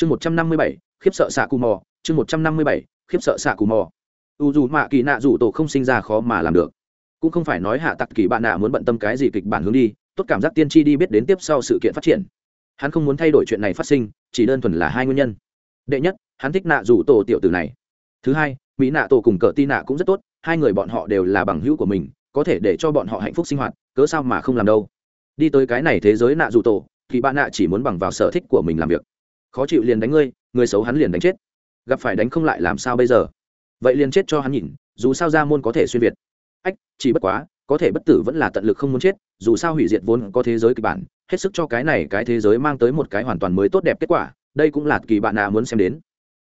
chương một trăm năm mươi bảy, khiếp sợ xạ cù mò. Chương một trăm năm mươi bảy, khiếp sợ xạ cù mò. U dù mạ kỳ nạ dù tổ không sinh ra khó mà làm được. Cũng không phải nói hạ tặc kỳ bạn nạ muốn bận tâm cái gì kịch bản hướng đi, tốt cảm giác tiên tri đi biết đến tiếp sau sự kiện phát triển. Hắn không muốn thay đổi chuyện này phát sinh, chỉ đơn thuần là hai nguyên nhân. Đệ nhất, hắn thích nạ dù tổ tiểu tử này. Thứ hai, mỹ nạ tổ cùng cờ ti nạ cũng rất tốt, hai người bọn họ đều là bằng hữu của mình, có thể để cho bọn họ hạnh phúc sinh hoạt, cớ sao mà không làm đâu. Đi tới cái này thế giới nạ dù tổ, thì bạn nạ chỉ muốn bằng vào sở thích của mình làm việc khó chịu liền đánh ngươi, người xấu hắn liền đánh chết. Gặp phải đánh không lại làm sao bây giờ? Vậy liền chết cho hắn nhìn, dù sao ra môn có thể xuyên việt. Ách, chỉ bất quá, có thể bất tử vẫn là tận lực không muốn chết, dù sao hủy diệt vốn có thế giới kịch bản, hết sức cho cái này cái thế giới mang tới một cái hoàn toàn mới tốt đẹp kết quả, đây cũng là kỳ bạn nạ muốn xem đến.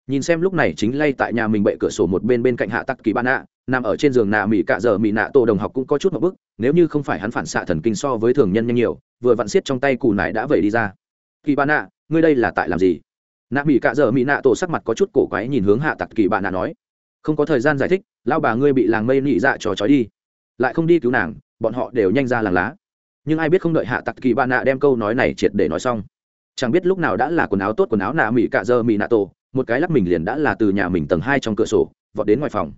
Nhìn xem lúc này chính lay tại nhà mình bậy cửa sổ một bên bên cạnh hạ tắc kỳ bạn nạ nằm ở trên giường nạ mỹ cạ giờ mỹ nạ tổ đồng học cũng có chút một bức, nếu như không phải hắn phản xạ thần kinh so với thường nhân nhanh nhiều, vừa vặn xiết trong tay cù nải đã vẩy đi ra. Kỳ bạn nạ ngươi đây là tại làm gì? Nạ mỹ cạ dở mỹ nạ tổ sắc mặt có chút cổ quái nhìn hướng hạ tặc kỳ bạn nạ nói, không có thời gian giải thích lao bà ngươi bị làng mây nị dạ trò trói đi. Lại không đi cứu nàng, bọn họ đều nhanh ra làng lá. Nhưng ai biết không đợi hạ tặc kỳ bạn nạ đem câu nói này triệt để nói xong, chẳng biết lúc nào đã là quần áo tốt quần áo nạ mỹ cạ dơ mỹ nạ tổ, một cái lắc mình liền đã là từ nhà mình tầng hai trong cửa sổ, vọt đến ngoài phòng.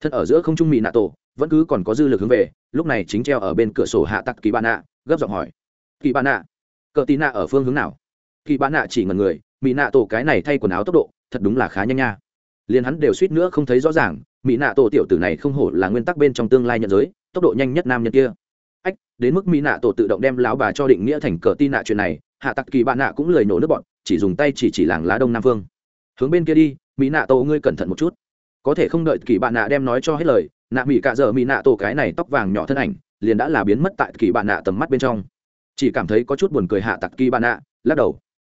Thân ở giữa không trung mỹ nạ tổ, vẫn cứ còn có dư lực hướng về, lúc này chính treo ở bên cửa sổ hạ tặc kỳ bạn nạ, gấp giọng hỏi, kỳ bạn nạ, cờ tí nạ ở phương hướng nào? Kỳ bạn nạ chỉ ngần người mỹ nạ tổ cái này thay quần áo tốc độ, thật đúng là khá nhanh nha. Liền hắn đều suýt nữa không thấy rõ ràng mỹ nạ tổ tiểu tử này không hổ là nguyên tắc bên trong tương lai nhận giới, tốc độ nhanh nhất nam nhân kia. Ách, đến mức mỹ nạ tổ tự động đem lão bà cho định nghĩa thành cờ tin nạ chuyện này, hạ tặc kỳ bạn nạ cũng lời nổ nước bọn, chỉ dùng tay chỉ chỉ làng lá đông nam phương. Hướng bên kia đi mỹ nạ tổ ngươi cẩn thận một chút. Có thể không đợi kỳ bạn nạ đem nói cho hết lời, nạ mỹ cạ dở mỹ nạ tổ cái này tóc vàng nhỏ thân ảnh, liền đã là biến mất tại kỳ bạn nạ tầm mắt bên trong. Chỉ cảm thấy có chút buồn cười hạ tặc kỳ bạn nạ, lắc đầu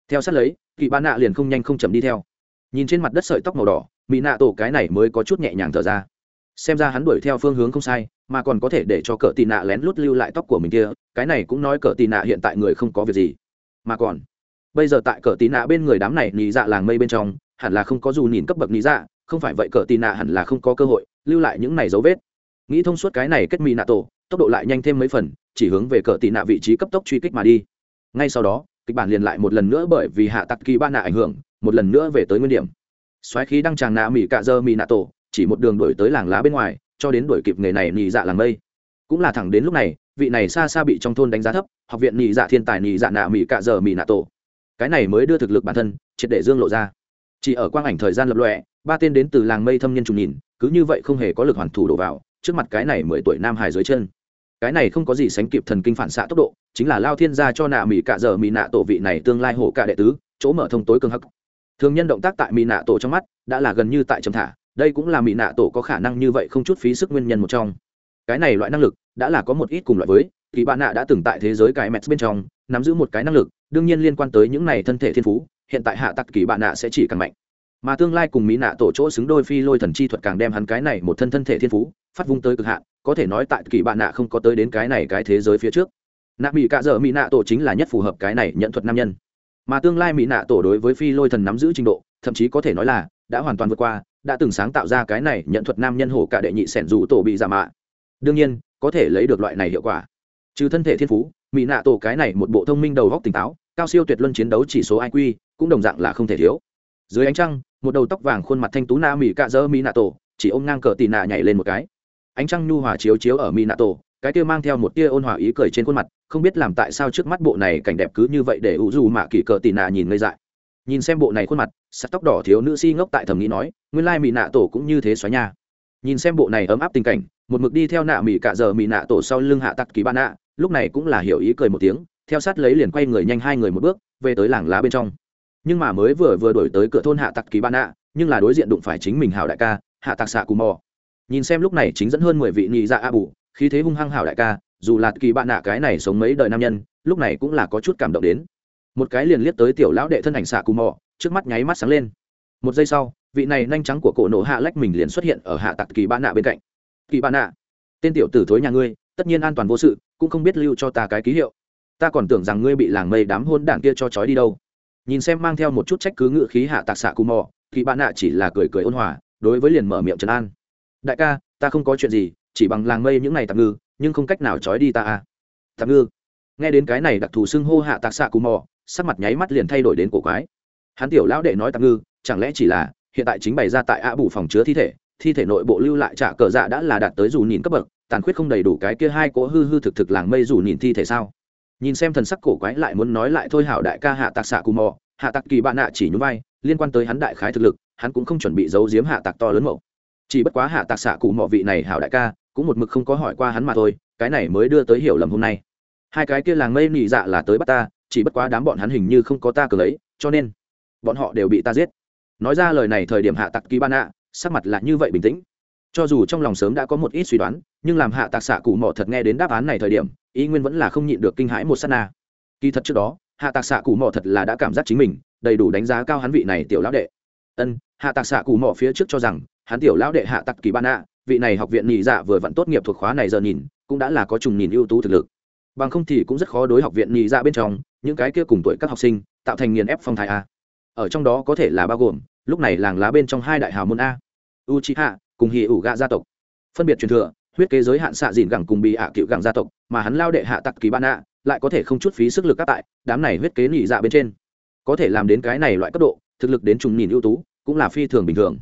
theo sát lấy, kỳ bạn nạ liền không nhanh không chậm đi theo. Nhìn trên mặt đất sợi tóc màu đỏ mỹ nạ tổ cái này mới có chút nhẹ nhàng thở ra. Xem ra hắn đuổi theo phương hướng không sai, mà còn có thể để cho cỡ tì nạ lén lút lưu lại tóc của mình kia, cái này cũng nói cỡ tì nạ hiện tại người không có việc gì. Mà còn, bây giờ tại cỡ tì nạ bên người đám này nhị dạ làng mây bên trong, hẳn là không có dù nhìn cấp bậc nhị dạ không phải vậy cỡ tì nạ hẳn là không có cơ hội lưu lại những này dấu vết. Nghĩ thông suốt cái này kết mỹ nạ tổ, tốc độ lại nhanh thêm mấy phần, chỉ hướng về cỡ tì nạ vị trí cấp tốc truy kích mà đi. Ngay sau đó kịch bản liền lại một lần nữa bởi vì hạ tặc kỳ ba nạ ảnh hưởng, một lần nữa về tới nguyên điểm. Xoáy khí đăng tràng nạ mỹ cạ dơ mỹ nạ tổ, chỉ một đường đuổi tới làng lá bên ngoài, cho đến đuổi kịp nghề này nhị dạ làng mây. Cũng là thẳng đến lúc này, vị này xa xa bị trong thôn đánh giá thấp, học viện nhị dạ thiên tài nhị dạ nạ mỹ cạ dơ mỹ nạ tổ. Cái này mới đưa thực lực bản thân, triệt để dương lộ ra. Chỉ ở quang ảnh thời gian lập lọe ba tên đến từ làng mây thâm nhân trùng nhìn, cứ như vậy không hề có lực hoàn thủ đổ vào, trước mặt cái này mười tuổi nam hải dưới chân cái này không có gì sánh kịp thần kinh phản xạ tốc độ, chính là lao thiên gia cho nạ mỹ cạ dở mỹ nạ tổ vị này tương lai hổ cả đệ tứ, chỗ mở thông tối cường hắc. Thường nhân động tác tại mỹ nạ tổ trong mắt đã là gần như tại trầm thả, đây cũng là mỹ nạ tổ có khả năng như vậy không chút phí sức nguyên nhân một trong. Cái này loại năng lực đã là có một ít cùng loại với kỳ bạn nạ đã từng tại thế giới cái mẹt bên trong nắm giữ một cái năng lực, đương nhiên liên quan tới những này thân thể thiên phú, hiện tại hạ tặc kỳ bạn nạ sẽ chỉ càng mạnh mà tương lai cùng mỹ nạ tổ chỗ xứng đôi phi lôi thần chi thuật càng đem hắn cái này một thân thân thể thiên phú, phát vung tới cực hạn, có thể nói tại kỳ bạn nạ không có tới đến cái này cái thế giới phía trước. Nạ mỹ cạ dở mỹ nạ tổ chính là nhất phù hợp cái này nhận thuật nam nhân. Mà tương lai mỹ nạ tổ đối với phi lôi thần nắm giữ trình độ, thậm chí có thể nói là đã hoàn toàn vượt qua, đã từng sáng tạo ra cái này nhận thuật nam nhân hổ cả đệ nhị sẻn dù tổ bị giả mạ. Đương nhiên, có thể lấy được loại này hiệu quả. Trừ thân thể thiên phú mỹ nạ tổ cái này một bộ thông minh đầu góc tỉnh táo, cao siêu tuyệt luân chiến đấu chỉ số iq cũng đồng dạng là không thể thiếu. Dưới ánh trăng một đầu tóc vàng khuôn mặt thanh tú na mỹ cạ dơ mỹ nạ tổ, chỉ ôm ngang cờ tì nạ nhảy lên một cái. Ánh trăng nhu hòa chiếu chiếu ở mỹ nạ tổ, cái kia mang theo một tia ôn hòa ý cười trên khuôn mặt, không biết làm tại sao trước mắt bộ này cảnh đẹp cứ như vậy để ủ dù mạ kỳ cờ tì nạ nhìn ngây dại. Nhìn xem bộ này khuôn mặt, sắt tóc đỏ thiếu nữ si ngốc tại thầm nghĩ nói, nguyên lai mỹ nạ tổ cũng như thế xóa nha. Nhìn xem bộ này ấm áp tình cảnh, một mực đi theo nạ mỹ cả giờ mỹ nạ tổ sau lưng hạ tặc kỳ ba nạ, lúc này cũng là hiểu ý cười một tiếng, theo sát lấy liền quay người nhanh hai người một bước, về tới làng lá bên trong nhưng mà mới vừa vừa đổi tới cửa thôn hạ tặc kỳ ban nạ nhưng là đối diện đụng phải chính mình hảo đại ca, hạ tặc xạ cù mò. Nhìn xem lúc này chính dẫn hơn mười vị nhị dạ a bù, khí thế hung hăng hảo đại ca, dù là kỳ bạn nạ cái này sống mấy đời nam nhân, lúc này cũng là có chút cảm động đến. Một cái liền liếc tới tiểu lão đệ thân ảnh xạ cù mò, trước mắt nháy mắt sáng lên. Một giây sau, vị này nhanh trắng của cổ nổ hạ lách mình liền xuất hiện ở hạ tặc kỳ bạn nạ bên cạnh. Kỳ bạn nạ tên tiểu tử thối nhà ngươi, tất nhiên an toàn vô sự, cũng không biết lưu cho ta cái ký hiệu. Ta còn tưởng rằng ngươi bị làng mây đám hôn đảng kia cho trói đi đâu nhìn xem mang theo một chút trách cứ ngự khí hạ tạc xạ cù mò, thì bạn nạ chỉ là cười cười ôn hòa, đối với liền mở miệng trấn an. Đại ca, ta không có chuyện gì, chỉ bằng làng mây những này tạm ngư, nhưng không cách nào trói đi ta à. Tạm ngư. Nghe đến cái này đặc thù xưng hô hạ tạc xạ cù mò, sắc mặt nháy mắt liền thay đổi đến cổ quái. Hắn tiểu lão đệ nói tạm ngư, chẳng lẽ chỉ là, hiện tại chính bày ra tại ạ bù phòng chứa thi thể thi thể nội bộ lưu lại trả cờ dạ đã là đạt tới dù nhìn cấp bậc, tàn khuyết không đầy đủ cái kia hai cỗ hư hư thực thực làng mây dù nhìn thi thể sao? Nhìn xem thần sắc cổ quái lại muốn nói lại thôi hảo đại ca hạ tạc xạ cù mò, hạ tạc kỳ bạn nạ chỉ nhún vai, liên quan tới hắn đại khái thực lực, hắn cũng không chuẩn bị giấu giếm hạ tạc to lớn mậu chỉ bất quá hạ tạc xạ cù mò vị này hảo đại ca, cũng một mực không có hỏi qua hắn mà thôi, cái này mới đưa tới hiểu lầm hôm nay. Hai cái kia làng mây nị dạ là tới bắt ta, chỉ bất quá đám bọn hắn hình như không có ta cờ lấy cho nên bọn họ đều bị ta giết. Nói ra lời này thời điểm hạ tạc kỳ ban ạ sắc mặt lại như vậy bình tĩnh. Cho dù trong lòng sớm đã có một ít suy đoán, nhưng làm hạ tạc xạ cụ mò thật nghe đến đáp án này thời điểm ý nguyên vẫn là không nhịn được kinh hãi một s á t na. Kỳ thật trước đó, hạ tạc xạ Cù mò thật là đã cảm giác chính mình, đầy đủ đánh giá cao hắn vị này tiểu lão đệ. Ân, hạ tạc xạ Cù mò phía trước cho rằng, hắn tiểu lão đệ hạ tạc kỳ ban ạ vị này học viện nhị dạ vừa vặn tốt nghiệp thuộc khóa này giờ nhìn, cũng đã là có trùng nhìn ưu tú thực lực. Bằng không thì cũng rất khó đối học viện nhị dạ bên trong, những cái kia cùng tuổi các học sinh, tạo thành nghiền ép phong thái a. Ở trong đó có thể là bao gồm, lúc này làng lá bên trong hai đại hào môn a. U chi hạ cùng hì ủ gạ gia tộc. Phân biệt truyền thừa huyết kế giới hạn xạ dìn gẳng cùng bị hạ cựu gẳng gia tộc, mà hắn lao đệ hạ tặc kỳ ban ạ lại có thể không chút phí sức lực các tại đám này huyết kế nhị dạ bên trên. Có thể làm đến cái này loại cấp độ, thực lực đến trùng nhìn ưu tú, cũng là phi thường bình thường.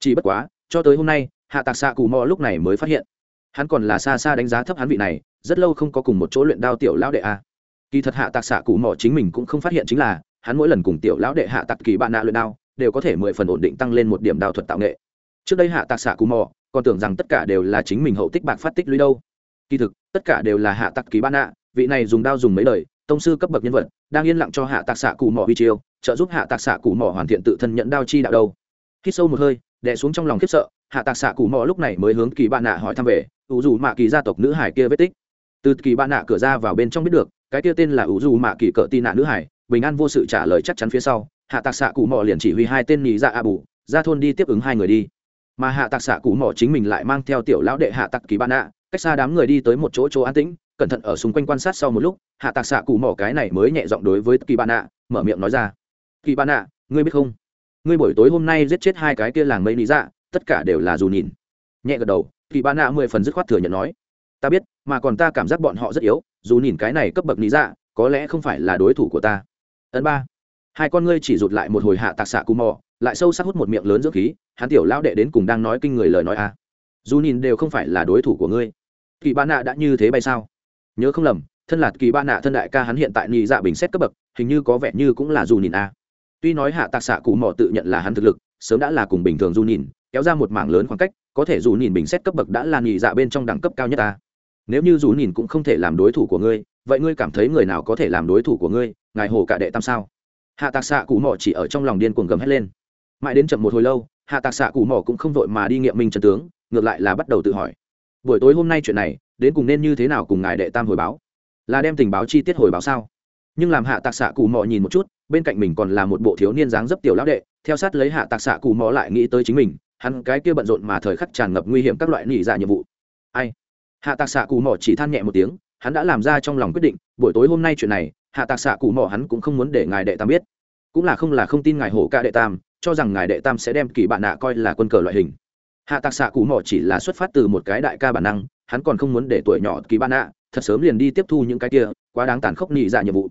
Chỉ bất quá, cho tới hôm nay, hạ tạc xạ cù mò lúc này mới phát hiện, hắn còn là xa xa đánh giá thấp hắn vị này, rất lâu không có cùng một chỗ luyện đao tiểu lão đệ a. Kỳ thật hạ tạc xạ cù mò chính mình cũng không phát hiện chính là, hắn mỗi lần cùng tiểu lão đệ hạ tạc kỳ bạn nạ luyện đao, đều có thể mười phần ổn định tăng lên một điểm đao thuật tạo nghệ trước đây hạ tạc xạ cù mò, còn tưởng rằng tất cả đều là chính mình hậu tích bạc phát tích lũy đâu. Kỳ thực, tất cả đều là hạ tạc kỳ ban nạ vị này dùng đao dùng mấy lời, tông sư cấp bậc nhân vật, đang yên lặng cho hạ tạc xạ cù mò huy chiêu, trợ giúp hạ tạc xạ cù mò hoàn thiện tự thân nhận đao chi đạo đâu. Khi sâu một hơi, đè xuống trong lòng khiếp sợ, hạ tạc xạ cù mò lúc này mới hướng kỳ bạn nạ hỏi thăm về, ủ dù mạ kỳ gia tộc nữ hải kia vết tích? Từ kỳ bạn nạ cửa ra vào bên trong biết được, cái kia tên là ủ dù mạ kỳ cỡ tị nạ nữ hải, bình an vô sự trả lời chắc chắn phía sau, hạ tạc xạ cụ mò liền chỉ huy hai tên nhì ra a bù, ra thôn đi tiếp ứng hai người đi mà hạ tạc xạ cụ mỏ chính mình lại mang theo tiểu lão đệ hạ tạc kỳ ban ạ cách xa đám người đi tới một chỗ chỗ an tĩnh, cẩn thận ở xung quanh quan sát sau một lúc, hạ tạc xạ cụ mỏ cái này mới nhẹ giọng đối với kỳ ban ạ mở miệng nói ra. Kỳ ban ạ ngươi biết không? Ngươi buổi tối hôm nay giết chết hai cái kia làng mây lý dạ tất cả đều là dù nhìn. Nhẹ gật đầu, kỳ ban ạ mười phần dứt khoát thừa nhận nói. Ta biết, mà còn ta cảm giác bọn họ rất yếu, dù nhìn cái này cấp bậc lý dạ có lẽ không phải là đối thủ của ta. Ấn ba. Hai con ngươi chỉ rụt lại một hồi hạ tạc xạ cù mò lại sâu sắc hút một miệng lớn dưỡng khí, hắn tiểu lão đệ đến cùng đang nói kinh người lời nói a à. dù nhìn đều không phải là đối thủ của ngươi. Kỳ ba nạ đã như thế bay sao? Nhớ không lầm, thân là kỳ ba nạ thân đại ca hắn hiện tại nhị dạ bình xét cấp bậc, hình như có vẻ như cũng là dù nhìn a tuy nói hạ tạc xạ cụ mò tự nhận là hắn thực lực, sớm đã là cùng bình thường dù nhìn, kéo ra một mảng lớn khoảng cách, có thể dù nhìn bình xét cấp bậc đã là nhị dạ bên trong đẳng cấp cao nhất ta nếu như dù nhìn cũng không thể làm đối thủ của ngươi, vậy ngươi cảm thấy người nào có thể làm đối thủ của ngươi, ngài hồ cả đệ tam sao? Hạ tạc xạ cụ mỏ chỉ ở trong lòng điên cuồng gầm hét lên mãi đến chậm một hồi lâu, hạ tạc xạ cụ mỏ cũng không vội mà đi nghiệm minh trần tướng, ngược lại là bắt đầu tự hỏi, buổi tối hôm nay chuyện này, đến cùng nên như thế nào cùng ngài đệ tam hồi báo? Là đem tình báo chi tiết hồi báo sao? Nhưng làm hạ tạc xạ cụ mỏ nhìn một chút, bên cạnh mình còn là một bộ thiếu niên dáng dấp tiểu lão đệ, theo sát lấy hạ tạc xạ cụ mỏ lại nghĩ tới chính mình, hắn cái kia bận rộn mà thời khắc tràn ngập nguy hiểm các loại nỉ dạ nhiệm vụ. Ai? Hạ tạc xạ cụ mỏ chỉ than nhẹ một tiếng, hắn đã làm ra trong lòng quyết định, buổi tối hôm nay chuyện này, hạ tạc xạ cụ mỏ hắn cũng không muốn để ngài đệ tam biết, cũng là không là không tin ngài hổ ca đệ tam cho rằng ngài đệ tam sẽ đem kỳ bạn nạ coi là quân cờ loại hình. Hạ tạc xạ cụ mỏ chỉ là xuất phát từ một cái đại ca bản năng, hắn còn không muốn để tuổi nhỏ kỳ bạn nạ thật sớm liền đi tiếp thu những cái kia quá đáng tàn khốc nhị dạ nhiệm vụ.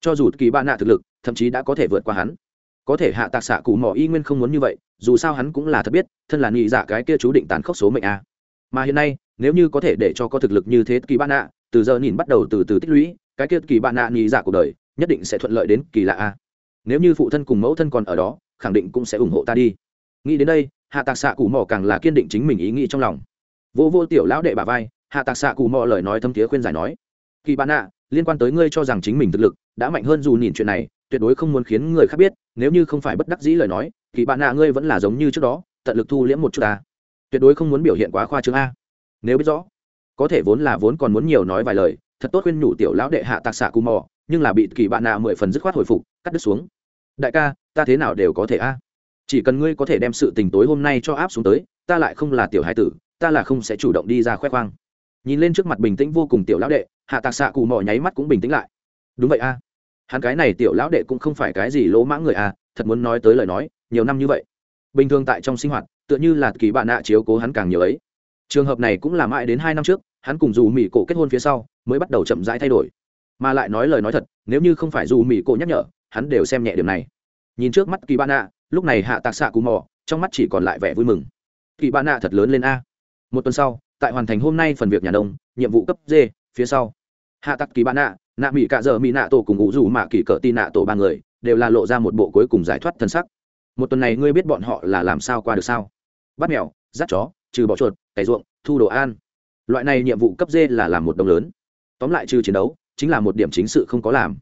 Cho dù kỳ bạn nạ thực lực, thậm chí đã có thể vượt qua hắn. Có thể hạ tạc xạ cụ mỏ y nguyên không muốn như vậy, dù sao hắn cũng là thật biết, thân là nhị dạ cái kia chú định tàn khốc số mệnh a. Mà hiện nay, nếu như có thể để cho có thực lực như thế kỳ bạn nạ, từ giờ nhìn bắt đầu từ từ tích lũy, cái kia kỳ bạn nạ nhị dạ cuộc đời, nhất định sẽ thuận lợi đến kỳ lạ a. Nếu như phụ thân cùng mẫu thân còn ở đó khẳng định cũng sẽ ủng hộ ta đi. Nghĩ đến đây, hạ tạc xạ cụ mò càng là kiên định chính mình ý nghĩ trong lòng. Vô vô tiểu lão đệ bà vai, hạ tạc xạ cụ mò lời nói thâm thiế khuyên giải nói, kỳ bạn ạ, liên quan tới ngươi cho rằng chính mình thực lực đã mạnh hơn dù nhìn chuyện này, tuyệt đối không muốn khiến người khác biết, nếu như không phải bất đắc dĩ lời nói, kỳ bạn ạ ngươi vẫn là giống như trước đó, tận lực thu liễm một chút ta. Tuyệt đối không muốn biểu hiện quá khoa trương a. Nếu biết rõ, có thể vốn là vốn còn muốn nhiều nói vài lời, thật tốt khuyên nhủ tiểu lão đệ hạ tạc xạ cù mò, nhưng là bị kỳ bạn nạ mười phần dứt khoát hồi phục, cắt đứt xuống. Đại ca ta thế nào đều có thể a. À? Chỉ cần ngươi có thể đem sự tình tối hôm nay cho áp xuống tới, ta lại không là tiểu hải tử, ta là không sẽ chủ động đi ra khoe khoang. Nhìn lên trước mặt bình tĩnh vô cùng tiểu lão đệ, hạ tạc xạ cụ mỏ nháy mắt cũng bình tĩnh lại. Đúng vậy a. À? Hắn cái này tiểu lão đệ cũng không phải cái gì lỗ mãng người a à? thật muốn nói tới lời nói, nhiều năm như vậy. Bình thường tại trong sinh hoạt, tựa như là kỳ bạn nạ chiếu cố hắn càng nhiều ấy. Trường hợp này cũng là mãi đến hai năm trước, hắn cùng dù mỹ cổ kết hôn phía sau, mới bắt đầu chậm rãi thay đổi. Mà lại nói lời nói thật, nếu như không phải dù mỹ cổ nhắc nhở, hắn đều xem nhẹ điểm này nhìn trước mắt kỳ ba nạ lúc này hạ tạc xạ cù mò, trong mắt chỉ còn lại vẻ vui mừng. Kỳ ba nạ thật lớn lên a. Một tuần sau, tại hoàn thành hôm nay phần việc nhà đông nhiệm vụ cấp d, phía sau. Hạ tặc kỳ ba nạ nạ mỹ cạ dợ mỹ nạ tổ cùng ngụ rủ mạ kỳ cỡ tì nạ tổ ba người, đều là lộ ra một bộ cuối cùng giải thoát thân sắc. Một tuần này ngươi biết bọn họ là làm sao qua được sao? Bắt mèo dắt chó, trừ bỏ chuột, cày ruộng, thu đồ an loại này nhiệm vụ cấp d là làm một đồng lớn. Tóm lại trừ chiến đấu, chính là một điểm chính sự không có làm.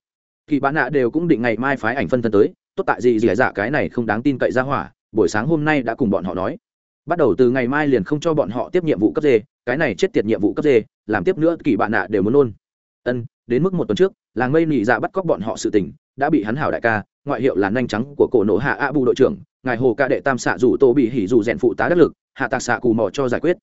Kỳ bạn nạ đều cũng định ngày mai phái ảnh phân thân tới tốt tại gì gì dạ cái này không đáng tin cậy ra hỏa, buổi sáng hôm nay đã cùng bọn họ nói bắt đầu từ ngày mai liền không cho bọn họ tiếp nhiệm vụ cấp d, cái này chết tiệt nhiệm vụ cấp d, làm tiếp nữa kỳ bạn nạ đều muốn luôn. ân, đến mức một tuần trước, làng mây nị dạ bắt cóc bọn họ sự tình, đã bị hắn hảo đại ca, ngoại hiệu là nhanh trắng của cổ nổ hạ a bù đội trưởng, ngài hồ ca đệ tam xạ dù tô bị hỉ dù rèn phụ tá đắc lực, hạ tạc xạ cù mò cho giải quyết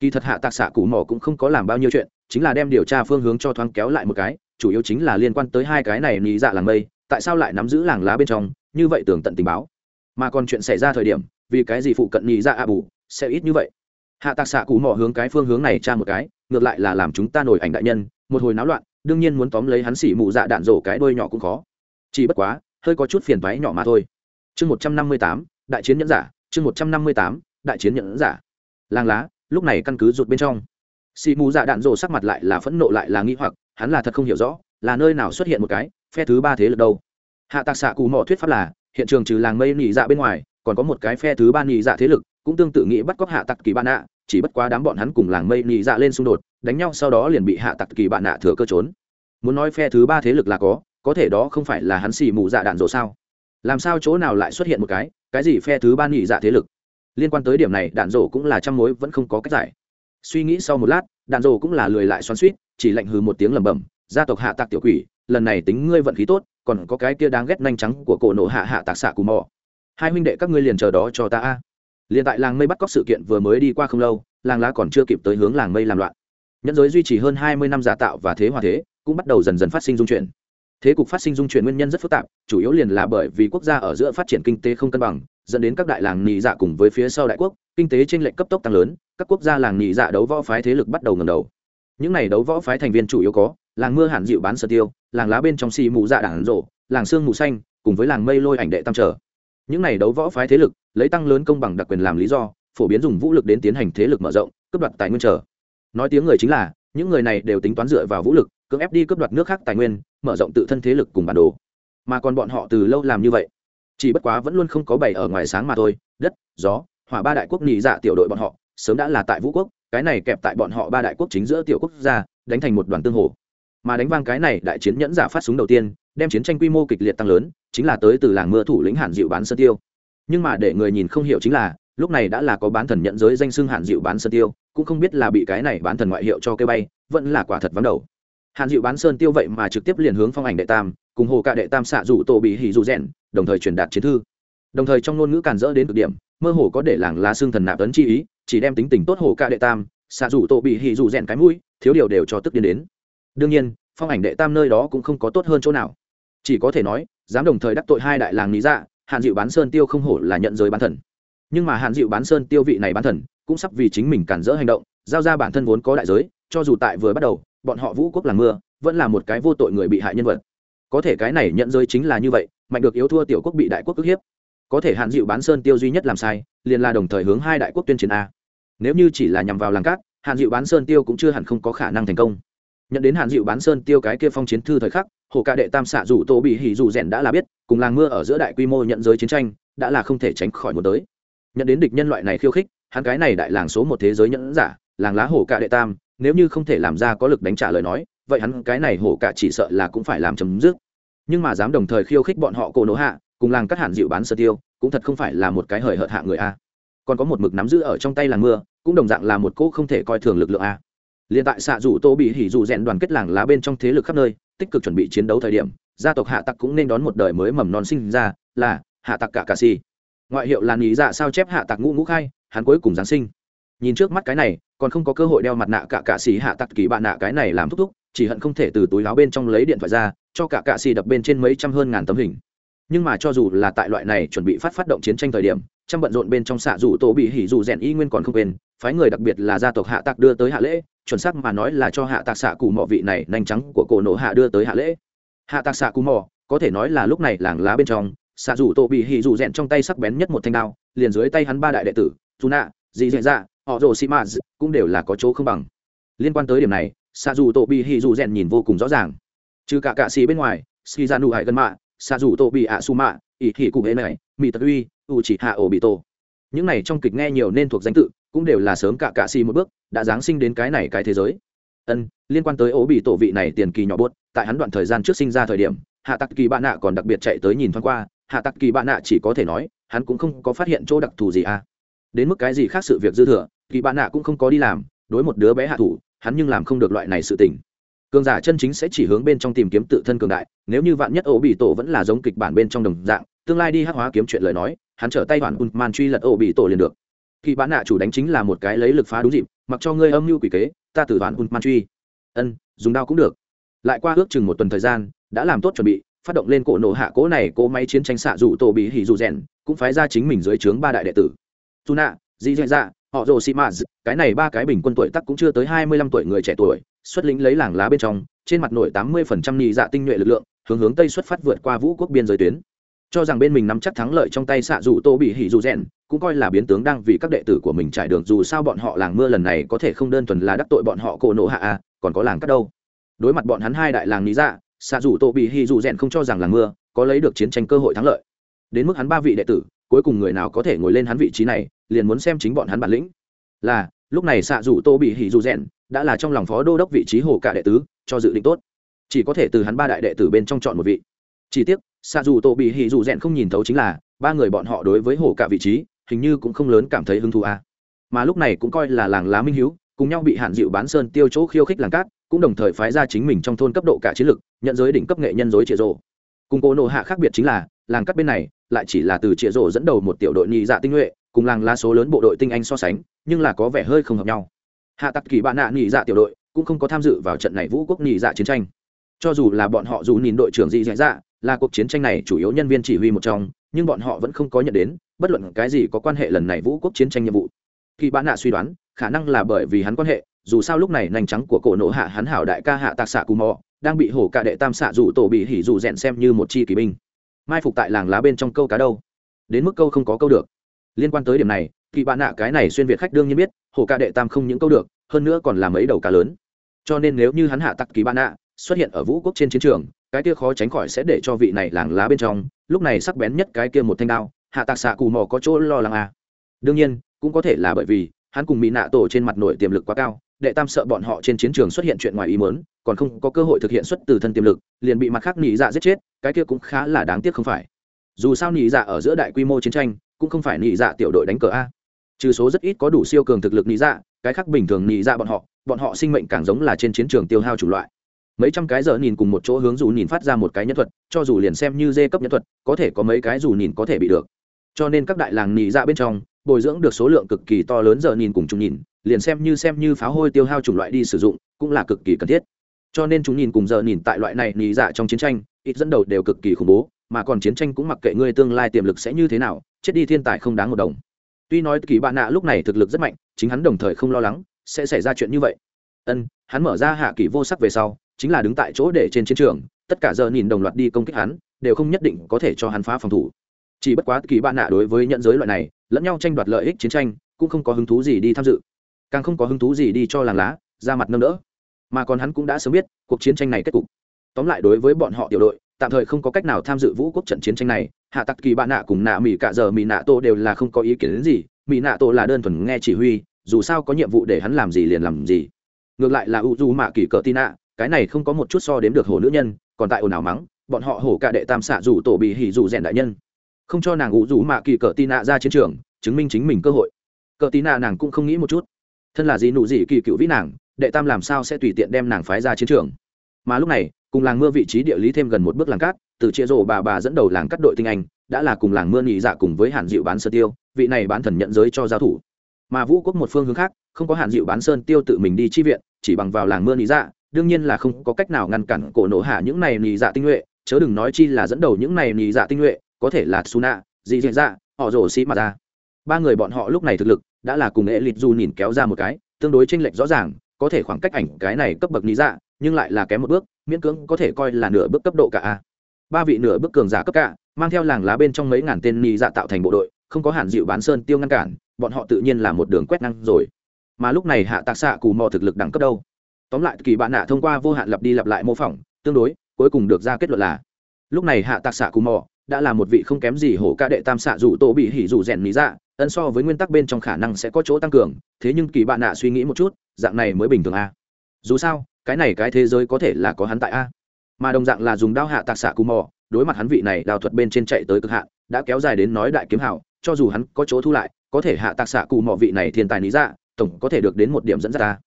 kỳ thật hạ tạc xạ cù mò cũng không có làm bao nhiêu chuyện, chính là đem điều tra phương hướng cho thoáng kéo lại một cái, chủ yếu chính là liên quan tới hai cái này nị dạ làng mây tại sao lại nắm giữ làng lá bên trong, như vậy tường tận tình báo. Mà còn chuyện xảy ra thời điểm, vì cái gì phụ cận nhì ra a bù sẽ ít như vậy? Hạ tạc xạ cụ mò hướng cái phương hướng này tra một cái, ngược lại là làm chúng ta nổi ảnh đại nhân, một hồi náo loạn, đương nhiên muốn tóm lấy hắn xỉ mụ dạ đạn rổ cái đôi nhỏ cũng khó. Chỉ bất quá, hơi có chút phiền váy nhỏ mà thôi. Chương một trăm năm mươi tám, đại chiến nhẫn giả, chương một trăm năm mươi tám, đại chiến nhẫn giả. Làng lá, lúc này căn cứ rụt bên trong. Xì mù dạ đạn rổ sắc mặt lại là phẫn nộ lại là nghi hoặc, hắn là thật không hiểu rõ, là nơi nào xuất hiện một cái phe thứ ba thế lực đâu? Hạ tạc xạ cù mò thuyết pháp là, hiện trường trừ làng mây nhị dạ bên ngoài, còn có một cái phe thứ ba nhị dạ thế lực, cũng tương tự nghĩ bắt cóc hạ tặc kỳ bạn nạ, chỉ bất quá đám bọn hắn cùng làng mây nhị dạ lên xung đột, đánh nhau sau đó liền bị hạ tặc kỳ bạn nạ thừa cơ trốn. Muốn nói phe thứ ba thế lực là có có thể đó không phải là hắn xì mù dạ đạn dỗ sao? Làm sao chỗ nào lại xuất hiện một cái cái gì phe thứ ba nhị dạ thế lực? Liên quan tới điểm này, đạn dỗ cũng là trăm mối, vẫn không có cách giải. Suy nghĩ sau một lát, đạn dỗ cũng là lười lại xoắn suýt chỉ lạnh hừ một tiếng lẩm bẩm, gia tộc hạ tạc tiểu quỷ lần này tính ngươi vận khí tốt, còn có cái kia đáng ghét nhanh trắng của cổ nổ hạ hạ tạc xạ cù mò. Hai huynh đệ các ngươi liền chờ đó cho ta a. Liền tại làng mây bắt cóc sự kiện vừa mới đi qua không lâu, làng lá còn chưa kịp tới hướng làng mây làm loạn. Nhẫn giới duy trì hơn hai mươi năm giả tạo và thế hòa thế, cũng bắt đầu dần dần phát sinh dung chuyển. Thế cục phát sinh dung chuyển nguyên nhân rất phức tạp, chủ yếu liền là bởi vì quốc gia ở giữa phát triển kinh tế không cân bằng, dẫn đến các đại làng nhị dạ cùng với phía sau đại quốc, kinh tế trên lệnh cấp tốc tăng lớn, các quốc gia làng nhị dạ đấu võ phái thế lực bắt đầu ngầm đầu. Những n à y đấu võ phái thành viên chủ yếu có, làng mưa hạn dịu bán sơ tiêu làng lá bên trong xì mù dạ đảng rộ, làng sương mù xanh, cùng với làng mây lôi ảnh đệ tam trở. Những này đấu võ phái thế lực, lấy tăng lớn công bằng đặc quyền làm lý do, phổ biến dùng vũ lực đến tiến hành thế lực mở rộng, cướp đoạt tài nguyên trở. Nói tiếng người chính là, những người này đều tính toán dựa vào vũ lực, cưỡng ép đi cướp đoạt nước khác tài nguyên, mở rộng tự thân thế lực cùng bản đồ. Mà còn bọn họ từ lâu làm như vậy. Chỉ bất quá vẫn luôn không có bày ở ngoài sáng mà thôi, đất, gió, hỏa ba đại quốc nhị dạ tiểu đội bọn họ, sớm đã là tại vũ quốc, cái này kẹp tại bọn họ ba đại quốc chính giữa tiểu quốc gia, đánh thành một đoàn tương hồ mà đánh vang cái này đại chiến nhẫn giả phát súng đầu tiên, đem chiến tranh quy mô kịch liệt tăng lớn, chính là tới từ làng mưa thủ lĩnh Hàn dịu bán sơn tiêu. Nhưng mà để người nhìn không hiểu chính là, lúc này đã là có bán thần nhận giới danh xưng Hàn dịu bán sơn tiêu, cũng không biết là bị cái này bán thần ngoại hiệu cho cây bay, vẫn là quả thật vắng đầu. Hàn dịu bán sơn tiêu vậy mà trực tiếp liền hướng phong ảnh đệ tam, cùng hồ cạ đệ tam xạ rủ tổ bị hỉ dù rèn đồng thời truyền đạt chiến thư. Đồng thời trong ngôn ngữ càn rỡ đến cực điểm, mơ hồ có để làng lá xương thần nạp tấn chi ý, chỉ đem tính tình tốt hồ cạ đệ tam, xạ rủ tổ bị hỉ dù rèn cái mũi, thiếu điều đều cho tức điên đến đương nhiên, phong ảnh đệ tam nơi đó cũng không có tốt hơn chỗ nào. Chỉ có thể nói dám đồng thời đắc tội hai đại làng lý dạ hạn dịu bán sơn tiêu không hổ là nhận giới bán thần. Nhưng mà hạn dịu bán sơn tiêu vị này bán thần, cũng sắp vì chính mình cản rỡ hành động, giao ra bản thân vốn có đại giới, cho dù tại vừa bắt đầu, bọn họ vũ quốc làng mưa, vẫn là một cái vô tội người bị hại nhân vật. Có thể cái này nhận giới chính là như vậy, mạnh được yếu thua tiểu quốc bị đại quốc ức hiếp. Có thể hạn dịu bán sơn tiêu duy nhất làm sai, liền là đồng thời hướng hai đại quốc tuyên chiến a. Nếu như chỉ là nhằm vào làng cát hạn dịu bán sơn tiêu cũng chưa hẳn không có khả năng thành công nhận đến Hàn dịu bán sơn tiêu cái kia phong chiến thư thời khắc, hồ ca đệ tam xạ rủ tô bị hỉ dù rèn đã là biết, cùng làng mưa ở giữa đại quy mô nhận giới chiến tranh, đã là không thể tránh khỏi một tới. Nhận đến địch nhân loại này khiêu khích, hắn cái này đại làng số một thế giới nhẫn giả, làng lá hồ ca đệ tam, nếu như không thể làm ra có lực đánh trả lời nói, vậy hắn cái này hổ cả chỉ sợ là cũng phải làm chấm dứt. Nhưng mà dám đồng thời khiêu khích bọn họ cổ nổ hạ, cùng làng cắt Hàn dịu bán sơ tiêu, cũng thật không phải là một cái hời hợt hạ người a. Còn có một mực nắm giữ ở trong tay làng mưa, cũng đồng dạng là một cỗ không thể coi thường lực lượng a liền tại xạ dù tô bị hỉ dù rèn đoàn kết làng lá bên trong thế lực khắp nơi, tích cực chuẩn bị chiến đấu thời điểm, gia tộc hạ tặc cũng nên đón một đời mới mầm non sinh ra, là hạ tặc cả cà si ngoại hiệu là nghĩ dạ sao chép hạ tặc ngũ ngũ khai, hắn cuối cùng giáng sinh. Nhìn trước mắt cái này, còn không có cơ hội đeo mặt nạ cả cả si hạ tặc kỳ bạn nạ cái này làm thúc thúc, chỉ hận không thể từ túi láo bên trong lấy điện thoại ra, cho cả cả si đập bên trên mấy trăm hơn ngàn tấm hình nhưng mà cho dù là tại loại này chuẩn bị phát phát động chiến tranh thời điểm, trăm bận rộn bên trong xạ dù tổ bị hỉ dù rèn y nguyên còn không quên, phái người đặc biệt là gia tộc hạ tạc đưa tới hạ lễ, chuẩn xác mà nói là cho hạ tạc xạ cù mỏ vị này nhanh trắng của cổ nổ hạ đưa tới hạ lễ. Hạ tạc xạ cù mỏ, có thể nói là lúc này làng lá bên trong, xạ dù tổ bị hỉ dù rèn trong tay sắc bén nhất một thanh đao, liền dưới tay hắn ba đại đệ tử dù nạ dì dạy dạ họ rồ xi mã cũng đều là có chỗ không bằng. Liên quan tới điểm này, xạ dù tổ bị hỉ dù rèn nhìn vô cùng rõ ràng. Trừ cả cạ xì bên ngoài xì ra nụ hải gần mạ xạ dù tổ bị ạ su mạ ỷ thị cụ hệ này mỹ tật uy u chỉ hạ ổ bị tổ những này trong kịch nghe nhiều nên thuộc danh tự cũng đều là sớm cả cạ xì một bước đã giáng sinh đến cái này cái thế giới. Ân liên quan tới ổ bị tổ vị này tiền kỳ nhỏ buốt, tại hắn đoạn thời gian trước sinh ra thời điểm hạ tặc kỳ bạn nạ còn đặc biệt chạy tới nhìn thoáng qua hạ tặc kỳ bạn nạ chỉ có thể nói hắn cũng không có phát hiện chỗ đặc thù gì à. Đến mức cái gì khác sự việc dư thừa kỳ bạn nạ cũng không có đi làm đối một đứa bé hạ thủ hắn nhưng làm không được loại này sự tình cường giả chân chính sẽ chỉ hướng bên trong tìm kiếm tự thân cường đại, nếu như vạn nhất ổ bị tổ vẫn là giống kịch bản bên trong đồng dạng, tương lai đi hắc hóa kiếm chuyện lời nói, hắn trở tay hoàn un man truy lật ổ bị tổ liền được. Khi bán nạ chủ đánh chính là một cái lấy lực phá đúng dịp, mặc cho ngươi âm mưu quỷ kế, ta từ hoàn un man truy. Ân, dùng đao cũng được. Lại qua ước chừng một tuần thời gian, đã làm tốt chuẩn bị, phát động lên cổ nổ hạ cố này cố máy chiến tranh xạ dụ tổ bị hỉ dụ rèn, cũng phái ra chính mình dưới trướng ba đại đệ tử. Tu nạ di dạy dạ họ rồ sĩ maz dạ, cái này ba cái bình quân tuổi tắc cũng chưa tới hai mươi lăm tuổi người trẻ tuổi xuất lĩnh lấy làng lá bên trong trên mặt nội tám mươi phần trăm nhị dạ tinh nhuệ lực lượng hướng hướng tây xuất phát vượt qua vũ quốc biên giới tuyến. Cho rằng bên mình nắm chắc thắng lợi trong tay xạ dù tô bị hỉ dù rèn cũng coi là biến tướng đang vì các đệ tử của mình trải đường dù sao bọn họ làng mưa lần này có thể không đơn thuần là đắc tội bọn họ cổ nổ hạ à, còn có làng cắt đâu. Đối mặt bọn hắn hai đại làng lý dạ xạ dù tô bị hỉ dù rèn không cho rằng làng mưa có lấy được chiến tranh cơ hội thắng lợi. Đến mức hắn ba vị đệ tử cuối cùng người nào có thể ngồi lên hắn vị trí này liền muốn xem chính bọn hắn bản lĩnh. Là lúc này xạ dù tô bị hỉ dù rèn đã là trong lòng phó đô đốc vị trí hồ cả đệ tứ, cho dự định tốt. Chỉ có thể từ hắn ba đại đệ tử bên trong chọn một vị. Chỉ tiếc xa dù tô bị hỉ dù rèn không nhìn thấu chính là, ba người bọn họ đối với hồ cả vị trí, hình như cũng không lớn cảm thấy hứng thú à. mà lúc này cũng coi là làng lá minh hiếu, cùng nhau bị hạn dịu bán sơn tiêu chỗ khiêu khích làng cát, cũng đồng thời phái ra chính mình trong thôn cấp độ cả chiến lực, nhận giới đỉnh cấp nghệ nhân dối trịa rộ cùng cô nộ hạ khác biệt chính là, làng cát bên này lại chỉ là từ trịa rộ dẫn đầu một tiểu đội nhị dạ tinh nhuệ, cùng làng lá số lớn bộ đội tinh anh so sánh, nhưng là có vẻ hơi không hợp nhau hạ tặc kỳ bạn nạ nghỉ dạ tiểu đội cũng không có tham dự vào trận này vũ quốc nghỉ dạ chiến tranh. Cho dù là bọn họ dù nhìn đội trưởng dị dạ dạ là cuộc chiến tranh này chủ yếu nhân viên chỉ huy một trong, nhưng bọn họ vẫn không có nhận đến bất luận cái gì có quan hệ lần này vũ quốc chiến tranh nhiệm vụ. Kỳ bạn nạ suy đoán, khả năng là bởi vì hắn quan hệ, dù sao lúc này nành trắng của cổ nộ hạ hắn hảo đại ca hạ tạc xạ cù mò, đang bị hổ cả đệ tam xạ dù tổ bị hỉ dù rèn xem như một chi kỳ binh. Mai phục tại làng lá bên trong câu cá đâu. Đến mức câu không có câu được. Liên quan tới điểm này kỳ bạn nạ cái này xuyên việt khách đương nhiên biết hồ ca đệ tam không những câu được, hơn nữa còn làm mấy đầu cá lớn. Cho nên nếu như hắn hạ tặc kỳ bạn nạ xuất hiện ở vũ quốc trên chiến trường, cái kia khó tránh khỏi sẽ để cho vị này làng lá bên trong, lúc này sắc bén nhất cái kia một thanh đao, hạ tạc xạ cù mò có chỗ lo lắng à. đương nhiên, cũng có thể là bởi vì, hắn cùng mỹ nạ tổ trên mặt nổi tiềm lực quá cao, đệ tam sợ bọn họ trên chiến trường xuất hiện chuyện ngoài ý mớn còn không có cơ hội thực hiện xuất từ thân tiềm lực, liền bị mặt khác nỉ dạ giết chết, cái kia cũng khá là đáng tiếc không phải. Dù sao nỉ dạ ở giữa đại quy mô chiến tranh, cũng không phải nỉ dạ tiểu đội đánh cờ a trừ số rất ít có đủ siêu cường thực lực nị dạ cái khác bình thường nị dạ bọn họ bọn họ sinh mệnh càng giống là trên chiến trường tiêu hao chủng loại. Mấy trăm cái giờ nhìn cùng một chỗ hướng dù nhìn phát ra một cái nhân thuật, cho dù liền xem như dê cấp nhân thuật, có thể có mấy cái dù nhìn có thể bị được. Cho nên các đại làng nị dạ bên trong, bồi dưỡng được số lượng cực kỳ to lớn giờ nhìn cùng chúng nhìn, liền xem như xem như pháo hôi tiêu hao chủng loại đi sử dụng, cũng là cực kỳ cần thiết. Cho nên chúng nhìn cùng giờ nhìn tại loại này nị dạ trong chiến tranh, ít dẫn đầu đều cực kỳ khủng bố, mà còn chiến tranh cũng mặc kệ ngươi tương lai tiềm lực sẽ như thế nào, chết đi thiên tài không đáng một đồng tuy nói kỳ bạn nạ lúc này thực lực rất mạnh, chính hắn đồng thời không lo lắng, sẽ xảy ra chuyện như vậy. Ân, hắn mở ra hạ kỳ vô sắc về sau, chính là đứng tại chỗ để trên chiến trường, tất cả giờ nhìn đồng loạt đi công kích hắn, đều không nhất định có thể cho hắn phá phòng thủ. Chỉ bất quá kỳ bạn nạ đối với nhận giới loại này, lẫn nhau tranh đoạt lợi ích chiến tranh, cũng không có hứng thú gì đi tham dự. Càng không có hứng thú gì đi cho làng lá, ra mặt nâng đỡ. Mà còn hắn cũng đã sớm biết, cuộc chiến tranh này kết cục. Tóm lại đối với bọn họ tiểu đội, tạm thời không có cách nào tham dự vũ quốc trận chiến tranh này hạ tặc kỳ bạn nạ cùng nạ mỹ cả giờ mỹ nạ tô đều là không có ý kiến đến gì mỹ nạ tô là đơn thuần nghe chỉ huy, dù sao có nhiệm vụ để hắn làm gì liền làm gì. Ngược lại là u du mạ kỳ cờ tin nạ, cái này không có một chút so đếm được hồ nữ nhân, còn tại ồn ào mắng, bọn họ hổ cả đệ tam xạ dù tổ bị hỉ dù rèn đại nhân. Không cho nàng u du mạ kỳ cờ tin nạ ra chiến trường, chứng minh chính mình cơ hội. Cờ tin nạ nàng cũng không nghĩ một chút. Thân là gì nụ gì kỳ cựu vĩ nàng, đệ tam làm sao sẽ tùy tiện đem nàng phái ra chiến trường. Mà lúc này cùng làng mưa vị trí địa lý thêm gần một bước làng cát, từ chia rổ bà bà dẫn đầu làng cắt đội tinh anh, đã là cùng làng mưa nhị dạ cùng với hàn dịu bán sơn tiêu, vị này bán thần nhận giới cho giao thủ. Mà vũ quốc một phương hướng khác, không có hàn dịu bán sơn tiêu tự mình đi chi viện, chỉ bằng vào làng mưa nhị dạ đương nhiên là không có cách nào ngăn cản cổ nổ hạ những này nhị dạ tinh nhuệ, chớ đừng nói chi là dẫn đầu những này nhị dạ tinh nhuệ, có thể là suna dị dị dạ họ rổ sĩ mà ra ba người bọn họ lúc này thực lực, đã là cùng hệ lịch du nhìn kéo ra một cái, tương đối chênh lệch rõ ràng, có thể khoảng cách ảnh cái này cấp bậc nhị dạ nhưng lại là kém một bước, miễn cưỡng có thể coi là nửa bước cấp độ cả a. Ba vị nửa bước cường giả cấp cả, mang theo làng lá bên trong mấy ngàn tên nhị dạ tạo thành bộ đội, không có hạn dịu bán sơn tiêu ngăn cản, bọn họ tự nhiên là một đường quét năng rồi. Mà lúc này hạ tạc xạ cù mò thực lực đẳng cấp đâu? Tóm lại, kỳ bạn nạ thông qua vô hạn lặp đi lặp lại mô phỏng, tương đối, cuối cùng được ra kết luận là, lúc này hạ tạc xạ cù mò đã là một vị không kém gì hổ ca đệ tam xạ dù tổ bị hỉ dù rèn lý dạ ân so với nguyên tắc bên trong khả năng sẽ có chỗ tăng cường, thế nhưng kỳ bạn nạ suy nghĩ một chút, dạng này mới bình thường a. Dù sao cái này cái thế giới có thể là có hắn tại a. Mà đồng dạng là dùng đao hạ tạc xạ cù mò, đối mặt hắn vị này đào thuật bên trên chạy tới cực hạn, đã kéo dài đến nói đại kiếm hảo, cho dù hắn có chỗ thu lại, có thể hạ tạc xạ cù mò vị này thiên tài lý dạ tổng có thể được đến một điểm dẫn dắt ta.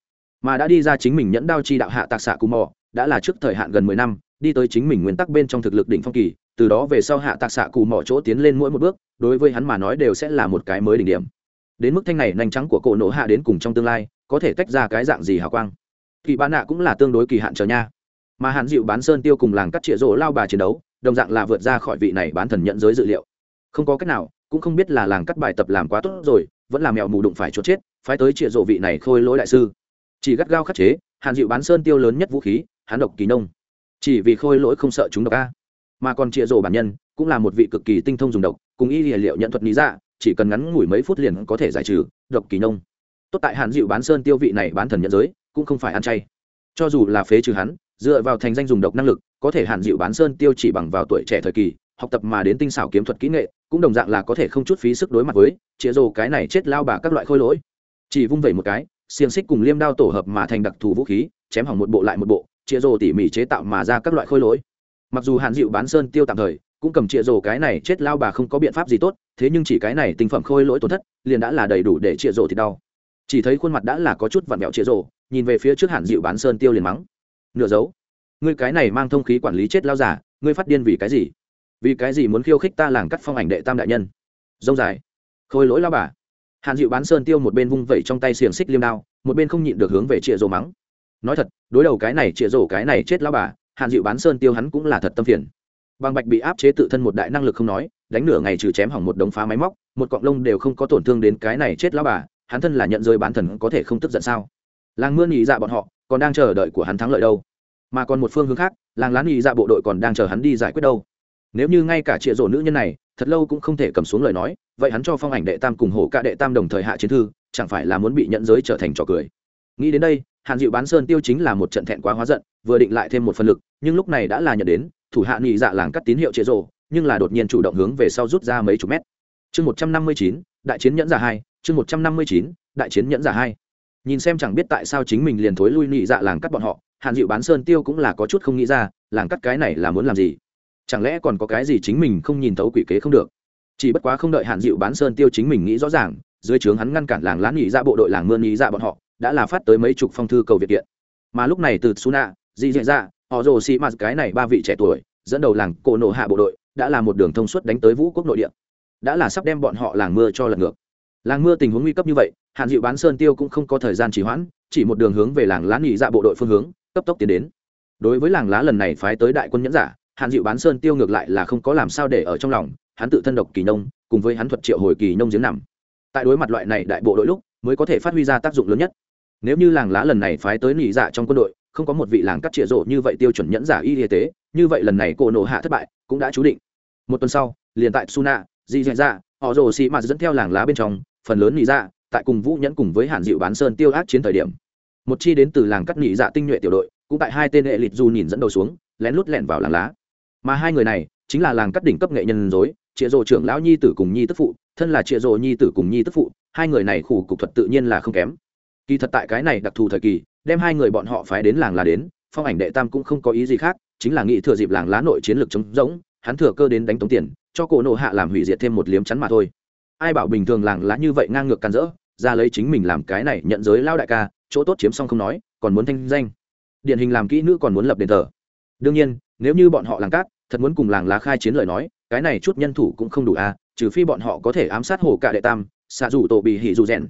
Mà đã đi ra chính mình nhẫn đao chi đạo hạ tạc xạ cù mò, đã là trước thời hạn gần mười năm, đi tới chính mình nguyên tắc bên trong thực lực đỉnh phong kỳ, từ đó về sau hạ tạc xạ cù mò chỗ tiến lên mỗi một bước, đối với hắn mà nói đều sẽ là một cái mới đỉnh điểm. Đến mức thanh này nhanh trắng của cổ nổ hạ đến cùng trong tương lai, có thể tách ra cái dạng gì hào quang kỳ bán nạ cũng là tương đối kỳ hạn chờ nha. Mà hạn dịu bán sơn tiêu cùng làng cắt trịa rỗ lao bà chiến đấu, đồng dạng là vượt ra khỏi vị này bán thần nhận giới dự liệu. Không có cách nào, cũng không biết là làng cắt bài tập làm quá tốt rồi, vẫn là mèo mù đụng phải chốt chết, phái tới trịa rỗ vị này khôi lỗi đại sư. Chỉ gắt gao khắc chế hạn dịu bán sơn tiêu lớn nhất vũ khí, hắn độc kỳ nông. Chỉ vì khôi lỗi không sợ chúng độc a. Mà còn trịa rỗ bản nhân, cũng là một vị cực kỳ tinh thông dùng độc, cùng y địa liệu nhận thuật lý ra chỉ cần ngắn ngủi mấy phút liền có thể giải trừ độc kỳ nông. Tốt tại hạn dịu bán sơn tiêu vị này bán thần nhận giới cũng không phải ăn chay. Cho dù là phế trừ hắn, dựa vào thành danh dùng độc năng lực, có thể hạn dịu bán sơn tiêu chỉ bằng vào tuổi trẻ thời kỳ, học tập mà đến tinh xảo kiếm thuật kỹ nghệ, cũng đồng dạng là có thể không chút phí sức đối mặt với, chĩa rồ cái này chết lao bà các loại khôi lỗi. Chỉ vung vẩy một cái, xiềng xích cùng liêm đao tổ hợp mà thành đặc thù vũ khí, chém hỏng một bộ lại một bộ, chĩa rồ tỉ mỉ chế tạo mà ra các loại khôi lỗi. Mặc dù hạn dịu bán sơn tiêu tạm thời, cũng cầm chĩa rồ cái này chết lao bà không có biện pháp gì tốt, thế nhưng chỉ cái này tinh phẩm khôi lỗi tổn thất, liền đã là đầy đủ để chĩa rồ thì đau. Chỉ thấy khuôn mặt đã là có chút vặn vẹo chĩa rồ nhìn về phía trước Hàn dịu bán sơn tiêu liền mắng. Nửa dấu. Ngươi cái này mang thông khí quản lý chết lao giả, ngươi phát điên vì cái gì? Vì cái gì muốn khiêu khích ta làng cắt phong ảnh đệ tam đại nhân? Dông dài. Khôi lỗi lao bà. Hàn dịu bán sơn tiêu một bên vung vẩy trong tay xiềng xích liêm đao, một bên không nhịn được hướng về chịa rồ mắng. Nói thật, đối đầu cái này chịa rồ cái này chết lao bà Hàn dịu bán sơn tiêu hắn cũng là thật tâm phiền. Bằng bạch bị áp chế tự thân một đại năng lực không nói, đánh nửa ngày trừ chém hỏng một đống phá máy móc, một cọng lông đều không có tổn thương đến cái này chết lao bà, hắn thân là nhận rơi bán thần có thể không tức giận sao? Làng mưa nhị dạ bọn họ còn đang chờ đợi của hắn thắng lợi đâu. Mà còn một phương hướng khác, làng lán nhị dạ bộ đội còn đang chờ hắn đi giải quyết đâu. Nếu như ngay cả trịa rổ nữ nhân này, thật lâu cũng không thể cầm xuống lời nói, vậy hắn cho phong ảnh đệ tam cùng hổ ca đệ tam đồng thời hạ chiến thư, chẳng phải là muốn bị nhận giới trở thành trò cười. Nghĩ đến đây, hàn dịu bán sơn tiêu chính là một trận thẹn quá hóa giận, vừa định lại thêm một phần lực, nhưng lúc này đã là nhận đến, thủ hạ nghị dạ làng cắt tín hiệu trịa rổ, nhưng là đột nhiên chủ động hướng về sau rút ra mấy chục mét. Chương một trăm năm mươi chín, đại chiến nhẫn giả hai, chương một trăm năm mươi chín, đại chiến nhẫn giả hai nhìn xem chẳng biết tại sao chính mình liền thối lui nhị dạ làng cắt bọn họ, hàn dịu bán sơn tiêu cũng là có chút không nghĩ ra, làng cắt cái này là muốn làm gì? Chẳng lẽ còn có cái gì chính mình không nhìn thấu quỷ kế không được? Chỉ bất quá không đợi hàn dịu bán sơn tiêu chính mình nghĩ rõ ràng, dưới trướng hắn ngăn cản làng lán nhị dạ bộ đội làng mươn nhị dạ bọn họ, đã là phát tới mấy chục phong thư cầu việt kiện. Mà lúc này từ suna, dị dạ ra họ rồ xị mạt cái này ba vị trẻ tuổi, dẫn đầu làng cổ nổ hạ bộ đội, đã là một đường thông suốt đánh tới vũ quốc nội địa. Đã là sắp đem bọn họ làng mưa cho lật ngược làng mưa tình huống nguy cấp như vậy, hàn dịu bán sơn tiêu cũng không có thời gian trì hoãn, chỉ một đường hướng về làng lá nghỉ dạ bộ đội phương hướng, cấp tốc tiến đến. Đối với làng lá lần này phái tới đại quân nhẫn giả, hàn dịu bán sơn tiêu ngược lại là không có làm sao để ở trong lòng, hắn tự thân độc kỳ nông, cùng với hắn thuật triệu hồi kỳ nông giếng nằm. Tại đối mặt loại này đại bộ đội lúc, mới có thể phát huy ra tác dụng lớn nhất. Nếu như làng lá lần này phái tới nghỉ dạ trong quân đội, không có một vị làng cắt trịa rộ như vậy tiêu chuẩn nhẫn giả y y tế, như vậy lần này cô nổ hạ thất bại, cũng đã chú định. Một tuần sau, liền tại suna di dạ dạ họ rồ xị mạt dẫn theo làng lá bên trong phần lớn nhị dạ tại cùng vũ nhẫn cùng với hàn dịu bán sơn tiêu ác chiến thời điểm. Một chi đến từ làng cắt nhị dạ tinh nhuệ tiểu đội, cũng tại hai tên hệ lịt du nhìn dẫn đầu xuống, lén lút lẻn vào làng lá. Mà hai người này chính là làng cắt đỉnh cấp nghệ nhân dối chịa rồ trưởng lão nhi tử cùng nhi tức phụ, thân là chịa rồ nhi tử cùng nhi tức phụ, hai người này khủ cục thuật tự nhiên là không kém. Kỳ thật tại cái này đặc thù thời kỳ, đem hai người bọn họ phái đến làng là đến, phong ảnh đệ tam cũng không có ý gì khác, chính là nghĩ thừa dịp làng lá nội chiến lược chống rỗng, hắn thừa cơ đến đánh tống tiền, cho cổ nộ hạ làm hủy diệt thêm một liếm chắn mà thôi ai bảo bình thường làng lá như vậy ngang ngược can rỡ, ra lấy chính mình làm cái này nhận giới lao đại ca, chỗ tốt chiếm xong không nói, còn muốn thanh danh. Điển hình làm kỹ nữ còn muốn lập đền thờ. Đương nhiên, nếu như bọn họ làng cát, thật muốn cùng làng lá khai chiến lời nói, cái này chút nhân thủ cũng không đủ à trừ phi bọn họ có thể ám sát hồ cả đệ tam, xạ rủ tổ bị hỉ dù rèn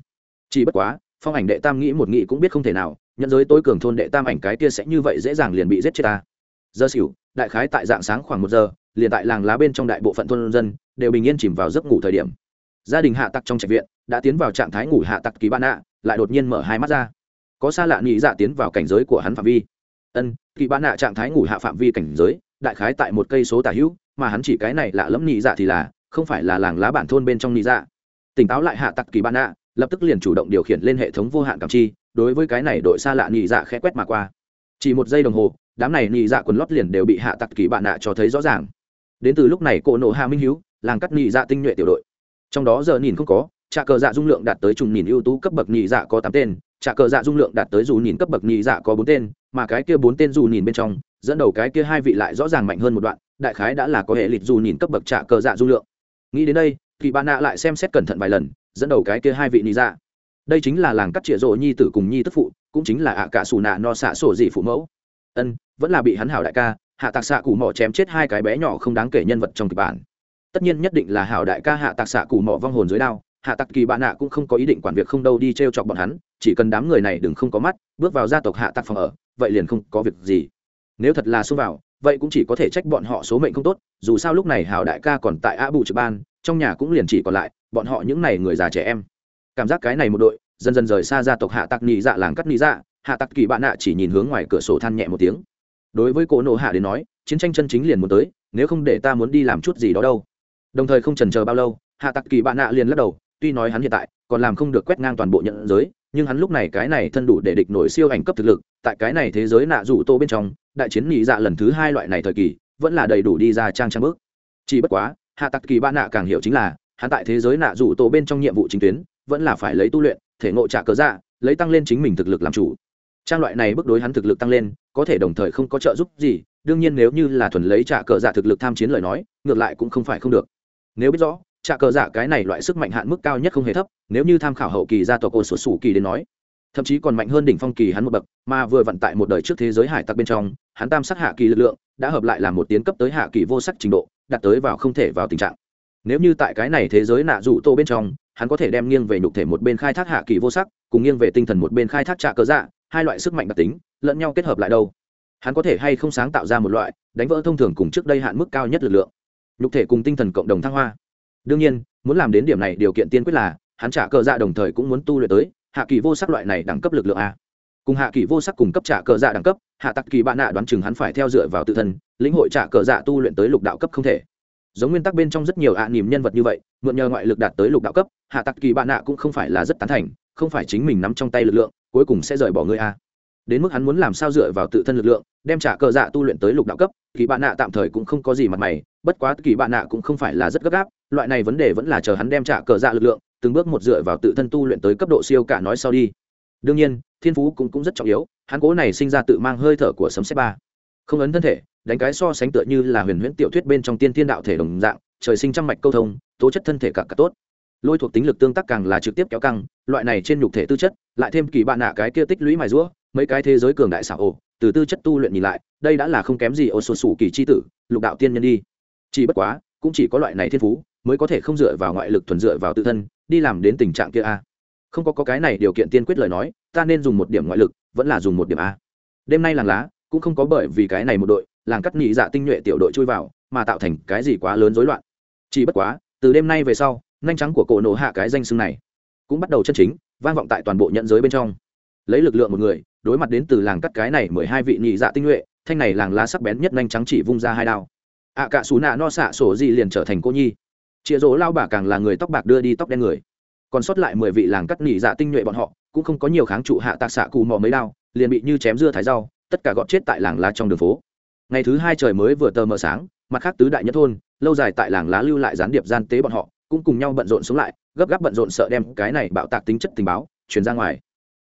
chỉ bất quá, phong ảnh đệ tam nghĩ một nghĩ cũng biết không thể nào, nhận giới tối cường thôn đệ tam ảnh cái kia sẽ như vậy dễ dàng liền bị giết chết ta. Giờ xỉu, đại khái tại dạng sáng khoảng một giờ, liền tại làng lá bên trong đại bộ phận thôn dân đều bình yên chìm vào giấc ngủ thời điểm gia đình hạ tặc trong trạch viện, đã tiến vào trạng thái ngủ hạ tặc kỳ ban ạ, lại đột nhiên mở hai mắt ra. Có xa lạ nghĩ dạ tiến vào cảnh giới của hắn phạm vi. Ân, kỳ ban ạ trạng thái ngủ hạ phạm vi cảnh giới, đại khái tại một cây số tả hữu, mà hắn chỉ cái này lạ lẫm nhị dạ thì là, không phải là làng lá bản thôn bên trong nhị dạ. Tỉnh táo lại hạ tặc kỳ bạn ạ, lập tức liền chủ động điều khiển lên hệ thống vô hạn cảm chi, đối với cái này đội xa lạ nhị dạ khẽ quét mà qua. Chỉ một giây đồng hồ, đám này nhị dạ quần lót liền đều bị hạ tặc kỳ bạn ạ cho thấy rõ ràng. Đến từ lúc này, cô nộ hạ minh hiếu, làng cắt nhị dạ tinh nhuệ tiểu đội trong đó giờ nhìn không có trà cờ dạ dung lượng đạt tới trùng nhìn ưu tú cấp bậc nhị dạ có tám tên trà cờ dạ dung lượng đạt tới dù nhìn cấp bậc nhị dạ có bốn tên, mà cái kia bốn tên dù nhìn bên trong, dẫn đầu cái kia hai vị lại rõ ràng mạnh hơn một đoạn, đại khái đã là có hệ lịch dù nhìn cấp bậc trà cờ dạ dung lượng. Nghĩ đến đây, kỳ bạn nạ lại xem xét cẩn thận vài lần, dẫn đầu cái kia hai vị nhị dạ. Đây chính là làng cắt trịa rộ nhi tử cùng nhi tức phụ, cũng chính là ạ cả xù nạ no xạ sổ dị phụ mẫu. Ân, vẫn là bị hắn hảo đại ca, hạ tạc xạ cụ mỏ chém chết hai cái bé nhỏ không đáng kể nhân vật trong kịch bản tất nhiên nhất định là hảo đại ca hạ tạc xạ cù mỏ vong hồn dưới đao, hạ tạc kỳ bạn nạ cũng không có ý định quản việc không đâu đi t r e o chọc bọn hắn, chỉ cần đám người này đừng không có mắt, bước vào gia tộc hạ tạc phòng ở, vậy liền không có việc gì. Nếu thật là xông vào, vậy cũng chỉ có thể trách bọn họ số mệnh không tốt, dù sao lúc này hảo đại ca còn tại a bù trực ban, trong nhà cũng liền chỉ còn lại bọn họ những n à y người già trẻ em. Cảm giác cái này một đội, dần dần rời xa gia tộc hạ tạc nị dạ làng cắt nị dạ hạ tạc kỳ bạn nạ chỉ nhìn hướng ngoài cửa sổ than nhẹ một tiếng. Đối với cỗ nộ hạ đến nói, chiến tranh chân chính liền muốn tới, nếu không để ta muốn đi làm chút gì đó đâu đồng thời không trần chờ bao lâu, hạ tặc kỳ bạn nạ liền lắc đầu, tuy nói hắn hiện tại còn làm không được quét ngang toàn bộ nhận giới, nhưng hắn lúc này cái này thân đủ để địch nổi siêu ảnh cấp thực lực, tại cái này thế giới nạ rủ tô bên trong, đại chiến nhị dạ lần thứ hai loại này thời kỳ, vẫn là đầy đủ đi ra trang trang bước. Chỉ bất quá, hạ tặc kỳ bạn nạ càng hiểu chính là, hắn tại thế giới nạ rủ tô bên trong nhiệm vụ chính tuyến, vẫn là phải lấy tu luyện, thể ngộ trả cớ dạ lấy tăng lên chính mình thực lực làm chủ. Trang loại này bước đối hắn thực lực tăng lên, có thể đồng thời không có trợ giúp gì, đương nhiên nếu như là thuần lấy trả cờ dạ thực lực tham chiến lời nói, ngược lại cũng không phải không được nếu biết rõ Trạ cờ dạ cái này loại sức mạnh hạn mức cao nhất không hề thấp, nếu như tham khảo hậu kỳ gia tộc ôn sổ sủ kỳ đến nói, thậm chí còn mạnh hơn đỉnh phong kỳ hắn một bậc, mà vừa vận tại một đời trước thế giới hải tặc bên trong, hắn tam sắc hạ kỳ lực lượng đã hợp lại làm một tiến cấp tới hạ kỳ vô sắc trình độ, đạt tới vào không thể vào tình trạng. Nếu như tại cái này thế giới nạ dụ tô bên trong, hắn có thể đem nghiêng về nhục thể một bên khai thác hạ kỳ vô sắc, cùng nghiêng về tinh thần một bên khai thác trạ cờ dạ hai loại sức mạnh đặc tính, lẫn nhau kết hợp lại đâu. Hắn có thể hay không sáng tạo ra một loại, đánh vỡ thông thường cùng trước đây hạn mức cao nhất lực lượng nhục thể cùng tinh thần cộng đồng thăng hoa. Đương nhiên, muốn làm đến điểm này điều kiện tiên quyết là, hắn trả cờ dạ đồng thời cũng muốn tu luyện tới, hạ kỳ vô sắc loại này đẳng cấp lực lượng a. Cùng hạ kỳ vô sắc cùng cấp trả cờ dạ đẳng cấp, hạ tặc kỳ bạn nạ đoán chừng hắn phải theo dựa vào tự thân, lĩnh hội trả cờ dạ tu luyện tới lục đạo cấp không thể. Giống nguyên tắc bên trong rất nhiều ạ à nhân vật như vậy, mượn nhờ ngoại lực đạt tới lục đạo cấp, hạ tặc kỳ bạn nạ cũng không phải là rất tán thành, không phải chính mình nắm trong tay lực lượng, cuối cùng sẽ rời bỏ người a đến mức hắn muốn làm sao dựa vào tự thân lực lượng đem trả cờ dạ tu luyện tới lục đạo cấp kỳ bạn nạ tạm thời cũng không có gì mặt mày bất quá kỳ bạn nạ cũng không phải là rất gấp gáp loại này vấn đề vẫn là chờ hắn đem trả cờ dạ lực lượng từng bước một dựa vào tự thân tu luyện tới cấp độ siêu cả nói sau đi. Đương nhiên thiên phú cũng, cũng rất trọng yếu hắn cố này sinh ra tự mang hơi thở của sấm xếp ba. Không ấn thân thể đánh cái so sánh tựa như là huyền huyễn tiểu thuyết bên trong tiên tiên đạo thể đồng dạng trời sinh trăm mạch câu thông tố chất thân thể cả cả tốt. Lôi thuộc tính lực tương tác càng là trực tiếp kéo căng loại này trên nhục thể tư chất lại thêm kỳ bạn nạ cái kia tích lũy mài rũa mấy cái thế giới cường đại xảo ồ từ tư chất tu luyện nhìn lại đây đã là không kém gì ô sổ sủ kỳ chi tử lục đạo tiên nhân đi. Chỉ bất quá cũng chỉ có loại này thiên phú mới có thể không dựa vào ngoại lực thuần dựa vào tự thân đi làm đến tình trạng kia a. Không có, có cái này điều kiện tiên quyết lời nói ta nên dùng một điểm ngoại lực vẫn là dùng một điểm a. Đêm nay làng lá cũng không có bởi vì cái này một đội làng cắt nhị dạ tinh nhuệ tiểu đội chui vào mà tạo thành cái gì quá lớn rối loạn. Chỉ bất quá từ đêm nay về sau nhanh trắng của cổ nổ hạ cái danh xưng này cũng bắt đầu chân chính vang vọng tại toàn bộ nhận giới bên trong. Lấy lực lượng một người đối mặt đến từ làng cắt cái này mười hai vị nhị dạ tinh nhuệ thanh này làng lá sắc bén nhất nhanh trắng chỉ vung ra hai đao. Ạ à, cả xù nạ no xạ sổ gì liền trở thành cô nhi. Chịa rỗ lao bà càng là người tóc bạc đưa đi tóc đen người. Còn sót lại mười vị làng cắt nhị dạ tinh nhuệ bọn họ cũng không có nhiều kháng trụ hạ tạc xạ cù mò mấy đao liền bị như chém dưa thái rau tất cả gọt chết tại làng lá trong đường phố. Ngày thứ hai trời mới vừa tờ mờ sáng mặt khác tứ đại nhất thôn lâu dài tại làng lá lưu lại gián điệp gian tế bọn họ cũng cùng nhau bận rộn xuống lại gấp gáp bận rộn sợ đem cái này bạo tạc tính chất tình báo truyền ra ngoài.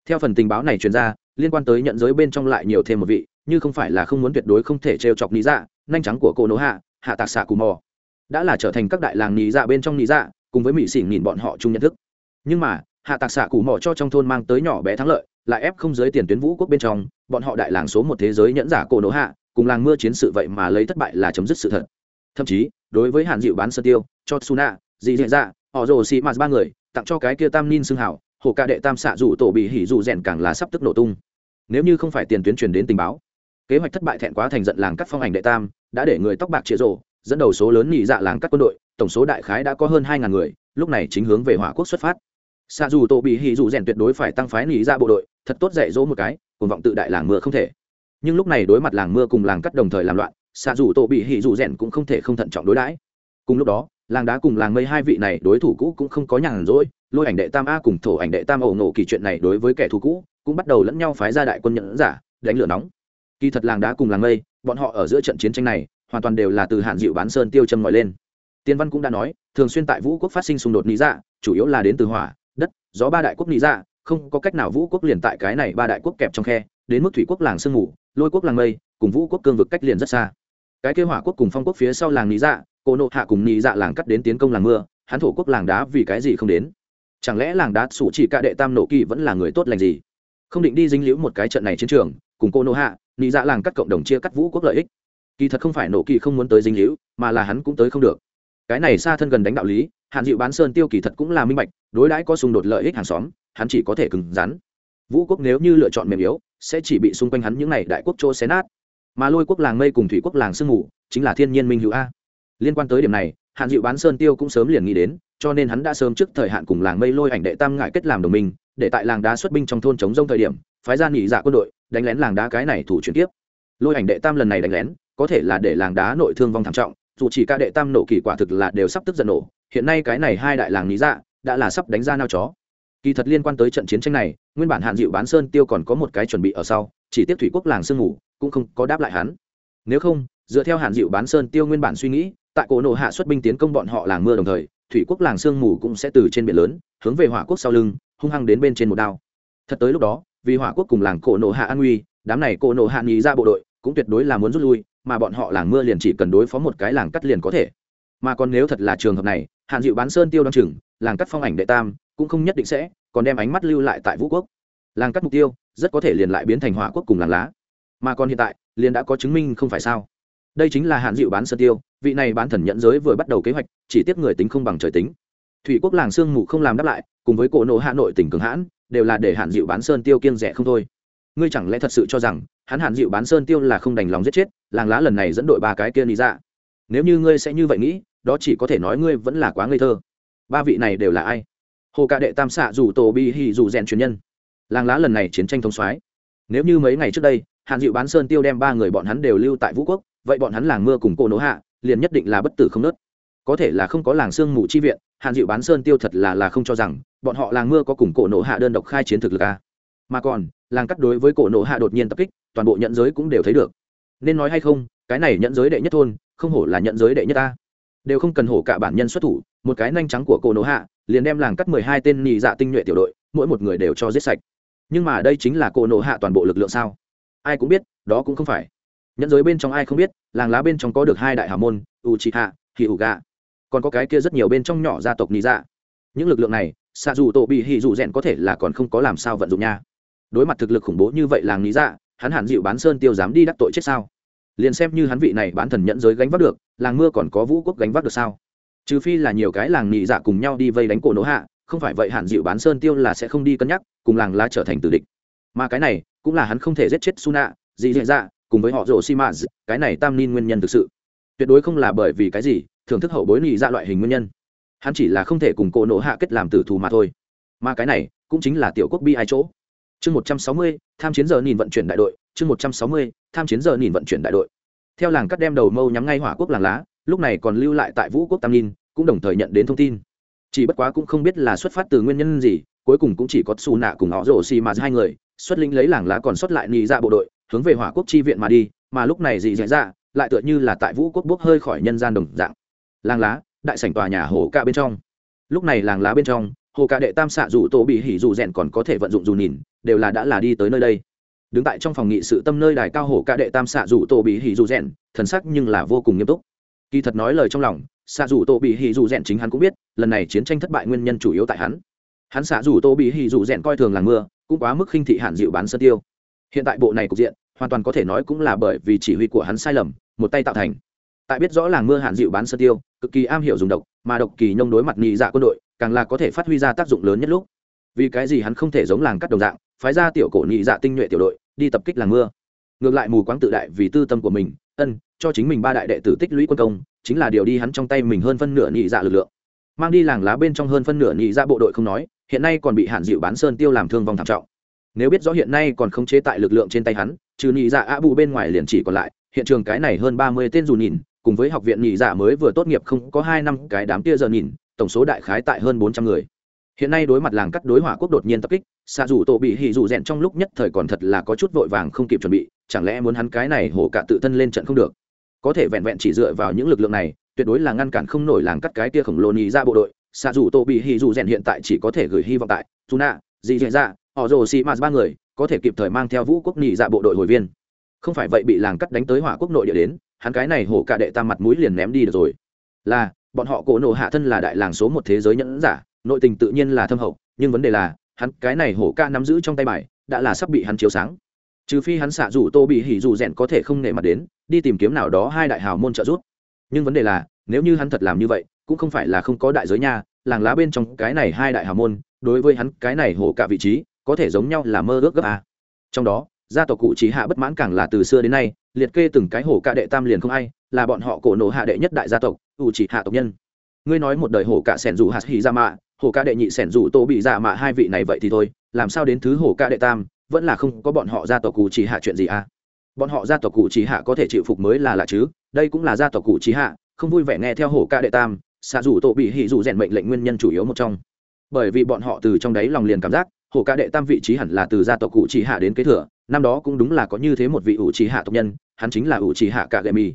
Theo phần tình báo này truyền ra liên quan tới nhận giới bên trong lại nhiều thêm một vị, như không phải là không muốn tuyệt đối không thể trêu chọc lý dạ nhanh trắng của cô nỗ hạ hạ tạc xạ cù mò. Đã là trở thành các đại làng lý dạ bên trong lý dạ cùng với mỹ xỉn nhìn bọn họ chung nhận thức. Nhưng mà, hạ tạc xạ cù mò cho trong thôn mang tới nhỏ bé thắng lợi, lại ép không giới tiền tuyến vũ quốc bên trong, bọn họ đại làng số một thế giới nhẫn giả cổ nỗ hạ, cùng làng mưa chiến sự vậy mà lấy thất bại là chấm dứt sự thật. Thậm chí, đối với hàn dịu bán sơ tiêu cho suna dị dị dạ họ rồ xì mạt ba người, tặng cho cái kia tam nin xương hảo, hồ ca đệ tam xạ rủ tổ bị hỉ rủ rèn càng là sắp tức nổ tung nếu như không phải tiền tuyến truyền đến tình báo kế hoạch thất bại thẹn quá thành giận làng cắt phong ảnh đệ tam đã để người tóc bạc chĩa rộ, dẫn đầu số lớn nhị dạ làng cắt quân đội tổng số đại khái đã có hơn hai ngàn người lúc này chính hướng về hỏa quốc xuất phát. Xa dù tổ bị hỉ rủ rèn tuyệt đối phải tăng phái nhị dạ bộ đội thật tốt dạy dỗ một cái cùng vọng tự đại làng mưa không thể. Nhưng lúc này đối mặt làng mưa cùng làng cắt đồng thời làm loạn xa dù tổ bị hỉ dù rèn cũng không thể không thận trọng đối đãi. Cùng lúc đó làng đá cùng làng mây hai vị này đối thủ cũ cũng không có nhàn rỗi lôi ảnh đệ tam a cùng thổ ảnh đệ tam ẩu nổ kỳ chuyện này đối với kẻ thù cũ cũng bắt đầu lẫn nhau phái ra đại quân nhận giả đánh lửa nóng. Kỳ thật làng đá cùng làng mây bọn họ ở giữa trận chiến tranh này hoàn toàn đều là từ hạn dịu bán sơn tiêu châm ngòi lên. Tiên văn cũng đã nói thường xuyên tại vũ quốc phát sinh xung đột lý dạ chủ yếu là đến từ hỏa đất gió ba đại quốc lý dạ không có cách nào vũ quốc liền tại cái này ba đại quốc kẹp trong khe đến mức thủy quốc làng sương ngủ, lôi quốc làng mây cùng vũ quốc cương vực cách liền rất xa. Cái kế hỏa quốc cùng phong quốc phía sau làng lý dạ cô nộ hạ cùng lý dạ làng cắt đến tiến công làng mưa hắn thổ quốc làng đá vì cái gì không đến? Chẳng lẽ làng đá sủ chỉ cả đệ tam nổ kỳ vẫn là người tốt lành gì? Không định đi dính liễu một cái trận này chiến trường cùng cô nô hạ nị dạ làng cắt cộng đồng chia cắt vũ quốc lợi ích. Kỳ thật không phải nổ kỳ không muốn tới dính liễu mà là hắn cũng tới không được. Cái này xa thân gần đánh đạo lý hạn dịu bán sơn tiêu kỳ thật cũng là minh bạch đối đãi có xung đột lợi ích hàng xóm hắn chỉ có thể cứng rắn. Vũ quốc nếu như lựa chọn mềm yếu sẽ chỉ bị xung quanh hắn những n à y đại quốc chỗ xé nát. Mà lôi quốc làng mây cùng thủy quốc làng sương ngủ, chính là thiên nhiên minh hữu a. Liên quan tới điểm này hạn dịu bán sơn tiêu cũng sớm liền nghĩ đến cho nên hắn đã sớm trước thời hạn cùng làng mây lôi ảnh đệ tam ngại kết làm đồng minh để tại làng đá xuất binh trong thôn chống rông thời điểm, phái ra nghỉ dạ quân đội, đánh lén làng đá cái này thủ chuyển tiếp. Lôi ảnh đệ tam lần này đánh lén, có thể là để làng đá nội thương vong thảm trọng, dù chỉ ca đệ tam nổ kỳ quả thực là đều sắp tức giận nổ. Hiện nay cái này hai đại làng lý dạ đã là sắp đánh ra nao chó. Kỳ thật liên quan tới trận chiến tranh này, nguyên bản hạn dịu bán sơn tiêu còn có một cái chuẩn bị ở sau, chỉ tiếp thủy quốc làng sương ngủ, cũng không có đáp lại hắn. Nếu không, dựa theo hạn dịu bán sơn tiêu nguyên bản suy nghĩ, tại cổ nổ hạ xuất binh tiến công bọn họ làng mưa đồng thời, thủy quốc làng sương mù cũng sẽ từ trên biển lớn, hướng về hỏa quốc sau lưng hung hăng đến bên trên một đao. Thật tới lúc đó, vì hỏa quốc cùng làng cổ nổ hạ an nguy, đám này cổ nổ hạ nghĩ ra bộ đội cũng tuyệt đối là muốn rút lui, mà bọn họ làng mưa liền chỉ cần đối phó một cái làng cắt liền có thể. Mà còn nếu thật là trường hợp này hạn dịu bán sơn tiêu đăng chừng, làng cắt phong ảnh đệ tam cũng không nhất định sẽ, còn đem ánh mắt lưu lại tại vũ quốc. Làng cắt mục tiêu rất có thể liền lại biến thành hỏa quốc cùng làng lá. Mà còn hiện tại, liền đã có chứng minh không phải sao. Đây chính là hạn dịu bán sơn tiêu, vị này bán thần nhận giới vừa bắt đầu kế hoạch, chỉ tiếp người tính không bằng trời tính. Thủy quốc làng sương mù không làm đáp lại cùng với cổ nộ hà nội tỉnh cường hãn, đều là để hạn dịu bán sơn tiêu kiêng rẻ không thôi. Ngươi chẳng lẽ thật sự cho rằng, hắn hạn dịu bán sơn tiêu là không đành lòng giết chết, làng lá lần này dẫn đội ba cái kia lý ra dạ? nếu như ngươi sẽ như vậy nghĩ, đó chỉ có thể nói ngươi vẫn là quá ngây thơ. Ba vị này đều là ai? Hồ ca đệ tam xạ dù tổ bi hì dù rèn truyền nhân. Làng lá lần này chiến tranh thông soái. Nếu như mấy ngày trước đây hạn dịu bán sơn tiêu đem ba người bọn hắn đều lưu tại vũ quốc, vậy bọn hắn làng mưa cùng cô nỗ hạ, liền nhất định là bất tử không nớt có thể là không có làng sương mù chi viện hạn dịu bán sơn tiêu thật là là không cho rằng, bọn họ làng mưa có cùng cổ nổ hạ đơn độc khai chiến thực lực à. mà còn, làng cắt đối với cổ nổ hạ đột nhiên tập kích, toàn bộ nhận giới cũng đều thấy được. Nên nói hay không, cái này nhận giới đệ nhất thôn, không hổ là nhận giới đệ nhất ta. Đều không cần hổ cả bản nhân xuất thủ, một cái nhanh trắng của cổ nổ hạ, liền đem làng cắt mười hai tên nhị dạ tinh nhuệ tiểu đội, mỗi một người đều cho giết sạch. Nhưng mà đây chính là cổ nổ hạ toàn bộ lực lượng sao? Ai cũng biết, đó cũng không phải. Nhận giới bên trong ai không biết, làng lá bên trong có được hai đại hào môn u chị hạ hì ủ gà còn có cái kia rất nhiều bên trong nhỏ gia tộc nị dạ những lực lượng này, xạ dù tổ bị hì dù rèn có thể là còn không có làm sao vận dụng nha. Đối mặt thực lực khủng bố như vậy làng nị dạ hắn hẳn dịu bán sơn tiêu dám đi đắc tội chết sao? Liền xem như hắn vị này bán thần nhẫn giới gánh vác được, làng mưa còn có vũ quốc gánh vác được sao? Trừ phi là nhiều cái làng nị dạ cùng nhau đi vây đánh cổ nỗ hạ, không phải vậy hẳn dịu bán sơn tiêu là sẽ không đi cân nhắc, cùng làng lá trở thành tử địch. Mà cái này, cũng là hắn không thể giết chết suna dị dạ dạ cùng với họ rồ xi mã cái này tam nin nguyên nhân thực sự. Tuyệt đối không là bởi vì cái gì thưởng thức hậu bối nhị dạ loại hình nguyên nhân. Hắn chỉ là không thể cùng cổ nộ hạ kết làm tử thù mà thôi. Mà cái này cũng chính là tiểu quốc bi ai chỗ. Chương một trăm sáu mươi, tham chiến giờ nhìn vận chuyển đại đội. Chương một trăm sáu mươi, tham chiến giờ nhìn vận chuyển đại đội. Theo làng cắt đem đầu mâu nhắm ngay hỏa quốc làng lá, lúc này còn lưu lại tại vũ quốc tam nhìn cũng đồng thời nhận đến thông tin. Chỉ bất quá cũng không biết là xuất phát từ nguyên nhân gì, cuối cùng cũng chỉ có xù nạ cùng họ rổ xì mà hai người, xuất lĩnh lấy làng lá còn xuất lại nhị dạ bộ đội, hướng về hỏa quốc chi viện mà đi, mà lúc này dị dạ ra lại tựa như là tại vũ quốc bốc hơi khỏi nhân gian đồng dạng làng lá, đại sảnh tòa nhà hồ ca bên trong. Lúc này làng lá bên trong, hồ ca đệ tam xạ dù tổ bị hỉ dù rèn còn có thể vận dụng dù nhìn, đều là đã là đi tới nơi đây. Đứng tại trong phòng nghị sự tâm nơi đài cao hồ ca đệ tam xạ dù tổ bị hỉ dù rèn, thần sắc nhưng là vô cùng nghiêm túc. Kỳ thật nói lời trong lòng, xạ dù tổ bị hỉ dù rèn chính hắn cũng biết, lần này chiến tranh thất bại nguyên nhân chủ yếu tại hắn. Hắn xạ dù tổ bị hỉ dù rèn coi thường làng mưa, cũng quá mức khinh thị hạn dịu bán sơ tiêu. Hiện tại bộ này cục diện, hoàn toàn có thể nói cũng là bởi vì chỉ huy của hắn sai lầm, một tay tạo thành tại biết rõ làng mưa hạn dịu bán sơ tiêu, cực kỳ am hiểu dùng độc, mà độc kỳ nhông đối mặt nhị dạ quân đội, càng là có thể phát huy ra tác dụng lớn nhất lúc. Vì cái gì hắn không thể giống làng cắt đồng dạng, phái ra tiểu cổ nhị dạ tinh nhuệ tiểu đội, đi tập kích làng mưa. Ngược lại mù quáng tự đại vì tư tâm của mình, ân, cho chính mình ba đại đệ tử tích lũy quân công, chính là điều đi hắn trong tay mình hơn phân nửa nhị dạ lực lượng. Mang đi làng lá bên trong hơn phân nửa nhị dạ bộ đội không nói, hiện nay còn bị hạn dịu bán sơn tiêu làm thương vong thảm trọng. Nếu biết rõ hiện nay còn không chế tại lực lượng trên tay hắn, trừ nhị dạ ạ bù bên ngoài liền chỉ còn lại, hiện trường cái này hơn ba mươi tên dù nhìn cùng với học viện nhị dạ mới vừa tốt nghiệp không có hai năm, cái đám kia giờ nhìn, tổng số đại khái tại hơn bốn trăm người. Hiện nay đối mặt làng cắt đối hỏa quốc đột nhiên tập kích xạ dù tổ bị hỉ dù rèn trong lúc nhất thời còn thật là có chút vội vàng không kịp chuẩn bị, chẳng lẽ muốn hắn cái này hổ cả tự thân lên trận không được? Có thể vẹn vẹn chỉ dựa vào những lực lượng này, tuyệt đối là ngăn cản không nổi làng cắt cái tia khổng lồ nhị ra bộ đội. Xạ dù tổ bị hỉ dù rèn hiện tại chỉ có thể gửi hy vọng tại dù nạ dị dạ ra họ rồ xì mạt ba người, có thể kịp thời mang theo vũ quốc nhị ra bộ đội hồi viên. Không phải vậy bị làng cắt đánh tới hỏa quốc nội địa đến hắn cái này hổ cả đệ tam mặt mũi liền ném đi được rồi. Là, bọn họ cổ nổ hạ thân là đại làng số một thế giới nhẫn giả, nội tình tự nhiên là thâm hậu, nhưng vấn đề là, hắn cái này hổ ca nắm giữ trong tay bài, đã là sắp bị hắn chiếu sáng. Trừ phi hắn xạ rủ tô bị hỉ dù rèn có thể không nể mặt đến, đi tìm kiếm nào đó hai đại hào môn trợ giúp. Nhưng vấn đề là, nếu như hắn thật làm như vậy, cũng không phải là không có đại giới nha, làng lá bên trong cái này hai đại hào môn, đối với hắn cái này hổ cả vị trí, có thể giống nhau là mơ ước gấp a. Trong đó gia tộc cụ chỉ hạ bất mãn càng là từ xưa đến nay, liệt kê từng cái hổ cả đệ tam liền không ai, là bọn họ cổ nổ hạ đệ nhất đại gia tộc cụ chỉ hạ tộc nhân. Ngươi nói một đời hổ cả sẻn dù hạt hỉ ra mạ, hổ cả đệ nhị sẻn dù tô bị dạ mạ hai vị này vậy thì thôi, làm sao đến thứ hổ cả đệ tam, vẫn là không có bọn họ gia tộc cụ chỉ hạ chuyện gì à? Bọn họ gia tộc cụ chỉ hạ có thể chịu phục mới là lạ chứ, đây cũng là gia tộc cụ chỉ hạ, không vui vẻ nghe theo hổ ca đệ tam xạ dù tổ bị hỉ dù rèn mệnh lệnh nguyên nhân chủ yếu một trong. Bởi vì bọn họ từ trong đấy lòng liền cảm giác, hổ ca đệ tam vị trí hẳn là từ gia tộc cụ chỉ hạ đến kế thừa năm đó cũng đúng là có như thế một vị ủ trì hạ tộc nhân, hắn chính là ủ trì hạ cả gậy mì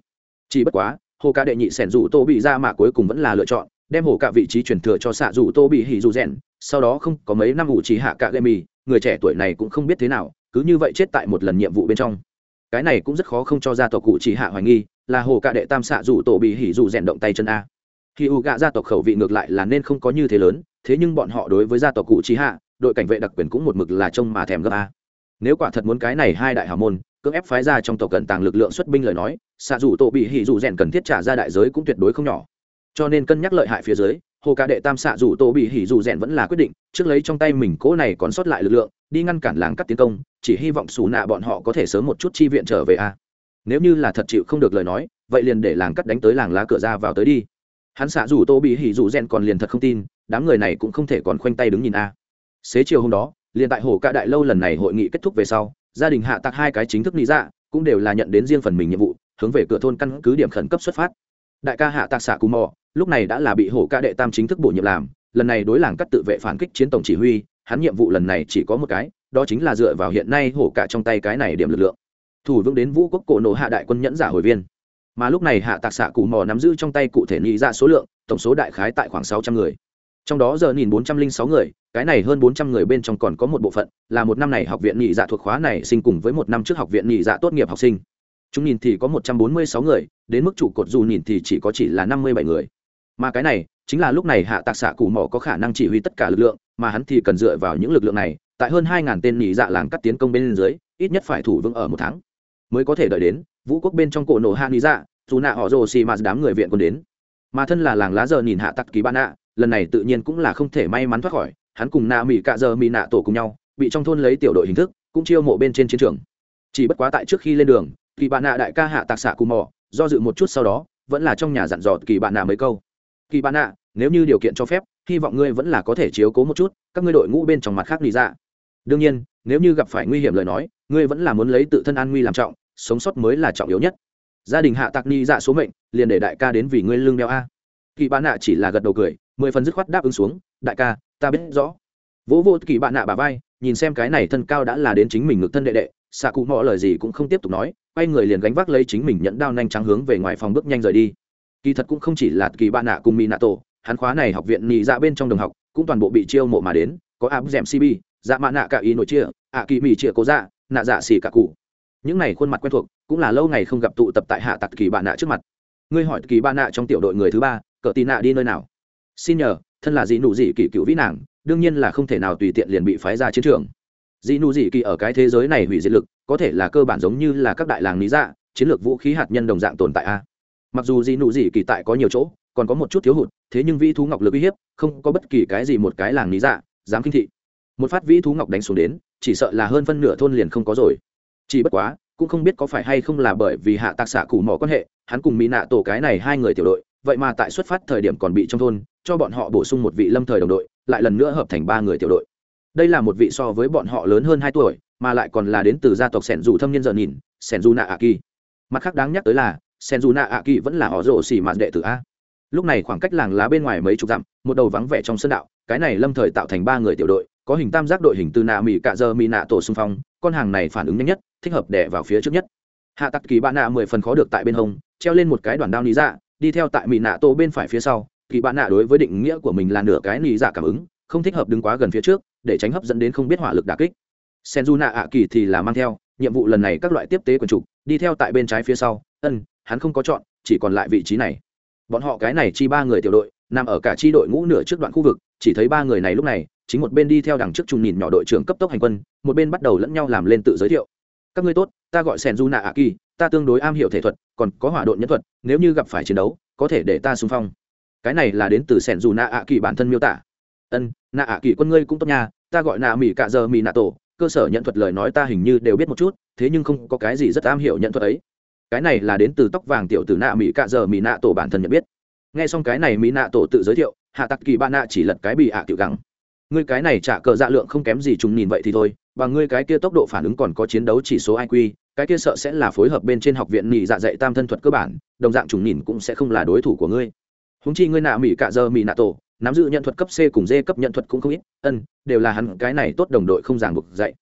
chỉ bất quá, hồ ca đệ nhị sẻn dù tô bị ra mà cuối cùng vẫn là lựa chọn, đem hồ cả vị trí chuyển thừa cho xạ dù tô bị hỉ dù rèn. Sau đó không có mấy năm ủ trì hạ cả gậy mì người trẻ tuổi này cũng không biết thế nào, cứ như vậy chết tại một lần nhiệm vụ bên trong. Cái này cũng rất khó không cho gia tộc cụ chỉ hạ hoài nghi, là hồ cả đệ tam xạ dù tổ bị hỉ dù rèn động tay chân a. Khi u gạ gia tộc khẩu vị ngược lại là nên không có như thế lớn, thế nhưng bọn họ đối với gia tộc cụ chỉ hạ đội cảnh vệ đặc quyền cũng một mực là trông mà thèm gấp a nếu quả thật muốn cái này hai đại hào môn, cưỡng ép phái ra trong tộc cận tàng lực lượng xuất binh lời nói, xạ dù tổ bị hỉ dù rèn cần thiết trả ra đại giới cũng tuyệt đối không nhỏ. Cho nên cân nhắc lợi hại phía dưới, hồ ca đệ tam xạ dù tổ bị hỉ dù rèn vẫn là quyết định, trước lấy trong tay mình cỗ này còn sót lại lực lượng, đi ngăn cản làng cắt tiến công, chỉ hy vọng xù nạ bọn họ có thể sớm một chút chi viện trở về a. Nếu như là thật chịu không được lời nói, vậy liền để làng cắt đánh tới làng lá cửa ra vào tới đi. Hắn xạ dù tô bị hỉ dù rèn còn liền thật không tin, đám người này cũng không thể còn khoanh tay đứng nhìn a. Xế chiều hôm đó liền tại hồ cạ đại lâu lần này hội nghị kết thúc về sau, gia đình hạ tạc hai cái chính thức lý dạ cũng đều là nhận đến riêng phần mình nhiệm vụ, hướng về cửa thôn căn cứ điểm khẩn cấp xuất phát. Đại ca hạ tạc xạ cù mò, lúc này đã là bị hổ ca đệ tam chính thức bổ nhiệm làm, lần này đối làng cắt tự vệ phản kích chiến tổng chỉ huy, hắn nhiệm vụ lần này chỉ có một cái, đó chính là dựa vào hiện nay hổ cả trong tay cái này điểm lực lượng. Thủ vững đến vũ quốc cổ nổ hạ đại quân nhẫn giả hồi viên. Mà lúc này hạ tạc xạ cụ mò nắm giữ trong tay cụ thể nghĩ ra số lượng, tổng số đại khái tại khoảng sáu trăm người trong đó giờ nhìn bốn trăm linh sáu người, cái này hơn bốn trăm người bên trong còn có một bộ phận là một năm này học viện nhị dạ thuộc khóa này sinh cùng với một năm trước học viện nhị dạ tốt nghiệp học sinh. Chúng nhìn thì có một trăm bốn mươi sáu người, đến mức trụ cột dù nhìn thì chỉ có chỉ là năm mươi bảy người. Mà cái này, chính là lúc này hạ tạc xạ cù mỏ có khả năng chỉ huy tất cả lực lượng, mà hắn thì cần dựa vào những lực lượng này, tại hơn hai ngàn tên nhị dạ làng cắt tiến công bên dưới, ít nhất phải thủ vững ở một tháng. Mới có thể đợi đến, vũ quốc bên trong cổ nổ hạ nhị dạ dù nạ họ rồ xì mà đám người viện còn đến. Mà thân là làng lá giờ nhìn hạ tặc ký ban nạ lần này tự nhiên cũng là không thể may mắn thoát khỏi, hắn cùng nạ mỹ cạ giờ mỹ nạ tổ cùng nhau, bị trong thôn lấy tiểu đội hình thức, cũng chiêu mộ bên trên chiến trường. Chỉ bất quá tại trước khi lên đường, kỳ bạn nạ đại ca hạ tạc xạ cù mò, do dự một chút sau đó, vẫn là trong nhà dặn dò kỳ bạn nạ mấy câu. Kỳ bạn nạ, nếu như điều kiện cho phép, hy vọng ngươi vẫn là có thể chiếu cố một chút, các ngươi đội ngũ bên trong mặt khác lý ra. Đương nhiên, nếu như gặp phải nguy hiểm lời nói, ngươi vẫn là muốn lấy tự thân an nguy làm trọng, sống sót mới là trọng yếu nhất. Gia đình hạ tạc ni dạ số mệnh, liền để đại ca đến vì ngươi lương đeo a kỳ bạn nạ chỉ là gật đầu cười, mười phần dứt khoát đáp ứng xuống, đại ca, ta biết rõ. Vỗ vô kỳ bạn nạ bà vai, nhìn xem cái này thân cao đã là đến chính mình ngực thân đệ đệ xạ cụ mọ lời gì cũng không tiếp tục nói, quay người liền gánh vác lấy chính mình nhẫn đao nhanh trắng hướng về ngoài phòng bước nhanh rời đi. Kỳ thật cũng không chỉ là kỳ bạn nạ cùng mỹ nạ tổ hắn khóa này học viện nhị dạ bên trong đồng học, cũng toàn bộ bị chiêu mộ mà đến, có áp dẻm cb dạ mạ nạ cả ý nội chia, ạ kỳ mỹ chia cố dạ nạ dạ xỉ cả cụ. Những này khuôn mặt quen thuộc, cũng là lâu ngày không gặp tụ tập tại hạ tặc kỳ bạn nạ trước mặt. Ngươi hỏi kỳ bạn nạ trong tiểu đội người thứ ba cờ tì nạ đi nơi nào? Xin nhờ, thân là dị nụ dị kỳ cựu vĩ nàng, đương nhiên là không thể nào tùy tiện liền bị phái ra chiến trường. Dị nụ dị kỳ ở cái thế giới này hủy diệt lực, có thể là cơ bản giống như là các đại làng lý dạ chiến lược vũ khí hạt nhân đồng dạng tồn tại a. Mặc dù dị nụ dị kỳ tại có nhiều chỗ, còn có một chút thiếu hụt, thế nhưng vĩ thú ngọc lực uy hiếp, không có bất kỳ cái gì một cái làng lý dạ dám kinh thị. Một phát vĩ thú ngọc đánh xuống đến, chỉ sợ là hơn phân nửa thôn liền không có rồi. Chỉ bất quá, cũng không biết có phải hay không là bởi vì hạ tạc xạ cụ mỏ quan hệ, hắn cùng mỹ nạ tổ cái này hai người tiểu đội vậy mà tại xuất phát thời điểm còn bị trong thôn, cho bọn họ bổ sung một vị lâm thời đồng đội, lại lần nữa hợp thành ba người tiểu đội. Đây là một vị so với bọn họ lớn hơn hai tuổi, mà lại còn là đến từ gia tộc sẻn dù thâm nhân giờ nhìn, sẻn dù nạ a kỳ. Mặt khác đáng nhắc tới là, sẻn dù nạ ạ kỳ vẫn là họ rổ xỉ mạt đệ tử a. Lúc này khoảng cách làng lá bên ngoài mấy chục dặm, một đầu vắng vẻ trong sân đạo, cái này lâm thời tạo thành ba người tiểu đội, có hình tam giác đội hình từ nạ mỹ cạ giờ mỹ nạ tổ xung phong, con hàng này phản ứng nhanh nhất, thích hợp đẻ vào phía trước nhất. Hạ tặc kỳ bạn nạ mười phần khó được tại bên hông, treo lên một cái đoàn đao lý dạ đi theo tại mỹ nạ tổ bên phải phía sau, kỳ bạn nạ đối với định nghĩa của mình là nửa cái lì dạ cảm ứng, không thích hợp đứng quá gần phía trước, để tránh hấp dẫn đến không biết hỏa lực đà kích. Senju nạ ạ kỳ thì là mang theo, nhiệm vụ lần này các loại tiếp tế quần trục đi theo tại bên trái phía sau, ân, hắn không có chọn, chỉ còn lại vị trí này. Bọn họ cái này chi ba người tiểu đội, nằm ở cả chi đội ngũ nửa trước đoạn khu vực, chỉ thấy ba người này lúc này, chính một bên đi theo đằng trước trung nhìn nhỏ đội trưởng cấp tốc hành quân, một bên bắt đầu lẫn nhau làm lên tự giới thiệu. Các ngươi tốt, ta gọi sen du nạ ạ kỳ ta tương đối am hiểu thể thuật, còn có hỏa độn nhân thuật, nếu như gặp phải chiến đấu, có thể để ta xung phong. Cái này là đến từ sèn dù nạ ạ kỳ bản thân miêu tả. Ân nạ ạ kỳ quân ngươi cũng tốt nha, ta gọi nạ mỹ cạ giờ mỹ nạ tổ, cơ sở nhận thuật lời nói ta hình như đều biết một chút, thế nhưng không có cái gì rất am hiểu nhận thuật ấy. Cái này là đến từ tóc vàng tiểu tử nạ mỹ cạ giờ mỹ nạ tổ bản thân nhận biết. Nghe xong cái này mỹ nạ tổ tự giới thiệu, hạ tặc kỳ ba nạ chỉ lật cái bị ạ tiểu gắng ngươi cái này trả cờ dạ lượng không kém gì chúng nhìn vậy thì thôi, và ngươi cái kia tốc độ phản ứng còn có chiến đấu chỉ số iq cái kia sợ sẽ là phối hợp bên trên học viện nhị dạ dạy tam thân thuật cơ bản, đồng dạng trùng nhìn cũng sẽ không là đối thủ của ngươi. Húng chi ngươi nạ mỹ cạ giờ mỹ nạ tổ, nắm giữ nhận thuật cấp c cùng d cấp nhận thuật cũng không ít, ân, đều là hắn, cái này tốt đồng đội không ràng buộc dạy.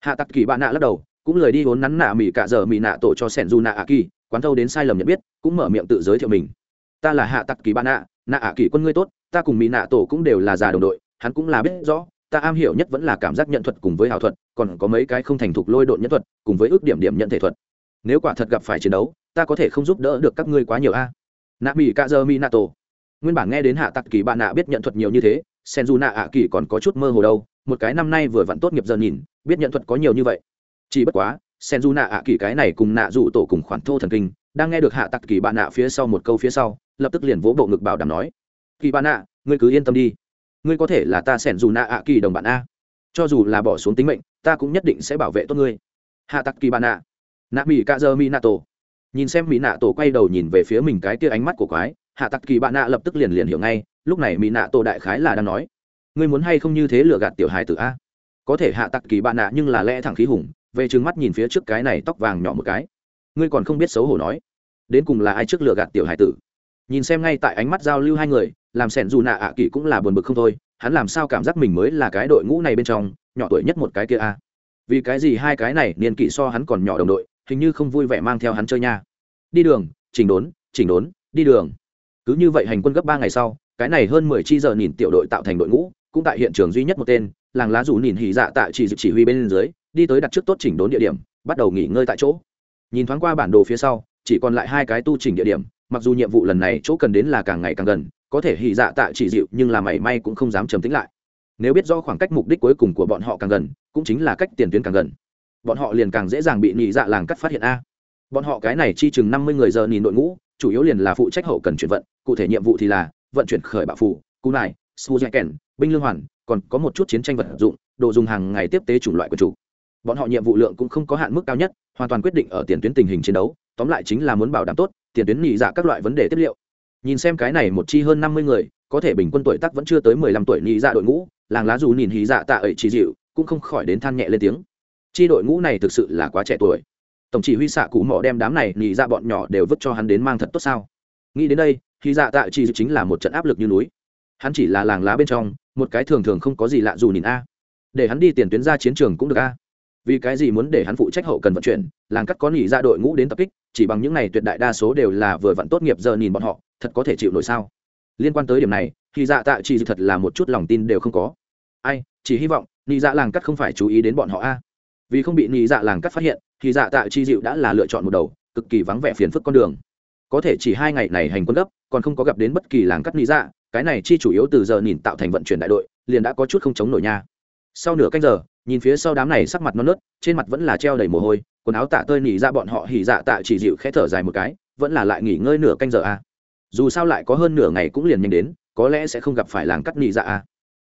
Hạ tặc kỳ bạn nạ lắc đầu, cũng lời đi vốn nắn nạ mỹ cạ giờ mỹ nạ tổ cho sẻn du nạ ạ kỳ, quán thâu đến sai lầm nhận biết, cũng mở miệng tự giới thiệu mình. Ta là hạ tặc kỳ bạn nạ nạ ạ kỳ quân ngươi tốt, ta cùng mỹ nạ tổ cũng đều là già đồng đội, hắn cũng là biết rõ ta am hiểu nhất vẫn là cảm giác nhận thuật cùng với hảo thuật, còn có mấy cái không thành thục lôi độn nhân thuật cùng với ước điểm điểm nhận thể thuật. Nếu quả thật gặp phải chiến đấu, ta có thể không giúp đỡ được các ngươi quá nhiều a. Nạ mỹ ca dơ mi nạ tổ nguyên bản nghe đến hạ tặc kỳ bạn nạ biết nhận thuật nhiều như thế sen du nạ ạ kỳ còn có chút mơ hồ đâu, một cái năm nay vừa vặn tốt nghiệp giờ nhìn, biết nhận thuật có nhiều như vậy. Chỉ bất quá sen du nạ ạ kỳ cái này cùng nạ dụ tổ cùng khoản thô thần kinh, đang nghe được hạ tặc kỳ bạn nạ phía sau một câu phía sau, lập tức liền vỗ bộ ngực bảo đảm nói, kỳ bạn nạ ngươi cứ yên tâm đi ngươi có thể là ta sẻn dù nạ ạ kỳ đồng bạn a. Cho dù là bỏ xuống tính mệnh, ta cũng nhất định sẽ bảo vệ tốt ngươi. Hạ tặc kỳ bạn ạ. nạ mỹ cạ dơ mỹ nạ tổ. Nhìn xem mỹ nạ tổ quay đầu nhìn về phía mình cái kia ánh mắt của quái, hạ tặc kỳ bạn nạ lập tức liền liền hiểu ngay, lúc này mỹ nạ tổ đại khái là đang nói, ngươi muốn hay không như thế lừa gạt tiểu hài tử a? Có thể hạ tặc kỳ bạn nạ nhưng là lẽ thẳng khí hùng, về trừng mắt nhìn phía trước cái này tóc vàng nhỏ một cái. Ngươi còn không biết xấu hổ nói, đến cùng là ai trước lừa gạt tiểu hải tử? Nhìn xem ngay tại ánh mắt giao lưu hai người, làm sẻn dù nạ ạ à kỳ cũng là buồn bực không thôi, hắn làm sao cảm giác mình mới là cái đội ngũ này bên trong, nhỏ tuổi nhất một cái kia a. Vì cái gì hai cái này niên kỷ so hắn còn nhỏ đồng đội, hình như không vui vẻ mang theo hắn chơi nha. Đi đường, chỉnh đốn chỉnh đốn, đi đường. Cứ như vậy hành quân gấp ba ngày sau, cái này hơn mười chi giờ nhìn tiểu đội tạo thành đội ngũ, cũng tại hiện trường duy nhất một tên, làng lá dù nhìn hỉ dạ tại chỉ chỉ huy bên dưới, đi tới đặt trước tốt chỉnh đốn địa điểm, bắt đầu nghỉ ngơi tại chỗ. Nhìn thoáng qua bản đồ phía sau, chỉ còn lại hai cái tu chỉnh địa điểm mặc dù nhiệm vụ lần này chỗ cần đến là càng ngày càng gần, có thể hỉ dạ tạ chỉ dịu, nhưng là mảy may cũng không dám trầm tính lại. Nếu biết do khoảng cách mục đích cuối cùng của bọn họ càng gần, cũng chính là cách tiền tuyến càng gần. Bọn họ liền càng dễ dàng bị nhị dạ làng cắt phát hiện a. Bọn họ cái này chi chừng năm mươi người giờ nhìn đội ngũ, chủ yếu liền là phụ trách hậu cần chuyển vận, cụ thể nhiệm vụ thì là vận chuyển khởi bạo phủ, cú nải suzuken binh lương hoàn, còn có một chút chiến tranh vật dụng, đồ dùng hàng ngày tiếp tế chủng loại của chủ. Bọn họ nhiệm vụ lượng cũng không có hạn mức cao nhất, hoàn toàn quyết định ở tiền tuyến tình hình chiến đấu, tóm lại chính là muốn bảo đảm tốt tiền tuyến nhị dạ các loại vấn đề tiếp liệu. Nhìn xem cái này một chi hơn năm mươi người, có thể bình quân tuổi tác vẫn chưa tới mười lăm tuổi nhị dạ đội ngũ, làng lá dù nhìn hí dạ tạ ấy chỉ dịu, cũng không khỏi đến than nhẹ lên tiếng. Chi đội ngũ này thực sự là quá trẻ tuổi. Tổng chỉ huy xạ cụ mỏ đem đám này nhị dạ bọn nhỏ đều vứt cho hắn đến mang thật tốt sao? Nghĩ đến đây, hí dạ tạ chỉ chính là một trận áp lực như núi. Hắn chỉ là làng lá bên trong, một cái thường thường không có gì lạ dù nhìn a. Để hắn đi tiền tuyến ra chiến trường cũng được a vì cái gì muốn để hắn phụ trách hậu cần vận chuyển, làng cắt có nghỉ ra dạ đội ngũ đến tập kích, chỉ bằng những này tuyệt đại đa số đều là vừa vặn tốt nghiệp giờ nhìn bọn họ, thật có thể chịu nổi sao? Liên quan tới điểm này, thì dạ tạ chỉ thật là một chút lòng tin đều không có. Ai, chỉ hy vọng nghỉ dạ làng cắt không phải chú ý đến bọn họ a. Vì không bị nghỉ dạ làng cắt phát hiện, thì dạ tạ chi dịu đã là lựa chọn một đầu, cực kỳ vắng vẻ phiền phức con đường. Có thể chỉ hai ngày này hành quân gấp, còn không có gặp đến bất kỳ làng cắt nghỉ dạ cái này chi chủ yếu từ giờ nhìn tạo thành vận chuyển đại đội, liền đã có chút không chống nổi nha sau nửa canh giờ, nhìn phía sau đám này sắc mặt non nớt, trên mặt vẫn là treo đầy mồ hôi, quần áo tạ tơi nỉ ra bọn họ hỉ dạ tạ chỉ dịu khẽ thở dài một cái, vẫn là lại nghỉ ngơi nửa canh giờ a à. dù sao lại có hơn nửa ngày cũng liền nhanh đến, có lẽ sẽ không gặp phải làng cắt nỉ dạ a à.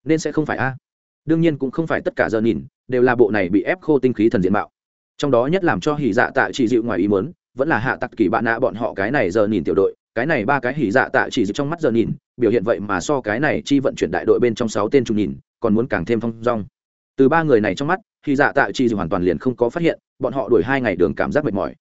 nên sẽ không phải a à. đương nhiên cũng không phải tất cả giờ nhìn, đều là bộ này bị ép khô tinh khí thần diện mạo trong đó nhất làm cho hỉ dạ tạ chỉ dịu ngoài ý muốn, vẫn là hạ tặc kỳ bạn nạ bọn họ cái này giờ nhìn tiểu đội, cái này ba cái hỉ dạ tạ chỉ dịu trong mắt giờ nhìn, biểu hiện vậy mà so cái này chi vận chuyển đại đội bên trong sáu tên trung nhìn còn muốn càng thêm phong dong từ ba người này trong mắt khi dạ tạ chi hoàn toàn liền không có phát hiện, bọn họ đuổi hai ngày đường cảm giác mệt mỏi.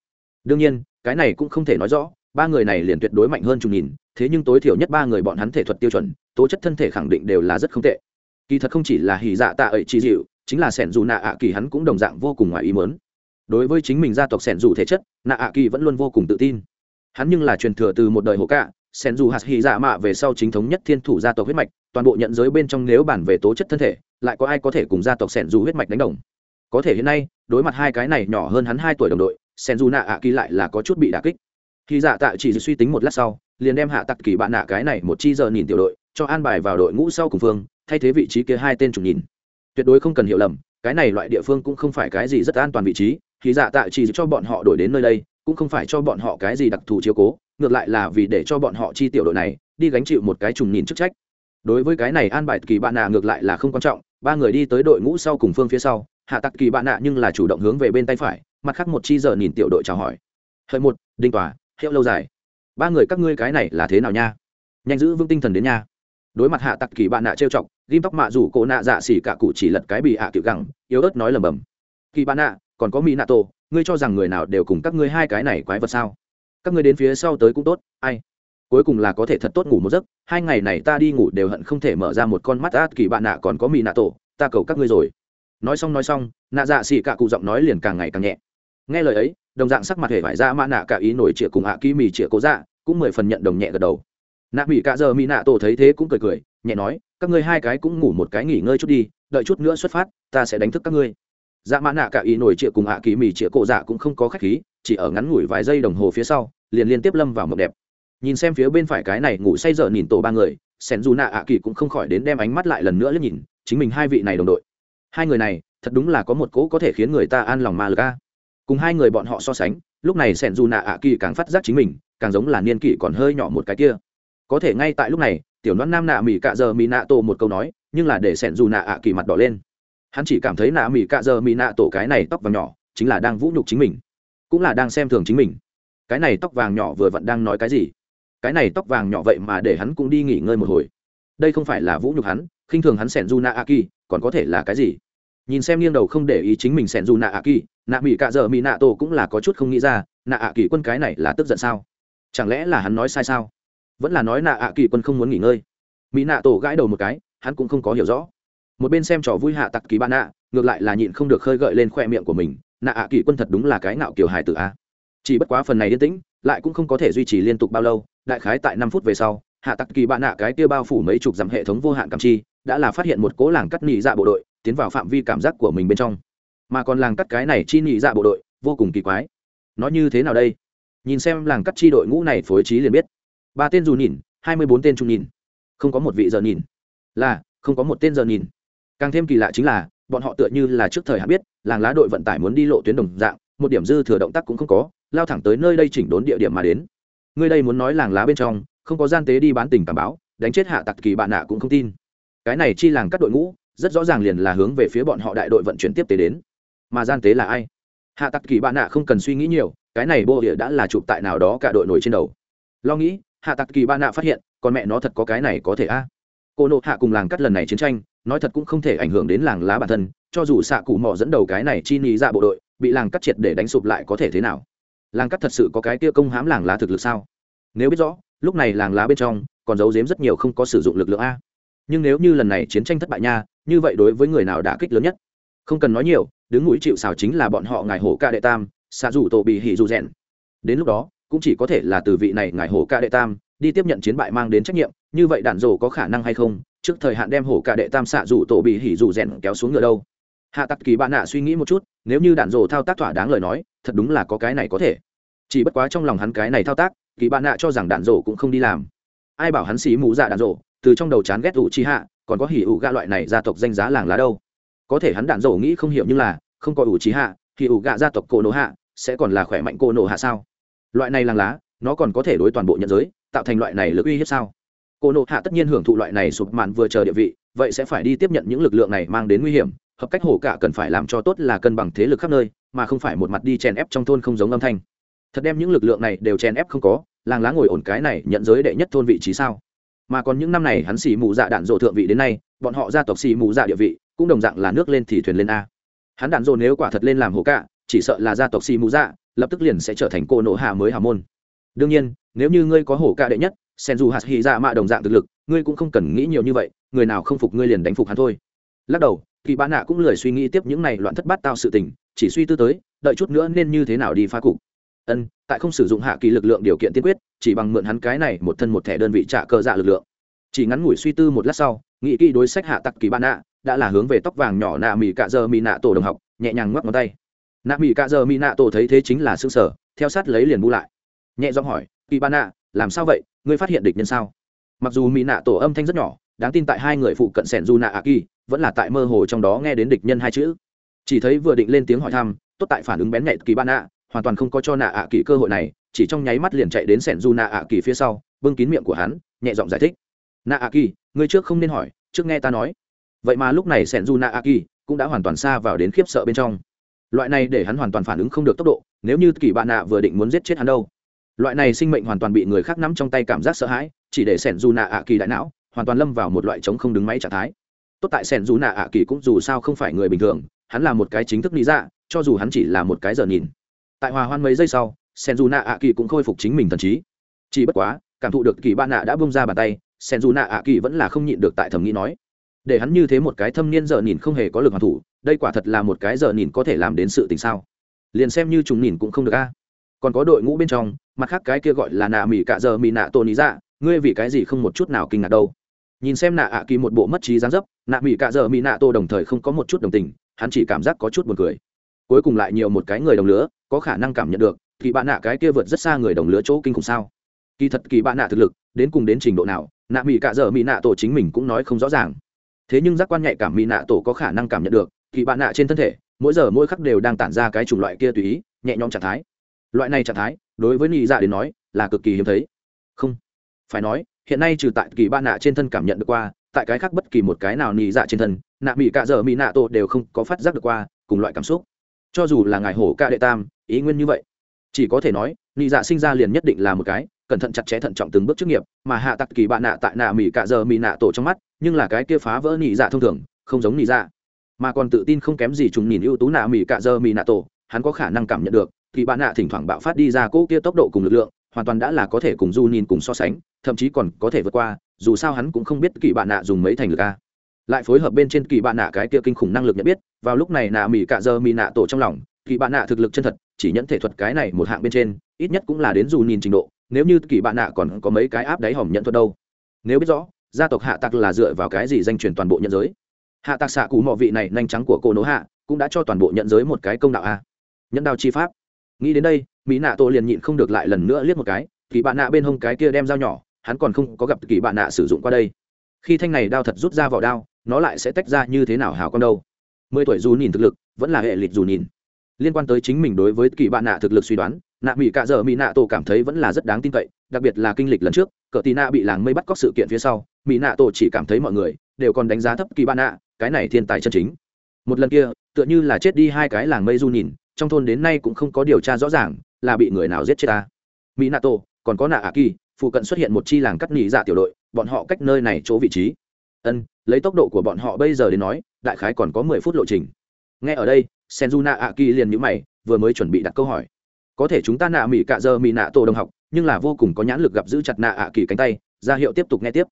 Đương nhiên, cái này cũng không thể nói rõ, ba người này liền tuyệt đối mạnh hơn chục nghìn, thế nhưng tối thiểu nhất ba người bọn hắn thể thuật tiêu chuẩn, tố chất thân thể khẳng định đều là rất không tệ. Kỳ thật không chỉ là hỉ dạ tạ ấy chi dịu chính là sẻn dù nạ ạ kỳ hắn cũng đồng dạng vô cùng ngoài ý mớn đối với chính mình gia tộc sẻn dù thể chất, nạ ạ kỳ vẫn luôn vô cùng tự tin. Hắn nhưng là truyền thừa từ một đời hộ cạ sen dù hạt hy dạ mạ về sau chính thống nhất thiên thủ gia tộc huyết mạch, toàn bộ nhận giới bên trong nếu bản về tố chất thân thể, lại có ai có thể cùng gia tộc sen dù huyết mạch đánh đồng? Có thể hiện nay, đối mặt hai cái này nhỏ hơn hắn hai tuổi đồng đội, sen dù nạ ạ kỳ lại là có chút bị đà kích. Khi dạ tạ chỉ suy tính một lát sau, liền đem hạ tặc kỳ bạn nạ cái này một chi giờ nhìn tiểu đội, cho an bài vào đội ngũ sau cùng phương, thay thế vị trí kia hai tên chủ nhìn. Tuyệt đối không cần hiểu lầm, cái này loại địa phương cũng không phải cái gì rất an toàn vị trí khi dạ tạ chỉ cho bọn họ đổi đến nơi đây, cũng không phải cho bọn họ cái gì đặc thù chiếu cố ngược lại là vì để cho bọn họ chi tiểu đội này đi gánh chịu một cái trùng nhìn chức trách. Đối với cái này an bài kỳ bạn nạ ngược lại là không quan trọng, ba người đi tới đội ngũ sau cùng phương phía sau, hạ tặc kỳ bạn nạ nhưng là chủ động hướng về bên tay phải, mặt khác một chi giờ nhìn tiểu đội chào hỏi. Hợi một, đinh tòa, hiệu lâu dài. Ba người các ngươi cái này là thế nào nha? Nhanh giữ vững tinh thần đến nha. Đối mặt hạ tặc kỳ bạn nạ trêu chọc ghim tóc mạ rủ cổ nạ dạ xỉ cả cụ chỉ lật cái bị hạ à kiểu gẳng, yếu ớt nói lầm bầm. Kỳ bạn nạ, còn có mỹ nạ tổ ngươi cho rằng người nào đều cùng các ngươi hai cái này quái vật sao? Các ngươi đến phía sau tới cũng tốt, ai? Cuối cùng là có thể thật tốt ngủ một giấc, hai ngày này ta đi ngủ đều hận không thể mở ra một con mắt át kỳ bạn nạ còn có mỹ nạ tổ, ta cầu các ngươi rồi. Nói xong nói xong, nạ dạ xỉ cả cụ giọng nói liền càng ngày càng nhẹ. Nghe lời ấy, đồng dạng sắc mặt hề phải ra mã nạ cả ý nổi trịa cùng hạ à mì trịa cố dạ cũng mười phần nhận đồng nhẹ gật đầu. Nạ mỹ cả giờ mỹ nạ tổ thấy thế cũng cười cười, nhẹ nói, các ngươi hai cái cũng ngủ một cái nghỉ ngơi chút đi, đợi chút nữa xuất phát, ta sẽ đánh thức các ngươi dạ mã nạ cả ý nổi trịa cùng ạ à kỳ mì trịa cổ dạ cũng không có khách khí, chỉ ở ngắn ngủi vài giây đồng hồ phía sau, liền liên tiếp lâm vào mộng đẹp. Nhìn xem phía bên phải cái này ngủ say dở nhìn tổ ba người, sen dù nạ ạ kỳ cũng không khỏi đến đem ánh mắt lại lần nữa liếc nhìn, chính mình hai vị này đồng đội. Hai người này, thật đúng là có một cỗ có thể khiến người ta an lòng mà lga cùng hai người bọn họ so sánh, lúc này sen dù nạ ạ kỳ càng phát giác chính mình, càng giống là niên kỷ còn hơi nhỏ một cái kia. Có thể ngay tại lúc này, tiểu đoán nam nạ mỹ cạ giờ mỹ nạ tổ một câu nói, nhưng là để sẻn dù nạ ạ kỳ mặt đỏ lên hắn chỉ cảm thấy nạ mỹ cạ giờ mỹ nạ tổ cái này tóc vàng nhỏ, chính là đang vũ nhục chính mình, cũng là đang xem thường chính mình. Cái này tóc vàng nhỏ vừa vặn đang nói cái gì? Cái này tóc vàng nhỏ vậy mà để hắn cũng đi nghỉ ngơi một hồi. Đây không phải là vũ nhục hắn, khinh thường hắn sẻn du nạ a kỳ còn có thể là cái gì? Nhìn xem nghiêng đầu không để ý chính mình sẻn du nạ a kỳ nạ mỹ cạ giờ mỹ nạ tổ cũng là có chút không nghĩ ra, nạ ạ kỳ quân cái này là tức giận sao? Chẳng lẽ là hắn nói sai sao? Vẫn là nói nạ ạ kỳ quân không muốn nghỉ ngơi. Mỹ nạ tổ gãi đầu một cái, hắn cũng không có hiểu rõ một bên xem trò vui hạ tặc kỳ ba nạ, ngược lại là nhịn không được khơi gợi lên khoe miệng của mình, nạ ạ, kỳ quân thật đúng là cái ngạo kiểu hài tử a. Chỉ bất quá phần này yên tĩnh, lại cũng không có thể duy trì liên tục bao lâu, đại khái tại năm phút về sau, hạ tặc kỳ bạn nạ cái kia bao phủ mấy chục dặm hệ thống vô hạn cảm chi, đã là phát hiện một cố làng cắt nhị dạ bộ đội, tiến vào phạm vi cảm giác của mình bên trong. Mà còn làng cắt cái này chi nhị dạ bộ đội, vô cùng kỳ quái. Nó như thế nào đây? Nhìn xem làng cắt chi đội ngũ này phối trí liền biết. Ba tên dù nhìn, hai mươi bốn tên trung nhìn. Không có một vị giờ nhìn. Là, không có một tên giờ nhìn càng thêm kỳ lạ chính là, bọn họ tựa như là trước thời hạn biết, làng lá đội vận tải muốn đi lộ tuyến đồng dạng, một điểm dư thừa động tác cũng không có, lao thẳng tới nơi đây chỉnh đốn địa điểm mà đến. Người đây muốn nói làng lá bên trong, không có gian tế đi bán tình cảm báo, đánh chết hạ tặc kỳ bạn nạ cũng không tin. Cái này chi làng các đội ngũ, rất rõ ràng liền là hướng về phía bọn họ đại đội vận chuyển tiếp tế đến. Mà gian tế là ai? Hạ tặc kỳ bạn nạ không cần suy nghĩ nhiều, cái này bô địa đã là chụp tại nào đó cả đội nổi trên đầu. Lo nghĩ, hạ tặc kỳ bạn nạ phát hiện, con mẹ nó thật có cái này có thể a. Cô nộ hạ cùng làng cắt lần này chiến tranh nói thật cũng không thể ảnh hưởng đến làng lá bản thân, cho dù xạ cụ mỏ dẫn đầu cái này chi nghĩ ra dạ bộ đội, bị làng cắt triệt để đánh sụp lại có thể thế nào? Làng cắt thật sự có cái kia công hãm làng lá thực lực sao? Nếu biết rõ, lúc này làng lá bên trong còn giấu giếm rất nhiều không có sử dụng lực lượng a. Nhưng nếu như lần này chiến tranh thất bại nha, như vậy đối với người nào đã kích lớn nhất? Không cần nói nhiều, đứng mũi chịu xào chính là bọn họ ngài hổ ca đệ tam, xạ rủ tổ bị hỉ dù rèn. Đến lúc đó, cũng chỉ có thể là từ vị này ngài hổ ca đệ tam, đi tiếp nhận chiến bại mang đến trách nhiệm, như vậy đạn rổ có khả năng hay không trước thời hạn đem hổ cả đệ tam xạ rủ tổ bị hỉ rủ rèn kéo xuống ngựa đâu. Hạ tặc kỳ bạn nạ suy nghĩ một chút, nếu như đạn rổ thao tác thỏa đáng lời nói, thật đúng là có cái này có thể. Chỉ bất quá trong lòng hắn cái này thao tác, kỳ bạn nạ cho rằng đạn rổ cũng không đi làm. Ai bảo hắn xí mũ dạ đạn rổ từ trong đầu chán ghét ủ chi hạ, còn có hỉ ủ gạ loại này gia tộc danh giá làng lá đâu. Có thể hắn đạn rổ nghĩ không hiểu nhưng là, không có ủ chi hạ thì ủ gạ gia tộc cổ nổ hạ, sẽ còn là khỏe mạnh cổ nổ hạ sao? Loại này làng lá, nó còn có thể đối toàn bộ nhận giới, tạo thành loại này lực uy hiếp sao? Cô nộ hạ tất nhiên hưởng thụ loại này sụp mạn vừa chờ địa vị, vậy sẽ phải đi tiếp nhận những lực lượng này mang đến nguy hiểm, hợp cách hổ cả cần phải làm cho tốt là cân bằng thế lực khắp nơi, mà không phải một mặt đi chèn ép trong thôn không giống âm thanh. Thật đem những lực lượng này đều chèn ép không có, làng lá ngồi ổn cái này nhận giới đệ nhất thôn vị trí sao? Mà còn những năm này hắn xì mù dạ đạn dộ thượng vị đến nay, bọn họ gia tộc xì mù dạ địa vị, cũng đồng dạng là nước lên thì thuyền lên a. Hắn đạn dộ nếu quả thật lên làm hổ cả, chỉ sợ là gia tộc xì mù dạ lập tức liền sẽ trở thành cô nộ hạ mới hà môn. Đương nhiên, nếu như ngươi có hổ ca đệ nhất sen dù hạt hy dạ mạ đồng dạng thực lực, ngươi cũng không cần nghĩ nhiều như vậy, người nào không phục ngươi liền đánh phục hắn thôi. Lắc đầu, kỳ bán nạ cũng lười suy nghĩ tiếp những này loạn thất bát tao sự tình, chỉ suy tư tới, đợi chút nữa nên như thế nào đi phá cục. Ân, tại không sử dụng hạ kỳ lực lượng điều kiện tiên quyết, chỉ bằng mượn hắn cái này một thân một thẻ đơn vị trả cờ dạ lực lượng. Chỉ ngắn ngủi suy tư một lát sau nghĩ kỹ đối sách hạ tặc kỳ bá nạ, đã là hướng về tóc vàng nhỏ nạ mỹ cạ giờ mỹ nạ tổ đồng học, nhẹ nhàng ngoắc ngón tay. Nạ mỹ cạ giờ mỹ nạ tổ thấy thế chính là xương sở theo sát lấy liền bu lại. Nhẹ giọng hỏi, kỳ bá nạ làm sao vậy? Ngươi phát hiện địch nhân sao? Mặc dù mỹ nạ tổ âm thanh rất nhỏ, đáng tin tại hai người phụ cận sẻn du nạ a kỳ vẫn là tại mơ hồ trong đó nghe đến địch nhân hai chữ. Chỉ thấy vừa định lên tiếng hỏi thăm, tốt tại phản ứng bén nhạy kỳ ban nạ, hoàn toàn không có cho nạ ạ kỳ cơ hội này, chỉ trong nháy mắt liền chạy đến sẻn du nạ ạ kỳ phía sau, bưng kín miệng của hắn, nhẹ giọng giải thích. Nạ ạ kỳ ngươi trước không nên hỏi, trước nghe ta nói. Vậy mà lúc này sẻn du nạ ạ kỳ cũng đã hoàn toàn xa vào đến khiếp sợ bên trong. Loại này để hắn hoàn toàn phản ứng không được tốc độ, nếu như kỳ bạn nạ vừa định muốn giết chết hắn đâu loại này sinh mệnh hoàn toàn bị người khác nắm trong tay cảm giác sợ hãi, chỉ để sẻn dù nạ ạ kỳ đại não, hoàn toàn lâm vào một loại chống không đứng máy trạng thái. Tốt tại sẻn dù nạ ạ kỳ cũng dù sao không phải người bình thường, hắn là một cái chính thức lý dạ cho dù hắn chỉ là một cái giờ nhìn. Tại hòa hoan mấy giây sau, sẻn dù nạ ạ kỳ cũng khôi phục chính mình thần trí. Chỉ bất quá, cảm thụ được kỳ ba nạ đã bông ra bàn tay, sẻn dù nạ ạ kỳ vẫn là không nhịn được tại thẩm nghĩ nói, để hắn như thế một cái thâm niên giờ nhìn không hề có lực hoàn thủ, đây quả thật là một cái giờ nhìn có thể làm đến sự tình sao? Liền xem như chúng nhìn cũng không được a còn có đội ngũ bên trong, mặt khác cái kia gọi là nạ mỹ cạ giờ mỹ nạ tôn ý dạ ngươi vì cái gì không một chút nào kinh ngạc đâu? Nhìn xem nạ ạ kỳ một bộ mất trí dáng dấp, nạ mỹ cạ giờ mỹ nạ tô đồng thời không có một chút đồng tình, hắn chỉ cảm giác có chút buồn cười. Cuối cùng lại nhiều một cái người đồng lứa, có khả năng cảm nhận được kỳ bạn nạ cái kia vượt rất xa người đồng lứa chỗ kinh khủng sao? Kỳ thật kỳ bạn nạ thực lực, đến cùng đến trình độ nào, nạ mỹ cạ giờ mỹ nạ tổ chính mình cũng nói không rõ ràng. Thế nhưng giác quan nhạy cảm mỹ nạ tổ có khả năng cảm nhận được, kỳ bạn nạ trên thân thể, mỗi giờ mỗi khắc đều đang tản ra cái chủng loại kia tùy ý, nhẹ nhõm trạng thái loại này trạng thái, đối với nị dạ đến nói, là cực kỳ hiếm thấy. Không, phải nói, hiện nay trừ tại kỳ bạn nạ trên thân cảm nhận được qua, tại cái khác bất kỳ một cái nào nị dạ trên thân, nạ mỹ cạ giờ mỹ nạ tổ đều không có phát giác được qua, cùng loại cảm xúc. Cho dù là ngài hổ ca đệ tam, ý nguyên như vậy, chỉ có thể nói, nị dạ sinh ra liền nhất định là một cái cẩn thận chặt chẽ thận trọng từng bước trước nghiệp, mà hạ tặc kỳ bạn nạ tại nạ mỹ cạ giờ mỹ nạ tổ trong mắt, nhưng là cái kia phá vỡ nị dạ thông thường, không giống nị dạ. Mà còn tự tin không kém gì chúng nhìn ưu tú nạ mỹ cạ giờ mỹ nạ tổ, hắn có khả năng cảm nhận được thì bạn nạ thỉnh thoảng bạo phát đi ra cỗ kia tốc độ cùng lực lượng, hoàn toàn đã là có thể cùng du nhìn cùng so sánh, thậm chí còn có thể vượt qua, dù sao hắn cũng không biết kỳ bạn nạ dùng mấy thành lực a. Lại phối hợp bên trên kỳ bạn nạ cái kia kinh khủng năng lực nhận biết, vào lúc này nạ mỹ cạ giờ mỹ nạ tổ trong lòng, kỳ bạn nạ thực lực chân thật, chỉ nhẫn thể thuật cái này một hạng bên trên, ít nhất cũng là đến dù nhìn trình độ, nếu như kỳ bạn nạ còn có mấy cái áp đáy hỏng nhận thuật đâu. Nếu biết rõ, gia tộc hạ tặc là dựa vào cái gì danh truyền toàn bộ nhận giới? Hạ tặc xạ cụ mọ vị này nhanh trắng của cô nỗ hạ, cũng đã cho toàn bộ nhận giới một cái công đạo a. Nhẫn đao chi pháp nghĩ đến đây, mỹ nạ tổ liền nhịn không được lại lần nữa liếc một cái, kỳ bạn nạ bên hông cái kia đem dao nhỏ, hắn còn không có gặp kỳ bạn nạ sử dụng qua đây. Khi thanh này đao thật rút ra vỏ đao, nó lại sẽ tách ra như thế nào hào con đâu. Mười tuổi dù nhìn thực lực, vẫn là hệ lịch dù nhìn. Liên quan tới chính mình đối với kỳ bạn nạ thực lực suy đoán, nạ mỹ cạ dợ mỹ nạ tổ cảm thấy vẫn là rất đáng tin cậy, đặc biệt là kinh lịch lần trước, cờ tì nạ bị làng mây bắt cóc sự kiện phía sau, mỹ nạ tổ chỉ cảm thấy mọi người đều còn đánh giá thấp kỳ bạn nạ, cái này thiên tài chân chính. Một lần kia, tựa như là chết đi hai cái làng mây du nhìn trong thôn đến nay cũng không có điều tra rõ ràng là bị người nào giết chết ta. Mỹ nato còn có nạ A kỳ phụ cận xuất hiện một chi làng cắt nỉ dạ tiểu đội, bọn họ cách nơi này chỗ vị trí. Ân, lấy tốc độ của bọn họ bây giờ đến nói, đại khái còn có mười phút lộ trình. Nghe ở đây senjuna a kỳ liền nhữ mày, vừa mới chuẩn bị đặt câu hỏi. Có thể chúng ta nạ mỹ cạ giờ mỹ nạ tổ đồng học, nhưng là vô cùng có nhãn lực gặp giữ chặt nạ A kỳ cánh tay, ra hiệu tiếp tục nghe tiếp.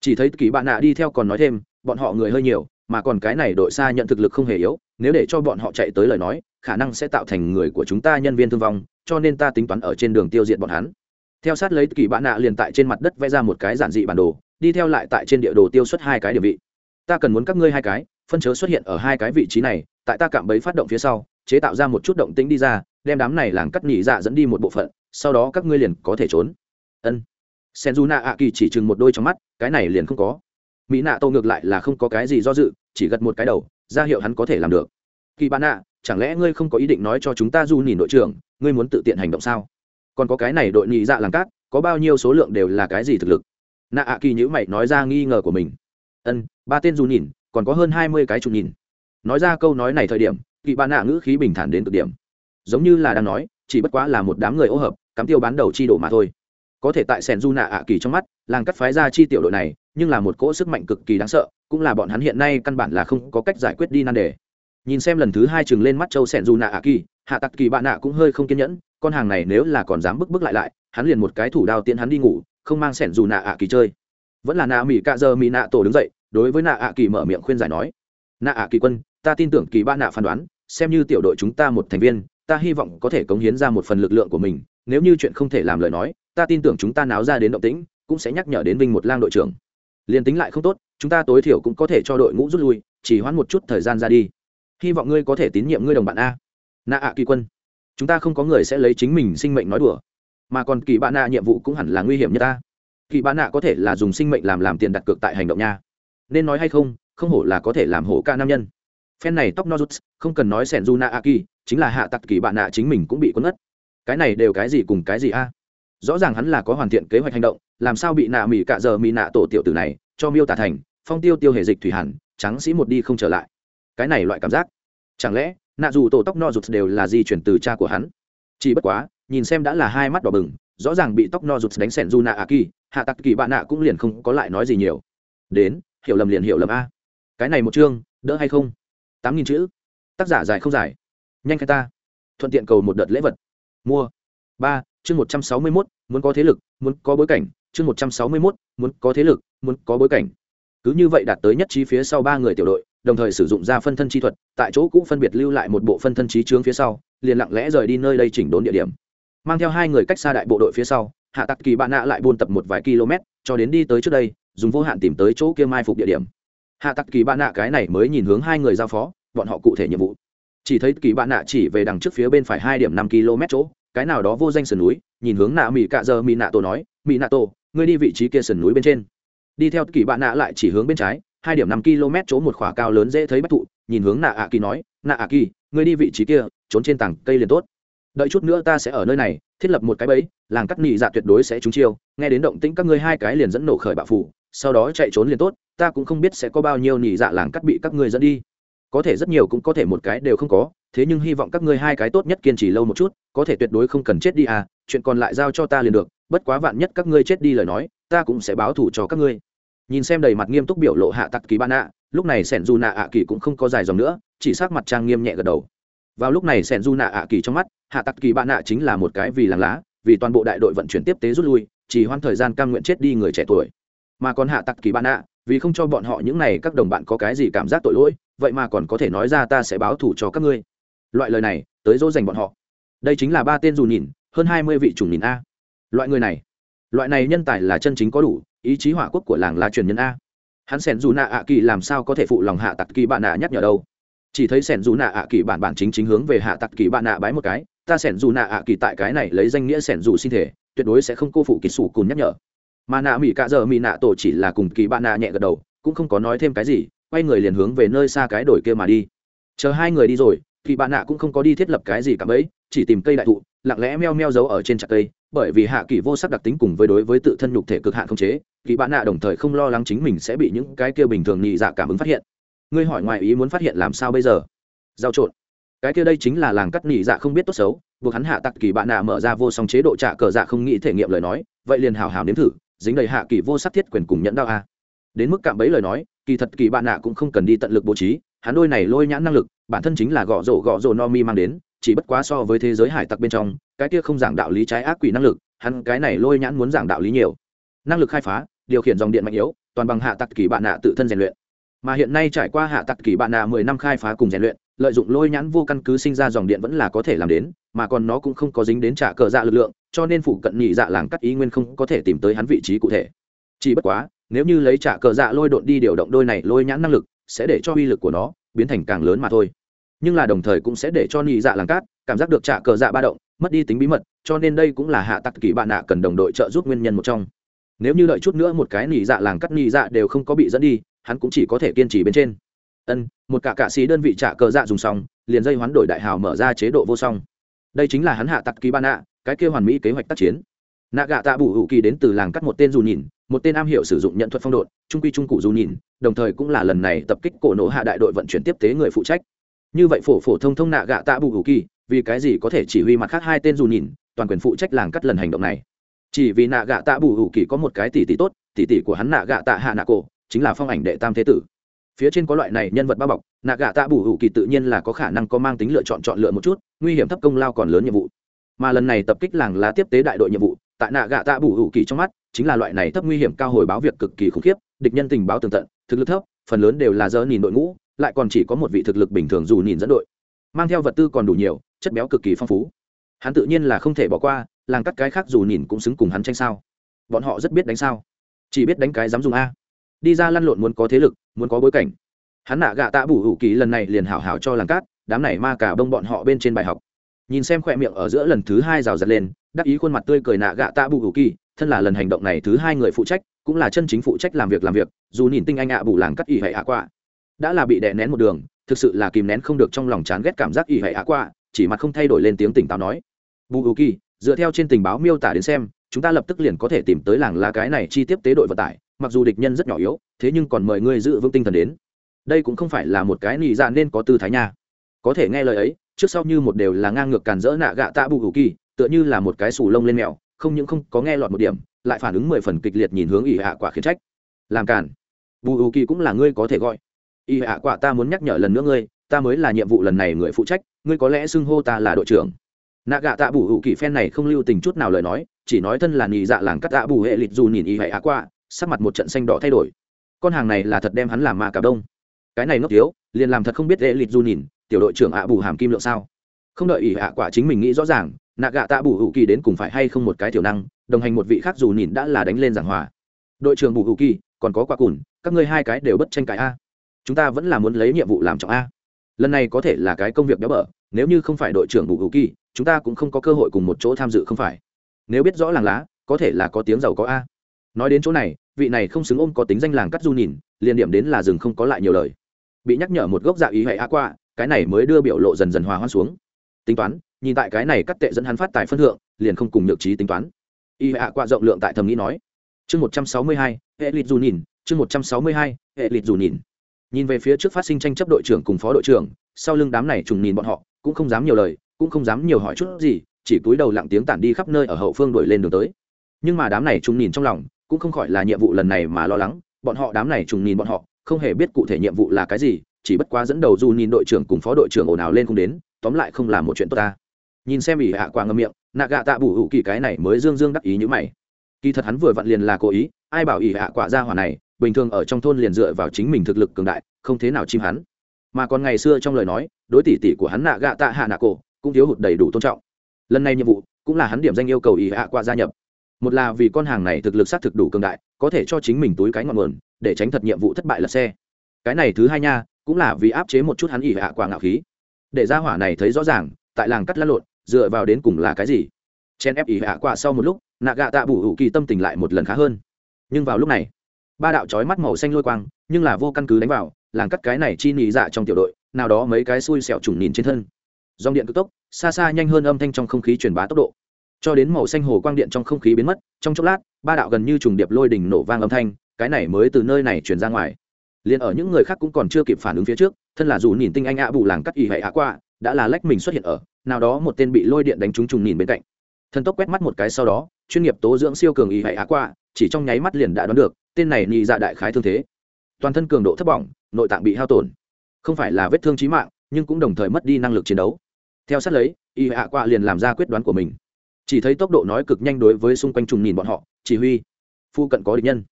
Chỉ thấy kỳ bạn nạ đi theo còn nói thêm, bọn họ người hơi nhiều, mà còn cái này đội xa nhận thực lực không hề yếu nếu để cho bọn họ chạy tới lời nói, khả năng sẽ tạo thành người của chúng ta nhân viên thương vong, cho nên ta tính toán ở trên đường tiêu diệt bọn hắn. Theo sát lấy kỳ bạn nạ liền tại trên mặt đất vẽ ra một cái giản dị bản đồ, đi theo lại tại trên địa đồ tiêu xuất hai cái địa vị. Ta cần muốn các ngươi hai cái, phân chớ xuất hiện ở hai cái vị trí này, tại ta cạm bẫy phát động phía sau, chế tạo ra một chút động tĩnh đi ra, đem đám này làng cắt nhị dạ dẫn đi một bộ phận, sau đó các ngươi liền có thể trốn. Ân. Senzuna a kỳ chỉ chừng một đôi trong mắt, cái này liền không có. Mỹ nạ tô ngược lại là không có cái gì do dự, chỉ gật một cái đầu ra hiệu hắn có thể làm được. Kỳ bạn nạ chẳng lẽ ngươi không có ý định nói cho chúng ta du nhìn đội trưởng, ngươi muốn tự tiện hành động sao? Còn có cái này đội nhị dạ làng cát, có bao nhiêu số lượng đều là cái gì thực lực? Nạ ạ kỳ nhữ mày nói ra nghi ngờ của mình. Ân, ba tên du nhìn còn có hơn hai mươi cái chụp nhìn nói ra câu nói này thời điểm, kỳ bạn nạ ngữ khí bình thản đến cực điểm. Giống như là đang nói, chỉ bất quá là một đám người ô hợp, cắm tiêu bán đầu chi đổ mà thôi có thể tại sẻn du nạ ạ kỳ trong mắt, làng cắt phái ra chi tiểu đội này, nhưng là một cỗ sức mạnh cực kỳ đáng sợ, cũng là bọn hắn hiện nay căn bản là không có cách giải quyết đi nan đề. Nhìn xem lần thứ hai chừng lên mắt châu sẻn du nạ ạ kỳ, hạ tặc kỳ bạn nạ cũng hơi không kiên nhẫn, con hàng này nếu là còn dám bức bức lại lại, hắn liền một cái thủ đao tiễn hắn đi ngủ, không mang sẻn dù nạ ạ kỳ chơi. Vẫn là nạ mỹ cạ giờ mỹ nạ tổ đứng dậy, đối với nạ ạ kỳ mở miệng khuyên giải nói, nạ ạ kỳ quân, ta tin tưởng kỳ ba nạ phán đoán, xem như tiểu đội chúng ta một thành viên, ta hy vọng có thể cống hiến ra một phần lực lượng của mình nếu như chuyện không thể làm lời nói, ta tin tưởng chúng ta náo ra đến động tĩnh, cũng sẽ nhắc nhở đến vinh một lang đội trưởng. Liền tính lại không tốt, chúng ta tối thiểu cũng có thể cho đội ngũ rút lui, chỉ hoãn một chút thời gian ra đi. Hy vọng ngươi có thể tín nhiệm ngươi đồng bạn a. Nạ ạ kỳ quân. Chúng ta không có người sẽ lấy chính mình sinh mệnh nói đùa. Mà còn kỳ bạn nạ nhiệm vụ cũng hẳn là nguy hiểm như ta. Kỳ bạn nạ có thể là dùng sinh mệnh làm làm tiền đặt cược tại hành động nha. Nên nói hay không không hổ là có thể làm hổ ca nam nhân. Phen này tóc nozuts không cần nói sẻn du Na a kỳ chính là hạ tặc kỳ bạn nạ chính mình cũng bị quấn ngất cái này đều cái gì cùng cái gì a? Rõ ràng hắn là có hoàn thiện kế hoạch hành động, làm sao bị nạ mỹ cạ giờ mỹ nạ tổ tiểu tử này cho miêu tả thành, phong tiêu tiêu hệ dịch thủy hẳn, trắng sĩ một đi không trở lại. Cái này loại cảm giác. Chẳng lẽ, nạ dù tổ tóc no rụt đều là di chuyển từ cha của hắn? Chỉ bất quá, nhìn xem đã là hai mắt đỏ bừng, rõ ràng bị tóc no rụt đánh sẻn du nạ a kỳ, hạ tặc kỳ bạn nạ cũng liền không có lại nói gì nhiều. Đến, hiểu lầm liền hiểu lầm a. Cái này một chương, đỡ hay không? Tám nghìn chữ. Tác giả dài không dài nhanh khai ta. Thuận tiện cầu một đợt lễ vật mua. Ba, chương một trăm sáu mươi mốt, muốn có thế lực, muốn có bối cảnh. Chương một trăm sáu mươi mốt, muốn có thế lực, muốn có bối cảnh. Cứ như vậy đạt tới nhất trí phía sau ba người tiểu đội, đồng thời sử dụng ra phân thân chi thuật, tại chỗ cũ phân biệt lưu lại một bộ phân thân trí trướng phía sau, liền lặng lẽ rời đi nơi đây chỉnh đốn địa điểm. Mang theo hai người cách xa đại bộ đội phía sau, hạ tặc kỳ bạn nạ lại buôn tập một vài km, cho đến đi tới trước đây, dùng vô hạn tìm tới chỗ kia mai phục địa điểm. Hạ tặc kỳ bạn nạ cái này mới nhìn hướng hai người giao phó, bọn họ cụ thể nhiệm vụ chỉ thấy kỳ bạn nạ chỉ về đằng trước phía bên phải hai điểm năm km chỗ, cái nào đó vô danh sườn núi, nhìn hướng nạ mỹ cạ giờ mỹ nạ tổ nói mỹ nạ tổ, ngươi đi vị trí kia sườn núi bên trên. Đi theo kỳ bạn nạ lại chỉ hướng bên trái, hai điểm năm km chỗ một khỏa cao lớn dễ thấy bách thụ, nhìn hướng nạ ạ kỳ nói, nạ ạ kỳ, ngươi đi vị trí kia, trốn trên tảng cây liền tốt. Đợi chút nữa ta sẽ ở nơi này, thiết lập một cái bẫy, làng cắt nị dạ tuyệt đối sẽ trúng chiêu, nghe đến động tĩnh các ngươi hai cái liền dẫn nổ khởi bạo phủ, sau đó chạy trốn liền tốt, ta cũng không biết sẽ có bao nhiêu nị dạ làng cắt bị các ngươi dẫn đi có thể rất nhiều cũng có thể một cái đều không có, thế nhưng hy vọng các ngươi hai cái tốt nhất kiên trì lâu một chút, có thể tuyệt đối không cần chết đi à chuyện còn lại giao cho ta liền được, bất quá vạn nhất các ngươi chết đi lời nói, ta cũng sẽ báo thù cho các ngươi. Nhìn xem đầy mặt nghiêm túc biểu lộ hạ tặc kỳ ban ạ lúc này sẻn dù nạ ạ kỳ cũng không có dài dòng nữa, chỉ sắc mặt trang nghiêm nhẹ gật đầu. Vào lúc này sẻn du nạ ạ kỳ trong mắt, hạ tặc kỳ bạn nạ chính là một cái vì làng lá, vì toàn bộ đại đội vận chuyển tiếp tế rút lui, chỉ hoãn thời gian cam nguyện chết đi người trẻ tuổi. Mà còn hạ tặc kỳ bạn nạ vì không cho bọn họ những này các đồng bạn có cái gì cảm giác tội lỗi vậy mà còn có thể nói ra ta sẽ báo thủ cho các ngươi. Loại lời này, tới dỗ dành bọn họ. Đây chính là ba tên dù nhìn, hơn hai mươi vị chủng nhìn a. Loại người này, loại này nhân tài là chân chính có đủ, ý chí hỏa quốc của làng là truyền nhân a. Hắn sẻn dù nạ ạ kỳ làm sao có thể phụ lòng hạ tặc kỳ bạn nạ nhắc nhở đâu? Chỉ thấy sẻn dù nạ ạ kỳ bản bản chính chính hướng về hạ tặc kỳ bạn nạ bái một cái, ta sẻn dù nạ ạ kỳ tại cái này lấy danh nghĩa sẻn dù sinh thể, tuyệt đối sẽ không cô phụ kỳ sủ cùng nhắc nhở. Mà nạ mỹ cạ giờ mỹ nạ tổ chỉ là cùng kỳ bạn nạ nhẹ gật đầu, cũng không có nói thêm cái gì quay người liền hướng về nơi xa cái đổi kia mà đi. Chờ hai người đi rồi, thì bạn nạ cũng không có đi thiết lập cái gì cả bấy chỉ tìm cây đại thụ, lặng lẽ meo meo giấu ở trên chặt cây, bởi vì hạ kỳ vô sắc đặc tính cùng với đối với tự thân nhục thể cực hạn không chế kỳ bạn nạ đồng thời không lo lắng chính mình sẽ bị những cái kia bình thường nhị dạ cảm ứng phát hiện. Ngươi hỏi ngoài ý muốn phát hiện làm sao bây giờ? Giao trộn. Cái kia đây chính là làng cắt nhị dạ không biết tốt xấu, buộc hắn hạ tặc kỳ bạn nạ mở ra vô song chế độ trả cờ dạ không nghĩ thể nghiệm lời nói, vậy liền hào hào nếm thử, dính đầy hạ kỳ vô sắc thiết quyền cùng nhẫn đao a. Đến mức cạm bấy lời nói kỳ thật kỳ bạn nạ cũng không cần đi tận lực bố trí, hắn đôi này lôi nhãn năng lực, bản thân chính là gõ rổ gõ rổ no mi mang đến, chỉ bất quá so với thế giới hải tặc bên trong, cái kia không giảng đạo lý trái ác quỷ năng lực, hắn cái này lôi nhãn muốn giảng đạo lý nhiều. Năng lực khai phá, điều khiển dòng điện mạnh yếu, toàn bằng hạ tặc kỳ bạn nạ tự thân rèn luyện. Mà hiện nay trải qua hạ tặc kỳ bạn nạ mười năm khai phá cùng rèn luyện, lợi dụng lôi nhãn vô căn cứ sinh ra dòng điện vẫn là có thể làm đến, mà còn nó cũng không có dính đến trả cờ dạ lực lượng, cho nên phụ cận nhị dạ làng cắt ý nguyên không có thể tìm tới hắn vị trí cụ thể. Chỉ bất quá nếu như lấy trả cờ dạ lôi độn đi điều động đôi này lôi nhãn năng lực, sẽ để cho uy lực của nó biến thành càng lớn mà thôi. Nhưng là đồng thời cũng sẽ để cho nhị dạ làng cát cảm giác được trả cờ dạ ba động, mất đi tính bí mật, cho nên đây cũng là hạ tặc kỳ bạn nạ cần đồng đội trợ giúp nguyên nhân một trong. Nếu như đợi chút nữa một cái nhị dạ làng cắt nhị dạ đều không có bị dẫn đi, hắn cũng chỉ có thể kiên trì bên trên. Ân, một cả cạ sĩ đơn vị trả cờ dạ dùng xong, liền dây hoán đổi đại hào mở ra chế độ vô song. Đây chính là hắn hạ tặc kỳ ban nạ, cái kêu hoàn mỹ kế hoạch tác chiến. Nạ gạ tạ bù hữu kỳ đến từ làng cắt một tên dù nhìn một tên am hiểu sử dụng nhận thuật phong độn, trung quy trung cụ dù nhìn, đồng thời cũng là lần này tập kích cổ nổ hạ đại đội vận chuyển tiếp tế người phụ trách. Như vậy phổ phổ thông thông nạ gạ tạ bù hữu kỳ, vì cái gì có thể chỉ huy mặt khác hai tên dù nhìn, toàn quyền phụ trách làng cắt lần hành động này? Chỉ vì nạ gạ tạ bù hữu kỳ có một cái tỷ tỷ tốt, tỷ tỷ của hắn nạ gạ tạ hạ nạ cổ, chính là phong ảnh đệ tam thế tử. Phía trên có loại này nhân vật bao bọc, nạ gạ tạ bù hữu kỳ tự nhiên là có khả năng có mang tính lựa chọn chọn lựa một chút, nguy hiểm thấp công lao còn lớn nhiệm vụ. Mà lần này tập kích làng lá tiếp tế đại đội nhiệm vụ tại nạ gạ tạ bù hữu kỳ trong mắt, chính là loại này thấp nguy hiểm cao hồi báo việc cực kỳ khủng khiếp, địch nhân tình báo tường tận, thực lực thấp, phần lớn đều là dơ nhìn đội ngũ, lại còn chỉ có một vị thực lực bình thường dù nhìn dẫn đội. Mang theo vật tư còn đủ nhiều, chất béo cực kỳ phong phú. Hắn tự nhiên là không thể bỏ qua, làng cắt cái khác dù nhìn cũng xứng cùng hắn tranh sao. Bọn họ rất biết đánh sao. Chỉ biết đánh cái dám dùng a. Đi ra lăn lộn muốn có thế lực, muốn có bối cảnh. Hắn nạ gạ tạ bù hữu kỳ lần này liền hảo hảo cho làng cát đám này ma cả bông bọn họ bên trên bài học nhìn xem khỏe miệng ở giữa lần thứ hai rào giật lên, đắc ý khuôn mặt tươi cười nạ gạ tạ bù hữu kỳ, thân là lần hành động này thứ hai người phụ trách, cũng là chân chính phụ trách làm việc làm việc, dù nhìn tinh anh ạ bù làng cắt ỉ hệ ạ quạ. Đã là bị đè nén một đường, thực sự là kìm nén không được trong lòng chán ghét cảm giác ỉ hệ ạ quạ, chỉ mặt không thay đổi lên tiếng tỉnh táo nói. Bù hữu kỳ, dựa theo trên tình báo miêu tả đến xem, chúng ta lập tức liền có thể tìm tới làng lá cái này chi tiếp tế đội vận tải, mặc dù địch nhân rất nhỏ yếu, thế nhưng còn mời ngươi giữ vững tinh thần đến. Đây cũng không phải là một cái nị dạ nên có tư thái nha. Có thể nghe lời ấy trước sau như một đều là ngang ngược càn rỡ nạ gạ tạ bù hữu kỳ, tựa như là một cái sù lông lên mèo, không những không có nghe lọt một điểm, lại phản ứng mười phần kịch liệt nhìn hướng ỷ hạ quả khiến trách. Làm càn. Bù hữu kỳ cũng là ngươi có thể gọi. Ỷ hạ quả ta muốn nhắc nhở lần nữa ngươi, ta mới là nhiệm vụ lần này người phụ trách, ngươi có lẽ xưng hô ta là đội trưởng. Nạ gạ tạ bù hữu kỳ phen này không lưu tình chút nào lời nói, chỉ nói thân là nhị dạ làng cắt tạ bù hệ lịch dù nhìn ỷ hạ quả, sắc mặt một trận xanh đỏ thay đổi. Con hàng này là thật đem hắn làm ma cả đông. Cái này ngốc thiếu, liền làm thật không biết hệ lịch dù nhìn tiểu đội trưởng ạ bù hàm kim lượng sao? Không đợi ỷ ạ, quả chính mình nghĩ rõ ràng nạ gạ tạ bù hữu kỳ đến cùng phải hay không một cái tiểu năng đồng hành một vị khác dù nhìn đã là đánh lên giảng hòa. Đội trưởng bù hữu kỳ còn có quả cùn các ngươi hai cái đều bất tranh cãi a. Chúng ta vẫn là muốn lấy nhiệm vụ làm trọng a. Lần này có thể là cái công việc béo bở nếu như không phải đội trưởng bù hữu kỳ chúng ta cũng không có cơ hội cùng một chỗ tham dự không phải. Nếu biết rõ làng lá có thể là có tiếng giàu có a. Nói đến chỗ này vị này không xứng ôm có tính danh làng cắt du nhìn liền điểm đến là rừng không có lại nhiều lời. Bị nhắc nhở một gốc dạ ý hệ a qua cái này mới đưa biểu lộ dần dần hòa hoan xuống. Tính toán, nhìn tại cái này cắt tệ dẫn hắn phát tài phân thượng liền không cùng nhược trí tính toán. Y hạ qua rộng lượng tại thầm nghĩ nói, chương một trăm sáu mươi hai, hệ lịch dù nhìn, chương một trăm sáu mươi hai, hệ lịch dù nhìn. Nhìn về phía trước phát sinh tranh chấp đội trưởng cùng phó đội trưởng, sau lưng đám này trùng nhìn bọn họ, cũng không dám nhiều lời, cũng không dám nhiều hỏi chút gì, chỉ cúi đầu lặng tiếng tản đi khắp nơi ở hậu phương đuổi lên đường tới. Nhưng mà đám này trùng nhìn trong lòng, cũng không khỏi là nhiệm vụ lần này mà lo lắng, bọn họ đám này trùng nhìn bọn họ, không hề biết cụ thể nhiệm vụ là cái gì chỉ bất quá dẫn đầu du nhìn đội trưởng cùng phó đội trưởng ồn ào lên không đến, tóm lại không là một chuyện tốt ta. Nhìn xem ỷ hạ quả ngâm miệng nạ gạ tạ bù hữu kỳ cái này mới dương dương đắc ý như mày. Kỳ thật hắn vừa vặn liền là cố ý, ai bảo ỷ hạ quả ra hỏa này, bình thường ở trong thôn liền dựa vào chính mình thực lực cường đại, không thế nào chim hắn. Mà còn ngày xưa trong lời nói, đối tỷ tỷ của hắn nạ gạ tạ hạ nạ cổ, cũng thiếu hụt đầy đủ tôn trọng. Lần này nhiệm vụ, cũng là hắn điểm danh yêu cầu ỷ hạ quả gia nhập. Một là vì con hàng này thực lực xác thực đủ cường đại, có thể cho chính mình túi cái ngọn nguồn, để tránh thật nhiệm vụ thất bại lật xe. Cái này thứ hai nha cũng là vì áp chế một chút hắn ỉ hạ quả ngạo khí. Để ra hỏa này thấy rõ ràng, tại làng cắt lăn lộn, dựa vào đến cùng là cái gì? Chen ép ỉ hạ quả sau một lúc nạ gạ tạ bù hữu kỳ tâm tình lại một lần khá hơn. Nhưng vào lúc này, ba đạo trói mắt màu xanh lôi quang, nhưng là vô căn cứ đánh vào, làng cắt cái này chi nị dạ trong tiểu đội, nào đó mấy cái xui xẹo trùng nhìn trên thân. Dòng điện cực tốc, xa xa nhanh hơn âm thanh trong không khí truyền bá tốc độ. Cho đến màu xanh hồ quang điện trong không khí biến mất, trong chốc lát, ba đạo gần như trùng điệp lôi đỉnh nổ vang âm thanh, cái này mới từ nơi này truyền ra ngoài liền ở những người khác cũng còn chưa kịp phản ứng phía trước, thân là dù nhìn tinh anh ạ bù làng cắt ỉ hệ ạ qua, đã là lách mình xuất hiện ở, nào đó một tên bị lôi điện đánh trúng trùng nhìn bên cạnh. Thần tốc quét mắt một cái sau đó, chuyên nghiệp tố dưỡng siêu cường ỉ hệ ạ qua, chỉ trong nháy mắt liền đã đoán được, tên này nhị dạ đại khái thương thế. Toàn thân cường độ thấp bỏng, nội tạng bị hao tổn. Không phải là vết thương trí mạng, nhưng cũng đồng thời mất đi năng lực chiến đấu. Theo sát lấy y hạ qua liền làm ra quyết đoán của mình. Chỉ thấy tốc độ nói cực nhanh đối với xung quanh trùng nhìn bọn họ, chỉ huy. Phu cận có địch nhân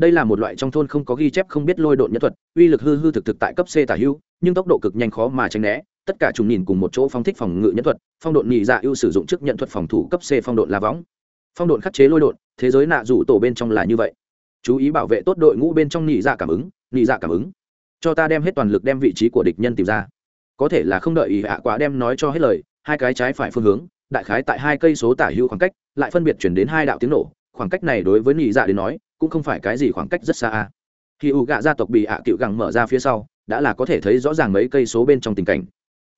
đây là một loại trong thôn không có ghi chép không biết lôi độn nhân thuật, uy lực hư hư thực thực tại cấp c tả hữu, nhưng tốc độ cực nhanh khó mà tránh né. Tất cả chúng nhìn cùng một chỗ phong thích phòng ngự nhân thuật, phong độn nhị dạ ưu sử dụng trước nhận thuật phòng thủ cấp c phong độn là võng. Phong độn khắc chế lôi độn, thế giới nạ rủ tổ bên trong là như vậy. Chú ý bảo vệ tốt đội ngũ bên trong nhị dạ cảm ứng, nhị dạ cảm ứng. Cho ta đem hết toàn lực đem vị trí của địch nhân tìm ra. Có thể là không đợi ý hạ quá đem nói cho hết lời, hai cái trái phải phương hướng, đại khái tại hai cây số tả hữu khoảng cách, lại phân biệt chuyển đến hai đạo tiếng nổ khoảng cách này đối với nhị dạ đến nói, cũng không phải cái gì khoảng cách rất xa a khi u gạ gia tộc bị ạ à cựu gẳng mở ra phía sau, đã là có thể thấy rõ ràng mấy cây số bên trong tình cảnh.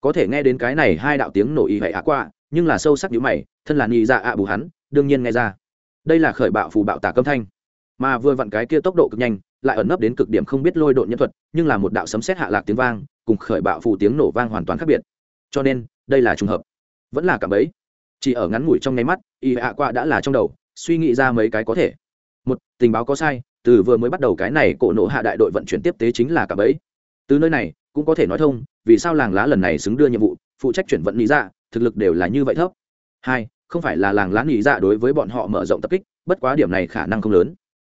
Có thể nghe đến cái này hai đạo tiếng nổ y hệ ạ qua, nhưng là sâu sắc nhữ mày, thân là nhị dạ ạ bù hắn, đương nhiên nghe ra. Đây là khởi bạo phù bạo tả câm thanh. Mà vừa vặn cái kia tốc độ cực nhanh, lại ẩn nấp đến cực điểm không biết lôi độn nhân thuật, nhưng là một đạo sấm xét hạ lạc tiếng vang, cùng khởi bạo phù tiếng nổ vang hoàn toàn khác biệt. Cho nên, đây là trùng hợp. Vẫn là cảm ấy chỉ ở ngắn ngủi trong nháy mắt y hạ qua đã là trong đầu suy nghĩ ra mấy cái có thể. Một, tình báo có sai, từ vừa mới bắt đầu cái này cổ nộ hạ đại đội vận chuyển tiếp tế chính là cả bẫy. Từ nơi này, cũng có thể nói thông, vì sao làng lá lần này xứng đưa nhiệm vụ, phụ trách chuyển vận lý dạ thực lực đều là như vậy thấp. Hai, không phải là làng lá lý dạ đối với bọn họ mở rộng tập kích, bất quá điểm này khả năng không lớn.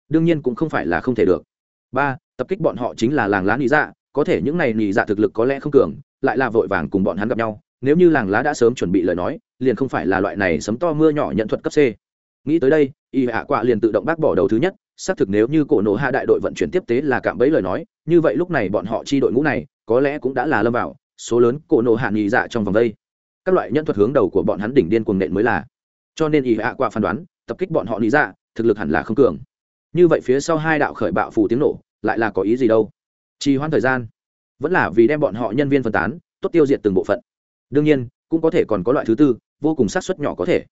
Đương nhiên cũng không phải là không thể được. Ba, tập kích bọn họ chính là làng lá lý dạ có thể những này lý dạ thực lực có lẽ không cường, lại là vội vàng cùng bọn hắn gặp nhau, nếu như làng lá đã sớm chuẩn bị lời nói, liền không phải là loại này sấm to mưa nhỏ nhận thuật cấp c nghĩ tới đây, y hạ quạ liền tự động bác bỏ đầu thứ nhất, xác thực nếu như cổ nổ hạ đại đội vận chuyển tiếp tế là cạm bẫy lời nói, như vậy lúc này bọn họ chi đội ngũ này, có lẽ cũng đã là lâm vào, số lớn cổ nổ hạ nghỉ dạ trong vòng đây. Các loại nhân thuật hướng đầu của bọn hắn đỉnh điên cuồng nện mới là. Cho nên y hạ quạ phán đoán, tập kích bọn họ nghỉ dạ thực lực hẳn là không cường. Như vậy phía sau hai đạo khởi bạo phủ tiếng nổ, lại là có ý gì đâu? Trì hoãn thời gian. Vẫn là vì đem bọn họ nhân viên phân tán, tốt tiêu diệt từng bộ phận. Đương nhiên, cũng có thể còn có loại thứ tư, vô cùng sát xuất nhỏ có thể.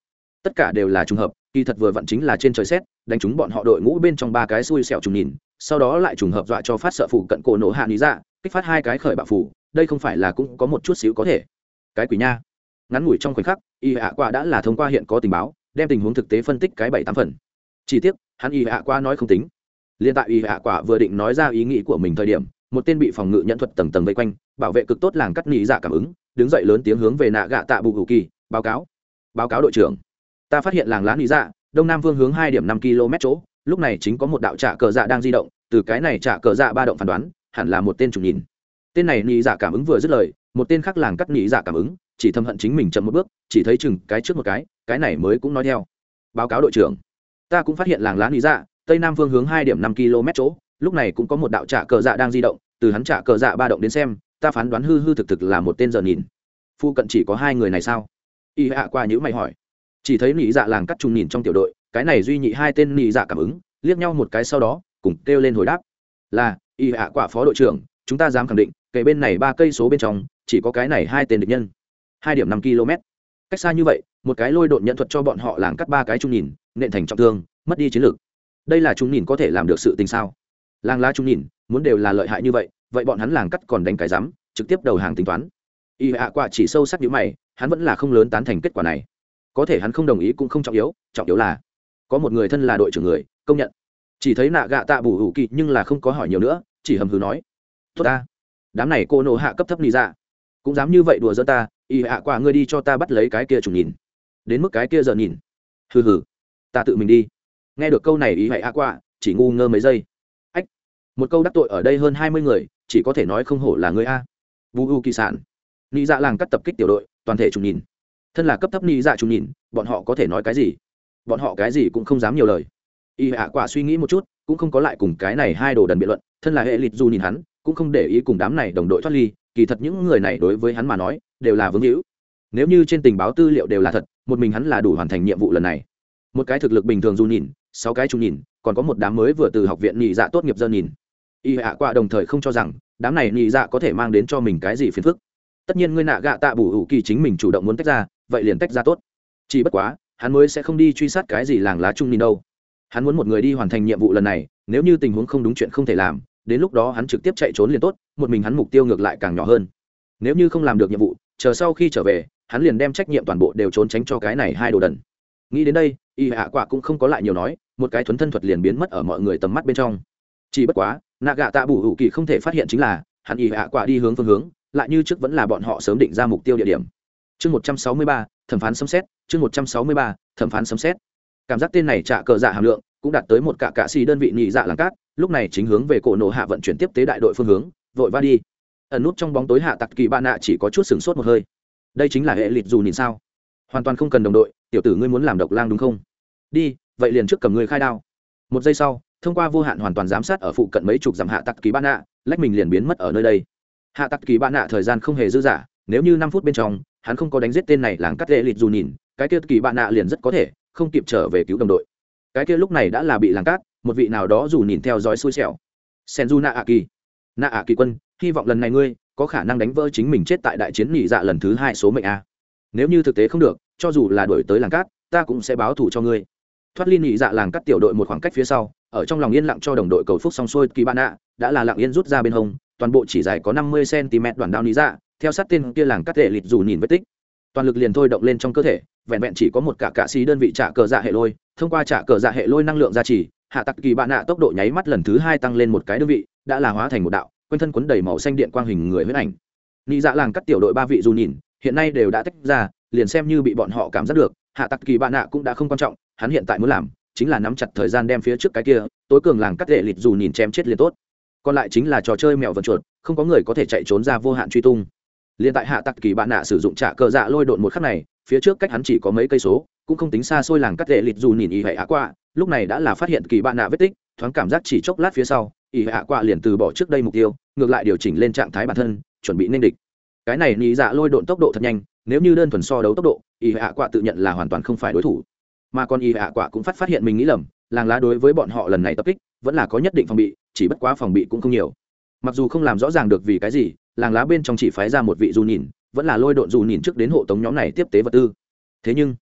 Tất cả đều là trùng hợp kỳ thật vừa vặn chính là trên trời xét, đánh chúng bọn họ đội ngũ bên trong ba cái xui xẻo trùng nhìn, sau đó lại trùng hợp dọa cho phát sợ phủ cận cổ nổ hạ lý dạ kích phát hai cái khởi bạo phủ, đây không phải là cũng có một chút xíu có thể. Cái quỷ nha. Ngắn ngủi trong khoảnh khắc, y hạ qua đã là thông qua hiện có tình báo, đem tình huống thực tế phân tích cái bảy tám phần. Chi tiết hắn y hạ qua nói không tính. Liên tại y hạ quả vừa định nói ra ý nghĩ của mình thời điểm, một tên bị phòng ngự nhận thuật tầng tầng vây quanh, bảo vệ cực tốt làng cắt nghĩ dạ cảm ứng, đứng dậy lớn tiếng hướng về nạ gạ tạ bù hữu kỳ, báo cáo. Báo cáo đội trưởng ta phát hiện làng lá lý dạ đông nam phương hướng hai điểm năm km chỗ, lúc này chính có một đạo trạ cờ dạ đang di động, từ cái này trạ cờ dạ ba động phán đoán, hẳn là một tên trùng nhìn. Tên này nhị dạ cảm ứng vừa dứt lời, một tên khác làng cắt nhị dạ cảm ứng, chỉ thâm hận chính mình chậm một bước, chỉ thấy chừng cái trước một cái cái này mới cũng nói theo. Báo cáo đội trưởng, ta cũng phát hiện làng lá nhị dạ tây nam phương hướng hai điểm năm km chỗ, lúc này cũng có một đạo trạ cờ dạ đang di động, từ hắn trạ cờ dạ ba động đến xem, ta phán đoán hư hư thực thực là một tên giờ nhìn. Phu cận chỉ có hai người này sao? Y hạ qua nhữ mày hỏi chỉ thấy nị dạ làng cắt trùng nhìn trong tiểu đội, cái này duy nhị hai tên nị dạ cảm ứng, liếc nhau một cái sau đó, cùng kêu lên hồi đáp. Là, y hạ quả phó đội trưởng, chúng ta dám khẳng định kể bên này ba cây số bên trong, chỉ có cái này hai tên địch nhân. Hai điểm năm km. Cách xa như vậy, một cái lôi đột nhận thuật cho bọn họ làng cắt ba cái trung nhìn, nện thành trọng thương, mất đi chiến lược. Đây là trùng nhìn có thể làm được sự tình sao? Làng lá trùng nhìn, muốn đều là lợi hại như vậy vậy bọn hắn làng cắt còn đánh cái rắm, trực tiếp đầu hàng tính toán. Y hạ quả chỉ sâu sắc như mày, hắn vẫn là không lớn tán thành kết quả này có thể hắn không đồng ý cũng không trọng yếu trọng yếu là có một người thân là đội trưởng người công nhận. Chỉ thấy nạ gạ tạ bù hữu kỳ nhưng là không có hỏi nhiều nữa chỉ hầm hừ nói tốt ta đám này cô nộ hạ cấp thấp nị dạ, cũng dám như vậy đùa giỡn ta y hạ quả ngươi đi cho ta bắt lấy cái kia trùng nhìn. Đến mức cái kia giờ nhìn. Hừ hừ ta tự mình đi. Nghe được câu này ý hạ quả chỉ ngu ngơ mấy giây. Ách một câu đắc tội ở đây hơn hai mươi người chỉ có thể nói không hổ là người a. Vu u kỳ sản nị dạ làng cắt tập kích tiểu đội toàn thể trùng nhìn thân là cấp thấp ni dạ trùng nhìn, bọn họ có thể nói cái gì? Bọn họ cái gì cũng không dám nhiều lời. Y hạ quả suy nghĩ một chút, cũng không có lại cùng cái này hai đồ đần biện luận, thân là hệ lịch dù nhìn hắn, cũng không để ý cùng đám này đồng đội thoát ly, kỳ thật những người này đối với hắn mà nói, đều là vương hữu. Nếu như trên tình báo tư liệu đều là thật, một mình hắn là đủ hoàn thành nhiệm vụ lần này. Một cái thực lực bình thường dù nhìn, sáu cái chung nhìn, còn có một đám mới vừa từ học viện nhị dạ tốt nghiệp dân nhìn. Y hạ quả đồng thời không cho rằng, đám này nhị dạ có thể mang đến cho mình cái gì phiền phức. Tất nhiên ngươi nạ gạ tạ bù hữu kỳ chính mình chủ động muốn tách ra vậy liền tách ra tốt. Chỉ bất quá, hắn mới sẽ không đi truy sát cái gì làng lá chung nhìn đâu. Hắn muốn một người đi hoàn thành nhiệm vụ lần này, nếu như tình huống không đúng chuyện không thể làm, đến lúc đó hắn trực tiếp chạy trốn liền tốt, một mình hắn mục tiêu ngược lại càng nhỏ hơn. Nếu như không làm được nhiệm vụ, chờ sau khi trở về, hắn liền đem trách nhiệm toàn bộ đều trốn tránh cho cái này hai đồ đần. Nghĩ đến đây, y hạ quả cũng không có lại nhiều nói, một cái thuấn thân thuật liền biến mất ở mọi người tầm mắt bên trong. Chỉ bất quá, nạ gạ tạ bù hữu kỳ không thể phát hiện chính là, hắn y hạ quả đi hướng phương hướng, lại như trước vẫn là bọn họ sớm định ra mục tiêu địa điểm chương một trăm sáu mươi ba, thẩm phán xâm xét chương một trăm sáu mươi ba, thẩm phán xâm xét cảm giác tên này trả cờ dạ hàm lượng cũng đạt tới một cả cạ xì đơn vị nhị dạ làng cát, lúc này chính hướng về cổ nổ hạ vận chuyển tiếp tế đại đội phương hướng, vội va đi. Ẩn nút trong bóng tối hạ tặc kỳ ba nạ chỉ có chút sửng sốt một hơi. Đây chính là hệ lịt dù nhìn sao? Hoàn toàn không cần đồng đội, tiểu tử ngươi muốn làm độc lang đúng không? Đi, vậy liền trước cầm người khai đao. Một giây sau, thông qua vô hạn hoàn toàn giám sát ở phụ cận mấy chục dặm hạ tặc kỳ ba nạ, lách mình liền biến mất ở nơi đây. Hạ tặc kỳ ba nạ thời gian không hề dư giả nếu như năm phút bên trong hắn không có đánh giết tên này làng cắt lệ lịt dù nhìn, cái kia kỳ bạn nạ liền rất có thể không kịp trở về cứu đồng đội. Cái kia lúc này đã là bị làng cát một vị nào đó dù nhìn theo dõi xui xẻo. Senju nạ ạ kỳ. Nạ ạ kỳ quân, hy vọng lần này ngươi có khả năng đánh vỡ chính mình chết tại đại chiến nhị dạ lần thứ hai số mệnh a. Nếu như thực tế không được, cho dù là đổi tới làng cát ta cũng sẽ báo thù cho ngươi. Thoát ly nhị dạ làng cắt tiểu đội một khoảng cách phía sau, ở trong lòng yên lặng cho đồng đội cầu phúc xong xuôi, kỳ bạn nạ đã là lặng yên rút ra bên hông, toàn bộ chỉ dài có năm mươi cm đoạn đao nhị dạ theo sát tên kia làng cắt tệ lịt dù nhìn vết tích. Toàn lực liền thôi động lên trong cơ thể, vẹn vẹn chỉ có một cả cạ xí đơn vị trả cờ dạ hệ lôi, thông qua trả cờ dạ hệ lôi năng lượng gia trì, hạ tặc kỳ bạn nạ tốc độ nháy mắt lần thứ hai tăng lên một cái đơn vị, đã là hóa thành một đạo, quanh thân quấn đầy màu xanh điện quang hình người huyết ảnh. Nị dạ làng cắt tiểu đội ba vị dù nhìn, hiện nay đều đã tách ra, liền xem như bị bọn họ cảm giác được, hạ tặc kỳ bạn nạ cũng đã không quan trọng, hắn hiện tại muốn làm, chính là nắm chặt thời gian đem phía trước cái kia, tối cường làng cắt tệ lịt dù nhìn chém chết liền tốt. Còn lại chính là trò chơi mèo vật chuột, không có người có thể chạy trốn ra vô hạn truy tung liền tại hạ tặc kỳ bạn nạ sử dụng trả cờ dạ lôi độn một khắc này, phía trước cách hắn chỉ có mấy cây số, cũng không tính xa xôi làng cắt lệ lịt dù nhìn ý hệ hạ qua lúc này đã là phát hiện kỳ bạn nạ vết tích, thoáng cảm giác chỉ chốc lát phía sau, ý hệ hạ qua liền từ bỏ trước đây mục tiêu, ngược lại điều chỉnh lên trạng thái bản thân, chuẩn bị nên địch. Cái này nghĩ dạ lôi độn tốc độ thật nhanh, nếu như đơn thuần so đấu tốc độ, ý hệ hạ qua tự nhận là hoàn toàn không phải đối thủ. Mà còn ý hạ quả cũng phát phát hiện mình nghĩ lầm, làng lá đối với bọn họ lần này tập kích, vẫn là có nhất định phòng bị, chỉ bất quá phòng bị cũng không nhiều. Mặc dù không làm rõ ràng được vì cái gì làng lá bên trong chỉ phái ra một vị dù nhìn, vẫn là lôi độn dù nhìn trước đến hộ tống nhóm này tiếp tế vật tư. Thế nhưng,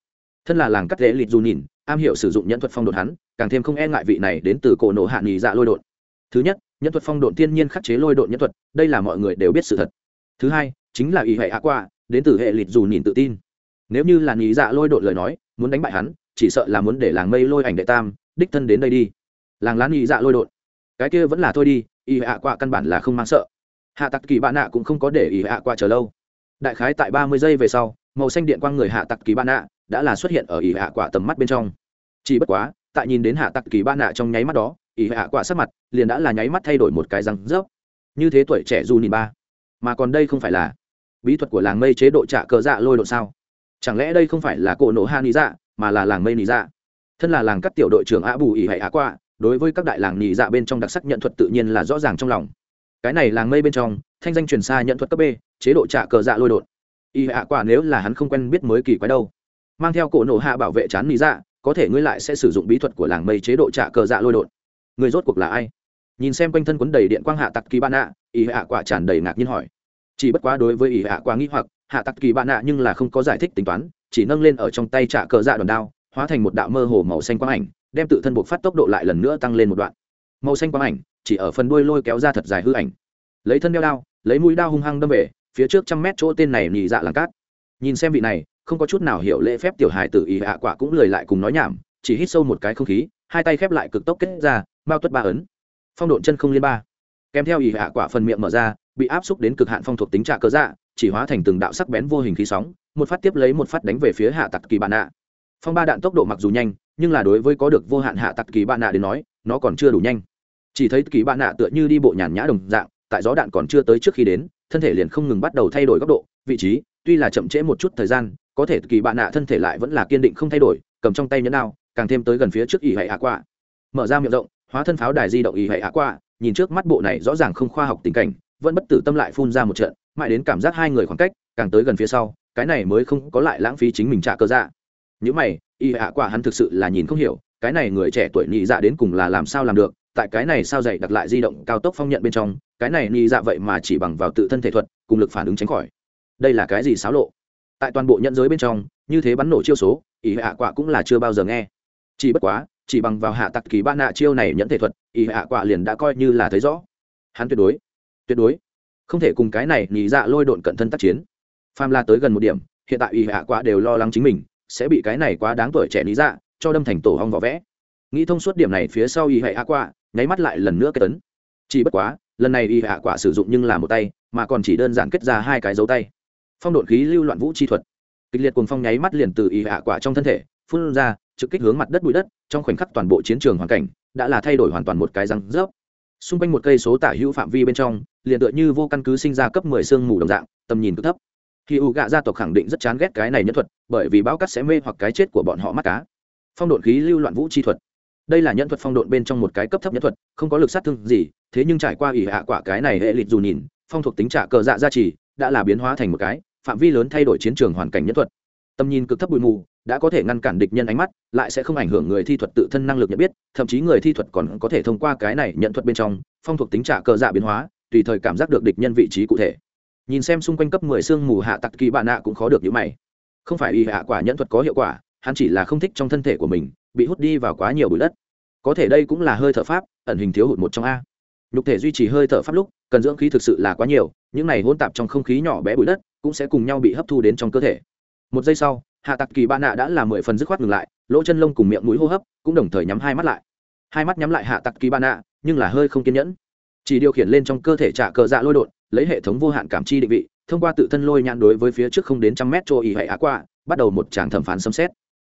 thân là làng cắt lễ lịt dù nhìn, am hiểu sử dụng nhân thuật phong độn hắn, càng thêm không e ngại vị này đến từ cổ nổ hạ nghỉ dạ lôi độn. Thứ nhất, nhân thuật phong độn thiên nhiên khắc chế lôi độn nhân thuật, đây là mọi người đều biết sự thật. Thứ hai, chính là ý hệ hạ qua đến từ hệ lịt dù nhìn tự tin. Nếu như là nghỉ dạ lôi độn lời nói, muốn đánh bại hắn, chỉ sợ là muốn để làng mây lôi ảnh đệ tam, đích thân đến đây đi. Làng lá nghỉ dạ lôi độn. Cái kia vẫn là thôi đi y hạ qua căn bản là không mang sợ hạ tặc kỳ bạn nạ cũng không có để ý hạ qua chờ lâu. Đại khái tại ba mươi giây về sau, màu xanh điện quang người hạ tặc kỳ bạn nạ đã là xuất hiện ở ý hạ quả tầm mắt bên trong. Chỉ bất quá, tại nhìn đến hạ tặc kỳ bạn nạ trong nháy mắt đó, ý hạ quả sắc mặt liền đã là nháy mắt thay đổi một cái răng rớp. Như thế tuổi trẻ dù nhìn ba, mà còn đây không phải là bí thuật của làng mây chế độ trả cờ dạ lôi độ sao? Chẳng lẽ đây không phải là cỗ nổ ha lý dạ mà là làng mây nị dạ? Thân là làng các tiểu đội trưởng ạ bù ỉ hãy ạ Quạ đối với các đại làng nị dạ bên trong đặc sắc nhận thuật tự nhiên là rõ ràng trong lòng cái này làng mây bên trong, thanh danh truyền xa nhận thuật cấp b, chế độ trả cờ dạ lôi đột. Y hạ quả nếu là hắn không quen biết mới kỳ quái đâu. Mang theo cổ nổ hạ bảo vệ chán lý dạ có thể ngươi lại sẽ sử dụng bí thuật của làng mây chế độ trả cờ dạ lôi đột. Người rốt cuộc là ai? Nhìn xem quanh thân quấn đầy điện quang hạ tặc kỳ ban ạ, y hạ quả tràn đầy ngạc nhiên hỏi. Chỉ bất quá đối với y hạ quả nghĩ hoặc, hạ tặc kỳ bạn ạ nhưng là không có giải thích tính toán, chỉ nâng lên ở trong tay trả cờ dạ đòn đao, hóa thành một đạo mơ hồ màu xanh quang ảnh, đem tự thân buộc phát tốc độ lại lần nữa tăng lên một đoạn màu xanh quang ảnh, chỉ ở phần đuôi lôi kéo ra thật dài hư ảnh. Lấy thân đeo đao, lấy mũi đao hung hăng đâm về, phía trước trăm mét chỗ tên này nhị dạ làng cát. Nhìn xem vị này, không có chút nào hiểu lễ phép tiểu hài tử ý hạ quả cũng lời lại cùng nói nhảm, chỉ hít sâu một cái không khí, hai tay khép lại cực tốc kết ra, mao tuất ba ấn. Phong độn chân không liên ba. Kèm theo ý hạ quả phần miệng mở ra, bị áp xúc đến cực hạn phong thuộc tính trạ cơ dạ chỉ hóa thành từng đạo sắc bén vô hình khí sóng, một phát tiếp lấy một phát đánh về phía hạ tặc kỳ bạn nạ phong ba đạn tốc độ mặc dù nhanh, nhưng là đối với có được vô hạn hạ tặc kỳ bạn nạ đến nói, nó còn chưa đủ nhanh chỉ thấy kỳ bạn nạ tựa như đi bộ nhàn nhã đồng dạng tại gió đạn còn chưa tới trước khi đến thân thể liền không ngừng bắt đầu thay đổi góc độ. Vị trí tuy là chậm trễ một chút thời gian có thể kỳ bạn nạ thân thể lại vẫn là kiên định không thay đổi cầm trong tay nhẫn đao càng thêm tới gần phía trước ỉ hệ hạ quạ, mở ra miệng rộng hóa thân pháo đài di động ỉ hệ hạ quạ, nhìn trước mắt bộ này rõ ràng không khoa học tình cảnh vẫn bất tử tâm lại phun ra một trận mãi đến cảm giác hai người khoảng cách càng tới gần phía sau cái này mới không có lại lãng phí chính mình trả cơ dạ. Những mày y hạ quả hắn thực sự là nhìn không hiểu cái này người trẻ tuổi nhị dạ đến cùng là làm sao làm được tại cái này sao dày đặt lại di động cao tốc phong nhận bên trong, cái này ni dạ vậy mà chỉ bằng vào tự thân thể thuật, cùng lực phản ứng tránh khỏi. Đây là cái gì xáo lộ? Tại toàn bộ nhận giới bên trong, như thế bắn nổ chiêu số y hạ quả cũng là chưa bao giờ nghe. Chỉ bất quá, chỉ bằng vào hạ tặc kỳ ba nạ chiêu này nhận thể thuật y hạ quả liền đã coi như là thấy rõ. Hắn tuyệt đối tuyệt đối không thể cùng cái này nhị dạ lôi độn cận thân tác chiến. Pham la tới gần một điểm, hiện tại y hạ quả đều lo lắng chính mình, sẽ bị cái này quá đáng tuổi trẻ lý dạ cho đâm thành tổ hong vỏ vẽ. Nghĩ thông suốt điểm này phía sau y hạ quả nháy mắt lại lần nữa kết tấn. Chỉ bất quá, lần này y hạ quả sử dụng nhưng là một tay, mà còn chỉ đơn giản kết ra hai cái dấu tay. Phong độn khí lưu loạn vũ chi thuật. Kịch liệt cùng phong nháy mắt liền từ y hạ quả trong thân thể, phun ra, trực kích hướng mặt đất bụi đất, trong khoảnh khắc toàn bộ chiến trường hoàn cảnh đã là thay đổi hoàn toàn một cái răng rớp. Xung quanh một cây số tả hữu phạm vi bên trong, liền tựa như vô căn cứ sinh ra cấp mười sương mù đồng dạng, tầm nhìn cứ thấp. Khi u gạ gia tộc khẳng định rất chán ghét cái này nhân thuật, bởi vì bão cắt sẽ mê hoặc cái chết của bọn họ mắt cá. Phong độn khí lưu loạn vũ chi thuật đây là nhân thuật phong độn bên trong một cái cấp thấp nhân thuật, không có lực sát thương gì, thế nhưng trải qua ỷ hạ quả cái này hệ lịch dù nhìn, phong thuộc tính trả cờ dạ gia trì, đã là biến hóa thành một cái, phạm vi lớn thay đổi chiến trường hoàn cảnh nhân thuật. Tầm nhìn cực thấp bụi mù, đã có thể ngăn cản địch nhân ánh mắt, lại sẽ không ảnh hưởng người thi thuật tự thân năng lực nhận biết, thậm chí người thi thuật còn có thể thông qua cái này nhận thuật bên trong, phong thuộc tính trả cờ dạ biến hóa, tùy thời cảm giác được địch nhân vị trí cụ thể. Nhìn xem xung quanh cấp mười xương mù hạ tặc kỳ bạn nạ cũng khó được những mày. Không phải y hạ quả nhẫn thuật có hiệu quả, hắn chỉ là không thích trong thân thể của mình bị hút đi vào quá nhiều bụi đất. Có thể đây cũng là hơi thở pháp, ẩn hình thiếu hụt một trong a. Nhục thể duy trì hơi thở pháp lúc, cần dưỡng khí thực sự là quá nhiều, những này hỗn tạp trong không khí nhỏ bé bụi đất cũng sẽ cùng nhau bị hấp thu đến trong cơ thể. Một giây sau, hạ tặc kỳ ba nạ đã là mười phần dứt khoát ngừng lại, lỗ chân lông cùng miệng mũi hô hấp cũng đồng thời nhắm hai mắt lại. Hai mắt nhắm lại hạ tặc kỳ ba nạ, nhưng là hơi không kiên nhẫn. Chỉ điều khiển lên trong cơ thể trả cờ dạ lôi đột, lấy hệ thống vô hạn cảm chi định vị, thông qua tự thân lôi nhãn đối với phía trước không đến trăm mét chỗ ý hệ á qua, bắt đầu một tràng thẩm phán xâm xét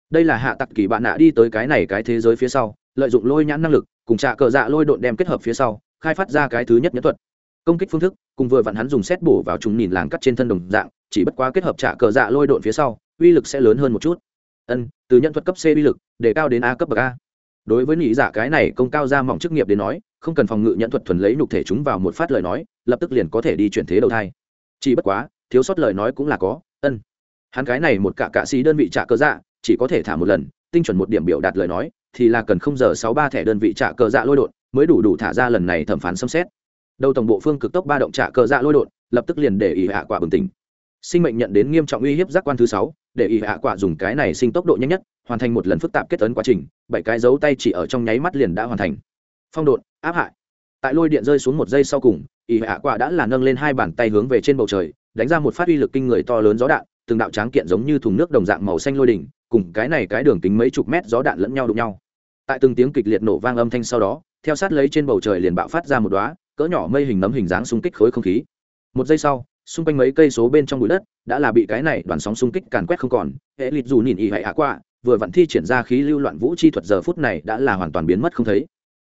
đây là hạ tặc kỳ bạn nạ đi tới cái này cái thế giới phía sau, lợi dụng lôi nhãn năng lực, cùng trả cờ dạ lôi độn đem kết hợp phía sau, khai phát ra cái thứ nhất nhẫn thuật. Công kích phương thức, cùng vừa vặn hắn dùng xét bổ vào chúng nhìn làng cắt trên thân đồng dạng, chỉ bất quá kết hợp trả cờ dạ lôi độn phía sau, uy lực sẽ lớn hơn một chút. Ân, từ nhận thuật cấp c uy lực, để cao đến a cấp bậc a. Đối với nghĩ giả dạ cái này công cao ra mỏng chức nghiệp đến nói, không cần phòng ngự nhận thuật thuần lấy nhục thể chúng vào một phát lời nói, lập tức liền có thể đi chuyển thế đầu thai. Chỉ bất quá, thiếu sót lời nói cũng là có, ân. Hắn cái này một cả cạ xí đơn vị trả cơ dạ chỉ có thể thả một lần, tinh chuẩn một điểm biểu đạt lời nói, thì là cần không giờ sáu ba thẻ đơn vị trả cờ dạ lôi đột, mới đủ đủ thả ra lần này thẩm phán xâm xét. Đầu tổng bộ phương cực tốc ba động trả cờ dạ lôi đột, lập tức liền để ý hạ quả bừng tỉnh. Sinh mệnh nhận đến nghiêm trọng uy hiếp giác quan thứ sáu, để ý hạ quả dùng cái này sinh tốc độ nhanh nhất, hoàn thành một lần phức tạp kết ấn quá trình, bảy cái dấu tay chỉ ở trong nháy mắt liền đã hoàn thành. Phong độn áp hại. Tại lôi điện rơi xuống một giây sau cùng ý hạ quả đã là nâng lên hai bàn tay hướng về trên bầu trời, đánh ra một phát uy lực kinh người to lớn gió đạn, từng đạo tráng kiện giống như thùng nước đồng dạng màu xanh lôi đỉnh cùng cái này cái đường kính mấy chục mét gió đạn lẫn nhau đụng nhau. Tại từng tiếng kịch liệt nổ vang âm thanh sau đó, theo sát lấy trên bầu trời liền bạo phát ra một đóa cỡ nhỏ mây hình nấm hình dáng xung kích khối không khí. Một giây sau, xung quanh mấy cây số bên trong bụi đất đã là bị cái này đoàn sóng xung kích càn quét không còn. Hệ lịt dù nhìn y hại hạ qua vừa vặn thi triển ra khí lưu loạn vũ chi thuật giờ phút này đã là hoàn toàn biến mất không thấy.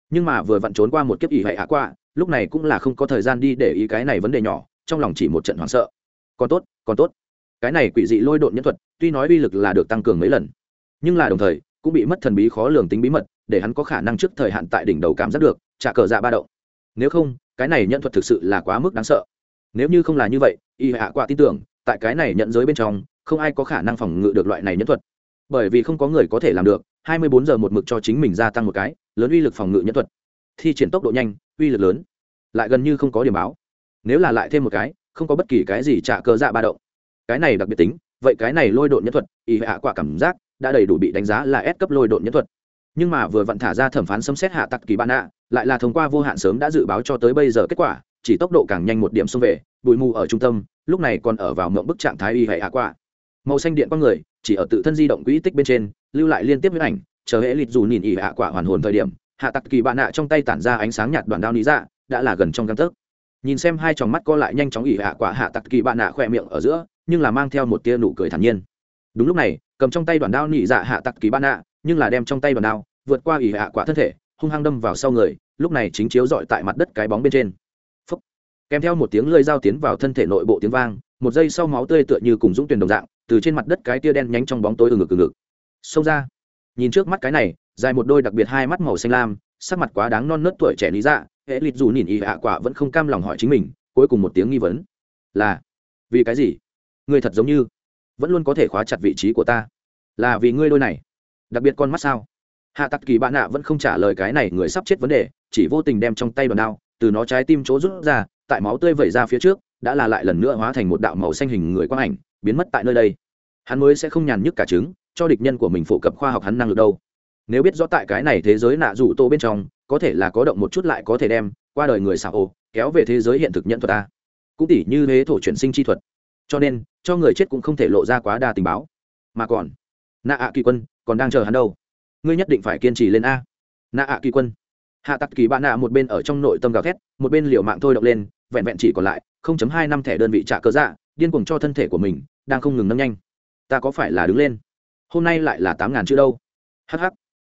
Nhưng mà vừa vặn trốn qua một kiếp y hại hạ qua lúc này cũng là không có thời gian đi để ý cái này vấn đề nhỏ, trong lòng chỉ một trận hoảng sợ. Còn tốt còn tốt cái này quỷ dị lôi độn nhân thuật, tuy nói uy lực là được tăng cường mấy lần, nhưng là đồng thời, cũng bị mất thần bí khó lường tính bí mật, để hắn có khả năng trước thời hạn tại đỉnh đầu cảm giác được, trả cờ dạ ba động. Nếu không, cái này nhận thuật thực sự là quá mức đáng sợ. Nếu như không là như vậy, y hạ quả tin tưởng, tại cái này nhận giới bên trong, không ai có khả năng phòng ngự được loại này nhẫn thuật. Bởi vì không có người có thể làm được 24 giờ một mực cho chính mình gia tăng một cái, lớn uy lực phòng ngự nhẫn thuật. Thi triển tốc độ nhanh, uy lực lớn, lại gần như không có điểm báo. Nếu là lại thêm một cái, không có bất kỳ cái gì trả cờ dạ ba động cái này đặc biệt tính, vậy cái này lôi độn nhân thuật y hạ quả cảm giác đã đầy đủ bị đánh giá là S cấp lôi độn nhân thuật. Nhưng mà vừa vặn thả ra thẩm phán xâm xét hạ tặc kỳ bạn ạ, lại là thông qua vô hạn sớm đã dự báo cho tới bây giờ kết quả, chỉ tốc độ càng nhanh một điểm xông về, bụi mù ở trung tâm, lúc này còn ở vào mộng bức trạng thái y hệ hạ quả. Màu xanh điện con người, chỉ ở tự thân di động quỹ tích bên trên, lưu lại liên tiếp với ảnh, chờ hệ lịt dù nhìn y hạ quả hoàn hồn thời điểm, hạ tặc kỳ bạn ạ trong tay tản ra ánh sáng nhạt đoàn đao lý dạ đã là gần trong găng tấc. Nhìn xem hai tròng mắt co lại nhanh chóng ỉ hạ quả, hạ tặc kỳ bạn ạ khỏe miệng ở giữa nhưng là mang theo một tia nụ cười thản nhiên. Đúng lúc này, cầm trong tay đoàn đao nhị dạ hạ tặc kỳ ban ạ, nhưng là đem trong tay đoàn đao vượt qua ỉ hạ quả thân thể, hung hăng đâm vào sau người, lúc này chính chiếu dọi tại mặt đất cái bóng bên trên. Phúc. kèm theo một tiếng lơi dao tiến vào thân thể nội bộ tiếng vang, một giây sau máu tươi tựa như cùng dũng tuyển đồng dạng, từ trên mặt đất cái tia đen nhánh trong bóng tối ừ ngực ừ ngực xông ra. Nhìn trước mắt cái này, dài một đôi đặc biệt hai mắt màu xanh lam, sắc mặt quá đáng non nớt tuổi trẻ lý dạ hệ lịt dù nhìn ỉ hạ quả vẫn không cam lòng hỏi chính mình, cuối cùng một tiếng nghi vấn. Là, vì cái gì? Ngươi thật giống như vẫn luôn có thể khóa chặt vị trí của ta. Là vì ngươi đôi này. Đặc biệt con mắt sao? Hạ tặc kỳ bạn nạ vẫn không trả lời cái này người sắp chết vấn đề, chỉ vô tình đem trong tay đòn đao từ nó trái tim chỗ rút ra, tại máu tươi vẩy ra phía trước, đã là lại lần nữa hóa thành một đạo màu xanh hình người quang ảnh, biến mất tại nơi đây. Hắn mới sẽ không nhàn nhức cả trứng, cho địch nhân của mình phổ cập khoa học hắn năng lực đâu. Nếu biết rõ tại cái này thế giới nạ dụ tô bên trong, có thể là có động một chút lại có thể đem, qua đời người xảo ô kéo về thế giới hiện thực nhận thuật ta. Cũng tỉ như thế thổ chuyển sinh chi thuật. Cho nên cho người chết cũng không thể lộ ra quá đa tình báo. Mà còn, nạ ạ kỳ quân còn đang chờ hắn đâu? Ngươi nhất định phải kiên trì lên a. Nạ ạ kỳ quân. Hạ tặc kỳ bạn nạ một bên ở trong nội tâm gào thét, một bên liều mạng thôi động lên, vẹn vẹn chỉ còn lại không chấm hai năm thẻ đơn vị trả cơ dạ điên cuồng cho thân thể của mình, đang không ngừng nâng nhanh. Ta có phải là đứng lên? Hôm nay lại là tám ngàn chữ đâu? Hh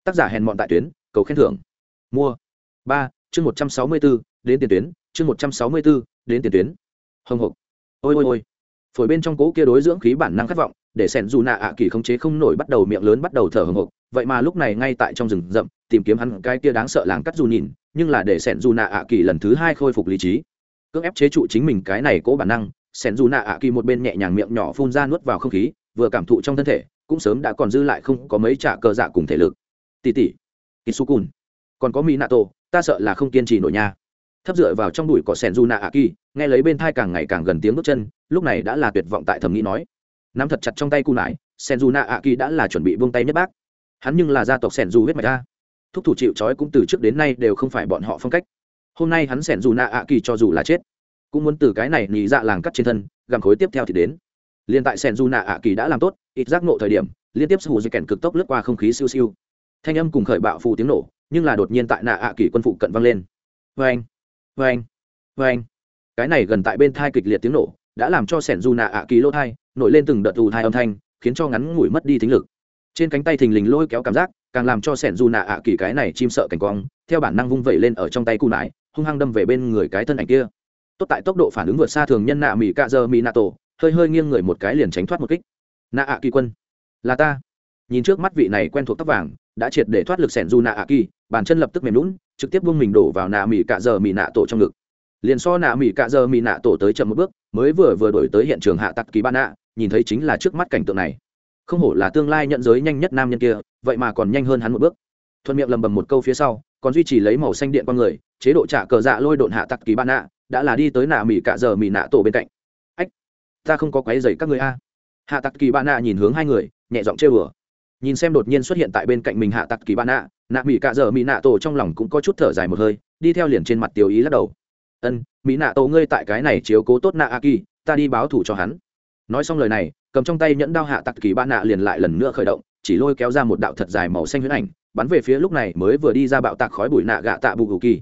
tác giả hèn mọn tại tuyến, cầu khen thưởng. Mua. Ba, chương một trăm sáu mươi b ố đến tiền tuyến, chương một trăm sáu mươi b ố đến tiền tuyến. Hồng hộc. Ôi ôi ôi phổi bên trong cố kia đối dưỡng khí bản năng khát vọng, để sẻn dù nạ ạ kỳ khống chế không nổi bắt đầu miệng lớn bắt đầu thở hồng hộc. Vậy mà lúc này ngay tại trong rừng rậm, tìm kiếm hắn cái kia đáng sợ làng cắt dù nhìn, nhưng là để sẻn dù nạ ạ kỳ lần thứ hai khôi phục lý trí. Cưỡng ép chế trụ chính mình cái này cố bản năng, sẻn dù nạ ạ kỳ một bên nhẹ nhàng miệng nhỏ phun ra nuốt vào không khí, vừa cảm thụ trong thân thể, cũng sớm đã còn dư lại không có mấy trả cờ dạ cùng thể lực. Tỉ tỉ isukun còn có mỹ nato ta sợ là không kiên trì nổi nha thấp dựa vào trong đùi có sẻn du nạ ạ kỳ, nghe lấy bên thai càng ngày càng gần tiếng bước chân, lúc này đã là tuyệt vọng tại thầm nghĩ nói. Nắm thật chặt trong tay cu nải sen du nạ ạ kỳ đã là chuẩn bị buông tay nhất bác. Hắn nhưng là gia tộc sen du huyết mạch ra thúc thủ chịu trói cũng từ trước đến nay đều không phải bọn họ phong cách. Hôm nay hắn sen dù nạ ạ kỳ cho dù là chết, cũng muốn từ cái này nhị dạ làng cắt trên thân, gặm khối tiếp theo thì đến. Liên tại sen dù nạ ạ kỳ đã làm tốt, ít giác nộ thời điểm, liên tiếp sù di kèn cực tốc lướt qua không khí siêu siêu. Thanh âm cùng khởi bạo phù tiếng nổ, nhưng là đột nhiên tại nạ ạ kỳ quân phụ cận vang lên. Vê anh vê anh vê anh. Cái này gần tại bên thai kịch liệt tiếng nổ, đã làm cho sẻn dù nạ ạ kỳ lỗ thai nổi lên từng đợt ù thai âm thanh, khiến cho ngắn ngủi mất đi thính lực. Trên cánh tay thình lình lôi kéo cảm giác, càng làm cho sẻn dù nạ ạ kỳ cái này chim sợ cảnh quang, theo bản năng vung vẩy lên ở trong tay cù nải, hung hăng đâm về bên người cái thân ảnh kia. Tốt tại tốc độ phản ứng vượt xa thường nhân nạ mỹ cạ dơ mỹ nạ tổ, hơi hơi nghiêng người một cái liền tránh thoát một kích. Nạ ạ kỳ quân, là ta. Nhìn trước mắt vị này quen thuộc tóc vàng, đã triệt để thoát lực sẻn dù nạ ạ kỳ, bàn chân lập tức mềm lún trực tiếp buông mình đổ vào nạ mỹ cạ giờ mỹ nạ tổ trong ngực. Liền so nạ mỹ cạ giờ mỹ nạ tổ tới chậm một bước, mới vừa vừa đổi tới hiện trường hạ tặc kỳ ban nạ, nhìn thấy chính là trước mắt cảnh tượng này. Không hổ là tương lai nhận giới nhanh nhất nam nhân kia, vậy mà còn nhanh hơn hắn một bước. Thuận miệng lầm bầm một câu phía sau, còn duy trì lấy màu xanh điện con người, chế độ trả cờ dạ lôi độn hạ tặc kỳ ban nạ, đã là đi tới nạ mỹ cạ giờ mỹ nạ tổ bên cạnh. Ách, ta không có quái dày các người a. Hạ tặc kỳ ban nạ nhìn hướng hai người, nhẹ giọng chê bừa nhìn xem đột nhiên xuất hiện tại bên cạnh mình hạ tặc kỳ bạn nạ nạ mỹ cạ giờ mỹ nạ tổ trong lòng cũng có chút thở dài một hơi, đi theo liền trên mặt tiểu ý lắc đầu. Ân, mỹ nạ tổ ngươi tại cái này chiếu cố tốt nạ a kỳ, ta đi báo thủ cho hắn. Nói xong lời này, cầm trong tay nhẫn đao hạ tặc kỳ bạn nạ liền lại lần nữa khởi động, chỉ lôi kéo ra một đạo thật dài màu xanh huyết ảnh, bắn về phía lúc này mới vừa đi ra bạo tạc khói bụi nạ gạ tạ bù hữu kỳ.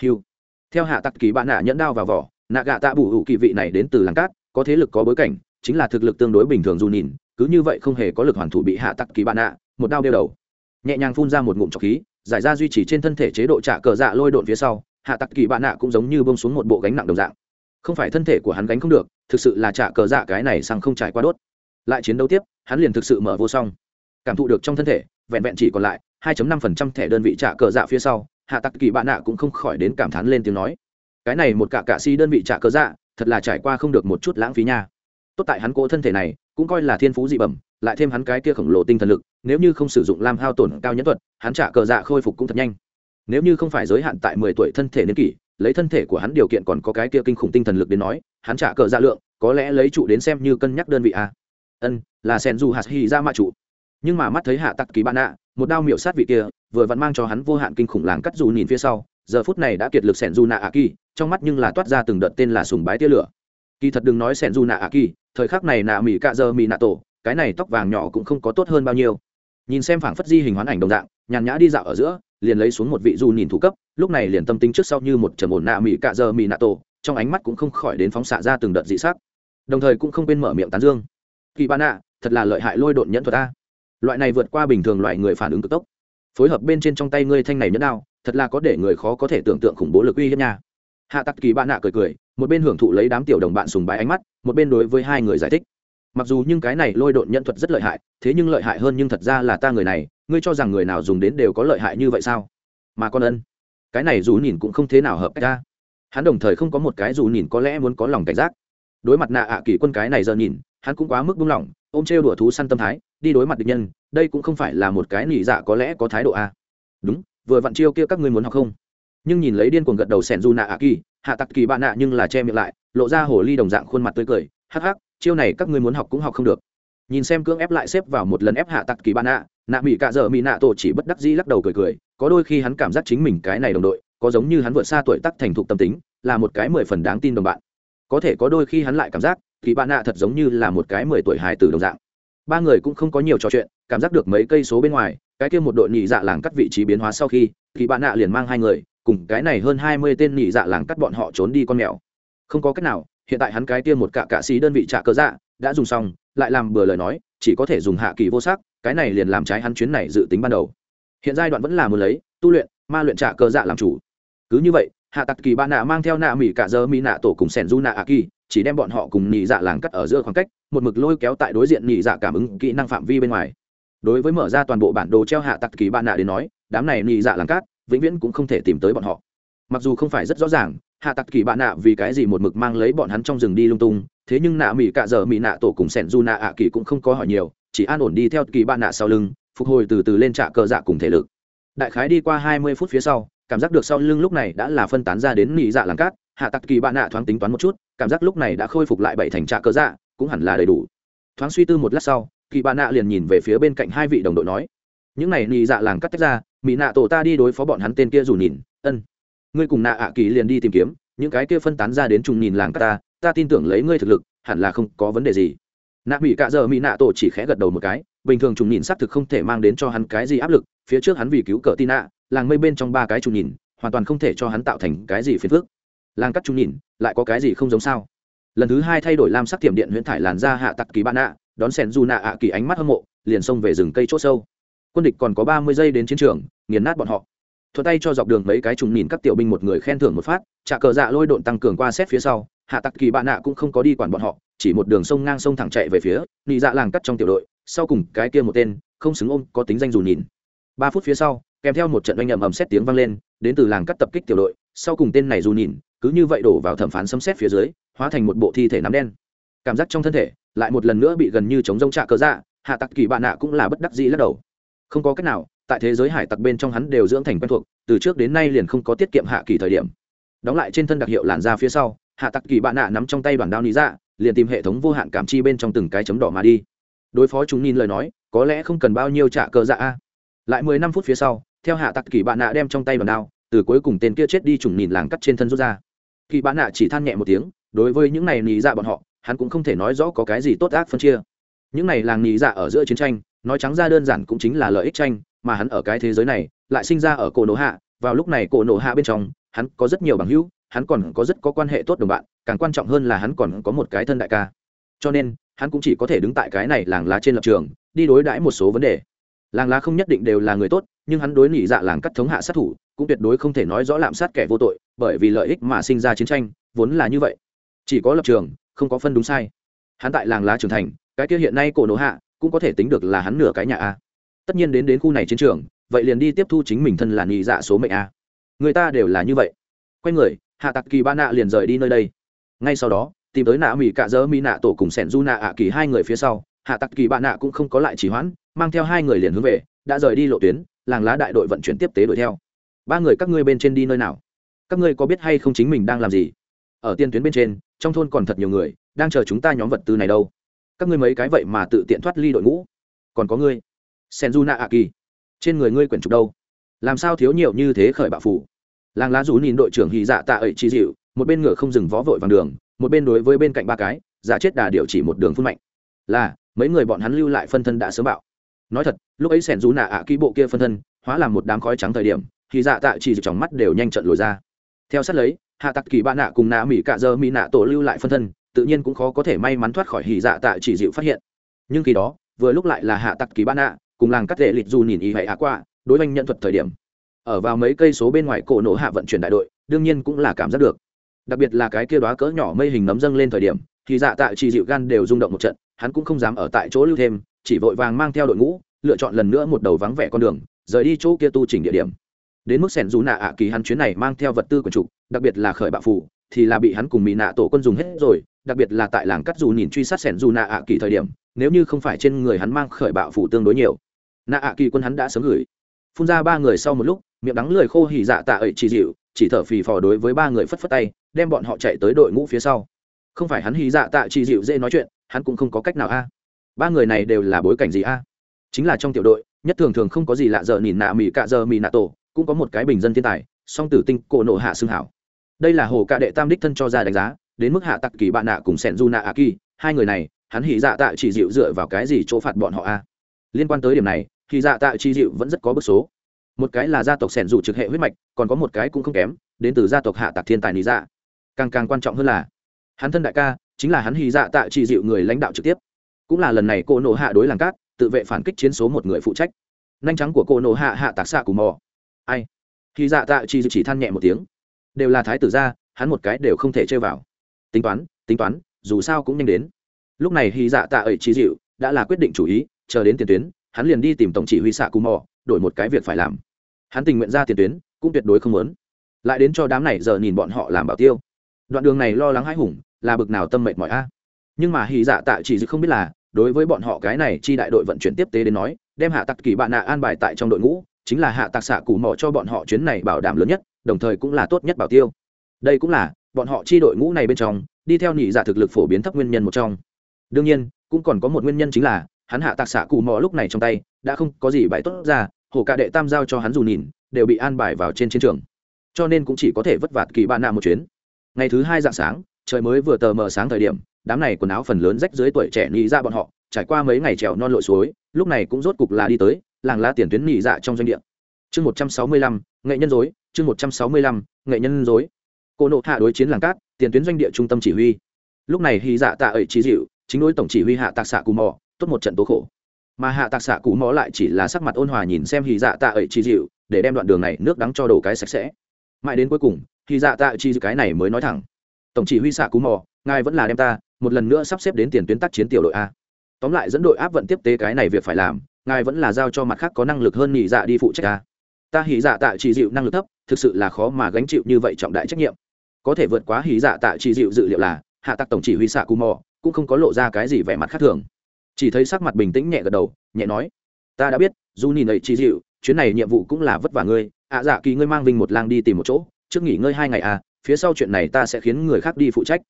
Hiu. Theo hạ tặc kỳ bạn nạ nhẫn đao vào vỏ, nạ gạ tạ bù hữu kỳ vị này đến từ làng cát, có thế lực có bối cảnh, chính là thực lực tương đối bình thường dù nhìn cứ như vậy không hề có lực hoàn thủ bị hạ tặc kỳ bạn ạ, một đao đeo đầu. Nhẹ nhàng phun ra một ngụm trọc khí, giải ra duy trì trên thân thể chế độ trả cờ dạ lôi độn phía sau, hạ tặc kỳ bạn ạ cũng giống như bông xuống một bộ gánh nặng đồng dạng. Không phải thân thể của hắn gánh không được, thực sự là trả cờ dạ cái này sang không trải qua đốt. Lại chiến đấu tiếp, hắn liền thực sự mở vô song. Cảm thụ được trong thân thể, vẹn vẹn chỉ còn lại 2.5% thẻ đơn vị trả cờ dạ phía sau, hạ tặc kỳ bạn nạ cũng không khỏi đến cảm thán lên tiếng nói. Cái này một cả cạ si đơn vị trả cờ dạ thật là trải qua không được một chút lãng phí nha. Tốt tại hắn cố thân thể này cũng coi là thiên phú dị bẩm, lại thêm hắn cái kia khổng lồ tinh thần lực, nếu như không sử dụng lam hao tổn cao nhất thuật, hắn trả cờ dạ khôi phục cũng thật nhanh. Nếu như không phải giới hạn tại mười tuổi thân thể niên kỷ, lấy thân thể của hắn điều kiện còn có cái kia kinh khủng tinh thần lực đến nói, hắn trả cờ dạ lượng, có lẽ lấy trụ đến xem như cân nhắc đơn vị a. Ân, là sen du hạt hy ra mạ trụ nhưng mà mắt thấy hạ tặc kỳ bạn nạ một đao miệu sát vị kia, vừa vặn mang cho hắn vô hạn kinh khủng làng cắt dù nhìn phía sau, giờ phút này đã kiệt lực sẻn du nạ a kỳ trong mắt nhưng là toát ra từng đợt tên là sùng bái tia lửa kỳ thật đừng nói sẻn du nạ a kỳ thời khắc này nạ mỹ cạ giờ mỹ nạ tổ cái này tóc vàng nhỏ cũng không có tốt hơn bao nhiêu. Nhìn xem phảng phất di hình hoán ảnh đồng dạng nhàn nhã đi dạo ở giữa liền lấy xuống một vị dù nhìn thủ cấp lúc này liền tâm tính trước sau như một trầm ổn nạ mỹ cạ giờ mỹ nạ tổ trong ánh mắt cũng không khỏi đến phóng xạ ra từng đợt dị sắc. Đồng thời cũng không quên mở miệng tán dương. Kỳ ba nạ thật là lợi hại lôi độn nhẫn thuật ta loại này vượt qua bình thường loại người phản ứng cực tốc. Phối hợp bên trên trong tay ngươi thanh này nhẫn nào, thật là có để người khó có thể tưởng tượng khủng bố lực uy hiếp nha. Hạ tặc kỳ ba nạ cười cười một bên hưởng thụ lấy đám tiểu đồng bạn sùng bái ánh mắt, một bên đối với hai người giải thích. Mặc dù nhưng cái này lôi độn nhận thuật rất lợi hại, thế nhưng lợi hại hơn nhưng thật ra là ta người này, ngươi cho rằng người nào dùng đến đều có lợi hại như vậy sao? Mà con ân, cái này dù nhìn cũng không thế nào hợp cách ta. Hắn đồng thời không có một cái dù nhìn có lẽ muốn có lòng cảnh giác. Đối mặt nạ ạ à kỳ quân cái này giờ nhìn, hắn cũng quá mức buông lỏng, ôm trêu đùa thú săn tâm thái, đi đối mặt địch nhân, đây cũng không phải là một cái nỉ dạ có lẽ có thái độ a. Đúng, vừa vặn chiêu kia các ngươi muốn học không? Nhưng nhìn lấy điên cuồng gật đầu sẻn du nạ ạ kỳ hạ tặc kỳ bạn nạ nhưng là che miệng lại, lộ ra hồ ly đồng dạng khuôn mặt tươi cười, hắc hắc, chiêu này các ngươi muốn học cũng học không được. Nhìn xem cưỡng ép lại xếp vào một lần ép hạ tặc kỳ bạn nạ nạ mỹ cạ dợ mỹ nạ tổ chỉ bất đắc dĩ lắc đầu cười cười, có đôi khi hắn cảm giác chính mình cái này đồng đội, có giống như hắn vượt xa tuổi tắc thành thục tâm tính, là một cái mười phần đáng tin đồng bạn. Có thể có đôi khi hắn lại cảm giác, kỳ bạn nạ thật giống như là một cái mười tuổi hài tử đồng dạng. Ba người cũng không có nhiều trò chuyện, cảm giác được mấy cây số bên ngoài, cái kia một đội nhị dạ làng cắt vị trí biến hóa sau khi, kỳ bạn nạ liền mang hai người cùng cái này hơn hai mươi tên nhị dạ làng cắt bọn họ trốn đi con mèo. Không có cách nào, hiện tại hắn cái kia một cạ cạ xí đơn vị trả cơ dạ đã dùng xong, lại làm bừa lời nói, chỉ có thể dùng hạ kỳ vô sắc, cái này liền làm trái hắn chuyến này dự tính ban đầu. Hiện giai đoạn vẫn là muốn lấy, tu luyện, ma luyện trả cơ dạ làm chủ. Cứ như vậy, hạ tặc kỳ ba nạ mang theo nạ mỹ cả giờ mỹ nạ tổ cùng sẻn du nạ a kỳ, chỉ đem bọn họ cùng nhị dạ làng cắt ở giữa khoảng cách, một mực lôi kéo tại đối diện nhị dạ cảm ứng kỹ năng phạm vi bên ngoài. Đối với mở ra toàn bộ bản đồ treo hạ tặc kỳ ba nạ đến nói, đám này nhị dạ làng cắt vĩnh viễn cũng không thể tìm tới bọn họ. Mặc dù không phải rất rõ ràng, hạ tặc kỳ bạn nạ vì cái gì một mực mang lấy bọn hắn trong rừng đi lung tung, thế nhưng nạ mỹ cạ giờ mỹ nạ tổ cùng sẻn du nạ ạ kỳ cũng không có hỏi nhiều, chỉ an ổn đi theo kỳ bạn nạ sau lưng, phục hồi từ từ lên trạ cờ dạ cùng thể lực. Đại khái đi qua hai mươi phút phía sau, cảm giác được sau lưng lúc này đã là phân tán ra đến nỉ dạ làng cát, hạ tặc kỳ bạn nạ thoáng tính toán một chút, cảm giác lúc này đã khôi phục lại bảy thành trạ cờ dạ cũng hẳn là đầy đủ. Thoáng suy tư một lát sau, kỳ bạn nạ liền nhìn về phía bên cạnh hai vị đồng đội nói những này nị dạ làng cắt tách ra mỹ nạ tổ ta đi đối phó bọn hắn tên kia dù nhìn, ân. Ngươi cùng nạ ạ kỳ liền đi tìm kiếm, những cái kia phân tán ra đến trùng nhìn làng cắt ta ta tin tưởng lấy ngươi thực lực, hẳn là không có vấn đề gì. Nạ mỹ cạ giờ mỹ nạ tổ chỉ khẽ gật đầu một cái, bình thường trùng nhìn xác thực không thể mang đến cho hắn cái gì áp lực, phía trước hắn vì cứu cờ tin nạ làng mây bên trong ba cái trùng nhìn, hoàn toàn không thể cho hắn tạo thành cái gì phiền phức. Làng cắt trùng nhìn, lại có cái gì không giống sao? Lần thứ hai thay đổi lam sắc tiệm điện huyễn thải làn ra hạ tặc kỳ bạn nạ đón sẻn dù nạ ạ kỳ ánh mắt hâm mộ, liền xông về rừng cây c h ỗ sâu quân địch còn có ba mươi giây đến chiến trường, nghiền nát bọn họ. Thuật tay cho dọc đường mấy cái trùng nhìn các tiểu binh một người khen thưởng một phát, trả cờ dạ lôi độn tăng cường qua xét phía sau, hạ tặc kỳ bạn nạ cũng không có đi quản bọn họ, chỉ một đường sông ngang sông thẳng chạy về phía, nị dạ làng cắt trong tiểu đội, sau cùng cái kia một tên, không xứng ôm, có tính danh dù nhìn. Ba phút phía sau, kèm theo một trận oanh ầm ầm xét tiếng vang lên, đến từ làng cắt tập kích tiểu đội, sau cùng tên này dù nhìn, cứ như vậy đổ vào thẩm phán xâm xét phía dưới, hóa thành một bộ thi thể nắm đen. Cảm giác trong thân thể, lại một lần nữa bị gần như chống rông trạ cờ dạ hạ tặc kỳ bạn nạ cũng là bất đắc dĩ lắc đầu không có cách nào, tại thế giới hải tặc bên trong hắn đều dưỡng thành quen thuộc, từ trước đến nay liền không có tiết kiệm hạ kỳ thời điểm. Đóng lại trên thân đặc hiệu làn ra phía sau, hạ tặc kỳ bạn nạ nắm trong tay đoàn đao lý ra dạ, liền tìm hệ thống vô hạn cảm chi bên trong từng cái chấm đỏ mà đi. Đối phó chúng nhìn lời nói, có lẽ không cần bao nhiêu trả cờ dạ a. Lại mười năm phút phía sau, theo hạ tặc kỳ bạn nạ đem trong tay đoàn đao, từ cuối cùng tên kia chết đi trùng nhìn làng cắt trên thân rút ra. Kỳ bạn nạ chỉ than nhẹ một tiếng, đối với những này lý dạ bọn họ, hắn cũng không thể nói rõ có cái gì tốt ác phân chia. Những này làng lý dạ ở giữa chiến tranh nói trắng ra đơn giản cũng chính là lợi ích tranh, mà hắn ở cái thế giới này, lại sinh ra ở cổ nổ hạ, vào lúc này cổ nổ hạ bên trong, hắn có rất nhiều bằng hữu, hắn còn có rất có quan hệ tốt đồng bạn, càng quan trọng hơn là hắn còn có một cái thân đại ca. Cho nên, hắn cũng chỉ có thể đứng tại cái này làng lá trên lập trường, đi đối đãi một số vấn đề. Làng lá không nhất định đều là người tốt, nhưng hắn đối nỉ dạ làng cắt thống hạ sát thủ, cũng tuyệt đối không thể nói rõ lạm sát kẻ vô tội, bởi vì lợi ích mà sinh ra chiến tranh, vốn là như vậy. Chỉ có lập trường, không có phân đúng sai. Hắn tại làng lá trưởng thành, cái kia hiện nay cổ nổ hạ cũng có thể tính được là hắn nửa cái nhà a. Tất nhiên đến đến khu này chiến trường, vậy liền đi tiếp thu chính mình thân là nhị dạ số mệnh a. Người ta đều là như vậy. Quay người, hạ tặc kỳ ba nạ liền rời đi nơi đây. Ngay sau đó, tìm tới nạ mỹ cạ dỡ mỹ nạ tổ cùng sẻn du nạ ạ kỳ hai người phía sau, hạ tặc kỳ ba nạ cũng không có lại chỉ hoãn, mang theo hai người liền hướng về, đã rời đi lộ tuyến, làng lá đại đội vận chuyển tiếp tế đuổi theo. Ba người các ngươi bên trên đi nơi nào? Các ngươi có biết hay không chính mình đang làm gì? Ở tiên tuyến bên trên, trong thôn còn thật nhiều người, đang chờ chúng ta nhóm vật tư này đâu? Các ngươi mấy cái vậy mà tự tiện thoát ly đội ngũ. Còn có ngươi senju a kỳ trên người ngươi quyển trục đâu? Làm sao thiếu nhiều như thế khởi bạo phủ? Làng lá rú nhìn đội trưởng hì dạ tạ ậy chi dịu, một bên ngựa không dừng vó vội vàng đường, một bên đối với bên cạnh ba cái, giả chết đà điều chỉ một đường phun mạnh. Là, mấy người bọn hắn lưu lại phân thân đã sớm bạo. Nói thật, lúc ấy sẻn rú nạ ạ kỹ bộ kia phân thân, hóa làm một đám khói trắng thời điểm thì dạ tạ chỉ trong mắt đều nhanh trận lồi ra. Theo sát lấy, hạ tặc kỳ ba nạ cùng nạ mỹ cạ dơ mỹ nạ tổ lưu lại phân thân tự nhiên cũng khó có thể may mắn thoát khỏi hỉ dạ tạ chỉ dịu phát hiện. Nhưng khi đó, vừa lúc lại là hạ tặc kỳ ban nạ cùng làng cắt đệ lịch dù nhìn ý hệ hạ qua, đối oanh nhận thuật thời điểm. Ở vào mấy cây số bên ngoài cổ nổ hạ vận chuyển đại đội, đương nhiên cũng là cảm giác được. Đặc biệt là cái kia đoá cỡ nhỏ mây hình nấm dâng lên thời điểm thì dạ tạ chỉ dịu gan đều rung động một trận, hắn cũng không dám ở tại chỗ lưu thêm, chỉ vội vàng mang theo đội ngũ, lựa chọn lần nữa một đầu vắng vẻ con đường, rời đi chỗ kia tu chỉnh địa điểm. Đến mức sẻn dù nạ ạ kỳ hắn chuyến này mang theo vật tư quần trục đặc biệt là khởi bạo phủ thì là bị hắn cùng mỹ nạ tổ quân dùng hết rồi, đặc biệt là tại làng cắt dù nhìn truy sát sẻn dù nạ ạ kỳ thời điểm, nếu như không phải trên người hắn mang khởi bạo phủ tương đối nhiều. Nạ ạ kỳ quân hắn đã sớm gửi. Phun ra ba người sau một lúc, miệng đắng lười khô hỉ dạ tạ ậy chỉ dịu, chỉ thở phì phò đối với ba người phất phất tay, đem bọn họ chạy tới đội ngũ phía sau. Không phải hắn hỉ dạ tạ chỉ dịu dễ nói chuyện, hắn cũng không có cách nào a. Ba người này đều là bối cảnh gì a? Chính là trong tiểu đội, nhất thường thường không có gì lạ giờ nhìn nạ mỹ cạ giờ mỹ nạ tổ, cũng có một cái bình dân thiên tài, song tử tinh cổ nộ hạ xương hảo đây là hồ cạ đệ tam đích thân cho ra đánh giá, đến mức hạ tặc kỳ bạn nạ cùng Sẻn du nạ a kỳ hai người này, hắn hỉ dạ tạ chỉ dịu dựa vào cái gì chỗ phạt bọn họ a? Liên quan tới điểm này, hỉ dạ tạ chỉ dịu vẫn rất có bức số. Một cái là gia tộc Sẻn dù trực hệ huyết mạch, còn có một cái cũng không kém, đến từ gia tộc hạ tặc thiên tài lý dạ. Càng càng quan trọng hơn là, hắn thân đại ca, chính là hắn hỉ dạ tạ chỉ dịu người lãnh đạo trực tiếp. Cũng là lần này cô nộ hạ đối làng cát, tự vệ phản kích chiến số một người phụ trách. Nhanh trắng của cô nộ hạ hạ tạc xạ cù mò. Ai? Khi dạ tạ chi chỉ than nhẹ một tiếng đều là thái tử gia hắn một cái đều không thể chơi vào. Tính toán tính toán, dù sao cũng nhanh đến. Lúc này hy dạ tạ ấy trí dịu, đã là quyết định chủ ý, chờ đến tiền tuyến, hắn liền đi tìm tổng chỉ huy xạ cù mò đổi một cái việc phải làm. Hắn tình nguyện ra tiền tuyến, cũng tuyệt đối không muốn. Lại đến cho đám này giờ nhìn bọn họ làm bảo tiêu. Đoạn đường này lo lắng hãi hùng, là bực nào tâm mệt mỏi a. À. Nhưng mà hy dạ tạ chỉ không biết là, đối với bọn họ cái này chi đại đội vận chuyển tiếp tế đến nói, đem hạ tặc kỳ bạn nạ an bài tại trong đội ngũ, chính là hạ tặc xạ cù mò cho bọn họ chuyến này bảo đảm lớn nhất đồng thời cũng là tốt nhất bảo tiêu. Đây cũng là, bọn họ chi đội ngũ này bên trong, đi theo nhị giả thực lực phổ biến thấp nguyên nhân một trong. Đương nhiên, cũng còn có một nguyên nhân chính là, hắn hạ tạc xạ cụ mò lúc này trong tay, đã không có gì bãi tốt ra hồ ca đệ tam giao cho hắn dù nhìn, đều bị an bài vào trên chiến trường. Cho nên cũng chỉ có thể vất vạt kỳ bạn nạ một chuyến. Ngày thứ hai dạng sáng, trời mới vừa tờ mờ sáng thời điểm, đám này quần áo phần lớn rách dưới tuổi trẻ nhị ra bọn họ, trải qua mấy ngày trèo non lội suối, lúc này cũng rốt cục là đi tới, làng lá tiền tuyến nhị dạ trong doanh địa chương một trăm sáu mươi lăm, nghệ nhân dối, chương một trăm sáu mươi lăm, nghệ nhân dối. Cô nộ hạ đối chiến làng cát, tiền tuyến doanh địa trung tâm chỉ huy. Lúc này hy dạ tạ ẩy trí dịu, chính đối tổng chỉ huy hạ tạc xạ cù mò, tốt một trận tố khổ. Mà hạ tạc xạ cù mò lại chỉ là sắc mặt ôn hòa nhìn xem hy dạ tạ ẩy trí dịu, để đem đoạn đường này nước đắng cho đổ cái sạch sẽ. Mãi đến cuối cùng hy dạ tạ chi cái này mới nói thẳng. Tổng chỉ huy xạ cù mò, ngài vẫn là đem ta, một lần nữa sắp xếp đến tiền tuyến tác chiến tiểu đội a. Tóm lại dẫn đội áp vận tiếp tế cái này việc phải làm, ngài vẫn là giao cho mặt khác có năng lực hơn nhị dạ đi phụ trách a ta hỉ dạ tạ chỉ dịu năng lực thấp, thực sự là khó mà gánh chịu như vậy trọng đại trách nhiệm. Có thể vượt quá hỉ dạ tạ chỉ dịu dự liệu là, hạ tặc tổng chỉ huy xạ cù mò, cũng không có lộ ra cái gì vẻ mặt khác thường. Chỉ thấy sắc mặt bình tĩnh nhẹ gật đầu, nhẹ nói, ta đã biết, dù nhìn ấy chỉ dịu, chuyến này nhiệm vụ cũng là vất vả ngươi. Ạ dạ kỳ ngươi mang vinh một lang đi tìm một chỗ, trước nghỉ ngơi hai ngày à phía sau chuyện này ta sẽ khiến người khác đi phụ trách.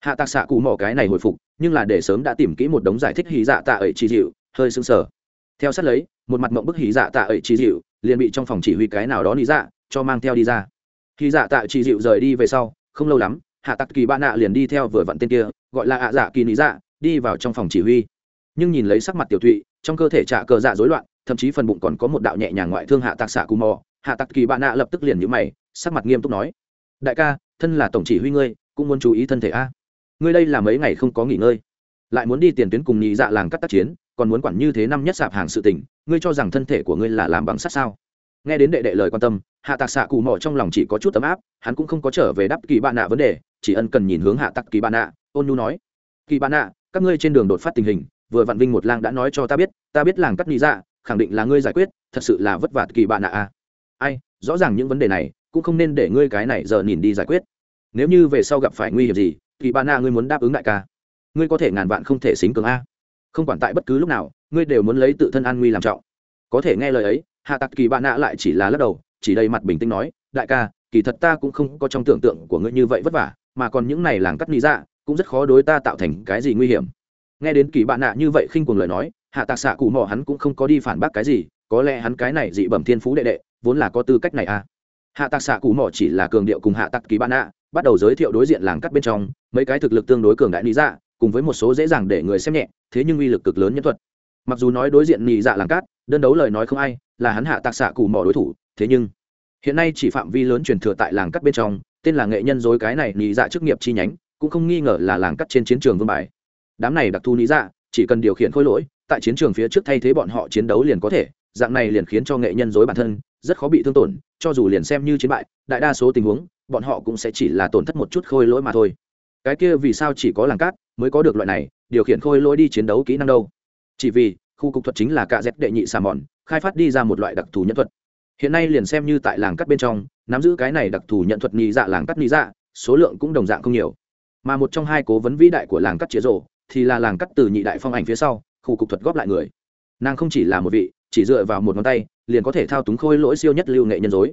Hạ tạc xạ cụ mò cái này hồi phục, nhưng là để sớm đã tìm kỹ một đống giải thích hí dạ tạ ấy chỉ dịu, hơi sưng sờ. Theo sát lấy, một mặt mộng bức hí dạ tạ ấy chỉ dịu liền bị trong phòng chỉ huy cái nào đó lý dạ cho mang theo đi ra. Khi dạ tạ chỉ dịu rời đi về sau, không lâu lắm, hạ tặc kỳ bạn nạ liền đi theo vừa vặn tên kia, gọi là ạ dạ kỳ lý dạ đi vào trong phòng chỉ huy. Nhưng nhìn lấy sắc mặt tiểu thụy trong cơ thể trạ cờ dạ rối loạn, thậm chí phần bụng còn có một đạo nhẹ nhàng ngoại thương hạ tạc xạ cù mò. Hạ tặc kỳ bạn nạ lập tức liền nhữ mày, sắc mặt nghiêm túc nói, đại ca, thân là tổng chỉ huy ngươi, cũng muốn chú ý thân thể a. Ngươi đây là mấy ngày không có nghỉ ngơi, lại muốn đi tiền tuyến cùng nhị dạ làng cắt tác chiến, còn muốn quản như thế năm nhất sạp hàng sự tình ngươi cho rằng thân thể của ngươi là làm bằng sắt sao? Nghe đến đệ đệ lời quan tâm, hạ tạc xạ cụ mò trong lòng chỉ có chút tấm áp, hắn cũng không có trở về đáp kỳ bạn nạ vấn đề, chỉ ân cần nhìn hướng hạ tạc kỳ bạn nạ, ôn nhu nói, kỳ bạn nạ, các ngươi trên đường đột phát tình hình, vừa vạn vinh một lang đã nói cho ta biết ta biết làng cắt nhị dạ khẳng định là ngươi giải quyết, thật sự là vất vả kỳ bạn nạ a ai, rõ ràng những vấn đề này, cũng không nên để ngươi cái này giờ nhìn đi giải quyết. Nếu như về sau gặp phải nguy hiểm gì, kỳ bạn nạ ngươi muốn đáp ứng đại ca, ngươi có thể ngàn vạn không thể xính cường a. Không quản tại bất cứ lúc nào ngươi đều muốn lấy tự thân an nguy làm trọng. Có thể nghe lời ấy, hạ tặc kỳ bạn nạ lại chỉ là lắc đầu, chỉ đầy mặt bình tĩnh nói, đại ca, kỳ thật ta cũng không có trong tưởng tượng của ngươi như vậy vất vả, mà còn những này làng cắt lý dạ cũng rất khó đối ta tạo thành cái gì nguy hiểm. Nghe đến kỳ bạn nạ như vậy khinh cuồng lời nói, hạ tạc xạ cụ mò hắn cũng không có đi phản bác cái gì, có lẽ hắn cái này dị bẩm thiên phú đệ đệ, vốn là có tư cách này à. Hạ tạc xạ cụ mò chỉ là cường điệu cùng hạ tạc kỳ bạn nạ, bắt đầu giới thiệu đối diện làng cắt bên trong, mấy cái thực lực tương đối cường đại lý dạ cùng với một số dễ dàng để người xem nhẹ, thế nhưng uy lực cực lớn nhân thuật mặc dù nói đối diện nhị dạ làng cát, đơn đấu lời nói không ai, là hắn hạ tạc xạ cù mỏ đối thủ, thế nhưng, hiện nay chỉ phạm vi lớn truyền thừa tại làng cắt bên trong, tên là nghệ nhân dối cái này nhị dạ chức nghiệp chi nhánh, cũng không nghi ngờ là làng cắt trên chiến trường vương bài. Đám này đặc thù nhị dạ chỉ cần điều khiển khối lỗi, tại chiến trường phía trước thay thế bọn họ chiến đấu liền có thể, dạng này liền khiến cho nghệ nhân dối bản thân, rất khó bị thương tổn, cho dù liền xem như chiến bại, đại đa số tình huống, bọn họ cũng sẽ chỉ là tổn thất một chút khôi lỗi mà thôi. Cái kia vì sao chỉ có làng cát mới có được loại này, điều khiển khôi lỗi đi chiến đấu kỹ năng đâu? Chỉ vì, khu cục thuật chính là cạ dép đệ nhị xà mòn, khai phát đi ra một loại đặc thù nhân thuật. Hiện nay liền xem như tại làng cắt bên trong, nắm giữ cái này đặc thù nhận thuật nhị dạ làng cắt nhị dạ số lượng cũng đồng dạng không nhiều. Mà một trong hai cố vấn vĩ đại của làng cắt chĩa rộ, thì là làng cắt từ nhị đại phong ảnh phía sau, khu cục thuật góp lại người. Nàng không chỉ là một vị, chỉ dựa vào một ngón tay, liền có thể thao túng khôi lỗi siêu nhất lưu nghệ nhân dối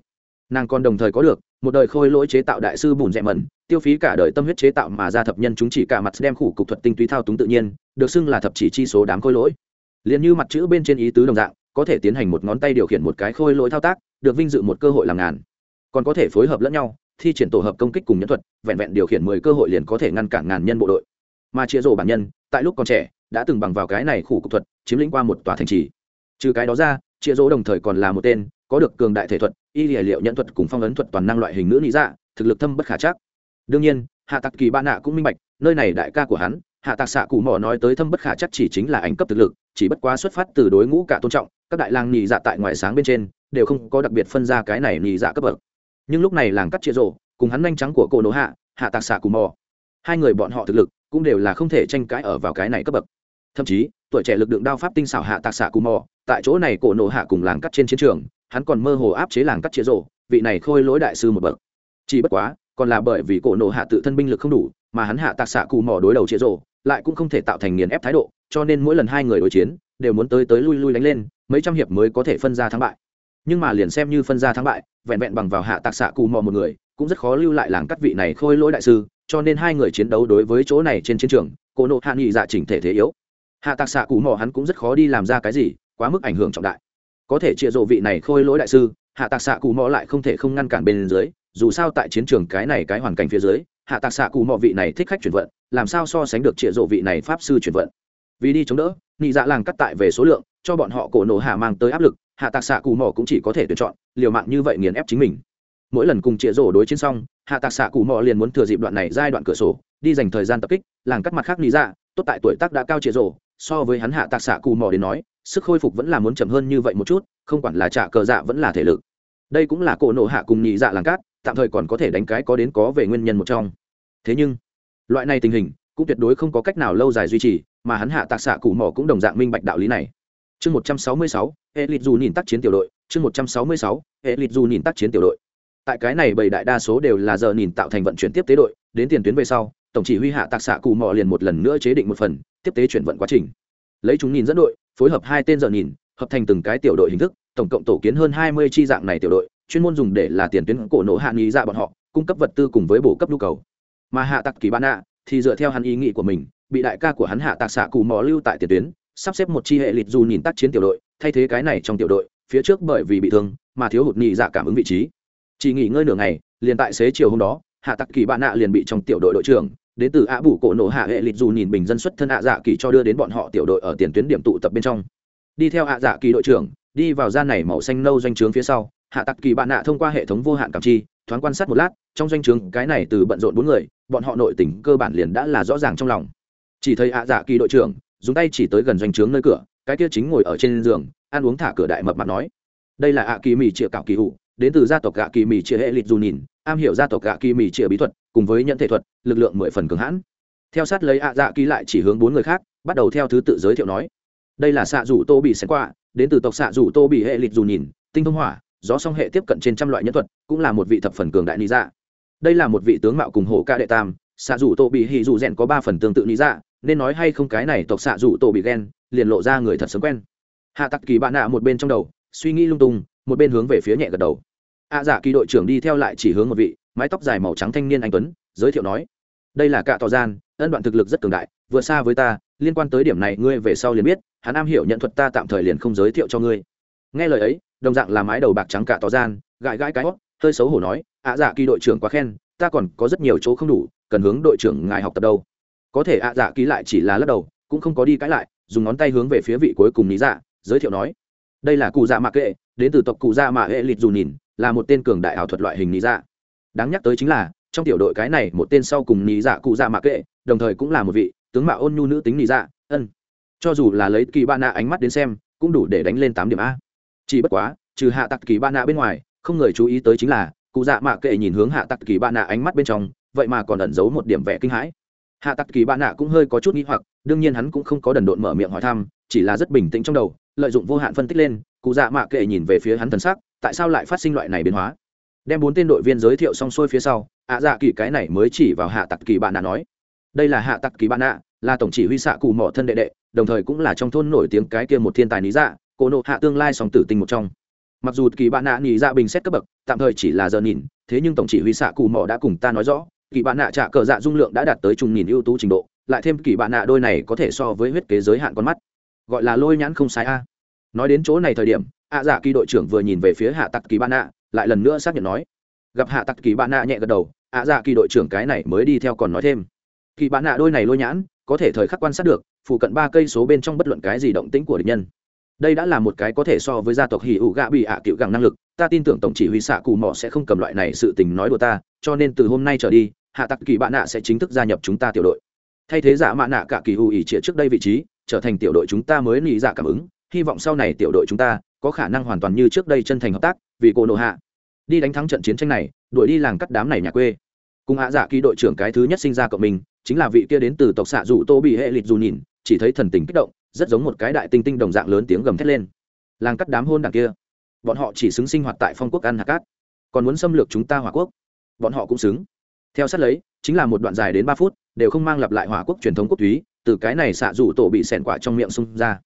nàng còn đồng thời có được, một đời khôi lỗi chế tạo đại sư bùn rẽ mẩn, tiêu phí cả đời tâm huyết chế tạo mà ra thập nhân chúng chỉ cả mặt đem khủ cục thuật tinh túy thao túng tự nhiên, được xưng là thập chỉ chi số đám khôi lỗi. Liền như mặt chữ bên trên ý tứ đồng dạng, có thể tiến hành một ngón tay điều khiển một cái khôi lỗi thao tác, được vinh dự một cơ hội làm ngàn. Còn có thể phối hợp lẫn nhau, thi triển tổ hợp công kích cùng nhân thuật, vẹn vẹn điều khiển mười cơ hội liền có thể ngăn cản ngàn nhân bộ đội. Mà chia rổ bản nhân, tại lúc còn trẻ, đã từng bằng vào cái này khủ cục thuật, chiếm lĩnh qua một tòa thành trì. Trừ cái đó ra, chia rỗ đồng thời còn là một tên có được cường đại thể thuật y lìa liệu nhận thuật cùng phong ấn thuật toàn năng loại hình nữ lý dạ thực lực thâm bất khả chắc. Đương nhiên hạ tặc kỳ ba nạ cũng minh bạch nơi này đại ca của hắn hạ tạc xạ cụ mỏ nói tới thâm bất khả chắc chỉ chính là ảnh cấp thực lực chỉ bất quá xuất phát từ đối ngũ cả tôn trọng các đại lang nhị dạ tại ngoài sáng bên trên đều không có đặc biệt phân ra cái này nhị dạ cấp bậc. Nhưng lúc này làng cắt chia rổ cùng hắn nhanh trắng của cổ nổ hạ hạ tạc xạ cụ mỏ, hai người bọn họ thực lực cũng đều là không thể tranh cãi ở vào cái này cấp bậc. Thậm chí tuổi trẻ lực lượng đao pháp tinh xảo hạ tạc xạ cụ mò tại chỗ này cổ nổ hạ cùng làng cắt trên chiến trường hắn còn mơ hồ áp chế làng cắt chĩa rổ vị này khôi lỗi đại sư một bậc. Chỉ bất quá, còn là bởi vì cổ nổ hạ tự thân binh lực không đủ, mà hắn hạ tạc xạ cù mò đối đầu chĩa rổ lại cũng không thể tạo thành nghiền ép thái độ, cho nên mỗi lần hai người đối chiến, đều muốn tới tới lui lui đánh lên, mấy trăm hiệp mới có thể phân ra thắng bại. Nhưng mà liền xem như phân ra thắng bại, vẹn vẹn bằng vào hạ tạc xạ cù mò một người, cũng rất khó lưu lại làng cắt vị này khôi lỗi đại sư, cho nên hai người chiến đấu đối với chỗ này trên chiến trường, cổ nộ hạ nghị dạ chỉnh thể thế yếu. Hạ tạc xạ cù mò hắn cũng rất khó đi làm ra cái gì, quá mức ảnh hưởng trọng đại có thể chia rộ vị này khôi lỗi đại sư, hạ tạc xạ cù mò lại không thể không ngăn cản bên dưới, dù sao tại chiến trường cái này cái hoàn cảnh phía dưới, hạ tạc xạ cù mò vị này thích khách chuyển vận, làm sao so sánh được chia rộ vị này pháp sư chuyển vận. Vì đi chống đỡ nghị dạ làng cắt tại về số lượng, cho bọn họ cổ nổ hạ mang tới áp lực, hạ tạc xạ cù mò cũng chỉ có thể tuyển chọn, liều mạng như vậy nghiền ép chính mình. Mỗi lần cùng chĩa rổ đối chiến xong, hạ tạc xạ cù mò liền muốn thừa dịp đoạn này giai đoạn cửa sổ, đi dành thời gian tập kích, làng cắt mặt khác lý dạ tốt tại tuổi tác đã cao chĩa rổ so với hắn hạ tạc xạ cù mò đến nói sức khôi phục vẫn là muốn chậm hơn như vậy một chút, không quản là trả cờ dạ vẫn là thể lực. Đây cũng là cổ nộ hạ cùng nhị dạ làng cát, tạm thời còn có thể đánh cái có đến có về nguyên nhân một trong. Thế nhưng, loại này tình hình cũng tuyệt đối không có cách nào lâu dài duy trì, mà hắn hạ tạc xạ cụ mỏ cũng đồng dạng minh bạch đạo lý này. Chương một trăm sáu mươi sáu hệ lịch dù nhìn tác chiến tiểu đội, chương một trăm sáu mươi sáu hệ lịch dù nhìn tác chiến tiểu đội. Tại cái này bảy đại đa số đều là giờ nhìn tạo thành vận chuyển tiếp tế đội, đến tiền tuyến về sau, tổng chỉ huy hạ tạc xạ cụ mỏ liền một lần nữa chế định một phần, tiếp tế chuyển vận quá trình lấy chúng nhìn dẫn đội, phối hợp hai tên giờ nhìn, hợp thành từng cái tiểu đội hình thức, tổng cộng tổ kiến hơn hai mươi chi dạng này tiểu đội, chuyên môn dùng để là tiền tuyến cổ nổ hạ nghị ra dạ bọn họ, cung cấp vật tư cùng với bổ cấp nhu cầu. Mà hạ tặc kỳ ban ạ thì dựa theo hắn ý nghĩ của mình, bị đại ca của hắn hạ tạc xạ cù mò lưu tại tiền tuyến, sắp xếp một chi hệ lịch dù nhìn tác chiến tiểu đội, thay thế cái này trong tiểu đội, phía trước bởi vì bị thương mà thiếu hụt nhị dạ cảm ứng vị trí. Chỉ nghỉ ngơi nửa ngày, liền tại xế chiều hôm đó, hạ tặc kỳ bạn nạ liền bị trong tiểu đội đội trưởng đến từ ạ bù cổ nổ hạ hệ lịch dù nhìn bình dân xuất thân ạ dạ kỳ cho đưa đến bọn họ tiểu đội ở tiền tuyến điểm tụ tập bên trong. Đi theo ạ dạ kỳ đội trưởng, đi vào gian này màu xanh nâu doanh trướng phía sau, hạ tặc kỳ bạn nạ thông qua hệ thống vô hạn cảm chi, thoáng quan sát một lát, trong doanh trướng cái này từ bận rộn bốn người, bọn họ nội tình cơ bản liền đã là rõ ràng trong lòng. Chỉ thấy ạ dạ kỳ đội trưởng, dùng tay chỉ tới gần doanh trướng nơi cửa, cái kia chính ngồi ở trên giường, ăn uống thả cửa đại mập mặt nói. Đây là ạ kỳ mì chĩa cạo kỳ hụ đến từ gia tộc gạ kỳ mì chĩa hệ lịch dù nhìn am hiểu gia tộc gạ kỳ mì chĩa bí thuật, cùng với nhận thể thuật, lực lượng mười phần cường hãn. Theo sát lấy ạ dạ kỳ lại chỉ hướng bốn người khác, bắt đầu theo thứ tự giới thiệu nói. Đây là xạ rủ tô bị xén qua, đến từ tộc xạ rủ tô bị hệ lịch dù nhìn, tinh thông hỏa, gió song hệ tiếp cận trên trăm loại nhân thuật, cũng là một vị thập phần cường đại lý dạ. Đây là một vị tướng mạo cùng hổ ca đệ tam, xạ rủ tô bị hì dù rèn có ba phần tương tự lý dạ nên nói hay không cái này tộc xạ rủ tô bị ghen liền lộ ra người thật sớm quen. Hạ tặc kỳ bạn nạ một bên trong đầu, suy nghĩ lung tung, một bên hướng về phía nhẹ gật đầu a à, dạ kỳ đội trưởng đi theo lại chỉ hướng một vị mái tóc dài màu trắng thanh niên anh tuấn giới thiệu nói đây là cạ tỏ gian ân đoạn thực lực rất cường đại vượt xa với ta liên quan tới điểm này ngươi về sau liền biết hắn am hiểu nhận thuật ta tạm thời liền không giới thiệu cho ngươi. Nghe lời ấy đồng dạng là mái đầu bạc trắng cả tỏ gian gãi gãi cái hót hơi xấu hổ nói ạ dạ kỳ đội trưởng quá khen ta còn có rất nhiều chỗ không đủ cần hướng đội trưởng ngài học tập đâu. Có thể ạ dạ kỳ lại chỉ là lắc đầu cũng không có đi cãi lại dùng ngón tay hướng về phía vị cuối cùng lý dạ giới thiệu nói đây là cụ dạ mạ kệ đến từ tộc cụ dạ mạ hệ lịt dù nhìn là một tên cường đại ảo thuật loại hình lý dạ. Đáng nhắc tới chính là, trong tiểu đội cái này một tên sau cùng lý dạ cụ dạ mạ kệ, đồng thời cũng là một vị tướng mạo ôn nhu nữ tính lý dạ ân. Cho dù là lấy kỳ ba nạ ánh mắt đến xem, cũng đủ để đánh lên tám điểm a. Chỉ bất quá, trừ hạ tặc kỳ ba nạ bên ngoài, không người chú ý tới chính là, cụ dạ mạ kệ nhìn hướng hạ tặc kỳ ba nạ ánh mắt bên trong, vậy mà còn ẩn giấu một điểm vẻ kinh hãi. Hạ tặc kỳ ba nạ cũng hơi có chút nghĩ hoặc, đương nhiên hắn cũng không có đần độn mở miệng hỏi thăm, chỉ là rất bình tĩnh trong đầu, lợi dụng vô hạn phân tích lên, cụ dạ mạ kệ nhìn về phía hắn thần sắc tại sao lại phát sinh loại này biến hóa? Đem bốn tên đội viên giới thiệu xong xuôi phía sau, ạ dạ kỳ cái này mới chỉ vào hạ tặc kỳ bạn nạ nói. Đây là hạ tặc kỳ bạn nạ, là tổng chỉ huy xạ cụ mỏ thân đệ đệ, đồng thời cũng là trong thôn nổi tiếng cái kia một thiên tài lý dạ cổ nộ hạ tương lai song tử tình một trong. Mặc dù kỳ bạn nạ nghỉ dạ bình xét cấp bậc, tạm thời chỉ là giờ nhìn, thế nhưng tổng chỉ huy xạ cụ mỏ đã cùng ta nói rõ, kỳ bạn nạ trả cờ dạ dung lượng đã đạt tới trùng nhìn ưu tú trình độ, lại thêm kỳ bạn nạ đôi này có thể so với huyết kế giới hạn con mắt. Gọi là lôi nhãn không sai a nói đến chỗ này thời điểm, ạ dạ kỳ đội trưởng vừa nhìn về phía hạ tặc kỳ ba nạ, lại lần nữa xác nhận nói. Gặp hạ tặc kỳ ba nạ nhẹ gật đầu, ạ dạ kỳ đội trưởng cái này mới đi theo còn nói thêm. Kỳ ba nạ đôi này lôi nhãn, có thể thời khắc quan sát được, phụ cận ba cây số bên trong bất luận cái gì động tĩnh của địch nhân. Đây đã là một cái có thể so với gia tộc hỉ ủ gạ bị ạ à cựu gẳng năng lực, ta tin tưởng tổng chỉ huy xạ cù mỏ sẽ không cầm loại này sự tình nói đùa ta, cho nên từ hôm nay trở đi, hạ tặc kỳ bạn nạ sẽ chính thức gia nhập chúng ta tiểu đội. Thay thế giả mạ nạ cả kỳ hù ỉ trịa trước đây vị trí, trở thành tiểu đội chúng ta mới nghĩ dạ cảm ứng hy vọng sau này tiểu đội chúng ta có khả năng hoàn toàn như trước đây chân thành hợp tác, vì cô nộ hạ. Đi đánh thắng trận chiến tranh này, đuổi đi làng cắt đám này nhà quê. Cùng hạ dạ kỳ đội trưởng cái thứ nhất sinh ra cộng mình, chính là vị kia đến từ tộc xạ dù tô bị hệ lịch dù nhìn, chỉ thấy thần tình kích động, rất giống một cái đại tinh tinh đồng dạng lớn tiếng gầm thét lên. Làng cắt đám hôn đảng kia, bọn họ chỉ xứng sinh hoạt tại phong quốc ăn hạt cát, còn muốn xâm lược chúng ta hỏa quốc. Bọn họ cũng xứng. Theo sát lấy, chính là một đoạn dài đến ba phút, đều không mang lặp lại hỏa quốc truyền thống quốc túy, từ cái này xạ dù tổ bị xẻn quả trong miệng xung ra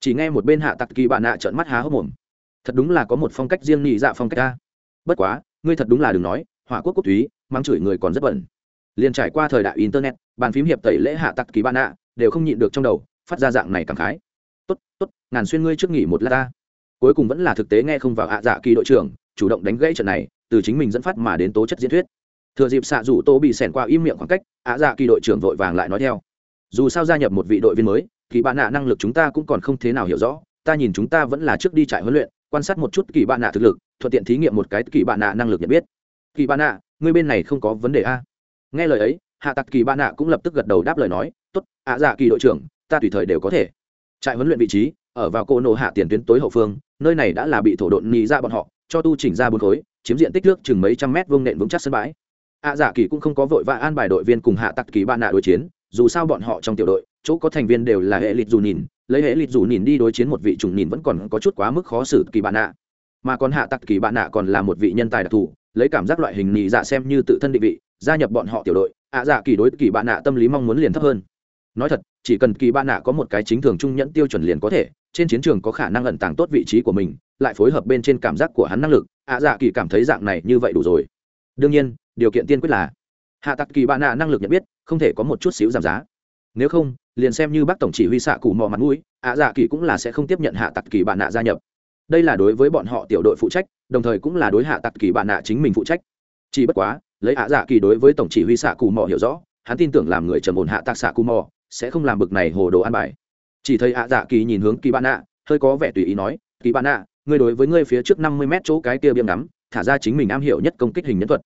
chỉ nghe một bên hạ tặc kỳ bạn nạ trợn mắt há hốc mồm. Thật đúng là có một phong cách riêng nhị dạ phong cách ta. Bất quá, ngươi thật đúng là đừng nói, hỏa quốc quốc túy mang chửi người còn rất bẩn. Liền trải qua thời đại internet, bàn phím hiệp tẩy lễ hạ tặc kỳ bạn nạ đều không nhịn được trong đầu, phát ra dạng này cảm khái. Tốt tốt, ngàn xuyên ngươi trước nghỉ một lát ta. Cuối cùng vẫn là thực tế nghe không vào hạ dạ kỳ đội trưởng, chủ động đánh gãy trận này, từ chính mình dẫn phát mà đến tố chất diễn thuyết. Thừa dịp xạ rủ tô bị xẻn qua im miệng khoảng cách, ạ dạ kỳ đội trưởng vội vàng lại nói theo. Dù sao gia nhập một vị đội viên mới kỳ bạn nạ năng lực chúng ta cũng còn không thế nào hiểu rõ, ta nhìn chúng ta vẫn là trước đi trại huấn luyện, quan sát một chút kỳ bạn nạ thực lực, thuận tiện thí nghiệm một cái kỳ bạn nạ năng lực nhận biết. Kỳ bạn nạ, ngươi bên này không có vấn đề a? Nghe lời ấy, hạ tặc kỳ bạn nạ cũng lập tức gật đầu đáp lời nói t ố t ạ dạ kỳ đội trưởng, ta tùy thời đều có thể. Trại huấn luyện vị trí, ở vào cô nổ hạ tiền tuyến tối hậu phương, nơi này đã là bị thổ độn nhì ra bọn họ, cho tu chỉnh ra bốn khối, chiếm diện tích nước chừng mấy trăm mét vuông nện vững chắc sân bãi. Ạ dạ kỳ cũng không có vội vã an bài đội viên cùng hạ tặc kỳ bạn nạ đối chiến, dù sao bọn họ trong tiểu đội chỗ có thành viên đều là hệ lịch dù nhìn, lấy hệ lịch dù nhìn đi đối chiến một vị trùng nhìn vẫn còn có chút quá mức khó xử kỳ bạn nạ mà còn hạ tặc kỳ bạn nạ còn là một vị nhân tài đặc thù, lấy cảm giác loại hình nhị dạ xem như tự thân định vị, gia nhập bọn họ tiểu đội, ạ dạ kỳ đối kỳ bạn nạ tâm lý mong muốn liền thấp hơn. Nói thật, chỉ cần kỳ bạn nạ có một cái chính thường trung nhẫn tiêu chuẩn liền có thể, trên chiến trường có khả năng ẩn tàng tốt vị trí của mình, lại phối hợp bên trên cảm giác của hắn năng lực, ạ dạ kỳ cảm thấy dạng này như vậy đủ rồi. Đương nhiên, điều kiện tiên quyết là, hạ tặc kỳ bạn nạ năng lực nhận biết, không thể có một chút xíu giảm giá. Nếu không liền xem như bác tổng chỉ huy xạ cụ mò mặt mũi, ạ dạ kỳ cũng là sẽ không tiếp nhận hạ tặc kỳ bạn nạ gia nhập. Đây là đối với bọn họ tiểu đội phụ trách, đồng thời cũng là đối hạ tặc kỳ bạn nạ chính mình phụ trách. Chỉ bất quá, lấy ạ dạ kỳ đối với tổng chỉ huy xạ cụ mò hiểu rõ, hắn tin tưởng làm người trầm ổn hạ tặc xạ cụ mò, sẽ không làm bực này hồ đồ an bài. Chỉ thấy ạ dạ kỳ nhìn hướng kỳ bạn nạ, hơi có vẻ tùy ý nói, kỳ bạn nạ, ngươi đối với ngươi phía trước năm mươi mét chỗ cái kia biếm ngắm, thả ra chính mình am hiểu nhất công kích hình nhân thuật.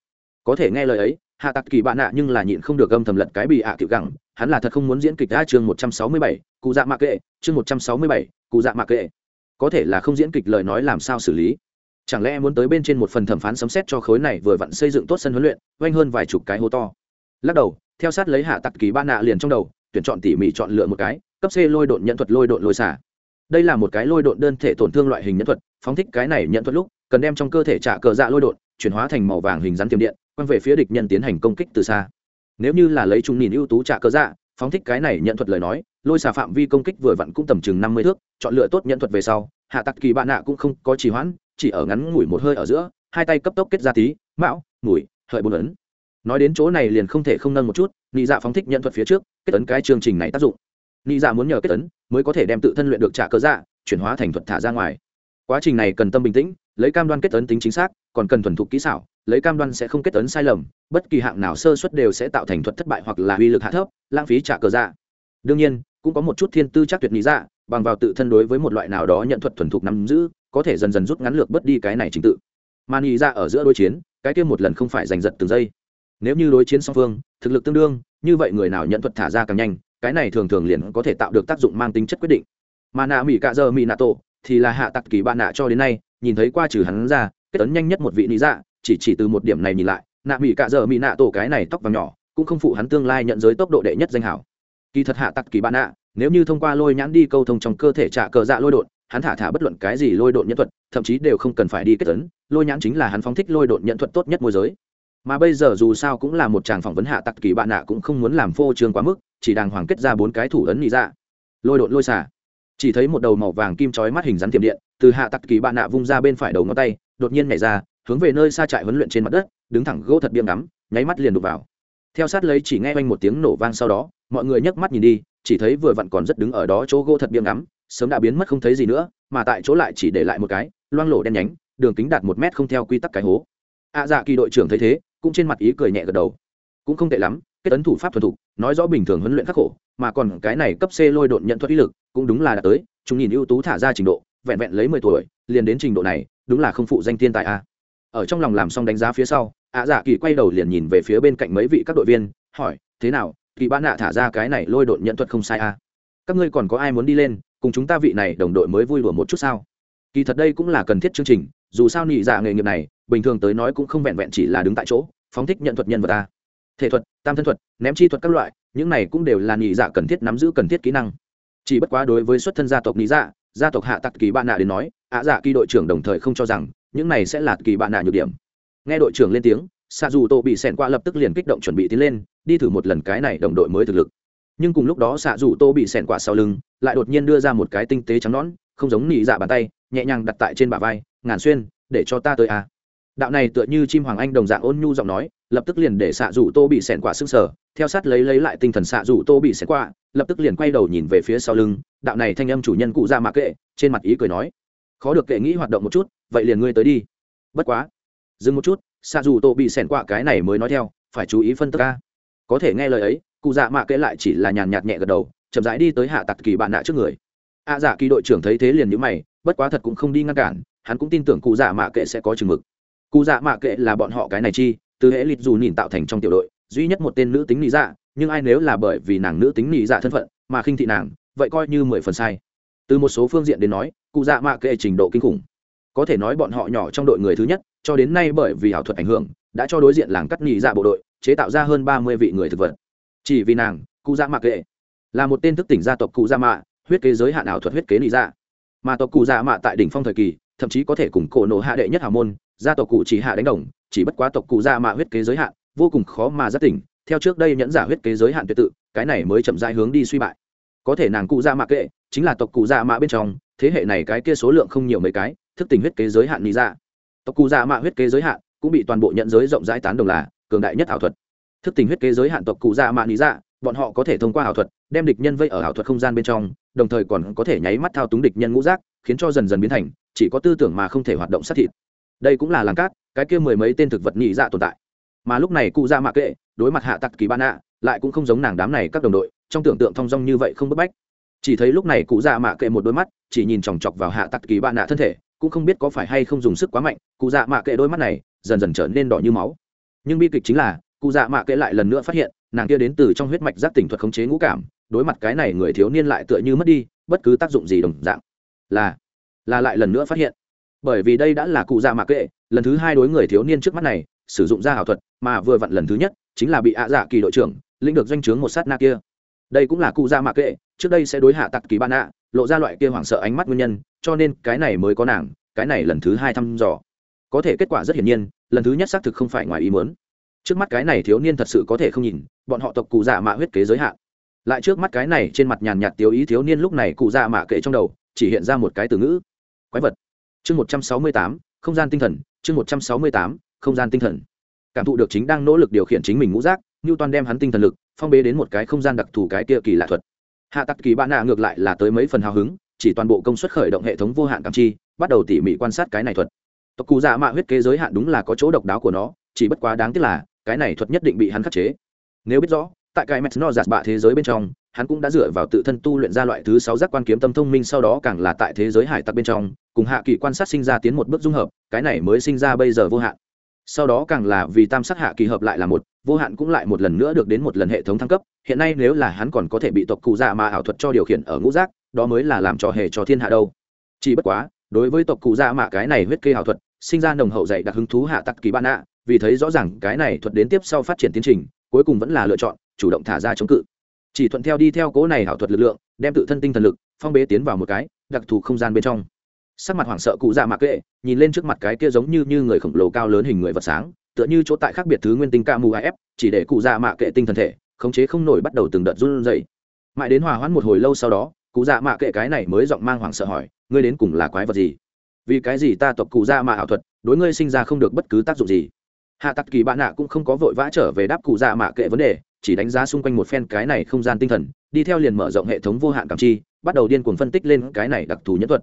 Có thể nghe lời ấy, hạ tặc kỳ bạn nạ nhưng là nhịn không được gâm thầm lật cái bị ạ à gẳng hắn là thật không muốn diễn kịch ra chương một trăm sáu mươi bảy, cụ dạ mạ kệ, chương một trăm sáu mươi bảy, cụ dạ mạ kệ. Có thể là không diễn kịch lời nói làm sao xử lý. Chẳng lẽ muốn tới bên trên một phần thẩm phán sấm xét cho khối này vừa vặn xây dựng tốt sân huấn luyện oanh hơn vài chục cái hố to. Lắc đầu, theo sát lấy hạ tặc kỳ ba nạ liền trong đầu, tuyển chọn tỉ mỉ chọn lựa một cái, cấp c lôi độn nhận thuật lôi độn lôi xả. Đây là một cái lôi độn đơn thể tổn thương loại hình nhận thuật, phóng thích cái này nhận thuật lúc, cần đem trong cơ thể trả cờ dạ lôi độn, chuyển hóa thành màu vàng hình rắn tiềm điện quăng về phía địch nhân tiến hành công kích từ xa nếu như là lấy trung nhìn ưu tú trả cơ dạ phóng thích cái này nhận thuật lời nói, lôi xà phạm vi công kích vừa vặn cũng tầm chừng năm mươi thước, chọn lựa tốt nhận thuật về sau, hạ tặc kỳ bạn nạ cũng không có trì hoãn, chỉ ở ngắn ngủi một hơi ở giữa, hai tay cấp tốc kết ra tí, mão, mùi, hợi bùn ấn. Nói đến chỗ này liền không thể không nâng một chút, nị dạ phóng thích nhận thuật phía trước, kết ấn cái chương trình này tác dụng. Nị dạ muốn nhờ kết ấn mới có thể đem tự thân luyện được trả cơ dạ chuyển hóa thành thuật thả ra ngoài. Quá trình này cần tâm bình tĩnh, lấy cam đoan kết ấn tính chính xác, còn cần thuần thục kỹ xảo lấy cam đoan sẽ không kết tấn sai lầm, bất kỳ hạng nào sơ suất đều sẽ tạo thành thuật thất bại hoặc là uy lực hạ thấp, lãng phí trả cờ dạ. Đương nhiên, cũng có một chút thiên tư chắc tuyệt lý dạ bằng vào tự thân đối với một loại nào đó nhận thuật thuần thục nắm giữ, có thể dần dần rút ngắn lược bớt đi cái này trình tự. Mà nghĩ ra ở giữa đối chiến, cái kia một lần không phải giành giật từng giây. Nếu như đối chiến song phương, thực lực tương đương, như vậy người nào nhận thuật thả ra càng nhanh, cái này thường thường liền có thể tạo được tác dụng mang tính chất quyết định. Mà nạ mỹ cạ giờ mỹ nạ tổ, thì là hạ tặc kỳ bạn nạ cho đến nay, nhìn thấy qua trừ hắn ra, kết ấn nhanh nhất một vị lý dạ chỉ chỉ từ một điểm này nhìn lại, nạ mỹ cạ giờ mỹ nạ tổ cái này tóc vàng nhỏ, cũng không phụ hắn tương lai nhận giới tốc độ đệ nhất danh hảo. Kỳ thật hạ tặc kỳ bạn nạ nếu như thông qua lôi nhãn đi câu thông trong cơ thể trả cờ dạ lôi đột hắn thả thả bất luận cái gì lôi đột nhân thuật, thậm chí đều không cần phải đi kết tấn, lôi nhãn chính là hắn phóng thích lôi đột nhận thuật tốt nhất môi giới. Mà bây giờ dù sao cũng là một chàng phỏng vấn hạ tặc kỳ bạn nạ cũng không muốn làm phô trương quá mức, chỉ đàng hoàng kết ra bốn cái thủ ấn nhị ra dạ. lôi đột lôi xả. Chỉ thấy một đầu màu vàng kim chói mắt hình rắn tiềm điện, từ hạ tặc kỳ bạn nạ vung ra bên phải đầu ngón tay, đột nhiên nhảy ra hướng về nơi xa trại huấn luyện trên mặt đất, đứng thẳng gỗ thật biêm ngắm, nháy mắt liền đục vào. Theo sát lấy chỉ nghe oanh một tiếng nổ vang sau đó, mọi người nhấc mắt nhìn đi, chỉ thấy vừa vặn còn rất đứng ở đó chỗ gỗ thật biêm ngắm, sớm đã biến mất không thấy gì nữa, mà tại chỗ lại chỉ để lại một cái, loang lổ đen nhánh, đường kính đạt một mét không theo quy tắc cái hố. Ạ dạ kỳ đội trưởng thấy thế, cũng trên mặt ý cười nhẹ gật đầu. Cũng không tệ lắm, kết ấn thủ pháp thuần thục, nói rõ bình thường huấn luyện khắc khổ, mà còn cái này cấp c lôi độn nhận thuật ý lực, cũng đúng là đã tới, chúng nhìn ưu tú thả ra trình độ, vẹn vẹn lấy mười tuổi, liền đến trình độ này, đúng là không phụ danh thiên tài a ở trong lòng làm xong đánh giá phía sau, ạ dạ kỳ quay đầu liền nhìn về phía bên cạnh mấy vị các đội viên, hỏi, thế nào, kỳ bán nạ thả ra cái này lôi đội nhận thuật không sai à? các ngươi còn có ai muốn đi lên, cùng chúng ta vị này đồng đội mới vui đùa một chút sao? Kỳ thật đây cũng là cần thiết chương trình, dù sao nhị dạ nghề nghiệp này, bình thường tới nói cũng không vẹn vẹn chỉ là đứng tại chỗ, phóng thích nhận thuật nhân vật ta. Thể thuật, tam thân thuật, ném chi thuật các loại, những này cũng đều là nhị dạ cần thiết nắm giữ cần thiết kỹ năng. Chỉ bất quá đối với xuất thân gia tộc nhị dạ gia tộc hạ tặc kỳ bạn nạ đến nói, ạ dạ kỳ đội trưởng đồng thời không cho rằng những này sẽ là kỳ bạn nạ nhược điểm nghe đội trưởng lên tiếng xạ dù tô bị sẻn qua lập tức liền kích động chuẩn bị tiến lên, đi thử một lần cái này đồng đội mới thực lực nhưng cùng lúc đó xạ dù tô bị sẻn quả sau lưng, lại đột nhiên đưa ra một cái tinh tế trắng nõn, không giống nị dạ bàn tay, nhẹ nhàng đặt tại trên bả vai, ngàn xuyên, để cho ta tới à. đạo này tựa như chim hoàng anh đồng dạng ôn nhu giọng nói, lập tức liền để xạ dù tô bị xẹn quả xương sở theo sát lấy lấy lại tinh thần xạ dù tô bị xẹn quả lập tức liền quay đầu nhìn về phía sau lưng, đạo này thanh âm chủ nhân cụ dạ ra mạc kệ, trên mặt ý cười nói, khó được kệ nghĩ hoạt động một chút vậy liền ngươi tới đi. Bất quá dừng một chút xa dù tô bị xẹn quạ cái này mới nói theo phải chú ý phân tích ca có thể nghe lời ấy cụ dạ mạ kệ lại chỉ là nhàn nhạt nhẹ gật đầu chậm rãi đi tới hạ tặc kỳ bạn nạ trước người. A à, dạ kỳ đội trưởng thấy thế liền nhữ mày bất quá thật cũng không đi ngăn cản hắn cũng tin tưởng cụ dạ mạ kệ sẽ có chừng mực. Cụ dạ mạ kệ là bọn họ cái này chi từ hệ lịt dù nhìn tạo thành trong tiểu đội duy nhất một tên nữ tính nị dạ nhưng ai nếu là bởi vì nàng nữ tính nị dạ thân phận mà khinh thị nàng vậy coi như mười phần sai. Từ một số phương diện đến nói cụ dạ mạ kệ trình độ kinh khủng có thể nói bọn họ nhỏ trong đội người thứ nhất, cho đến nay bởi vì ảo thuật ảnh hưởng, đã cho đối diện làng cắt nị dạ bộ đội, chế tạo ra hơn ba mươi vị người thực vật. Chỉ vì nàng, cụ dạ mạ kệ, là một tên thức tỉnh gia tộc cụ dạ mạ, huyết kế giới hạn ảo thuật huyết kế nị dạ. Mà tộc cụ dạ mạ tại đỉnh phong thời kỳ, thậm chí có thể cùng cổ nổ hạ đệ nhất hào môn, gia tộc cụ chỉ hạ đánh đồng, chỉ bất quá tộc cụ dạ mạ huyết kế giới hạn, vô cùng khó mà giác tỉnh. Theo trước đây nhẫn giả huyết kế giới hạn tuyệt tự, cái này mới chậm rãi hướng đi suy bại. Có thể nàng cụ dạ mạ kệ, chính là tộc cụ dạ mạ bên trong, thế hệ này cái kia số lượng không nhiều mấy cái thức tỉnh huyết kế giới hạn lý dạ tộc cụ dạ mạ huyết kế giới hạn cũng bị toàn bộ nhận giới rộng rãi tán đồng là cường đại nhất ảo thuật. Thức tỉnh huyết kế giới hạn tộc cụ dạ mạ lý dạ bọn họ có thể thông qua ảo thuật, đem địch nhân vây ở ảo thuật không gian bên trong, đồng thời còn có thể nháy mắt thao túng địch nhân ngũ giác, khiến cho dần dần biến thành, chỉ có tư tưởng mà không thể hoạt động sát thịt. Đây cũng là làng cát, cái kia mười mấy tên thực vật nhị dạ tồn tại. Mà lúc này cụ dạ mạ kệ, đối mặt hạ tặc kỳ ban ạ lại cũng không giống nàng đám này các đồng đội, trong tưởng tượng thong dong như vậy không bức bách. Chỉ thấy lúc này cụ dạ mạ kệ một đôi mắt, chỉ nhìn chòng chọc vào hạ tặc kỳ ban ạ thân thể cũng không biết có phải hay không dùng sức quá mạnh, cụ dạ mạ kệ đôi mắt này dần dần trở nên đỏ như máu. Nhưng bi kịch chính là, cụ dạ mạ kệ lại lần nữa phát hiện, nàng kia đến từ trong huyết mạch giác tỉnh thuật khống chế ngũ cảm, đối mặt cái này người thiếu niên lại tựa như mất đi, bất cứ tác dụng gì đồng dạng. Là là lại lần nữa phát hiện. Bởi vì đây đã là cụ dạ mạ kệ, lần thứ hai đối người thiếu niên trước mắt này, sử dụng ra ảo thuật, mà vừa vặn lần thứ nhất, chính là bị ạ dạ kỳ đội trưởng, lĩnh được doanh trướng một sát na kia. Đây cũng là cụ dạ mạ kệ, trước đây sẽ đối hạ tặc kỳ ban ạ, lộ ra loại kia hoảng sợ ánh mắt nguyên nhân cho nên cái này mới có nàng, cái này lần thứ hai thăm dò. Có thể kết quả rất hiển nhiên, lần thứ nhất xác thực không phải ngoài ý muốn. Trước mắt cái này thiếu niên thật sự có thể không nhìn, bọn họ tộc cụ dạ mạ huyết kế giới hạn. Lại trước mắt cái này trên mặt nhàn nhạt tiêu ý thiếu niên lúc này cụ dạ mạ kệ trong đầu, chỉ hiện ra một cái từ ngữ. Quái vật. Chương một trăm sáu mươi tám, không gian tinh thần, chương một trăm sáu mươi tám, không gian tinh thần. Cảm thụ được chính đang nỗ lực điều khiển chính mình ngũ giác như toàn đem hắn tinh thần lực phong bế đến một cái không gian đặc thù cái kia kỳ lạ thuật. Hạ tặc kỳ bạn nạ ngược lại là tới mấy phần hào hứng chỉ toàn bộ công suất khởi động hệ thống vô hạn cảm chi, bắt đầu tỉ mỉ quan sát cái này thuật. Tộc cụ dạ mạ huyết kế giới hạn đúng là có chỗ độc đáo của nó, chỉ bất quá đáng tiếc là, cái này thuật nhất định bị hắn khắc chế. Nếu biết rõ, tại cái mẹt no giạt bạ thế giới bên trong, hắn cũng đã dựa vào tự thân tu luyện ra loại thứ sáu giác quan kiếm tâm thông minh sau đó càng là tại thế giới hải tặc bên trong, cùng hạ kỳ quan sát sinh ra tiến một bước dung hợp, cái này mới sinh ra bây giờ vô hạn sau đó càng là vì tam sát hạ kỳ hợp lại là một, vô hạn cũng lại một lần nữa được đến một lần hệ thống thăng cấp, hiện nay nếu là hắn còn có thể bị tộc cụ dạ mà ảo thuật cho điều khiển ở ngũ giác, đó mới là làm trò hề cho thiên hạ đâu. Chỉ bất quá, đối với tộc cụ dạ mạ cái này huyết kê ảo thuật, sinh ra nồng hậu dạy đặc hứng thú hạ tặc kỳ ban ạ, vì thấy rõ ràng cái này thuật đến tiếp sau phát triển tiến trình, cuối cùng vẫn là lựa chọn, chủ động thả ra chống cự. Chỉ thuận theo đi theo cố này ảo thuật lực lượng, đem tự thân tinh thần lực, phong bế tiến vào một cái đặc thù không gian bên trong sắc mặt hoảng sợ cụ dạ mạ kệ, nhìn lên trước mặt cái kia giống như như người khổng lồ cao lớn hình người vật sáng, tựa như chỗ tại khác biệt thứ nguyên tinh ca mù af chỉ để cụ dạ mạ kệ tinh thần thể, khống chế không nổi bắt đầu từng đợt run dậy mãi đến hòa hoãn một hồi lâu sau đó, cụ dạ mạ kệ cái này mới giọng mang hoảng sợ hỏi, ngươi đến cùng là quái vật gì? Vì cái gì ta tộc cụ dạ mạ ảo thuật, đối ngươi sinh ra không được bất cứ tác dụng gì? Hạ tặc kỳ bạn nạ cũng không có vội vã trở về đáp cụ dạ mạ kệ vấn đề, chỉ đánh giá xung quanh một phen cái này không gian tinh thần, đi theo liền mở rộng hệ thống vô hạn cảm chi, bắt đầu điên cuồng phân tích lên cái này đặc thù nhất thuật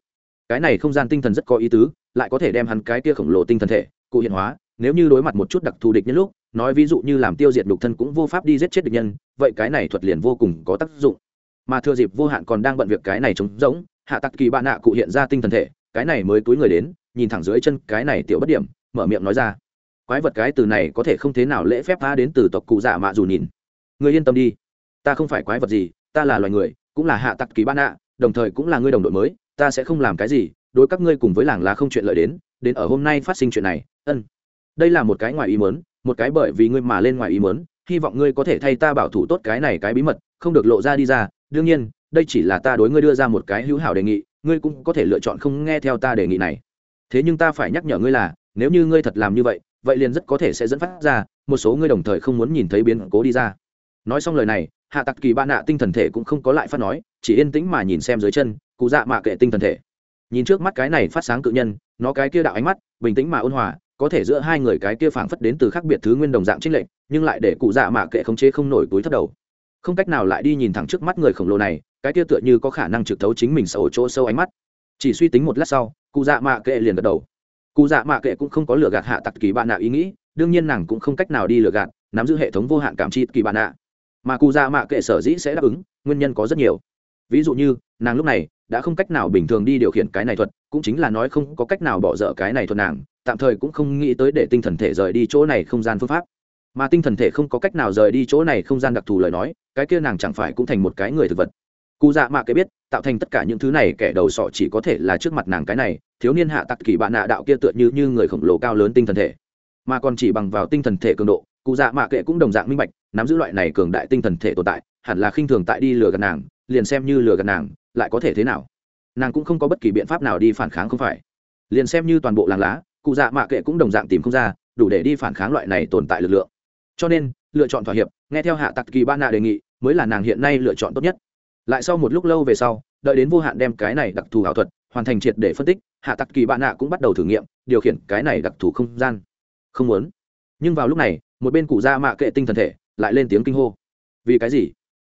cái này không gian tinh thần rất có ý tứ, lại có thể đem hắn cái kia khổng lồ tinh thần thể, cụ hiện hóa, nếu như đối mặt một chút đặc thù địch nhân lúc, nói ví dụ như làm tiêu diệt đục thân cũng vô pháp đi giết chết địch nhân, vậy cái này thuật liền vô cùng có tác dụng. Mà thừa dịp vô hạn còn đang bận việc cái này trống rỗng, hạ tặc kỳ bạn nạ cụ hiện ra tinh thần thể, cái này mới túi người đến, nhìn thẳng dưới chân cái này tiểu bất điểm, mở miệng nói ra. Quái vật cái từ này có thể không thế nào lễ phép tha đến từ tộc cụ giả mạ dù nhìn. Người yên tâm đi. Ta không phải quái vật gì, ta là loài người, cũng là hạ tặc kỳ bạn nạ, đồng thời cũng là ngươi đồng đội mới ta sẽ không làm cái gì, đối các ngươi cùng với làng là không chuyện lợi đến đến ở hôm nay phát sinh chuyện này, ân. Đây là một cái ngoài ý mớn một cái bởi vì ngươi mà lên ngoài ý mớn hy vọng ngươi có thể thay ta bảo thủ tốt cái này cái bí mật, không được lộ ra đi ra. Đương nhiên, đây chỉ là ta đối ngươi đưa ra một cái hữu hảo đề nghị, ngươi cũng có thể lựa chọn không nghe theo ta đề nghị này. Thế nhưng ta phải nhắc nhở ngươi là, nếu như ngươi thật làm như vậy vậy liền rất có thể sẽ dẫn phát ra, một số ngươi đồng thời không muốn nhìn thấy biến cố đi ra. Nói xong lời này hạ tặc kỳ bạn nạ tinh thần thể cũng không có lại phát nói, chỉ yên tĩnh mà nhìn xem dưới chân, cụ dạ mạ kệ tinh thần thể. Nhìn trước mắt cái này phát sáng cự nhân, nó cái kia đạo ánh mắt, bình tĩnh mà ôn hòa, có thể giữa hai người cái kia phảng phất đến từ khác biệt thứ nguyên đồng dạng trích lệnh nhưng lại để cụ dạ mạ kệ khống chế không nổi túi thất đầu. Không cách nào lại đi nhìn thẳng trước mắt người khổng lồ này, cái kia tựa như có khả năng trực thấu chính mình sầu chỗ sâu ánh mắt. Chỉ suy tính một lát sau, cụ dạ mạ kệ liền gật đầu. Cụ dạ mạ kệ cũng không có lừa gạt hạ tặc kỳ bạn nạ ý nghĩ, đương nhiên nàng cũng không cách nào đi lừa gạt, nắm giữ hệ thống vô hạn cảm chi kỳ bạn nạ mà cụ dạ mạ kệ sở dĩ sẽ đáp ứng, nguyên nhân có rất nhiều. Ví dụ như, nàng lúc này đã không cách nào bình thường đi điều khiển cái này thuật, cũng chính là nói không có cách nào bỏ dở cái này thuật nàng, tạm thời cũng không nghĩ tới để tinh thần thể rời đi chỗ này không gian phương pháp. Mà tinh thần thể không có cách nào rời đi chỗ này không gian đặc thù lời nói, cái kia nàng chẳng phải cũng thành một cái người thực vật. Cụ dạ mạ kệ biết, tạo thành tất cả những thứ này kẻ đầu sọ chỉ có thể là trước mặt nàng cái này, thiếu niên hạ tặc kỳ bạn nạ đạo kia tựa như như người khổng lồ cao lớn tinh thần thể. Mà còn chỉ bằng vào tinh thần thể cường độ cụ dạ mạ kệ cũng đồng dạng minh bạch, nắm giữ loại này cường đại tinh thần thể tồn tại, hẳn là khinh thường tại đi lừa gạt nàng, liền xem như lừa gạt nàng, lại có thể thế nào? Nàng cũng không có bất kỳ biện pháp nào đi phản kháng không phải. Liền xem như toàn bộ làng lá, cụ dạ mạ kệ cũng đồng dạng tìm không ra, đủ để đi phản kháng loại này tồn tại lực lượng. Cho nên, lựa chọn thỏa hiệp, nghe theo hạ tặc kỳ ba nạ đề nghị, mới là nàng hiện nay lựa chọn tốt nhất. Lại sau một lúc lâu về sau, đợi đến vô hạn đem cái này đặc thù ảo thuật hoàn thành triệt để phân tích, hạ tặc kỳ bạn nạ cũng bắt đầu thử nghiệm, điều khiển cái này đặc thù không gian. Không muốn. Nhưng vào lúc này một bên cụ ra mạ kệ tinh thần thể lại lên tiếng kinh hô. Vì cái gì?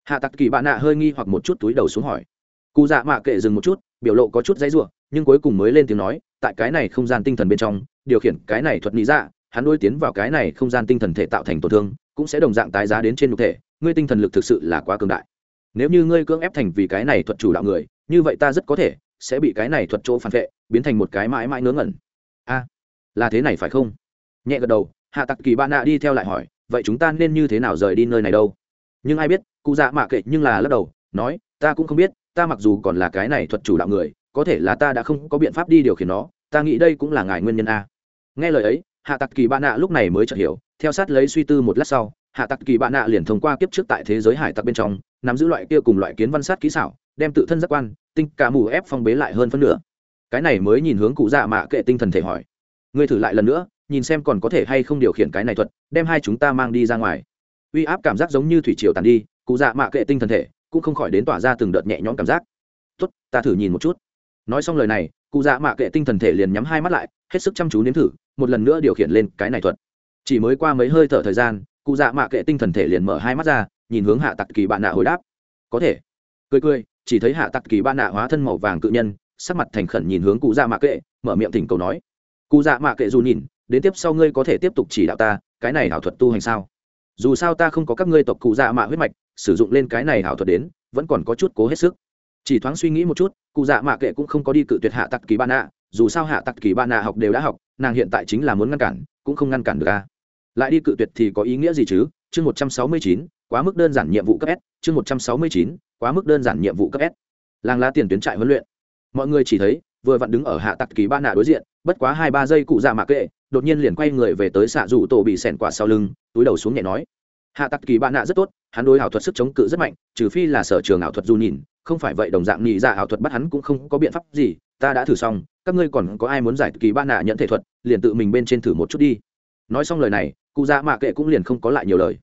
Hạ tặc kỳ bạn nạ hơi nghi hoặc một chút túi đầu xuống hỏi. Cụ dạ mạ kệ dừng một chút, biểu lộ có chút dãy ruộng nhưng cuối cùng mới lên tiếng nói, tại cái này không gian tinh thần bên trong, điều khiển cái này thuật lý dạ hắn đôi tiến vào cái này không gian tinh thần thể tạo thành tổn thương, cũng sẽ đồng dạng tái giá đến trên nhục thể, ngươi tinh thần lực thực sự là quá cường đại. Nếu như ngươi cưỡng ép thành vì cái này thuật chủ đạo người, như vậy ta rất có thể sẽ bị cái này thuật chỗ phản vệ, biến thành một cái mãi mãi ngớ ngẩn. A, là thế này phải không? Nhẹ gật đầu hạ tặc kỳ bạn nạ đi theo lại hỏi, vậy chúng ta nên như thế nào rời đi nơi này đâu? Nhưng ai biết, cụ dạ mạ kệ nhưng là lắc đầu, nói, ta cũng không biết, ta mặc dù còn là cái này thuật chủ đạo người, có thể là ta đã không có biện pháp đi điều khiển nó, ta nghĩ đây cũng là ngài nguyên nhân a. Nghe lời ấy, hạ tặc kỳ bạn nạ lúc này mới chợt hiểu, theo sát lấy suy tư một lát sau, hạ tặc kỳ bạn nạ liền thông qua kiếp trước tại thế giới hải tặc bên trong, nắm giữ loại kia cùng loại kiến văn sát kỹ xảo, đem tự thân giác quan, tinh cả mù ép phong bế lại hơn phân nửa. Cái này mới nhìn hướng cụ dạ mạ kệ tinh thần thể hỏi, ngươi thử lại lần nữa nhìn xem còn có thể hay không điều khiển cái này thuật, đem hai chúng ta mang đi ra ngoài. Uy áp cảm giác giống như thủy triều tàn đi, cụ dạ mạ kệ tinh thần thể cũng không khỏi đến tỏa ra từng đợt nhẹ nhõm cảm giác. Tốt, ta thử nhìn một chút. Nói xong lời này, cụ dạ mạ kệ tinh thần thể liền nhắm hai mắt lại, hết sức chăm chú nếm thử, một lần nữa điều khiển lên cái này thuật. Chỉ mới qua mấy hơi thở thời gian, cụ dạ mạ kệ tinh thần thể liền mở hai mắt ra, nhìn hướng hạ tặc kỳ bạn nạ hồi đáp. Có thể. Cười cười, chỉ thấy hạ tặc kỳ bạn nạ hóa thân màu vàng cự nhân, sắc mặt thành khẩn nhìn hướng cụ dạ mạ kệ, mở miệng thỉnh cầu nói. Cụ dạ mạ kệ dù nhìn đến tiếp sau ngươi có thể tiếp tục chỉ đạo ta, cái này ảo thuật tu hành sao? Dù sao ta không có các ngươi tộc cụ dạ mạ huyết mạch, sử dụng lên cái này ảo thuật đến, vẫn còn có chút cố hết sức. Chỉ thoáng suy nghĩ một chút, cụ dạ mạ kệ cũng không có đi cự tuyệt hạ tặc kỳ ba nạ dù sao hạ tặc kỳ ba nạ học đều đã học, nàng hiện tại chính là muốn ngăn cản, cũng không ngăn cản được a. Lại đi cự tuyệt thì có ý nghĩa gì chứ? Chương một trăm sáu mươi chín, quá mức đơn giản nhiệm vụ cấp s, chương một trăm sáu mươi chín, quá mức đơn giản nhiệm vụ cấp s. Làng lá tiền tuyến trại huấn luyện. Mọi người chỉ thấy vừa vặn đứng ở hạ tặc kỳ ba nạ đối diện, bất quá hai ba giây cụ dạ mạ kệ, đột nhiên liền quay người về tới xạ rủ tổ bị sẻn quả sau lưng, túi đầu xuống nhẹ nói. Hạ tặc kỳ ba nạ rất tốt, hắn đối ảo thuật sức chống cự rất mạnh, trừ phi là sở trường ảo thuật du nhìn, không phải vậy đồng dạng nhị dạ ảo thuật bắt hắn cũng không có biện pháp gì, ta đã thử xong, các ngươi còn có ai muốn giải kỳ ba nạ nhận thể thuật, liền tự mình bên trên thử một chút đi. Nói xong lời này, cụ dạ mạ kệ cũng liền không có lại nhiều lời.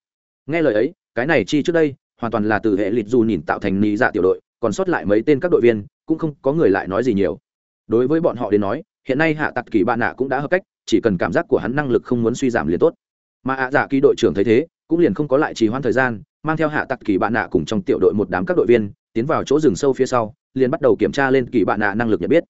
Nghe lời ấy, cái này chi trước đây, hoàn toàn là từ hệ lịt dù nhìn tạo thành nhị dạ tiểu đội, còn sót lại mấy tên các đội viên, cũng không có người lại nói gì nhiều đối với bọn họ đến nói, hiện nay hạ tặc kỳ bạn nạ cũng đã hợp cách, chỉ cần cảm giác của hắn năng lực không muốn suy giảm liền tốt. Mà ạ dạ kỳ đội trưởng thấy thế, cũng liền không có lại trì hoãn thời gian, mang theo hạ tặc kỳ bạn nạ cùng trong tiểu đội một đám các đội viên, tiến vào chỗ rừng sâu phía sau, liền bắt đầu kiểm tra lên kỳ bạn nạ năng lực nhận biết.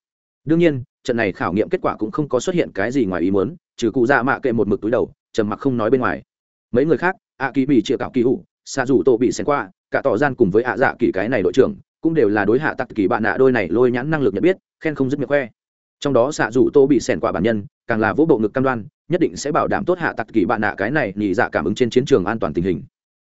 Đương nhiên, trận này khảo nghiệm kết quả cũng không có xuất hiện cái gì ngoài ý muốn, trừ cụ dạ mạ kệ một mực túi đầu, trầm mặc không nói bên ngoài. Mấy người khác, ạ kỳ bị chĩa cạo kỳ hụ xa dù tổ bị xen qua, cả tỏ gian cùng với ạ dạ kỳ cái này đội trưởng cũng đều là đối hạ tặc kỳ bạn nạ đôi này lôi nhãn năng lực nhận biết, khen không dứt miệng khoe. Trong đó xạ dù tô bị xẻn quả bản nhân, càng là vỗ bộ ngực cam đoan, nhất định sẽ bảo đảm tốt hạ tặc kỳ bạn nạ cái này nhị dạ cảm ứng trên chiến trường an toàn tình hình.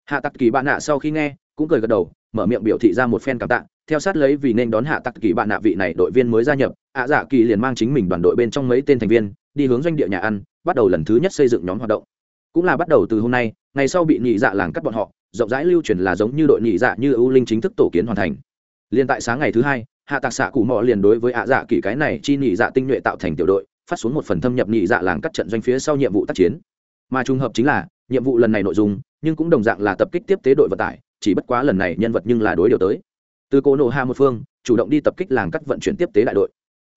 Hạ tặc kỳ bạn nạ sau khi nghe, cũng cười gật đầu, mở miệng biểu thị ra một phen cảm tạ, theo sát lấy vì nên đón hạ tặc kỳ bạn nạ vị này đội viên mới gia nhập, ạ dạ kỳ liền mang chính mình đoàn đội bên trong mấy tên thành viên, đi hướng doanh địa nhà ăn, bắt đầu lần thứ nhất xây dựng nhóm hoạt động. Cũng là bắt đầu từ hôm nay, ngày sau bị nhị dạ làng cắt bọn họ, rộng rãi lưu truyền là giống như đội nhị dạ như ưu linh chính thức tổ kiến hoàn thành liền tại sáng ngày thứ hai, hạ tạc xạ cụ mò liền đối với ạ dạ kỳ cái này chi nhị dạ tinh nhuệ tạo thành tiểu đội, phát xuống một phần thâm nhập nhị dạ làng cắt trận doanh phía sau nhiệm vụ tác chiến. Mà trùng hợp chính là, nhiệm vụ lần này nội dung, nhưng cũng đồng dạng là tập kích tiếp tế đội vận tải, chỉ bất quá lần này nhân vật nhưng là đối điều tới. Từ cô nộ hạ một phương, chủ động đi tập kích làng cắt vận chuyển tiếp tế đại đội.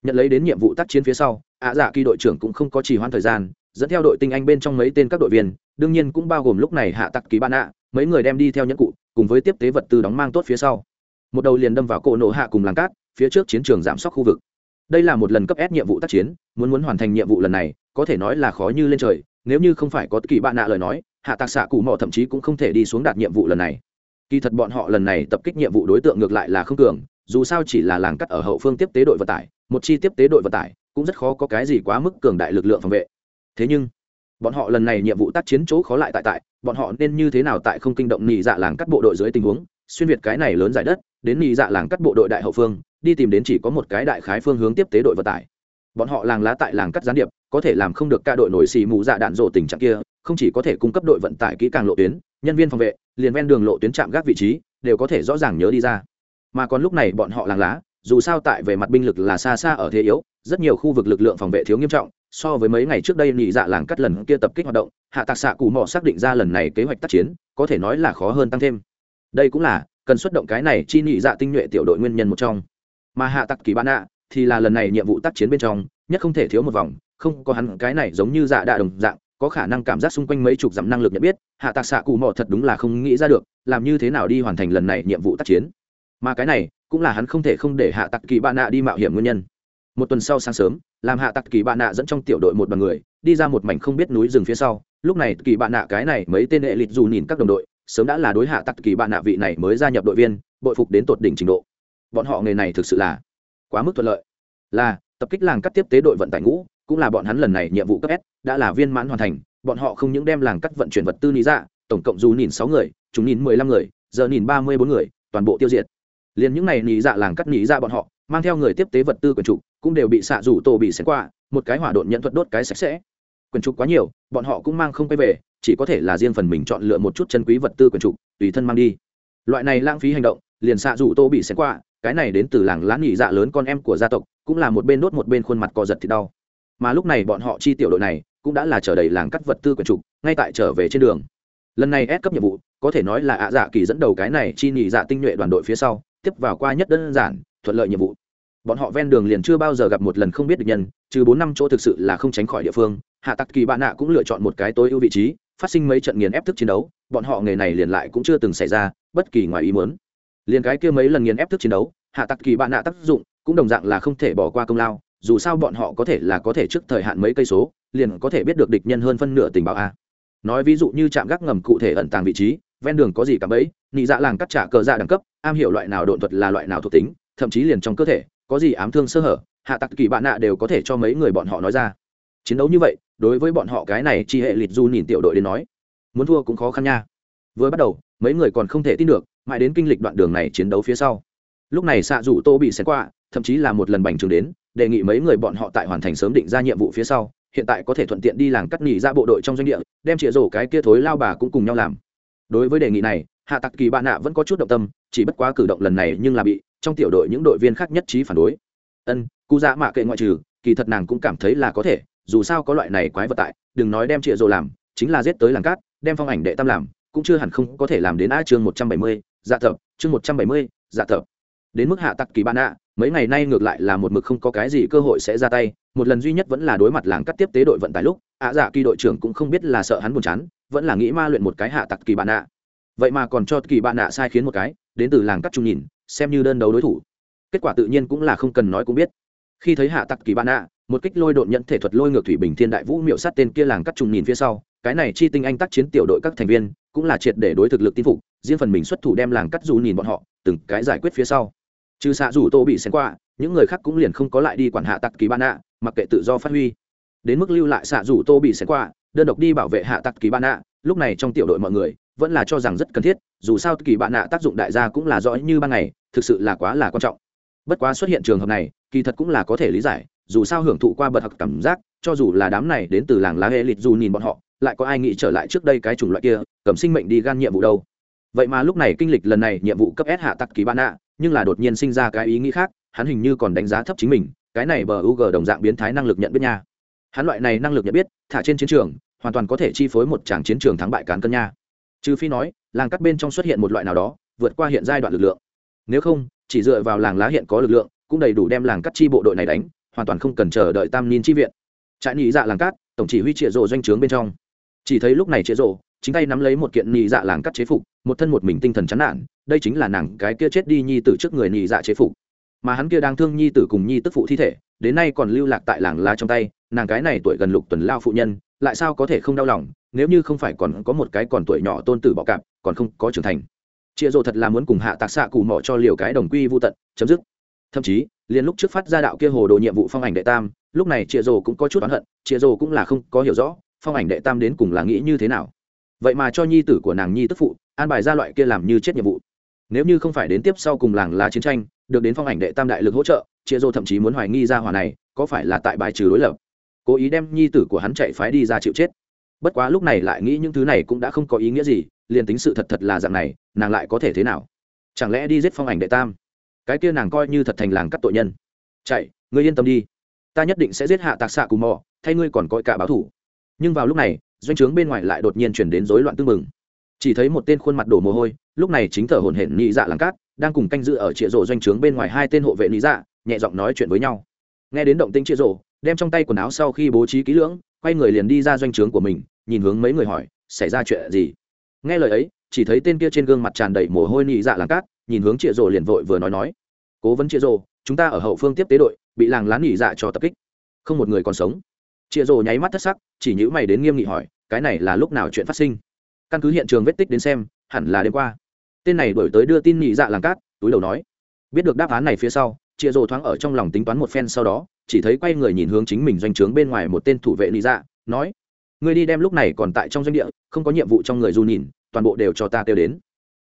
Nhận lấy đến nhiệm vụ tác chiến phía sau, ạ dạ kỳ đội trưởng cũng không có trì hoãn thời gian, dẫn theo đội tinh anh bên trong mấy tên các đội viên, đương nhiên cũng bao gồm lúc này hạ tặc kỳ ban ạ, mấy người đem đi theo nhẫn cụ, cùng với tiếp tế vật tư đóng mang tốt phía sau một đầu liền đâm vào cổ nổ hạ cùng làng cát, phía trước chiến trường giảm sóc khu vực. Đây là một lần cấp ép nhiệm vụ tác chiến, muốn muốn hoàn thành nhiệm vụ lần này, có thể nói là khó như lên trời, nếu như không phải có kỳ bạn nạ lời nói, hạ tạc xạ cụ mò thậm chí cũng không thể đi xuống đạt nhiệm vụ lần này. Kỳ thật bọn họ lần này tập kích nhiệm vụ đối tượng ngược lại là không cường, dù sao chỉ là làng cắt ở hậu phương tiếp tế đội vận tải, một chi tiếp tế đội vận tải, cũng rất khó có cái gì quá mức cường đại lực lượng phòng vệ. Thế nhưng, bọn họ lần này nhiệm vụ tác chiến chỗ khó lại tại tại, bọn họ nên như thế nào tại không kinh động nhị dạ làng cắt bộ đội dưới tình huống? Xuyên việt cái này lớn giải đất, đến nhị dạ làng cắt bộ đội đại hậu phương, đi tìm đến chỉ có một cái đại khái phương hướng tiếp tế đội vận tải. Bọn họ làng lá tại làng cắt gián điệp, có thể làm không được ca đội nổi xì mù dạ đạn rộ tình trạng kia, không chỉ có thể cung cấp đội vận tải kỹ càng lộ tuyến, nhân viên phòng vệ, liền ven đường lộ tuyến chạm gác vị trí, đều có thể rõ ràng nhớ đi ra. Mà còn lúc này bọn họ làng lá, dù sao tại về mặt binh lực là xa xa ở thế yếu, rất nhiều khu vực lực lượng phòng vệ thiếu nghiêm trọng, so với mấy ngày trước đây nhị dạ làng cắt lần kia tập kích hoạt động, hạ tạc xạ cù mò xác định ra lần này kế hoạch tác chiến, có thể nói là khó hơn tăng thêm đây cũng là, cần xuất động cái này chi nhị dạ tinh nhuệ tiểu đội nguyên nhân một trong. Mà hạ tặc kỳ ban ạ thì là lần này nhiệm vụ tác chiến bên trong, nhất không thể thiếu một vòng, không có hắn cái này giống như dạ đạ đồng dạng, có khả năng cảm giác xung quanh mấy chục dặm năng lực nhận biết, hạ tạc xạ cụ mò thật đúng là không nghĩ ra được, làm như thế nào đi hoàn thành lần này nhiệm vụ tác chiến. Mà cái này, cũng là hắn không thể không để hạ tặc kỳ bạn nạ đi mạo hiểm nguyên nhân. Một tuần sau sáng sớm, làm hạ tặc kỳ bạn nạ dẫn trong tiểu đội một bằng người, đi ra một mảnh không biết núi rừng phía sau. Lúc này kỳ bạn nạ cái này mấy tên hệ lịch dù nhìn các đồng đội sớm đã là đối hạ tặc kỳ bạn nạ vị này mới gia nhập đội viên, bội phục đến tột đỉnh trình độ. Bọn họ nghề này thực sự là quá mức thuận lợi. Là, tập kích làng cắt tiếp tế đội vận tải ngũ, cũng là bọn hắn lần này nhiệm vụ cấp s, đã là viên mãn hoàn thành, bọn họ không những đem làng cắt vận chuyển vật tư lý ra dạ, tổng cộng dù nhìn sáu người, chúng nhìn mười lăm người, giờ nhìn ba mươi bốn người, toàn bộ tiêu diệt. Liền những này nhị dạ làng cắt nhị dạ bọn họ, mang theo người tiếp tế vật tư quần trục, cũng đều bị xạ rủ tổ bị xén qua, một cái hỏa độn nhận thuật đốt cái sạch sẽ. Quần trục quá nhiều, bọn họ cũng mang không quay về chỉ có thể là riêng phần mình chọn lựa một chút chân quý vật tư quyền trục, tùy thân mang đi. Loại này lãng phí hành động, liền xạ rủ tô bị xén qua, cái này đến từ làng lán nhị dạ lớn con em của gia tộc, cũng là một bên đốt một bên khuôn mặt co giật thì đau. Mà lúc này bọn họ chi tiểu đội này, cũng đã là trở đầy làng cắt vật tư quần trục, ngay tại trở về trên đường. Lần này ép cấp nhiệm vụ, có thể nói là ạ dạ kỳ dẫn đầu cái này chi nhị dạ tinh nhuệ đoàn đội phía sau, tiếp vào qua nhất đơn giản, thuận lợi nhiệm vụ. Bọn họ ven đường liền chưa bao giờ gặp một lần không biết được nhân, trừ bốn năm chỗ thực sự là không tránh khỏi địa phương, hạ tặc kỳ bạn nạ cũng lựa chọn một cái tối ưu vị trí phát sinh mấy trận nghiền ép thức chiến đấu, bọn họ nghề này liền lại cũng chưa từng xảy ra bất kỳ ngoài ý muốn. Liền cái kia mấy lần nghiền ép thức chiến đấu, hạ tặc kỳ bạn nạ tác dụng cũng đồng dạng là không thể bỏ qua công lao, dù sao bọn họ có thể là có thể trước thời hạn mấy cây số, liền có thể biết được địch nhân hơn phân nửa tình báo a. Nói ví dụ như trạm gác ngầm cụ thể ẩn tàng vị trí, ven đường có gì cả bẫy, nị dạ làng cắt trả cờ dạ đẳng cấp, am hiểu loại nào độn thuật là loại nào thuộc tính, thậm chí liền trong cơ thể, có gì ám thương sơ hở, hạ tặc kỳ bạn nạ đều có thể cho mấy người bọn họ nói ra. Chiến đấu như vậy đối với bọn họ cái này chi hệ lịt du nhìn tiểu đội đến nói, muốn thua cũng khó khăn nha. Vừa bắt đầu, mấy người còn không thể tin được, mãi đến kinh lịch đoạn đường này chiến đấu phía sau. Lúc này xạ rủ tô bị xén qua, thậm chí là một lần bành trường đến, đề nghị mấy người bọn họ tại hoàn thành sớm định ra nhiệm vụ phía sau, hiện tại có thể thuận tiện đi làng cắt nghỉ ra bộ đội trong doanh địa, đem chĩa rổ cái kia thối lao bà cũng cùng nhau làm. Đối với đề nghị này, hạ tặc kỳ bạn nạ vẫn có chút động tâm, chỉ bất quá cử động lần này nhưng là bị trong tiểu đội những đội viên khác nhất trí phản đối. Ân cụ dạ mạ kệ ngoại trừ, kỳ thật nàng cũng cảm thấy là có thể dù sao có loại này quái vật tại, đừng nói đem trịa rồ làm, chính là giết tới làng cát, đem phong ảnh đệ tam làm, cũng chưa hẳn không có thể làm đến a chương một trăm bảy mươi dạ thập, chương một trăm bảy mươi dạ thập đến mức hạ tặc kỳ bạn ạ. mấy ngày nay ngược lại là một mực không có cái gì cơ hội sẽ ra tay, một lần duy nhất vẫn là đối mặt làng cắt tiếp tế đội vận tải lúc, ạ dạ kỳ đội trưởng cũng không biết là sợ hắn buồn chán, vẫn là nghĩ ma luyện một cái hạ tặc kỳ bạn ạ. vậy mà còn cho kỳ bạn ạ sai khiến một cái, đến từ làng cắt trung nhìn, xem như đơn đấu đối thủ kết quả tự nhiên cũng là không cần nói cũng biết khi thấy hạ tặc kỳ bạn ạ một kích lôi độn nhận thể thuật lôi ngược thủy bình thiên đại vũ miệu sát tên kia làng cắt trùng nhìn phía sau, cái này chi tinh anh tác chiến tiểu đội các thành viên, cũng là triệt để đối thực lực tin phục, riêng phần mình xuất thủ đem làng cắt dù nhìn bọn họ, từng cái giải quyết phía sau. Trừ xạ rủ tô bị xen qua, những người khác cũng liền không có lại đi quản hạ tặc kỳ ban nạ mặc kệ tự do phát huy. Đến mức lưu lại xạ rủ tô bị xen qua, đơn độc đi bảo vệ hạ tặc kỳ ban nạ lúc này trong tiểu đội mọi người, vẫn là cho rằng rất cần thiết, dù sao kỳ bạn nạ tác dụng đại gia cũng là rõ như ban ngày, thực sự là quá là quan trọng. Bất quá xuất hiện trường hợp này, kỳ thật cũng là có thể lý giải dù sao hưởng thụ qua bật học cảm giác cho dù là đám này đến từ làng lá hệ lịch dù nhìn bọn họ lại có ai nghĩ trở lại trước đây cái chủng loại kia cầm sinh mệnh đi gan nhiệm vụ đâu. Vậy mà lúc này kinh lịch lần này nhiệm vụ cấp s hạ tặc kỳ ban ạ, nhưng là đột nhiên sinh ra cái ý nghĩ khác hắn hình như còn đánh giá thấp chính mình cái này bờ u g đồng dạng biến thái năng lực nhận biết nha. Hắn loại này năng lực nhận biết thả trên chiến trường hoàn toàn có thể chi phối một tràng chiến trường thắng bại cán cân nha. Trừ phi nói làng cắt bên trong xuất hiện một loại nào đó vượt qua hiện giai đoạn lực lượng. Nếu không chỉ dựa vào làng lá hiện có lực lượng cũng đầy đủ đem làng cắt chi bộ đội này đánh hoàn toàn không cần chờ đợi tam niên chi viện. Trại nhị dạ làng cát, tổng chỉ huy trịa rộ doanh trướng bên trong. Chỉ thấy lúc này trịa rộ, chính tay nắm lấy một kiện nhị dạ làng cắt chế phục, một thân một mình tinh thần chán nản, đây chính là nàng cái kia chết đi nhi tử trước người nhị dạ chế phục. Mà hắn kia đang thương nhi tử cùng nhi tức phụ thi thể, đến nay còn lưu lạc tại làng lá trong tay, nàng cái này tuổi gần lục tuần lao phụ nhân, lại sao có thể không đau lòng, nếu như không phải còn có một cái còn tuổi nhỏ tôn tử bọ cạp, còn không có trưởng thành. Chịa rộ thật là muốn cùng hạ tạc xạ cù mỏ cho liều cái đồng quy vô tận, chấm dứt. Thậm chí liền lúc trước phát ra đạo kia hồ đồ nhiệm vụ phong ảnh đệ tam, lúc này chịa rồ cũng có chút oán hận chịa rồ cũng là không có hiểu rõ, phong ảnh đệ tam đến cùng là nghĩ như thế nào. Vậy mà cho nhi tử của nàng nhi tức phụ, an bài ra loại kia làm như chết nhiệm vụ. Nếu như không phải đến tiếp sau cùng làng là chiến tranh, được đến phong ảnh đệ tam đại lực hỗ trợ chịa rồ thậm chí muốn hoài nghi ra hỏa này có phải là tại bài trừ đối lập. Cố ý đem nhi tử của hắn chạy phái đi ra chịu chết. Bất quá lúc này lại nghĩ những thứ này cũng đã không có ý nghĩa gì, liền tính sự thật thật là dạng này, nàng lại có thể thế nào? Chẳng lẽ đi giết phong ảnh đệ tam? Cái kia nàng coi như thật thành làng cắt tội nhân. Chạy, ngươi yên tâm đi. Ta nhất định sẽ giết hạ tạc xạ cù mò, thay ngươi còn coi cả báo thủ. Nhưng vào lúc này, doanh trướng bên ngoài lại đột nhiên chuyển đến rối loạn tưng mừng chỉ thấy một tên khuôn mặt đổ mồ hôi, lúc này chính thở hổn hển nhị dạ làng cát, đang cùng canh giữ ở chĩa rổ doanh trướng bên ngoài hai tên hộ vệ lý dạ nhẹ giọng nói chuyện với nhau. Nghe đến động tĩnh chĩa rổ, đem trong tay quần áo sau khi bố trí kỹ lưỡng, quay người liền đi ra doanh trướng của mình, nhìn hướng mấy người hỏi, xảy ra chuyện gì? Nghe lời ấy, chỉ thấy tên kia trên gương mặt tràn đầy mồ hôi nhị dạ làng cát nhìn hướng trịa rồ liền vội vừa nói nói, cố vấn trịa rồ chúng ta ở hậu phương tiếp tế đội, bị làng lán nhị dạ cho tập kích. Không một người còn sống. Chịa rồ nháy mắt thất sắc, chỉ nhữ mày đến nghiêm nghị hỏi, cái này là lúc nào chuyện phát sinh? Căn cứ hiện trường vết tích đến xem, hẳn là đêm qua. Tên này đổi tới đưa tin nhị dạ làng cát, túi đầu nói. Biết được đáp án này phía sau chịa rồ thoáng ở trong lòng tính toán một phen sau đó, chỉ thấy quay người nhìn hướng chính mình doanh trướng bên ngoài một tên thủ vệ nhị dạ nói người đi đem lúc này còn tại trong doanh địa, không có nhiệm vụ trong người du nhìn, toàn bộ đều cho ta kêu đến.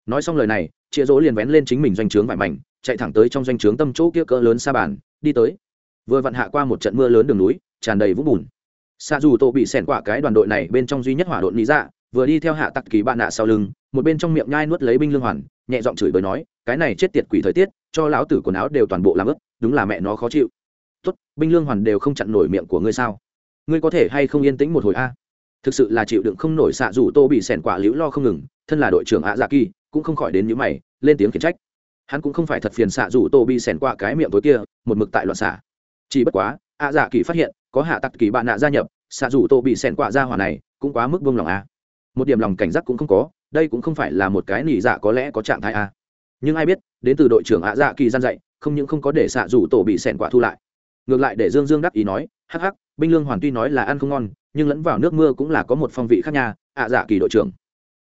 Nói xong lời này chịa rỗ liền vén lên chính mình doanh trướng vải mảnh, chạy thẳng tới trong doanh trướng tâm chỗ kia cỡ lớn xa bàn, đi tới. Vừa vặn hạ qua một trận mưa lớn đường núi, tràn đầy vũng bùn. Xa dù tô bị xẻn quả cái đoàn đội này bên trong duy nhất hỏa đội lý dạ vừa đi theo hạ tặc kỳ bạn nạ sau lưng, một bên trong miệng nhai nuốt lấy binh lương hoàn, nhẹ giọng chửi bới nói, cái này chết tiệt quỷ thời tiết, cho lão tử quần áo đều toàn bộ làm ướt, đúng là mẹ nó khó chịu. Tốt, binh lương hoàn đều không chặn nổi miệng của ngươi sao? Ngươi có thể hay không yên tĩnh một hồi a? Thực sự là chịu đựng không nổi xạ dù tô bị sẻn quả liễu lo không ngừng, thân là đội trưởng ạ dạ kỳ cũng không khỏi đến những mày lên tiếng khiển trách. Hắn cũng không phải thật phiền xạ dù tô bị xẻn qua cái miệng tối kia, một mực tại loạn xạ. Chỉ bất quá, ạ dạ kỳ phát hiện, có hạ tặc kỳ bạn nạ gia nhập, xạ dù tô bị xẻn qua ra hỏa này cũng quá mức buông lòng a. Một điểm lòng cảnh giác cũng không có, đây cũng không phải là một cái nỉ dạ có lẽ có trạng thái a. Nhưng ai biết, đến từ đội trưởng ạ dạ kỳ gian dạy, không những không có để xạ dù tổ bị xẻn quả thu lại. Ngược lại để dương dương đắc ý nói, hắc hắc, binh lương hoàn tuy nói là ăn không ngon, nhưng lẫn vào nước mưa cũng là có một phong vị khác nha, ạ dạ kỳ đội trưởng.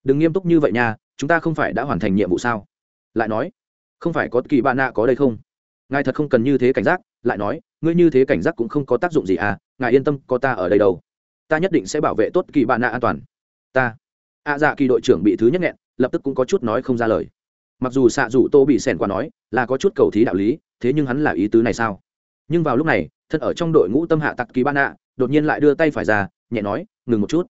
Đừng nghiêm túc như vậy nha, chúng ta không phải đã hoàn thành nhiệm vụ sao? Lại nói, không phải có kỳ bạn nạ có đây không? Ngài thật không cần như thế cảnh giác, lại nói, ngươi như thế cảnh giác cũng không có tác dụng gì à ngài yên tâm, có ta ở đây đâu. Ta nhất định sẽ bảo vệ tốt kỳ bạn nạ an toàn. Ta. Ạ dạ kỳ đội trưởng bị thứ nhất nghẹn, lập tức cũng có chút nói không ra lời. Mặc dù xạ dù tô bị xẻn qua nói là có chút cầu thí đạo lý, thế nhưng hắn là ý tứ này sao? Nhưng vào lúc này, thân ở trong đội ngũ tâm hạ tặc kỳ ban nạ, đột nhiên lại đưa tay phải ra, nhẹ nói, ngừng một chút.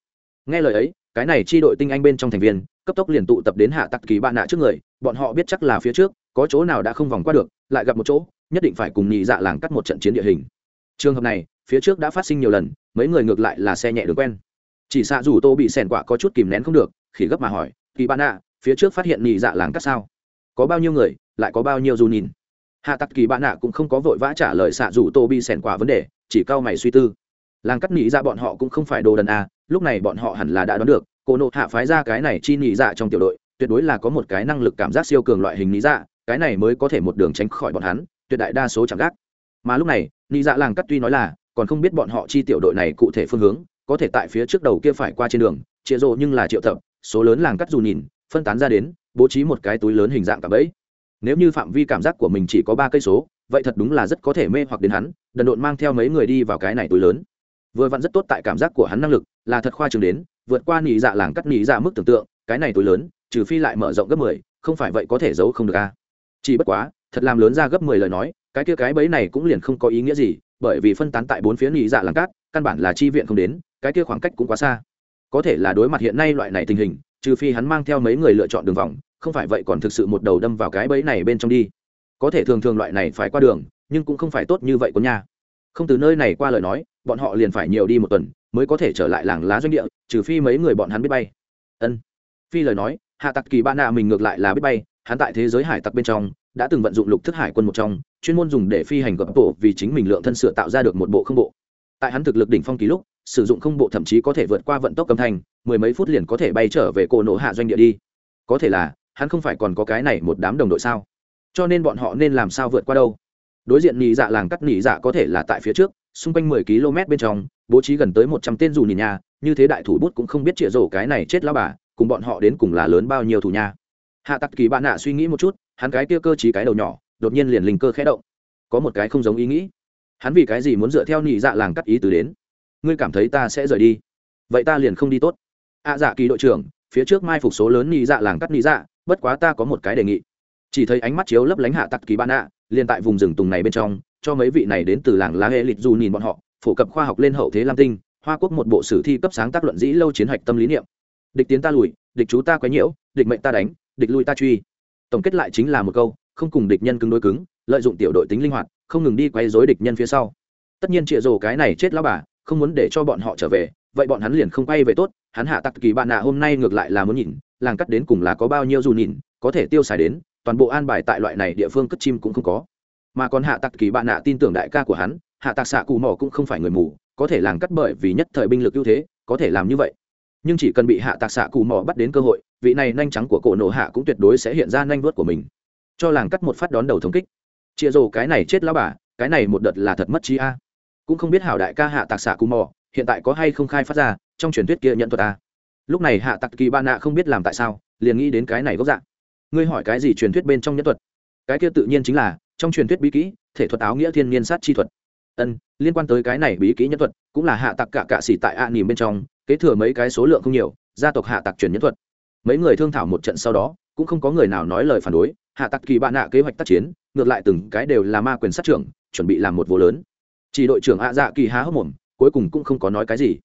Nghe lời ấy cái này chi đội tinh anh bên trong thành viên, cấp tốc liền tụ tập đến hạ tặc kỳ bạn nạ trước người, bọn họ biết chắc là phía trước, có chỗ nào đã không vòng qua được, lại gặp một chỗ, nhất định phải cùng nhị dạ làng cắt một trận chiến địa hình. Trường hợp này, phía trước đã phát sinh nhiều lần, mấy người ngược lại là xe nhẹ đường quen. Chỉ xạ rủ tô bị sẻn quả có chút kìm nén không được khi gấp mà hỏi, kỳ bạn nạ, phía trước phát hiện nhị dạ làng cắt sao? Có bao nhiêu người, lại có bao nhiêu dù nhìn? Hạ tặc kỳ bạn nạ cũng không có vội vã trả lời xạ rủ tô bị sẻn quả vấn đề, chỉ cao mày suy tư. Làng cắt nhị dạ bọn họ cũng không phải đồ đần à lúc này bọn họ hẳn là đã đoán được cô nộ hạ phái ra cái này chi nhị dạ trong tiểu đội, tuyệt đối là có một cái năng lực cảm giác siêu cường loại hình nhị dạ cái này mới có thể một đường tránh khỏi bọn hắn, tuyệt đại đa số chẳng gác. Mà lúc này nhị dạ làng cắt tuy nói là, còn không biết bọn họ chi tiểu đội này cụ thể phương hướng, có thể tại phía trước đầu kia phải qua trên đường chia rộ nhưng là triệu tập, số lớn làng cắt dù nhìn, phân tán ra đến, bố trí một cái túi lớn hình dạng cả bẫy. Nếu như phạm vi cảm giác của mình chỉ có ba cây số, vậy thật đúng là rất có thể mê hoặc đến hắn, đần độn mang theo mấy người đi vào cái này túi lớn. Vừa vặn rất tốt tại cảm giác của hắn năng lực là thật khoa trường đến, vượt qua nỉ dạ làng cắt nỉ dạ mức tưởng tượng, cái này tối lớn, trừ phi lại mở rộng gấp mười, không phải vậy có thể giấu không được a. Chỉ bất quá, thật làm lớn ra gấp mười lời nói, cái kia cái bẫy này cũng liền không có ý nghĩa gì, bởi vì phân tán tại bốn phía nỉ dạ làng cát, căn bản là chi viện không đến, cái kia khoảng cách cũng quá xa. Có thể là đối mặt hiện nay loại này tình hình, trừ phi hắn mang theo mấy người lựa chọn đường vòng, không phải vậy còn thực sự một đầu đâm vào cái bẫy này bên trong đi. Có thể thường thường loại này phải qua đường, nhưng cũng không phải tốt như vậy của nhà không từ nơi này qua lời nói, bọn họ liền phải nhiều đi một tuần mới có thể trở lại làng lá doanh địa, trừ phi mấy người bọn hắn biết bay. Ân. Phi lời nói, hạ tặc kỳ ba nạ mình ngược lại là biết bay, hắn tại thế giới hải tặc bên trong, đã từng vận dụng lục thức hải quân một trong, chuyên môn dùng để phi hành gập bộ vì chính mình lượng thân sửa tạo ra được một bộ không bộ. Tại hắn thực lực đỉnh phong ký lúc, sử dụng không bộ thậm chí có thể vượt qua vận tốc âm thanh, mười mấy phút liền có thể bay trở về cổ nổ hạ doanh địa đi. Có thể là, hắn không phải còn có cái này một đám đồng đội sao? Cho nên bọn họ nên làm sao vượt qua đâu? Đối diện nhị dạ làng cắt nhị dạ có thể là tại phía trước xung quanh mười km bên trong bố trí gần tới một trăm tên dù nhìn nhà như thế đại thủ bút cũng không biết chĩa rổ cái này chết lao bà cùng bọn họ đến cùng là lớn bao nhiêu thủ nha. Hạ tặc kỳ bạn nạ suy nghĩ một chút hắn cái kia cơ chí cái đầu nhỏ đột nhiên liền linh cơ khẽ động. Có một cái không giống ý nghĩ. Hắn vì cái gì muốn dựa theo nhị dạ làng cắt ý từ đến? Ngươi cảm thấy ta sẽ rời đi? Vậy ta liền không đi tốt. Ạ à, dạ kỳ đội trưởng phía trước mai phục số lớn nhị dạ làng cắt nhị dạ bất quá ta có một cái đề nghị. Chỉ thấy ánh mắt chiếu lấp lánh hạ tặc kỳ bạn ạ liền tại vùng rừng tùng này bên trong, cho mấy vị này đến từ làng lá hệ lịch dù nhìn bọn họ, phổ cập khoa học lên hậu thế lam tinh, hoa quốc một bộ sử thi cấp sáng tác luận dĩ lâu chiến hạch tâm lý niệm. Địch tiến ta lùi, địch chú ta quấy nhiễu, địch mệnh ta đánh, địch lui ta truy. Tổng kết lại chính là một câu, không cùng địch nhân cứng đối cứng, lợi dụng tiểu đội tính linh hoạt, không ngừng đi quay dối địch nhân phía sau. Tất nhiên trịa rồ cái này chết lao bà, không muốn để cho bọn họ trở về, vậy bọn hắn liền không quay về tốt, hắn hạ tặc kỳ bạn nạ hôm nay ngược lại là muốn nhìn, làng cắt đến cùng là có bao nhiêu dù nhìn, có thể tiêu xài đến toàn bộ an bài tại loại này địa phương cất chim cũng không có. Mà còn hạ tặc kỳ bạn nạ tin tưởng đại ca của hắn, hạ tặc xạ cù mỏ cũng không phải người mù, có thể làng cắt bởi vì nhất thời binh lực ưu thế, có thể làm như vậy. Nhưng chỉ cần bị hạ tạc xạ cù mỏ bắt đến cơ hội, vị này nhanh trắng của cổ nổ hạ cũng tuyệt đối sẽ hiện ra nhanh vuốt của mình. Cho làng cắt một phát đón đầu thống kích. Chia rồ, cái này chết lao bà, cái này một đợt là thật mất trí a. Cũng không biết hảo đại ca hạ tạc xạ cù mỏ, hiện tại có hay không khai phát ra, trong truyền thuyết kia nhận thuật a. Lúc này hạ tạc kỳ ba nạ không biết làm tại sao, liền nghĩ đến cái này gốc dạng ngươi hỏi cái gì truyền thuyết bên trong nhân thuật? Cái kia tự nhiên chính là, trong truyền thuyết bí kỹ, thể thuật áo nghĩa thiên niên sát chi thuật. Ân, liên quan tới cái này bí kỹ nhân thuật, cũng là hạ tặc cả cạ xỉ tại ạ nỉm bên trong, kế thừa mấy cái số lượng không nhiều, gia tộc hạ tặc truyền nhân thuật. Mấy người thương thảo một trận sau đó, cũng không có người nào nói lời phản đối, hạ tặc kỳ bạn nạ kế hoạch tác chiến, ngược lại từng cái đều là ma quyền sát trưởng, chuẩn bị làm một vô lớn. Chỉ đội trưởng ạ dạ kỳ há hốc mồm, cuối cùng cũng không có nói cái gì.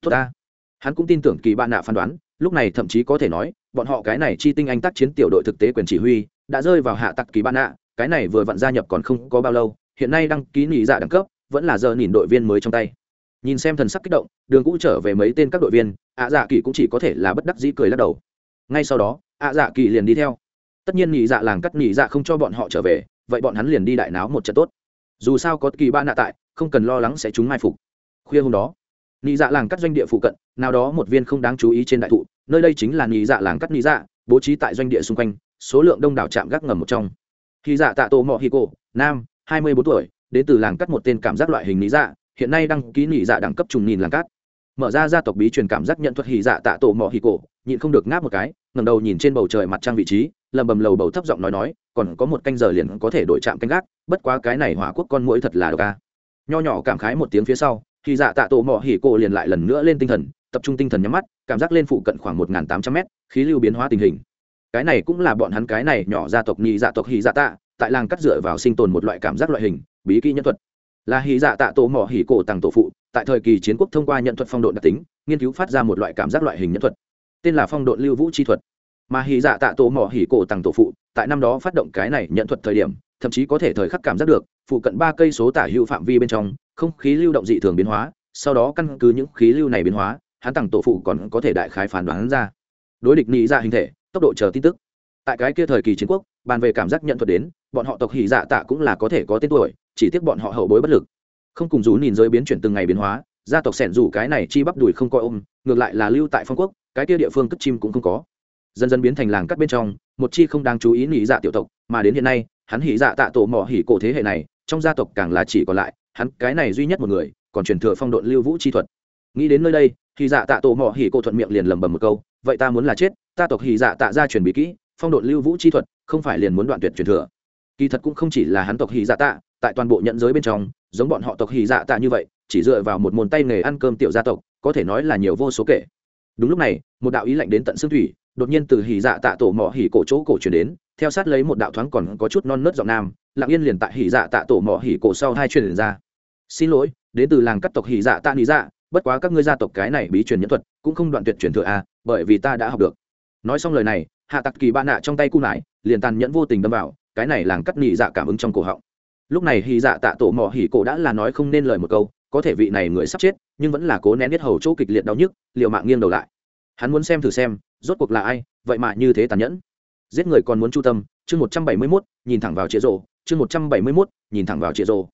Tốt ta. Hắn cũng tin tưởng kỳ bạn nạ phán đoán lúc này thậm chí có thể nói, bọn họ cái này chi tinh anh tác chiến tiểu đội thực tế quyền chỉ huy, đã rơi vào hạ tặc kỳ ban nạ cái này vừa vặn gia nhập còn không có bao lâu, hiện nay đăng ký nghỉ dạ đẳng cấp, vẫn là giờ nhìn đội viên mới trong tay. Nhìn xem thần sắc kích động, đường cũ trở về mấy tên các đội viên, ạ dạ kỳ cũng chỉ có thể là bất đắc dĩ cười lắc đầu. Ngay sau đó, ạ dạ kỳ liền đi theo. Tất nhiên nghỉ dạ làng cắt nghỉ dạ không cho bọn họ trở về, vậy bọn hắn liền đi đại náo một trận tốt. Dù sao có kỳ ba nạ tại, không cần lo lắng sẽ chúng mai phục. Khuya hôm đó, nghỉ dạ làng cắt doanh địa phụ cận, nào đó một viên không đáng chú ý trên đại thụ nơi đây chính là nghỉ dạ làng cắt nghỉ dạ bố trí tại doanh địa xung quanh, số lượng đông đảo trạm gác ngầm một trong. Khi dạ tạ tổ mọ hi cổ, nam, hai mươi bốn tuổi, đến từ làng cắt một tên cảm giác loại hình lý dạ hiện nay đăng ký nỉ dạ đẳng cấp trùng nhìn làng cắt. Mở ra gia tộc bí truyền cảm giác nhận thuật hì dạ tạ tổ mỏ hỉ cổ, nhịn không được ngáp một cái ngầm đầu nhìn trên bầu trời mặt trăng vị trí, lầm bầm lầu bầu thấp giọng nói nói, còn có một canh giờ liền có thể đổi chạm canh gác, bất quá cái này hỏa quốc con mũi thật là độc ca nho nhỏ cảm khái một tiếng phía sau, hỉ dạ tạ tổ mỏ hỉ cổ liền lại lần nữa lên tinh thần tập trung tinh thần nhắm mắt, cảm giác lên phụ cận khoảng một tám trăm mét, khí lưu biến hóa tình hình. Cái này cũng là bọn hắn cái này nhỏ gia tộc nhị dạ tộc hỉ dạ tạ, tại làng cắt dựa vào sinh tồn một loại cảm giác loại hình, bí kỹ nhân thuật. Là hỉ dạ tạ tổ mỏ hỉ cổ tàng tổ phụ, tại thời kỳ chiến quốc thông qua nhận thuật phong độ đặc tính, nghiên cứu phát ra một loại cảm giác loại hình nhân thuật, tên là phong độ lưu vũ chi thuật. Mà hỉ dạ tạ tổ mỏ hỉ cổ tàng tổ phụ, tại năm đó phát động cái này nhận thuật thời điểm, thậm chí có thể thời khắc cảm giác được, phụ cận ba cây số tả hữu phạm vi bên trong, không khí lưu động dị thường biến hóa, sau đó căn cứ những khí lưu này biến hóa hắn tặng tổ phụ còn có thể đại khái phán đoán ra. Đối địch nghĩ ra dạ hình thể, tốc độ chờ tin tức. Tại cái kia thời kỳ chiến quốc, bàn về cảm giác nhận thuật đến, bọn họ tộc hỉ dạ tạ cũng là có thể có tên tuổi, chỉ tiếc bọn họ hậu bối bất lực. Không cùng rú nhìn giới biến chuyển từng ngày biến hóa, gia tộc sẻn rủ cái này chi bắp đùi không coi ôm, ngược lại là lưu tại phong quốc, cái kia địa phương cất chim cũng không có. Dần dần biến thành làng cắt bên trong, một chi không đáng chú ý nghĩ dạ tiểu tộc, mà đến hiện nay, hắn hỉ dạ tạ tổ mỏ hỉ cổ thế hệ này, trong gia tộc càng là chỉ còn lại, hắn cái này duy nhất một người, còn truyền thừa phong độn lưu vũ chi thuật nghĩ đến nơi đây, hỉ dạ tạ tổ mỏ hỉ cổ thuận miệng liền lầm bầm một câu, vậy ta muốn là chết, ta tộc hỉ dạ tạ ra truyền bí kỹ, phong độn lưu vũ chi thuật, không phải liền muốn đoạn tuyệt truyền thừa. Kỳ thật cũng không chỉ là hắn tộc hỉ dạ tạ, tại toàn bộ nhận giới bên trong, giống bọn họ tộc hỉ dạ tạ như vậy, chỉ dựa vào một môn tay nghề ăn cơm tiểu gia tộc, có thể nói là nhiều vô số kể. Đúng lúc này, một đạo ý lạnh đến tận xương thủy, đột nhiên từ hỉ dạ tạ tổ mỏ hỉ cổ chỗ cổ truyền đến, theo sát lấy một đạo thoáng còn có chút non nớt giọng nam, lặng yên liền tại hỉ dạ tạ tổ mỏ hỉ cổ sau hai truyền ra. Xin lỗi, đến từ làng cắt tộc hỉ dạ tạ lý dạ bất quá các ngươi gia tộc cái này bí truyền nhân thuật, cũng không đoạn tuyệt truyền thừa à bởi vì ta đã học được. Nói xong lời này, hạ tặc kỳ bạn nạ trong tay cu nải, liền tàn nhẫn vô tình đâm vào, cái này làng cắt nhị dạ cảm ứng trong cổ họng. Lúc này hy dạ tạ tổ mò hỉ cổ đã là nói không nên lời một câu, có thể vị này người sắp chết, nhưng vẫn là cố nén biết hầu chỗ kịch liệt đau nhức liệu mạng nghiêng đầu lại. Hắn muốn xem thử xem, rốt cuộc là ai, vậy mà như thế tàn nhẫn. Giết người còn muốn chu tâm, chương một trăm bảy mươi mốt, nhìn thẳng vào chĩa rộ chương một trăm bảy mươi mốt, nhìn thẳng vào chĩa rộ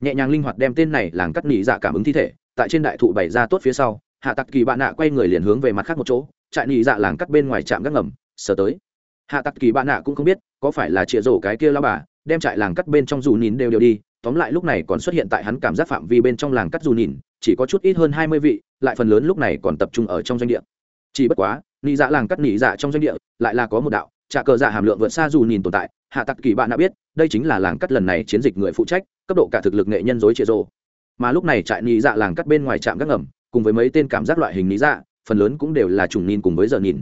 nhẹ nhàng linh hoạt đem tên này làng cắt nỉ dạ cảm ứng thi thể, tại trên đại thụ bày ra tốt phía sau, hạ tặc kỳ bạn nạ quay người liền hướng về mặt khác một chỗ, trại nỉ dạ làng cắt bên ngoài trạm gác ngầm, sờ tới. Hạ tặc kỳ bạn nạ cũng không biết, có phải là chĩa rổ cái kia lao bà, đem trại làng cắt bên trong dù nhìn đều đều đi, tóm lại lúc này còn xuất hiện tại hắn cảm giác phạm vi bên trong làng cắt dù nhìn, chỉ có chút ít hơn hai mươi vị, lại phần lớn lúc này còn tập trung ở trong doanh địa. Chỉ bất quá nị dạ làng cắt nị dạ trong doanh địa lại là có một đạo trả cờ dạ hàm lượng vượt xa dù nhìn tồn tại, hạ tặc kỳ bạn đã biết, đây chính là làng cắt lần này chiến dịch người phụ trách, cấp độ cả thực lực nghệ nhân dối chia rô mà lúc này trại nhị dạ làng cắt bên ngoài trạm gác ngầm, cùng với mấy tên cảm giác loại hình lý dạ phần lớn cũng đều là trùng nhìn cùng với giờ nhìn.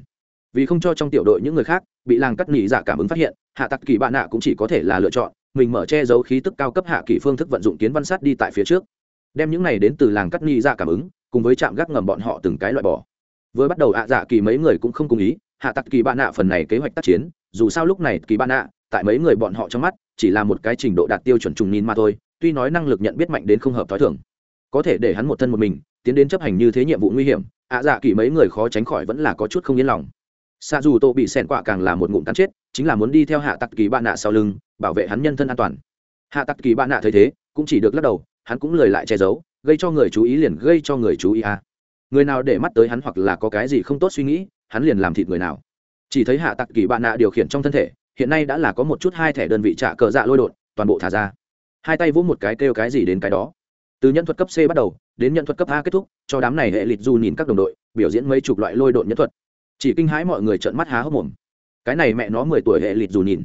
Vì không cho trong tiểu đội những người khác bị làng cắt nhị dạ cảm ứng phát hiện, hạ tặc kỳ bạn nạ cũng chỉ có thể là lựa chọn, mình mở che giấu khí tức cao cấp hạ kỳ phương thức vận dụng kiến văn sát đi tại phía trước. Đem những này đến từ làng cắt nhị dạ cảm ứng, cùng với trạm gác ngầm bọn họ từng cái loại bỏ. Với bắt đầu ạ dạ kỳ mấy người cũng không cùng ý hạ tặc kỳ bạn nạ phần này kế hoạch tác chiến, dù sao lúc này kỳ bạn nạ, tại mấy người bọn họ trong mắt, chỉ là một cái trình độ đạt tiêu chuẩn trùng nhìn mà thôi, tuy nói năng lực nhận biết mạnh đến không hợp t h ó i thường. Có thể để hắn một thân một mình, tiến đến chấp hành như thế nhiệm vụ nguy hiểm, ạ dạ kỳ mấy người khó tránh khỏi vẫn là có chút không yên lòng. Xa dù tô bị xẻn quạ càng là một ngụm cắn chết, chính là muốn đi theo hạ tặc kỳ bạn nạ sau lưng, bảo vệ hắn nhân thân an toàn. Hạ tặc kỳ bạn nạ thấy thế, cũng chỉ được lắc đầu, hắn cũng lời lại che giấu, gây cho người chú ý liền gây cho người chú ý à. người nào để mắt tới hắn hoặc là có cái gì không tốt suy nghĩ hắn liền làm thịt người nào. Chỉ thấy hạ tặc kỳ bạn nạ điều khiển trong thân thể, hiện nay đã là có một chút hai thẻ đơn vị trả cờ dạ lôi đột, toàn bộ thả ra. Hai tay vỗ một cái kêu cái gì đến cái đó. Từ nhân thuật cấp c bắt đầu, đến nhân thuật cấp a kết thúc, cho đám này hệ lịt du nhìn các đồng đội, biểu diễn mấy chục loại lôi đột nhân thuật. Chỉ kinh hãi mọi người trợn mắt há hốc mồm. Cái này mẹ nó mười tuổi hệ lịt dù nhìn,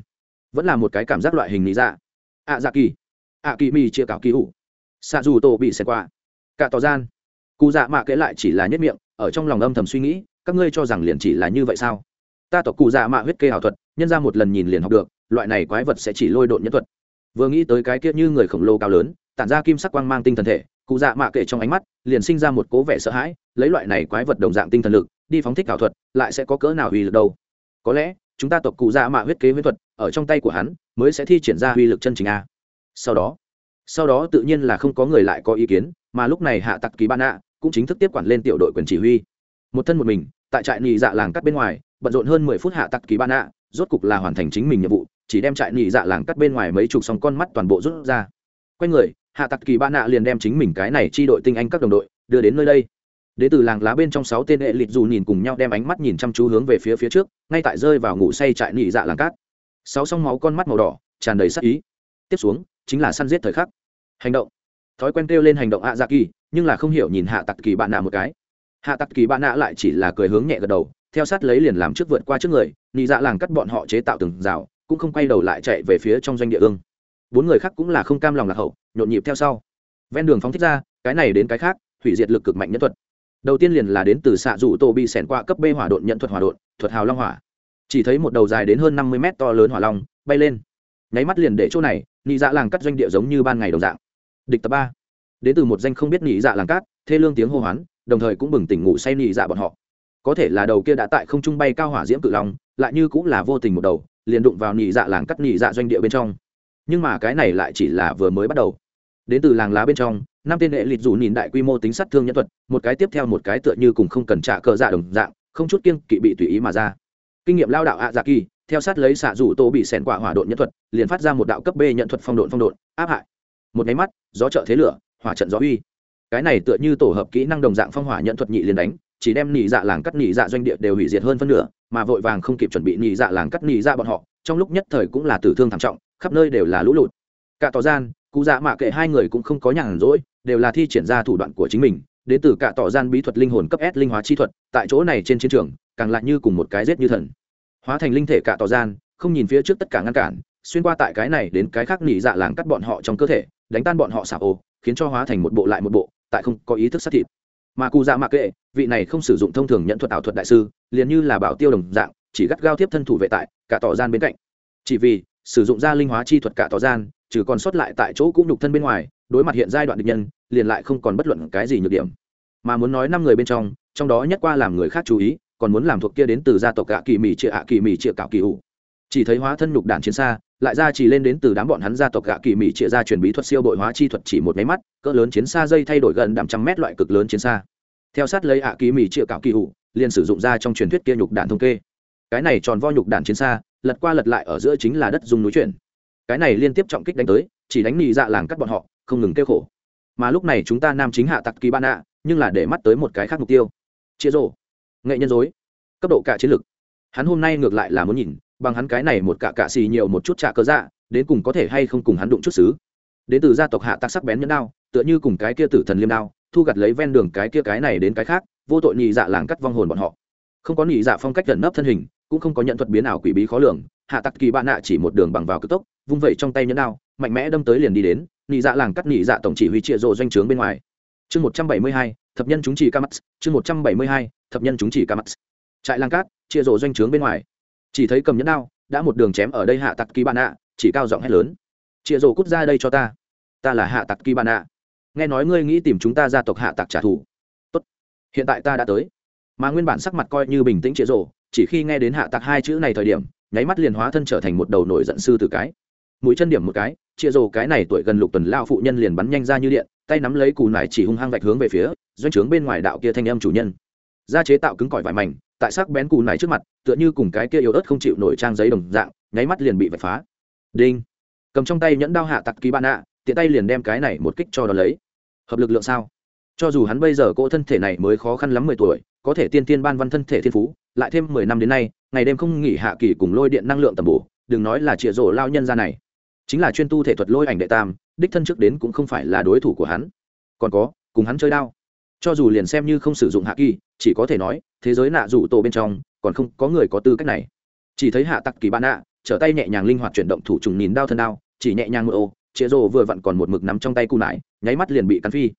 vẫn là một cái cảm giác loại hình lý dạ. Ạ dạ kỳ ạ kỳ mi chia cào kỳ hụ xạ dù tổ bị xẹt qua. Cả tỏ gian. Cụ dạ mạ kể lại chỉ là nhất miệng, ở trong lòng âm thầm suy nghĩ các ngươi cho rằng liền chỉ là như vậy sao? Ta tộc cụ dạ mạ huyết kê ảo thuật, nhân ra một lần nhìn liền học được, loại này quái vật sẽ chỉ lôi độn nhân thuật. Vừa nghĩ tới cái kia như người khổng lồ cao lớn, tản ra kim sắc quang mang tinh thần thể, cụ dạ mạ kệ trong ánh mắt, liền sinh ra một cố vẻ sợ hãi, lấy loại này quái vật đồng dạng tinh thần lực, đi phóng thích ảo thuật, lại sẽ có cỡ nào uy lực đâu? Có lẽ, chúng ta tộc cụ dạ mạ huyết kế huyết thuật, ở trong tay của hắn, mới sẽ thi triển ra uy lực chân chính a. Sau đó sau đó tự nhiên là không có người lại có ý kiến, mà lúc này hạ tặc kỳ ban ạ cũng chính thức tiếp quản lên tiểu đội quyền chỉ huy. Một thân một mình tại trại nỉ dạ làng cắt bên ngoài, bận rộn hơn mười phút hạ tặc kỳ ban ạ rốt cục là hoàn thành chính mình nhiệm vụ, chỉ đem trại nỉ dạ làng cắt bên ngoài mấy chục sóng con mắt toàn bộ rút ra. Quay người, hạ tặc kỳ ban ạ liền đem chính mình cái này chi đội tinh anh các đồng đội đưa đến nơi đây. Đế từ làng lá bên trong sáu tên hệ lịt dù nhìn cùng nhau đem ánh mắt nhìn chăm chú hướng về phía phía trước, ngay tại rơi vào ngủ say trại nỉ dạ làng cát sáu song máu con mắt màu đỏ, tràn đầy sắc ý. Tiếp xuống, chính là săn giết thời khắc. Hành động. Thói quen kêu lên hành động ạ dạ kỳ nhưng là không hiểu nhìn hạ tặc kỳ bạn nạ một cái hạ tặc kỳ bạn nạ lại chỉ là cười hướng nhẹ gật đầu, theo sát lấy liền làm trước vượt qua trước người, nị dạ làng cắt bọn họ chế tạo từng rào, cũng không quay đầu lại chạy về phía trong doanh địa ương. Bốn người khác cũng là không cam lòng lạc hậu, nhộn nhịp theo sau. Ven đường phóng thích ra, cái này đến cái khác, hủy diệt lực cực mạnh nhân thuật. Đầu tiên liền là đến từ xạ rủ tô bị xẻn qua cấp b hỏa độn nhận thuật hỏa độn, thuật hào long hỏa. Chỉ thấy một đầu dài đến hơn năm mươi mét to lớn hỏa long bay lên. Nháy mắt liền để chỗ này, nị dạ làng cắt doanh địa giống như ban ngày đồng dạng. Địch tập ba. Đến từ một danh không biết nị dạ làng cát thê lương tiếng hô hoán đồng thời cũng bừng tỉnh ngủ say nị dạ bọn họ. Có thể là đầu kia đã tại không trung bay cao hỏa diễm cự long, lại như cũng là vô tình một đầu, liền đụng vào nị dạ làng cắt nị dạ doanh địa bên trong. Nhưng mà cái này lại chỉ là vừa mới bắt đầu. Đến từ làng lá bên trong, năm tên hệ lịch dù nhìn đại quy mô tính sát thương nhân thuật, một cái tiếp theo một cái tựa như cùng không cần trả cờ dạ đồng dạng, không chút kiêng kỵ bị tùy ý mà ra. Kinh nghiệm lao đạo ạ dạ kỳ, theo sát lấy xạ rủ tô bị xẻn quả hỏa độn nhân thuật, liền phát ra một đạo cấp b nhận thuật phong độn phong độn, áp hại. Một nháy mắt, gió trợ thế lửa, hỏa trận gió uy cái này tựa như tổ hợp kỹ năng đồng dạng phong hỏa nhận thuật nhị liền đánh, chỉ đem nhị dạ làng cắt nhị dạ doanh địa đều hủy diệt hơn phân nửa, mà vội vàng không kịp chuẩn bị nhị dạ làng cắt nhị dạ bọn họ, trong lúc nhất thời cũng là tử thương thảm trọng, khắp nơi đều là lũ lụt. Cả tỏ gian, cụ dạ mạ kệ hai người cũng không có nhàn rỗi, đều là thi triển ra thủ đoạn của chính mình đến từ cả tỏ gian bí thuật linh hồn cấp s linh hóa chi thuật, tại chỗ này trên chiến trường, càng lại như cùng một cái rết như thần. Hóa thành linh thể cả tỏ gian, không nhìn phía trước tất cả ngăn cản, xuyên qua tại cái này đến cái khác nỉ dạ làng cắt bọn họ trong cơ thể, đánh tan bọn họ xả ô khiến cho hóa thành một bộ lại một bộ tại không có ý thức sát thịt. Mà cụ dạ mạ kệ, vị này không sử dụng thông thường nhận thuật ảo thuật đại sư, liền như là bảo tiêu đồng dạng, chỉ gắt gao tiếp thân thủ vệ tại cả tỏ gian bên cạnh. Chỉ vì sử dụng ra linh hóa chi thuật cả tỏ gian, trừ còn sót lại tại chỗ cũng nhục thân bên ngoài, đối mặt hiện giai đoạn địch nhân, liền lại không còn bất luận cái gì nhược điểm. Mà muốn nói năm người bên trong trong đó nhất qua làm người khác chú ý, còn muốn làm thuộc kia đến từ gia tộc cả kỳ mì trịa ạ kỳ mì trịa cạo kỳ ủ. Chỉ thấy hóa thân nhục đản chiến xa lại ra chỉ lên đến từ đám bọn hắn gia tộc gạ kỳ mỹ trịa ra truyền bí thuật siêu bội hóa chi thuật chỉ một máy mắt, cỡ lớn chiến xa dây thay đổi gần đạm trăm mét loại cực lớn chiến xa. Theo sát lấy ạ kỳ mỹ trịa cạo kỳ hủ liền sử dụng ra trong truyền thuyết kia nhục đạn thông kê. Cái này tròn vo nhục đạn chiến xa, lật qua lật lại ở giữa chính là đất dùng núi chuyển. Cái này liên tiếp trọng kích đánh tới, chỉ đánh nị dạ làng cắt bọn họ, không ngừng kêu khổ. Mà lúc này chúng ta nam chính hạ tặc kỳ ban ạ, nhưng là để mắt tới một cái khác mục tiêu. Chia rổ nghệ nhân dối. Cấp độ cả chiến lực. Hắn hôm nay ngược lại là muốn nhìn bằng hắn cái này một cả cạ xì nhiều một chút trả cơ dạ đến cùng có thể hay không cùng hắn đụng chút xứ. Đến từ gia tộc hạ tắc sắc bén nhẫn đao, tựa như cùng cái kia tử thần liêm đao, thu gặt lấy ven đường cái kia cái này đến cái khác, vô tội nhị dạ làng cắt vong hồn bọn họ. Không có nhị dạ phong cách gần nấp thân hình, cũng không có nhận thuật biến ảo quỷ bí khó lường, hạ tặc kỳ bạn nạ chỉ một đường bằng vào cực tốc, vung vẩy trong tay nhẫn đao, mạnh mẽ đâm tới liền đi đến, nhị dạ làng cắt nhị dạ tổng chỉ huy trịa rộ doanh trướng bên ngoài. Chương một trăm bảy mươi hai, thập nhân chúng chỉ ca mắt chương một trăm bảy mươi hai, thập nhân chúng chỉ ca mắt trại làng cát chia rộ doanh trướng bên ngoài chỉ thấy cầm nhẫn đao đã một đường chém ở đây hạ tặc kỳ bạn nạ chỉ cao giọng hét lớn. Chia rổ cút ra đây cho ta. Ta là hạ tặc kỳ bạn nạ nghe nói ngươi nghĩ tìm chúng ta gia tộc hạ tặc trả thù. Tốt. Hiện tại ta đã tới. Mà nguyên bản sắc mặt coi như bình tĩnh chia rổ chỉ khi nghe đến hạ tặc hai chữ này thời điểm, nháy mắt liền hóa thân trở thành một đầu nổi giận sư từ cái. Mũi chân điểm một cái chia rổ cái này tuổi gần lục tuần lao phụ nhân liền bắn nhanh ra như điện, tay nắm lấy cù nải chỉ hung hăng vạch hướng về phía doanh trướng bên ngoài đạo kia thanh âm chủ nhân. Gia chế tạo cứng cỏi vải mảnh tại sắc bén cù này trước mặt, tựa như cùng cái kia yếu ớt không chịu nổi trang giấy đồng dạng, nháy mắt liền bị vạch phá. Đinh! Cầm trong tay nhẫn đao hạ tặc kỳ bạn ạ tiện tay liền đem cái này một kích cho nó lấy. Hợp lực lượng sao? Cho dù hắn bây giờ cỗ thân thể này mới khó khăn lắm mười tuổi, có thể tiên tiên ban văn thân thể thiên phú, lại thêm mười năm đến nay, ngày đêm không nghỉ hạ kỳ cùng lôi điện năng lượng tầm bổ, đừng nói là trịa rổ lao nhân ra này. Chính là chuyên tu thể thuật lôi ảnh đệ tam, đích thân trước đến cũng không phải là đối thủ của hắn. Còn có, cùng hắn chơi đao. Cho dù liền xem như không sử dụng hạ kỳ, chỉ có thể nói thế giới nạ rủ tổ bên trong, còn không có người có tư cách này. Chỉ thấy hạ tặc kỳ bạn nạ, trở tay nhẹ nhàng linh hoạt chuyển động thủ trùng nhìn đao thân đao, chỉ nhẹ nhàng một ô chĩa rồ vừa vặn còn một mực nắm trong tay cung nải, nháy mắt liền bị cắn phi.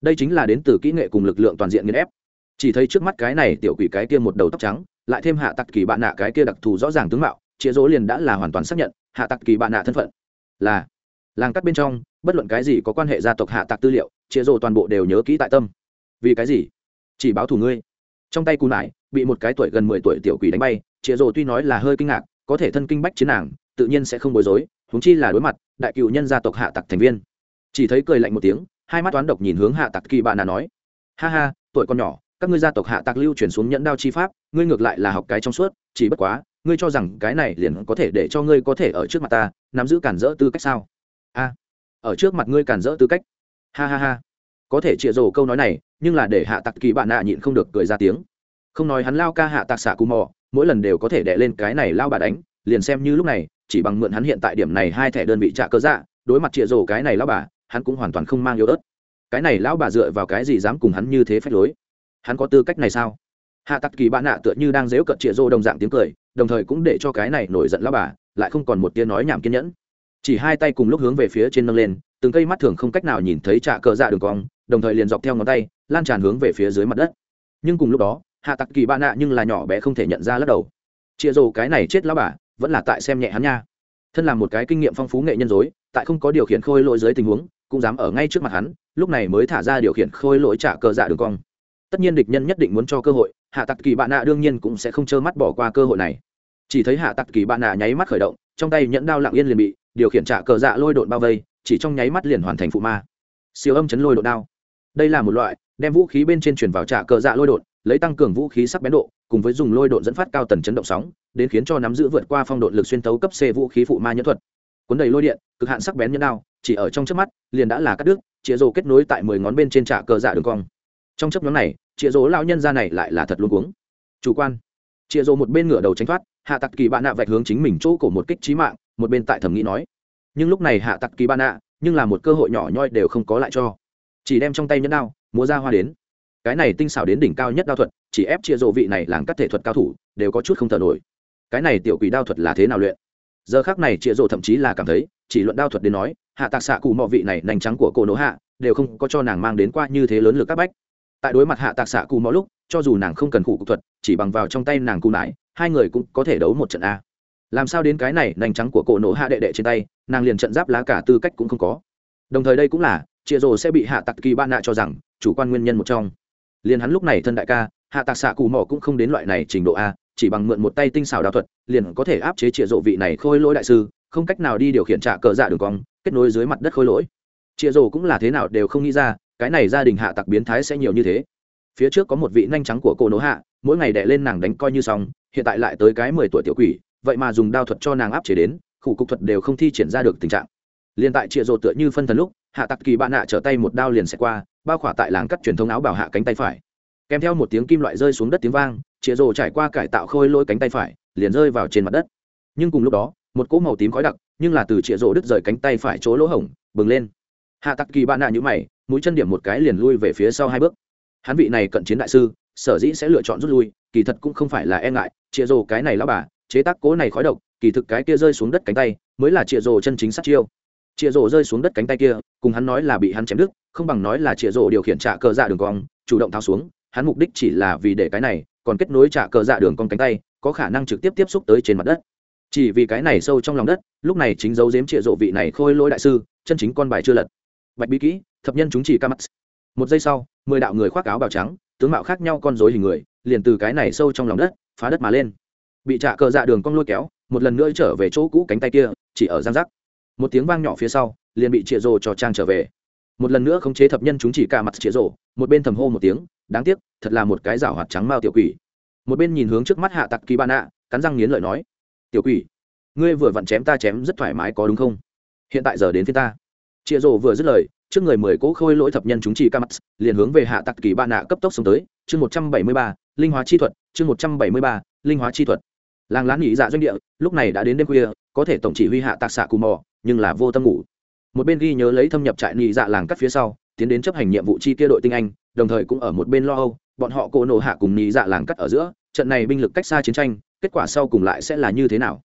Đây chính là đến từ kỹ nghệ cùng lực lượng toàn diện nghiên ép. Chỉ thấy trước mắt cái này tiểu quỷ cái kia một đầu tóc trắng, lại thêm hạ tặc kỳ bạn nạ cái kia đặc thù rõ ràng tướng mạo chĩa rỗ liền đã là hoàn toàn xác nhận hạ tặc kỳ bạn nạ thân phận. Là, làng cắt bên trong, bất luận cái gì có quan hệ gia tộc hạ tặc tư liệu chĩa rỗ toàn bộ đều nhớ kỹ tại tâm. Vì cái gì? Chỉ báo thù ngươi trong tay cù nải, bị một cái tuổi gần mười tuổi tiểu quỷ đánh bay chĩa rồ tuy nói là hơi kinh ngạc, có thể thân kinh bách chiến nàng, tự nhiên sẽ không bối rối, huống chi là đối mặt, đại cựu nhân gia tộc hạ tặc thành viên. Chỉ thấy cười lạnh một tiếng, hai mắt toán độc nhìn hướng hạ tặc kỳ bạn nà nói, ha ha, tuổi con nhỏ, các ngươi gia tộc hạ tặc lưu chuyển xuống nhẫn đao chi pháp, ngươi ngược lại là học cái trong suốt, chỉ bất quá, ngươi cho rằng cái này liền có thể để cho ngươi có thể ở trước mặt ta, nắm giữ cản rỡ tư cách sao? A, ở trước mặt ngươi cản rỡ tư cách. Ha ha ha có thể chịa rồ câu nói này, nhưng là để hạ tặc kỳ bạn nạ nhịn không được cười ra tiếng. Không nói hắn lao ca hạ tặc xạ cù mò, mỗi lần đều có thể đè lên cái này lao bà đánh, liền xem như lúc này, chỉ bằng mượn hắn hiện tại điểm này hai thẻ đơn vị trả cơ dạ đối mặt chịa rồ cái này lao bà, hắn cũng hoàn toàn không mang yếu ớt. Cái này lão bà dựa vào cái gì dám cùng hắn như thế phách lối? Hắn có tư cách này sao? Hạ tặc kỳ bạn nạ tựa như đang dếu cận chịa rổ đồng dạng tiếng cười, đồng thời cũng để cho cái này nổi giận lao bà, lại không còn một tiếng nói nhảm kiên nhẫn. Chỉ hai tay cùng lúc hướng về phía trên nâng lên, từng cây mắt thường không cách nào nhìn thấy trạ cờ dạ đường cong đồng thời liền dọc theo ngón tay, lan tràn hướng về phía dưới mặt đất. Nhưng cùng lúc đó, hạ tặc kỳ Ba nạ nhưng là nhỏ bé không thể nhận ra lắc đầu. Chịa rồ cái này chết lao bà, vẫn là tại xem nhẹ hắn nha. Thân là một cái kinh nghiệm phong phú nghệ nhân dối, tại không có điều khiển khôi lỗi dưới tình huống, cũng dám ở ngay trước mặt hắn, lúc này mới thả ra điều khiển khôi lỗi trả cờ dạ đường cong. Tất nhiên địch nhân nhất định muốn cho cơ hội, hạ tặc kỳ bạn nạ đương nhiên cũng sẽ không trơ mắt bỏ qua cơ hội này. Chỉ thấy hạ tặc kỳ bạn nạ nháy mắt khởi động, trong tay nhẫn đao lặng yên liền bị điều khiển trả cờ dạ lôi đột bao vây, chỉ trong nháy mắt liền hoàn thành phụ ma. Siêu âm chấn lôi đột đao đây là một loại, đem vũ khí bên trên chuyển vào trả cờ dạ lôi đột lấy tăng cường vũ khí sắc bén độ, cùng với dùng lôi đột dẫn phát cao tần chấn động sóng, đến khiến cho nắm giữ vượt qua phong độn lực xuyên tấu cấp c vũ khí phụ ma nhẫn thuật. Cuốn đầy lôi điện, cực hạn sắc bén nhẫn đao, chỉ ở trong trước mắt, liền đã là cắt đứt, chĩa rồ kết nối tại mười ngón bên trên trả cờ dạ đường cong. Trong chấp nhóm này, chĩa rồ lao nhân ra này lại là thật luôn cuống. Chủ quan. Chĩa rồ một bên ngửa đầu tránh thoát, hạ tặc kỳ bạn nạ vạch hướng chính mình chỗ cổ một kích trí mạng, một bên tại thẩm nghĩ nói. Nhưng lúc này hạ tặc kỳ bạn nạ, nhưng là một cơ hội nhỏ nhoi đều không có lại cho chỉ đem trong tay nhẫn đao, múa ra hoa đến. Cái này tinh xảo đến đỉnh cao nhất đao thuật, chỉ ép chia rộ vị này làm các thể thuật cao thủ, đều có chút không thở nổi. Cái này tiểu quỷ đao thuật là thế nào luyện? Giờ khác này chia rộ thậm chí là cảm thấy, chỉ luận đao thuật đến nói, hạ tạc xạ cụ mọ vị này nành trắng của cô nỗ hạ, đều không có cho nàng mang đến qua như thế lớn lực các bách. Tại đối mặt hạ tạc xạ cụ mọ lúc, cho dù nàng không cần cụ thuật, chỉ bằng vào trong tay nàng cụ nải, hai người cũng có thể đấu một trận a. Làm sao đến cái này nành trắng của cổ nổ hạ đệ đệ trên tay, nàng liền trận giáp lá cả tư cách cũng không có. Đồng thời đây cũng là chia rồ sẽ bị hạ tặc kỳ ban nạ cho rằng chủ quan nguyên nhân một trong. Liền hắn lúc này thân đại ca, hạ tạc xạ cù mỏ cũng không đến loại này trình độ a, chỉ bằng mượn một tay tinh xảo đao thuật, liền có thể áp chế chia rộ vị này khôi lỗi đại sư, không cách nào đi điều khiển trạ cờ dạ đường cong, kết nối dưới mặt đất khôi lỗi. Chia rồ cũng là thế nào đều không nghĩ ra, cái này gia đình hạ tặc biến thái sẽ nhiều như thế. Phía trước có một vị nhanh trắng của cô nỗ hạ, mỗi ngày đẻ lên nàng đánh coi như xong, hiện tại lại tới cái mười tuổi tiểu quỷ, vậy mà dùng đao thuật cho nàng áp chế đến, khủ cục thuật đều không thi triển ra được tình trạng. Liền tại chia rộ tựa như phân thần lúc hạ tặc kỳ bạn nạ trở tay một đao liền xẹt qua, bao khỏa tại làng cắt truyền thống áo bảo hạ cánh tay phải. Kèm theo một tiếng kim loại rơi xuống đất tiếng vang, chĩa rồ trải qua cải tạo khôi lôi cánh tay phải, liền rơi vào trên mặt đất. Nhưng cùng lúc đó, một cỗ màu tím khói đặc, nhưng là từ chĩa rồ đứt rời cánh tay phải chỗ lỗ hổng, bừng lên. Hạ tặc kỳ bạn nạ nhữ mày, mũi chân điểm một cái liền lui về phía sau hai bước. Hắn vị này cận chiến đại sư, sở dĩ sẽ lựa chọn rút lui, kỳ thật cũng không phải là e ngại, chĩa rồ cái này lao bà, chế tác cố này khói độc, kỳ thực cái kia rơi xuống đất cánh tay, mới là chĩa rồ chân chính sát chiêu chịa rổ rơi xuống đất cánh tay kia, cùng hắn nói là bị hắn chém đứt, không bằng nói là chịa rổ điều khiển trả cờ dạ đường cong, chủ động tháo xuống, hắn mục đích chỉ là vì để cái này, còn kết nối trả cờ dạ đường cong cánh tay, có khả năng trực tiếp tiếp xúc tới trên mặt đất. Chỉ vì cái này sâu trong lòng đất, lúc này chính dấu dếm chịa rộ vị này khôi lỗi đại sư, chân chính con bài chưa lật. Bạch bí kỹ, thập nhân chúng chỉ ca mắt. Một giây sau, mười đạo người khoác áo bào trắng, tướng mạo khác nhau con dối hình người, liền từ cái này sâu trong lòng đất, phá đất mà lên. Bị trả cờ dạ đường cong lôi kéo, một lần nữa trở về chỗ cũ cánh tay kia, chỉ ở giang giác một tiếng vang nhỏ phía sau, liền bị trịa rồ cho trang trở về. Một lần nữa khống chế thập nhân chúng chỉ cả mặt trịa rồ một bên thầm hô một tiếng, đáng tiếc, thật là một cái rảo hoạt trắng mao tiểu quỷ. Một bên nhìn hướng trước mắt hạ tặc kỳ ba nạ cắn răng nghiến lợi nói, tiểu quỷ, ngươi vừa vặn chém ta chém rất thoải mái có đúng không? Hiện tại giờ đến phía ta. Chịa rồ vừa dứt lời, trước người mười cỗ khôi lỗi thập nhân chúng chỉ ca mắt liền hướng về hạ tặc kỳ ba nạ cấp tốc xuống tới. Chương một trăm bảy mươi ba, linh hóa chi thuật, chương một trăm bảy mươi ba, linh hóa chi thuật. Làng lán nghỉ dạ doanh địa, lúc này đã đến đêm khuya, có thể tổng chỉ huy hạ tạc xạ cù mò nhưng là vô tâm ngủ. Một bên ghi nhớ lấy thâm nhập trại nghỉ dạ làng cắt phía sau, tiến đến chấp hành nhiệm vụ chi kia đội tinh anh, đồng thời cũng ở một bên lo âu, bọn họ cổ nổ hạ cùng nghỉ dạ làng cắt ở giữa, trận này binh lực cách xa chiến tranh, kết quả sau cùng lại sẽ là như thế nào?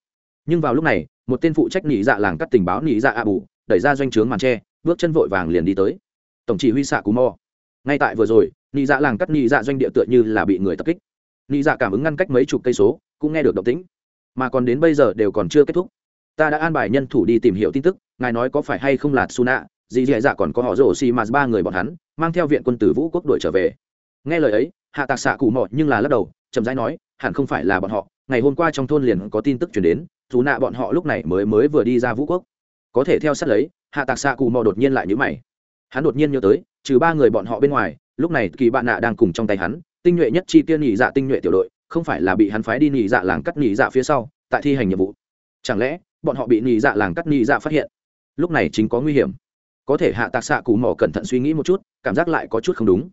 Nhưng vào lúc này, một tên phụ trách nghỉ dạ làng cắt tình báo nghỉ dạ a bù đẩy ra doanh trướng màn tre, bước chân vội vàng liền đi tới. Tổng chỉ huy xạ cú mò ngay tại vừa rồi nghỉ dạ làng cắt nghỉ dạ doanh địa tựa như là bị người tập kích. Nghỉ dạ cảm ứng ngăn cách mấy chục cây số, cũng nghe được động tĩnh. Mà còn đến bây giờ đều còn chưa kết thúc ta đã an bài nhân thủ đi tìm hiểu tin tức, ngài nói có phải hay không là suna dì dì dạ còn có họ rổ xì mà ba người bọn hắn, mang theo viện quân tử vũ quốc đội trở về. Nghe lời ấy, hạ tạc xạ cụ mọ nhưng là lắc đầu, chậm rãi nói, hẳn không phải là bọn họ, ngày hôm qua trong thôn liền có tin tức chuyển đến dù nạ bọn họ lúc này mới mới vừa đi ra vũ quốc. Có thể theo sát lấy, hạ tạc xạ cụ mò đột nhiên lại nhữ mày. Hắn đột nhiên nhớ tới, trừ ba người bọn họ bên ngoài, lúc này kỳ bạn nạ đang cùng trong tay hắn, tinh nhuệ nhất chi tiên nhị dạ tinh nhuệ tiểu đội, không phải là bị hắn phái đi nhị dạ làng cắt nhị dạ phía sau, tại thi hành nhiệm vụ. Chẳng lẽ bọn họ bị nhị dạ làng cắt nhị dạ phát hiện. Lúc này chính có nguy hiểm. Có thể hạ tạc xạ cù mỏ cẩn thận suy nghĩ một chút, cảm giác lại có chút không đúng.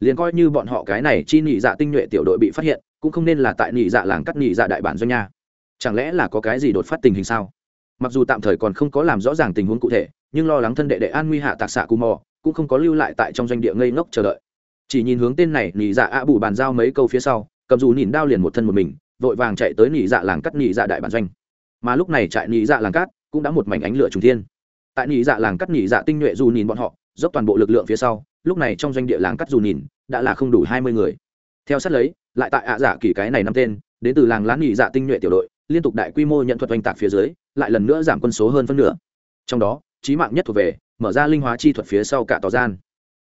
Liền coi như bọn họ cái này chi nhị dạ tinh nhuệ tiểu đội bị phát hiện, cũng không nên là tại nhị dạ làng cắt nhị dạ đại bản doanh nha. Chẳng lẽ là có cái gì đột phát tình hình sao? Mặc dù tạm thời còn không có làm rõ ràng tình huống cụ thể, nhưng lo lắng thân đệ đệ an nguy hạ tạc xạ cù mò cũng không có lưu lại tại trong doanh địa ngây ngốc chờ đợi. Chỉ nhìn hướng tên này nhị dạ ạ bù bàn giao mấy câu phía sau, cầm dù nhìn đao liền một thân một mình, vội vàng chạy tới nhị dạ làng cắt nhị dạ đại bản doanh mà lúc này trại nhị dạ làng cát cũng đã một mảnh ánh lửa trùng thiên. Tại nhị dạ làng cắt nhị dạ tinh nhuệ dù nhìn bọn họ, dốc toàn bộ lực lượng phía sau, lúc này trong doanh địa làng cắt dù nhìn đã là không đủ hai mươi người. Theo sát lấy, lại tại ạ dạ kỳ cái này năm tên, đến từ làng lán nhị dạ tinh nhuệ tiểu đội, liên tục đại quy mô nhận thuật oanh tạc phía dưới, lại lần nữa giảm quân số hơn phân nửa. Trong đó trí mạng nhất thuộc về, mở ra linh hóa chi thuật phía sau cả tỏ gian.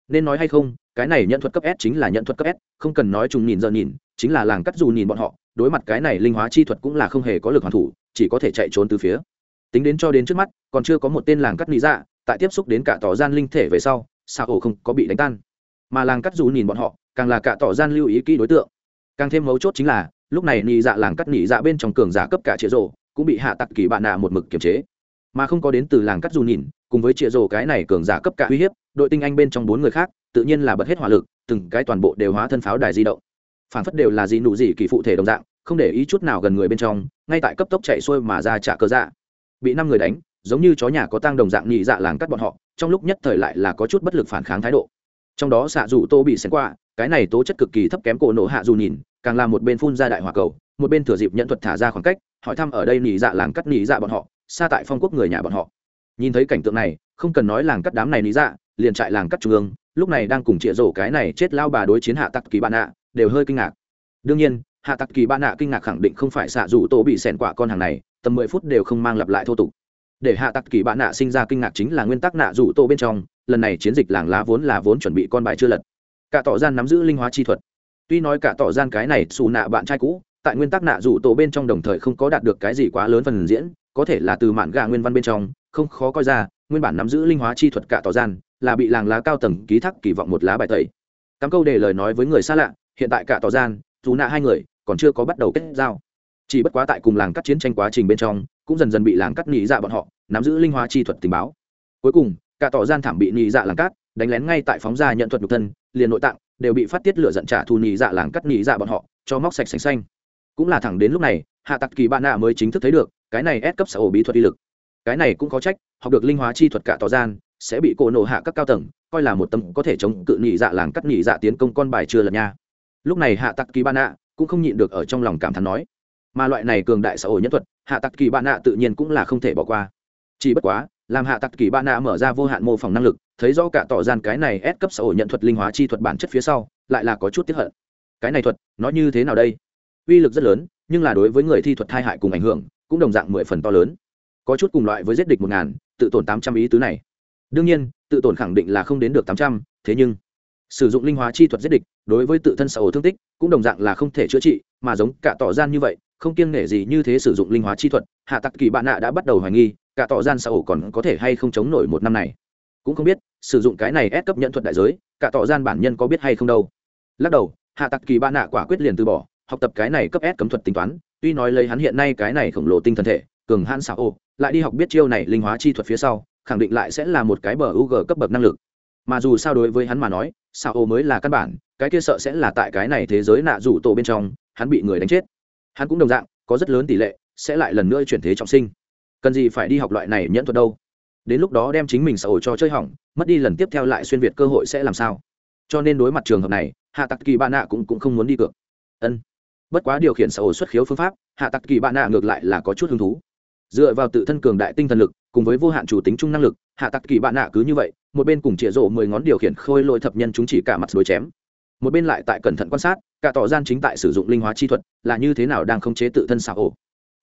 Nên nói hay không cái này nhận thuật cấp s chính là nhận thuật cấp s, không cần nói trùng nhìn giờ nhìn, chính là làng cắt dù nhìn bọn họ, đối mặt cái này linh hóa chi thuật cũng là không hề có lực hoàn thủ, chỉ có thể chạy trốn từ phía. Tính đến cho đến trước mắt, còn chưa có một tên làng cắt lý dạ tại tiếp xúc đến cả tỏ gian linh thể về sau sao ổ không có bị đánh tan. Mà làng cắt dù nhìn bọn họ, càng là cả tỏ gian lưu ý kỹ đối tượng. Càng thêm mấu chốt chính là, lúc này nhị dạ làng cắt nhị dạ bên trong cường giả cấp cả triệu rổ cũng bị hạ tặc kỳ bạn nạ một mực kiềm chế. Mà không có đến từ làng cắt dù nhìn cùng với chĩa rổ cái này cường giả cấp cả uy hiếp, đội tinh anh bên trong bốn người khác, tự nhiên là bật hết hỏa lực, từng cái toàn bộ đều hóa thân pháo đài di động. Phản phất đều là gì nụ gì kỳ phụ thể đồng dạng, không để ý chút nào gần người bên trong, ngay tại cấp tốc chạy xuôi mà ra trả cơ dạ. Bị năm người đánh, giống như chó nhà có tang đồng dạng nhị dạ làng cắt bọn họ, trong lúc nhất thời lại là có chút bất lực phản kháng thái độ. Trong đó xạ dù tô bị xén qua, cái này tố chất cực kỳ thấp kém cổ nổ hạ dù nhìn, càng làm một bên phun ra đại hỏa cầu, một bên thừa dịp nhận thuật thả ra khoảng cách, hỏi thăm ở đây nhị dạ làng cắt nhị dạ bọn họ, xa tại phong quốc người nhà bọn họ nhìn thấy cảnh tượng này, không cần nói làng cắt đám này lý dạ liền trại làng cắt trung ương, lúc này đang cùng chĩa rổ cái này chết lao bà đối chiến hạ tặc kỳ bạn nạ, đều hơi kinh ngạc. Đương nhiên, hạ tặc kỳ bạn nạ kinh ngạc khẳng định không phải xạ rủ tổ bị xẻn quả con hàng này, tầm mười phút đều không mang lặp lại thô tục. Để hạ tặc kỳ bạn nạ sinh ra kinh ngạc chính là nguyên tắc nạ rủ tổ bên trong, lần này chiến dịch làng lá vốn là vốn chuẩn bị con bài chưa lật. Cả tỏ gian nắm giữ linh hóa chi thuật. Tuy nói cả tỏ gian cái này xù nạ bạn trai cũ, tại nguyên tắc nạ rủ tổ bên trong đồng thời không có đạt được cái gì quá lớn phần diễn, có thể là từ mạn gà nguyên văn bên trong không khó coi ra, nguyên bản nắm giữ linh hóa chi thuật cả tỏ gian là bị làng lá cao tầng ký thác kỳ vọng một lá bài tẩy. Cắm câu để lời nói với người xa lạ, hiện tại cả tỏ gian, dù nạ hai người còn chưa có bắt đầu kết giao. Chỉ bất quá tại cùng làng cắt chiến tranh quá trình bên trong, cũng dần dần bị làng cắt nhị dạ bọn họ nắm giữ linh hóa chi thuật tình báo. Cuối cùng, cả tỏ gian thảm bị nhị dạ làng cắt, đánh lén ngay tại phóng ra nhận thuật nhục thân, liền nội tạng đều bị phát tiết lửa giận trả thù nhị dạ làng cắt nhị dạ bọn họ, cho móc sạch sành xanh. Cũng là thẳng đến lúc này, hạ tặc kỳ bạn nạ mới chính thức thấy được cái này ép cấp xã bí thuật uy lực cái này cũng có trách, học được linh hóa chi thuật cả tỏ gian, sẽ bị cổ nổ hạ các cao tầng, coi là một tâm có thể chống cự nhị dạ làng cắt nhị dạ tiến công con bài chưa lật nha. Lúc này hạ tặc kỳ ban ạ cũng không nhịn được ở trong lòng cảm thán nói, mà loại này cường đại xã hội nhân thuật, hạ tặc kỳ ban ạ tự nhiên cũng là không thể bỏ qua. Chỉ bất quá, làm hạ tặc kỳ ban ạ mở ra vô hạn mô phỏng năng lực, thấy rõ cả tỏ gian cái này ép cấp xã hội nhận thuật linh hóa chi thuật bản chất phía sau, lại là có chút tiếp hận. Cái này thuật, nó như thế nào đây? Uy lực rất lớn, nhưng là đối với người thi thuật thai hại cùng ảnh hưởng, cũng đồng dạng mười phần to lớn có chút cùng loại với giết địch một ngàn, tự tổn tám trăm ý tứ này. Đương nhiên, tự tổn khẳng định là không đến được tám trăm, thế nhưng, sử dụng linh hóa chi thuật giết địch, đối với tự thân xã hội thương tích, cũng đồng dạng là không thể chữa trị, mà giống cả tỏ gian như vậy, không kiêng nể gì như thế sử dụng linh hóa chi thuật, hạ tặc kỳ bạn nạ đã bắt đầu hoài nghi, cả tỏ gian xã hội còn có thể hay không chống nổi một năm này. Cũng không biết, sử dụng cái này ép cấp nhận thuật đại giới, cả tỏ gian bản nhân có biết hay không đâu. Lắc đầu, hạ tặc kỳ bạn nạ quả quyết liền từ bỏ, học tập cái này cấp ép cấm thuật tính toán, tuy nói lấy hắn hiện nay cái này khổng lồ tinh thần thể cường hãn xảo ô lại đi học biết chiêu này linh hóa chi thuật phía sau khẳng định lại sẽ là một cái bờ u g cấp bậc năng lực. Mà dù sao đối với hắn mà nói xảo ô mới là căn bản cái kia sợ sẽ là tại cái này thế giới nạ rủ tổ bên trong hắn bị người đánh chết. Hắn cũng đồng dạng có rất lớn tỷ lệ sẽ lại lần nữa chuyển thế trọng sinh. Cần gì phải đi học loại này nhẫn thuật đâu? Đến lúc đó đem chính mình xã hội cho chơi hỏng mất đi lần tiếp theo lại xuyên việt cơ hội sẽ làm sao? Cho nên đối mặt trường hợp này hạ tặc kỳ bạn nạ cũng, cũng không muốn đi cược. Ân. Bất quá điều khiển xã hội xuất khiếu phương pháp hạ tặc kỳ bạn nạ ngược lại là có chút hứng thú dựa vào tự thân cường đại tinh thần lực, cùng với vô hạn chủ tính chung năng lực, hạ tặc kỳ bạn nạ cứ như vậy, một bên cùng chĩa rộ mười ngón điều khiển khôi lôi thập nhân chúng chỉ cả mặt đối chém. Một bên lại tại cẩn thận quan sát, cả tỏ gian chính tại sử dụng linh hóa chi thuật, là như thế nào đang khống chế tự thân xảo ổ.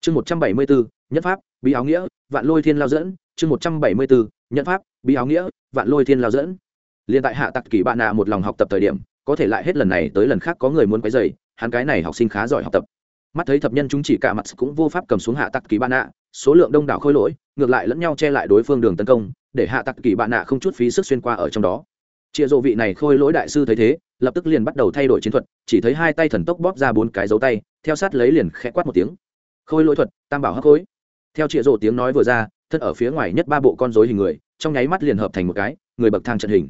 Chương một trăm bảy mươi bốn nhất pháp, bí áo nghĩa, vạn lôi thiên lao dẫn. Chương một trăm bảy mươi bốn nhất pháp, bí áo nghĩa, vạn lôi thiên lao dẫn. Liền tại hạ tặc kỳ bạn nạ một lòng học tập thời điểm, có thể lại hết lần này tới lần khác có người muốn quấy dày hắn cái này học sinh khá giỏi học tập mắt thấy thập nhân chúng chỉ cả mặt cũng vô pháp cầm xuống hạ tặc kỳ bạn nạ, số lượng đông đảo khôi lỗi, ngược lại lẫn nhau che lại đối phương đường tấn công, để hạ tặc kỳ bạn nạ không chút phí sức xuyên qua ở trong đó. Chịa rộ vị này khôi lỗi đại sư thấy thế, lập tức liền bắt đầu thay đổi chiến thuật, chỉ thấy hai tay thần tốc bóp ra bốn cái dấu tay, theo sát lấy liền khẽ quát một tiếng. Khôi lỗi thuật, tam bảo hấp khối. Theo chịa rộ tiếng nói vừa ra, thân ở phía ngoài nhất ba bộ con dối hình người, trong nháy mắt liền hợp thành một cái, người bậc thang trận hình.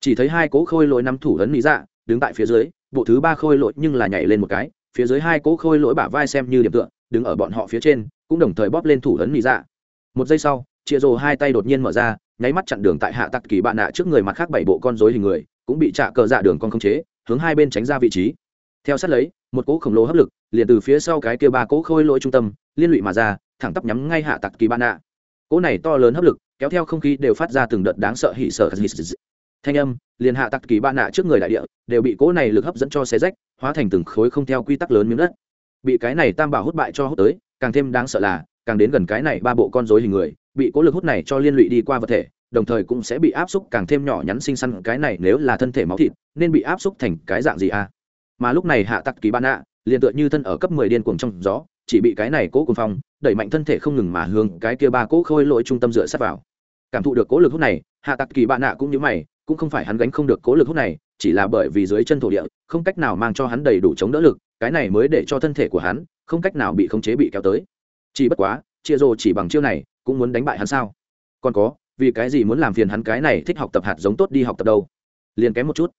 Chỉ thấy hai cố khôi lỗi năm thủ ấn lý dạ đứng tại phía dưới, bộ thứ ba khôi lỗi nhưng là nhảy lên một cái phía dưới hai cỗ khôi lỗi bả vai xem như điểm tựa, đứng ở bọn họ phía trên, cũng đồng thời bóp lên thủ ấn lý dạ. Một giây sau, chia rồ hai tay đột nhiên mở ra, nháy mắt chặn đường tại hạ tặc kỳ bạn nạ trước người mặt khác bảy bộ con dối hình người, cũng bị trả cờ dạ đường con không chế, hướng hai bên tránh ra vị trí. Theo sát lấy, một cỗ khổng lồ hấp lực, liền từ phía sau cái kia ba cỗ khôi lỗi trung tâm, liên lụy mà ra, thẳng tắp nhắm ngay hạ tặc kỳ bạn nạ. Cỗ này to lớn hấp lực, kéo theo không khí đều phát ra từng đợt đáng sợ hỉ sợ thanh âm, liền hạ tặc kỳ bạn nạ trước người đại địa, đều bị cỗ này lực hấp dẫn cho xe rách hóa thành từng khối không theo quy tắc lớn miếng đất bị cái này tam bảo hút bại cho hút tới, càng thêm đáng sợ là, càng đến gần cái này ba bộ con dối hình người, bị cố lực hút này cho liên lụy đi qua vật thể, đồng thời cũng sẽ bị áp xúc càng thêm nhỏ nhắn xinh xắn, cái này nếu là thân thể máu thịt, nên bị áp xúc thành cái dạng gì à? mà lúc này hạ tặc kỳ ban ạ liền tựa như thân ở cấp mười điên cuồng trong gió, chỉ bị cái này cố cùng phong, đẩy mạnh thân thể không ngừng mà hướng cái kia ba cố khôi lỗi trung tâm dựa sát vào cảm thụ được cố lực hút này, hạ tặc kỳ bạn nạ cũng như mày cũng không phải hắn gánh không được cố lực hút này, chỉ là bởi vì dưới chân thổ địa, không cách nào mang cho hắn đầy đủ chống đỡ lực, cái này mới để cho thân thể của hắn không cách nào bị khống chế bị kéo tới. Chỉ bất quá, chia rồ chỉ bằng chiêu này, cũng muốn đánh bại hắn sao? Còn có, vì cái gì muốn làm phiền hắn cái này thích học tập hạt giống tốt đi học tập đâu? Liền kém một chút.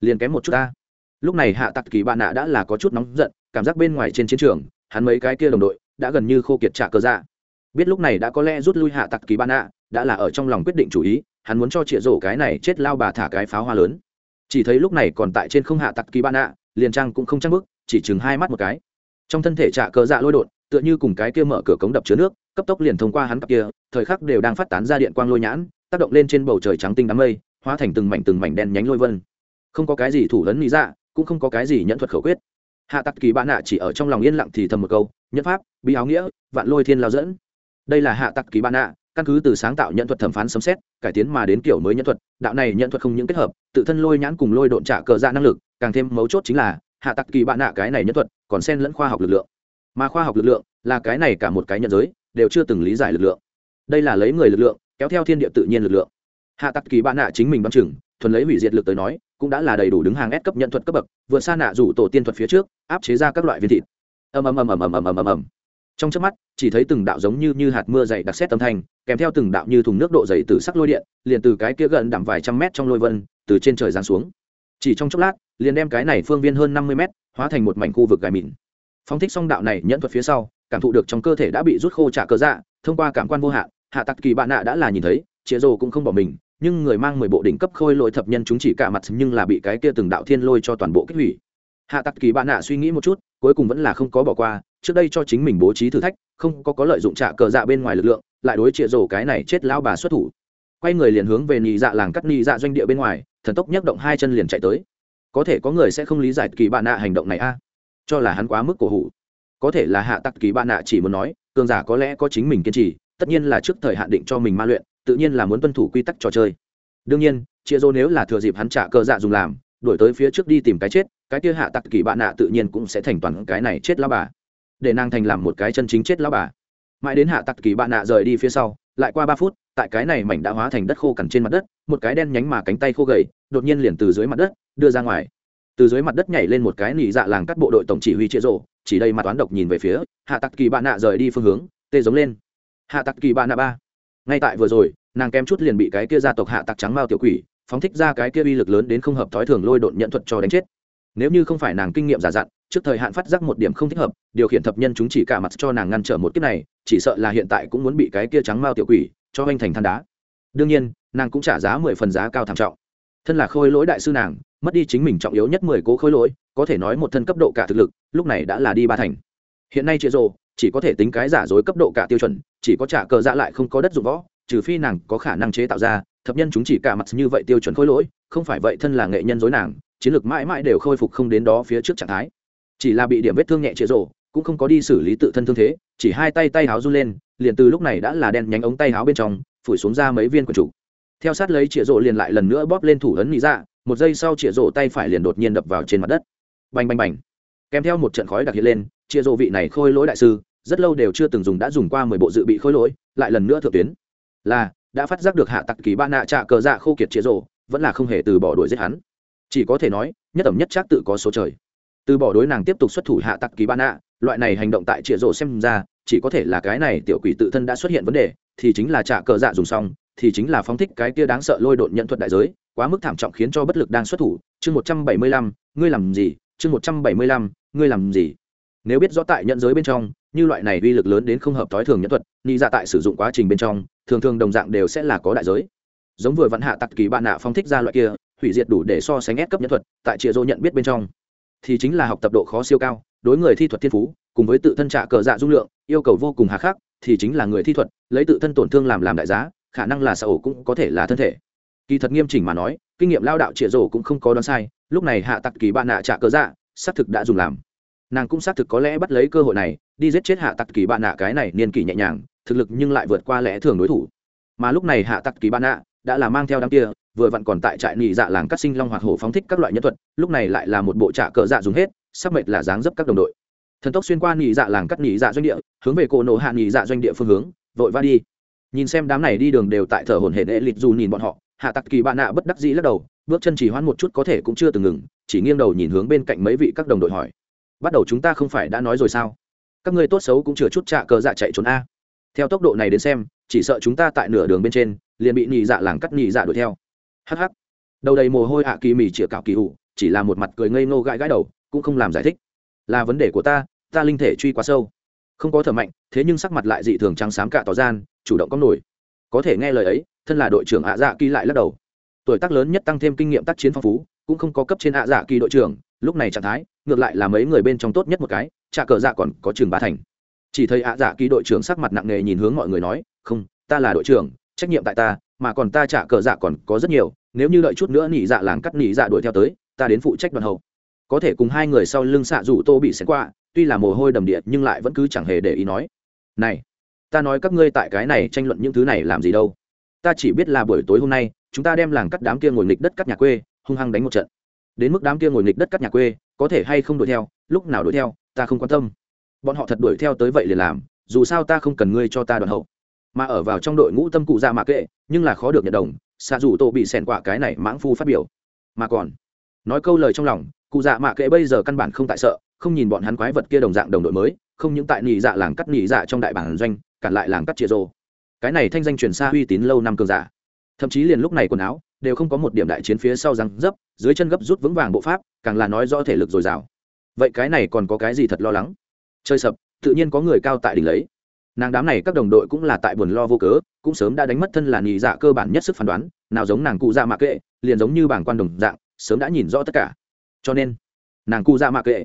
Liền kém một chút ta. Lúc này hạ tặc kỳ bạn nạ đã là có chút nóng giận, cảm giác bên ngoài trên chiến trường, hắn mấy cái kia đồng đội đã gần như khô kiệt trả cơ dạ biết lúc này đã có lẽ rút lui hạ tặc kỳ ban nạ đã là ở trong lòng quyết định chủ ý, hắn muốn cho chĩa rổ cái này chết lao bà thả cái pháo hoa lớn. Chỉ thấy lúc này còn tại trên không hạ tặc kỳ ban nạ liền trang cũng không trang bức chỉ chừng hai mắt một cái. Trong thân thể trạ cờ dạ lôi đột, tựa như cùng cái kia mở cửa cống đập chứa nước, cấp tốc liền thông qua hắn cặp kia, thời khắc đều đang phát tán ra điện quang lôi nhãn, tác động lên trên bầu trời trắng tinh đám mây, hóa thành từng mảnh từng mảnh đen nhánh lôi vân. Không có cái gì thủ lấn lý dạ cũng không có cái gì nhận thuật khẩu quyết. Hạ tặc kỳ bạn nạ chỉ ở trong lòng yên lặng thì thầm một câu nhất pháp, bí áo nghĩa, vạn lôi thiên lao dẫn đây là hạ tặc kỳ bạn nạ căn cứ từ sáng tạo nhận thuật thẩm phán sấm xét cải tiến mà đến kiểu mới nhận thuật, đạo này nhận thuật không những kết hợp, tự thân lôi nhãn cùng lôi độn trả cờ dạ năng lực, càng thêm mấu chốt chính là, hạ tặc kỳ bạn nạ cái này nhận thuật còn xen lẫn khoa học lực lượng. Mà khoa học lực lượng là cái này cả một cái nhận giới, đều chưa từng lý giải lực lượng. Đây là lấy người lực lượng, kéo theo thiên địa tự nhiên lực lượng. Hạ tặc kỳ bạn nạ chính mình bằng chừng, thuần lấy hủy diệt lực tới nói, cũng đã là đầy đủ đứng hàng ép cấp nhận thuật cấp bậc, vượt xa nạ rủ tổ tiên thuật phía trước, áp chế ra các loại viên thịt. Ầm ầm ầm ầm ầm ầm ầm ầm ầm trong chớp mắt, chỉ thấy từng đạo giống như như hạt mưa dày đặc xét âm thanh, kèm theo từng đạo như thùng nước độ dày từ sắc lôi điện, liền từ cái kia gần đạm vài trăm mét trong lôi vân, từ trên trời giáng xuống. Chỉ trong chốc lát, liền đem cái này phương viên hơn năm mươi mét, hóa thành một mảnh khu vực gài mịn. Phóng thích xong đạo này nhẫn thuật phía sau, cảm thụ được trong cơ thể đã bị rút khô trả cơ dạ thông qua cảm quan vô hạn, hạ tặc kỳ bạn nạ đã là nhìn thấy chĩa rồ cũng không bỏ mình, nhưng người mang mười bộ đỉnh cấp khôi lội thập nhân chúng chỉ cả mặt nhưng là bị cái kia từng đạo thiên lôi cho toàn bộ kích hủy. Hạ tặc kỳ bạn nạ suy nghĩ một chút, cuối cùng vẫn là không có bỏ qua trước đây cho chính mình bố trí thử thách, không có có lợi dụng trả cờ dạ bên ngoài lực lượng, lại đối trịa rổ cái này chết lão bà xuất thủ. Quay người liền hướng về nhị dạ làng cắt nhị dạ doanh địa bên ngoài, thần tốc nhấc động hai chân liền chạy tới. Có thể có người sẽ không lý giải kỳ bạn nạ hành động này a. Cho là hắn quá mức cổ hủ. Có thể là hạ tặc kỳ bạn nạ chỉ muốn nói, cường giả có lẽ có chính mình kiên trì, tất nhiên là trước thời hạn định cho mình ma luyện, tự nhiên là muốn tuân thủ quy tắc trò chơi. Đương nhiên chia rô nếu là thừa dịp hắn trả cờ dạ dùng làm đổi tới phía trước đi tìm cái chết, cái kia hạ tặc kỳ bạn nạ tự nhiên cũng sẽ thành toàn cái này chết lao bà để nàng thành làm một cái chân chính chết lão bà. Mãi đến hạ tặc kỳ bạn nạ rời đi phía sau lại qua ba phút tại cái này mảnh đã hóa thành đất khô cằn trên mặt đất một cái đen nhánh mà cánh tay khô gầy đột nhiên liền từ dưới mặt đất đưa ra ngoài. Từ dưới mặt đất nhảy lên một cái nỉ dạ làng cắt bộ đội tổng chỉ huy triệu rổ, chỉ đây mặt toán độc nhìn về phía hạ tặc kỳ bạn nạ rời đi phương hướng tê giống lên. Hạ tặc kỳ bạn nạ ba. Ngay tại vừa rồi nàng kém chút liền bị cái kia gia tộc hạ tặc trắng mao tiểu quỷ phóng thích ra cái kia uy lực lớn đến không hợp thói thường lôi độn nhận thuật cho đánh chết. Nếu như không phải nàng kinh nghiệm giả dặn trước thời hạn phát giác một điểm không thích hợp, điều khiển thập nhân chúng chỉ cả mặt cho nàng ngăn trở một kiếp này, chỉ sợ là hiện tại cũng muốn bị cái kia trắng mao tiểu quỷ cho anh thành than đá. Đương nhiên, nàng cũng trả giá mười phần giá cao thảm trọng. Thân là khôi lỗi đại sư nàng, mất đi chính mình trọng yếu nhất mười cố khôi lỗi, có thể nói một thân cấp độ cả thực lực, lúc này đã là đi ba thành. Hiện nay chia rồ chỉ có thể tính cái giả dối cấp độ cả tiêu chuẩn, chỉ có trả cờ dạ lại không có đất dụng võ, trừ phi nàng có khả năng chế tạo ra, thập nhân chúng chỉ cả mặt như vậy tiêu chuẩn khôi lỗi, không phải vậy thân là nghệ nhân dối nàng, chiến lược mãi mãi đều khôi phục không đến đó phía trước trạng thái chỉ là bị điểm vết thương nhẹ chĩa rổ cũng không có đi xử lý tự thân thương thế, chỉ hai tay tay háo run lên, liền từ lúc này đã là đen nhánh ống tay háo bên trong, phủi xuống ra mấy viên quần chủ theo sát lấy chĩa rộ liền lại lần nữa bóp lên thủ ấn nghĩ ra dạ, một giây sau chĩa rộ tay phải liền đột nhiên đập vào trên mặt đất. Bành bành bành. Kèm theo một trận khói đặc hiện lên chĩa rộ vị này khôi lỗi đại sư, rất lâu đều chưa từng dùng đã dùng qua mười bộ dự bị khôi lỗi, lại lần nữa thượng tuyến. Là, đã phát giác được hạ tặc kỳ ba nạ trạ cờ dạ khô kiệt chĩa rộ vẫn là không hề từ bỏ đuổi giết hắn. Chỉ có thể nói, nhất ẩm nhất chắc tự có số trời từ bỏ đối nàng tiếp tục xuất thủ hạ tặc kỳ ban nạ loại này hành động tại trịa rổ xem ra, chỉ có thể là cái này tiểu quỷ tự thân đã xuất hiện vấn đề, thì chính là trả cờ dạ dùng xong, thì chính là phóng thích cái kia đáng sợ lôi đột nhận thuật đại giới, quá mức thảm trọng khiến cho bất lực đang xuất thủ. Chương một trăm bảy mươi lăm, ngươi làm gì? Chương một trăm bảy mươi lăm, ngươi làm gì? Nếu biết rõ tại nhận giới bên trong, như loại này uy lực lớn đến không hợp thói thường nhận thuật nghĩ ra dạ tại sử dụng quá trình bên trong, thường thường đồng dạng đều sẽ là có đại giới. Giống vừa vặn hạ tặc kỳ bạn nạ phong thích ra loại kia, hủy diệt đủ để so sánh ép cấp nhân thuật, tại chịa dô nhận biết bên trong thì chính là học tập độ khó siêu cao, đối người thi thuật thiên phú, cùng với tự thân trả cờ dạ dung lượng, yêu cầu vô cùng hà khắc, thì chính là người thi thuật, lấy tự thân tổn thương làm làm đại giá, khả năng là xã ổ cũng có thể là thân thể. Kỳ thật nghiêm chỉnh mà nói, kinh nghiệm lao đạo trịa rổ cũng không có đoán sai, lúc này hạ tặc kỳ bạn nạ trả cờ dạ xác thực đã dùng làm. Nàng cũng xác thực có lẽ bắt lấy cơ hội này, đi giết chết hạ tặc kỳ bạn nạ cái này niên kỷ nhẹ nhàng, thực lực nhưng lại vượt qua lẽ thường đối thủ. Mà lúc này hạ tặc kỳ bạn nạ đã là mang theo đám kia, vừa vặn còn tại trại nị dạ làng cắt sinh long hoạt hổ phóng thích các loại nhân thuật, lúc này lại là một bộ trạ cờ dạ dùng hết sắp mệt là dáng dấp các đồng đội. Thần tốc xuyên qua nị dạ làng cắt nị dạ doanh địa, hướng về cổ nổ hạ nị dạ doanh địa phương hướng, vội va đi. Nhìn xem đám này đi đường đều tại thở hổn hển ệ lịt dù nhìn bọn họ, hạ tặc kỳ bạn nạ bất đắc dĩ lắc đầu, bước chân chỉ hoãn một chút có thể cũng chưa từng ngừng, chỉ nghiêng đầu nhìn hướng bên cạnh mấy vị các đồng đội hỏi. Bắt đầu chúng ta không phải đã nói rồi sao? Các ngươi tốt xấu cũng chưa chút trạ cờ dạ chạy trốn a theo tốc độ này đến xem, chỉ sợ chúng ta tại nửa đường bên trên, liền bị nhị dạ làng cắt nhị dạ đuổi theo. Hh đầu đầy mồ hôi hạ kỳ mì chĩa cạo kỳ hụ chỉ là một mặt cười ngây ngô gãi gãi đầu, cũng không làm giải thích. Là vấn đề của ta ta linh thể truy quá sâu. Không có thở mạnh, thế nhưng sắc mặt lại dị thường trắng xám cả tỏ gian, chủ động có nổi. Có thể nghe lời ấy, thân là đội trưởng ạ dạ kỳ lại lắc đầu. Tuổi tác lớn nhất tăng thêm kinh nghiệm tác chiến phong phú, cũng không có cấp trên ạ dạ kỳ đội trưởng, lúc này trạng thái, ngược lại là mấy người bên trong tốt nhất một cái trả cờ dạ còn có trường ba thành chỉ thấy ạ dạ kỳ đội trưởng sắc mặt nặng nề nhìn hướng mọi người nói, không, ta là đội trưởng, trách nhiệm tại ta, mà còn ta trả cờ dạ còn có rất nhiều, nếu như đợi chút nữa nỉ dạ làng cắt nỉ dạ đuổi theo tới, ta đến phụ trách đoàn hậu. Có thể cùng hai người sau lưng xạ rủ tô bị xén qua, tuy là mồ hôi đầm địa, nhưng lại vẫn cứ chẳng hề để ý nói, này, ta nói các ngươi tại cái này tranh luận những thứ này làm gì đâu? Ta chỉ biết là buổi tối hôm nay, chúng ta đem làng cắt đám kia ngồi nghịch đất cắt nhà quê, hung hăng đánh một trận. Đến mức đám kia ngồi nghịch đất cắt nhà quê, có thể hay không đuổi theo, lúc nào đuổi theo, ta không quan tâm bọn họ thật đuổi theo tới vậy liền làm, dù sao ta không cần ngươi cho ta đoàn hậu. Mà ở vào trong đội ngũ tâm cụ dạ ra mạ kệ, nhưng là khó được nhận đồng xạ dù tổ bị xẻn quả cái này mãng phu phát biểu. Mà còn, nói câu lời trong lòng, cụ dạ mạ kệ bây giờ căn bản không tại sợ, không nhìn bọn hắn quái vật kia đồng dạng đồng đội mới, không những tại nỉ dạ làng cắt nỉ dạ trong đại bản doanh, cản lại làng cắt chia rô. Cái này thanh danh truyền xa uy tín lâu năm cường giả. Thậm chí liền lúc này quần áo, đều không có một điểm đại chiến phía sau răng dấp, dưới chân gấp rút vững vàng bộ pháp, càng là nói rõ thể lực dồi dào. Vậy cái này còn có cái gì thật lo lắng? Chơi sập, tự nhiên có người cao tại đỉnh lấy. Nàng đám này các đồng đội cũng là tại buồn lo vô cớ, cũng sớm đã đánh mất thân là nhị dạ cơ bản nhất sức phán đoán, nào giống nàng cụ dạ mạ kệ, liền giống như bảng quan đồng dạng, sớm đã nhìn rõ tất cả. Cho nên, nàng cụ dạ mạ kệ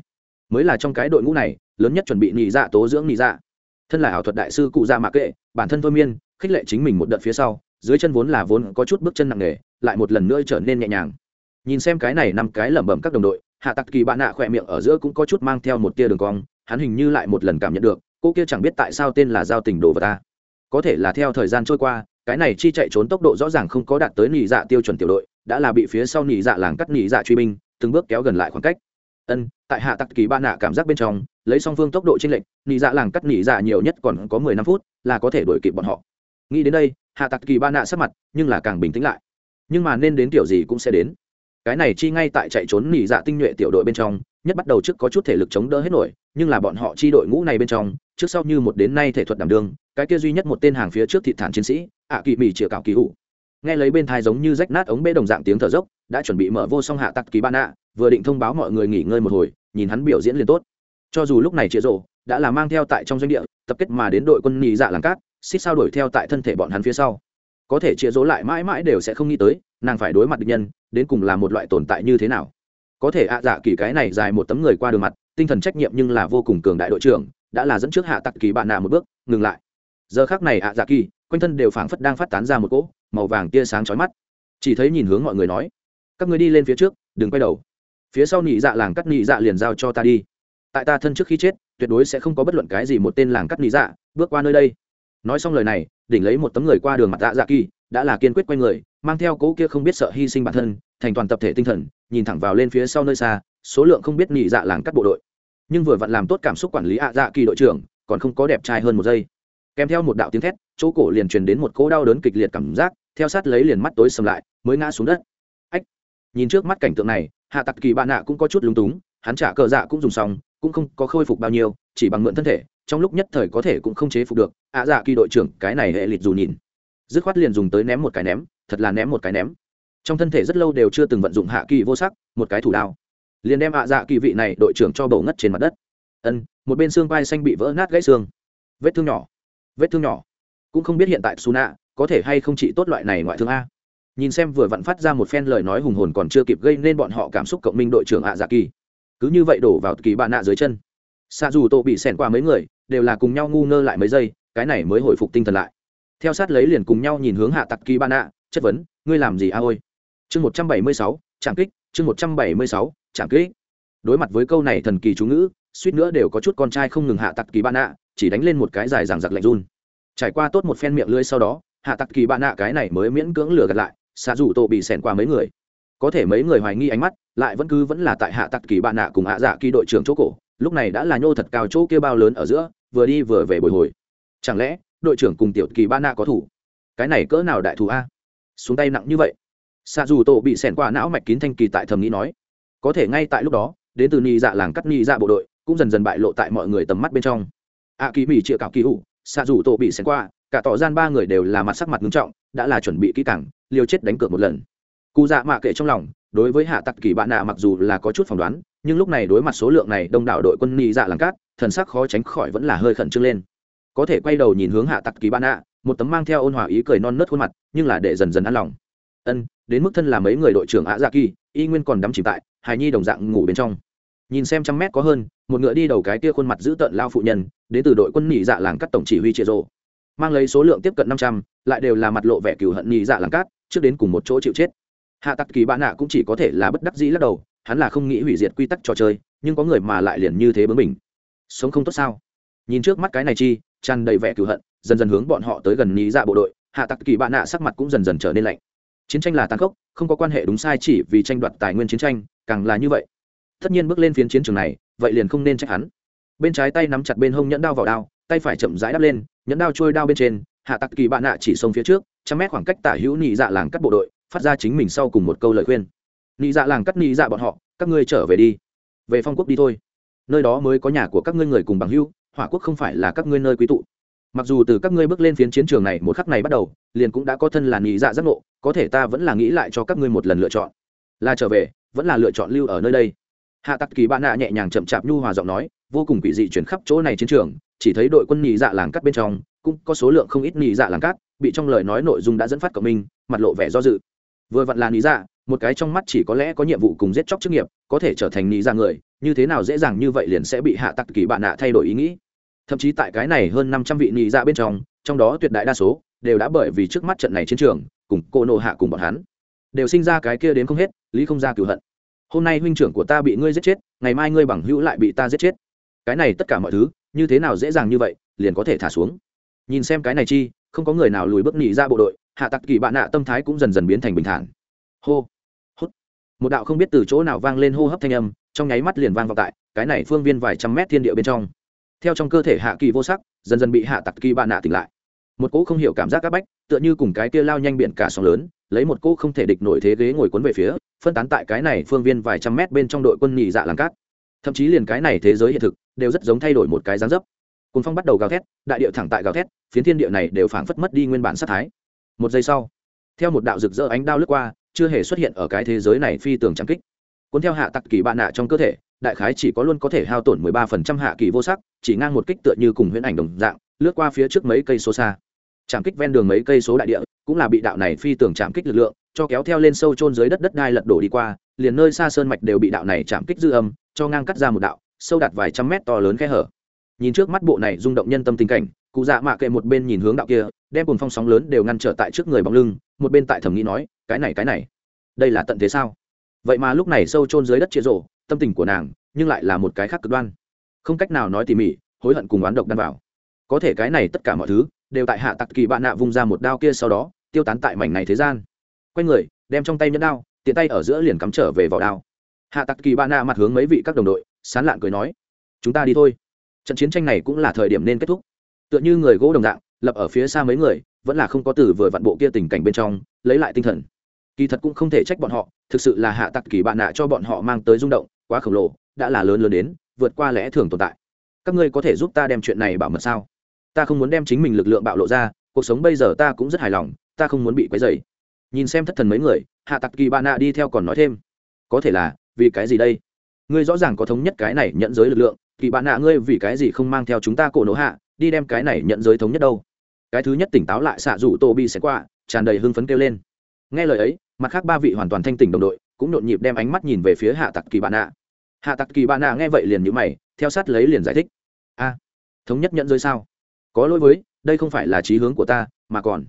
mới là trong cái đội ngũ này, lớn nhất chuẩn bị nhị dạ tố dưỡng nhị dạ. Thân là ảo thuật đại sư cụ dạ mạ kệ, bản thân thôi miên, khích lệ chính mình một đợt phía sau, dưới chân vốn là vốn có chút bước chân nặng nề, lại một lần nữa trở nên nhẹ nhàng. Nhìn xem cái này năm cái lẩm bẩm các đồng đội, hạ tặc kỳ bạn nạ khỏe miệng ở giữa cũng có chút mang theo một tia đường cong hắn hình như lại một lần cảm nhận được, cô kia chẳng biết tại sao tên là giao tình đồ vật ta có thể là theo thời gian trôi qua, cái này chi chạy trốn tốc độ rõ ràng không có đạt tới nỉ dạ tiêu chuẩn tiểu đội, đã là bị phía sau nỉ dạ làng cắt nỉ dạ truy binh, từng bước kéo gần lại khoảng cách. Ân, tại hạ tặc kỳ ba nạ cảm giác bên trong, lấy song phương tốc độ chênh lệch nỉ dạ làng cắt nỉ dạ nhiều nhất còn có mười năm phút là có thể đuổi kịp bọn họ. Nghĩ đến đây, hạ tặc kỳ ba nạ sắc mặt nhưng là càng bình tĩnh lại. Nhưng mà nên đến kiểu gì cũng sẽ đến. Cái này chi ngay tại chạy trốn nỉ dạ tinh nhuệ tiểu đội bên trong, nhất bắt đầu trước có chút thể lực chống đỡ hết nổi nhưng là bọn họ chi đội ngũ này bên trong, trước sau như một đến nay thể thuật đảm đương, cái kia duy nhất một tên hàng phía trước thị thản chiến sĩ, ạ kỳ mỹ chĩa cạo kỳ hụ nghe lấy bên thai giống như rách nát ống bê đồng dạng tiếng thở dốc, đã chuẩn bị mở vô song hạ tặc kỳ ban ạ vừa định thông báo mọi người nghỉ ngơi một hồi, nhìn hắn biểu diễn liền tốt. Cho dù lúc này chĩa rộ đã là mang theo tại trong doanh địa, tập kết mà đến đội quân nhị dạ làng cát, xích sao đuổi theo tại thân thể bọn hắn phía sau. Có thể chĩa rỗ lại mãi mãi đều sẽ không nghĩ tới, nàng phải đối mặt địch nhân, đến cùng là một loại tồn tại như thế nào. Có thể ạ dạ kỳ cái này dài một tấm người qua đường mặt tinh thần trách nhiệm nhưng là vô cùng cường đại đội trưởng, đã là dẫn trước hạ tặc kỳ bạn nạ một bước, ngừng lại. Giờ khác này ạ dạ kỳ, quanh thân đều phảng phất đang phát tán ra một cỗ màu vàng tia sáng chói mắt. Chỉ thấy nhìn hướng mọi người nói, các người đi lên phía trước, đừng quay đầu. Phía sau nị dạ làng cắt nị dạ liền giao cho ta đi. Tại ta thân trước khi chết, tuyệt đối sẽ không có bất luận cái gì một tên làng cắt nị dạ bước qua nơi đây. Nói xong lời này, đỉnh lấy một tấm người qua đường mặt dạ dạ kỳ, đã là kiên quyết quay người, mang theo cỗ kia không biết sợ hy sinh bản thân, thành toàn tập thể tinh thần, nhìn thẳng vào lên phía sau nơi xa, số lượng không biết nhị dạ làng cắt bộ đội nhưng vừa vặn làm tốt cảm xúc quản lý ạ dạ kỳ đội trưởng, còn không có đẹp trai hơn một giây. Kèm theo một đạo tiếng thét, chỗ cổ liền truyền đến một cỗ đau đớn kịch liệt cảm giác, theo sát lấy liền mắt tối sầm lại, mới ngã xuống đất. Ách! Nhìn trước mắt cảnh tượng này, hạ tặc kỳ bạn nạ cũng có chút lúng túng, hắn trả cờ dạ cũng dùng xong, cũng không có khôi phục bao nhiêu, chỉ bằng mượn thân thể, trong lúc nhất thời có thể cũng không chế phục được, ạ dạ kỳ đội trưởng, cái này hệ lịt dù nhìn. Dứt khoát liền dùng tới ném một cái ném, thật là ném một cái ném. Trong thân thể rất lâu đều chưa từng vận dụng hạ kỳ vô sắc, một cái thủ đao liền đem ạ dạ kỳ vị này đội trưởng cho bầu ngất trên mặt đất. Ân, một bên xương vai xanh bị vỡ nát gãy xương. Vết thương nhỏ. Vết thương nhỏ. Cũng không biết hiện tại suna có thể hay không trị tốt loại này ngoại thương a. Nhìn xem vừa vặn phát ra một phen lời nói hùng hồn còn chưa kịp gây nên bọn họ cảm xúc cộng minh đội trưởng ạ dạ kỳ. Cứ như vậy đổ vào kỳ bạn nạ dưới chân. Xa dù tô bị xẻn qua mấy người, đều là cùng nhau ngu ngơ lại mấy giây, cái này mới hồi phục tinh thần lại. Theo sát lấy liền cùng nhau nhìn hướng hạ tặc kỳ bạn nạ, chất vấn, ngươi làm gì a ôi? Chương một trăm bảy mươi sáu, trảm kích chương một trăm bảy mươi sáu đối mặt với câu này thần kỳ chú ngữ, suýt nữa đều có chút con trai không ngừng hạ tặc kỳ bạn nạ chỉ đánh lên một cái dài ràng giặc lạnh run. Trải qua tốt một phen miệng lưỡi sau đó, hạ tặc kỳ bạn nạ cái này mới miễn cưỡng lừa gạt lại xa dù tổ bị xẻn qua mấy người. Có thể mấy người hoài nghi ánh mắt, lại vẫn cứ vẫn là tại hạ tặc kỳ bạn nạ cùng hạ dạ kỳ đội trưởng chỗ cổ, lúc này đã là nhô thật cao chỗ kia bao lớn ở giữa, vừa đi vừa về bồi hồi. Chẳng lẽ, đội trưởng cùng tiểu kỳ bạn nạ có thủ? Cái này cỡ nào đại thù a? Xuống tay nặng như vậy xa dù tổ bị xẻn qua não mạch kín thanh kỳ tại thầm nghĩ nói, có thể ngay tại lúc đó, đến từ ni dạ làng cắt ni dạ bộ đội, cũng dần dần bại lộ tại mọi người tầm mắt bên trong. A kỳ mỹ chĩa cạo kỳ hụ xa dù tổ bị xẻn qua, cả tỏ gian ba người đều là mặt sắc mặt nghiêm trọng, đã là chuẩn bị kỹ càng, liều chết đánh cược một lần. Cụ dạ mạ kệ trong lòng, đối với hạ tặc kỳ bạn nạ mặc dù là có chút phỏng đoán, nhưng lúc này đối mặt số lượng này đông đảo đội quân ni dạ làng cát thần sắc khó tránh khỏi vẫn là hơi khẩn trương lên. Có thể quay đầu nhìn hướng hạ tặc kỳ bạn nạ, một tấm mang theo ôn hòa ý cười non nớt khuôn mặt, nhưng là để dần dần an lòng ân, đến mức thân là mấy người đội trưởng ạ dạ kỳ y nguyên còn đắm chìm tại hài nhi đồng dạng ngủ bên trong. Nhìn xem trăm mét có hơn, một ngựa đi đầu cái kia khuôn mặt giữ tợn lao phụ nhân, đến từ đội quân nhị dạ làng cắt tổng chỉ huy triệt rộ mang lấy số lượng tiếp cận năm trăm, lại đều là mặt lộ vẻ cừu hận nhị dạ làng cát trước đến cùng một chỗ chịu chết. Hạ tặc kỳ bạn nạ cũng chỉ có thể là bất đắc dĩ lắc đầu, hắn là không nghĩ hủy diệt quy tắc trò chơi, nhưng có người mà lại liền như thế bướng mình sống không tốt sao? Nhìn trước mắt cái này chi, tràn đầy vẻ cừu hận, dần dần hướng bọn họ tới gần nhị dạ bộ đội, hạ tặc kỳ bạn nạ sắc mặt cũng dần dần trở nên lạnh chiến tranh là tàn khốc, không có quan hệ đúng sai chỉ vì tranh đoạt tài nguyên chiến tranh, càng là như vậy. Tất nhiên bước lên phiến chiến trường này, vậy liền không nên trách hắn. Bên trái tay nắm chặt bên hông nhẫn đao vào đao, tay phải chậm rãi đắp lên, nhẫn đao trôi đao bên trên, hạ tặc kỳ bạn nạ chỉ xông phía trước, trăm mét khoảng cách tả hữu nị dạ làng cắt bộ đội, phát ra chính mình sau cùng một câu lời khuyên. Nị dạ làng cắt nị dạ bọn họ, các ngươi trở về đi. Về phong quốc đi thôi. Nơi đó mới có nhà của các ngươi người cùng bằng hữu, hỏa quốc không phải là các ngươi nơi quý tụ mặc dù từ các ngươi bước lên phiến chiến trường này một khắc này bắt đầu, liền cũng đã có thân là nghĩ dạ giác ngộ, có thể ta vẫn là nghĩ lại cho các ngươi một lần lựa chọn. Là trở về, vẫn là lựa chọn lưu ở nơi đây. Hạ tặc kỳ bạn nạ nhẹ nhàng chậm chạp nhu hòa giọng nói, vô cùng quỷ dị chuyển khắp chỗ này chiến trường, chỉ thấy đội quân nhị dạ làng cắt bên trong, cũng có số lượng không ít nhị dạ làng cắt, bị trong lời nói nội dung đã dẫn phát cộng minh, mặt lộ vẻ do dự. Vừa vặn là nhị dạ một cái trong mắt chỉ có lẽ có nhiệm vụ cùng giết chóc chức nghiệp, có thể trở thành nghĩ dạ người, như thế nào dễ dàng như vậy liền sẽ bị hạ tặc kỳ bạn nạ thay đổi ý nghĩ thậm chí tại cái này hơn năm trăm vị nhị ra dạ bên trong trong đó tuyệt đại đa số đều đã bởi vì trước mắt trận này chiến trường, cùng cô nộ hạ cùng bọn hắn, đều sinh ra cái kia đến không hết, lý không ra cửu hận. Hôm nay huynh trưởng của ta bị ngươi giết chết, ngày mai ngươi bằng hữu lại bị ta giết chết. Cái này tất cả mọi thứ, như thế nào dễ dàng như vậy, liền có thể thả xuống. Nhìn xem cái này chi, không có người nào lùi bước nhị ra dạ bộ đội, hạ tặc kỳ bạn nạ tâm thái cũng dần dần biến thành bình thản. Hô, hút. Một đạo không biết từ chỗ nào vang lên hô hấp thanh âm, trong nháy mắt liền vang vọng tại cái này phương viên vài trăm mét thiên địa bên trong theo trong cơ thể hạ kỳ vô sắc, dần dần bị hạ tặc kỳ bạn nạ tỉnh lại. Một cỗ không hiểu cảm giác áp bách, tựa như cùng cái kia lao nhanh biển cả sóng lớn, lấy một cỗ không thể địch nổi thế ghế ngồi cuốn về phía, phân tán tại cái này phương viên vài trăm mét bên trong đội quân nhị dạ làng cát. Thậm chí liền cái này thế giới hiện thực, đều rất giống thay đổi một cái dáng dấp. Cùng phong bắt đầu gào thét, đại điệu thẳng tại gào thét, phiến thiên địa này đều phảng phất mất đi nguyên bản sát thái. Một giây sau, theo một đạo rực rỡ ánh đao lướt qua, chưa hề xuất hiện ở cái thế giới này phi tường trắng kích. Cuốn theo hạ tặc kỳ bạn nạ trong cơ thể đại khái chỉ có luôn có thể hao tổn mười ba phần trăm hạ kỳ vô sắc, chỉ ngang một kích tựa như cùng huyễn ảnh đồng dạng, lướt qua phía trước mấy cây số xa. Chạm kích ven đường mấy cây số đại địa, cũng là bị đạo này phi tưởng chạm kích lực lượng, cho kéo theo lên sâu chôn dưới đất đất đai lật đổ đi qua, liền nơi xa sơn mạch đều bị đạo này chạm kích dư âm, cho ngang cắt ra một đạo, sâu đạt vài trăm mét to lớn khe hở. Nhìn trước mắt bộ này rung động nhân tâm tình cảnh, cụ dạ mạ kệ một bên nhìn hướng đạo kia, đem cùng phong sóng lớn đều ngăn trở tại trước người bóng lưng, một bên tại thẩm nghĩ nói, cái này cái này, đây là tận thế sao? Vậy mà lúc này sâu chôn dưới đất chia rổ tâm tình của nàng, nhưng lại là một cái khác cực đoan. Không cách nào nói tỉ mỉ, hối hận cùng oán độc đan vào. Có thể cái này tất cả mọi thứ, đều tại hạ tặc kỳ bạn nạ vung ra một đao kia sau đó, tiêu tán tại mảnh này thế gian. Quay người, đem trong tay nhẫn đao, tiện tay ở giữa liền cắm trở về vỏ đao. Hạ tặc kỳ bạn nạ mặt hướng mấy vị các đồng đội, sán lạn cười nói, chúng ta đi thôi. Trận chiến tranh này cũng là thời điểm nên kết thúc. Tựa như người gỗ đồng dạng, lập ở phía xa mấy người, vẫn là không có từ vừa vặn bộ kia tình cảnh bên trong, lấy lại tinh thần. Kỳ thật cũng không thể trách bọn họ, thực sự là hạ tặc kỳ bạn nạ cho bọn họ mang tới rung động quá khổng lồ, đã là lớn lớn đến, vượt qua lẽ thường tồn tại. Các ngươi có thể giúp ta đem chuyện này bảo mật sao? Ta không muốn đem chính mình lực lượng bạo lộ ra, cuộc sống bây giờ ta cũng rất hài lòng, ta không muốn bị quấy dày nhìn xem thất thần mấy người, hạ tặc kỳ bạn nạ đi theo còn nói thêm. Có thể là, vì cái gì đây? Ngươi rõ ràng có thống nhất cái này nhận giới lực lượng, kỳ bạn nạ ngươi vì cái gì không mang theo chúng ta cổ nổ hạ, đi đem cái này nhận giới thống nhất đâu? Cái thứ nhất tỉnh táo lại xạ rủ tô bi xé qua, tràn đầy hưng phấn kêu lên. Nghe lời ấy, mặt khác ba vị hoàn toàn thanh tỉnh đồng đội, cũng nhộn nhịp đem ánh mắt nhìn về phía hạ tặc kỳ bạn nạ hạ tặc kỳ bạn nạ nghe vậy liền nhữ mày, theo sát lấy liền giải thích. A, thống nhất nhận giới sao? Có lỗi với, đây không phải là trí hướng của ta, mà còn.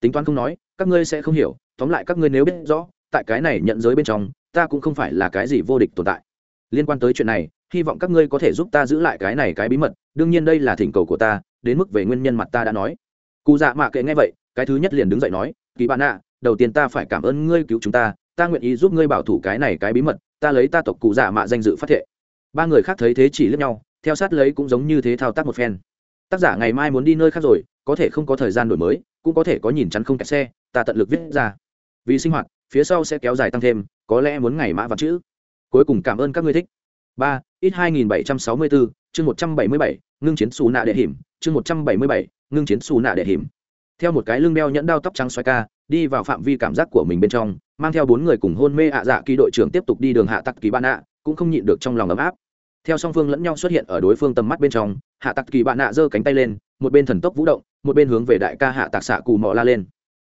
Tính toán không nói, các ngươi sẽ không hiểu, tóm lại các ngươi nếu biết rõ, tại cái này nhận giới bên trong, ta cũng không phải là cái gì vô địch tồn tại. Liên quan tới chuyện này, hy vọng các ngươi có thể giúp ta giữ lại cái này cái bí mật, đương nhiên đây là thỉnh cầu của ta, đến mức về nguyên nhân mặt ta đã nói. Cụ dạ mạ kệ nghe vậy, cái thứ nhất liền đứng dậy nói, kỳ bạn ạ đầu tiên ta phải cảm ơn ngươi cứu chúng ta ta nguyện ý giúp ngươi bảo thủ cái này cái bí mật ta lấy ta tộc cụ dạ mạ danh dự phát thệ. Ba người khác thấy thế chỉ lướt nhau theo sát lấy cũng giống như thế thao tác một phen. Tác giả ngày mai muốn đi nơi khác rồi có thể không có thời gian đổi mới cũng có thể có nhìn chắn không kẹt xe ta tận lực viết ra. Vì sinh hoạt phía sau sẽ kéo dài tăng thêm có lẽ muốn ngày mã vặt chữ. Cuối cùng cảm ơn các ngươi thích. Ba ít hai nghìn bảy trăm sáu mươi bốn chương một trăm bảy mươi bảy ngưng chiến xù nạ đệ hiểm chương một trăm bảy mươi bảy ngưng chiến xù nạ đệ hiểm. Theo một cái lưng đeo nhẫn đao tóc trắng xoay ca đi vào phạm vi cảm giác của mình bên trong mang theo bốn người cùng hôn mê ạ dạ kỳ đội trưởng tiếp tục đi đường hạ tặc kỳ bạn ạ, cũng không nhịn được trong lòng ấm áp. Theo song phương lẫn nhau xuất hiện ở đối phương tầm mắt bên trong, hạ tặc kỳ bạn ạ giơ cánh tay lên, một bên thần tốc vũ động, một bên hướng về đại ca hạ tặc xạ cù mò la lên.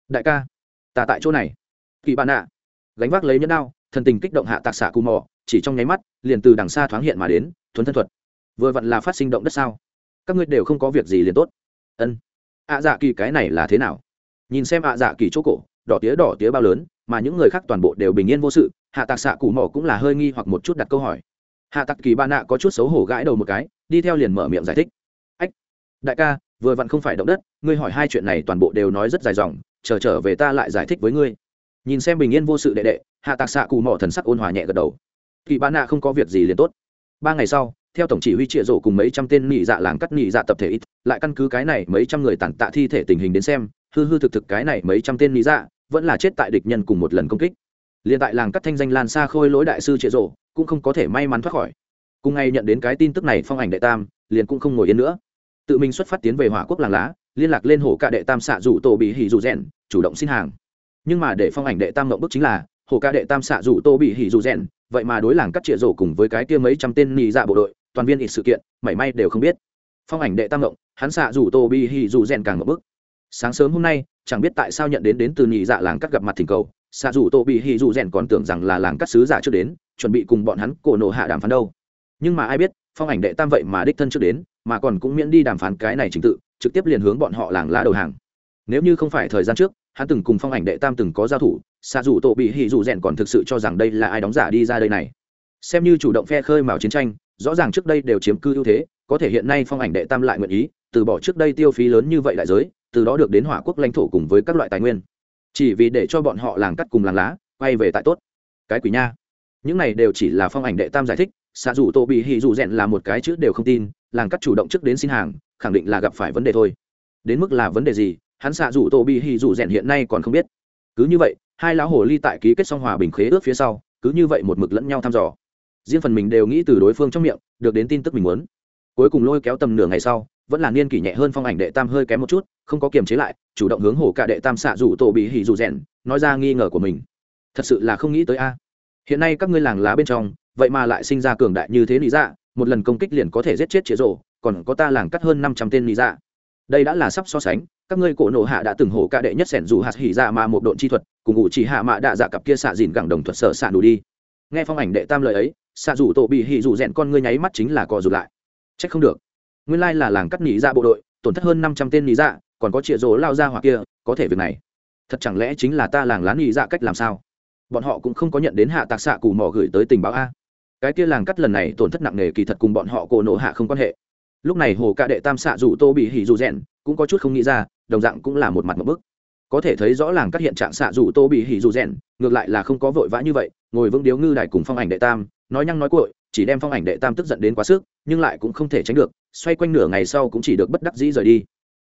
Đại ca, ta tại chỗ này. Kỳ bạn ạ, gánh vác lấy nhẫn đao, thần tình kích động hạ tặc xạ cù mò, chỉ trong nháy mắt, liền từ đằng xa thoáng hiện mà đến, thuấn thân thuật. Vừa vặn là phát sinh động đất sao? Các ngươi đều không có việc gì liền tốt. Ân. Ạ dạ kỳ cái này là thế nào? Nhìn xem ạ dạ kỳ chỗ cổ, đỏ tía đỏ tía bao lớn mà những người khác toàn bộ đều bình yên vô sự hạ tạc xạ cụ mỏ cũng là hơi nghi hoặc một chút đặt câu hỏi. Hạ tạc kỳ ba nạ có chút xấu hổ gãi đầu một cái đi theo liền mở miệng giải thích. Ách đại ca vừa vặn không phải động đất ngươi hỏi hai chuyện này toàn bộ đều nói rất dài dòng chờ trở, trở về ta lại giải thích với ngươi. Nhìn xem bình yên vô sự đệ đệ hạ tạc xạ cụ mỏ thần sắc ôn hòa nhẹ gật đầu. Kỳ ba nạ không có việc gì liền tốt. Ba ngày sau theo tổng chỉ huy trịa rổ cùng mấy trăm tên nị dạ làng cắt nị dạ tập thể ít lại căn cứ cái này mấy trăm người tàn tạ thi thể tình hình đến xem hư hư thực thực cái này mấy trăm tên nị dạ vẫn là chết tại địch nhân cùng một lần công kích. Liền tại làng cắt thanh danh lan xa khôi lỗi đại sư trịa rổ cũng không có thể may mắn thoát khỏi. Cùng ngay nhận đến cái tin tức này phong ảnh đệ tam, liền cũng không ngồi yên nữa. Tự mình xuất phát tiến về hỏa quốc làng lá, liên lạc lên hồ cạ đệ tam xạ rủ tổ bị hỉ rủ rèn, chủ động xin hàng. Nhưng mà để phong ảnh đệ tam mộng bức chính là, hồ ca đệ tam xạ rủ tô bị hỉ rủ rèn, vậy mà đối làng cắt trịa rổ cùng với cái kia mấy trăm tên nị dạ bộ đội, toàn viên ít sự kiện, mảy may đều không biết. Phong ảnh đệ tam động hắn xạ rủ tô bị hỉ rủ rèn càng một bức sáng sớm hôm nay, chẳng biết tại sao nhận đến đến từ nhị dạ làng cắt gặp mặt thỉnh cầu xạ dù Tô bị hì dù rèn còn tưởng rằng là làng cắt sứ giả trước đến, chuẩn bị cùng bọn hắn cổ nộ hạ đàm phán đâu. Nhưng mà ai biết, phong ảnh đệ tam vậy mà đích thân trước đến, mà còn cũng miễn đi đàm phán cái này trình tự, trực tiếp liền hướng bọn họ làng lá đầu hàng. Nếu như không phải thời gian trước, hắn từng cùng phong ảnh đệ tam từng có giao thủ xạ dù tổ bị hì dù rèn còn thực sự cho rằng đây là ai đóng giả đi ra đây này. Xem như chủ động phe khơi mào chiến tranh, rõ ràng trước đây đều chiếm cư ưu thế, có thể hiện nay phong ảnh đệ tam lại nguyện ý, từ bỏ trước đây tiêu phí lớn như vậy đại giới từ đó được đến hỏa quốc lãnh thổ cùng với các loại tài nguyên. Chỉ vì để cho bọn họ làng cắt cùng làng lá, quay về tại tốt. Cái quỷ nha. Những này đều chỉ là phong ảnh đệ tam giải thích xạ dù tô bị hì dù rèn là một cái chữ đều không tin, làng cắt chủ động trước đến xin hàng, khẳng định là gặp phải vấn đề thôi. Đến mức là vấn đề gì, hắn xạ dù tô bị hì dù rèn hiện nay còn không biết. Cứ như vậy, hai lão hồ ly tại ký kết xong hòa bình khế ước phía sau, cứ như vậy một mực lẫn nhau thăm dò. Riêng phần mình đều nghĩ từ đối phương trong miệng, được đến tin tức mình muốn. Cuối cùng lôi kéo tầm nửa ngày sau vẫn là niên kỷ nhẹ hơn phong ảnh đệ tam hơi kém một chút, không có kiềm chế lại, chủ động hướng hổ cả đệ tam xạ rủ tổ bị hỉ rủ rèn, nói ra nghi ngờ của mình. Thật sự là không nghĩ tới a. Hiện nay các ngươi làng lá bên trong, vậy mà lại sinh ra cường đại như thế lý dạ một lần công kích liền có thể giết chết chế rộ còn có ta làng cắt hơn năm trăm tên lý dạ. Đây đã là sắp so sánh, các ngươi cổ nổ hạ đã từng hổ cả đệ nhất sẻn dù hạt hỉ dạ mà một độn chi thuật, cùng ngụ chỉ hạ mạ đạ dạ cặp kia xạ dìn gẳng đồng thuật sở xạ đủ đi. Nghe phong ảnh đệ tam lời ấy, xạ rủ tổ bị hỉ rủ rèn con ngươi nháy mắt chính là co rụt lại. Trách không được nguyên lai là làng cắt nhị dạ bộ đội, tổn thất hơn năm trăm tên nhị dạ còn có chĩa rỗ lao ra hoặc kia, có thể việc này. Thật chẳng lẽ chính là ta làng lán nhị dạ cách làm sao? Bọn họ cũng không có nhận đến hạ tạc xạ cù mò gửi tới tình báo a. Cái kia làng cắt lần này tổn thất nặng nề kỳ thật cùng bọn họ cổ nổ hạ không quan hệ. Lúc này hồ cạ đệ tam xạ dù tô bị hỉ dù rèn cũng có chút không nghĩ ra, đồng dạng cũng là một mặt một bức có thể thấy rõ làng các hiện trạng xạ dù tô bị hỉ dù rèn, ngược lại là không có vội vã như vậy, ngồi vững điếu ngư đài cùng phong ảnh đệ tam, nói nhăng nói cội chỉ đem phong ảnh đệ tam tức giận đến quá sức, nhưng lại cũng không thể tránh được, xoay quanh nửa ngày sau cũng chỉ được bất đắc dĩ rời đi.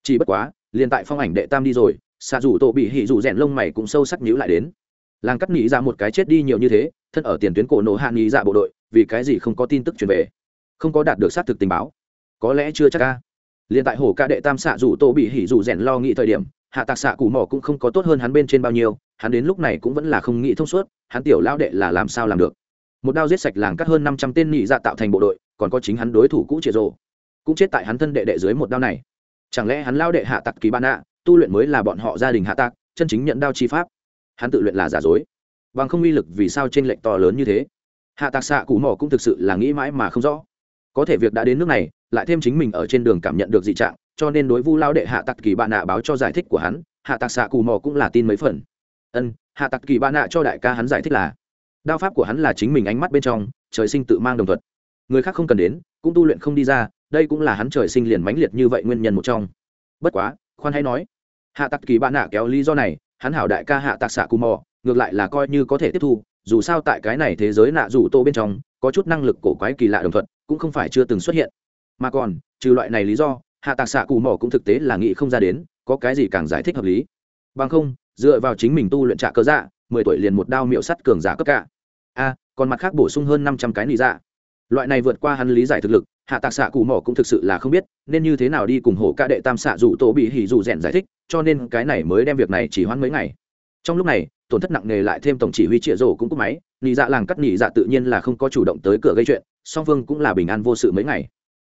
Chỉ bất quá, liền tại phong ảnh đệ tam đi rồi, xạ dù tô bị hỉ dù rèn lông mày cũng sâu sắc nhíu lại đến. Làng cắt nghĩ ra dạ một cái chết đi nhiều như thế, thân ở tiền tuyến cổ nổ hạ nghĩ ra dạ bộ đội, vì cái gì không có tin tức truyền về? Không có đạt được xác thực tình báo. Có lẽ chưa chắc ca liền tại hồ ca đệ tam xạ dù tô bị hỉ dù rèn lo nghĩ thời điểm hạ tạc xạ Cụ mỏ cũng không có tốt hơn hắn bên trên bao nhiêu, hắn đến lúc này cũng vẫn là không nghĩ thông suốt, hắn tiểu lao đệ là làm sao làm được. Một đao giết sạch làng cắt hơn năm trăm tên nhị dạ tạo thành bộ đội, còn có chính hắn đối thủ cũ triệt rộ cũng chết tại hắn thân đệ đệ dưới một đao này. Chẳng lẽ hắn lao đệ hạ tặc kỳ ban ạ tu luyện mới là bọn họ gia đình hạ tạc, chân chính nhận đao chi pháp? Hắn tự luyện là giả dối. Bằng không uy lực vì sao t r ê n lệch to lớn như thế? Hạ tạc xạ cụ mỏ cũng thực sự là nghĩ mãi mà không rõ. Có thể việc đã đến nước này, lại thêm chính mình ở trên đường cảm nhận được dị trạng cho nên đối vu lao đệ hạ tặc kỳ bạn nạ báo cho giải thích của hắn, hạ tặc xạ cù mò cũng là tin mấy phần. Ân, hạ tặc kỳ bạn nạ cho đại ca hắn giải thích là, đao pháp của hắn là chính mình ánh mắt bên trong, trời sinh tự mang đồng thuật người khác không cần đến, cũng tu luyện không đi ra, đây cũng là hắn trời sinh liền mãnh liệt như vậy nguyên nhân một trong. Bất quá, khoan hãy nói, hạ tặc kỳ bạn nạ kéo lý do này, hắn hảo đại ca hạ tặc xạ cù mò, ngược lại là coi như có thể tiếp thu, dù sao tại cái này thế giới nạ rủ tô bên trong, có chút năng lực cổ quái kỳ lạ đồng thuận, cũng không phải chưa từng xuất hiện. Mà còn, trừ loại này lý do hạ tạc xạ cù mỏ cũng thực tế là nghĩ không ra đến, có cái gì càng giải thích hợp lý. Bằng không, dựa vào chính mình tu luyện trạ cơ dạ mười tuổi liền một đao miệu sắt cường giả cấp cả. A, còn mặt khác bổ sung hơn năm trăm cái lý dạ. Loại này vượt qua hắn lý giải thực lực, hạ tạc xạ cù mỏ cũng thực sự là không biết, nên như thế nào đi cùng hổ ca đệ tam xạ dù tổ bị hỉ dù rèn giải thích, cho nên cái này mới đem việc này chỉ hoãn mấy ngày. Trong lúc này, tổn thất nặng nề lại thêm tổng chỉ huy trịa rổ cũng cúp máy, nị dạ làng cắt nị dạ tự nhiên là không có chủ động tới cửa gây chuyện, song phương cũng là bình an vô sự mấy ngày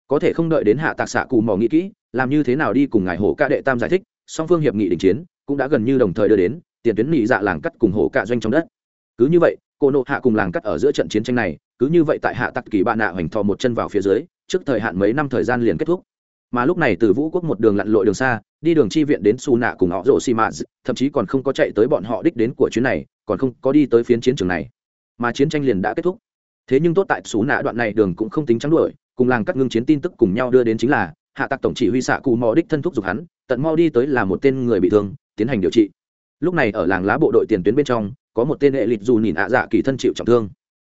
có thể không đợi đến hạ tạc xạ cù mò nghĩ kỹ, làm như thế nào đi cùng ngài hổ ca đệ tam giải thích, song phương hiệp nghị đình chiến cũng đã gần như đồng thời đưa đến, tiền tuyến nghị dạ làng cắt cùng hổ ca doanh trong đất. Cứ như vậy, cô nộ hạ cùng làng cắt ở giữa trận chiến tranh này, cứ như vậy tại hạ tặc kỳ bạn nạ hoành thò một chân vào phía dưới, trước thời hạn mấy năm thời gian liền kết thúc. Mà lúc này từ vũ quốc một đường lặn lội đường xa, đi đường chi viện đến su nạ cùng họ rộ xi mã thậm chí còn không có chạy tới bọn họ đích đến của chuyến này, còn không có đi tới phiến chiến trường này. Mà chiến tranh liền đã kết thúc. Thế nhưng tốt tại su nạ đoạn này đường cũng không tính trắng đuổi cùng làng cắt ngưng chiến tin tức cùng nhau đưa đến chính là, hạ tặc tổng chỉ huy xạ cù mò đích thân thúc giục hắn, tận mau đi tới là một tên người bị thương, tiến hành điều trị. Lúc này ở làng lá bộ đội tiền tuyến bên trong, có một tên hệ lịch dù nhìn ạ dạ kỳ thân chịu trọng thương.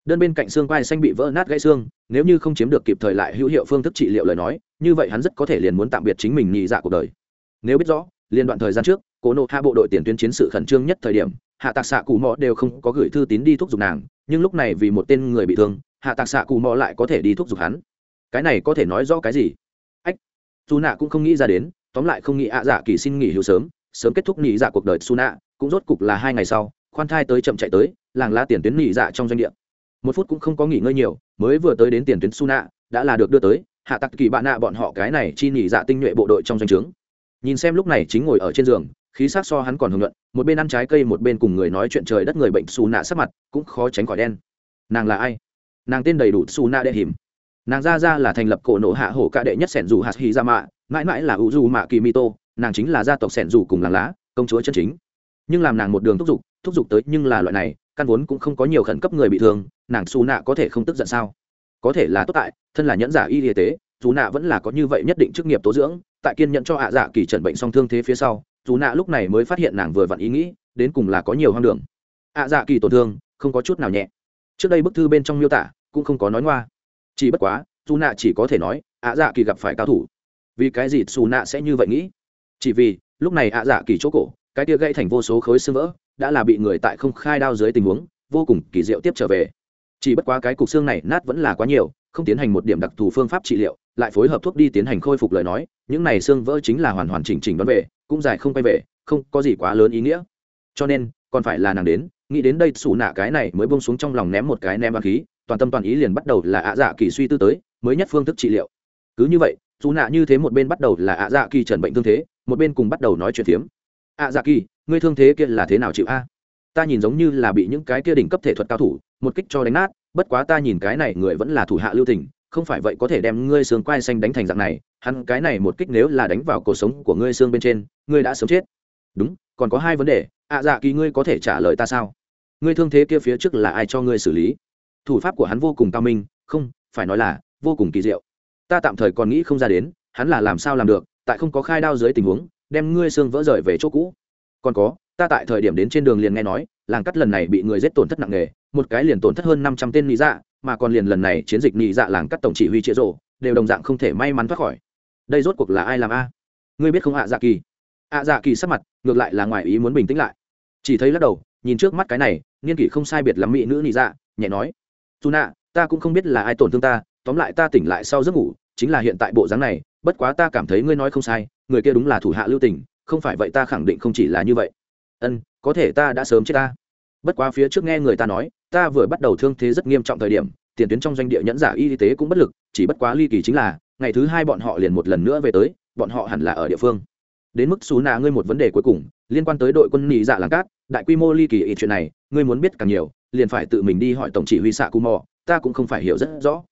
Đơn bên cạnh xương quai xanh bị vỡ nát gãy xương, nếu như không chiếm được kịp thời lại hữu hiệu phương thức trị liệu lời nói, như vậy hắn rất có thể liền muốn tạm biệt chính mình nhị dạ cuộc đời. Nếu biết rõ, liên đoạn thời gian trước, cố nộ hạ bộ đội tiền tuyến chiến sự khẩn trương nhất thời điểm, hạ tạc xạ cụ mò đều không có gửi thư tín đi thúc giục nàng, nhưng lúc này vì một tên người bị thương, hạ tạc xạ cụ mò lại có thể đi thúc giục hắn cái này có thể nói rõ cái gì? Ách dù nạ cũng không nghĩ ra đến, tóm lại không nghĩ ạ dạ kỳ xin nghỉ hưu sớm sớm kết thúc nghỉ dạ cuộc đời su nạ cũng rốt cục là hai ngày sau, khoan thai tới chậm chạy tới, làng la tiền tuyến nghỉ dạ trong doanh địa. Một phút cũng không có nghỉ ngơi nhiều, mới vừa tới đến tiền tuyến su nạ đã là được đưa tới, hạ tặc kỳ bạn nạ bọn họ cái này chi nghỉ dạ tinh nhuệ bộ đội trong doanh trướng. Nhìn xem lúc này chính ngồi ở trên giường, khí sắc so hắn còn hưởng luận, một bên ăn trái cây một bên cùng người nói chuyện trời đất người bệnh su nạ sắc mặt cũng khó tránh khỏi đen. Nàng là ai? Nàng tên đầy đủ su nạ đệ hiểm nàng ra ra là thành lập cổ nộ hạ hổ ca đệ nhất sẻn dù hạt hy ra mạ, mãi mãi là u du mạ kỳ mi tô, nàng chính là gia tộc sẻn dù cùng làng lá, công chúa chân chính. Nhưng làm nàng một đường thúc giục thúc giục tới nhưng là loại này, căn vốn cũng không có nhiều khẩn cấp người bị thương, nàng xù nạ có thể không tức giận sao? Có thể là tốt tại, thân là nhẫn giả y y tế, dù nạ vẫn là có như vậy nhất định chức nghiệp tố dưỡng, tại kiên nhận cho hạ dạ kỳ trần bệnh song thương thế phía sau, dù nạ lúc này mới phát hiện nàng vừa vặn ý nghĩ, đến cùng là có nhiều hoang đường. Hạ dạ kỳ tổn thương, không có chút nào nhẹ. Trước đây bức thư bên trong miêu tả, cũng không có nói ngoa chỉ bất quá dù nạ chỉ có thể nói, ạ dạ kỳ gặp phải cao thủ. Vì cái gì xù nạ sẽ như vậy nghĩ? Chỉ vì, lúc này ạ dạ kỳ chỗ cổ, cái tia gây thành vô số khối xương vỡ, đã là bị người tại không khai đao dưới tình huống, vô cùng kỳ diệu tiếp trở về. Chỉ bất quá cái cục xương này nát vẫn là quá nhiều, không tiến hành một điểm đặc thù phương pháp trị liệu, lại phối hợp thuốc đi tiến hành khôi phục lời nói, những này xương vỡ chính là hoàn hoàn chỉnh chỉnh đón về, cũng dài không quay về, không có gì quá lớn ý nghĩa. Cho nên, còn phải là nàng đến, nghĩ đến đây xù nạ cái này mới bông xuống trong lòng ném một cái ném băng khí toàn tâm toàn ý liền bắt đầu là ạ dạ kỳ suy tư tới, mới nhất phương thức trị liệu. Cứ như vậy, dù nạ như thế một bên bắt đầu là ạ dạ kỳ trần bệnh thương thế, một bên cùng bắt đầu nói chuyện phiếm. Ạ dạ kỳ, ngươi thương thế kia là thế nào chịu a? Ta nhìn giống như là bị những cái kia đỉnh cấp thể thuật cao thủ, một kích cho đánh nát, bất quá ta nhìn cái này người vẫn là thủ hạ lưu tình, không phải vậy có thể đem ngươi xương quai xanh đánh thành dạng này, hắn cái này một kích nếu là đánh vào cuộc sống của ngươi xương bên trên, ngươi đã sớm chết. Đúng, còn có hai vấn đề, ạ dạ kỳ ngươi có thể trả lời ta sao? Ngươi thương thế kia phía trước là ai cho ngươi xử lý? Thủ pháp của hắn vô cùng cao minh, không, phải nói là vô cùng kỳ diệu. Ta tạm thời còn nghĩ không ra đến, hắn là làm sao làm được, tại không có khai đao dưới tình huống, đem ngươi xương vỡ rời về chỗ cũ. Còn có, ta tại thời điểm đến trên đường liền nghe nói, làng cắt lần này bị người giết tổn thất nặng nề, một cái liền tổn thất hơn năm trăm tên nị dạ mà còn liền lần này chiến dịch nị dạ làng cắt tổng chỉ huy chĩa rộ đều đồng dạng không thể may mắn thoát khỏi. Đây rốt cuộc là ai làm a? Ngươi biết không, ạ dạ kỳ? Ạ dạ kỳ sắc mặt, ngược lại là ngoài ý muốn bình tĩnh lại. Chỉ thấy lắc đầu, nhìn trước mắt cái này, niên kỷ không sai biệt lắm mỹ nữ nị dạ nhẹ nói dù nạ, ta cũng không biết là ai tổn thương ta, tóm lại ta tỉnh lại sau giấc ngủ, chính là hiện tại bộ dáng này, bất quá ta cảm thấy ngươi nói không sai, người kia đúng là thủ hạ lưu tình, không phải vậy ta khẳng định không chỉ là như vậy. Ân, có thể ta đã sớm chết ta. Bất quá phía trước nghe người ta nói, ta vừa bắt đầu thương thế rất nghiêm trọng thời điểm, tiền tuyến trong doanh địa nhẫn giả y tế cũng bất lực, chỉ bất quá ly kỳ chính là, ngày thứ hai bọn họ liền một lần nữa về tới, bọn họ hẳn là ở địa phương. Đến mức xú nà ngươi một vấn đề cuối cùng liên quan tới đội quân nhị dạ làng cát, đại quy mô ly kỳ ý chuyện này, ngươi muốn biết càng nhiều, liền phải tự mình đi hỏi tổng chỉ huy xạ cù mò, ta cũng không phải hiểu rất rõ.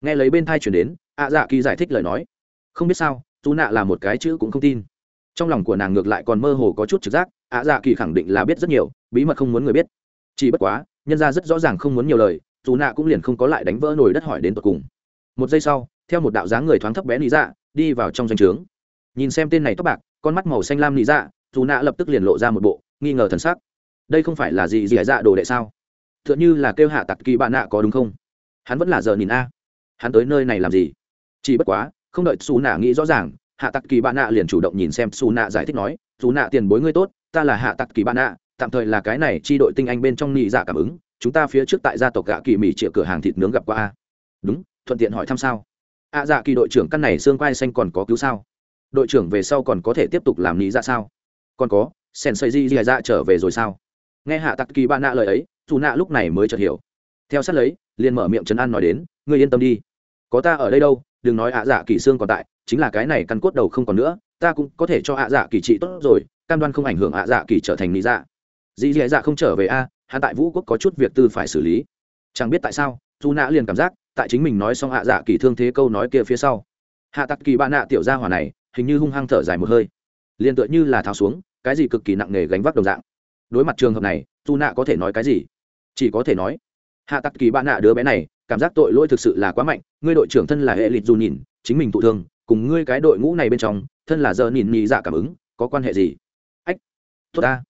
Nghe lấy bên thai chuyển đến, ạ dạ kỳ giải thích lời nói. Không biết sao tú nạ là một cái chữ cũng không tin. Trong lòng của nàng ngược lại còn mơ hồ có chút trực giác, ạ dạ kỳ khẳng định là biết rất nhiều, bí mật không muốn người biết. Chỉ bất quá, nhân ra rất rõ ràng không muốn nhiều lời dù nạ cũng liền không có lại đánh vỡ nồi đất hỏi đến tột cùng. Một giây sau, theo một đạo dáng người thoáng thấp bé lý dạ đi vào trong doanh trướng. Nhìn xem tên này tóc bạc, con mắt màu xanh lam lý dạ dù nạ lập tức liền lộ ra một bộ, nghi ngờ thần sắc. Đây không phải là gì gì dạ đồ đệ sao? T h ư ợ n như là kêu hạ tặc kỳ bạn nạ có đúng không? Hắn vẫn là giờ nhìn a. Hắn tới nơi này làm gì? Chỉ bất quá, không đợi xù nạ nghĩ rõ ràng, hạ tặc kỳ bạn nạ liền chủ động nhìn xem xù nạ giải thích nói dù nạ, tiền bối ngươi tốt, ta là hạ tặc kỳ bạn nạ, tạm thời là cái này chi đội tinh anh bên trong nhị dạ cảm ứng, chúng ta phía trước tại gia tộc gạ kỳ mỹ triệu cửa hàng thịt nướng gặp qua a. Đúng, thuận tiện hỏi thăm sao? A dạ kỳ đội trưởng căn này xương quai xanh còn có cứu sao? Đội trưởng về sau còn có thể tiếp tục làm nhị dạ sao? Còn có sèn xây di di dạ trở về rồi sao? Nghe hạ tặc kỳ ba nạ lời ấy dù nạ lúc này mới chợt hiểu. Theo sát lấy, liền mở miệng trấn an nói đến, ngươi yên tâm đi. Có ta ở đây đâu, đừng nói ạ dạ kỳ xương còn tại, chính là cái này căn cốt đầu không còn nữa, ta cũng có thể cho ạ dạ kỳ trị tốt rồi, cam đoan không ảnh hưởng ạ dạ kỳ trở thành lý dạ. Dì dì dạ, dạ không trở về a hạ tại vũ quốc có chút việc tư phải xử lý. Chẳng biết tại sao dù nạ liền cảm giác, tại chính mình nói xong hạ dạ kỳ thương thế câu nói kia phía sau. Hạ tặc kỳ bạn nạ tiểu gia hỏa này, hình như hung hăng thở dài một hơi liền tựa như là tháo xuống, cái gì cực kỳ nặng nề gánh vác đồng dạng. Đối mặt trường hợp này dù nạ có thể nói cái gì? Chỉ có thể nói, hạ tặc kỳ bạn nạ đứa bé này, cảm giác tội lỗi thực sự là quá mạnh, ngươi đội trưởng thân là hệ lịch dù nhìn, chính mình thụ thương, cùng ngươi cái đội ngũ này bên trong, thân là giờ nhìn nhị dạ cảm ứng, có quan hệ gì? Ách, tốt ta,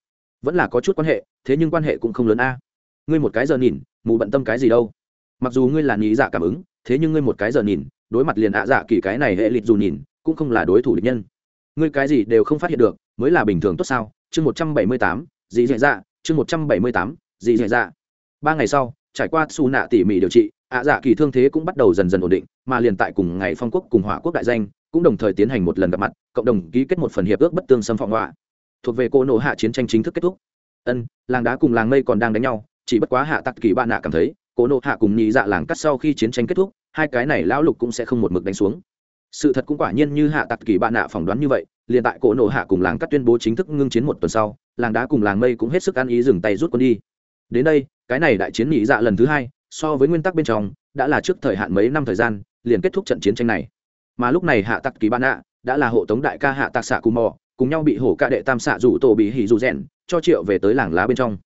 vẫn là có chút quan hệ, thế nhưng quan hệ cũng không lớn a. Ngươi một cái giờ nhìn, mù bận tâm cái gì đâu? Mặc dù ngươi là nhị dạ cảm ứng, thế nhưng ngươi một cái giờ nhìn, đối mặt liền ạ dạ kỳ cái này hệ lịt dù nhìn, cũng không là đối thủ địch nhân ngươi cái gì đều không phát hiện được, mới là bình thường tốt sao? Chương một trăm bảy mươi tám dị dạ dạ. Chương một trăm bảy mươi tám dị dạ dạ. Ba ngày sau, trải qua xù nạ tỉ mỉ điều trị, ạ dạ kỳ thương thế cũng bắt đầu dần dần ổn định, mà liền tại cùng ngày phong quốc cùng hỏa quốc đại danh, cũng đồng thời tiến hành một lần gặp mặt, cộng đồng ký kết một phần hiệp ước bất tương xâm phạm họa. Thuộc về cô nộ hạ chiến tranh chính thức kết thúc. Ân, làng đá cùng làng mây còn đang đánh nhau, chỉ bất quá hạ tặc kỳ bạn nạ cảm thấy, cô nộ hạ cùng nhị dạ làng cắt sau khi chiến tranh kết thúc, hai cái này lão lục cũng sẽ không một mực đánh xuống sự thật cũng quả nhiên như hạ tặc kỳ bạn nạ phỏng đoán như vậy liền tại cổ nổ hạ cùng làng cắt tuyên bố chính thức ngưng chiến một tuần sau làng đá cùng làng mây cũng hết sức ăn ý dừng tay rút quân đi. Đến đây cái này đại chiến nhị dạ lần thứ hai so với nguyên tắc bên trong đã là trước thời hạn mấy năm thời gian liền kết thúc trận chiến tranh này. Mà lúc này hạ tặc kỳ bạn nạ, đã là hộ tống đại ca hạ tặc xạ cù mò cùng nhau bị hổ ca đệ tam xạ rủ tổ bị hỉ rủ rèn cho triệu về tới làng lá bên trong.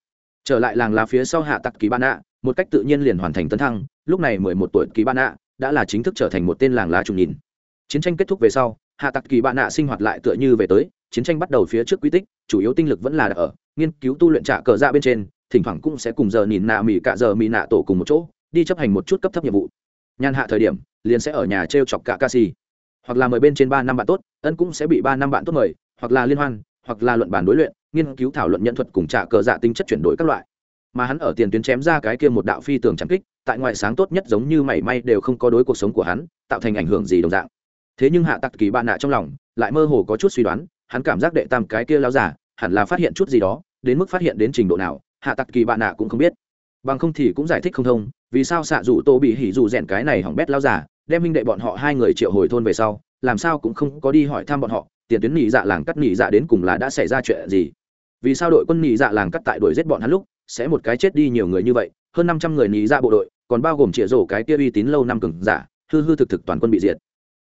Trở lại làng lá phía sau hạ tặc kỳ bạn nạ, một cách tự nhiên liền hoàn thành tấn thăng lúc này mười một tuổi kỳ bạn nạ, đã là chính thức trở thành một tên làng lá trùng nhìn chiến tranh kết thúc về sau, hạ tặc kỳ bạn nạ sinh hoạt lại tựa như về tới, chiến tranh bắt đầu phía trước quy tích, chủ yếu tinh lực vẫn là ở, nghiên cứu tu luyện trả cờ ra bên trên, thỉnh thoảng cũng sẽ cùng giờ nhìn nạ mỹ cả giờ mỹ nạ tổ cùng một chỗ, đi chấp hành một chút cấp thấp nhiệm vụ. Nhàn hạ thời điểm, liền sẽ ở nhà t r e o chọc cả ca si. Hoặc là mời bên trên ba năm bạn tốt, ân cũng sẽ bị ba năm bạn tốt mời, hoặc là liên hoan, hoặc là luận bản đối luyện, nghiên cứu thảo luận nhận thuật cùng trả cờ dạ tính chất chuyển đổi các loại. Mà hắn ở tiền tuyến chém ra cái kia một đạo phi tường trắng kích, tại ngoại sáng tốt nhất giống như mảy may đều không có đối cuộc sống của hắn, tạo thành ảnh hưởng gì đồng dạng thế nhưng hạ tặc kỳ bạn nạ trong lòng lại mơ hồ có chút suy đoán, hắn cảm giác đệ tam cái kia lao giả hẳn là phát hiện chút gì đó, đến mức phát hiện đến trình độ nào, hạ tặc kỳ bạn nạ cũng không biết. Bằng không thì cũng giải thích không thông, vì sao xạ dù tô bị hỉ dù rèn cái này hỏng bét lao giả đem minh đệ bọn họ hai người triệu hồi thôn về sau, làm sao cũng không có đi hỏi thăm bọn họ, tiền tuyến nỉ dạ làng cắt nỉ dạ đến cùng là đã xảy ra chuyện gì? Vì sao đội quân nỉ dạ làng cắt tại đuổi giết bọn hắn lúc, sẽ một cái chết đi nhiều người như vậy? Hơn năm trăm người nỉ dạ bộ đội, còn bao gồm chĩa rổ cái kia uy tín lâu năm cừng giả, hư hư thực thực toàn quân bị diệt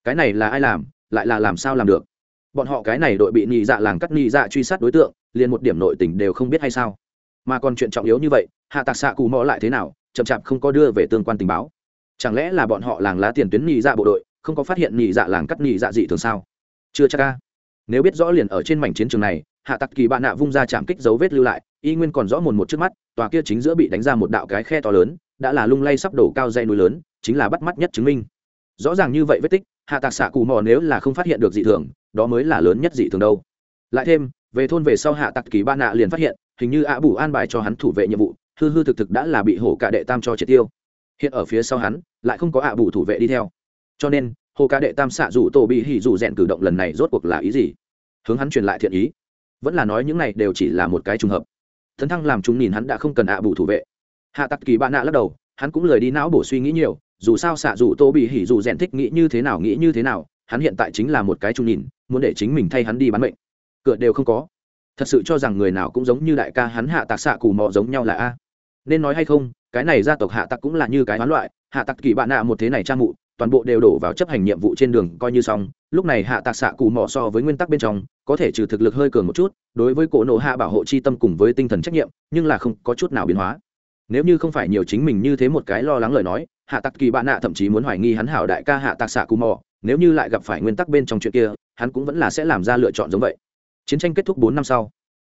cái này là ai làm, lại là làm sao làm được? Bọn họ cái này đội bị nhị dạ làng cắt nhị dạ truy sát đối tượng, liền một điểm nội tình đều không biết hay sao? Mà còn chuyện trọng yếu như vậy, hạ tạc xạ cù mò lại thế nào, chậm chạp không có đưa về tương quan tình báo. Chẳng lẽ là bọn họ làng lá tiền tuyến nhị dạ bộ đội, không có phát hiện nhị dạ làng cắt nhị dạ dị thường sao? Chưa chắc ca nếu biết rõ liền ở trên mảnh chiến trường này, hạ tặc kỳ bạn nạ vung ra chạm kích dấu vết lưu lại, y nguyên còn rõ mồn một trước mắt, tòa kia chính giữa bị đánh ra một đạo cái khe to lớn, đã là lung lay sắp đổ cao dây núi lớn, chính là bắt mắt nhất chứng minh. Rõ ràng như vậy vết tích hạ tạc xạ cù mò nếu là không phát hiện được dị thường, đó mới là lớn nhất dị thường đâu. Lại thêm, về thôn về sau hạ tạc kỳ ba nạ liền phát hiện, hình như ạ bù an bài cho hắn thủ vệ nhiệm vụ, hư hư thực thực đã là bị hổ cả đệ tam cho triệt tiêu. Hiện ở phía sau hắn, lại không có ạ bù thủ vệ đi theo. Cho nên hồ ca đệ tam xạ rủ tổ bị hỉ rủ rèn cử động lần này rốt cuộc là ý gì? Hướng hắn truyền lại thiện ý. Vẫn là nói những này đều chỉ là một cái trùng hợp. Thấn thăng làm chúng nhìn hắn đã không cần ạ bù thủ vệ. Hạ tặc kỳ bạn nạ lắc đầu, hắn cũng lời đi não bổ suy nghĩ nhiều dù sao xạ dù tô bị hỉ dù rèn thích nghĩ như thế nào nghĩ như thế nào, hắn hiện tại chính là một cái trung nhìn, muốn để chính mình thay hắn đi bán mệnh. Cửa đều không có. Thật sự cho rằng người nào cũng giống như đại ca hắn hạ tạc xạ cù mò giống nhau là a. Nên nói hay không, cái này gia tộc hạ tặc cũng là như cái hoán loại, hạ tặc kỳ bạn nạ một thế này trang mụ, toàn bộ đều đổ vào chấp hành nhiệm vụ trên đường coi như xong, lúc này hạ tạc xạ cù mò so với nguyên tắc bên trong, có thể trừ thực lực hơi cường một chút, đối với cổ nộ hạ bảo hộ chi tâm cùng với tinh thần trách nhiệm, nhưng là không có chút nào biến hóa. Nếu như không phải nhiều chính mình như thế một cái lo lắng lời nói hạ tặc kỳ bạn nạ thậm chí muốn hoài nghi hắn hảo đại ca hạ tạc xạ cù mò, nếu như lại gặp phải nguyên tắc bên trong chuyện kia, hắn cũng vẫn là sẽ làm ra lựa chọn giống vậy. Chiến tranh kết thúc bốn năm sau.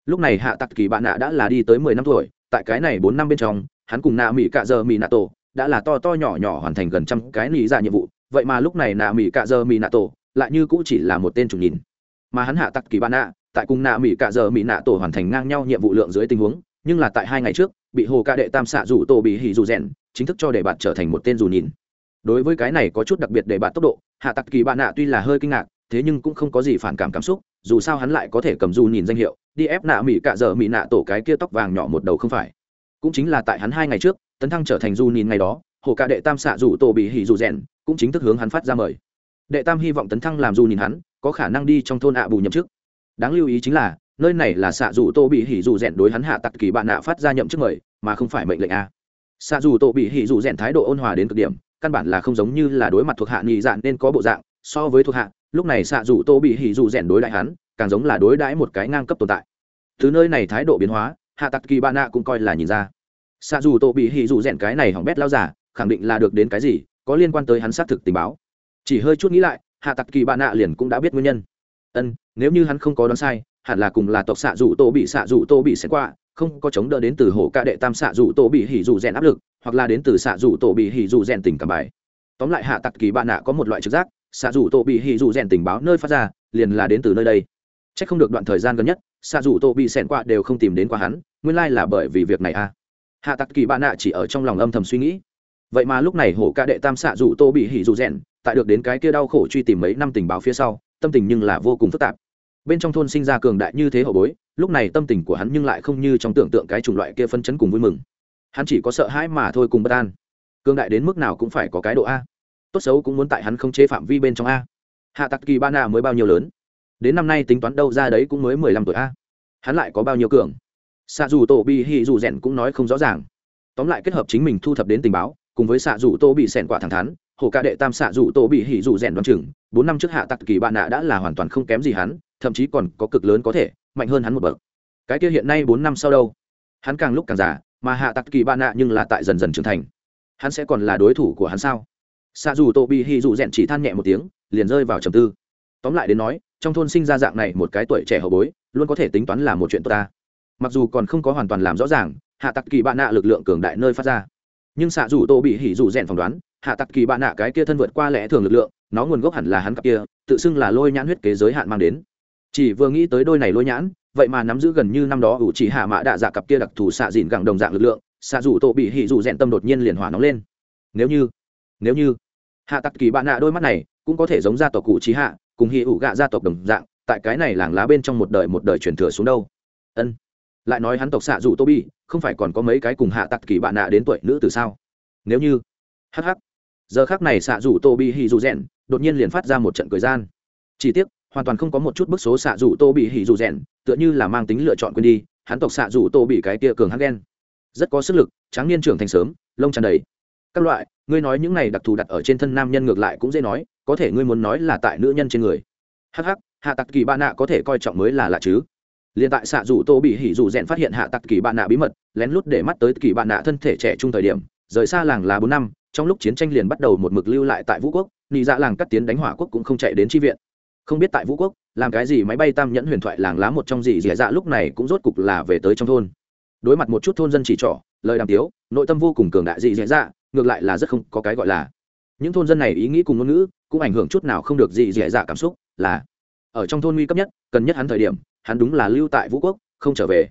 Lúc này hạ tặc kỳ bạn nạ đã là đi tới mười năm tuổi, tại cái này bốn năm bên trong, hắn cùng nạ mỹ cạ giờ mỹ nạ tổ đã là to to nhỏ nhỏ hoàn thành gần trăm cái lý ra dạ nhiệm vụ, vậy mà lúc này nạ mỹ cạ giờ mỹ nạ tổ lại như cũng chỉ là một tên chủ nhìn. Mà hắn hạ tặc kỳ bạn nạ tại cùng nạ mỹ cạ giờ mỹ nạ tổ hoàn thành ngang nhau nhiệm vụ lượng dưới tình huống, nhưng là tại hai ngày trước, bị hồ ca đệ tam xạ rủ tổ bị hỉ dù rèn chính thức cho đề bạt trở thành một tên dù nhìn. Đối với cái này có chút đặc biệt đề bạt tốc độ, hạ tặc kỳ bạn nạ tuy là hơi kinh ngạc, thế nhưng cũng không có gì phản cảm cảm xúc, dù sao hắn lại có thể cầm dù nhìn danh hiệu, đi ép nạ mỹ cạ dở mỹ nạ tổ cái kia tóc vàng nhỏ một đầu không phải. Cũng chính là tại hắn hai ngày trước, tấn thăng trở thành dù nhìn ngày đó, hồ cạ đệ tam xạ dù tổ bị hỉ dù rèn, cũng chính thức hướng hắn phát ra mời. Đệ tam hy vọng tấn thăng làm dù nhìn hắn, có khả năng đi trong thôn ạ bù nhậm chức. Đáng lưu ý chính là, nơi này là xạ dù tô bị hỉ dù rèn đối hắn hạ tặc kỳ bạn nạ phát ra nhậm chức mời, mà không phải mệnh lệnh a xạ dù tô bị hỉ dù rèn thái độ ôn hòa đến cực điểm, căn bản là không giống như là đối mặt thuộc hạ nghị dạn nên có bộ dạng, so với thuộc hạ, lúc này xạ dù tô bị hỉ dù rèn đối đại hắn, càng giống là đối đãi một cái ngang cấp tồn tại. Từ nơi này thái độ biến hóa, hạ tặc kỳ ba nạ cũng coi là nhìn ra. Xạ dù tô bị hỉ dù rèn cái này hỏng bét lao giả, khẳng định là được đến cái gì, có liên quan tới hắn xác thực tình báo. Chỉ hơi chút nghĩ lại, hạ tặc kỳ ba nạ liền cũng đã biết nguyên nhân. Ân, nếu như hắn không có đoán sai, hẳn là cùng là tộc xạ dù tô bị xạ dù tô bị xén qua không có chống đỡ đến từ hổ ca đệ tam xạ dù tổ bị hỉ dù rèn áp lực, hoặc là đến từ xạ dù tổ bị hỉ dù rèn tình cảm bài. Tóm lại hạ tặc kỳ bạn nạ có một loại trực giác, xạ dù tổ bị hỉ dù rèn tình báo nơi phát ra, liền là đến từ nơi đây. C h ắ c không được đoạn thời gian gần nhất, xạ dù tổ bị xẻn qua đều không tìm đến qua hắn, nguyên lai là bởi vì việc này à. Hạ tặc kỳ bạn nạ chỉ ở trong lòng âm thầm suy nghĩ. Vậy mà lúc này hổ ca đệ tam xạ dù tô bị hỉ dù rèn, tại được đến cái kia đau khổ truy tìm mấy năm tình báo phía sau, tâm tình nhưng là vô cùng phức tạp. Bên trong thôn sinh ra cường đại như thế hậu bối lúc này tâm tình của hắn nhưng lại không như trong tưởng tượng cái chủng loại kia phân chấn cùng vui mừng. Hắn chỉ có sợ hãi mà thôi cùng bất an. Cường đại đến mức nào cũng phải có cái độ a. Tốt xấu cũng muốn tại hắn không chế phạm vi bên trong a. Hạ tặc kỳ ba na mới bao nhiêu lớn? Đến năm nay tính toán đâu ra đấy cũng mới mười lăm tuổi a. Hắn lại có bao nhiêu cường? Xạ dù tổ bị hì dù rèn cũng nói không rõ ràng. Tóm lại kết hợp chính mình thu thập đến tình báo, cùng với xạ dù tô bị sẻn quả thẳng thắn, hồ ca đệ tam xạ dù tô bị hỉ dù rèn đoán chừng, bốn năm trước hạ tặc kỳ bạn nạ đã là hoàn toàn không kém gì hắn, thậm chí còn có cực lớn có thể mạnh hơn hắn một bậc. Cái kia hiện nay bốn năm sau đâu? Hắn càng lúc càng già, mà hạ tặc kỳ bạn nạ nhưng là tại dần dần trưởng thành. Hắn sẽ còn là đối thủ của hắn sao? Xa dù tô bị hỉ dù rèn chỉ than nhẹ một tiếng, liền rơi vào trầm tư. Tóm lại đến nói, trong thôn sinh ra dạng này một cái tuổi trẻ hậu bối, luôn có thể tính toán là một chuyện tốt ta. Mặc dù còn không có hoàn toàn làm rõ ràng, hạ tặc kỳ bạn nạ lực lượng cường đại nơi phát ra. Nhưng xạ dù tô bị hỉ dù rèn phỏng đoán, hạ tặc kỳ bạn nạ cái kia thân vượt qua lẽ thường lực lượng, nó nguồn gốc hẳn là hắn cặp kia, tự xưng là lôi nhãn huyết kế giới hạn mang đến chỉ vừa nghĩ tới đôi này lôi nhãn, vậy mà nắm giữ gần như năm đó ủ chỉ hạ mã đạ dạ cặp kia đặc thù xạ dìn gẳng đồng dạng lực lượng, xạ dù tổ bị hỉ dù rèn tâm đột nhiên liền hỏa nóng lên. Nếu như nếu như, hạ tặc kỳ bạn nạ đôi mắt này cũng có thể giống gia tộc cụ trí hạ, cùng hỉ ủ gạ gia tộc đồng dạng, tại cái này làng lá bên trong một đời một đời truyền thừa xuống đâu. Ân, lại nói hắn tộc xạ dù tô bi không phải còn có mấy cái cùng hạ tặc kỳ bạn nạ đến tuổi nữ từ sao? Nếu như hh giờ khác này xạ dù tô bị hỉ dù rèn, đột nhiên liền phát ra một trận cười gian. Chỉ tiếc hoàn toàn không có một chút bức số xạ dù tô bị hỉ dù rèn, tựa như là mang tính lựa chọn quên đi, hắn tộc xạ dù tô bị cái tia cường hắc đen rất có sức lực, tráng niên trưởng thành sớm, lông tràn đầy. Các loại, ngươi nói những này đặc thù đặt ở trên thân nam nhân ngược lại cũng dễ nói, có thể ngươi muốn nói là tại nữ nhân trên người. Hh hạ tặc kỳ ba nạ có thể coi trọng mới là lạ chứ. Liền tại xạ dù tô bị hỉ dù rèn phát hiện hạ tặc kỳ bạn nạ bí mật, lén lút để mắt tới kỳ bạn nạ thân thể trẻ trung thời điểm, rời xa làng là bốn năm, trong lúc chiến tranh liền bắt đầu một mực lưu lại tại vũ quốc, nị dạ làng cắt tiến đánh hỏa quốc cũng không chạy đến tri viện không biết tại vũ quốc, làm cái gì máy bay tam nhẫn huyền thoại làng lá một trong gì dỉa dạ lúc này cũng rốt cục là về tới trong thôn. Đối mặt một chút thôn dân chỉ trỏ, lời đàm tiếu, nội tâm vô cùng cường đại dị dỉa dạ ngược lại là rất không có cái gọi là. Những thôn dân này ý nghĩ cùng ngôn ngữ, cũng ảnh hưởng chút nào không được dị dỉa dạ cảm xúc, là ở trong thôn nguy cấp nhất, cần nhất hắn thời điểm, hắn đúng là lưu tại vũ quốc, không trở về.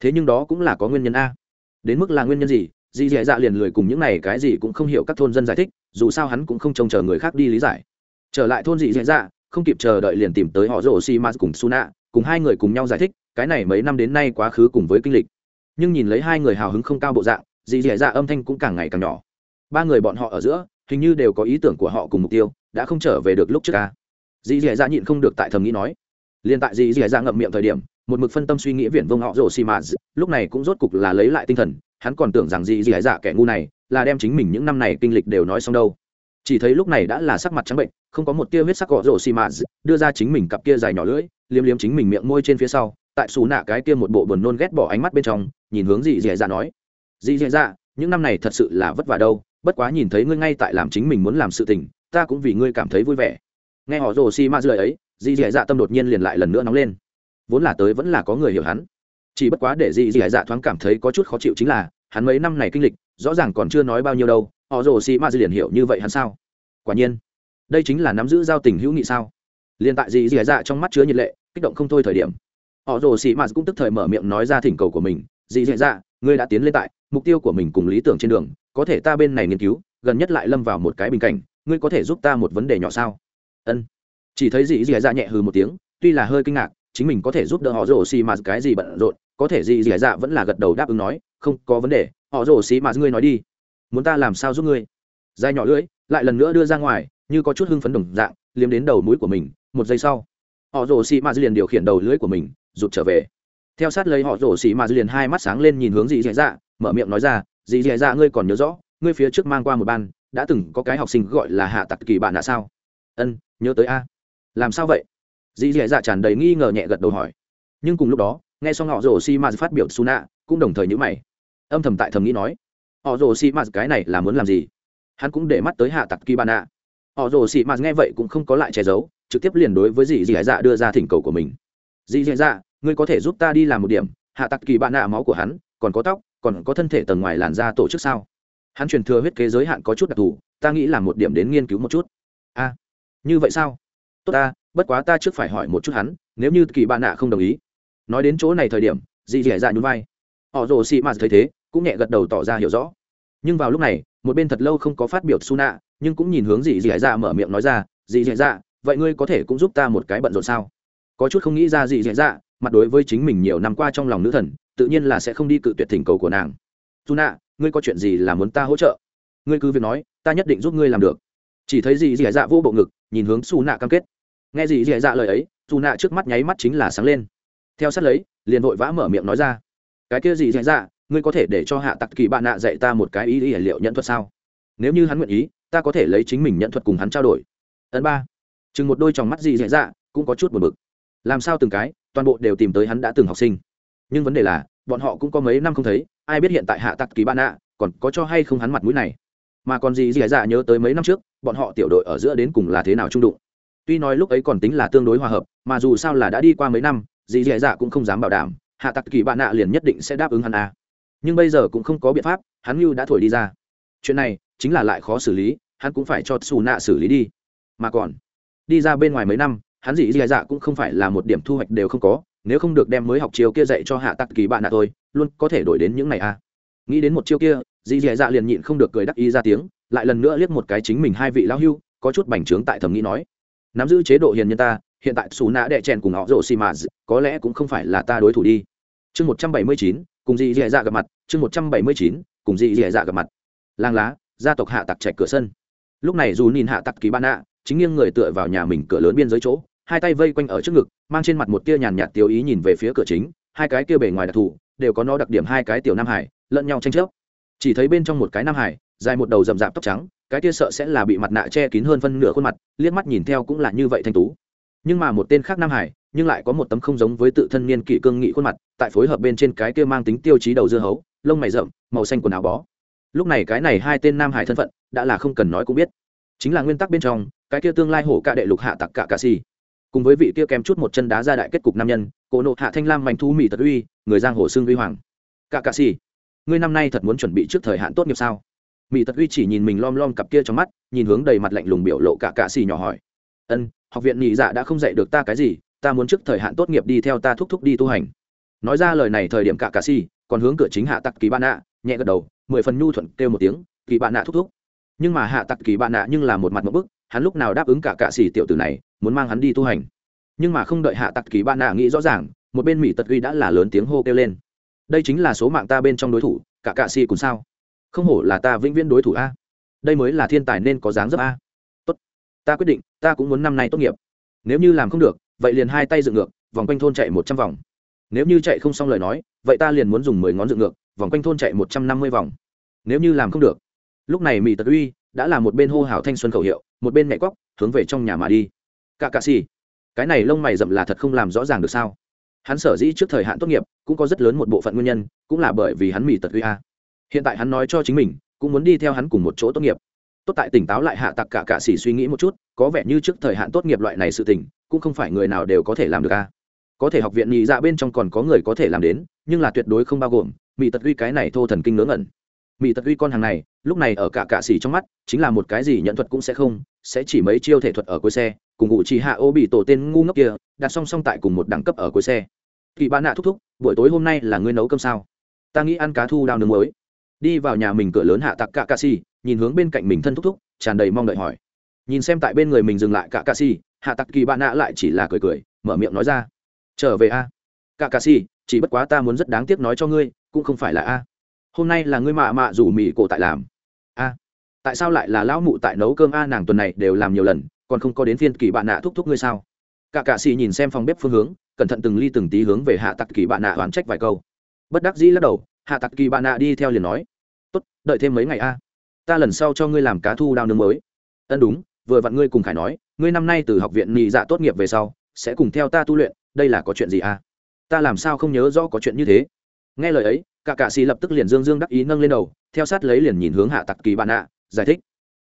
Thế nhưng đó cũng là có nguyên nhân a. Đến mức là nguyên nhân gì dị dì dạ liền lười cùng những này cái gì cũng không hiểu các thôn dân giải thích, dù sao hắn cũng không trông chờ người khác đi lý giải. Trở lại thôn dị dì dạ không kịp chờ đợi liền tìm tới họ rổ xi ma cùng suna cùng hai người cùng nhau giải thích, cái này mấy năm đến nay quá khứ cùng với kinh lịch. Nhưng nhìn lấy hai người hào hứng không cao bộ dạng, dì dì dạ âm thanh cũng càng ngày càng nhỏ. Ba người bọn họ ở giữa, hình như đều có ý tưởng của họ cùng mục tiêu, đã không trở về được lúc trước ca. Dì dì dạ nhịn không được tại thầm nghĩ nói. Liền tại dì dì dạ ngậm miệng thời điểm, một mực phân tâm suy nghĩ viển vông họ rổ xi ma, lúc này cũng rốt cục là lấy lại tinh thần, hắn còn tưởng rằng dì gì dạ kẻ ngu này là đem chính mình những năm này kinh lịch đều nói xong đâu chỉ thấy lúc này đã là sắc mặt trắng bệnh, không có một tia huyết sắc gọ rổ xì mà đưa ra chính mình cặp kia dài nhỏ lưỡi, liếm liếm chính mình miệng môi trên phía sau, tại xù nạ cái kia một bộ buồn nôn ghét bỏ ánh mắt bên trong, nhìn hướng dì dì dạ nói. Dì dì dạ những năm này thật sự là vất vả đâu, bất quá nhìn thấy ngươi ngay tại làm chính mình muốn làm sự tình, ta cũng vì ngươi cảm thấy vui vẻ. Nghe họ rồ xì mạ lời ấy, dì dì dạ tâm đột nhiên liền lại lần nữa nóng lên. Vốn là tới vẫn là có người hiểu hắn. Chỉ bất quá để dì dì dạ thoáng cảm thấy có chút khó chịu chính là, hắn mấy năm này kinh lịch, rõ ràng còn chưa nói bao nhiêu đâu họ rồ xì ma dư liền hiểu như vậy hắn sao? Quả nhiên, đây chính là nắm giữ giao tình hữu nghị sao? Liền tại dì dì dạ trong mắt chứa nhiệt lệ, kích động không thôi thời điểm, họ rồ xì ma cũng tức thời mở miệng nói ra thỉnh cầu của mình. Dì dì dạ ngươi đã tiến lên tại, mục tiêu của mình cùng lý tưởng trên đường, có thể ta bên này nghiên cứu, gần nhất lại lâm vào một cái bình cảnh, ngươi có thể giúp ta một vấn đề nhỏ sao? Ân. Chỉ thấy dì dì dạ nhẹ hừ một tiếng, tuy là hơi kinh ngạc, chính mình có thể giúp đỡ họ rồ xì mà cái gì bận rộn, có thể dì dì dạ vẫn là gật đầu đáp ứng nói, không có vấn đề, họ rồ xì mà ngươi nói đi muốn ta làm sao giúp ngươi? Dài nhỏ lưỡi, lại lần nữa đưa ra ngoài, như có chút hưng phấn đồng dạng, liếm đến đầu mũi của mình, một giây sau, họ rồ xì ma dư liền điều khiển đầu lưỡi của mình, rụt trở về. Theo sát lấy họ rồ xì ma dư liền hai mắt sáng lên nhìn hướng dì dì dạ mở miệng nói ra, dì dì dạ ngươi còn nhớ rõ, ngươi phía trước mang qua một ban, đã từng có cái học sinh gọi là hạ tặc kỳ bạn đã sao? Ân, nhớ tới a. Làm sao vậy? Dì dì dạ tràn đầy nghi ngờ nhẹ gật đầu hỏi. Nhưng cùng lúc đó, nghe xong họ rồ ma dư phát biểu su nạ cũng đồng thời nhữ mày. Âm thầm tại thầm nghĩ nói họ rồ xi mạt cái này là muốn làm gì? Hắn cũng để mắt tới hạ tặc kỳ bàn nạ họ rồ xi mạt nghe vậy cũng không có lại che giấu, trực tiếp liền đối với dì dì dạ đưa ra thỉnh cầu của mình. Dì dì dạ ngươi có thể giúp ta đi làm một điểm, hạ tặc kỳ bạn nạ máu của hắn, còn có tóc, còn có thân thể tầng ngoài làn da tổ chức sao? Hắn truyền thừa huyết kế giới hạn có chút đặc thù, ta nghĩ là một điểm đến nghiên cứu một chút. A, như vậy sao? Tốt ta, bất quá ta trước phải hỏi một chút hắn, nếu như kỳ bạn nạ không đồng ý. Nói đến chỗ này thời điểm, dì dì dạ nhún vai. Họ rồ xị mạt thấy thế cũng nhẹ gật đầu tỏ ra hiểu rõ. Nhưng vào lúc này, một bên thật lâu không có phát biểu su nạ nhưng cũng nhìn hướng dì dì dạ mở miệng nói ra, dì dì dạ vậy ngươi có thể cũng giúp ta một cái bận rộn sao? Có chút không nghĩ ra dì dì dạ mặt đối với chính mình nhiều năm qua trong lòng nữ thần, tự nhiên là sẽ không đi cự tuyệt thỉnh cầu của nàng. Su nạ ngươi có chuyện gì là muốn ta hỗ trợ? Ngươi cứ việc nói, ta nhất định giúp ngươi làm được. Chỉ thấy dì dì dạ vô bộ ngực, nhìn hướng su nạ cam kết. Nghe dì dì dạ lời ấy su nạ trước mắt nháy mắt chính là sáng lên. Theo sát lấy, liền vội vã mở miệng nói ra. Cái kia dì dì dạ ngươi có thể để cho hạ tặc kỳ bạn nạ dạy ta một cái ý ý liệu nhận thuật sao? Nếu như hắn nguyện ý, ta có thể lấy chính mình nhận thuật cùng hắn trao đổi. Ấn ba. Chừng một đôi tròng mắt gì dạy dạ cũng có chút buồn bực. Làm sao từng cái, toàn bộ đều tìm tới hắn đã từng học sinh. Nhưng vấn đề là, bọn họ cũng có mấy năm không thấy, ai biết hiện tại hạ tặc kỳ bạn nạ còn có cho hay không hắn mặt mũi này. Mà còn gì dì dạ nhớ tới mấy năm trước, bọn họ tiểu đội ở giữa đến cùng là thế nào trung đụng. Tuy nói lúc ấy còn tính là tương đối hòa hợp, mà dù sao là đã đi qua mấy năm dì dì dạ cũng không dám bảo đảm, hạ tặc kỳ bạn nạ liền nhất định sẽ đáp ứng hắn à nhưng bây giờ cũng không có biện pháp, hắn như đã thổi đi ra. Chuyện này chính là lại khó xử lý, hắn cũng phải cho xù nạ xử lý đi. Mà còn, đi ra bên ngoài mấy năm, hắn dị dì dạ cũng không phải là một điểm thu hoạch đều không có, nếu không được đem mới học chiều kia dạy cho hạ tặc kỳ bạn nạ thôi, luôn có thể đổi đến những này à. Nghĩ đến một chiêu kia dì dì dạ liền nhịn không được cười đắc ý ra tiếng, lại lần nữa liếc một cái chính mình hai vị lão hưu, có chút bành trướng tại thầm nghĩ nói. Nắm giữ chế độ hiền nhân ta, hiện tại xù nạ đệ chèn cùng họ rổ xì mà có lẽ cũng không phải là ta đối thủ đi. Chương một trăm bảy mươi chín cùng dì dì dạ gặp mặt, chương một trăm bảy mươi chín, cùng dì dì dạ gặp mặt. Lang lá, gia tộc hạ tặc chạy cửa sân. Lúc này dù nhìn hạ tặc kỳ ban nạ chính nghiêng người tựa vào nhà mình cửa lớn biên giới chỗ, hai tay vây quanh ở trước ngực, mang trên mặt một tia nhàn nhạt tiêu ý nhìn về phía cửa chính, hai cái kia bề ngoài đặc thù, đều có nó đặc điểm hai cái tiểu nam hải, lẫn nhau tranh chấp. Chỉ thấy bên trong một cái nam hải, dài một đầu rậm rạp tóc trắng, cái kia sợ sẽ là bị mặt nạ che kín hơn phân nửa khuôn mặt, liếc mắt nhìn theo cũng là như vậy thanh tú. Nhưng mà một tên khác nam hải nhưng lại có một tấm không giống với tự thân niên kỷ cương nghị khuôn mặt, tại phối hợp bên trên cái kia mang tính tiêu chí đầu dưa hấu, lông mày rậm, màu xanh quần áo bó. Lúc này cái này hai tên nam hải thân phận, đã là không cần nói cũng biết. Chính là nguyên tắc bên trong, cái kia tương lai hổ cạ đệ lục hạ tặc cả cạ xì. Cùng với vị kia kém chút một chân đá ra đại kết cục nam nhân, cổ nộ hạ thanh lam mạnh thu mỹ tật uy, người giang hồ xương uy hoàng. Cả cạ xì, ngươi năm nay thật muốn chuẩn bị trước thời hạn tốt nghiệp sao? Mỹ tật uy chỉ nhìn mình lom lom cặp kia trong mắt, nhìn hướng đầy mặt lạnh lùng biểu lộ cả cạ xì nhỏ hỏi. Ân, học viện nhị dạ đã không dạy được ta cái gì ta muốn trước thời hạn tốt nghiệp đi theo ta thúc thúc đi tu hành. Nói ra lời này thời điểm cả cà si, còn hướng cửa chính hạ tặc kỳ bạn nạ, nhẹ gật đầu, mười phần nhu thuận, kêu một tiếng, kỳ bạn nạ thúc thúc. Nhưng mà hạ tặc kỳ bạn nạ nhưng là một mặt một bức, hắn lúc nào đáp ứng cả cạ si tiểu tử này, muốn mang hắn đi tu hành. Nhưng mà không đợi hạ tặc kỳ bạn nạ nghĩ rõ ràng, một bên mỹ tật uy đã là lớn tiếng hô kêu lên. Đây chính là số mạng ta bên trong đối thủ, cả cạ si cùng sao? Không hổ là ta vĩnh viễn đối thủ a. Đây mới là thiên tài nên có dáng dấp a. Tốt, ta quyết định, ta cũng muốn năm nay tốt nghiệp. Nếu như làm không được vậy liền hai tay dựng ngược, vòng quanh thôn chạy một trăm vòng. Nếu như chạy không xong lời nói, vậy ta liền muốn dùng mười ngón dựng ngược, vòng quanh thôn chạy một trăm năm mươi vòng. Nếu như làm không được, lúc này mỹ tật uy đã là một bên hô hào thanh xuân khẩu hiệu, một bên mẹ cóc hướng về trong nhà mà đi. Cả cà xì, cái này lông mày rậm là thật không làm rõ ràng được sao? Hắn sở dĩ trước thời hạn tốt nghiệp, cũng có rất lớn một bộ phận nguyên nhân, cũng là bởi vì hắn mỹ tật uy a. Hiện tại hắn nói cho chính mình, cũng muốn đi theo hắn cùng một chỗ tốt nghiệp. Tốt tại tỉnh táo lại hạ tặc cả cạ xỉ suy nghĩ một chút, có vẻ như trước thời hạn tốt nghiệp loại này sự tình cũng không phải người nào đều có thể làm được a có thể học viện nhị dạ bên trong còn có người có thể làm đến, nhưng là tuyệt đối không bao gồm mỹ tật uy cái này thô thần kinh ngớ ngẩn. Mỹ tật uy con hàng này, lúc này ở cả cạ xỉ trong mắt, chính là một cái gì nhận thuật cũng sẽ không, sẽ chỉ mấy chiêu thể thuật ở cuối xe, cùng ngụ chỉ hạ ô bị tổ tên ngu ngốc kia, đặt song song tại cùng một đẳng cấp ở cuối xe. Kỳ bạn nạ thúc thúc, buổi tối hôm nay là ngươi nấu cơm sao? Ta nghĩ ăn cá thu đào nướng mới đi vào nhà mình cửa lớn hạ tặc cả cà xỉ, nhìn hướng bên cạnh mình thân thúc thúc, tràn đầy mong đợi hỏi. Nhìn xem tại bên người mình dừng lại cả cà xỉ hạ tặc kỳ bạn nạ lại chỉ là cười cười, mở miệng nói ra. Trở về a. Cả cà si chỉ bất quá ta muốn rất đáng tiếc nói cho ngươi, cũng không phải là a. Hôm nay là ngươi mạ mạ rủ mì cổ tại làm. A. Tại sao lại là lão mụ tại nấu cơm a? Nàng tuần này đều làm nhiều lần, còn không có đến phiên kỳ bạn nạ thúc thúc ngươi sao? Cả cà si nhìn xem phòng bếp phương hướng, cẩn thận từng ly từng tí hướng về hạ tặc kỳ bạn nạ oán trách vài câu. Bất đắc dĩ lắc đầu, hạ tặc kỳ bạn nạ đi theo liền nói. Tốt, đợi thêm mấy ngày a. Ta lần sau cho ngươi làm cá thu đao nướng mới. Ân đúng, vừa vặn ngươi cùng khải nói ngươi năm nay từ học viện nhị dạ tốt nghiệp về sau sẽ cùng theo ta tu luyện đây là có chuyện gì à? ta làm sao không nhớ rõ có chuyện như thế? Nghe lời ấy cả cạ xì lập tức liền dương dương đắc ý nâng lên đầu theo sát lấy liền nhìn hướng hạ tặc kỳ bạn ạ, giải thích.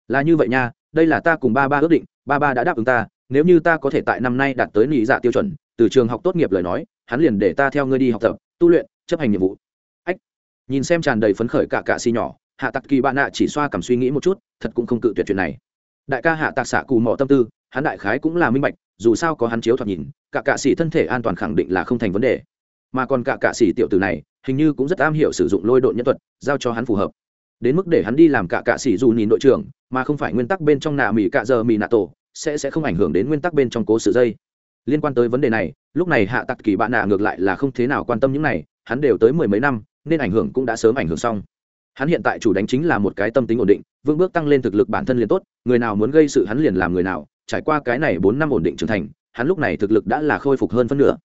Là như vậy nha đây là ta cùng ba ba ước định ba ba đã đáp ứng ta nếu như ta có thể tại năm nay đạt tới nhị dạ tiêu chuẩn từ trường học tốt nghiệp lời nói hắn liền để ta theo ngươi đi học tập tu luyện chấp hành nhiệm vụ. Ách, nhìn xem tràn đầy phấn khởi cả cạ xì nhỏ hạ tặc kỳ bạn ạ chỉ xoa cảm suy nghĩ một chút thật cũng không cự tuyệt chuyện này. Đại ca hạ tạc xạ cù mỏ tâm tư hắn đại khái cũng là minh bạch, dù sao có hắn chiếu thoạt nhìn, cả cạ sĩ thân thể an toàn khẳng định là không thành vấn đề. Mà còn cả cạ sĩ tiểu tử này, hình như cũng rất am hiểu sử dụng lôi độn nhân thuật, giao cho hắn phù hợp. Đến mức để hắn đi làm cả cạ sĩ dù nhìn đội trưởng, mà không phải nguyên tắc bên trong nạ mỹ cạ giờ mỹ nạ tổ, sẽ sẽ không ảnh hưởng đến nguyên tắc bên trong cố sự dây. Liên quan tới vấn đề này, lúc này hạ tặc kỳ bạn nạ ngược lại là không thế nào quan tâm những này, hắn đều tới mười mấy năm, nên ảnh hưởng cũng đã sớm ảnh hưởng xong. Hắn hiện tại chủ đánh chính là một cái tâm tính ổn định, vững bước tăng lên thực lực bản thân liền tốt, người nào muốn gây sự hắn liền làm người nào trải qua cái này bốn năm ổn định trưởng thành, hắn lúc này thực lực đã là khôi phục hơn phân nửa.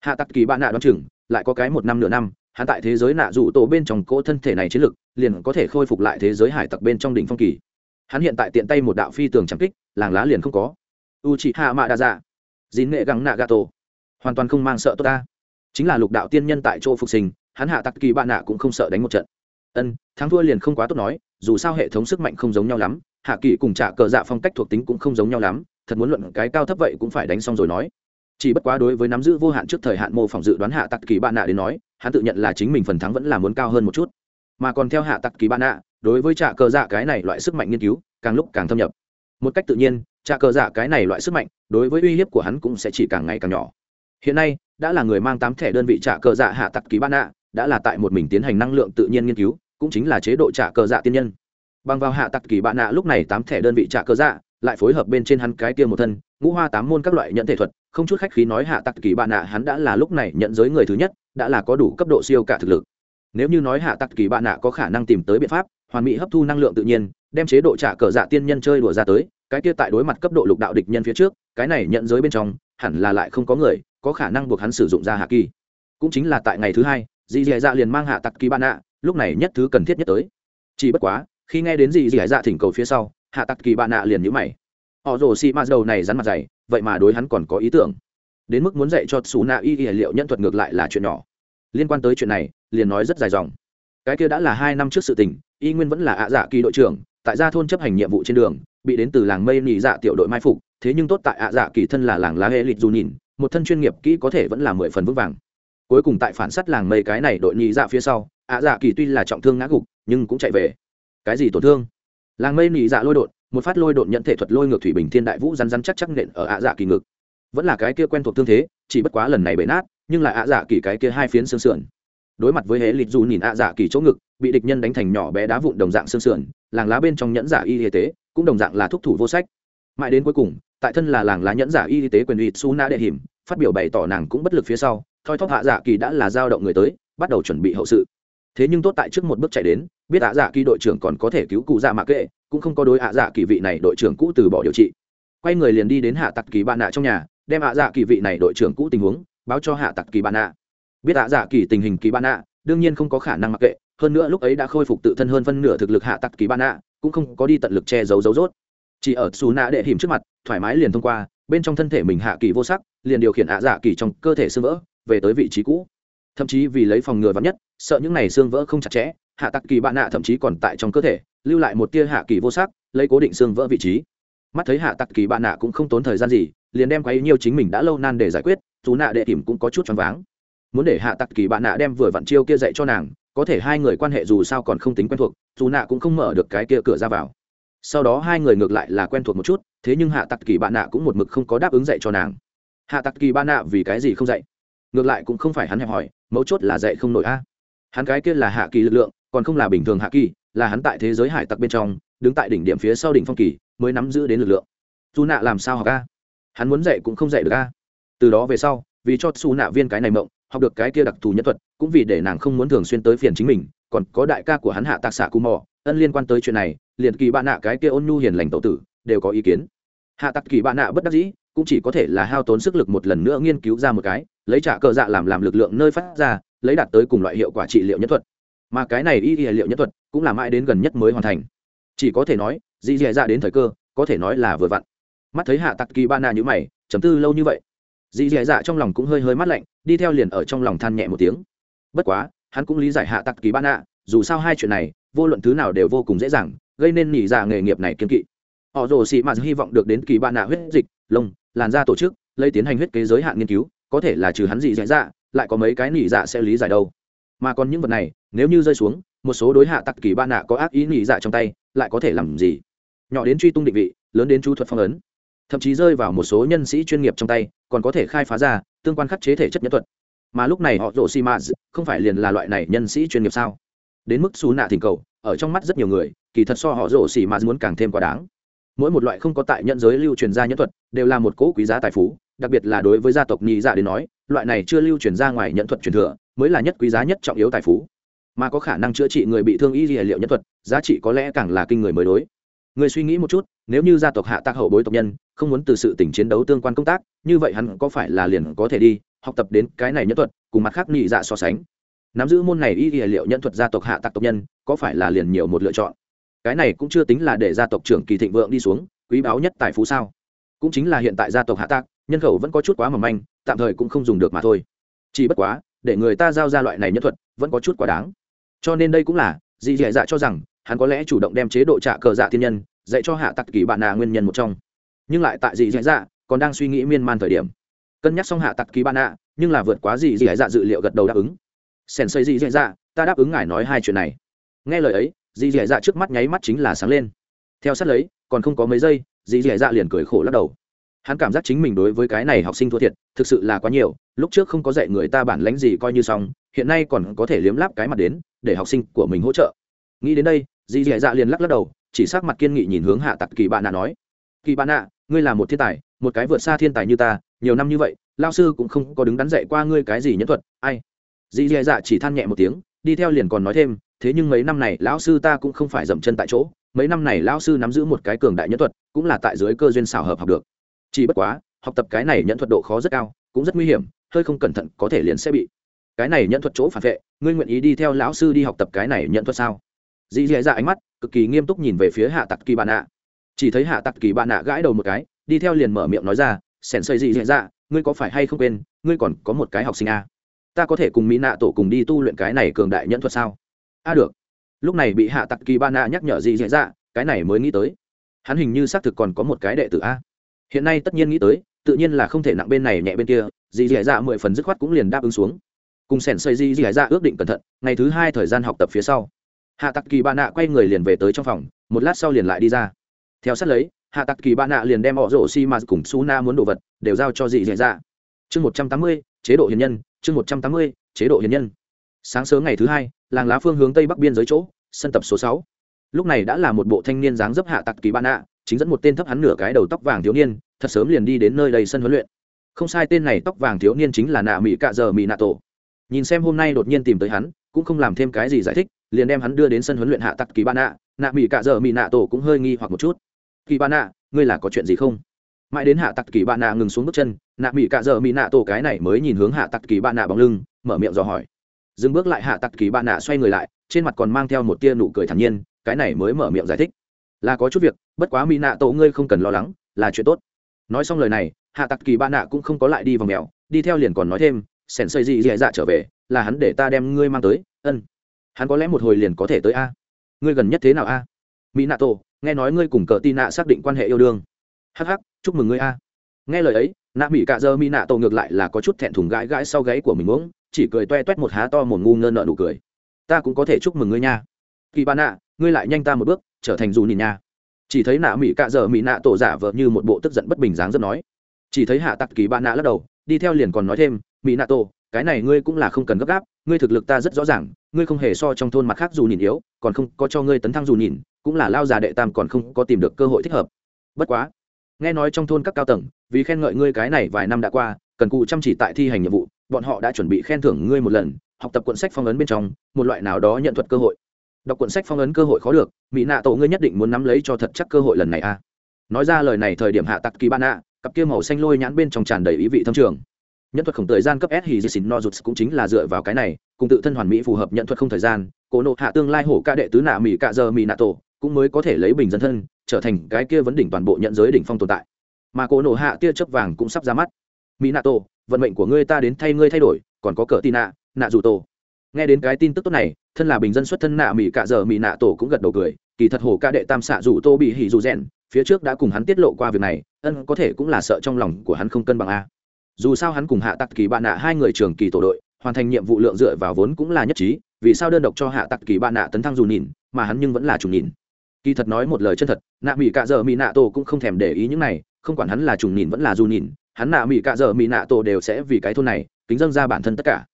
Hạ tặc kỳ bạn nạ đoán chừng, lại có cái một năm nửa năm, hắn tại thế giới nạ dụ tổ bên trong cỗ thân thể này chiến lực, liền có thể khôi phục lại thế giới hải tặc bên trong đỉnh phong kỳ. Hắn hiện tại tiện tay một đạo phi tường chẳng kích, làng lá liền không có. U chị hạ mạ đa dạ dín nghệ gắng nạ gà tổ hoàn toàn không mang sợ tôi ta. Chính là lục đạo tiên nhân tại chỗ phục sinh, hắn hạ tặc kỳ bạn nạ cũng không sợ đánh một trận. Ân, thắng thua liền không quá tốt nói, dù sao hệ thống sức mạnh không giống nhau lắm, hạ kỳ cùng trả cờ dạ phong cách thuộc tính cũng không giống nhau lắm thật muốn luận cái cao thấp vậy cũng phải đánh xong rồi nói. Chỉ bất quá đối với nắm giữ vô hạn trước thời hạn mô phỏng dự đoán hạ tặc kỳ bạn nạ đến nói, hắn tự nhận là chính mình phần thắng vẫn là muốn cao hơn một chút. Mà còn theo hạ tặc kỳ bạn nạ, đối với trả cờ dạ cái này loại sức mạnh nghiên cứu, càng lúc càng thâm nhập. Một cách tự nhiên trả cờ dạ cái này loại sức mạnh, đối với uy hiếp của hắn cũng sẽ chỉ càng ngày càng nhỏ. Hiện nay, đã là người mang tám thẻ đơn vị trả cờ dạ hạ tặc kỳ bạn nạ, đã là tại một mình tiến hành năng lượng tự nhiên nghiên cứu, cũng chính là chế độ trả cờ dạ tiên nhân. Bằng vào hạ tặc kỳ bạn nạ lúc này tám thẻ đơn vị trả cờ dạ lại phối hợp bên trên hắn cái kia một thân, ngũ hoa tám môn các loại nhận thể thuật, không chút khách khí nói hạ tặc kỳ bạn nạ hắn đã là lúc này nhận giới người thứ nhất, đã là có đủ cấp độ siêu cả thực lực. Nếu như nói hạ tặc kỳ bạn nạ có khả năng tìm tới biện pháp, hoàn mỹ hấp thu năng lượng tự nhiên, đem chế độ trả cờ dạ tiên nhân chơi đùa ra tới, cái kia tại đối mặt cấp độ lục đạo địch nhân phía trước, cái này nhận giới bên trong, hẳn là lại không có người có khả năng buộc hắn sử dụng ra hạ kỳ. Cũng chính là tại ngày thứ hai, dì dì dạ liền mang hạ tặc kỳ bạn nạ lúc này nhất thứ cần thiết nhất tới. Chỉ bất quá, khi nghe đến dì dì dạ thỉnh cầu phía sau hạ tặc kỳ bạn nạ liền nhữ mày. Họ rồ xị mạt đầu này rắn mặt dày, vậy mà đối hắn còn có ý tưởng. Đến mức muốn dạy cho xù nạ y y liệu nhân thuật ngược lại là chuyện nhỏ. Liên quan tới chuyện này, liền nói rất dài dòng. Cái kia đã là hai năm trước sự tình, y nguyên vẫn là ạ dạ kỳ đội trưởng, tại gia thôn chấp hành nhiệm vụ trên đường, bị đến từ làng mây nỉ dạ tiểu đội mai phục, thế nhưng tốt tại ạ dạ kỳ thân là làng lá hệ lịch dù nhìn, một thân chuyên nghiệp kỹ có thể vẫn là mười phần vững vàng. Cuối cùng tại phản s á t làng mây cái này đội nhị dạ phía sau, ạ dạ kỳ tuy là trọng thương ngã gục, nhưng cũng chạy về. Cái gì tổn thương? Làng mây nhị dạ lôi đột, một phát lôi đột nhận thể thuật lôi ngược thủy bình thiên đại vũ rắn rắn chắc chắc nện ở ạ dạ kỳ ngực. Vẫn là cái kia quen thuộc tương thế, chỉ bất quá lần này bể nát, nhưng lại ạ dạ kỳ cái kia hai phiến xương sườn. Đối mặt với hệ lịch dù nhìn ạ dạ kỳ chỗ ngực, bị địch nhân đánh thành nhỏ bé đá vụn đồng dạng xương sườn, làng lá bên trong nhẫn giả y y tế, cũng đồng dạng là thúc thủ vô sách. Mãi đến cuối cùng, tại thân là làng lá nhẫn giả y tế quyền uy su na đệ hiểm, phát biểu bày tỏ nàng cũng bất lực phía sau, thoi thóp hạ dạ kỳ đã là giao động người tới, bắt đầu chuẩn bị hậu sự thế nhưng tốt tại trước một bước chạy đến, biết hạ dạ kỳ đội trưởng còn có thể cứu cụ dạ mạ kệ, cũng không có đối hạ dạ kỳ vị này đội trưởng cũ từ bỏ điều trị. Quay người liền đi đến hạ tặc kỳ bạn nạ trong nhà, đem hạ dạ kỳ vị này đội trưởng cũ tình huống báo cho hạ tặc kỳ bạn nạ biết hạ dạ kỳ tình hình kỳ bạn nạ đương nhiên không có khả năng mặc kệ, hơn nữa lúc ấy đã khôi phục tự thân hơn phân nửa thực lực hạ tặc kỳ bạn nạ cũng không có đi tận lực che giấu dấu rốt. Chỉ ở xù nạ đệ hiểm trước mặt, thoải mái liền thông qua, bên trong thân thể mình hạ kỳ vô sắc, liền điều khiển hạ dạ kỳ trong cơ thể xương vỡ, về tới vị trí cũ thậm chí vì lấy phòng ngừa vắn nhất, sợ những này xương vỡ không chặt chẽ, hạ tặc kỳ bạn nạ thậm chí còn tại trong cơ thể, lưu lại một tia hạ kỳ vô sắc, lấy cố định xương vỡ vị trí. Mắt thấy hạ tặc kỳ bạn nạ cũng không tốn thời gian gì, liền đem quấy nhiều chính mình đã lâu nan để giải quyết, dù nạ đệ tìm cũng có chút choáng váng. Muốn để hạ tặc kỳ bạn nạ đem vừa vặn chiêu kia dạy cho nàng, có thể hai người quan hệ dù sao còn không tính quen thuộc, dù nạ cũng không mở được cái kia cửa ra vào. Sau đó hai người ngược lại là quen thuộc một chút, thế nhưng hạ tặc kỳ bạn nạ cũng một mực không có đáp ứng dạy cho nàng. Hạ tặc kỳ bạn nạ vì cái gì không dạy? Ngược lại cũng không phải hắn hẹp hỏi mấu chốt là dạy không nổi a. Hắn cái kia là hạ kỳ lực lượng, còn không là bình thường hạ kỳ, là hắn tại thế giới hải tặc bên trong, đứng tại đỉnh điểm phía sau đỉnh phong kỳ, mới nắm giữ đến lực lượng. Dù nạ làm sao học a? Hắn muốn dạy cũng không dạy được a. Từ đó về sau, vì cho xù nạ viên cái này mộng, học được cái kia đặc thù nhân thuật, cũng vì để nàng không muốn thường xuyên tới phiền chính mình, còn có đại ca của hắn hạ tạc xạ cù mò, ân liên quan tới chuyện này, liền kỳ bạn nạ cái kia ôn nhu hiền lành tậu tử, đều có ý kiến. Hạ tặc kỳ bạn nạ bất đắc dĩ, cũng chỉ có thể là hao tốn sức lực một lần nữa nghiên cứu ra một cái lấy trả cờ dạ làm làm lực lượng nơi phát ra, lấy đạt tới cùng loại hiệu quả trị liệu nhất thuật. Mà cái này y y liệu nhất thuật cũng là mãi đến gần nhất mới hoàn thành. Chỉ có thể nói, dị dì dạ đến thời cơ, có thể nói là vừa vặn. Mắt thấy hạ tặc kỳ ba nạ như mày chấm tư lâu như vậy. Dị dì dạ trong lòng cũng hơi hơi mát lạnh, đi theo liền ở trong lòng than nhẹ một tiếng. Bất quá, hắn cũng lý giải hạ tặc kỳ ba nạ dù sao hai chuyện này, vô luận thứ nào đều vô cùng dễ dàng, gây nên nỉ dạ nghề nghiệp này kiên kỵ. Họ rồ xị mà hy vọng được đến kỳ ba nạ huyết dịch, lông, làn da tổ chức, lấy tiến hành huyết kế giới hạn nghiên cứu có thể là trừ hắn dị dạ dạ lại có mấy cái nỉ dạ sẽ lý giải đâu. Mà còn những vật này, nếu như rơi xuống, một số đối hạ tặc kỳ ba nạ có ác ý nỉ dạ trong tay, lại có thể làm gì? Nhỏ đến truy tung định vị, lớn đến chú thuật phong ấn. Thậm chí rơi vào một số nhân sĩ chuyên nghiệp trong tay, còn có thể khai phá ra tương quan khắc chế thể chất nhân thuật. Mà lúc này họ rộ xi mã không phải liền là loại này nhân sĩ chuyên nghiệp sao? Đến mức xù nạ thỉnh cầu, ở trong mắt rất nhiều người, kỳ thật so họ rộ xi mã muốn càng thêm quá đáng. Mỗi một loại không có tại nhân giới lưu truyền ra nhân thuật, đều là một cỗ quý giá tài phú đặc biệt là đối với gia tộc nhị dạ đến nói, loại này chưa lưu truyền ra ngoài nhận thuật truyền thừa, mới là nhất quý giá nhất trọng yếu tài phú. Mà có khả năng chữa trị người bị thương y liệu nhân thuật, giá trị có lẽ càng là kinh người mới đối. Người suy nghĩ một chút, nếu như gia tộc hạ tạc hậu bối tộc nhân, không muốn từ sự tỉnh chiến đấu tương quan công tác, như vậy hắn có phải là liền có thể đi, học tập đến cái này nhân thuật, cùng mặt khác nhị dạ so sánh. Nắm giữ môn này y y liệu nhân thuật gia tộc hạ tạc tộc nhân, có phải là liền nhiều một lựa chọn? Cái này cũng chưa tính là để gia tộc trưởng kỳ thịnh vượng đi xuống, quý báu nhất tài phú sao? Cũng chính là hiện tại gia tộc hạ tạc nhân khẩu vẫn có chút quá mỏng manh, tạm thời cũng không dùng được mà thôi. Chỉ bất quá, để người ta giao ra loại này nhân thuật, vẫn có chút quá đáng. Cho nên đây cũng là dị dạ dạ cho rằng, hắn có lẽ chủ động đem chế độ trả cờ dạ thiên nhân, dạy cho hạ tặc kỳ bạn nạ nguyên nhân một trong. Nhưng lại tại dị dạ dạ còn đang suy nghĩ miên man thời điểm. Cân nhắc xong hạ tặc kỳ bạn nạ nhưng là vượt quá dị dạ dạ dự liệu gật đầu đáp ứng. Sèn xây dị dạ dạ ta đáp ứng ngài nói hai chuyện này. Nghe lời ấy dị dạ dạ trước mắt nháy mắt chính là sáng lên. Theo sát lấy, còn không có mấy giây dị dạ dạ liền cười khổ lắc đầu hắn cảm giác chính mình đối với cái này học sinh thua thiệt, thực sự là quá nhiều, lúc trước không có dạy người ta bản lánh gì coi như xong, hiện nay còn có thể liếm láp cái mặt đến, để học sinh của mình hỗ trợ. Nghĩ đến đây, dì dì dạ liền lắc lắc đầu, chỉ sắc mặt kiên nghị nhìn hướng hạ tặc kỳ bạn nạ nói, kỳ bạn nạ, ngươi là một thiên tài, một cái vượt xa thiên tài như ta, nhiều năm như vậy, lao sư cũng không có đứng đắn dạy qua ngươi cái gì nhẫn thuật, ai? Dì dì dạ chỉ than nhẹ một tiếng, đi theo liền còn nói thêm, thế nhưng mấy năm này lão sư ta cũng không phải dậm chân tại chỗ, mấy năm này lão sư nắm giữ một cái cường đại nhẫn thuật, cũng là tại dưới cơ duyên xảo hợp học được chỉ bất quá, học tập cái này nhẫn thuật độ khó rất cao, cũng rất nguy hiểm, hơi không cẩn thận có thể liền sẽ bị. Cái này nhận thuật chỗ phản vệ, ngươi nguyện ý đi theo lão sư đi học tập cái này nhận thuật sao? Dì dì dạ ánh mắt cực kỳ nghiêm túc nhìn về phía hạ tặc kỳ bạn nạ. Chỉ thấy hạ tặc kỳ bạn nạ gãi đầu một cái, đi theo liền mở miệng nói ra, sẻn xây dì dì dạ ngươi có phải hay không quên, ngươi còn có một cái học sinh a? À? ta có thể cùng mỹ nạ tổ cùng đi tu luyện cái này cường đại nhận thuật sao? A được. Lúc này bị hạ tặc kỳ bạn nạ nhắc nhở dì dì dạ cái này mới nghĩ tới. Hắn hình như xác thực còn có một cái đệ tử a hiện nay tất nhiên nghĩ tới, tự nhiên là không thể nặng bên này nhẹ bên kia, dì dì dạ mười phần dứt khoát cũng liền đáp ứng xuống. Cùng sẻn xây dì di dạ ước định cẩn thận, ngày thứ hai thời gian học tập phía sau, hạ tặc kỳ ba nạ quay người liền về tới trong phòng, một lát sau liền lại đi ra. Theo sát lấy, hạ tặc kỳ ba nạ liền đem họ rổ xi mà cùng su na muốn đồ vật đều giao cho dị dạ. Ra chương một trăm tám mươi, chế độ hiền nhân, chương một trăm tám mươi, chế độ hiền nhân. Sáng sớm ngày thứ hai, làng lá phương hướng tây bắc biên giới chỗ, sân tập số sáu. Lúc này đã là một bộ thanh niên dáng dấp hạ tặc kỳ ba nạ chính dẫn một tên thấp hắn nửa cái đầu tóc vàng thiếu niên, thật sớm liền đi đến nơi đầy sân huấn luyện. Không sai, tên này tóc vàng thiếu niên chính là nạ mỹ cạ giờ mỹ nạ tổ. Nhìn xem hôm nay đột nhiên tìm tới hắn, cũng không làm thêm cái gì giải thích, liền đem hắn đưa đến sân huấn luyện hạ tặc kỳ ba nạ. Nạ mỹ cạ giờ mỹ nạ tổ cũng hơi nghi hoặc một chút. Kỳ ba nạ, ngươi là có chuyện gì không? Mãi đến hạ tặc kỳ ba nạ ngừng xuống bước chân, nạ mỹ cạ giờ mỹ nạ tổ cái này mới nhìn hướng hạ tặc kỳ ba nạ bóng lưng, mở miệng dò hỏi. Dừng bước lại, hạ tặc kỳ ba nạ xoay người lại, trên mặt còn mang theo một tia nụ cười thản nhiên, cái này mới mở miệng giải thích là có chút việc, bất quá mỹ nạ tổ ngươi không cần lo lắng, là chuyện tốt. Nói xong lời này, hạ tặc kỳ ba nạ cũng không có lại đi vào mèo, đi theo liền còn nói thêm sèn xây dị dạ dạ trở về, là hắn để ta đem ngươi mang tới, ân. Hắn có lẽ một hồi liền có thể tới a. Ngươi gần nhất thế nào a? Mỹ nạ tổ, nghe nói ngươi cùng cờ tin nạ xác định quan hệ yêu đương. Hắc hắc, chúc mừng ngươi a. Nghe lời ấy, nạ mỹ cạ dơ mỹ nạ tổ ngược lại là có chút thẹn thùng gãi gãi sau gáy của mình uống, chỉ cười toe toét một há to một ngu ngơ nợ nụ cười. Ta cũng có thể chúc mừng ngươi nha. Kỳ ba nạ, ngươi lại nhanh ta một bước trở thành dù nhìn nha. Chỉ thấy nạ mỹ cạ dở mỹ nạ tổ giả vợ như một bộ tức giận bất bình dáng rất nói. Chỉ thấy hạ tặc kỳ ba nạ lắc đầu, đi theo liền còn nói thêm mỹ nạ tổ, cái này ngươi cũng là không cần gấp gáp, ngươi thực lực ta rất rõ ràng, ngươi không hề so trong thôn mặt khác dù nhìn yếu, còn không có cho ngươi tấn thăng dù nhìn cũng là lao già đệ tam còn không có tìm được cơ hội thích hợp. Bất quá, nghe nói trong thôn các cao tầng, vì khen ngợi ngươi cái này vài năm đã qua, cần cụ chăm chỉ tại thi hành nhiệm vụ, bọn họ đã chuẩn bị khen thưởng ngươi một lần, học tập cuộn sách phong ấn bên trong, một loại nào đó nhận thuật cơ hội đọc cuốn sách phong ấn cơ hội khó được, mỹ nạ tổ ngươi nhất định muốn nắm lấy cho thật chắc cơ hội lần này a à. nói ra lời này thời điểm hạ tặc kỳ ban ạ cặp kia màu xanh lôi nhãn bên trong tràn đầy ý vị thâm trường. Nhân thuật không thời gian cấp s hì xin no rụt cũng chính là dựa vào cái này, cùng tự thân hoàn mỹ phù hợp nhận thuật không thời gian cổ nộ hạ tương lai hổ ca đệ tứ nạ mỹ cạ giờ mỹ nạ tổ cũng mới có thể lấy bình dân thân, trở thành cái kia vấn đỉnh toàn bộ nhận giới đỉnh phong tồn tại. Mà cổ nộ hạ tia chớp vàng cũng sắp ra mắt. Mỹ nạ tổ, vận mệnh của ngươi ta đến thay ngươi thay đổi, còn có cờ tin nạ nạ dù tổ. Nghe đến cái tin tức tốt này thân là bình dân xuất thân nạ mỹ cạ giờ mỹ nạ tổ cũng gật đầu cười, kỳ thật hồ ca đệ tam xạ dù tô bị hỉ dù rèn, phía trước đã cùng hắn tiết lộ qua việc này, ân có thể cũng là sợ trong lòng của hắn không cân bằng a. Dù sao hắn cùng hạ tặc kỳ bạn nạ hai người trường kỳ tổ đội, hoàn thành nhiệm vụ lượng dựa vào vốn cũng là nhất trí, vì sao đơn độc cho hạ tặc kỳ bạn nạ tấn thăng dù nhìn, mà hắn nhưng vẫn là chủ nhìn. Kỳ thật nói một lời chân thật, nạ mỹ cạ giờ mỹ nạ tổ cũng không thèm để ý những này, không quản hắn là trùng nhìn vẫn là dù nhìn, hắn nạ mỹ cạ giờ mỹ nạ tổ đều sẽ vì cái thôn này, kính dâng ra bản thân tất cả.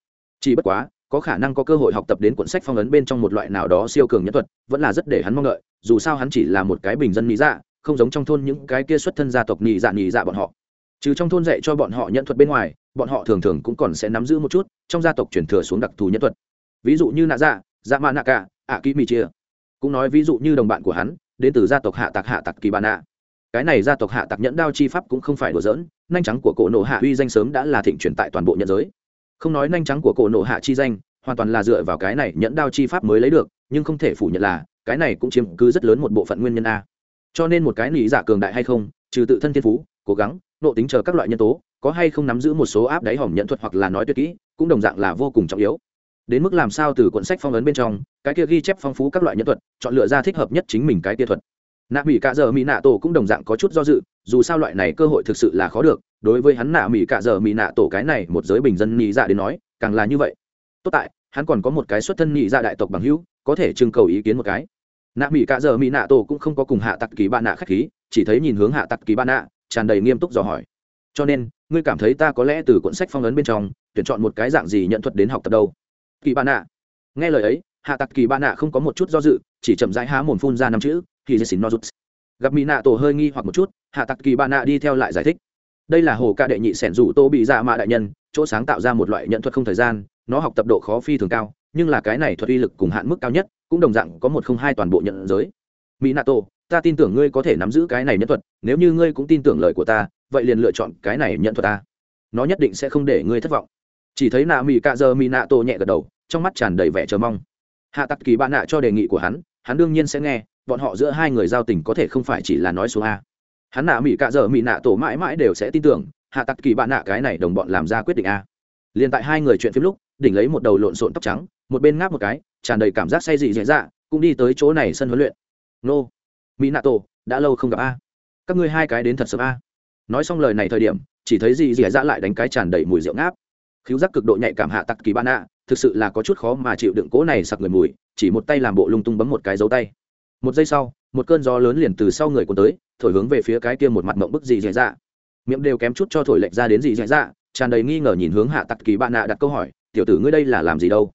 Chỉ bất quá có khả năng có cơ hội học tập đến cuốn sách phong ấn bên trong một loại nào đó siêu cường nhất thuật, vẫn là rất để hắn mong đợi, dù sao hắn chỉ là một cái bình dân mỹ dạ không giống trong thôn những cái kia xuất thân gia tộc nhị dạ nhị dạ bọn họ. Trừ trong thôn dạy cho bọn họ nhận thuật bên ngoài, bọn họ thường thường cũng còn sẽ nắm giữ một chút trong gia tộc truyền thừa xuống đặc thù nhân thuật. Ví dụ như nạ dạ dạ mạ nạ cả ạ kỹ mì chia. Cũng nói ví dụ như đồng bạn của hắn, đến từ gia tộc hạ tạc hạ tạc kỳ bà nạ. Cái này gia tộc hạ tạc nhẫn đao chi pháp cũng không phải đùa giỡn, nhanh trắng của cổ nộ hạ uy danh sớm đã là thịnh truyền tại toàn bộ nhân giới không nói nhanh trắng của cổ nộ hạ chi danh, hoàn toàn là dựa vào cái này nhẫn đao chi pháp mới lấy được, nhưng không thể phủ nhận là, cái này cũng chiếm cứ rất lớn một bộ phận nguyên nhân a. Cho nên một cái lý giả dạ cường đại hay không, trừ tự thân thiên phú, cố gắng nộ tính chờ các loại nhân tố, có hay không nắm giữ một số áp đáy hỏng nhận thuật hoặc là nói tuyệt kỹ, cũng đồng dạng là vô cùng trọng yếu. Đến mức làm sao từ cuộn sách phong ấn bên trong, cái kia ghi chép phong phú các loại nhân thuật, chọn lựa ra thích hợp nhất chính mình cái kia thuật. Nạ mỹ cả giờ mỹ nạ tổ cũng đồng dạng có chút do dự, dù sao loại này cơ hội thực sự là khó được đối với hắn nạ mỹ cạ giờ mỹ nạ tổ cái này một giới bình dân nhị dạ đến nói, càng là như vậy. Tốt tại, hắn còn có một cái xuất thân nhị dạ đại tộc bằng hữu, có thể trưng cầu ý kiến một cái. Nạ mỹ cạ giờ mỹ nạ tổ cũng không có cùng hạ tặc kỳ bạn nạ khách khí, chỉ thấy nhìn hướng hạ tặc kỳ bạn nạ, tràn đầy nghiêm túc dò hỏi. Cho nên, ngươi cảm thấy ta có lẽ từ cuộn sách phong ấn bên trong, tuyển chọn một cái dạng gì nhận thuật đến học tập đâu? Kỳ bạn nạ. Nghe lời ấy, hạ tặc kỳ bạn nạ không có một chút do dự, chỉ chậm rãi há mồm phun ra năm chữ kỳ dê xin nozuts gặp mỹ nạ tổ hơi nghi hoặc một chút, hạ tặc kỳ bạn nạ đi theo lại giải thích đây là hồ ca đệ nhị sẻn rủ tô bị dạ mạ đại nhân, chỗ sáng tạo ra một loại nhận thuật không thời gian, nó học tập độ khó phi thường cao, nhưng là cái này thuật uy lực cùng hạn mức cao nhất, cũng đồng dạng có một không hai toàn bộ nhận giới. Mỹ nato ta tin tưởng ngươi có thể nắm giữ cái này nhận thuật, nếu như ngươi cũng tin tưởng lời của ta, vậy liền lựa chọn cái này nhận thuật ta. Nó nhất định sẽ không để ngươi thất vọng. Chỉ thấy nạ mỹ cạ giờ mỹ nạ tổ nhẹ gật đầu, trong mắt tràn đầy vẻ chờ mong. Hạ tặc kỳ bạn nạ cho đề nghị của hắn hắn đương nhiên sẽ nghe, bọn họ giữa hai người giao tình có thể không phải chỉ là nói số a hắn nạ mỹ cạ dở mỹ nạ tổ mãi mãi đều sẽ tin tưởng, hạ tặc kỳ bạn nạ cái này đồng bọn làm ra quyết định a. Liền tại hai người chuyện phim lúc, đỉnh lấy một đầu lộn xộn tóc trắng, một bên ngáp một cái, tràn đầy cảm giác say dị dễ dạ cũng đi tới chỗ này sân huấn luyện. Nô mỹ nạ tổ, đã lâu không gặp a. Các ngươi hai cái đến thật sớm a. Nói xong lời này thời điểm, chỉ thấy dị dễ dạ lại đánh cái tràn đầy mùi rượu ngáp. Khiếu giác cực độ nhạy cảm hạ tặc kỳ bạn nạ, thực sự là có chút khó mà chịu đựng cố này sặc người mùi, chỉ một tay làm bộ lung tung bấm một cái dấu tay. Một giây sau, một cơn gió lớn liền từ sau người cuốn tới thổi hướng về phía cái kia một mặt mộng bức gì dạy dạ. Miệng đều kém chút cho thổi lệch ra đến gì dạy dạ tràn đầy nghi ngờ nhìn hướng hạ tặc kỳ bạn nạ đặt câu hỏi, tiểu tử ngươi đây là làm gì đâu?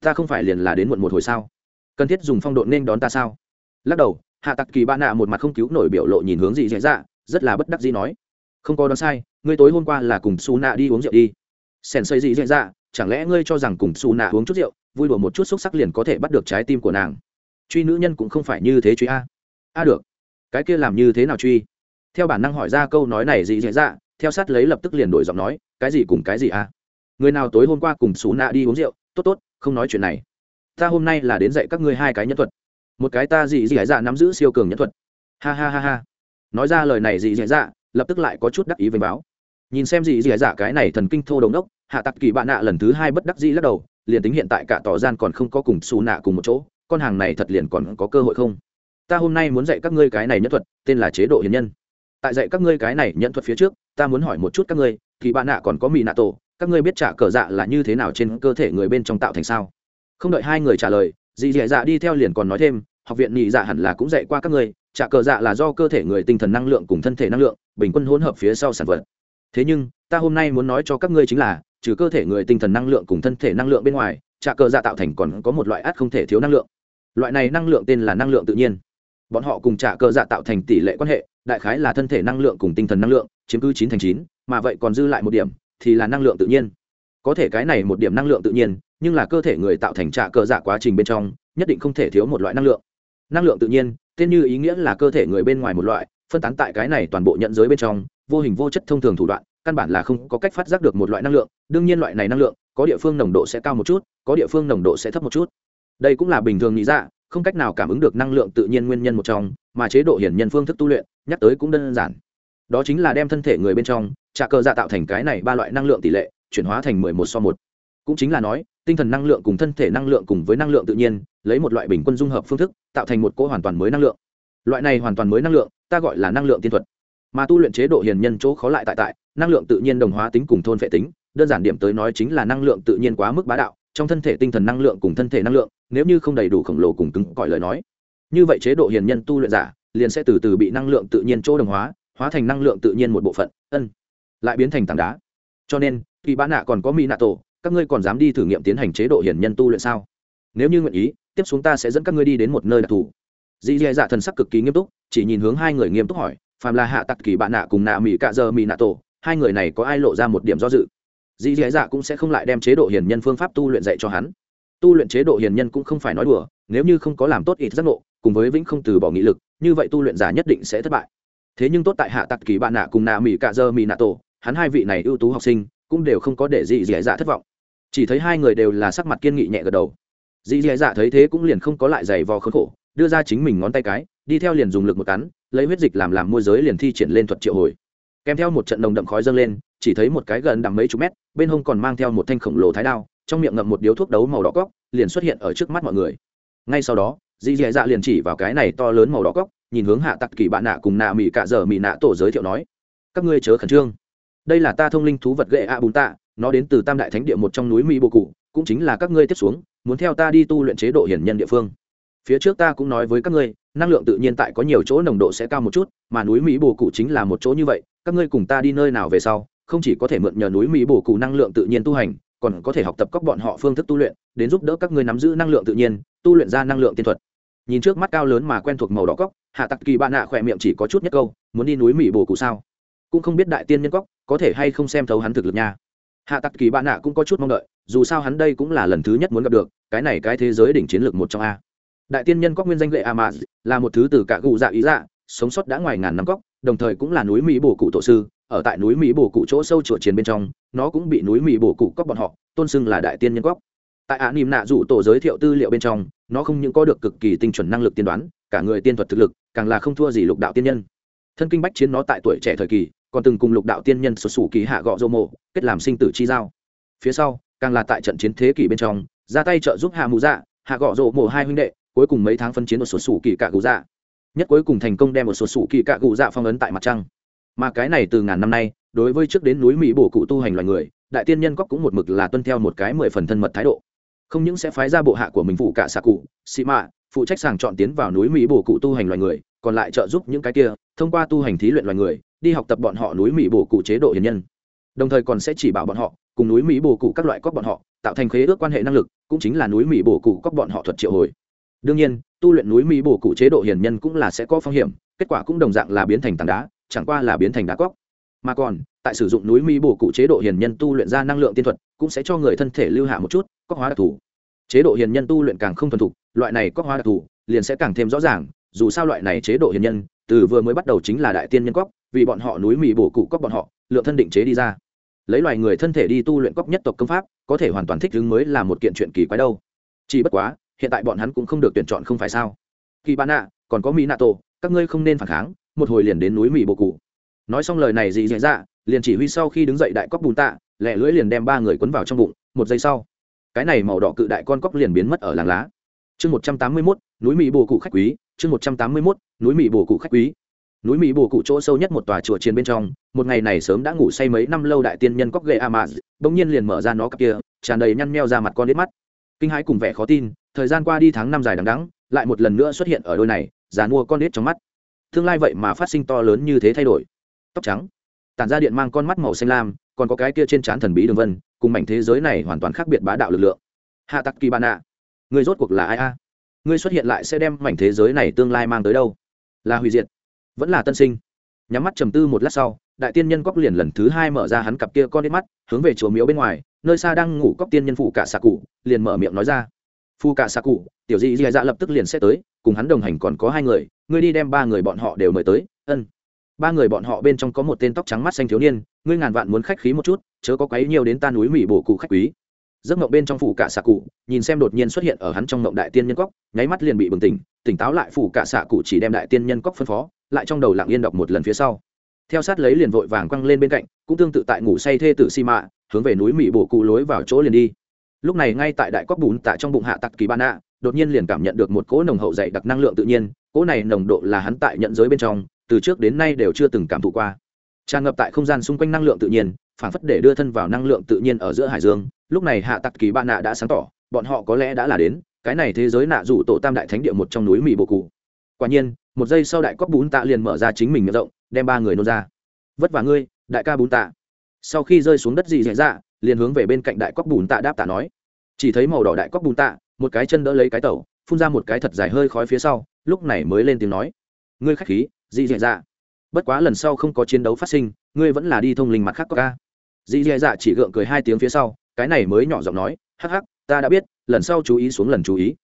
Ta không phải liền là đến muộn một hồi sao? Cần thiết dùng phong độ nên đón ta sao? Lắc đầu, hạ tặc kỳ bạn nạ một mặt không cứu nổi biểu lộ nhìn hướng gì dạy dạ rất là bất đắc dĩ nói, không có đoán sai, ngươi tối hôm qua là cùng su nạ đi uống rượu đi. Sèn xây gì dạy dạ chẳng lẽ ngươi cho rằng cùng su nạ uống chút rượu, vui đùa một chút xúc sắc liền có thể bắt được trái tim của nàng? Truy nữ nhân cũng không phải như thế truy a. A, được cái kia làm như thế nào truy? Theo bản năng hỏi ra câu nói này gì dễ dạ theo sát lấy lập tức liền đổi giọng nói, cái gì cùng cái gì à? Người nào tối hôm qua cùng xú nạ đi uống rượu? Tốt tốt, không nói chuyện này. Ta hôm nay là đến dạy các ngươi hai cái nhân thuật. Một cái ta gì dễ dạ nắm giữ siêu cường nhân thuật. Ha ha ha ha. Nói ra lời này gì dễ dạ lập tức lại có chút đắc ý vênh báo. Nhìn xem gì dễ dạ cái này thần kinh thô đồng đốc, hạ tặc kỳ bạn nạ lần thứ hai bất đắc dĩ lắc đầu, liền tính hiện tại cả tỏ gian còn không có cùng xù nạ cùng một chỗ, con hàng này thật liền còn có cơ hội không? Ta hôm nay muốn dạy các ngươi cái này nhân thuật, tên là chế độ hiền nhân. Tại dạy các ngươi cái này nhận thuật phía trước, ta muốn hỏi một chút các ngươi, thì bạn nạ còn có mì nạ tổ, các ngươi biết trả cờ dạ là như thế nào trên cơ thể người bên trong tạo thành sao? Không đợi hai người trả lời, dì dì dạ đi theo liền còn nói thêm, học viện nhị dạ hẳn là cũng dạy qua các ngươi, trả cờ dạ là do cơ thể người tinh thần năng lượng cùng thân thể năng lượng, bình quân hỗn hợp phía sau sản vật. Thế nhưng, ta hôm nay muốn nói cho các ngươi chính là, trừ cơ thể người tinh thần năng lượng cùng thân thể năng lượng bên ngoài, trả cờ dạ tạo thành còn có một loại át không thể thiếu năng lượng. Loại này năng lượng tên là năng lượng tự nhiên bọn họ cùng trả cờ dạ tạo thành tỷ lệ quan hệ, đại khái là thân thể năng lượng cùng tinh thần năng lượng, chiếm cứ chín thành chín, mà vậy còn dư lại một điểm, thì là năng lượng tự nhiên. Có thể cái này một điểm năng lượng tự nhiên, nhưng là cơ thể người tạo thành trả cờ dạ quá trình bên trong, nhất định không thể thiếu một loại năng lượng. Năng lượng tự nhiên, tên như ý nghĩa là cơ thể người bên ngoài một loại, phân tán tại cái này toàn bộ nhận giới bên trong, vô hình vô chất thông thường thủ đoạn, căn bản là không có cách phát giác được một loại năng lượng, đương nhiên loại này năng lượng, có địa phương nồng độ sẽ cao một chút, có địa phương nồng độ sẽ thấp một chút. Đây cũng là bình thường nghĩ ra không cách nào cảm ứng được năng lượng tự nhiên nguyên nhân một trong, mà chế độ hiển nhân phương thức tu luyện, nhắc tới cũng đơn giản. Đó chính là đem thân thể người bên trong trả cơ dạ tạo thành cái này ba loại năng lượng tỷ lệ, chuyển hóa thành mười một so một. Cũng chính là nói, tinh thần năng lượng cùng thân thể năng lượng cùng với năng lượng tự nhiên, lấy một loại bình quân dung hợp phương thức, tạo thành một cỗ hoàn toàn mới năng lượng. Loại này hoàn toàn mới năng lượng, ta gọi là năng lượng tiên thuật. Mà tu luyện chế độ hiền nhân chỗ khó lại tại tại, năng lượng tự nhiên đồng hóa tính cùng thôn phệ tính, đơn giản điểm tới nói chính là năng lượng tự nhiên quá mức bá đạo, trong thân thể tinh thần năng lượng cùng thân thể năng lượng nếu như không đầy đủ khổng lồ cùng cứng cỏi lời nói. Như vậy chế độ hiền nhân tu luyện giả, liền sẽ từ từ bị năng lượng tự nhiên chỗ đồng hóa hóa thành năng lượng tự nhiên một bộ phận, ân, lại biến thành tảng đá. Cho nên, kỳ bán nạ còn có mỹ nạ tổ, các ngươi còn dám đi thử nghiệm tiến hành chế độ hiền nhân tu luyện sao? Nếu như nguyện ý, tiếp xuống ta sẽ dẫn các ngươi đi đến một nơi đặc thù. Dì dì dạ thần sắc cực kỳ nghiêm túc, chỉ nhìn hướng hai người nghiêm túc hỏi phàm là hạ tặc, kỳ bạn nạ cùng nạ mỹ cạ giờ mỹ nạ tổ, hai người này có ai lộ ra một điểm do dự? Dì dì dạ cũng sẽ không lại đem chế độ hiền nhân phương pháp tu luyện dạy cho hắn tu luyện chế độ hiền nhân cũng không phải nói đùa, nếu như không có làm tốt ít giác ngộ, cùng với vĩnh không từ bỏ nghị lực, như vậy tu luyện giả nhất định sẽ thất bại. Thế nhưng tốt tại hạ tặc kỳ bạn nạ cùng nạ mỹ cạ dơ mỹ nạ tổ, hắn hai vị này ưu tú học sinh, cũng đều không có để dị dị dạ thất vọng. Chỉ thấy hai người đều là sắc mặt kiên nghị nhẹ gật đầu. Dị dị dạ thấy thế cũng liền không có lại giày vò khốn khổ, đưa ra chính mình ngón tay cái, đi theo liền dùng lực một cắn, lấy huyết dịch làm làm môi giới liền thi triển lên thuật triệu hồi. Kèm theo một trận nồng đậm khói dâng lên, chỉ thấy một cái gần đằng mấy chục mét, bên hông còn mang theo một thanh khổng lồ thái đao trong miệng ngậm một điếu thuốc đấu màu đỏ cóc, liền xuất hiện ở trước mắt mọi người. Ngay sau đó, dì dì dạ liền chỉ vào cái này to lớn màu đỏ cóc, nhìn hướng hạ tặc kỳ bạn nạ cùng nạ mỹ cạ dở mỹ nạ tổ giới thiệu nói, các ngươi chớ khẩn trương. Đây là ta thông linh thú vật gậy a bùn tạ, nó đến từ tam đại thánh địa một trong núi mỹ bồ cụ, cũng chính là các ngươi tiếp xuống, muốn theo ta đi tu luyện chế độ hiển nhân địa phương. Phía trước ta cũng nói với các ngươi, năng lượng tự nhiên tại có nhiều chỗ nồng độ sẽ cao một chút, mà núi mỹ bồ cụ chính là một chỗ như vậy, các ngươi cùng ta đi nơi nào về sau, không chỉ có thể mượn nhờ núi mỹ bồ cụ năng lượng tự nhiên tu hành còn có thể học tập các bọn họ phương thức tu luyện, đến giúp đỡ các ngươi nắm giữ năng lượng tự nhiên, tu luyện ra năng lượng tiên thuật. Nhìn trước mắt cao lớn mà quen thuộc màu đỏ cóc, hạ tặc kỳ bạn nạ khỏe miệng chỉ có chút nhất câu, muốn đi núi mỹ bồ cụ sao? Cũng không biết đại tiên nhân cóc có thể hay không xem thấu hắn thực lực nha. Hạ tặc kỳ bạn nạ cũng có chút mong đợi, dù sao hắn đây cũng là lần thứ nhất muốn gặp được, cái này cái thế giới đỉnh chiến lược một trong a. Đại tiên nhân cóc nguyên danh lệ a mà là một thứ từ cả gù dạ ý dạ sống sót đã ngoài ngàn năm cóc, đồng thời cũng là núi mỹ bồ cụ tổ sư, ở tại núi mỹ bồ cụ chỗ sâu chùa chiến bên trong nó cũng bị núi mì bổ cụ cóc bọn họ, tôn xưng là đại tiên nhân cóc. Tại ạ nìm nạ dụ tổ giới thiệu tư liệu bên trong, nó không những có được cực kỳ tinh chuẩn năng lực tiên đoán, cả người tiên thuật thực lực, càng là không thua gì lục đạo tiên nhân. Thân kinh bách chiến nó tại tuổi trẻ thời kỳ, còn từng cùng lục đạo tiên nhân sụt sủ kỳ hạ gọ dô mộ, kết làm sinh tử chi giao. Phía sau, càng là tại trận chiến thế kỷ bên trong, ra tay trợ giúp hạ mù dạ hạ gọ dô mộ hai huynh đệ, cuối cùng mấy tháng phân chiến một sụt sủ kỳ cạ gù dạ. Nhất cuối cùng thành công đem một sụt sủ kỳ cạ gù dạ phong ấn tại mặt trăng. Mà cái này từ ngàn năm nay đối với trước đến núi mỹ bổ cụ tu hành loài người, đại tiên nhân cóc cũng một mực là tuân theo một cái mười phần thân mật thái độ. Không những sẽ phái ra bộ hạ của mình phụ cả xạ cụ, xị mạ, phụ trách sàng chọn tiến vào núi mỹ bổ cụ tu hành loài người, còn lại trợ giúp những cái kia, thông qua tu hành thí luyện loài người, đi học tập bọn họ núi mỹ bổ cụ chế độ hiền nhân. Đồng thời còn sẽ chỉ bảo bọn họ, cùng núi mỹ bổ cụ các loại cóc bọn họ, tạo thành khế ước quan hệ năng lực, cũng chính là núi mỹ bổ cụ cóc bọn họ thuật triệu hồi. Đương nhiên, tu luyện núi mỹ bổ cụ chế độ hiền nhân cũng là sẽ có phong hiểm, kết quả cũng đồng dạng là biến thành tảng đá, chẳng qua là biến thành đá cóc mà còn, tại sử dụng núi mi bổ cụ chế độ hiền nhân tu luyện ra năng lượng tiên thuật, cũng sẽ cho người thân thể lưu hạ một chút cóc hóa đặc thù. Chế độ hiền nhân tu luyện càng không thuần thục, loại này cóc hóa đặc thù, liền sẽ càng thêm rõ ràng, dù sao loại này chế độ hiền nhân, từ vừa mới bắt đầu chính là đại tiên nhân cóc vì bọn họ núi mì bổ cụ cóc bọn họ, lượng thân định chế đi ra. Lấy loài người thân thể đi tu luyện cóc nhất tộc công pháp, có thể hoàn toàn thích ứng mới là một kiện chuyện kỳ quái đâu. Chỉ bất quá, hiện tại bọn hắn cũng không được tuyển chọn không phải sao? Kỳ bạn ạ, còn có mỹ nạ tổ các ngươi không nên phản kháng, một hồi liền đến núi mì bổ cụ nói xong lời này gì dễ dạ liền chỉ huy sau khi đứng dậy đại cóc bùn tạ lẹ lưỡi liền đem ba người quấn vào trong bụng, một giây sau, cái này màu đỏ cự đại con cóc liền biến mất ở làng lá. Chương một trăm tám mươi mốt, núi mỹ bồ cụ khách quý, chương một trăm tám mươi mốt, núi mỹ bồ cụ khách quý. Núi mỹ bồ cụ chỗ sâu nhất một tòa chùa chiến bên trong, một ngày này sớm đã ngủ say mấy năm lâu đại tiên nhân cóc gậy amaz bỗng nhiên liền mở ra nó cặp kia, tràn đầy nhăn meo ra mặt con đít mắt. Kinh hãi cùng vẻ khó tin, thời gian qua đi tháng năm dài đằng đắng lại một lần nữa xuất hiện ở đôi này, già mua con đít trong mắt. Tương lai vậy mà phát sinh to lớn như thế thay đổi tóc trắng. Tản ra điện mang con mắt màu xanh lam, còn có cái kia trên trán thần bí đường vân, cùng mảnh thế giới này hoàn toàn khác biệt bá đạo lực lượng. Hạ tặc kỳ bạn ạ người rốt cuộc là ai a? Ngươi xuất hiện lại sẽ đem mảnh thế giới này tương lai mang tới đâu? Là hủy diệt. Vẫn là tân sinh. Nhắm mắt trầm tư một lát sau, đại tiên nhân cóc liền lần thứ hai mở ra hắn cặp kia con đít mắt, hướng về chùa miếu bên ngoài, nơi xa đang ngủ cóc tiên nhân phụ cả xà cụ, liền mở miệng nói ra. Phu cả xà cụ, tiểu dị dị dạ lập tức liền sẽ tới, cùng hắn đồng hành còn có hai người, ngươi đi đem ba người bọn họ đều mời tới. Ân ba người bọn họ bên trong có một tên tóc trắng mắt xanh thiếu niên, ngươi ngàn vạn muốn khách khí một chút, chớ có quấy nhiều đến ta núi mỹ bổ cụ khách quý. Giấc mộng bên trong phủ cả xạ cụ, nhìn xem đột nhiên xuất hiện ở hắn trong mộng đại tiên nhân cóc nháy mắt liền bị bừng tỉnh tỉnh táo lại phủ cả xạ cụ chỉ đem đại tiên nhân cóc phân phó, lại trong đầu lặng yên đọc một lần phía sau. Theo sát lấy liền vội vàng quăng lên bên cạnh, cũng tương tự tại ngủ say thê tử xi mạ hướng về núi mỹ bổ cụ lối vào chỗ liền đi. Lúc này ngay tại đại cóc bùn tại trong bụng hạ tặc kỳ ban ạ đột nhiên liền cảm nhận được một cỗ nồng hậu dày đặc năng lượng tự nhiên, cỗ này nồng độ là hắn tại nhận giới bên trong từ trước đến nay đều chưa từng cảm thụ qua. Tràn ngập tại không gian xung quanh năng lượng tự nhiên phản phất để đưa thân vào năng lượng tự nhiên ở giữa hải dương. Lúc này hạ tặc kỳ bạn nạ đã sáng tỏ, bọn họ có lẽ đã là đến, cái này thế giới nạ rủ tổ tam đại thánh địa một trong núi mỹ bồ cụ. Quả nhiên, một giây sau đại cóc bún tạ liền mở ra chính mình miệng rộng, đem ba người nôn ra. Vất vả ngươi, đại ca bún tạ. Sau khi rơi xuống đất dị dạy dạ liền hướng về bên cạnh đại cóc bùn tạ đáp tạ nói. Chỉ thấy màu đỏ đại cóc bùn tạ, một cái chân đỡ lấy cái tẩu, phun ra một cái thật dài hơi khói phía sau, lúc này mới lên tiếng nói. Ngươi khách khí dị dạ dạ. Bất quá lần sau không có chiến đấu phát sinh, ngươi vẫn là đi thông linh mặt khác có ca. Dị dạ dạ chỉ gượng cười hai tiếng phía sau, cái này mới nhỏ giọng nói, hắc hắc, ta đã biết, lần sau chú ý xuống lần chú ý.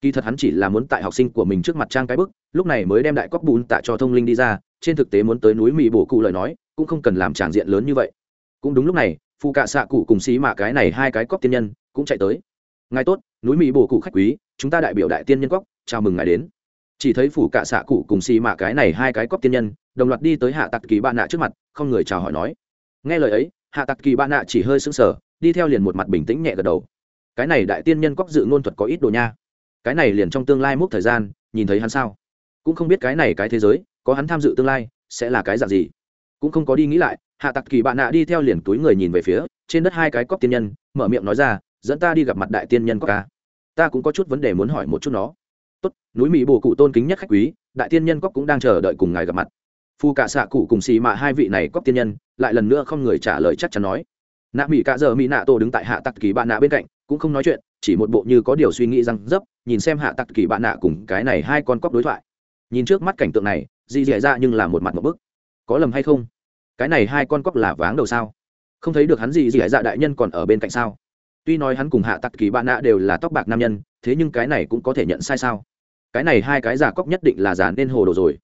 Kỳ thật hắn chỉ là muốn tại học sinh của mình trước mặt trang cái bức, lúc này mới đem đại cóc bùn tạ cho thông linh đi ra, trên thực tế muốn tới núi mỹ bổ cụ lời nói, cũng không cần làm tràng diện lớn như vậy. Cũng đúng lúc này phụ cạ xạ cụ cùng xí mạ cái này hai cái cóc tiên nhân cũng chạy tới. Ngài tốt, núi mỹ bổ cụ khách quý, chúng ta đại biểu đại tiên nhân cóc, chào mừng ngài đến chỉ thấy phủ cạ xạ cụ cùng xì mạ cái này hai cái cóp tiên nhân, đồng loạt đi tới hạ tặc kỳ bạn nạ trước mặt, không người chào hỏi nói. Nghe lời ấy, hạ tặc kỳ bạn nạ chỉ hơi sững sờ, đi theo liền một mặt bình tĩnh nhẹ gật đầu. Cái này đại tiên nhân cóc dự ngôn thuật có ít đồ nha. Cái này liền trong tương lai mốc thời gian, nhìn thấy hắn sao? Cũng không biết cái này cái thế giới, có hắn tham dự tương lai, sẽ là cái dạng gì? Cũng không có đi nghĩ lại, hạ tặc kỳ bạn nạ đi theo liền túi người nhìn về phía, trên đất hai cái cóc tiên nhân, mở miệng nói ra, dẫn ta đi gặp mặt đại tiên nhân cóc ca. Ta cũng có chút vấn đề muốn hỏi một chút nó tốt, núi mỹ bồ cụ tôn kính nhất khách quý, đại tiên nhân cóc cũng đang chờ đợi cùng ngài gặp mặt. Phu cả xạ cụ cùng xì mạ hai vị này cóc tiên nhân lại lần nữa không người trả lời chắc chắn nói. Nạ mỹ cả giờ mỹ nạ tổ đứng tại hạ tặc kỳ bạn nạ bên cạnh, cũng không nói chuyện, chỉ một bộ như có điều suy nghĩ răng dấp, nhìn xem hạ tặc kỳ bạn nạ cùng cái này hai con cóc đối thoại. Nhìn trước mắt cảnh tượng này dị dẻ ra nhưng là một mặt một bức. Có lầm hay không? Cái này hai con cóc là váng đầu sao? Không thấy được hắn gì dị dạ đại nhân còn ở bên cạnh sao? Tuy nói hắn cùng hạ tặc kỳ bạn nạ đều là tóc bạc nam nhân, thế nhưng cái này cũng có thể nhận sai sao? Cái này hai cái giả cóc nhất định là giả nên hồ đồ rồi.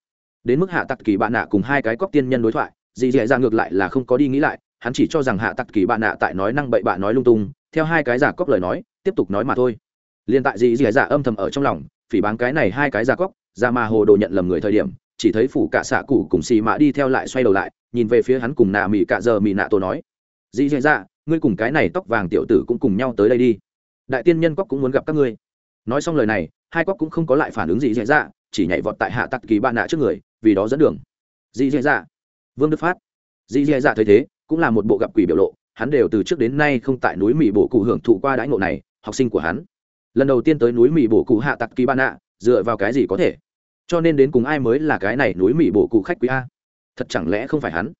Đến mức hạ tặc kỳ bạn nạ cùng hai cái cóc tiên nhân đối thoại, dì dì ra ngược lại là không có đi nghĩ lại, hắn chỉ cho rằng hạ tặc kỳ bạn nạ tại nói năng bậy bạ nói lung tung, theo hai cái giả cóc lời nói, tiếp tục nói mà thôi. Liền tại dì dì dạ âm thầm ở trong lòng, phỉ bán cái này hai cái giả cóc ra mà hồ đồ nhận lầm người thời điểm, chỉ thấy phủ cả xạ cụ cùng xì mạ đi theo lại xoay đầu lại, nhìn về phía hắn cùng nạ mì cạ giờ mì nạ tổ nói. Dì dì dạ ngươi cùng cái này tóc vàng tiểu tử cũng cùng nhau tới đây đi. Đại tiên nhân cóc cũng muốn gặp các ngươi. Nói xong lời này, hai cóc cũng không có lại phản ứng gì dễ dạ chỉ nhảy vọt tại hạ tặc kỳ ba nạ trước người, vì đó dẫn đường. Dị dễ dạ. Vương đức phát. Dị dễ dạ thấy thế, cũng là một bộ gặp quỷ biểu lộ, hắn đều từ trước đến nay không tại núi mỹ bổ cụ hưởng thụ qua đãi ngộ này, học sinh của hắn. Lần đầu tiên tới núi mỹ bổ cụ hạ tặc kỳ ba nạ, dựa vào cái gì có thể? Cho nên đến cùng ai mới là cái này núi mỹ bổ cụ khách quý a? Thật chẳng lẽ không phải hắn?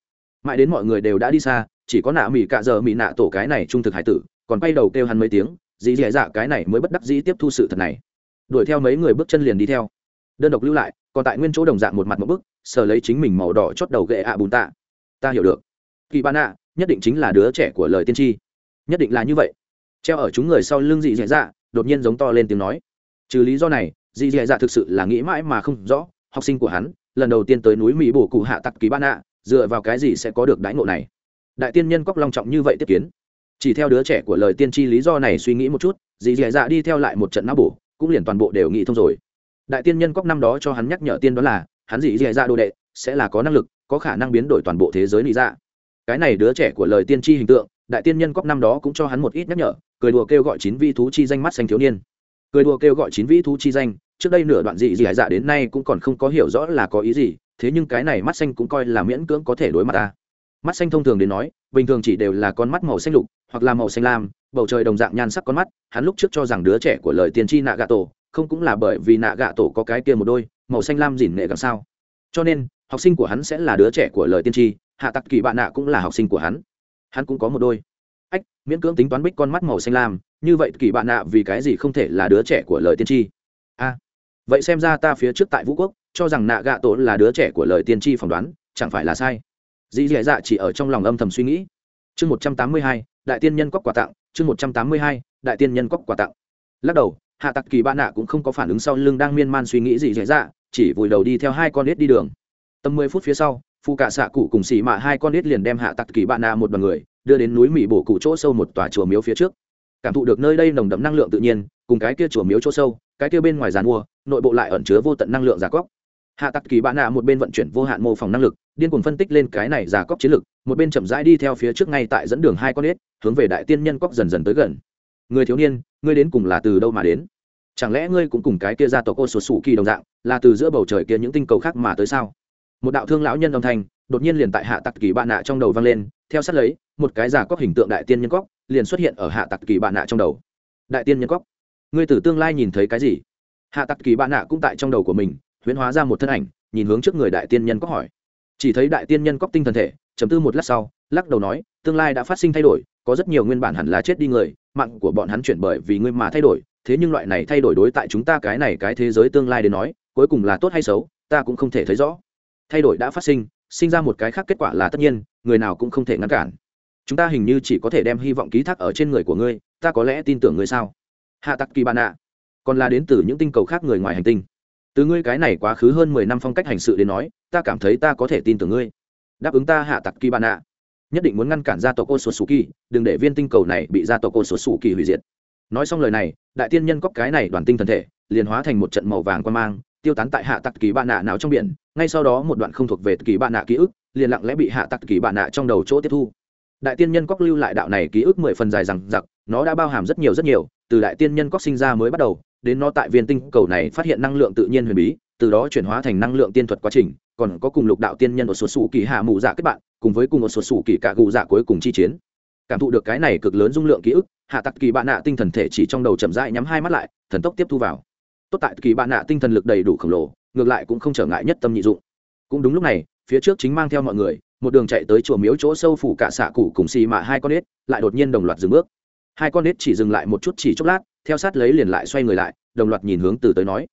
Mãi đến mọi người đều đã đi xa chỉ có nạ mỹ cạ giờ mỹ nạ tổ cái này trung thực hải tử, còn bay đầu kêu hắn mấy tiếng, dì dì dạ cái này mới bất đắc dĩ tiếp thu sự thật này. Đuổi theo mấy người bước chân liền đi theo. Đơn độc lưu lại, còn tại nguyên chỗ đồng dạng một mặt một bức, sờ lấy chính mình màu đỏ chót đầu gậy ạ bùn tạ. Ta hiểu được. Kỳ ban ạ nhất định chính là đứa trẻ của lời tiên tri. Nhất định là như vậy. Treo ở chúng người sau lưng dị dạy dạ đột nhiên giống to lên tiếng nói. Trừ lý do này dị dạy dạ thực sự là nghĩ mãi mà không rõ, học sinh của hắn, lần đầu tiên tới núi mỹ bổ cụ hạ tặc kỳ ban ạ dựa vào cái gì sẽ có được đãi ngộ này? Đại tiên nhân cóc long trọng như vậy tiếp kiến. Chỉ theo đứa trẻ của lời tiên tri lý do này suy nghĩ một chút, dì dì dạ đi theo lại một trận não bổ, cũng liền toàn bộ đều nghĩ thông rồi. Đại tiên nhân cóc năm đó cho hắn nhắc nhở tiên đó là, hắn dì dì dạ đồ đệ, sẽ là có năng lực, có khả năng biến đổi toàn bộ thế giới lý dạ. Cái này đứa trẻ của lời tiên tri hình tượng, đại tiên nhân cóc năm đó cũng cho hắn một ít nhắc nhở, cười đùa kêu gọi chín vi thú chi danh mắt xanh thiếu niên. Cười đùa kêu gọi chín vĩ thú chi danh, trước đây nửa đoạn dị dị dạ đến nay cũng còn không có hiểu rõ là có ý gì, thế nhưng cái này mắt xanh cũng coi là miễn cưỡng có thể đối mặt ta mắt xanh thông thường đến nói, bình thường chỉ đều là con mắt màu xanh lục, hoặc là màu xanh lam, bầu trời đồng dạng nhan sắc con mắt, hắn lúc trước cho rằng đứa trẻ của lời tiên tri nạ gạ tổ không cũng là bởi vì nạ gạ tổ có cái kia một đôi, màu xanh lam dỉn nghệ gặp sao. Cho nên, học sinh của hắn sẽ là đứa trẻ của lời tiên tri, hạ tặc kỳ bạn nạ cũng là học sinh của hắn. Hắn cũng có một đôi. Ách, miễn cưỡng tính toán bích con mắt màu xanh lam, như vậy kỳ bạn nạ vì cái gì không thể là đứa trẻ của lời tiên tri? A vậy xem ra ta phía trước tại vũ quốc, cho rằng nạ gạ tổ là đứa trẻ của lời tiên tri phỏng đoán, chẳng phải là sai dĩ dạ dạ chỉ ở trong lòng âm thầm suy nghĩ. Chương một trăm tám mươi hai, đại tiên nhân cóc quà tặng, chương một trăm tám mươi hai, đại tiên nhân cóc quà tặng. Lắc đầu, hạ tặc kỳ bạn nạ cũng không có phản ứng sau lưng đang miên man suy nghĩ gì dễ dạ, dạ chỉ vùi đầu đi theo hai con nết đi đường. Tầm mười phút phía sau phụ cả xạ cụ cùng xì mạ hai con nết liền đem hạ tặc kỳ bạn nạ một đ người đưa đến núi mỹ bổ cụ chỗ sâu một tòa chùa miếu phía trước. Cảm thụ được nơi đây nồng đậm năng lượng tự nhiên, cùng cái kia chùa miếu chỗ sâu, cái kia bên ngoài giàn mua, nội bộ lại ẩn chứa vô tận năng lượng giả cóc hạ tặc kỳ bạn nạ một bên vận chuyển vô hạn mô phỏng năng lực, điên cuồng phân tích lên cái này giả cóc chiến lực, một bên chậm rãi đi theo phía trước ngay tại dẫn đường hai con ếch, hướng về đại tiên nhân cóc dần dần tới gần. Người thiếu niên, ngươi đến cùng là từ đâu mà đến? Chẳng lẽ ngươi cũng cùng cái kia ra tộc ô sột sủ kỳ đồng dạng, là từ giữa bầu trời kia những tinh cầu khác mà tới sao? Một đạo thương lão nhân âm thanh, đột nhiên liền tại hạ tặc kỳ bạn nạ trong đầu vang lên, theo sát lấy, một cái giả cóc hình tượng đại tiên nhân cóc, liền xuất hiện ở hạ tặc kỳ bạn nạ trong đầu. Đại tiên nhân cóc, ngươi từ tương lai nhìn thấy cái gì? Hạ tặc kỳ bạn nạ cũng tại trong đầu của mình huyễn hóa ra một thân ảnh, nhìn hướng trước người đại tiên nhân cóc hỏi. Chỉ thấy đại tiên nhân cóc tinh thần thể chấm tư một lát sau, lắc đầu nói, tương lai đã phát sinh thay đổi, có rất nhiều nguyên bản hẳn là chết đi người, mạng của bọn hắn chuyển bởi vì ngươi mà thay đổi, thế nhưng loại này thay đổi đối tại chúng ta cái này cái thế giới tương lai đến nói, cuối cùng là tốt hay xấu, ta cũng không thể thấy rõ. Thay đổi đã phát sinh sinh ra một cái khác kết quả là tất nhiên, người nào cũng không thể ngăn cản. Chúng ta hình như chỉ có thể đem hy vọng ký thác ở trên người của ngươi, ta có lẽ tin tưởng ngươi sao? Hạ tặc kỳ bạn ạ. Còn là đến từ những tinh cầu khác người ngoài hành tinh từ ngươi cái này quá khứ hơn mười năm phong cách hành sự đến nói, ta cảm thấy ta có thể tin tưởng ngươi. Đáp ứng ta hạ tặc kỳ bạn ạ nhất định muốn ngăn cản gia tộc ô sột sù kỳ đừng để viên tinh cầu này bị gia tộc ô sột sù kỳ hủy diệt. Nói xong lời này, đại tiên nhân cóc cái này đoàn tinh thần thể, liền hóa thành một trận màu vàng quan mang, tiêu tán tại hạ tặc kỳ bạn nạ nào trong biển. Ngay sau đó một đoạn không thuộc về kỳ bạn nạ ký ức, liền lặng lẽ bị hạ tặc kỳ bạn nạ trong đầu chỗ tiếp thu. Đại tiên nhân cóc lưu lại đạo này ký ức mười phần dài rằng giặc nó đã bao hàm rất nhiều rất nhiều. Từ đại tiên nhân cóc sinh ra mới bắt đầu đến nó tại viên tinh cầu này phát hiện năng lượng tự nhiên huyền bí, từ đó chuyển hóa thành năng lượng tiên thuật quá trình, còn có cùng lục đạo tiên nhân ở số sủ kỳ hạ mù dạ kết bạn, cùng với cùng một số sủ kỳ cả gù dạ cuối cùng chi chiến. Cảm thụ được cái này cực lớn dung lượng ký ức, hạ tặc kỳ bạn nạ tinh thần thể chỉ trong đầu chậm rãi nhắm hai mắt lại, thần tốc tiếp thu vào. Tốt tại kỳ bạn nạ tinh thần lực đầy đủ khổng lồ, ngược lại cũng không trở ngại nhất tâm nhị dụng. Cũng đúng lúc này, phía trước chính mang theo mọi người, một đường chạy tới chùa miếu chỗ sâu phủ cả xạ cụ cùng xì mạ hai con nết, lại đột nhiên đồng loạt dừng bước. Hai con nết chỉ dừng lại một chút chỉ chốc lát theo sát lấy liền lại xoay người lại, đồng loạt nhìn hướng từ tới nói,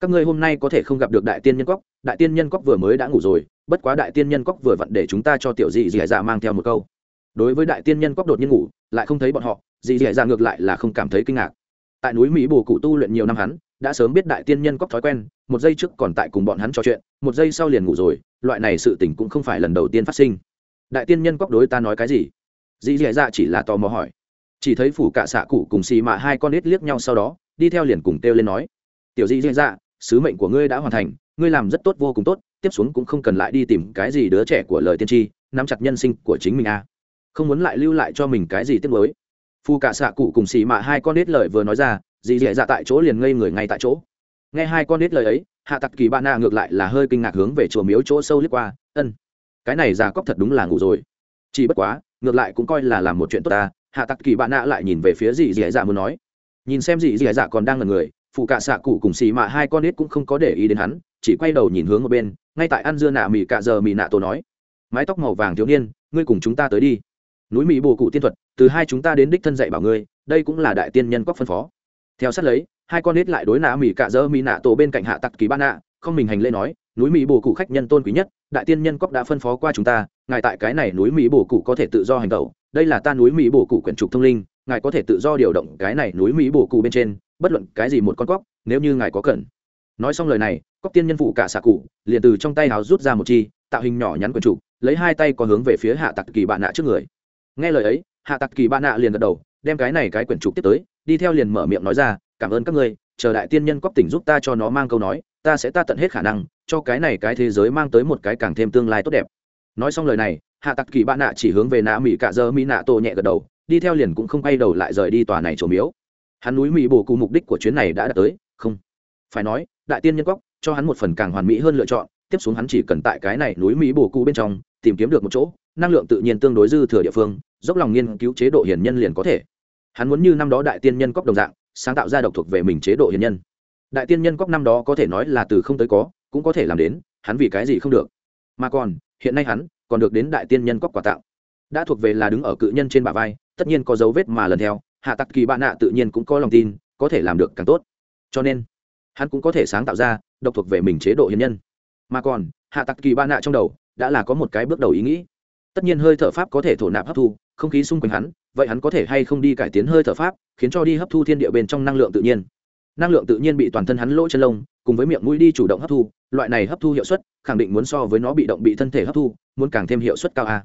các ngươi hôm nay có thể không gặp được đại tiên nhân cóc đại tiên nhân cóc vừa mới đã ngủ rồi, bất quá đại tiên nhân cóc vừa vặn để chúng ta cho tiểu dị dị dạ mang theo một câu. Đối với đại tiên nhân cóc đột nhiên ngủ, lại không thấy bọn họ, dị dị dạ ngược lại là không cảm thấy kinh ngạc. Tại núi mỹ bồ cụ tu luyện nhiều năm hắn, đã sớm biết đại tiên nhân cóc thói quen, một giây trước còn tại cùng bọn hắn trò chuyện, một giây sau liền ngủ rồi, loại này sự tình cũng không phải lần đầu tiên phát sinh. Đại tiên nhân cóc đối ta nói cái gì? Dị dị dạ chỉ là tò mò hỏi chỉ thấy phủ cả xạ cụ cùng xì mạ hai con nít liếc nhau sau đó, đi theo liền cùng kêu lên nói, tiểu di dì dạ sứ mệnh của ngươi đã hoàn thành, ngươi làm rất tốt, vô cùng tốt, tiếp xuống cũng không cần lại đi tìm cái gì đứa trẻ của lời tiên tri, nắm chặt nhân sinh của chính mình a à. không muốn lại lưu lại cho mình cái gì tiếc mới phu cả xạ cụ cùng xì mạ hai con nít lời vừa nói ra dì dì dạ tại chỗ liền ngây người ngay tại chỗ. Nghe hai con nít lời ấy, hạ tặc kỳ bạn nạ ngược lại là hơi kinh ngạc hướng về chùa miếu chỗ sâu liếc qua, ân, cái này già cóc thật đúng là ngủ rồi. Chỉ bất quá ngược lại cũng coi là làm một chuyện tốt ta. Hạ tặc kỳ bạn nạ lại nhìn về phía dì dì dạ muốn nói. Nhìn xem dì dì dạ còn đang là người, phụ cạ xạ cụ cùng xì mạ hai con nít cũng không có để ý đến hắn, chỉ quay đầu nhìn hướng một bên, ngay tại ăn dưa nạ mì cạ giờ mì nạ tổ nói. Mái tóc màu vàng thiếu niên, ngươi cùng chúng ta tới đi. Núi mỹ bồ cụ tiên thuật, từ hai chúng ta đến đích thân dạy bảo ngươi, đây cũng là đại tiên nhân quốc phân phó. Theo sát lấy, hai con nít lại đối nạ mì cạ dơ mì nạ tổ bên cạnh hạ tặc kỳ ban nạ, không mình hành lễ nói, núi mỹ bồ cụ khách nhân tôn quý nhất, đại tiên nhân quốc đã phân phó qua chúng ta ngài tại cái này núi mỹ bổ cụ có thể tự do hành động đây là ta núi mỹ bổ cụ quyển trục thông linh, ngài có thể tự do điều động cái này núi mỹ bổ cụ bên trên, bất luận cái gì một con cóc, nếu như ngài có cần. Nói xong lời này, cóc tiên nhân phụ cả xạ cụ, liền từ trong tay hào rút ra một chi, tạo hình nhỏ nhắn quyển trục, lấy hai tay có hướng về phía hạ tặc kỳ bạn nạ trước người. Nghe lời ấy, hạ tặc kỳ bạn nạ liền gật đầu, đem cái này cái quyển trục tiếp tới, đi theo liền mở miệng nói ra, cảm ơn các ngươi, chờ đại tiên nhân cóc tỉnh giúp ta cho nó mang câu nói, ta sẽ ta tận hết khả năng, cho cái này cái thế giới mang tới một cái càng thêm tương lai tốt đẹp nói xong lời này, hạ tặc kỳ bạn nạ chỉ hướng về nạ mỹ cạ dơ mỹ nạ tô nhẹ gật đầu, đi theo liền cũng không quay đầu lại rời đi tòa này trổ miếu. Hắn núi mỹ bồ cụ mục đích của chuyến này đã đạt tới, không. Phải nói, đại tiên nhân cóc cho hắn một phần càng hoàn mỹ hơn lựa chọn, tiếp xuống hắn chỉ cần tại cái này núi mỹ bồ cụ bên trong, tìm kiếm được một chỗ, năng lượng tự nhiên tương đối dư thừa địa phương, dốc lòng nghiên cứu chế độ hiền nhân liền có thể. Hắn muốn như năm đó đại tiên nhân cóc đồng dạng, sáng tạo ra độc thuộc về mình chế độ hiền nhân. Đại tiên nhân cóc năm đó có thể nói là từ không tới có, cũng có thể làm đến, hắn vì cái gì không được. Mà còn hiện nay hắn còn được đến đại tiên nhân cóc quà tặng đã thuộc về là đứng ở cự nhân trên bả vai, tất nhiên có dấu vết mà lần theo, hạ tặc kỳ bạn nạ tự nhiên cũng có lòng tin, có thể làm được càng tốt. Cho nên, hắn cũng có thể sáng tạo ra độc thuộc về mình chế độ hiền nhân. Mà còn, hạ tặc kỳ bạn nạ trong đầu đã là có một cái bước đầu ý nghĩ. Tất nhiên hơi thở pháp có thể thổ nạp hấp thu, không khí xung quanh hắn, vậy hắn có thể hay không đi cải tiến hơi thở pháp, khiến cho đi hấp thu thiên địa bên trong năng lượng tự nhiên. Năng lượng tự nhiên bị toàn thân hắn lỗ chân lông cùng với miệng mũi đi chủ động hấp thu, loại này hấp thu hiệu suất, khẳng định muốn so với nó bị động bị thân thể hấp thu, muốn càng thêm hiệu suất cao a.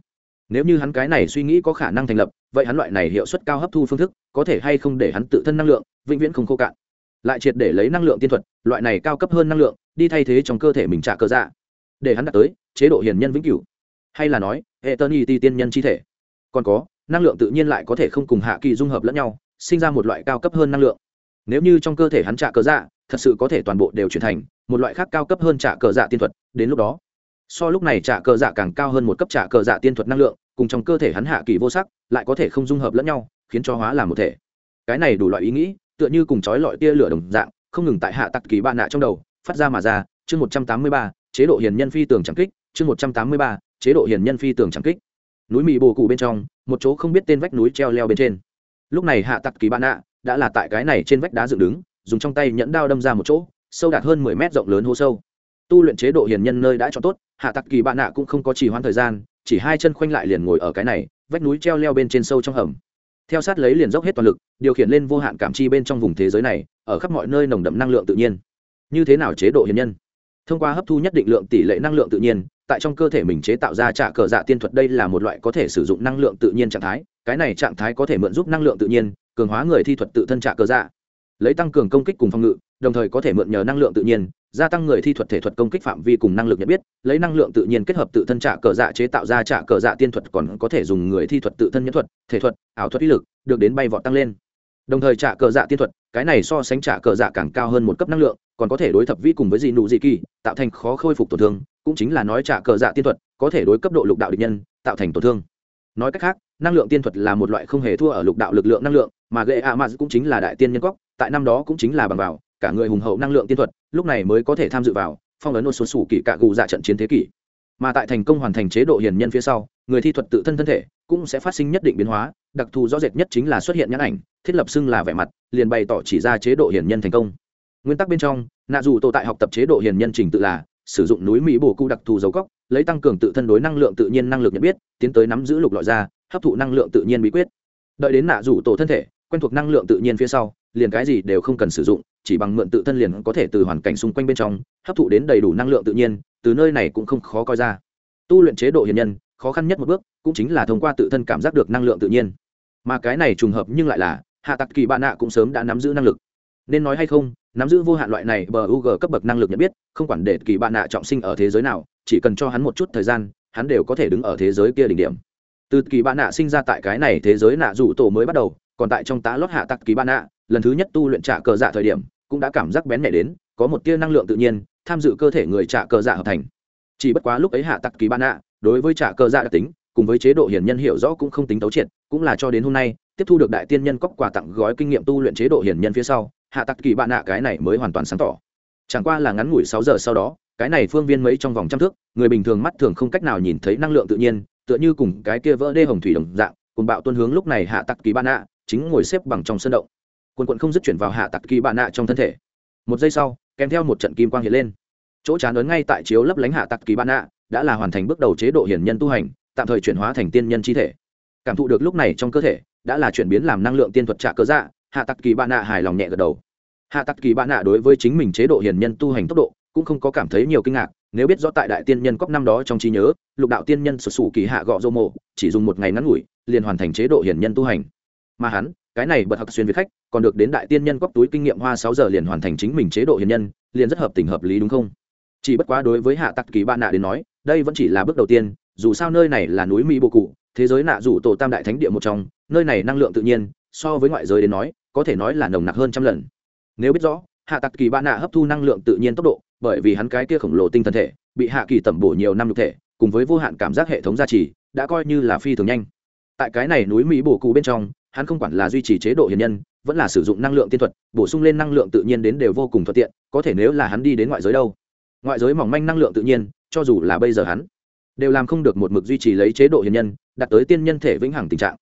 Nếu như hắn cái này suy nghĩ có khả năng thành lập, vậy hắn loại này hiệu suất cao hấp thu phương thức, có thể hay không để hắn tự thân năng lượng, vĩnh viễn không khô cạn. Lại triệt để lấy năng lượng tiên thuật, loại này cao cấp hơn năng lượng, đi thay thế trong cơ thể mình trả cơ dạ. Để hắn đạt tới, chế độ hiền nhân vĩnh cửu. Hay là nói hệ tân y ti tiên nhân chi thể. Còn có, năng lượng tự nhiên lại có thể không cùng hạ kỳ dung hợp lẫn nhau, sinh ra một loại cao cấp hơn năng lượng nếu như trong cơ thể hắn trả cờ dạ thật sự có thể toàn bộ đều chuyển thành một loại khác cao cấp hơn trả cờ dạ tiên thuật, đến lúc đó, so lúc này trả cờ dạ càng cao hơn một cấp trả cờ dạ tiên thuật năng lượng, cùng trong cơ thể hắn hạ kỳ vô sắc, lại có thể không dung hợp lẫn nhau, khiến cho hóa làm một thể. Cái này đủ loại ý nghĩ, tựa như cùng chói lọi tia lửa đồng dạng, không ngừng tại hạ tặc kỳ bạn nạ trong đầu, phát ra mà ra, chương một trăm tám mươi ba, chế độ hiền nhân phi tường trắng kích, chương một trăm tám mươi ba, chế độ hiền nhân phi tường trắng kích. Núi mì bồ cụ bên trong, một chỗ không biết tên vách núi treo leo bên trên. Lúc này hạ tặc kỳ bạn nạ đã là tại cái này trên vách đá dựng đứng, dùng trong tay nhẫn đao đâm ra một chỗ, sâu đạt hơn mười mét rộng lớn hố sâu. Tu luyện chế độ hiền nhân nơi đã cho tốt, hạ tặc kỳ bạn nạ cũng không có trì hoãn thời gian, chỉ hai chân khoanh lại liền ngồi ở cái này, vách núi treo leo bên trên sâu trong hầm. Theo sát lấy liền dốc hết toàn lực, điều khiển lên vô hạn cảm chi bên trong vùng thế giới này, ở khắp mọi nơi nồng đậm năng lượng tự nhiên. Như thế nào chế độ hiền nhân? Thông qua hấp thu nhất định lượng tỷ lệ năng lượng tự nhiên, tại trong cơ thể mình chế tạo ra trạ cờ dạ tiên thuật đây là một loại có thể sử dụng năng lượng tự nhiên trạng thái, cái này trạng thái có thể mượn giúp năng lượng tự nhiên cường hóa người thi thuật tự thân trả cờ dạ. Lấy tăng cường công kích cùng phòng ngự, đồng thời có thể mượn nhờ năng lượng tự nhiên, gia tăng người thi thuật thể thuật công kích phạm vi cùng năng lực nhận biết, lấy năng lượng tự nhiên kết hợp tự thân trả cờ dạ chế tạo ra trả cờ dạ tiên thuật còn có thể dùng người thi thuật tự thân nhân thuật, thể thuật, ảo thuật ý lực, được đến bay vọt tăng lên. Đồng thời trả cờ dạ tiên thuật, cái này so sánh trả cờ dạ càng cao hơn một cấp năng lượng, còn có thể đối thập vi cùng với dị nụ dị kỳ, tạo thành khó khôi phục tổn thương, cũng chính là nói trả cờ dạ tiên thuật có thể đối cấp độ lục đạo địch nhân, tạo thành tổn thương. Nói cách khác năng lượng tiên thuật là một loại không hề thua ở lục đạo lực lượng năng lượng, mà gệ a m cũng chính là đại tiên nhân cóc tại năm đó cũng chính là bằng vào, cả người hùng hậu năng lượng tiên thuật, lúc này mới có thể tham dự vào, phong ấn một số sủ kỷ cạ gù dạ trận chiến thế kỷ. Mà tại thành công hoàn thành chế độ hiền nhân phía sau, người thi thuật tự thân thân thể cũng sẽ phát sinh nhất định biến hóa, đặc thù rõ rệt nhất chính là xuất hiện nhãn ảnh, thiết lập xưng là vẻ mặt, liền bày tỏ chỉ ra chế độ hiền nhân thành công. Nguyên tắc bên trong, nạ dù tổ tại học tập chế độ hiền nhân trình tự là sử dụng núi mỹ bổ cụ đặc thù dấu góc lấy tăng cường tự thân đối năng lượng tự nhiên năng lực nhận biết, tiến tới nắm giữ lục lọi ra hấp thụ năng lượng tự nhiên bí quyết. Đợi đến nạ rủ tổ thân thể, quen thuộc năng lượng tự nhiên phía sau, liền cái gì đều không cần sử dụng, chỉ bằng mượn tự thân liền có thể từ hoàn cảnh xung quanh bên trong hấp thụ đến đầy đủ năng lượng tự nhiên, từ nơi này cũng không khó coi ra. Tu luyện chế độ hiền nhân, khó khăn nhất một bước, cũng chính là thông qua tự thân cảm giác được năng lượng tự nhiên. Mà cái này trùng hợp nhưng lại là, hạ tặc kỳ bạn nạ cũng sớm đã nắm giữ năng lực. Nên nói hay không, nắm giữ vô hạn loại này bờ u g cấp bậc năng lực nhận biết, không quản để kỳ bạn nạ trọng sinh ở thế giới nào, chỉ cần cho hắn một chút thời gian, hắn đều có thể đứng ở thế giới kia đỉnh điểm từ kỳ bạn nạ sinh ra tại cái này thế giới nạ rủ tổ mới bắt đầu, còn tại trong tá lót hạ tặc kỳ bạn nạ, lần thứ nhất tu luyện trả cờ dạ thời điểm, cũng đã cảm giác bén nhẹ đến, có một tia năng lượng tự nhiên, tham dự cơ thể người trả cờ dạ hợp thành. Chỉ bất quá lúc ấy hạ tặc kỳ bạn nạ, đối với trả cờ dạ đặc tính, cùng với chế độ hiển nhân hiểu rõ cũng không tính tấu triệt, cũng là cho đến hôm nay, tiếp thu được đại tiên nhân cóc quà tặng gói kinh nghiệm tu luyện chế độ hiển nhân phía sau, hạ tặc kỳ bạn nạ cái này mới hoàn toàn sáng tỏ. Chẳng qua là ngắn ngủi sáu giờ sau đó, cái này phương viên mấy trong vòng trăm thước, người bình thường mắt thường không cách nào nhìn thấy năng lượng tự nhiên tựa như cùng cái kia vỡ đê hồng thủy đồng dạng, cùng bạo tuân hướng lúc này hạ tặc kỳ bạn nạ, chính ngồi xếp bằng trong sân động. Quần quận không dứt chuyển vào hạ tặc kỳ bạn nạ trong thân thể. Một giây sau, kèm theo một trận kim quang hiện lên. Chỗ chán ấn ngay tại chiếu lấp lánh hạ tặc kỳ bạn nạ, đã là hoàn thành bước đầu chế độ hiển nhân tu hành, tạm thời chuyển hóa thành tiên nhân chi thể. Cảm thụ được lúc này trong cơ thể, đã là chuyển biến làm năng lượng tiên thuật trả cơ dạ hạ tặc kỳ bạn nạ hài lòng nhẹ gật đầu. Hạ tặc kỳ bạn nạ đối với chính mình chế độ hiền nhân tu hành tốc độ, cũng không có cảm thấy nhiều kinh ngạc nếu biết rõ tại đại tiên nhân cóc năm đó trong trí nhớ, lục đạo tiên nhân sụt sù kỳ hạ gọ dô mộ, chỉ dùng một ngày ngắn ngủi, liền hoàn thành chế độ hiền nhân tu hành. Mà hắn, cái này bật học xuyên việt khách, còn được đến đại tiên nhân cóc túi kinh nghiệm hoa sáu giờ liền hoàn thành chính mình chế độ hiền nhân, liền rất hợp tình hợp lý đúng không? Chỉ bất quá đối với hạ tặc kỳ bạn nạ đến nói, đây vẫn chỉ là bước đầu tiên, dù sao nơi này là núi mỹ bộ cụ, thế giới nạ rủ tổ tam đại thánh địa một trong, nơi này năng lượng tự nhiên, so với ngoại giới đến nói, có thể nói là nồng nặc hơn trăm lần. Nếu biết rõ, hạ tặc kỳ bạn nạ hấp thu năng lượng tự nhiên tốc độ bởi vì hắn cái kia khổng lồ tinh thần thể, bị hạ kỳ tẩm bổ nhiều năm nhục thể, cùng với vô hạn cảm giác hệ thống gia trì, đã coi như là phi thường nhanh. Tại cái này núi mỹ bổ cụ bên trong, hắn không quản là duy trì chế độ hiền nhân, vẫn là sử dụng năng lượng tiên thuật, bổ sung lên năng lượng tự nhiên đến đều vô cùng thuận tiện, có thể nếu là hắn đi đến ngoại giới đâu. Ngoại giới mỏng manh năng lượng tự nhiên, cho dù là bây giờ hắn, đều làm không được một mực duy trì lấy chế độ hiền nhân, đạt tới tiên nhân thể vĩnh hằng tình trạng.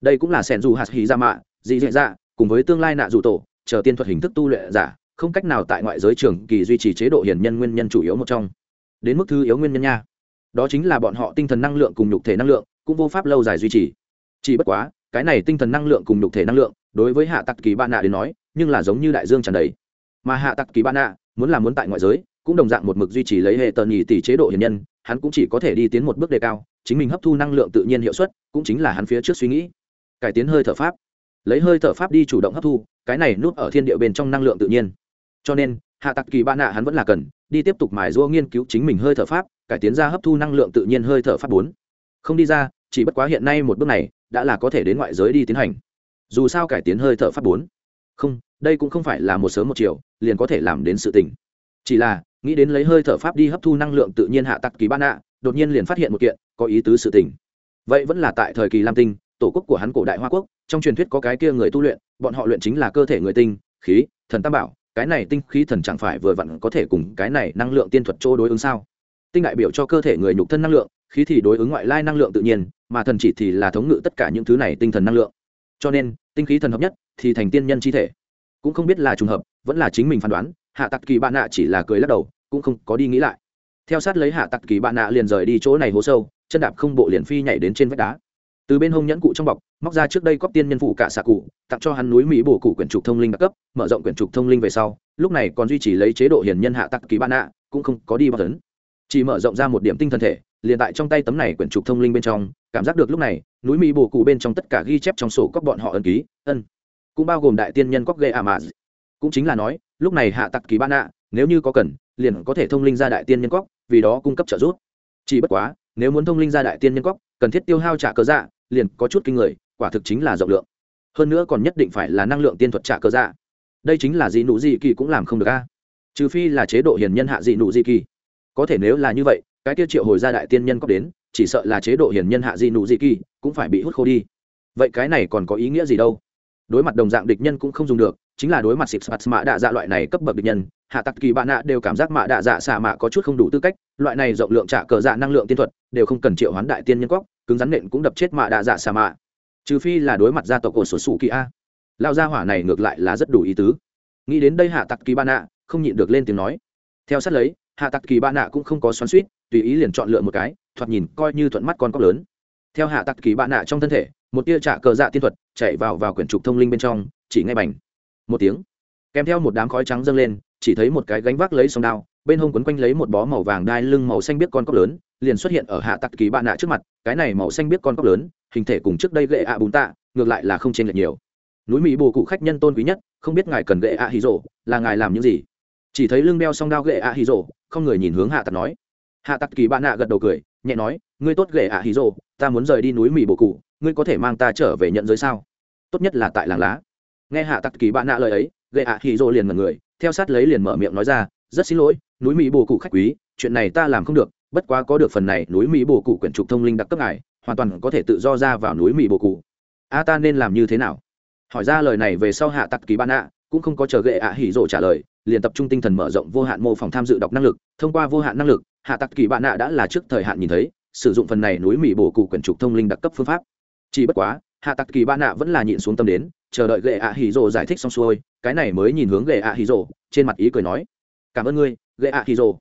Đây cũng là sẻn dù hạt hì ra mạ dị dạ dạ cùng với tương lai nạ dù tổ, chờ tiên thuật hình thức tu luyện giả không cách nào tại ngoại giới trường kỳ duy trì chế độ hiền nhân nguyên nhân chủ yếu một trong. Đến mức thứ yếu nguyên nhân nha. Đó chính là bọn họ tinh thần năng lượng cùng nhục thể năng lượng cũng vô pháp lâu dài duy trì. Chỉ bất quá, cái này tinh thần năng lượng cùng nhục thể năng lượng, đối với hạ tặc kỳ bạn nạ đến nói, nhưng là giống như đại dương tràn đầy. Mà hạ tặc kỳ bạn nạ, muốn làm muốn tại ngoại giới, cũng đồng dạng một mực duy trì lấy hệ tờ nhì tỷ chế độ hiền nhân, hắn cũng chỉ có thể đi tiến một bước đề cao, chính mình hấp thu năng lượng tự nhiên hiệu suất, cũng chính là hắn phía trước suy nghĩ. Cải tiến hơi thở pháp. Lấy hơi thở pháp đi chủ động hấp thu, cái này núp ở thiên địa bên trong năng lượng tự nhiên cho nên, hạ tặc kỳ ba nạ hắn vẫn là cần, đi tiếp tục mài rũa nghiên cứu chính mình hơi thở pháp, cải tiến ra hấp thu năng lượng tự nhiên hơi thở pháp bốn. Không đi ra, chỉ bất quá hiện nay một bước này, đã là có thể đến ngoại giới đi tiến hành. Dù sao cải tiến hơi thở pháp bốn. Không, đây cũng không phải là một sớm một chiều, liền có thể làm đến sự tình. Chỉ là, nghĩ đến lấy hơi thở pháp đi hấp thu năng lượng tự nhiên hạ tặc kỳ ba nạ, đột nhiên liền phát hiện một kiện, có ý tứ sự tình. Vậy vẫn là tại thời kỳ lam tinh, tổ quốc của hắn cổ đại hoa quốc, trong truyền thuyết có cái kia người tu luyện, bọn họ luyện chính là cơ thể người tinh, khí, thần tam bảo cái này tinh khí thần chẳng phải vừa vặn có thể cùng cái này năng lượng tiên thuật chỗ đối ứng sao? Tinh đại biểu cho cơ thể người nhục thân năng lượng, khí thì đối ứng ngoại lai năng lượng tự nhiên, mà thần chỉ thì là thống ngự tất cả những thứ này tinh thần năng lượng. Cho nên, tinh khí thần hợp nhất thì thành tiên nhân chi thể. Cũng không biết là trùng hợp, vẫn là chính mình phán đoán, hạ tặc kỳ bạn nạ chỉ là cười lắc đầu, cũng không có đi nghĩ lại. Theo sát lấy hạ tặc kỳ bạn nạ liền rời đi chỗ này hố sâu, chân đạp không bộ liền phi nhảy đến trên vách đá từ bên hông nhẫn cụ trong bọc, móc ra trước đây cóp tiên nhân phụ cả xạ cụ, tặng cho hắn núi mỹ bổ cụ quyển trục thông linh đặc cấp, mở rộng quyển trục thông linh về sau, lúc này còn duy trì lấy chế độ hiền nhân hạ tặc ký ban ạ cũng không có đi bao tấn. Chỉ mở rộng ra một điểm tinh thần thể, liền tại trong tay tấm này quyển trục thông linh bên trong, cảm giác được lúc này, núi mỹ bổ cụ bên trong tất cả ghi chép trong sổ cóp bọn họ ân ký, ân. Cũng bao gồm đại tiên nhân cóp gây à mà cũng chính là nói, lúc này hạ tặc ký ban ạ nếu như có cần, liền có thể thông linh ra đại tiên nhân cóp, vì đó cung cấp trợ giúp. Chỉ bất quá, nếu muốn thông linh ra đại tiên nhân cóc cần thiết tiêu hao trả cớ dạ liền có chút kinh người, quả thực chính là rộng lượng. Hơn nữa còn nhất định phải là năng lượng tiên thuật trả cơ dạ. Đây chính là dị nụ dị kỳ cũng làm không được a. Trừ phi là chế độ hiền nhân hạ dị nụ dị kỳ. Có thể nếu là như vậy, cái tiêu triệu hồi ra đại tiên nhân có đến, chỉ sợ là chế độ hiền nhân hạ dị nụ dị kỳ cũng phải bị hút khô đi. Vậy cái này còn có ý nghĩa gì đâu? Đối mặt đồng dạng địch nhân cũng không dùng được, chính là đối mặt xịp spat mạ đạ dạ loại này cấp bậc địch nhân, hạ tặc kỳ bạn nạ đều cảm giác mạ đạ dạ xạ mạ có chút không đủ tư cách, loại này rộng lượng trả cờ dạ năng lượng tiên thuật, đều không cần triệu hoán đại tiên nhân quốc cứng rắn nện cũng đập chết mạ đạ dạ xà mạ. Trừ phi là đối mặt gia tộc của sổ sủ kỳ a. Lao gia hỏa này ngược lại là rất đủ ý tứ. Nghĩ đến đây hạ tặc kỳ ba nạ không nhịn được lên tiếng nói. Theo sát lấy, hạ tặc kỳ ba nạ cũng không có xoắn suýt tùy ý liền chọn lựa một cái, thoạt nhìn coi như thuận mắt con cóc lớn. Theo hạ tặc kỳ ba nạ trong thân thể, một tia trả cờ dạ tiên thuật chạy vào vào quyển trục thông linh bên trong, chỉ ngay bành. Một tiếng, kèm theo một đám khói trắng dâng lên, chỉ thấy một cái gánh vác lấy sông đao, bên hông quấn quanh lấy một bó màu vàng đai lưng màu xanh biết con cóc lớn liền xuất hiện ở hạ tặc kỳ bạn nạ trước mặt, cái này màu xanh biết con cóc lớn, hình thể cùng trước đây gậy ạ bùn tạ, ngược lại là không chênh lệch nhiều. Núi mỹ bồ cụ khách nhân tôn quý nhất, không biết ngài cần gậy ạ hí rộ là ngài làm những gì? Chỉ thấy lưng đeo song đao gậy ạ hí rộ không người nhìn hướng hạ tặc nói. Hạ tặc kỳ bạn nạ gật đầu cười, nhẹ nói, ngươi tốt gậy ạ hí rộ ta muốn rời đi núi mỹ bồ cụ, ngươi có thể mang ta trở về nhận giới sao? Tốt nhất là tại làng lá. Nghe hạ tặc kỳ bạn nạ lời ấy gậy ạ hí rộ liền mật người, theo sát lấy liền mở miệng nói ra, rất xin lỗi, núi mỹ bồ cụ khách quý, chuyện này ta làm không được bất quá có được phần này, núi mỹ bồ cụ quyển trục thông linh đặc cấp ngài, hoàn toàn có thể tự do ra vào núi mỹ bồ cụ. A ta nên làm như thế nào? Hỏi ra lời này về sau hạ tặc kỳ ban ạ cũng không có chờ gệ ạ hỉ rộ trả lời, liền tập trung tinh thần mở rộng vô hạn mô phỏng tham dự đọc năng lực. Thông qua vô hạn năng lực, hạ tặc kỳ bạn ạ đã là trước thời hạn nhìn thấy, sử dụng phần này núi mỹ bồ cụ quyển trục thông linh đặc cấp phương pháp. Chỉ bất quá, hạ tặc kỳ bạn ạ vẫn là nhịn xuống tâm đến, chờ đợi gệ ạ hỉ rộ giải thích xong xuôi, cái này mới nhìn hướng gệ ạ hỉ rộ, trên mặt ý cười nói, cảm ơn ngươi, gệ ạ hỉ rộ.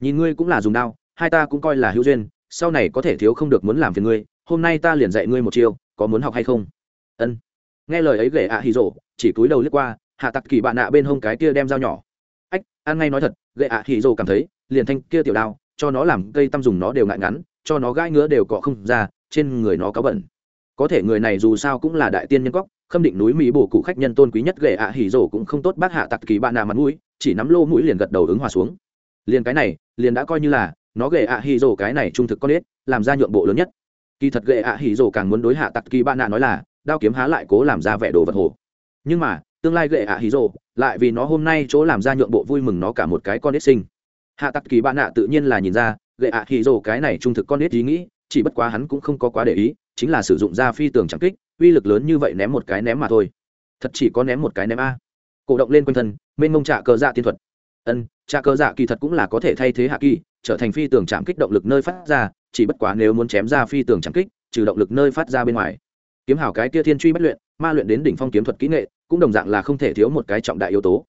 Nhìn ngươi cũng là dùng đao hai ta cũng coi là hữu duyên, sau này có thể thiếu không được muốn làm phiền ngươi, hôm nay ta liền dạy ngươi một chiêu, có muốn học hay không? Ân. Nghe lời ấy gệ ạ hì rổ chỉ cúi đầu lướt qua, hạ tặc kỳ bạn nạ bên hông cái kia đem dao nhỏ. Ách, ăn ngay nói thật gệ ạ hì rổ cảm thấy, liền thanh kia tiểu đao, cho nó làm cây tăm dùng nó đều ngại ngắn, cho nó gãi ngứa đều cọ không ra, trên người nó có bẩn. Có thể người này dù sao cũng là đại tiên nhân góc khâm định núi mỹ bổ cụ khách nhân tôn quý nhất gệ ạ hỉ rổ cũng không tốt bác hạ tặc kỳ bạn nạ mặt mũi, chỉ nắm lô mũi liền gật đầu ứng hòa xuống. Liền cái này, liền đã coi như là nó gệ ạ hỉ rồ cái này trung thực con ếch làm ra nhượng bộ lớn nhất. Kỳ thật gệ ạ hỉ rồ càng muốn đối hạ tặc kỳ bạn nạ nói là, đao kiếm há lại cố làm ra vẻ đồ vật hồ. Nhưng mà, tương lai gệ ạ hỉ rồ, lại vì nó hôm nay chỗ làm ra nhượng bộ vui mừng nó cả một cái con ếch sinh. Hạ tặc kỳ bạn nạ tự nhiên là nhìn ra, gệ ạ hỉ rồ cái này trung thực con ếch ý nghĩ, chỉ bất quá hắn cũng không có quá để ý, chính là sử dụng ra phi tường chẳng kích, uy lực lớn như vậy ném một cái ném mà thôi. Thật chỉ có ném một cái ném a. Cổ động lên quanh thân, mênh mông trạ cờ dạ tiên thuật. Ân, trạ cờ dạ kỳ thật cũng là có thể thay thế hạ kỳ trở thành phi tường chạm kích động lực nơi phát ra, chỉ bất quá nếu muốn chém ra phi tường chạm kích, trừ động lực nơi phát ra bên ngoài. Kiếm hảo cái kia thiên truy bất luyện, ma luyện đến đỉnh phong kiếm thuật kỹ nghệ, cũng đồng dạng là không thể thiếu một cái trọng đại yếu tố.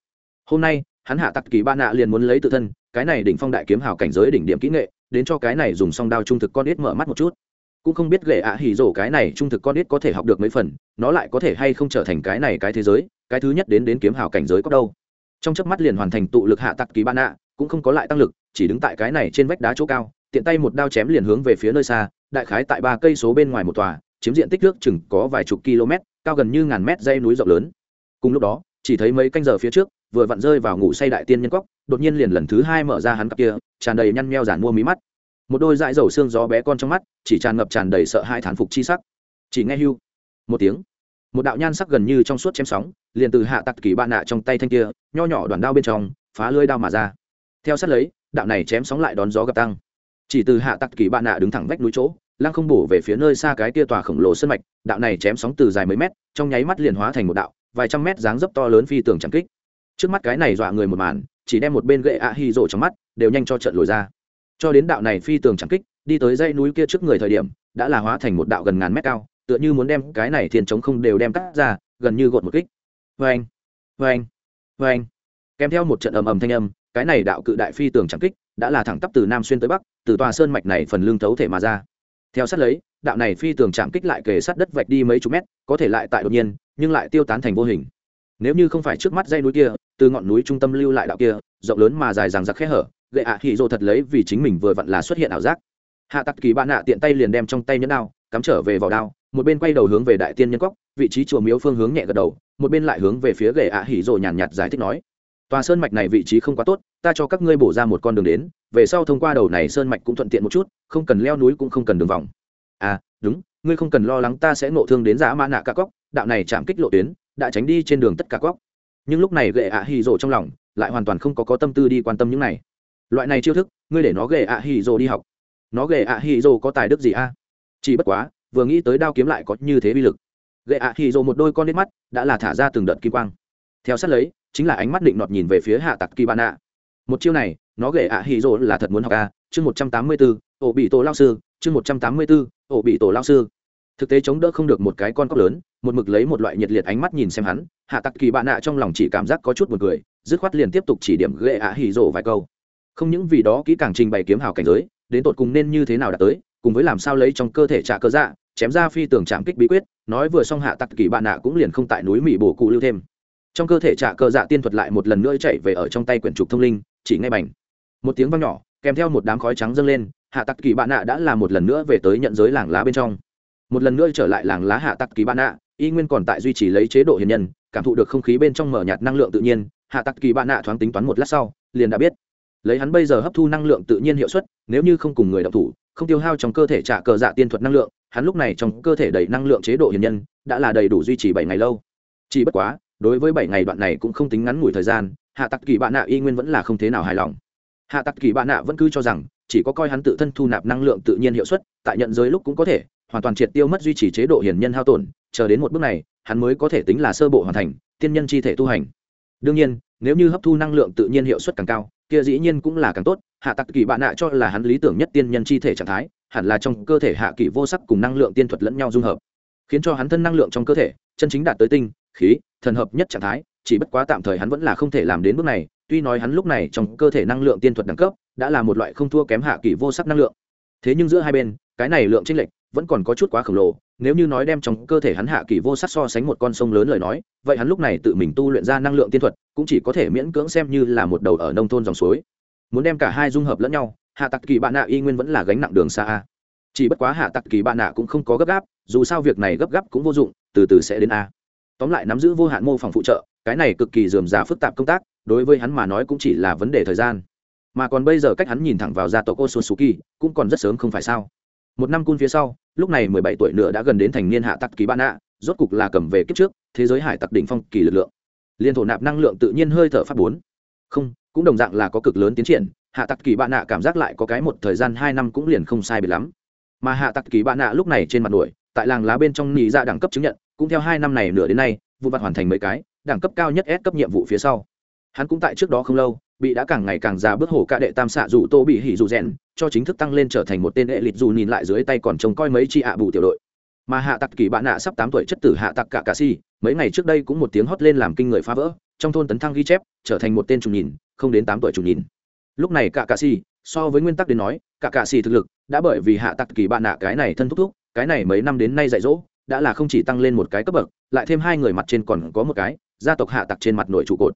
Hôm nay, hắn hạ tặc kỳ ba nạ liền muốn lấy tự thân, cái này đỉnh phong đại kiếm hảo cảnh giới đỉnh điểm kỹ nghệ, đến cho cái này dùng song đao trung thực con ít mở mắt một chút. Cũng không biết gậy ạ hỉ rổ cái này trung thực con ít có thể học được mấy phần, nó lại có thể hay không trở thành cái này cái thế giới, cái thứ nhất đến đến kiếm hảo cảnh giới có đâu. Trong chớp mắt liền hoàn thành tụ lực hạ tặc kỳ ba nạ cũng không có lại tăng lực, chỉ đứng tại cái này trên vách đá chỗ cao, tiện tay một đao chém liền hướng về phía nơi xa, đại khái tại ba cây số bên ngoài một tòa, chiếm diện tích nước chừng có vài chục km, cao gần như ngàn mét dây núi rộng lớn. Cùng lúc đó, chỉ thấy mấy canh giờ phía trước, vừa vặn rơi vào ngủ say đại tiên nhân cóc đột nhiên liền lần thứ hai mở ra hắn cặp kia, tràn đầy nhăn meo giản mua mí mắt. Một đôi dãi dầu xương gió bé con trong mắt, chỉ tràn ngập tràn đầy sợ hai thán phục chi sắc. Chỉ nghe hưu, một tiếng, một đạo nhan sắc gần như trong suốt chém sóng, liền từ hạ tặc kỳ bạn nạ trong tay thanh kia, nho nhỏ đoàn đao bên trong, phá lưới đao mà ra theo sát lấy, đạo này chém sóng lại đón gió gặp tăng. Chỉ từ hạ tặc kỳ bạn nạ đứng thẳng vách núi chỗ, lăng không bổ về phía nơi xa cái kia tòa khổng lồ sân mạch, đạo này chém sóng từ dài mấy mét, trong nháy mắt liền hóa thành một đạo, vài trăm mét dáng dấp to lớn phi tường chẳng kích. Trước mắt cái này dọa người một màn, chỉ đem một bên gậy ạ hy rộ trong mắt, đều nhanh cho trận lồi ra. Cho đến đạo này phi tường chẳng kích, đi tới dãy núi kia trước người thời điểm, đã là hóa thành một đạo gần ngàn mét cao, tựa như muốn đem cái này thiên chống không đều đem cắt ra, gần như gột một kích. Vê anh vê anh vê anh kèm theo một trận ầm ầm thanh âm cái này đạo cự đại phi tường chẳng kích, đã là thẳng tắp từ nam xuyên tới bắc, từ tòa sơn mạch này phần lương thấu thể mà ra. Theo sát lấy, đạo này phi tường chạm kích lại kề sát đất vạch đi mấy chục mét, có thể lại tại đột nhiên, nhưng lại tiêu tán thành vô hình. Nếu như không phải trước mắt dây núi kia, từ ngọn núi trung tâm lưu lại đạo kia, rộng lớn mà dài dằng dặc khe hở gệ ạ hỉ dô thật lấy vì chính mình vừa vặn là xuất hiện ảo giác. Hạ tặc kỳ bạn nạ tiện tay liền đem trong tay nhẫn đao, cắm trở về vào đao, một bên quay đầu hướng về đại tiên nhân cóc vị trí chùa miếu phương hướng nhẹ gật đầu, một bên lại hướng về phía gệ ạ hỉ rồ nhàn nhạt giải thích nói tòa sơn mạch này vị trí không quá tốt, ta cho các ngươi bổ ra một con đường đến, về sau thông qua đầu này sơn mạch cũng thuận tiện một chút, không cần leo núi cũng không cần đường vòng. À đúng, ngươi không cần lo lắng ta sẽ nộ thương đến giá mã nạ cả cóc, đạo này chạm kích lộ tuyến, đã tránh đi trên đường tất cả cóc. Nhưng lúc này gệ ạ hì rồ trong lòng, lại hoàn toàn không có có tâm tư đi quan tâm những này. Loại này chiêu thức, ngươi để nó gệ ạ hì rồ đi học. Nó gệ ạ hì rồ có tài đức gì a? Chỉ bất quá, vừa nghĩ tới đao kiếm lại có như thế bi lực. Gệ ạ hì rồ một đôi con nít mắt, đã là thả ra từng đợt kim quang. Theo sát lấy chính là ánh mắt định nọt nhìn về phía hạ tặc kỳ bạn ạ một chiêu này, nó ghệ ạ hì rồ là thật muốn học a, chương một trăm tám mươi bốn ổ bị tổ lao sư, chương một trăm tám mươi bốn ổ bị tổ lao sư. Thực tế chống đỡ không được một cái con cóc lớn, một mực lấy một loại nhiệt liệt ánh mắt nhìn xem hắn, hạ tặc kỳ bạn nạ trong lòng chỉ cảm giác có chút b u ồ n cười, dứt khoát liền tiếp tục chỉ điểm ghệ ạ hỉ rổ vài câu. Không những vì đó kỹ càng trình bày kiếm hào cảnh giới, đến tột cùng nên như thế nào đã tới, cùng với làm sao lấy trong cơ thể trả cơ dạ chém ra phi tường chạm kích bí quyết, nói vừa xong hạ tặc kỳ bạn nạ cũng liền không tại núi mỹ bổ cụ lưu thêm trong cơ thể trạ cờ dạ tiên thuật lại một lần nữa chạy về ở trong tay quyển trục thông linh, chỉ ngay bành. Một tiếng văng nhỏ, kèm theo một đám khói trắng dâng lên, hạ tặc kỳ bạn nạ đã là một lần nữa về tới nhận giới làng lá bên trong. Một lần nữa trở lại làng lá hạ tặc kỳ bạn nạ, y nguyên còn tại duy trì lấy chế độ hiền nhân, cảm thụ được không khí bên trong mở nhạt năng lượng tự nhiên, hạ tặc kỳ bạn nạ thoáng tính toán một lát sau, liền đã biết. Lấy hắn bây giờ hấp thu năng lượng tự nhiên hiệu suất, nếu như không cùng người đọc thủ, không tiêu hao trong cơ thể trả cờ dạ tiên thuật năng lượng, hắn lúc này trong cơ thể đầy năng lượng chế độ hiền nhân, đã là đầy đủ duy trì bảy ngày lâu. Chỉ bất quá đối với bảy ngày đoạn này cũng không tính ngắn ngủi thời gian, hạ tặc kỳ bạn nạ y nguyên vẫn là không thế nào hài lòng. Hạ tặc kỳ bạn nạ vẫn cứ cho rằng, chỉ có coi hắn tự thân thu nạp năng lượng tự nhiên hiệu suất, tại nhận giới lúc cũng có thể, hoàn toàn triệt tiêu mất duy trì chế độ hiền nhân hao tổn, chờ đến một bước này, hắn mới có thể tính là sơ bộ hoàn thành, tiên nhân chi thể tu hành. Đương nhiên, nếu như hấp thu năng lượng tự nhiên hiệu suất càng cao, kia dĩ nhiên cũng là càng tốt, hạ tặc kỳ bạn nạ cho là hắn lý tưởng nhất tiên nhân chi thể trạng thái, hẳn là trong cơ thể hạ kỳ vô sắc cùng năng lượng tiên thuật lẫn nhau dung hợp, khiến cho hắn thân năng lượng trong cơ thể, chân chính đạt tới tinh khí, thần hợp nhất trạng thái, chỉ bất quá tạm thời hắn vẫn là không thể làm đến bước này, tuy nói hắn lúc này trong cơ thể năng lượng tiên thuật đẳng cấp đã là một loại không thua kém hạ kỳ vô sắc năng lượng. Thế nhưng giữa hai bên, cái này lượng tranh lệch vẫn còn có chút quá khổng lồ, nếu như nói đem trong cơ thể hắn hạ kỳ vô sắc so sánh một con sông lớn lời nói, vậy hắn lúc này tự mình tu luyện ra năng lượng tiên thuật, cũng chỉ có thể miễn cưỡng xem như là một đầu ở nông thôn dòng suối. Muốn đem cả hai dung hợp lẫn nhau, hạ tặc kỳ bạn nạ y nguyên vẫn là gánh nặng đường xa chỉ bất quá hạ tặc kỳ bạn nạ cũng không có gấp gáp, dù sao việc này gấp gáp cũng vô dụng, từ từ sẽ đến a tóm lại nắm giữ vô hạn mô phỏng phụ trợ, cái này cực kỳ dườm già phức tạp công tác, đối với hắn mà nói cũng chỉ là vấn đề thời gian. Mà còn bây giờ cách hắn nhìn thẳng vào gia tộc osusuki cũng còn rất sớm không phải sao. Một năm cun phía sau, lúc này mười bảy tuổi nữa đã gần đến thành niên hạ tặc kỳ bạn nạ, rốt cục là cầm về kiếp trước, thế giới hải tặc đỉnh phong kỳ lực lượng. Liên thổ nạp năng lượng tự nhiên hơi thở phát bốn. Không, cũng đồng dạng là có cực lớn tiến triển, hạ tặc kỳ bạn nạ cảm giác lại có cái một thời gian hai năm cũng liền không sai biệt lắm. Mà hạ tặc kỳ bạn nạ lúc này trên mặt đuổi, tại làng lá bên trong nỉ ra dạ đẳng cấp chứng nhận cũng theo hai năm này nửa đến nay, vụ vặt hoàn thành mấy cái, đẳng cấp cao nhất S cấp nhiệm vụ phía sau. Hắn cũng tại trước đó không lâu, bị đã càng ngày càng già bước hổ ca đệ tam xạ dù tô bị hỉ dù rèn cho chính thức tăng lên trở thành một tên hệ lịch dù nhìn lại dưới tay còn trông coi mấy chi ạ bù tiểu đội. Mà hạ tặc kỳ bạn nạ sắp tám tuổi chất tử hạ tặc cả cà si, mấy ngày trước đây cũng một tiếng hót lên làm kinh người phá vỡ, trong thôn tấn thăng ghi chép, trở thành một tên trùng nhìn, không đến tám tuổi trùng nhìn. Lúc này cả cà si, so với nguyên tắc đến nói, cả cà si thực lực, đã bởi vì hạ tặc kỳ bạn nạ cái này thân thúc thúc, cái này mấy năm đến nay dạy dỗ đã là không chỉ tăng lên một cái cấp bậc, lại thêm hai người mặt trên còn có một cái, gia tộc hạ tặc trên mặt nội trụ cột.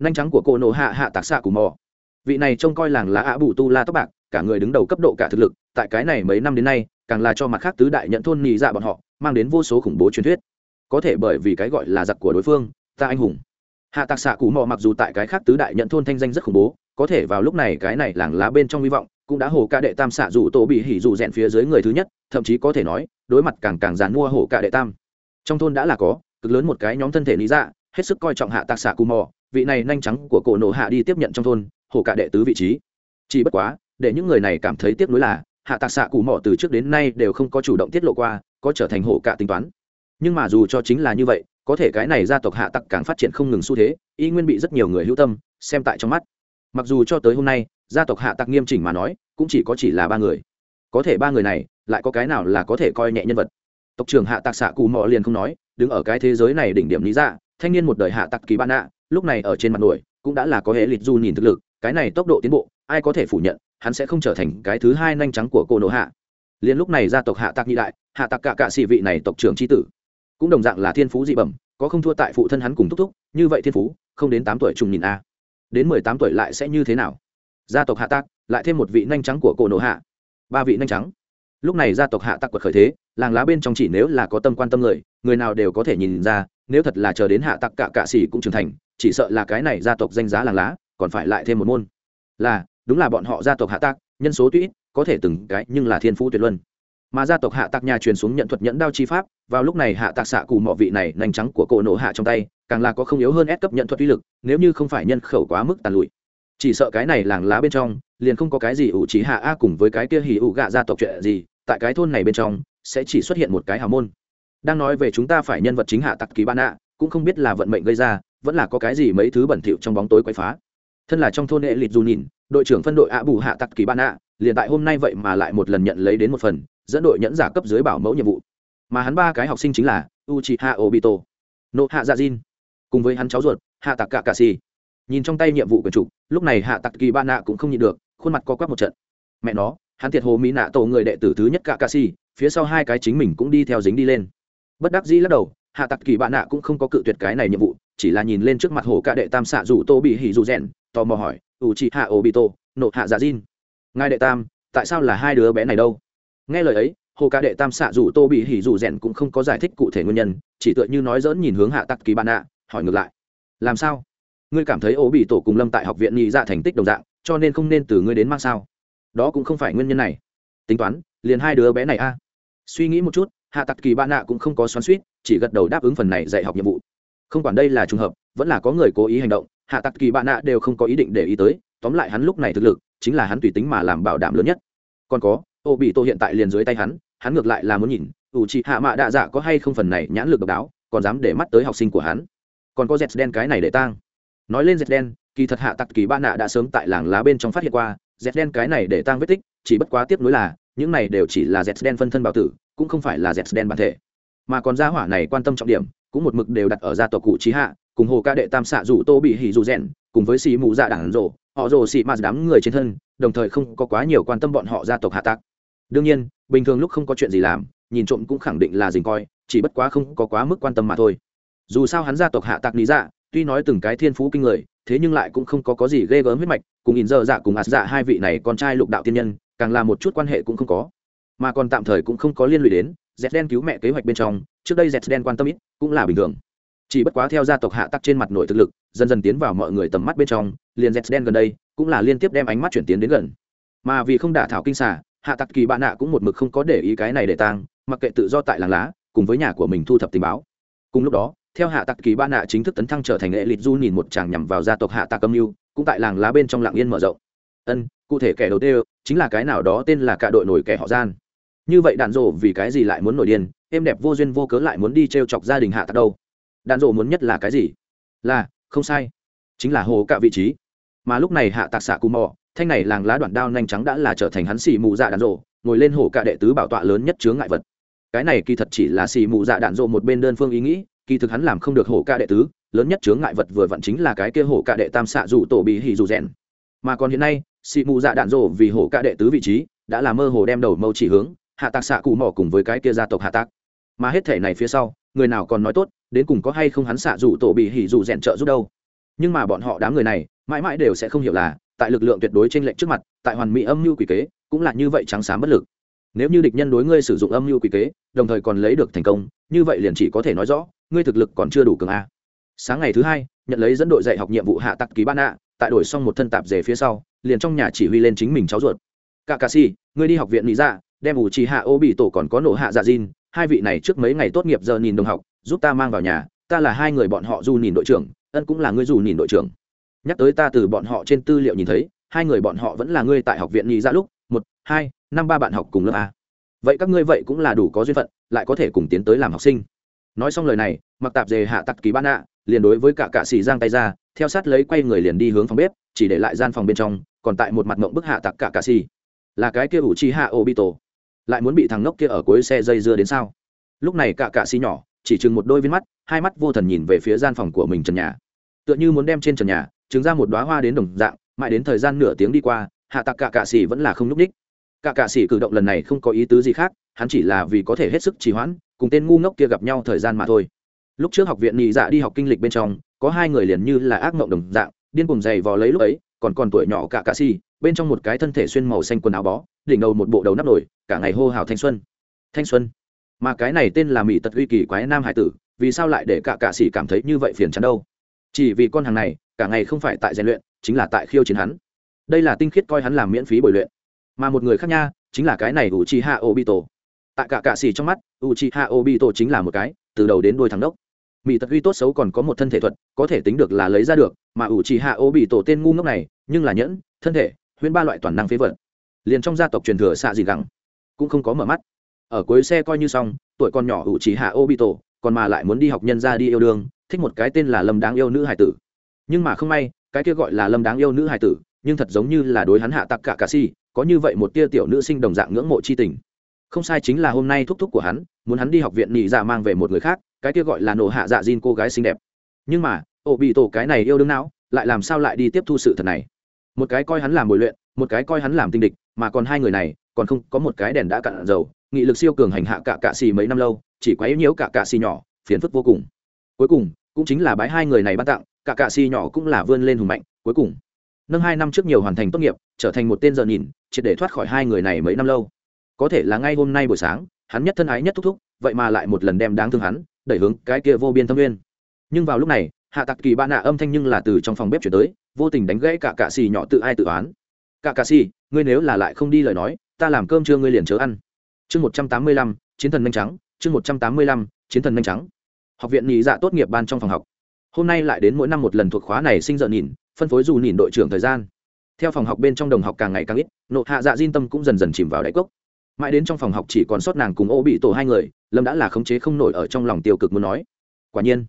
Nhanh trắng của cô nổ hạ hạ tạc xạ cù mò. Vị này trông coi làng lá ạ bù tu la tóc bạc, cả người đứng đầu cấp độ cả thực lực, tại cái này mấy năm đến nay, càng là cho mặt khác tứ đại nhận thôn nhị dạ bọn họ, mang đến vô số khủng bố truyền thuyết. Có thể bởi vì cái gọi là giặc của đối phương, ta anh hùng. Hạ tạc xạ cù mò mặc dù tại cái khác tứ đại nhận thôn thanh danh rất khủng bố, có thể vào lúc này cái này làng lá bên trong hy vọng cũng đã hổ ca đệ tam xạ dù tổ bị hỉ dù rèn phía dưới người thứ nhất, thậm chí có thể nói, đối mặt càng càng dàn mua hổ ca đệ tam. Trong thôn đã là có, cực lớn một cái nhóm thân thể lý dạ hết sức coi trọng hạ tạc xạ cù mò, vị này nhanh trắng của cổ nổ hạ đi tiếp nhận trong thôn, hổ cả đệ tứ vị trí. Chỉ bất quá, để những người này cảm thấy tiếc nuối là, hạ tạc xạ cù mỏ từ trước đến nay đều không có chủ động tiết lộ qua, có trở thành hổ cả tính toán. Nhưng mà dù cho chính là như vậy, có thể cái này gia tộc hạ tặc càng phát triển không ngừng xu thế, y nguyên bị rất nhiều người hữu tâm, xem tại trong mắt. Mặc dù cho tới hôm nay gia tộc hạ tặc nghiêm chỉnh mà nói, cũng chỉ có chỉ là ba người. Có thể ba người này, lại có cái nào là có thể coi nhẹ nhân vật? Tộc trưởng hạ tặc xạ cù mò liền không nói, đứng ở cái thế giới này đỉnh điểm lý ra thanh niên một đời hạ tặc kỳ ban nạ, lúc này ở trên mặt nổi, cũng đã là có hệ lịch du nhìn thực lực, cái này tốc độ tiến bộ, ai có thể phủ nhận, hắn sẽ không trở thành cái thứ hai nhanh trắng của cô nộ hạ. Liền lúc này gia tộc hạ tặc nhị đại, hạ tặc cả cạ sĩ vị này tộc trưởng tri tử, cũng đồng dạng là thiên phú dị bẩm, có không thua tại phụ thân hắn cùng thúc thúc, như vậy thiên phú, không đến tám tuổi trùng nhìn a. Đến mười tám tuổi lại sẽ như thế nào? Gia tộc hạ tạc, lại thêm một vị nhanh trắng của cổ nộ hạ. Ba vị nhanh trắng. Lúc này gia tộc hạ tạc quật khởi thế, làng lá bên trong chỉ nếu là có tâm quan tâm người người nào đều có thể nhìn ra, nếu thật là chờ đến hạ tặc cả cạ xỉ cũng trưởng thành, chỉ sợ là cái này gia tộc danh giá làng lá, còn phải lại thêm một môn. Là, đúng là bọn họ gia tộc hạ tạc, nhân số tuy ít, có thể từng cái, nhưng là thiên phú tuyệt luân. Mà gia tộc hạ tạc nhà truyền xuống nhận thuật nhẫn đao chi pháp, vào lúc này hạ tạc xạ cù mọ vị này nành trắng của cổ nộ hạ trong tay, càng là có không yếu hơn ép cấp nhận thuật uy lực, nếu như không phải nhân khẩu quá mức tàn lụi chỉ sợ cái này làng lá bên trong, liền không có cái gì ủ trí hạ a cùng với cái kia hì ủ gạ gia tộc chuyện gì, tại cái thôn này bên trong, sẽ chỉ xuất hiện một cái hào môn. Đang nói về chúng ta phải nhân vật chính hạ tặc kỳ ban ạ cũng không biết là vận mệnh gây ra, vẫn là có cái gì mấy thứ bẩn thỉu trong bóng tối quấy phá. Thân là trong thôn hệ lịt dù nhìn đội trưởng phân đội ạ bù hạ tặc kỳ ban ạ liền tại hôm nay vậy mà lại một lần nhận lấy đến một phần, dẫn đội nhẫn giả cấp dưới bảo mẫu nhiệm vụ. Mà hắn ba cái học sinh chính là uchiha obito nộ hạ dạ jin, cùng với hắn cháu ruột, hạ tặc cả cà si nhìn trong tay nhiệm vụ quyền chủ, lúc này hạ tặc kỳ ba nạ cũng không nhịn được, khuôn mặt co quắp một trận. Mẹ nó, hắn thiệt hồ mỹ nạ tổ người đệ tử thứ nhất cả ca si phía sau hai cái chính mình cũng đi theo dính đi lên. Bất đắc dĩ lắc đầu, hạ tặc kỳ bạn nạ cũng không có cự tuyệt cái này nhiệm vụ, chỉ là nhìn lên trước mặt hồ cả đệ tam xạ rủ tô bị hỉ dù rèn, tò mò hỏi ủ chị hạ ô bị tô nộ hạ dạ diên ngài đệ tam, tại sao là hai đứa bé này đâu? Nghe lời ấy, hồ ca đệ tam xạ rủ tô bị hỉ dù rèn cũng không có giải thích cụ thể nguyên nhân, chỉ tựa như nói dỡn nhìn hướng hạ tặc kỳ bạn nạ hỏi ngược lại, làm sao? Ngươi cảm thấy ố bị tổ cùng lâm tại học viện nhị dạ thành tích đồng dạng, cho nên không nên từ ngươi đến mang sao? Đó cũng không phải nguyên nhân này. Tính toán, liền hai đứa bé này a. Suy nghĩ một chút, hạ tặc kỳ ba nạ cũng không có xoắn suýt chỉ gật đầu đáp ứng phần này dạy học nhiệm vụ. Không quản đây là trùng hợp, vẫn là có người cố ý hành động, hạ tặc kỳ ba nạ đều không có ý định để ý tới, tóm lại hắn lúc này thực lực, chính là hắn tùy tính mà làm bảo đảm lớn nhất. Còn có, ô bị tô hiện tại liền dưới tay hắn hắn ngược lại là muốn nhìn, ủ chị hạ mạ đạ dạ có hay không phần này nhãn lực độc đáo, còn dám để mắt tới học sinh của hắn. Còn có dẹt đen cái này để tang nói lên dệt đen, kỳ thật hạ tặc kỳ ba nạ đã sớm tại làng lá bên trong phát hiện qua dệt đen cái này để tang vết tích, chỉ bất quá tiếp nối là, những này đều chỉ là dệt đen phân thân bảo tử, cũng không phải là dệt đen bản thể. Mà còn gia hỏa này quan tâm trọng điểm, cũng một mực đều đặt ở gia tộc cụ trí hạ, cùng hồ ca đệ tam xạ rủ tô bị hỉ dù rèn cùng với xì mù dạ đảng rổ họ rồ xì mà đám người trên thân, đồng thời không có quá nhiều quan tâm bọn họ gia tộc hạ tặc. Đương nhiên, bình thường lúc không có chuyện gì làm, nhìn trộm cũng khẳng định là dình coi, chỉ bất quá không có quá mức quan tâm mà thôi. Dù sao hắn gia tộc hạ tạc lý dạ tuy nói từng cái thiên phú kinh người, thế nhưng lại cũng không có có gì ghê gớm huyết mạch, cùng in dơ dạ cùng ạt dạ hai vị này con trai lục đạo tiên nhân, càng là một chút quan hệ cũng không có. Mà còn tạm thời cũng không có liên lụy đến dẹt đen cứu mẹ kế hoạch bên trong, trước đây dẹt đen quan tâm ít, cũng là bình thường. Chỉ bất quá theo gia tộc hạ tắc trên mặt nội thực lực, dần dần tiến vào mọi người tầm mắt bên trong, liền dẹt đen gần đây, cũng là liên tiếp đem ánh mắt chuyển tiến đến gần. Mà vì không đả thảo kinh xả hạ tắc kỳ bạn nạ cũng một mực không có để ý cái này để tang, mặc kệ tự do tại làng lá, cùng với nhà của mình thu thập tình báo. Cùng lúc đó theo hạ tặc kỳ ba nạ chính thức tấn thăng trở thành hệ lịch du nhìn một chàng nhằm vào gia tộc hạ tặc âm mưu, cũng tại làng lá bên trong lạng yên mở rộng. Ân, cụ thể kẻ đầu tiên, chính là cái nào đó tên là cả đội nổi kẻ họ gian. Như vậy đạn rổ vì cái gì lại muốn nổi điên em đẹp vô duyên vô cớ lại muốn đi t r e o chọc gia đình hạ tặc đâu? Đạn rổ muốn nhất là cái gì? Là, không sai, chính là hồ cả vị trí. Mà lúc này hạ tạc xạ cù mò, thanh này làng lá đoạn đao nhanh trắng đã là trở thành hắn xì mù dạ đạn rổ ngồi lên hồ cả đệ tứ bảo tọa lớn nhất chướng ngại vật. Cái này kỳ thật chỉ là xì mù dạ đạn rộ một bên đơn phương ý nghĩ kỳ thực hắn làm không được hổ ca đệ tứ, lớn nhất chướng ngại vật vừa vặn chính là cái kia hổ ca đệ tam xạ dù tổ bị hỉ dù rèn. Mà còn hiện nay, xị mù dạ đạn rộ vì hổ ca đệ tứ vị trí, đã là mơ hồ đem đầu mâu chỉ hướng, hạ tạc xạ cụ mỏ cùng với cái kia gia tộc hạ tạc. Mà hết thể này phía sau, người nào còn nói tốt, đến cùng có hay không hắn xạ dù tổ bị hỉ dù rèn trợ giúp đâu. Nhưng mà bọn họ đám người này, mãi mãi đều sẽ không hiểu là, tại lực lượng tuyệt đối trên lệnh trước mặt, tại hoàn mỹ âm mưu quỷ kế, cũng là như vậy trắng xám bất lực. Nếu như địch nhân đối ngươi sử dụng âm mưu quỷ kế, đồng thời còn lấy được thành công, như vậy liền chỉ có thể nói rõ ngươi thực lực còn chưa đủ cường a. Sáng ngày thứ hai, nhận lấy dẫn đội dạy học nhiệm vụ hạ tặc ký ban ạ tại đổi xong một thân tạp dề phía sau, liền trong nhà chỉ huy lên chính mình cháu ruột. Cả cà si ngươi đi học viện lý dạ đem ủ trì hạ ô bị tổ còn có nổ hạ dạ diên hai vị này trước mấy ngày tốt nghiệp giờ nhìn đồng học, giúp ta mang vào nhà, ta là hai người bọn họ dù nhìn đội trưởng, ân cũng là ngươi dù nhìn đội trưởng. Nhắc tới ta từ bọn họ trên tư liệu nhìn thấy, hai người bọn họ vẫn là ngươi tại học viện nhị dạ lúc, một, hai, năm ba bạn học cùng lớp a. Vậy các ngươi vậy cũng là đủ có duyên phận, lại có thể cùng tiến tới làm học sinh nói xong lời này, mặc tạp dề hạ tặc kỳ ban ạ liền đối với cả cạ xì giang tay ra, theo sát lấy quay người liền đi hướng phòng bếp, chỉ để lại gian phòng bên trong, còn tại một mặt mộng bức hạ tặc cả cạ xì. Là cái kia ủ chi hạ ô bi tổ lại muốn bị thằng ngốc kia ở cuối xe dây dưa đến sao? Lúc này cả cạ xì nhỏ, chỉ chừng một đôi viên mắt, hai mắt vô thần nhìn về phía gian phòng của mình trần nhà. Tựa như muốn đem trên trần nhà, trứng ra một đoá hoa đến đồng dạng, mãi đến thời gian nửa tiếng đi qua, hạ tặc cả cạ xì vẫn là không nhúc ních cả cạ xì cử động lần này không có ý tứ gì khác hắn chỉ là vì có thể hết sức trì hoãn, cùng tên ngu ngốc kia gặp nhau thời gian mà thôi. Lúc trước học viện nhị dạ đi học kinh lịch bên trong, có hai người liền như là ác mộng đồng dạng, điên cùng dày vò lấy lúc ấy, còn còn tuổi nhỏ cả cạ si, bên trong một cái thân thể xuyên màu xanh quần áo bó, đỉnh đầu một bộ đầu nắp nổi, cả ngày hô hào thanh xuân. Thanh xuân. Mà cái này tên là mỹ tật uy kỳ quái nam hải tử, vì sao lại để cả cạ sĩ cảm thấy như vậy phiền chán đâu? Chỉ vì con hàng này, cả ngày không phải tại rèn luyện, chính là tại khiêu chiến hắn. Đây là tinh khiết coi hắn làm miễn phí bồi luyện. Mà một người khác nha, chính là cái này ủ chi ha obito tại cả cạ xỉ trong mắt u chi ha obito chính là một cái, từ đầu đến đuôi thắng đốc. Mỹ tật huy tốt xấu còn có một thân thể thuật, có thể tính được là lấy ra được, mà u chi ha obito tên ngu ngốc này, nhưng là nhẫn, thân thể, huyễn ba loại toàn năng phế vật. Liền trong gia tộc truyền thừa xạ gì gắng cũng không có mở mắt. Ở cuối xe coi như xong, tuổi con nhỏ u chi ha obito, còn mà lại muốn đi học nhân ra đi yêu đương, thích một cái tên là lâm đáng yêu nữ hải tử. Nhưng mà không may, cái kia gọi là lâm đáng yêu nữ hải tử, nhưng thật giống như là đối hắn hạ tặc cả cà si có như vậy một tia tiểu nữ sinh đồng dạng ngưỡng mộ chi tình không sai chính là hôm nay thúc thúc của hắn, muốn hắn đi học viện nhị dạ mang về một người khác, cái kia gọi là nổ hạ dạ diên cô gái xinh đẹp. Nhưng mà, ổ bị tổ cái này yêu đương não, lại làm sao lại đi tiếp thu sự thật này? Một cái coi hắn làm bồi luyện, một cái coi hắn làm tinh địch, mà còn hai người này, còn không có một cái đèn đã cạn dầu, nghị lực siêu cường hành hạ cả cạ xì mấy năm lâu, chỉ quá yếu nhiễu cả cạ xì nhỏ, phiền phức vô cùng. Cuối cùng, cũng chính là bái hai người này ban tặng, cả cạ xì nhỏ cũng là vươn lên hùng mạnh, cuối cùng, nâng hai năm trước nhiều hoàn thành tốt nghiệp, trở thành một tên giờ nhìn, triệt để thoát khỏi hai người này mấy năm lâu có thể là ngay hôm nay buổi sáng, hắn nhất thân ái nhất thúc thúc, vậy mà lại một lần đem đáng thương hắn đẩy hướng cái kia vô biên thâm nguyên. Nhưng vào lúc này, hạ tặc kỳ ba nạ âm thanh nhưng là từ trong phòng bếp chuyển tới, vô tình đánh gãy cả cạ xì nhỏ tự ai tự oán. Cả cạ xì, ngươi nếu là lại không đi lời nói, ta làm cơm chưa ngươi liền chớ ăn. Chương một trăm tám mươi lăm, chiến thần nhanh trắng, chương một trăm tám mươi lăm, chiến thần nhanh trắng. Học viện nhị dạ tốt nghiệp ban trong phòng học. Hôm nay lại đến mỗi năm một lần thuộc khóa này sinh dợ nhìn, phân phối dù nhìn đội trưởng thời gian. Theo phòng học bên trong đồng học càng ngày càng ít, nộ hạ dạ diên tâm cũng dần dần chìm vào đáy cốc mãi đến trong phòng học chỉ còn sót nàng cùng ô bị tổ hai người, lâm đã là khống chế không nổi ở trong lòng tiêu cực muốn nói. Quả nhiên,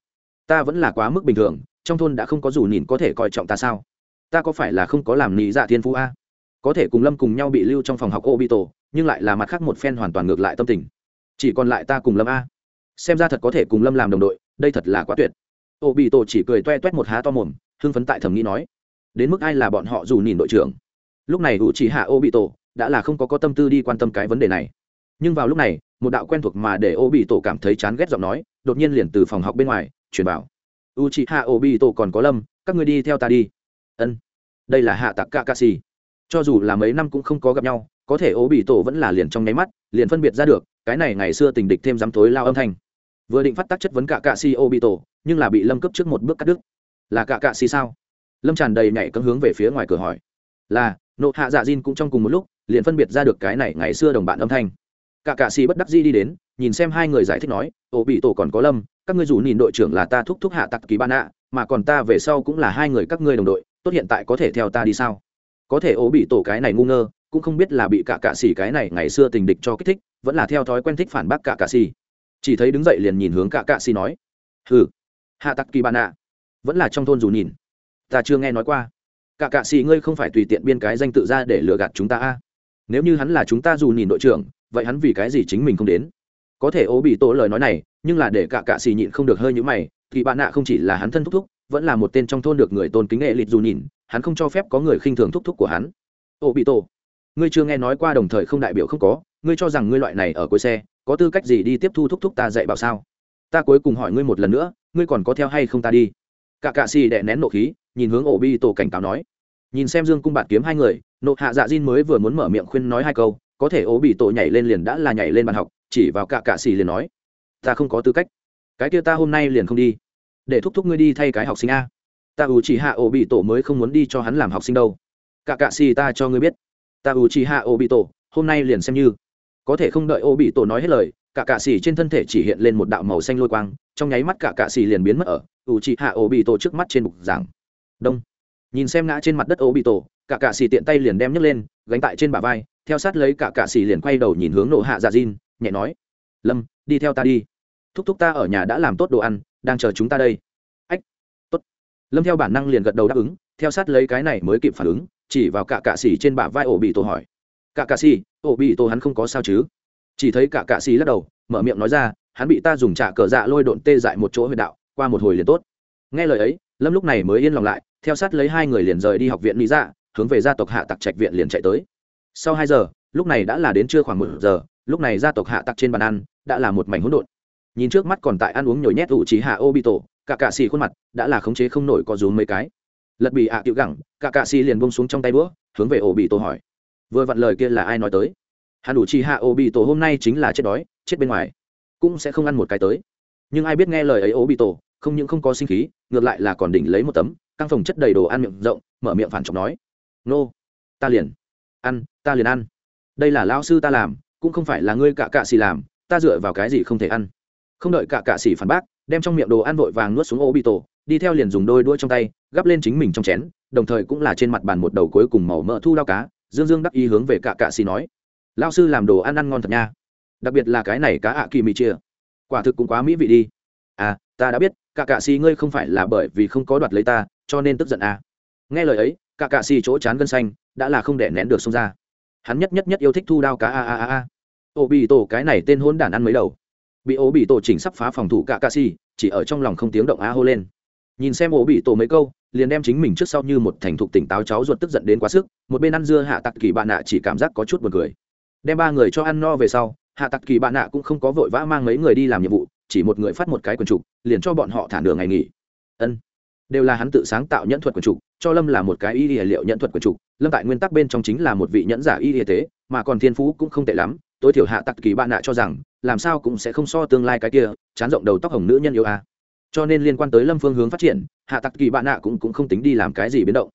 ta vẫn là quá mức bình thường, trong thôn đã không có dù nhìn có thể coi trọng ta sao? Ta có phải là không có làm nị dạ thiên phú a? Có thể cùng lâm cùng nhau bị lưu trong phòng học ô bị tổ, nhưng lại là mặt khác một phen hoàn toàn ngược lại tâm tình. Chỉ còn lại ta cùng lâm a. Xem ra thật có thể cùng lâm làm đồng đội, đây thật là quá tuyệt. Ô bị tổ chỉ cười toe toét một há to mồm, hưng phấn tại thẩm nghĩ nói, đến mức ai là bọn họ dù nhìn đội trưởng? Lúc này u chỉ hạ ô bị tổ đã là không có có tâm tư đi quan tâm cái vấn đề này. Nhưng vào lúc này, một đạo quen thuộc mà để ô bị tổ cảm thấy chán ghét giọng nói, đột nhiên liền từ phòng học bên ngoài, truyền bảo. U chị hạ ô bị tổ còn có lâm, các người đi theo ta đi. Ân, đây là hạ tặc ca ca si cho dù là mấy năm cũng không có gặp nhau, có thể ô bị tổ vẫn là liền trong nháy mắt, liền phân biệt ra được, cái này ngày xưa tình địch thêm dám tối lao âm thanh. Vừa định phát tác chất vấn cả cạ si ô bị tổ nhưng là bị lâm cấp trước một bước cắt đứt. Là cả cạ si sao? Lâm tràn đầy nhảy cấm hướng về phía ngoài cửa hỏi. Là, nộ hạ dạ diên cũng trong cùng một lúc liền phân biệt ra được cái này ngày xưa đồng bạn âm thanh. Cả cạ xì bất đắc di đi đến, nhìn xem hai người giải thích nói ổ bị tổ còn có lâm, các ngươi dù nhìn đội trưởng là ta thúc thúc hạ tặc kỳ ban ạ mà còn ta về sau cũng là hai người các ngươi đồng đội, tốt hiện tại có thể theo ta đi sao? Có thể ổ bị tổ cái này ngu ngơ, cũng không biết là bị cả cạ xì cái này ngày xưa tình địch cho kích thích, vẫn là theo thói quen thích phản bác cả cạ xì chỉ thấy đứng dậy liền nhìn hướng cả cạ xì nói, hừ, hạ tặc kỳ ban ạ vẫn là trong thôn dù nhìn. Ta chưa nghe nói qua. Cả cạ xì ngươi không phải tùy tiện biên cái danh tự ra để lừa gạt chúng ta a nếu như hắn là chúng ta dù nhìn đội trưởng, vậy hắn vì cái gì chính mình không đến? Có thể ố bị tổ lời nói này, nhưng là để cả cạ xì nhịn không được hơi như mày, thì bạn nạ không chỉ là hắn thân thúc thúc, vẫn là một tên trong thôn được người tôn kính nghệ lịt dù nhìn, hắn không cho phép có người khinh thường thúc thúc của hắn. Ố bị tổ, ngươi chưa nghe nói qua đồng thời không đại biểu không có, ngươi cho rằng ngươi loại này ở cuối xe, có tư cách gì đi tiếp thu thúc thúc ta dạy bảo sao? Ta cuối cùng hỏi ngươi một lần nữa, ngươi còn có theo hay không ta đi? Cả cạ xì đè nén nộ khí, nhìn hướng ổ bi tổ cảnh cáo nói. Nhìn xem dương cung bạn kiếm hai người nộ hạ dạ diên mới vừa muốn mở miệng khuyên nói hai câu, có thể ố bị tổ nhảy lên liền đã là nhảy lên bàn học, chỉ vào cả cạ xì liền nói, ta không có tư cách. Cái kia ta hôm nay liền không đi. Để thúc thúc ngươi đi thay cái học sinh a. Ta ủ chỉ hạ ổ bị tổ mới không muốn đi cho hắn làm học sinh đâu. Cả cạ xì ta cho ngươi biết. Ta ủ chỉ hạ ổ bị tổ, hôm nay liền xem như. Có thể không đợi ổ bị tổ nói hết lời, cả cạ xì trên thân thể chỉ hiện lên một đạo màu xanh lôi quang, trong nháy mắt cả cạ xì liền biến mất ở ủ chỉ hạ ổ bị tổ trước mắt trên bục giảng. Đông. Nhìn xem ngã trên mặt đất ổ bị tổ cả cạ xì tiện tay liền đem nhấc lên, gánh tại trên bả vai, theo sát lấy cả cạ xì liền quay đầu nhìn hướng nổ hạ dạ diên nhẹ nói, lâm, đi theo ta đi. Thúc thúc ta ở nhà đã làm tốt đồ ăn, đang chờ chúng ta đây. Ách, tốt. Lâm theo bản năng liền gật đầu đáp ứng, theo sát lấy cái này mới kịp phản ứng, chỉ vào cả cạ xì trên bả vai ổ bị tổ hỏi, cả cạ xì ổ bị tổ hắn không có sao chứ? Chỉ thấy cả cạ xì lắc đầu, mở miệng nói ra, hắn bị ta dùng trả cờ dạ lôi độn tê dại một chỗ huyệt đạo, qua một hồi liền tốt. Nghe lời ấy, lâm lúc này mới yên lòng lại, theo sát lấy hai người liền rời đi học viện lý dạ hướng về gia tộc hạ tặc trạch viện liền chạy tới. Sau hai giờ, lúc này đã là đến trưa khoảng một giờ, lúc này gia tộc hạ tặc trên bàn ăn đã là một mảnh hỗn độn. Nhìn trước mắt còn tại ăn uống nhồi nhét ủ trí hạ ô bị tổ cả cạ xì khuôn mặt đã là khống chế không nổi có rúm mấy cái. Lật bị ạ à tiểu gẳng, cả cạ xì liền bông xuống trong tay bữa hướng về ổ bị tổ hỏi. Vừa vặn lời kia là ai nói tới? Hắn ủ trí hạ ô bị tổ hôm nay chính là chết đói, chết bên ngoài, cũng sẽ không ăn một cái tới. Nhưng ai biết nghe lời ấy ổ bị tổ không những không có sinh khí, ngược lại là còn đỉnh lấy một tấm, căng phòng chất đầy đồ ăn miệng rộng, mở miệng phản trọng nói nô, ta liền ăn, ta liền ăn. Đây là lao sư ta làm, cũng không phải là ngươi cả cạ xì làm, ta dựa vào cái gì không thể ăn. Không đợi cả cạ xì phản bác, đem trong miệng đồ ăn vội vàng nuốt xuống ô bị tổ đi theo liền dùng đôi đuôi trong tay, gắp lên chính mình trong chén, đồng thời cũng là trên mặt bàn một đầu cuối cùng màu mỡ thu lao cá, dương dương đắc ý hướng về cả cạ xì nói lao sư làm đồ ăn ăn ngon thật nha. Đặc biệt là cái này cá ạ kỳ mì chia. Quả thực cũng quá mỹ vị đi. À ta đã biết, cả cạ xì ngươi không phải là bởi vì không có đoạt lấy ta, cho nên tức giận à. nghe lời ấy cả cạ xì chỗ chán gân xanh, đã là không để nén được xông ra. Hắn nhất nhất nhất yêu thích thu đao cá a a a a. Ô bị tổ cái này tên hôn đản ăn mấy đầu. Bị ô bị tổ chỉnh sắp phá phòng thủ cả cạ xì, chỉ ở trong lòng không tiếng động a hô lên. Nhìn xem ô bị tổ mấy câu, liền đem chính mình trước sau như một thành thục tỉnh táo cháu ruột tức giận đến quá sức, một bên ăn dưa hạ tặc kỳ bạn nạ chỉ cảm giác có chút buồn cười. Đem ba người cho ăn no về sau, hạ tặc kỳ bạn nạ cũng không có vội vã mang mấy người đi làm nhiệm vụ, chỉ một người phát một cái quần trục, liền cho bọn họ thả đường ngày nghỉ. Ân đều là hắn tự sáng tạo nhẫn thuật quần trục cho lâm là một cái y địa liệu nhẫn thuật quần trục lâm tại nguyên tắc bên trong chính là một vị nhẫn giả y y tế mà còn thiên phú cũng không tệ lắm. Tối thiểu hạ tặc kỳ bạn nạ cho rằng làm sao cũng sẽ không so tương lai cái kia chán rộng đầu tóc hồng nữ nhân yêu a. Cho nên liên quan tới lâm phương hướng phát triển hạ tặc kỳ bạn nạ cũng, cũng không tính đi làm cái gì biến động.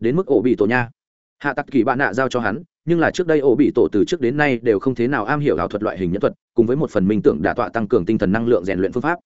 Đến mức ổ bị tổ nha. Hạ tặc kỳ bạn nạ giao cho hắn nhưng là trước đây ổ bị tổ từ trước đến nay đều không thế nào am hiểu ảo thuật loại hình nhẫn thuật cùng với một phần minh tưởng đả tọa tăng cường tinh thần năng lượng rèn luyện phương pháp.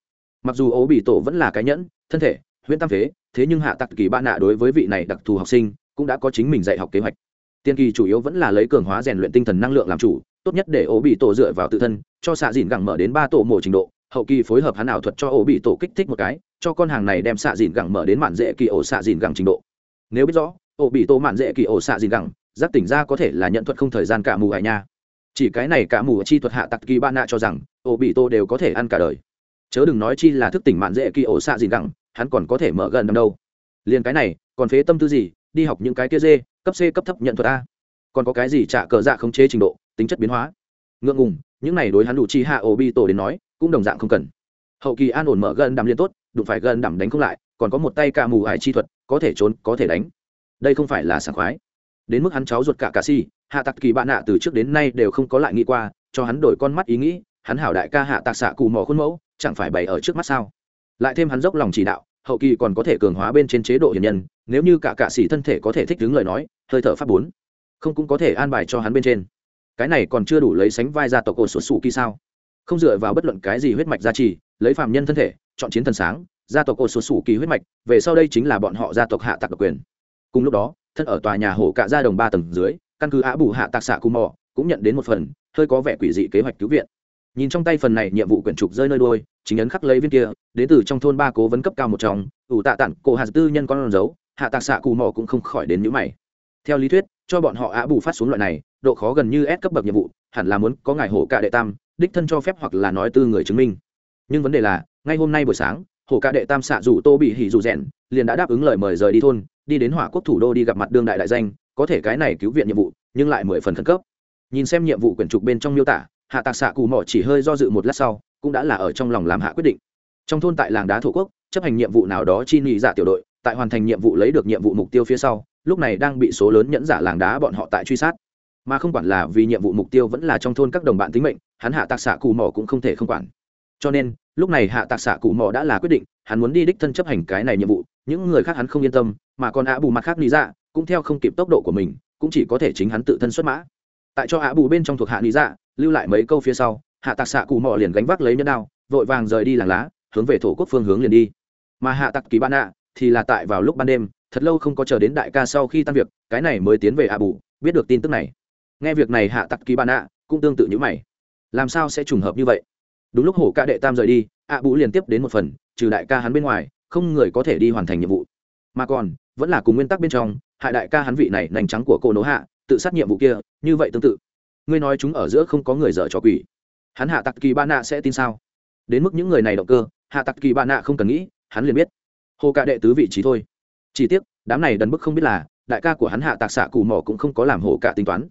Mặc dù ổ bị tổ vẫn là cái nhẫn thân thể huyễn tam phế thế nhưng hạ tặc kỳ ba nạ đối với vị này đặc thù học sinh cũng đã có chính mình dạy học kế hoạch. Tiên kỳ chủ yếu vẫn là lấy cường hóa rèn luyện tinh thần năng lượng làm chủ, tốt nhất để ổ bị tổ dựa vào tự thân, cho xạ dìn gẳng mở đến ba tổ mổ trình độ, hậu kỳ phối hợp hắn ảo thuật cho ổ bị tổ kích thích một cái, cho con hàng này đem xạ dìn gẳng mở đến mạn dễ kỳ ổ xạ dìn gẳng trình độ. Nếu biết rõ ổ bị tổ mạn dễ kỳ ổ xạ dìn gẳng, giác tỉnh ra có thể là nhận thuật không thời gian cả mù hải nha. Chỉ cái này cả mù chi thuật hạ tặc kỳ ba nạ cho rằng ổ bị tổ đều có thể ăn cả đời. Chớ đừng nói chi là thức tỉnh mạn dễ kỳ ổ xạ dìn gẳng hắn còn có thể mở gần năm đâu. Liền cái này, còn phế tâm tư gì, đi học những cái kia dê, cấp c, cấp thấp nhận thuật a. Còn có cái gì trả cờ dạ khống chế trình độ, tính chất biến hóa. Ngượng ngùng, những này đối hắn đủ chi hạ ổ bi tổ đến nói, cũng đồng dạng không cần. Hậu kỳ an ổn mở gần đàm liên tốt, đụng phải gần đàm đánh không lại, còn có một tay cả mù hải chi thuật, có thể trốn, có thể đánh. Đây không phải là sảng khoái. Đến mức hắn cháu ruột cả cà si, hạ tặc kỳ bạn nạ từ trước đến nay đều không có lại nghĩ qua, cho hắn đổi con mắt ý nghĩ, hắn hảo đại ca hạ tạc xạ cù mò khuôn mẫu, chẳng phải bày ở trước mắt sao? Lại thêm hắn dốc lòng chỉ đạo, hậu kỳ còn có thể cường hóa bên trên chế độ hiền nhân, nếu như cả cạ sĩ thân thể có thể thích đứng lời nói, hơi thở pháp bốn, không cũng có thể an bài cho hắn bên trên. Cái này còn chưa đủ lấy sánh vai gia tộc ổ sột sủ kỳ sao? Không dựa vào bất luận cái gì huyết mạch gia trì, lấy phạm nhân thân thể, chọn chiến thần sáng, gia tộc ổ sột sủ kỳ huyết mạch, về sau đây chính là bọn họ gia tộc hạ tạc độc quyền. Cùng lúc đó, thân ở tòa nhà hổ cạ gia đồng ba tầng dưới, căn cứ á bù hạ tạc xạ cù mò, cũng nhận đến một phần, hơi có vẻ quỷ dị kế hoạch cứu viện nhìn trong tay phần này nhiệm vụ quyển trục rơi nơi đôi chính ấn khắc lấy viên kia, đến từ trong thôn ba cố vấn cấp cao một trong, ủ tạ tặng cổ hạt tư nhân con dấu, hạ tạc xạ cù mò cũng không khỏi đến nhữ mày. Theo lý thuyết, cho bọn họ á bù phát xuống loại này, độ khó gần như ép cấp bậc nhiệm vụ, hẳn là muốn có ngài hổ cạ đệ tam, đích thân cho phép hoặc là nói tư người chứng minh. Nhưng vấn đề là, ngay hôm nay buổi sáng, hổ cạ đệ tam xạ rủ tô bị hỉ rủ rèn, liền đã đáp ứng lời mời rời đi thôn, đi đến hỏa quốc thủ đô đi gặp mặt đương đại đại danh, có thể cái này cứu viện nhiệm vụ, nhưng lại mười phần khẩn cấp. Nhìn xem nhiệm vụ quyển trục bên trong miêu tả hạ tạc xạ cù mỏ chỉ hơi do dự một lát sau, cũng đã là ở trong lòng làm hạ quyết định. Trong thôn tại làng đá thổ quốc, chấp hành nhiệm vụ nào đó chi nhị giả tiểu đội, tại hoàn thành nhiệm vụ lấy được nhiệm vụ mục tiêu phía sau, lúc này đang bị số lớn nhẫn giả làng đá bọn họ tại truy sát. Mà không quản là vì nhiệm vụ mục tiêu vẫn là trong thôn các đồng bạn tính mệnh, hắn hạ tạc xạ cù mỏ cũng không thể không quản. Cho nên, lúc này hạ tạc xạ cù mỏ đã là quyết định, hắn muốn đi đích thân chấp hành cái này nhiệm vụ, những người khác hắn không yên tâm, mà còn ạ bù mặt khác lý dạ cũng theo không kịp tốc độ của mình, cũng chỉ có thể chính hắn tự thân xuất mã. Tại cho ạ bù bên trong thuộc hạ lý dạ lưu lại mấy câu phía sau, hạ tạc xạ cù mò liền gánh vác lấy nhẫn đao, vội vàng rời đi làng lá, hướng về thổ quốc phương hướng liền đi. Mà hạ tạc kỳ ban ạ thì là tại vào lúc ban đêm, thật lâu không có chờ đến đại ca sau khi tan việc, cái này mới tiến về ạ bù, biết được tin tức này. Nghe việc này hạ tạc kỳ ban ạ cũng tương tự như mày. Làm sao sẽ trùng hợp như vậy? Đúng lúc hổ ca đệ tam rời đi ạ bù liền tiếp đến một phần, trừ đại ca hắn bên ngoài, không người có thể đi hoàn thành nhiệm vụ. Mà còn, vẫn là cùng nguyên tắc bên trong, hại đại ca hắn vị này nành trắng của cô nỗ hạ, tự sát nhiệm vụ kia, như vậy tương tự ngươi nói chúng ở giữa không có người dở trò quỷ. Hắn hạ tặc kỳ ba nạ sẽ tin sao? Đến mức những người này động cơ, hạ tặc kỳ ba nạ không cần nghĩ, hắn liền biết. Hồ Cả đệ tứ vị trí thôi. Chỉ tiếc, đám này đần bức không biết là, đại ca của hắn hạ tạc xạ cù mỏ cũng không có làm hồ cả tính toán.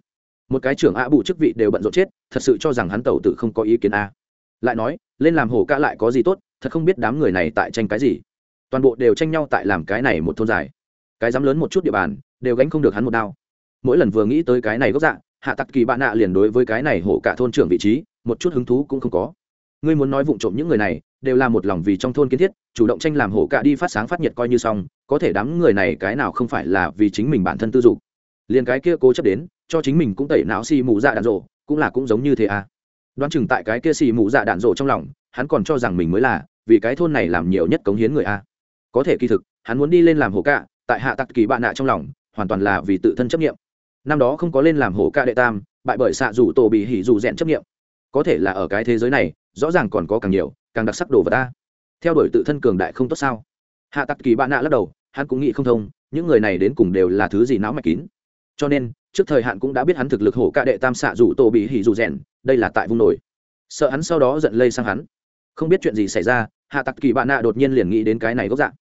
Một cái trưởng ạ bụ chức vị đều bận rộn chết, thật sự cho rằng hắn tẩu tử không có ý kiến a. Lại nói, lên làm Hồ ca lại có gì tốt, thật không biết đám người này tại tranh cái gì. Toàn bộ đều tranh nhau tại làm cái này một thôn dài. Cái dám lớn một chút địa bàn, đều gánh không được hắn một đao. Mỗi lần vừa nghĩ tới cái này gốc dạng hạ tặc kỳ bạn nạ liền đối với cái này hổ cả thôn trưởng vị trí một chút hứng thú cũng không có. Ngươi muốn nói vụng trộm những người này đều là một lòng vì trong thôn kiến thiết chủ động tranh làm hổ cả đi phát sáng phát nhiệt coi như xong có thể đám người này cái nào không phải là vì chính mình bản thân tư dục. Liền cái kia cố chấp đến cho chính mình cũng tẩy não xì mù dạ đạn rộ cũng là cũng giống như thế à. Đoán chừng tại cái kia xì mù dạ đạn rộ trong lòng hắn còn cho rằng mình mới là vì cái thôn này làm nhiều nhất cống hiến người a. Có thể kỳ thực hắn muốn đi lên làm hổ cả, tại hạ tặc kỳ bạn nạ trong lòng hoàn toàn là vì tự thân chấp nghiệm năm đó không có lên làm hổ ca đệ tam, bại bởi xạ rủ tổ bị hỉ rủ rèn chấp nghiệm. Có thể là ở cái thế giới này, rõ ràng còn có càng nhiều, càng đặc sắc đồ vật ta. Theo đuổi tự thân cường đại không tốt sao? Hạ tặc kỳ bạn nạ lắc đầu, hắn cũng nghĩ không thông, những người này đến cùng đều là thứ gì não mạch kín. Cho nên, trước thời hạn cũng đã biết hắn thực lực hổ ca đệ tam xạ rủ tổ bị hỉ rủ rèn đây là tại vùng nổi. Sợ hắn sau đó giận lây sang hắn. Không biết chuyện gì xảy ra, hạ tặc kỳ bạn nạ đột nhiên liền nghĩ đến cái này gốc dạng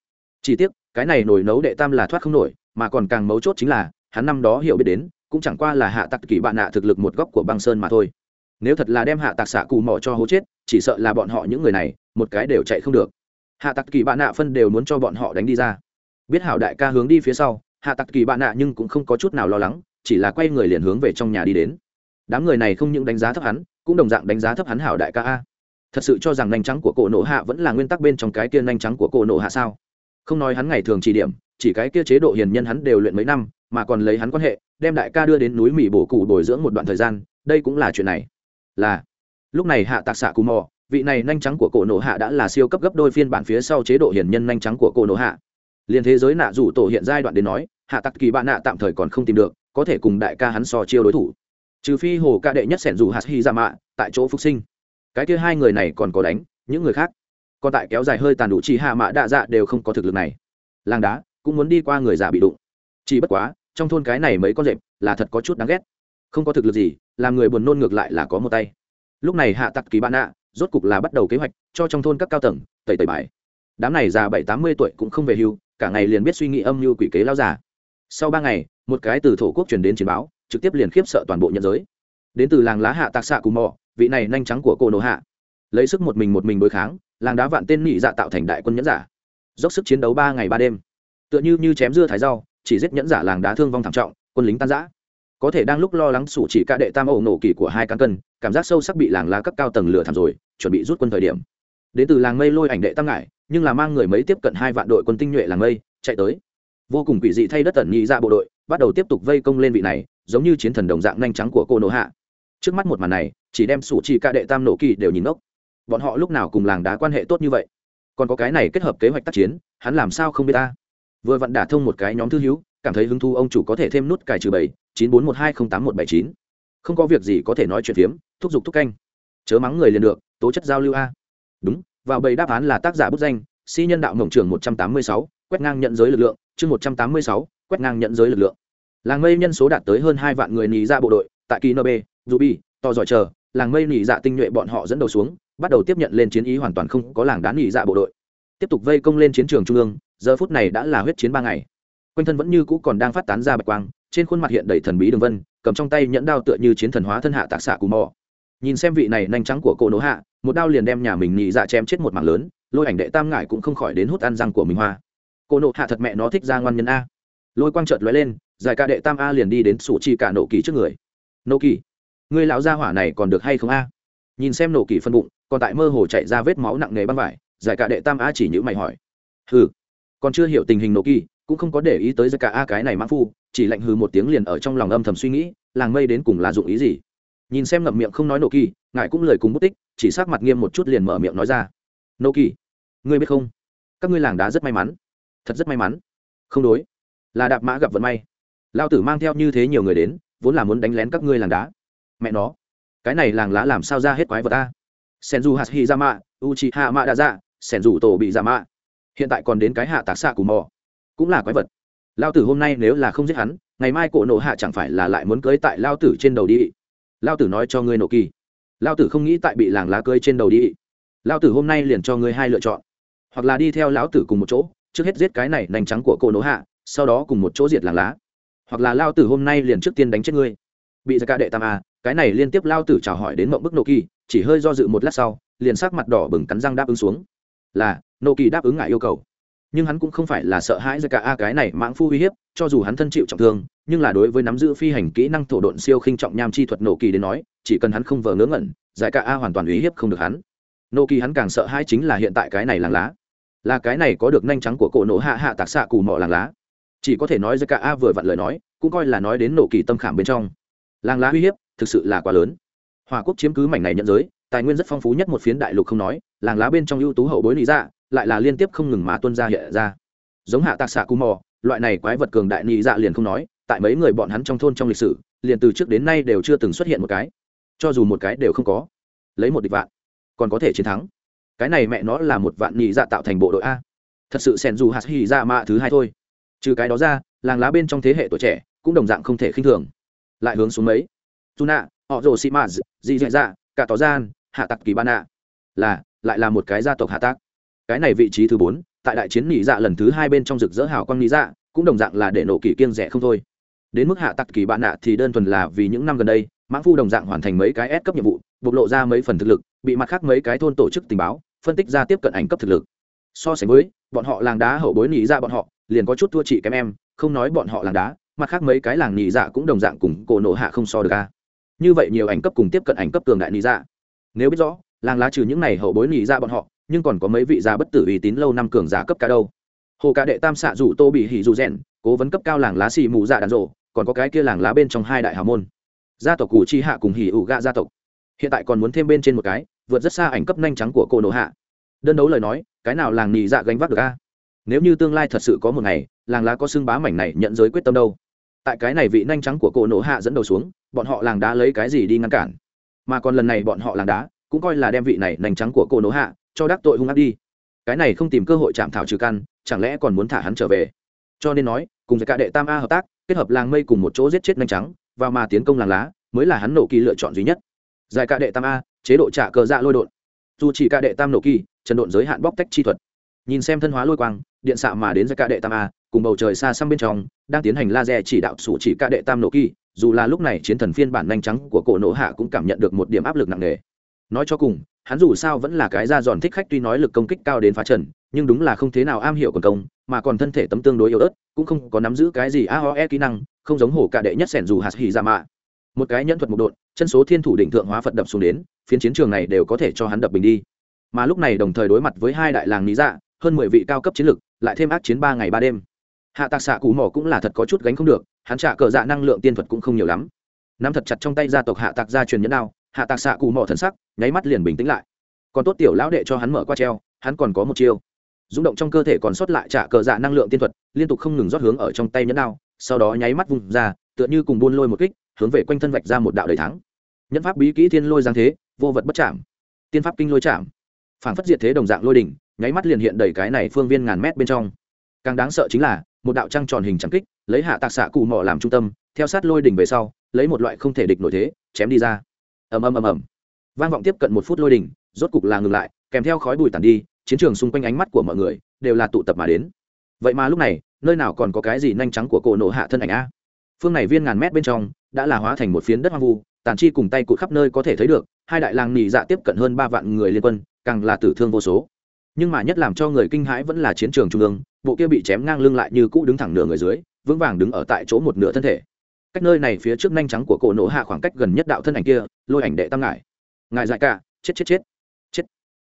chỉ tiếc, cái này nổi nấu đệ tam là thoát không nổi, mà còn càng mấu chốt chính là hắn năm đó hiểu biết đến, cũng chẳng qua là hạ tặc kỳ bạn nạ thực lực một góc của băng sơn mà thôi. Nếu thật là đem hạ tặc xạ cù mỏ cho hố chết, chỉ sợ là bọn họ những người này, một cái đều chạy không được. Hạ tặc kỳ bạn nạ phân đều muốn cho bọn họ đánh đi ra. Biết hảo đại ca hướng đi phía sau, hạ tặc kỳ bạn nạ nhưng cũng không có chút nào lo lắng, chỉ là quay người liền hướng về trong nhà đi đến. Đám người này không những đánh giá thấp hắn, cũng đồng dạng đánh giá thấp hắn hảo đại ca a. Thật sự cho rằng nanh trắng của cổ nộ hạ vẫn là nguyên tắc bên trong cái kia nanh trắng của cổ nộ hạ sao? Không nói hắn ngày thường chỉ điểm, chỉ cái kia chế độ hiền nhân hắn đều luyện mấy năm mà còn lấy hắn quan hệ, đem đại ca đưa đến núi mỹ bổ cụ bồi dưỡng một đoạn thời gian, đây cũng là chuyện này. Là, lúc này hạ tạc xạ cù mò, vị này nhanh trắng của cổ nổ hạ đã là siêu cấp gấp đôi phiên bản phía sau chế độ hiển nhân nhanh trắng của cổ nổ hạ. Liền thế giới nạ rủ tổ hiện giai đoạn đến nói, hạ tặc kỳ bạn nạ tạm thời còn không tìm được, có thể cùng đại ca hắn so chiêu đối thủ. Trừ phi hồ ca đệ nhất sẻn dù hạt hy ra dạ mạ, tại chỗ phục sinh. Cái kia hai người này còn có đánh những người khác. Còn tại kéo dài hơi tàn đủ chỉ hạ mạ đạ dạ đều không có thực lực này. Làng đá, cũng muốn đi qua người già bị đụng chỉ bất quá, trong thôn cái này mấy con rệp là thật có chút đáng ghét. Không có thực lực gì, làm người buồn nôn ngược lại là có một tay. Lúc này hạ tặc kỳ bạn ạ rốt cục là bắt đầu kế hoạch cho trong thôn các cao tầng tẩy tẩy bài. Đám này già bảy tám mươi tuổi cũng không về hưu, cả ngày liền biết suy nghĩ âm mưu quỷ kế lao giả sau ba ngày, một cái từ thổ quốc truyền đến chiến báo, trực tiếp liền khiếp sợ toàn bộ nhân giới. Đến từ làng lá hạ tạc xạ cùng mò, vị này nhanh trắng của cô nô hạ. Lấy sức một mình một mình đối kháng, làng đá vạn tên nị dạ tạo thành đại quân nhẫn giả. Dốc sức chiến đấu ba ngày ba đêm. Tựa như như chém dưa thái rau chỉ giết nhẫn giả làng đá thương vong thảm trọng, quân lính tan giã có thể đang lúc lo lắng sủ chỉ cả đệ tam ẩu nổ kỳ của hai cán cân, cảm giác sâu sắc bị làng lá cấp cao tầng lửa thảm rồi, chuẩn bị rút quân thời điểm. Đến từ làng mây lôi ảnh đệ tam ngại nhưng là mang người mấy tiếp cận hai vạn đội quân tinh nhuệ làng mây, chạy tới. Vô cùng quỷ dị thay đất tẩn nhị ra bộ đội, bắt đầu tiếp tục vây công lên vị này, giống như chiến thần đồng dạng nhanh trắng của cô nổ hạ. Trước mắt một màn này, chỉ đem sủ chỉ cả đệ tam nổ kỳ đều nhìn ốc bọn họ lúc nào cùng làng đá quan hệ tốt như vậy? Còn có cái này kết hợp kế hoạch tác chiến, hắn làm sao không biết ta? Vừa vặn đả thông một cái nhóm thư hữu, cảm thấy hứng thú ông chủ có thể thêm nút cài trừ bảy, chín bốn một hai không tám một bảy chín. Không có việc gì có thể nói chuyện phiếm, thúc giục thúc canh. Chớ mắng người liền được, tố chất giao lưu a. Đúng, vào bầy đáp án là tác giả bút danh, si nhân đạo mộng trưởng một trăm tám mươi sáu, quét ngang nhận giới lực lượng, chương một trăm tám mươi sáu, quét ngang nhận giới lực lượng. Làng mây nhân số đạt tới hơn hai vạn người nì ra bộ đội, tại kỳ nb ruby to giỏi chờ, làng mây nì dạ tinh nhuệ bọn họ dẫn đầu xuống, bắt đầu tiếp nhận lên chiến ý hoàn toàn không có làng đán nì dạ bộ đội tiếp tục vây công lên chiến trường trung ương, giờ phút này đã là huyết chiến ba ngày. Quanh thân vẫn như cũ còn đang phát tán ra bạch quang, trên khuôn mặt hiện đầy thần bí đường vân, cầm trong tay nhẫn đao tựa như chiến thần hóa thân hạ tạc xạ cù mò. Nhìn xem vị này nhanh trắng của cô nỗ hạ, một đao liền đem nhà mình nhị dạ chém chết một mảng lớn, lôi ảnh đệ tam ngải cũng không khỏi đến hút ăn răng của mình hoa. Cô nộ hạ thật mẹ nó thích ra ngoan nhân a. Lôi quang trợt lóe lên, giải ca đệ tam a liền đi đến sủ chi cả nộ kỳ trước người. Nộ kỳ, người lão gia hỏa này còn được hay không a? Nhìn xem nộ kỳ phân bụng, còn tại mơ hồ chạy ra vết máu nặng nề băng vải giải cả đệ tam a chỉ nhữ mày hỏi. Hừ, còn chưa hiểu tình hình nổ kỳ, cũng không có để ý tới giải cả a cái này mãn phu, chỉ lạnh hừ một tiếng liền ở trong lòng âm thầm suy nghĩ, làng mây đến cùng là dụng ý gì? Nhìn xem ngậm miệng không nói nổ kỳ, ngài cũng lời cùng bút tích, chỉ sát mặt nghiêm một chút liền mở miệng nói ra. Nổ kỳ, ngươi biết không? Các ngươi làng đá rất may mắn. Thật rất may mắn. Không đối. Là đạp mã gặp vận may. Lao tử mang theo như thế nhiều người đến, vốn là muốn đánh lén các ngươi làng đá. Mẹ nó. Cái này làng lá làm sao ra hết quái vật ta? Senju hạt hi ra mạ u chi hạ mạ đã dạ sẻn rủ tổ bị giả mạ. Hiện tại còn đến cái hạ tạc xạ cù mò. Cũng là quái vật. Lao tử hôm nay nếu là không giết hắn, ngày mai cổ nộ hạ chẳng phải là lại muốn cưới tại lao tử trên đầu đi. Lao tử nói cho ngươi nổ kỳ. Lao tử không nghĩ tại bị làng lá cưới trên đầu đi. Lao tử hôm nay liền cho ngươi hai lựa chọn. Hoặc là đi theo lão tử cùng một chỗ, trước hết giết cái này nành trắng của cổ nổ hạ, sau đó cùng một chỗ diệt làng lá. Hoặc là lao tử hôm nay liền trước tiên đánh chết ngươi. Bị ra ca đệ tam a cái này liên tiếp lao tử chào hỏi đến mộng bức nổ kỳ, chỉ hơi do dự một lát sau, liền sắc mặt đỏ bừng cắn răng đáp ứng xuống là, nô kỳ đáp ứng ngại yêu cầu. Nhưng hắn cũng không phải là sợ hãi ra cả a, cái này mãng phu uy hiếp, cho dù hắn thân chịu trọng thương, nhưng là đối với nắm giữ phi hành kỹ năng thổ độn siêu khinh trọng nham chi thuật nô kỳ đến nói, chỉ cần hắn không vờ ngớ ngẩn giải cả a hoàn toàn uy hiếp không được hắn. Nô kỳ hắn càng sợ hãi chính là hiện tại cái này làng lá. Là cái này có được nhanh trắng của cổ nổ hạ hạ tạc xạ cù mọ làng lá. Chỉ có thể nói ra cả a vừa vặn lời nói, cũng coi là nói đến nổ kỳ tâm khảm bên trong. Làng lá uy hiếp thực sự là quá lớn. Hòa quốc chiếm cứ mảnh này nhận giới tài nguyên rất phong phú nhất một phiến đại lục không nói, làng lá bên trong ưu tú hậu bối lý dạ lại là liên tiếp không ngừng mà tuân ra hiện ra. Giống hạ tạc xạ cù mò, loại này quái vật cường đại lý dạ liền không nói, tại mấy người bọn hắn trong thôn trong lịch sử, liền từ trước đến nay đều chưa từng xuất hiện một cái. Cho dù một cái đều không có. Lấy một địch vạn, còn có thể chiến thắng. Cái này mẹ nó là một vạn nhị dạ tạo thành bộ đội a. Thật sự sen dù hạt hy dạ mạ thứ hai thôi. Trừ cái đó ra, làng lá bên trong thế hệ tuổi trẻ cũng đồng dạng không thể khinh thường. Lại hướng xuống mấy. Tuna, họ rồ sĩ mã dị dạ dạ cả tỏ gian hạ tặc kỳ ban nạ. Là, lại là một cái gia tộc hạ tác cái này vị trí thứ bốn, tại đại chiến nỉ dạ lần thứ hai bên trong rực rỡ hào quang nỉ dạ cũng đồng dạng là để nổ kỳ kiêng rẻ không thôi. Đến mức hạ tặc kỳ bạn nạ thì đơn thuần là vì những năm gần đây, mãng phu đồng dạng hoàn thành mấy cái S cấp nhiệm vụ, bộc lộ ra mấy phần thực lực, bị mặt khác mấy cái thôn tổ chức tình báo, phân tích ra tiếp cận ảnh cấp thực lực. So sánh với, bọn họ làng đá hậu bối nỉ dạ bọn họ, liền có chút thua chị kém em, không nói bọn họ làng đá, mặt khác mấy cái làng nỉ dạ cũng đồng dạng cùng cổ nổ hạ không so được a. Như vậy nhiều ảnh cấp cùng tiếp cận ảnh cấp cường đại nỉ dạ nếu biết rõ, làng lá trừ những này hậu bối nhị ra bọn họ, nhưng còn có mấy vị già bất tử uy tín lâu năm cường giả cấp cả đâu. Hồ cả đệ tam xạ rủ tô bị hỉ dù rèn, cố vấn cấp cao làng lá xì mù dạ đàn rộ, còn có cái kia làng lá bên trong hai đại hào môn. Gia tộc cù chi hạ cùng hỉ ủ gạ gia tộc. Hiện tại còn muốn thêm bên trên một cái, vượt rất xa ảnh cấp nhanh trắng của cô nổ hạ. Đơn đấu lời nói, cái nào làng nhị dạ gánh vác được a? Nếu như tương lai thật sự có một ngày, làng lá có xưng bá mảnh này nhận giới quyết tâm đâu. Tại cái này vị nhanh trắng của cô nổ hạ dẫn đầu xuống, bọn họ làng đá lấy cái gì đi ngăn cản? Mà còn lần này bọn họ làng đá cũng coi là đem vị này nành trắng của cô nỗ hạ cho đắc tội hung ác đi. Cái này không tìm cơ hội chạm thảo trừ căn, chẳng lẽ còn muốn thả hắn trở về? Cho nên nói, cùng với cả đệ tam a hợp tác, kết hợp làng mây cùng một chỗ giết chết nành trắng và mà tiến công làng lá, mới là hắn nổ kỳ lựa chọn duy nhất. Giải cả đệ tam a, chế độ trả cờ dạ lôi đột dù chỉ cả đệ tam nổ kỳ, trần độn giới hạn bóc tách chi thuật. Nhìn xem thân hóa lôi quang, điện xạ mà đến giải cả đệ tam a, cùng bầu trời xa xăm bên trong, đang tiến hành laser chỉ đạo sủ chỉ cả đệ tam nổ kỳ dù là lúc này chiến thần phiên bản nhanh trắng của cổ nộ hạ cũng cảm nhận được một điểm áp lực nặng nề. Nói cho cùng, hắn dù sao vẫn là cái da giòn thích khách tuy nói lực công kích cao đến phá trần, nhưng đúng là không thế nào am hiểu quần công, mà còn thân thể tấm tương đối yếu ớt, cũng không có nắm giữ cái gì a ho e kỹ năng, không giống hổ cả đệ nhất sẻn dù hạt hỉ ra mạ. Một cái nhẫn thuật một độn, chân số thiên thủ đỉnh thượng hóa phật đập xuống đến, phiến chiến trường này đều có thể cho hắn đập bình đi. Mà lúc này đồng thời đối mặt với hai đại làng lý dạ hơn mười vị cao cấp chiến lực, lại thêm ác chiến ba ngày ba đêm. Hạ tạc xạ cù mỏ cũng là thật có chút gánh không được hắn trả cờ dạ năng lượng tiên thuật cũng không nhiều lắm. Nắm thật chặt trong tay gia tộc hạ tạc gia truyền nhẫn đao, hạ tạc xạ cù mỏ thần sắc, nháy mắt liền bình tĩnh lại. Còn tốt tiểu lão đệ cho hắn mở qua treo, hắn còn có một chiêu. Rung động trong cơ thể còn sót lại trả cờ dạ năng lượng tiên thuật, liên tục không ngừng rót hướng ở trong tay nhẫn đao, sau đó nháy mắt vùng ra, tựa như cùng buôn lôi một kích, hướng về quanh thân vạch ra một đạo đầy thắng. Nhẫn pháp bí kỹ thiên lôi giang thế, vô vật bất chạm. Tiên pháp kinh lôi chạm. Phản phất diệt thế đồng dạng lôi đỉnh, nháy mắt liền hiện đầy cái này phương viên ngàn mét bên trong. Càng đáng sợ chính là, một đạo trăng tròn hình trắng kích lấy hạ tạc xạ cụ mỏ làm trung tâm, theo sát lôi đỉnh về sau, lấy một loại không thể địch nổi thế, chém đi ra. Ầm ầm ầm ầm. Vang vọng tiếp cận một phút lôi đỉnh, rốt cục là ngừng lại, kèm theo khói bụi tàn đi, chiến trường xung quanh ánh mắt của mọi người đều là tụ tập mà đến. Vậy mà lúc này, nơi nào còn có cái gì nhanh trắng của cổ nổ hạ thân ảnh a? Phương này viên ngàn mét bên trong, đã là hóa thành một phiến đất hoang vu, tàn chi cùng tay cụt khắp nơi có thể thấy được, hai đại làng nỉ dạ tiếp cận hơn ba vạn người liên quân, càng là tử thương vô số. Nhưng mà nhất làm cho người kinh hãi vẫn là chiến trường trung ương, bộ kia bị chém ngang lưng lại như cũ đứng thẳng nửa người dưới vững vàng đứng ở tại chỗ một nửa thân thể. Cách nơi này phía trước nhanh trắng của cổ nổ hạ khoảng cách gần nhất đạo thân ảnh kia, lôi ảnh đệ tam ngại ngại dại cả, chết chết chết chết.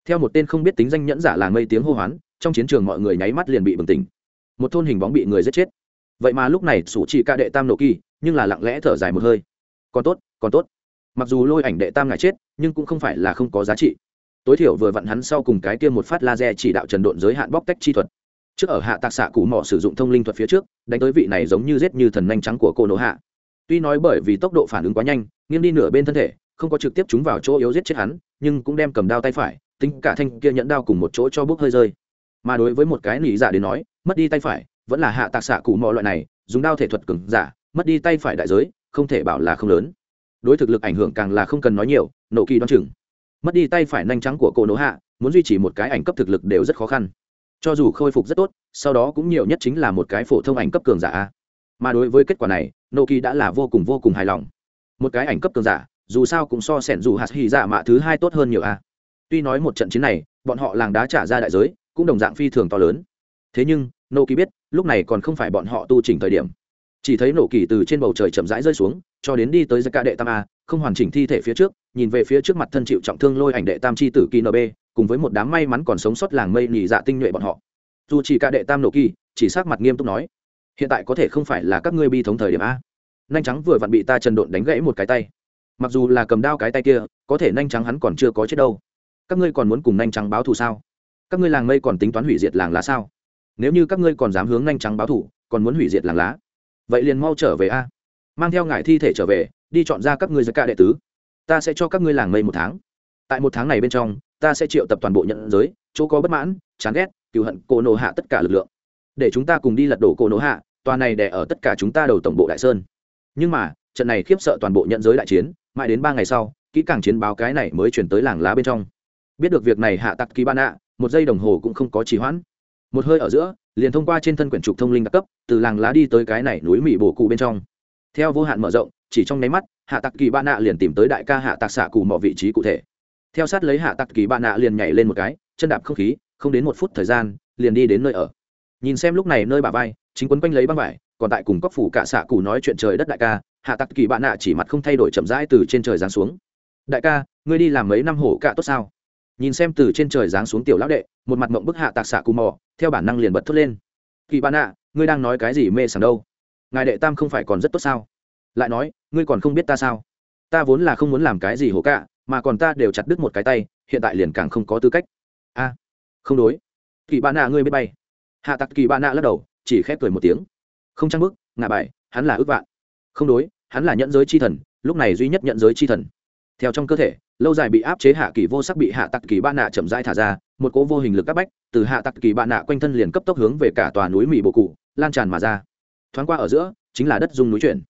Theo một tên không biết tính danh nhẫn giả là mây tiếng hô hoán, trong chiến trường mọi người nháy mắt liền bị bừng tỉnh. Một thôn hình bóng bị người giết chết. Vậy mà lúc này sủ chỉ ca đệ tam nổ kỳ, nhưng là lặng lẽ thở dài một hơi. Còn tốt còn tốt. Mặc dù lôi ảnh đệ tam ngại chết, nhưng cũng không phải là không có giá trị. Tối thiểu vừa vặn hắn sau cùng cái kia một phát laser chỉ đạo trần độn giới hạn bóc tách chi thuật trước ở hạ tạc xạ cụ mỏ sử dụng thông linh thuật phía trước đánh tới vị này giống như rết như thần nhanh trắng của cô nổ hạ tuy nói bởi vì tốc độ phản ứng quá nhanh nghiêng đi nửa bên thân thể không có trực tiếp chúng vào chỗ yếu giết chết hắn nhưng cũng đem cầm đao tay phải tính cả thanh kia nhẫn đao cùng một chỗ cho bước hơi rơi mà đối với một cái nỉ giả đến nói mất đi tay phải vẫn là hạ tạc xạ cụ mỏ loại này dùng đao thể thuật cứng giả mất đi tay phải đại giới không thể bảo là không lớn đối thực lực ảnh hưởng càng là không cần nói nhiều nộ kỳ đoan chừng mất đi tay phải nhanh trắng của cô nỗ hạ muốn duy trì một cái ảnh cấp thực lực đều rất khó khăn cho dù khôi phục rất tốt, sau đó cũng nhiều nhất chính là một cái phổ thông ảnh cấp cường giả a. mà đối với kết quả này nô kỳ đã là vô cùng vô cùng hài lòng. Một cái ảnh cấp cường giả, dù sao cũng so sẻn dù hạt hy giả dạ mạ thứ hai tốt hơn nhiều a. Tuy nói một trận chiến này, bọn họ làng đá trả ra đại giới, cũng đồng dạng phi thường to lớn. Thế nhưng nô kỳ biết, lúc này còn không phải bọn họ tu chỉnh thời điểm. Chỉ thấy nổ kỳ từ trên bầu trời chậm rãi rơi xuống, cho đến đi tới giai ca đệ tam a, không hoàn chỉnh thi thể phía trước, nhìn về phía trước mặt thân chịu trọng thương lôi ảnh đệ tam c h i tử kỳ nb cùng với một đám may mắn còn sống sót làng mây nhì dạ tinh nhuệ bọn họ. Dù chỉ ca đệ tam nổ kỳ, chỉ sát mặt nghiêm túc nói, hiện tại có thể không phải là các ngươi bi thống thời điểm a. Nhanh trắng vừa vặn bị ta trần độn đánh gãy một cái tay. Mặc dù là cầm đao cái tay kia, có thể nhanh trắng hắn còn chưa có chết đâu. Các ngươi còn muốn cùng nhanh trắng báo thù sao? Các ngươi làng mây còn tính toán hủy diệt làng lá sao? Nếu như các ngươi còn dám hướng nhanh trắng báo thù, còn muốn hủy diệt làng lá. Vậy liền mau trở về a. Mang theo ngài thi thể trở về, đi chọn ra các ngươi giới ca đệ tứ. Ta sẽ cho các ngươi làng mây một tháng tại một tháng này bên trong, ta sẽ triệu tập toàn bộ nhận giới, chỗ có bất mãn, chán ghét cựu hận cổ nổ hạ tất cả lực lượng. Để chúng ta cùng đi lật đổ cổ nổ hạ, tòa này để ở tất cả chúng ta đầu tổng bộ đại sơn. Nhưng mà, trận này khiếp sợ toàn bộ nhận giới đại chiến, mãi đến ba ngày sau, kỹ càng chiến báo cái này mới chuyển tới làng lá bên trong. Biết được việc này hạ tặc kỳ ban ạ một giây đồng hồ cũng không có trì hoãn. Một hơi ở giữa, liền thông qua trên thân quyển trục thông linh đặc cấp, từ làng lá đi tới cái này núi mỹ bổ cụ bên trong. Theo vô hạn mở rộng, chỉ trong nháy mắt, hạ tặc kỳ ban nạ liền tìm tới đại ca hạ tặc xạ cụ mọi vị trí cụ thể theo sát lấy hạ tặc kỳ bạn nạ liền nhảy lên một cái, chân đạp không khí, không đến một phút thời gian, liền đi đến nơi ở. Nhìn xem lúc này nơi bà vai, chính quấn quanh lấy băng vải, còn tại cùng cóc phủ cả xạ cụ nói chuyện trời đất đại ca, hạ tặc kỳ bạn nạ chỉ mặt không thay đổi chậm rãi từ trên trời giáng xuống. Đại ca, ngươi đi làm mấy năm hổ cả tốt sao? Nhìn xem từ trên trời giáng xuống tiểu lão đệ, một mặt mộng bức hạ tạc xạ cù mò, theo bản năng liền bật thốt lên. Kỳ bạn nạ, ngươi đang nói cái gì mê sảng đâu? Ngài đệ tam không phải còn rất tốt sao? Lại nói, ngươi còn không biết ta sao? Ta vốn là không muốn làm cái gì hổ cả mà còn ta đều chặt đứt một cái tay, hiện tại liền càng không có tư cách. A, không đối. Kỳ bạn nạ, ngươi biết bay. Hạ tặc kỳ bạn nạ lắc đầu, chỉ khép cười một tiếng. Không trang bức, ngạ bài, hắn là ước vạn. Không đối, hắn là nhận giới chi thần, lúc này duy nhất nhận giới chi thần. Theo trong cơ thể, lâu dài bị áp chế hạ kỳ vô sắc bị hạ tặc kỳ ba nạ chậm rãi thả ra, một cỗ vô hình lực áp bách, từ hạ tặc kỳ ba nạ quanh thân liền cấp tốc hướng về cả tòa núi mỹ bộ cụ, lan tràn mà ra. Thoáng qua ở giữa, chính là đất dung núi chuyển.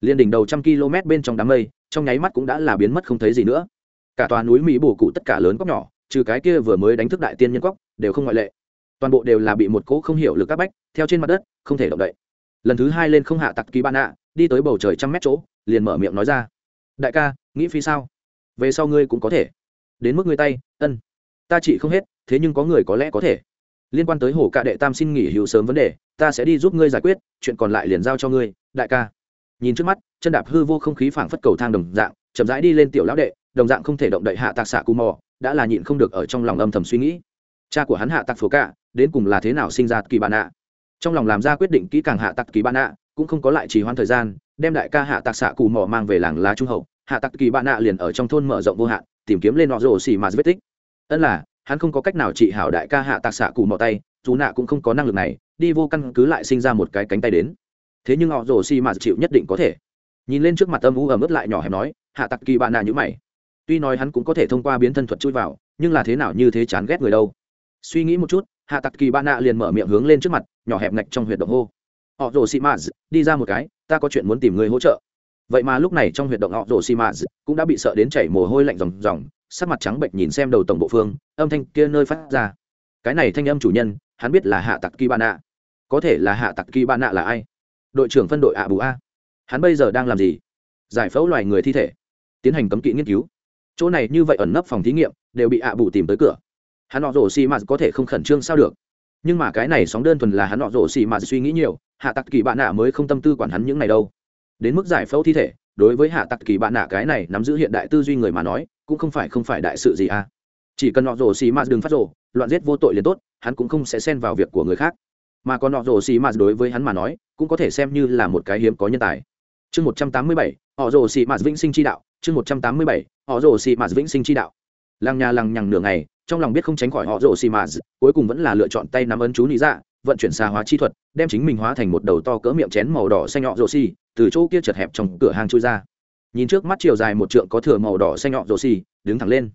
Liền đỉnh đầu trăm km bên trong đám mây, trong nháy mắt cũng đã là biến mất không thấy gì nữa cả tòa núi mỹ bổ cụ tất cả lớn góc nhỏ trừ cái kia vừa mới đánh thức đại tiên nhân góc, đều không ngoại lệ. Toàn bộ đều là bị một cỗ không hiểu lực các bách theo trên mặt đất không thể động đậy. Lần thứ hai lên không hạ tặc kỳ ban nạ đi tới bầu trời trăm mét chỗ liền mở miệng nói ra. Đại ca nghĩ phi sao? Về sau ngươi cũng có thể. Đến mức ngươi tay ân. Ta chỉ không hết thế nhưng có người có lẽ có thể. Liên quan tới hổ cạ đệ tam xin nghỉ hữu sớm vấn đề ta sẽ đi giúp ngươi giải quyết chuyện còn lại liền giao cho ngươi đại ca. Nhìn trước mắt chân đạp hư vô không khí phảng phất cầu thang đồng dạng chậm rãi đi lên tiểu lão đệ đồng dạng không thể động đậy hạ tạc xạ cù mò, đã là nhịn không được ở trong lòng âm thầm suy nghĩ. Cha của hắn hạ tạc phố cả đến cùng là thế nào sinh ra kỳ bạn ạ trong lòng làm ra quyết định kỹ càng hạ tạc kỳ bạn ạ cũng không có lại trì hoãn thời gian, đem đại ca hạ tạc xạ cù mò mang về làng lá trung hậu. Hạ tạc kỳ bạn nạ liền ở trong thôn mở rộng vô hạn, tìm kiếm lên nọ rồ xì mà vết tích. Ân là, hắn không có cách nào trị hảo đại ca hạ tạc xạ cù mò tay, dù nạ cũng không có năng lực này, đi vô căn cứ lại sinh ra một cái cánh tay đến. Thế nhưng họ rồ xì mà chịu nhất định có thể. Nhìn lên trước mặt âm u ẩm ướt lại nhỏ hẹp nói, hạ tạc kỳ bạn nạ nhữ mày tuy nói hắn cũng có thể thông qua biến thân thuật chui vào, nhưng là thế nào như thế chán ghét người đâu. Suy nghĩ một chút, hạ tặc kỳ Ba nạ liền mở miệng hướng lên trước mặt, nhỏ hẹp ngạch trong huyệt động hô. Họ rồ xị maz đi ra một cái, ta có chuyện muốn tìm người hỗ trợ. Vậy mà lúc này trong huyệt động họ rồ xị maz cũng đã bị sợ đến chảy mồ hôi lạnh ròng ròng, sắc mặt trắng bệnh nhìn xem đầu tổng bộ phương, âm thanh kia nơi phát ra. Cái này thanh âm chủ nhân, hắn biết là hạ tặc kỳ Ba nạ có thể là hạ tặc kỳ Ba nạ là ai? Đội trưởng phân đội ạ bù a. Hắn bây giờ đang làm gì? Giải phẫu loài người thi thể. Tiến hành cấm kỵ nghiên cứu chỗ này như vậy ẩn nấp phòng thí nghiệm, đều bị ạ bù tìm tới cửa. Hắn họ rồ xì mà có thể không khẩn trương sao được. Nhưng mà cái này sóng đơn thuần là hắn họ rồ xì mà suy nghĩ nhiều, hạ tặc kỳ bạn nạ mới không tâm tư quản hắn những này đâu. Đến mức giải phẫu thi thể, đối với hạ tặc kỳ bạn nạ cái này nắm giữ hiện đại tư duy người mà nói, cũng không phải không phải đại sự gì à. Chỉ cần họ rồ xì mà đừng phát rồ, loạn giết vô tội liền tốt, hắn cũng không sẽ xen vào việc của người khác. Mà còn họ rồ xì mà đối với hắn mà nói, cũng có thể xem như là một cái hiếm có nhân tài. Chương một trăm tám mươi bảy họ rồ xì mà vĩnh sinh chi đạo chương một trăm tám mươi bảy, họ rồ xì mạt vĩnh sinh chi đạo. Làng nhà lằng nhằng nửa ngày, trong lòng biết không tránh khỏi họ rồ xì mạt, cuối cùng vẫn là lựa chọn tay nắm ấn chú lý dạ vận chuyển xa hóa chi thuật, đem chính mình hóa thành một đầu to cỡ miệng chén màu đỏ xanh họ rồ xì, từ chỗ kia chật hẹp trong cửa hàng chui ra. Nhìn trước mắt chiều dài một trượng có thửa màu đỏ xanh họ rồ xì, đứng thẳng lên.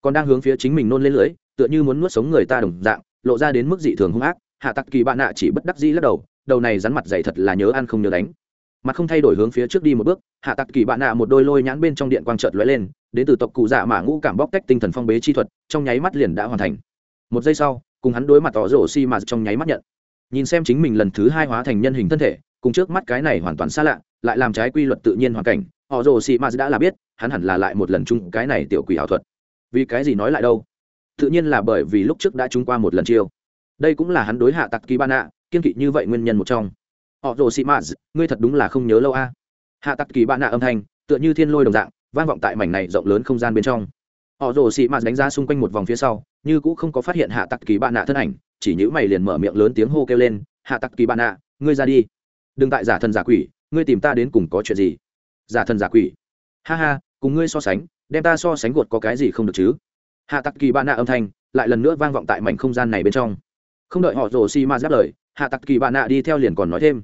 Còn đang hướng phía chính mình nôn lên lưới, tựa như muốn nuốt sống người ta đồng dạng, lộ ra đến mức dị thường hung ác, hạ tặc kỳ bạn nạ chỉ bất đắc dĩ lắc đầu đầu này rắn mặt dày thật là nhớ ăn không nhớ đánh mặt không thay đổi hướng phía trước đi một bước, hạ tặc kỳ bạn nạ một đôi lôi nhãn bên trong điện quang trợt lóe lên, đến từ tộc cụ dạ mà ngũ cảm bóc tách tinh thần phong bế chi thuật, trong nháy mắt liền đã hoàn thành. Một giây sau, cùng hắn đối mặt tỏ rổ xi mà trong nháy mắt nhận. Nhìn xem chính mình lần thứ hai hóa thành nhân hình thân thể, cùng trước mắt cái này hoàn toàn xa lạ, lại làm trái quy luật tự nhiên hoàn cảnh họ rồ xì m đã là biết, hắn hẳn là lại một lần chung cái này tiểu quỷ ảo thuật. Vì cái gì nói lại đâu? Tự nhiên là bởi vì lúc trước đã chung qua một lần chiêu. Đây cũng là hắn đối hạ tặc kỳ ba nạ, kiên kỵ như vậy nguyên nhân một trong họ rồ xì m ngươi thật đúng là không nhớ lâu a. Hạ tặc kỳ bạn nạ âm thanh, tựa như thiên lôi đồng dạng, vang vọng tại mảnh này rộng lớn không gian bên trong. Họ rồ xì m đánh ra xung quanh một vòng phía sau, như cũng không có phát hiện hạ tặc kỳ bạn nạ thân ảnh, chỉ nhữ mày liền mở miệng lớn tiếng hô kêu lên, hạ tặc kỳ bạn nạ, ngươi ra đi. Đừng tại giả thần giả quỷ, ngươi tìm ta đến cùng có chuyện gì? Giả thần giả quỷ. Ha ha, cùng ngươi so sánh, đem ta so sánh gột có cái gì không được chứ? Hạ tặc kỳ bạn nạ âm thanh lại lần nữa vang vọng tại mảnh không gian này bên trong. Không đợi họ rồ xì ma giáp lời, hạ tặc kỳ bạn nạ đi theo liền còn nói thêm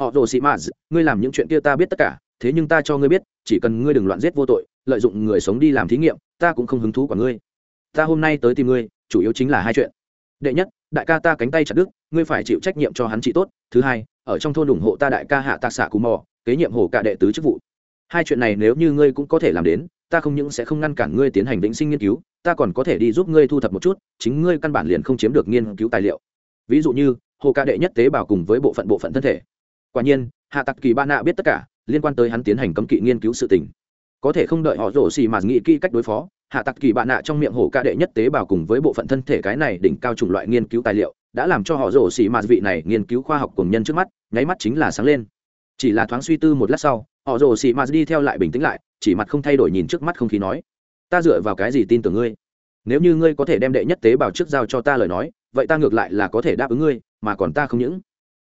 họ rồ sĩ maz ngươi làm những chuyện kia ta biết tất cả, thế nhưng ta cho ngươi biết, chỉ cần ngươi đừng loạn giết vô tội, lợi dụng người sống đi làm thí nghiệm, ta cũng không hứng thú của ngươi. Ta hôm nay tới tìm ngươi, chủ yếu chính là hai chuyện. Đệ nhất, đại ca ta cánh tay chặt đứt, ngươi phải chịu trách nhiệm cho hắn trị tốt. Thứ hai, ở trong thôn ủng hộ ta đại ca hạ tạc xạ cù mò, kế nhiệm hồ cả đệ tứ chức vụ. Hai chuyện này nếu như ngươi cũng có thể làm đến, ta không những sẽ không ngăn cản ngươi tiến hành vĩnh sinh nghiên cứu, ta còn có thể đi giúp ngươi thu thập một chút, chính ngươi căn bản liền không chiếm được nghiên cứu tài liệu. Ví dụ như, hồ ca đệ nhất tế bào cùng với bộ phận bộ phận thân thể quả nhiên, hạ tặc kỳ ba nạ biết tất cả, liên quan tới hắn tiến hành cấm kỵ nghiên cứu sự tình. Có thể không đợi họ rổ xì mà nghĩ kỹ cách đối phó, hạ tặc kỳ bạn nạ trong miệng hổ ca đệ nhất tế bào cùng với bộ phận thân thể cái này đỉnh cao chủng loại nghiên cứu tài liệu, đã làm cho họ rổ xì mà vị này nghiên cứu khoa học cùng nhân trước mắt, nháy mắt chính là sáng lên. Chỉ là thoáng suy tư một lát sau, họ rồ xì mà đi theo lại bình tĩnh lại, chỉ mặt không thay đổi nhìn trước mắt không khí nói, ta dựa vào cái gì tin tưởng ngươi? Nếu như ngươi có thể đem đệ nhất tế bào trước giao cho ta lời nói, vậy ta ngược lại là có thể đáp ứng ngươi, mà còn ta không những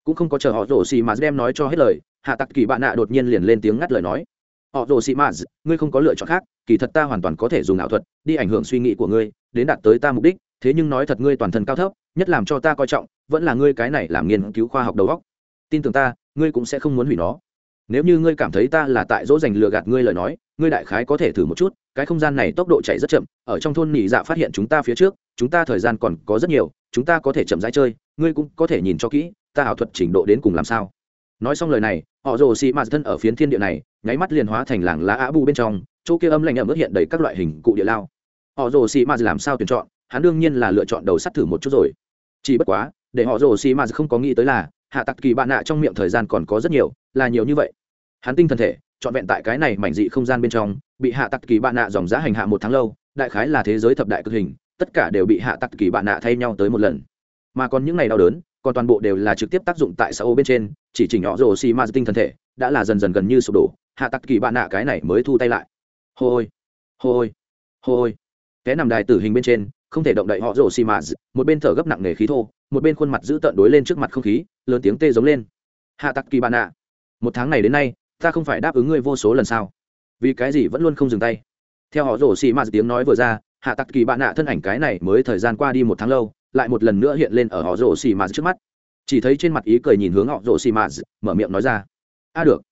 cũng không có chờ họ rồ xì mà đem nói cho hết lời, hạ tặc kỳ bạn nạ đột nhiên liền lên tiếng ngắt lời nói. Họ rồ xì mà, ngươi không có lựa chọn khác, kỳ thật ta hoàn toàn có thể dùng ảo thuật, đi ảnh hưởng suy nghĩ của ngươi, đến đạt tới ta mục đích, thế nhưng nói thật ngươi toàn thân cao thấp, nhất làm cho ta coi trọng, vẫn là ngươi cái này làm nghiên cứu khoa học đầu óc. Tin tưởng ta, ngươi cũng sẽ không muốn hủy nó. Nếu như ngươi cảm thấy ta là tại dỗ dành lừa gạt ngươi lời nói, ngươi đại khái có thể thử một chút, cái không gian này tốc độ chạy rất chậm, ở trong thôn nỉ dạ phát hiện chúng ta phía trước chúng ta thời gian còn có rất nhiều, chúng ta có thể chậm rãi chơi, ngươi cũng có thể nhìn cho kỹ, ta ảo thuật trình độ đến cùng làm sao. Nói xong lời này, họ rồ xì mạt thân ở phiến thiên địa này, nháy mắt liền hóa thành làng lá á bu bên trong, chỗ kia âm lạnh ẩm ướt hiện đầy các loại hình cụ địa lao. Họ rồ xì mạt làm sao tuyển chọn, hắn đương nhiên là lựa chọn đầu sắt thử một chút rồi. Chỉ bất quá, để họ rồ xì mạt không có nghĩ tới là, hạ tặc kỳ bạn nạ trong miệng thời gian còn có rất nhiều, là nhiều như vậy. Hắn tinh thần thể, trọn vẹn tại cái này mảnh dị không gian bên trong, bị hạ tặc kỳ bạn nạ dòng giá hành hạ một tháng lâu, đại khái là thế giới thập đại cực hình tất cả đều bị hạ tặc kỳ bạn nạ thay nhau tới một lần. Mà còn những ngày đau đớn, còn toàn bộ đều là trực tiếp tác dụng tại xã ô bên trên, chỉ chỉnh nhỏ rồ xì ma tinh thần thể, đã là dần dần gần như sụp đổ, hạ tặc kỳ bạn nạ cái này mới thu tay lại. Hôi hôi hôi cái nằm đài tử hình bên trên, không thể động đậy họ rồ xì ma, một bên thở gấp nặng nề khí thô, một bên khuôn mặt giữ tợn đối lên trước mặt không khí, lớn tiếng tê giống lên. Hạ tặc kỳ bạn nạ, một tháng này đến nay, ta không phải đáp ứng ngươi vô số lần sao? Vì cái gì vẫn luôn không dừng tay? Theo họ rổ xì ma tiếng nói vừa ra hạ tặc kỳ bạn nạ thân ảnh cái này mới thời gian qua đi một tháng lâu, lại một lần nữa hiện lên ở họ rổ xì ma trước mắt. Chỉ thấy trên mặt ý cười nhìn hướng họ rổ xì ma mở miệng nói ra, a được.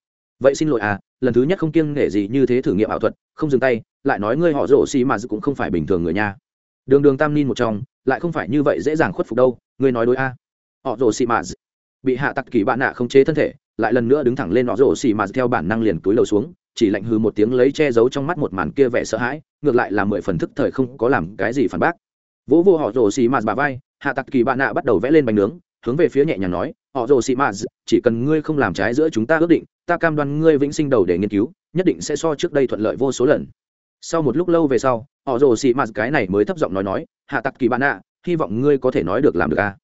Vậy xin lỗi à lần thứ nhất không kiêng nể gì như thế thử nghiệm ảo thuật, không dừng tay, lại nói ngươi họ rổ xì ma cũng không phải bình thường người nha. Đường đường tam nin một trong, lại không phải như vậy dễ dàng khuất phục đâu, ngươi nói đối a. Họ rổ xì ma bị hạ tặc kỳ bạn nạ không chế thân thể, lại lần nữa đứng thẳng lên họ rổ xì mà theo bản năng liền túi lầu xuống, chỉ lạnh hư một tiếng lấy che giấu trong mắt một màn kia vẻ sợ hãi ngược lại là mười phần thức thời không có làm cái gì phản bác. Vỗ vô họ rồ xì mạt bà vai, hạ tặc kỳ bạn nạ bắt đầu vẽ lên bánh nướng, hướng về phía nhẹ nhàng nói, họ rồ xì mạt, chỉ cần ngươi không làm trái giữa chúng ta ước định, ta cam đoan ngươi vĩnh sinh đầu để nghiên cứu, nhất định sẽ so trước đây thuận lợi vô số lần. Sau một lúc lâu về sau, họ rồ xì mạt cái này mới thấp giọng nói nói, hạ tặc kỳ bạn nạ, hy vọng ngươi có thể nói được làm được à.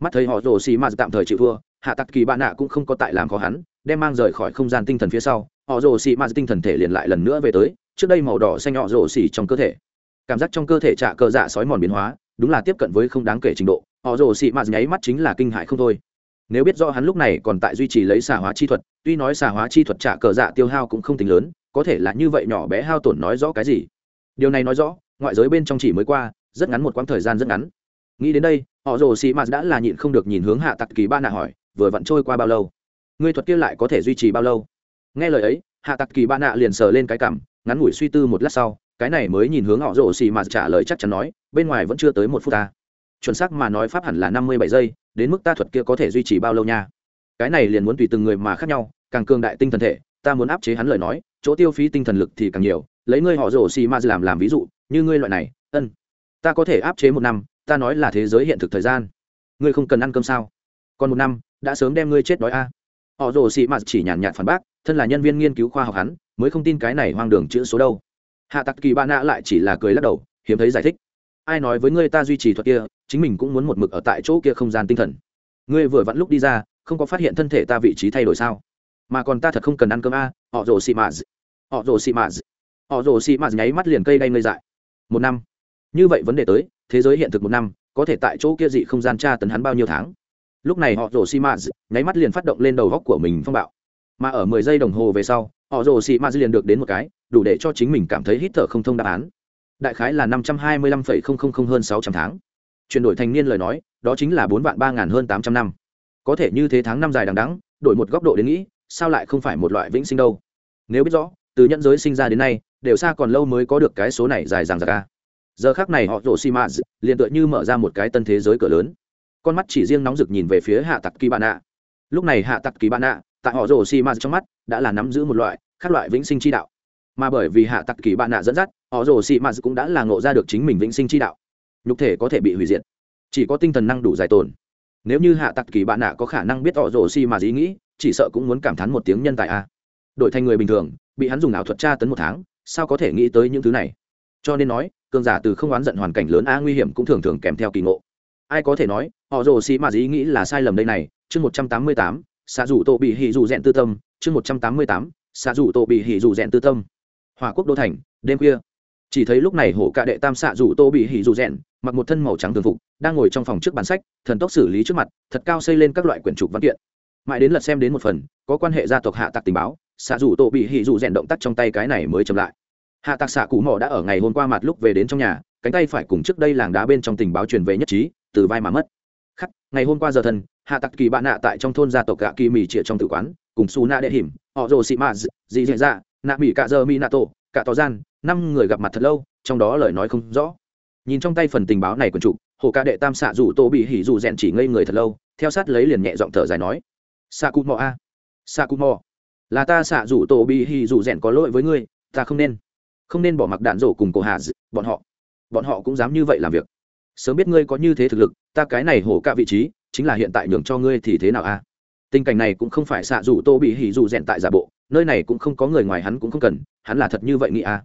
Mắt thấy họ rồ xì mạt tạm thời chịu thua, hạ tặc kỳ bạn nạ cũng không có tại làm khó hắn, đem mang rời khỏi không gian tinh thần phía sau, họ rồ xì mạt tinh thần thể liền lại lần nữa về tới trước đây màu đỏ xanh họ rổ xỉ trong cơ thể. Cảm giác trong cơ thể trạ cờ dạ sói mòn biến hóa, đúng là tiếp cận với không đáng kể trình độ. Họ rổ xỉ mạt nháy mắt chính là kinh hại không thôi. Nếu biết do hắn lúc này còn tại duy trì lấy xà hóa chi thuật, tuy nói xà hóa chi thuật trả cờ dạ tiêu hao cũng không tính lớn, có thể là như vậy nhỏ bé hao tổn nói rõ cái gì? Điều này nói rõ, ngoại giới bên trong chỉ mới qua, rất ngắn một quãng thời gian rất ngắn. Nghĩ đến đây, họ rồ xì mạt đã là nhịn không được nhìn hướng hạ tặc kỳ ba nạ hỏi, vừa vặn trôi qua bao lâu? Ngươi thuật kia lại có thể duy trì bao lâu? Nghe lời ấy, hạ tặc kỳ ba nạ liền sờ lên cái cảm ngắn ngủi suy tư một lát sau, cái này mới nhìn hướng họ rồ xì mạt trả lời chắc chắn nói, bên ngoài vẫn chưa tới một phút ta. Chuẩn xác mà nói pháp hẳn là năm mươi bảy giây, đến mức ta thuật kia có thể duy trì bao lâu nha? Cái này liền muốn tùy từng người mà khác nhau, càng cường đại tinh thần thể, ta muốn áp chế hắn lời nói, chỗ tiêu phí tinh thần lực thì càng nhiều, lấy ngươi họ rồ xì mà làm làm ví dụ, như ngươi loại này, ân, ta có thể áp chế một năm, ta nói là thế giới hiện thực thời gian. Ngươi không cần ăn cơm sao? Còn một năm, đã sớm đem ngươi chết đói a. Họ rồ xị mạt chỉ nhàn nhạt phản bác, thân là nhân viên nghiên cứu khoa học hắn mới không tin cái này hoang đường chữ số đâu. Hạ tặc kỳ ba nạ lại chỉ là cười lắc đầu, hiếm thấy giải thích. Ai nói với ngươi ta duy trì thuật kia, chính mình cũng muốn một mực ở tại chỗ kia không gian tinh thần. Ngươi vừa vặn lúc đi ra, không có phát hiện thân thể ta vị trí thay đổi sao? Mà còn ta thật không cần ăn cơm a, họ rồ xị mạ họ rồ xị mạ họ rồ xị mạ nháy mắt liền cây đay ngơi dại. Một năm. Như vậy vấn đề tới, thế giới hiện thực một năm, có thể tại chỗ kia dị không gian tra tấn hắn bao nhiêu tháng? Lúc này họ rồ xị mạ nháy mắt liền phát động lên đầu góc của mình phong bạo mà ở mười giây đồng hồ về sau, họ rồ xị dư liền được đến một cái, đủ để cho chính mình cảm thấy hít thở không thông đáp án. Đại khái là năm trăm hai mươi lăm phẩy không không không hơn sáu trăm tháng. Chuyển đổi thành niên lời nói, đó chính là bốn vạn ba ngàn hơn tám trăm năm. Có thể như thế tháng năm dài đằng đắng đổi một góc độ đến nghĩ, sao lại không phải một loại vĩnh sinh đâu? Nếu biết rõ, từ nhẫn giới sinh ra đến nay, đều xa còn lâu mới có được cái số này dài dằng dặc ca giờ khác này họ rổ xi mã liền tựa như mở ra một cái tân thế giới cửa lớn. Con mắt chỉ riêng nóng rực nhìn về phía hạ tặc kỳ bạn ạ. lúc này hạ tặc kỳ bạn ạ tại họ rồ xi mã trong mắt, đã là nắm giữ một loại, khác loại vĩnh sinh chi đạo. Mà bởi vì hạ tặc kỳ bạn nạ dẫn dắt, họ rồ xi mã cũng đã là ngộ ra được chính mình vĩnh sinh chi đạo. Nhục thể có thể bị hủy diệt. Chỉ có tinh thần năng đủ dài tồn. Nếu như hạ tặc kỳ bạn nạ có khả năng biết họ rồ xi mà ý nghĩ, chỉ sợ cũng muốn cảm thán một tiếng nhân tài a. Đổi thành người bình thường, bị hắn dùng ảo thuật tra tấn một tháng, sao có thể nghĩ tới những thứ này? Cho nên nói, cường giả từ không oán giận hoàn cảnh lớn a nguy hiểm cũng thường thường kèm theo kỳ ngộ. Ai có thể nói, họ rồ xi mà ý nghĩ là sai lầm đây này, chương một trăm tám mươi tám xạ dù tổ bị hỉ dù rèn tư tâm, chương một trăm tám mươi tám, xạ dù tổ bị hỉ dù rèn tư tâm. Hòa quốc đô thành, đêm khuya. Chỉ thấy lúc này hổ cạ đệ tam xạ dù tô bị hỉ dù rèn mặc một thân màu trắng thường phục, đang ngồi trong phòng trước bản sách, thần tốc xử lý trước mặt, thật cao xây lên các loại quyển trục văn kiện. Mãi đến lật xem đến một phần, có quan hệ gia tộc hạ tặc tình báo, xạ dù tô bị hỉ dù rèn động tác trong tay cái này mới chậm lại. Hạ tặc xạ cụ mỏ đã ở ngày hôm qua mặt lúc về đến trong nhà, cánh tay phải cùng trước đây làng đá bên trong tình báo truyền về nhất trí, từ vai mà mất ngày hôm qua giờ thần, hạ tặc kỳ bạn nạ tại trong thôn gia tộc gạ kỳ mì trịa trong tử quán cùng su na đệ hiểm họ rồ xị mã dị dạ dạ nạ mỹ cạ dơ mi nato cạ tỏ gian năm người gặp mặt thật lâu trong đó lời nói không rõ. Nhìn trong tay phần tình báo này quần trục hồ ca đệ tam xạ dù tô bị hỉ dù rèn chỉ ngây người thật lâu theo sát lấy liền nhẹ giọng thở dài nói xạ cụ mò a xạ cụ mò là ta xạ dù tô bị hỉ dù rèn có lỗi với ngươi ta không nên không nên bỏ mặc đạn rổ cùng cổ hà bọn họ bọn họ cũng dám như vậy làm việc sớm biết ngươi có như thế thực lực, ta cái này hổ cả vị trí, chính là hiện tại nhường cho ngươi thì thế nào a tình cảnh này cũng không phải xạ dù tô bị hỉ dù rèn tại giả bộ, nơi này cũng không có người ngoài hắn cũng không cần, hắn là thật như vậy nghĩ a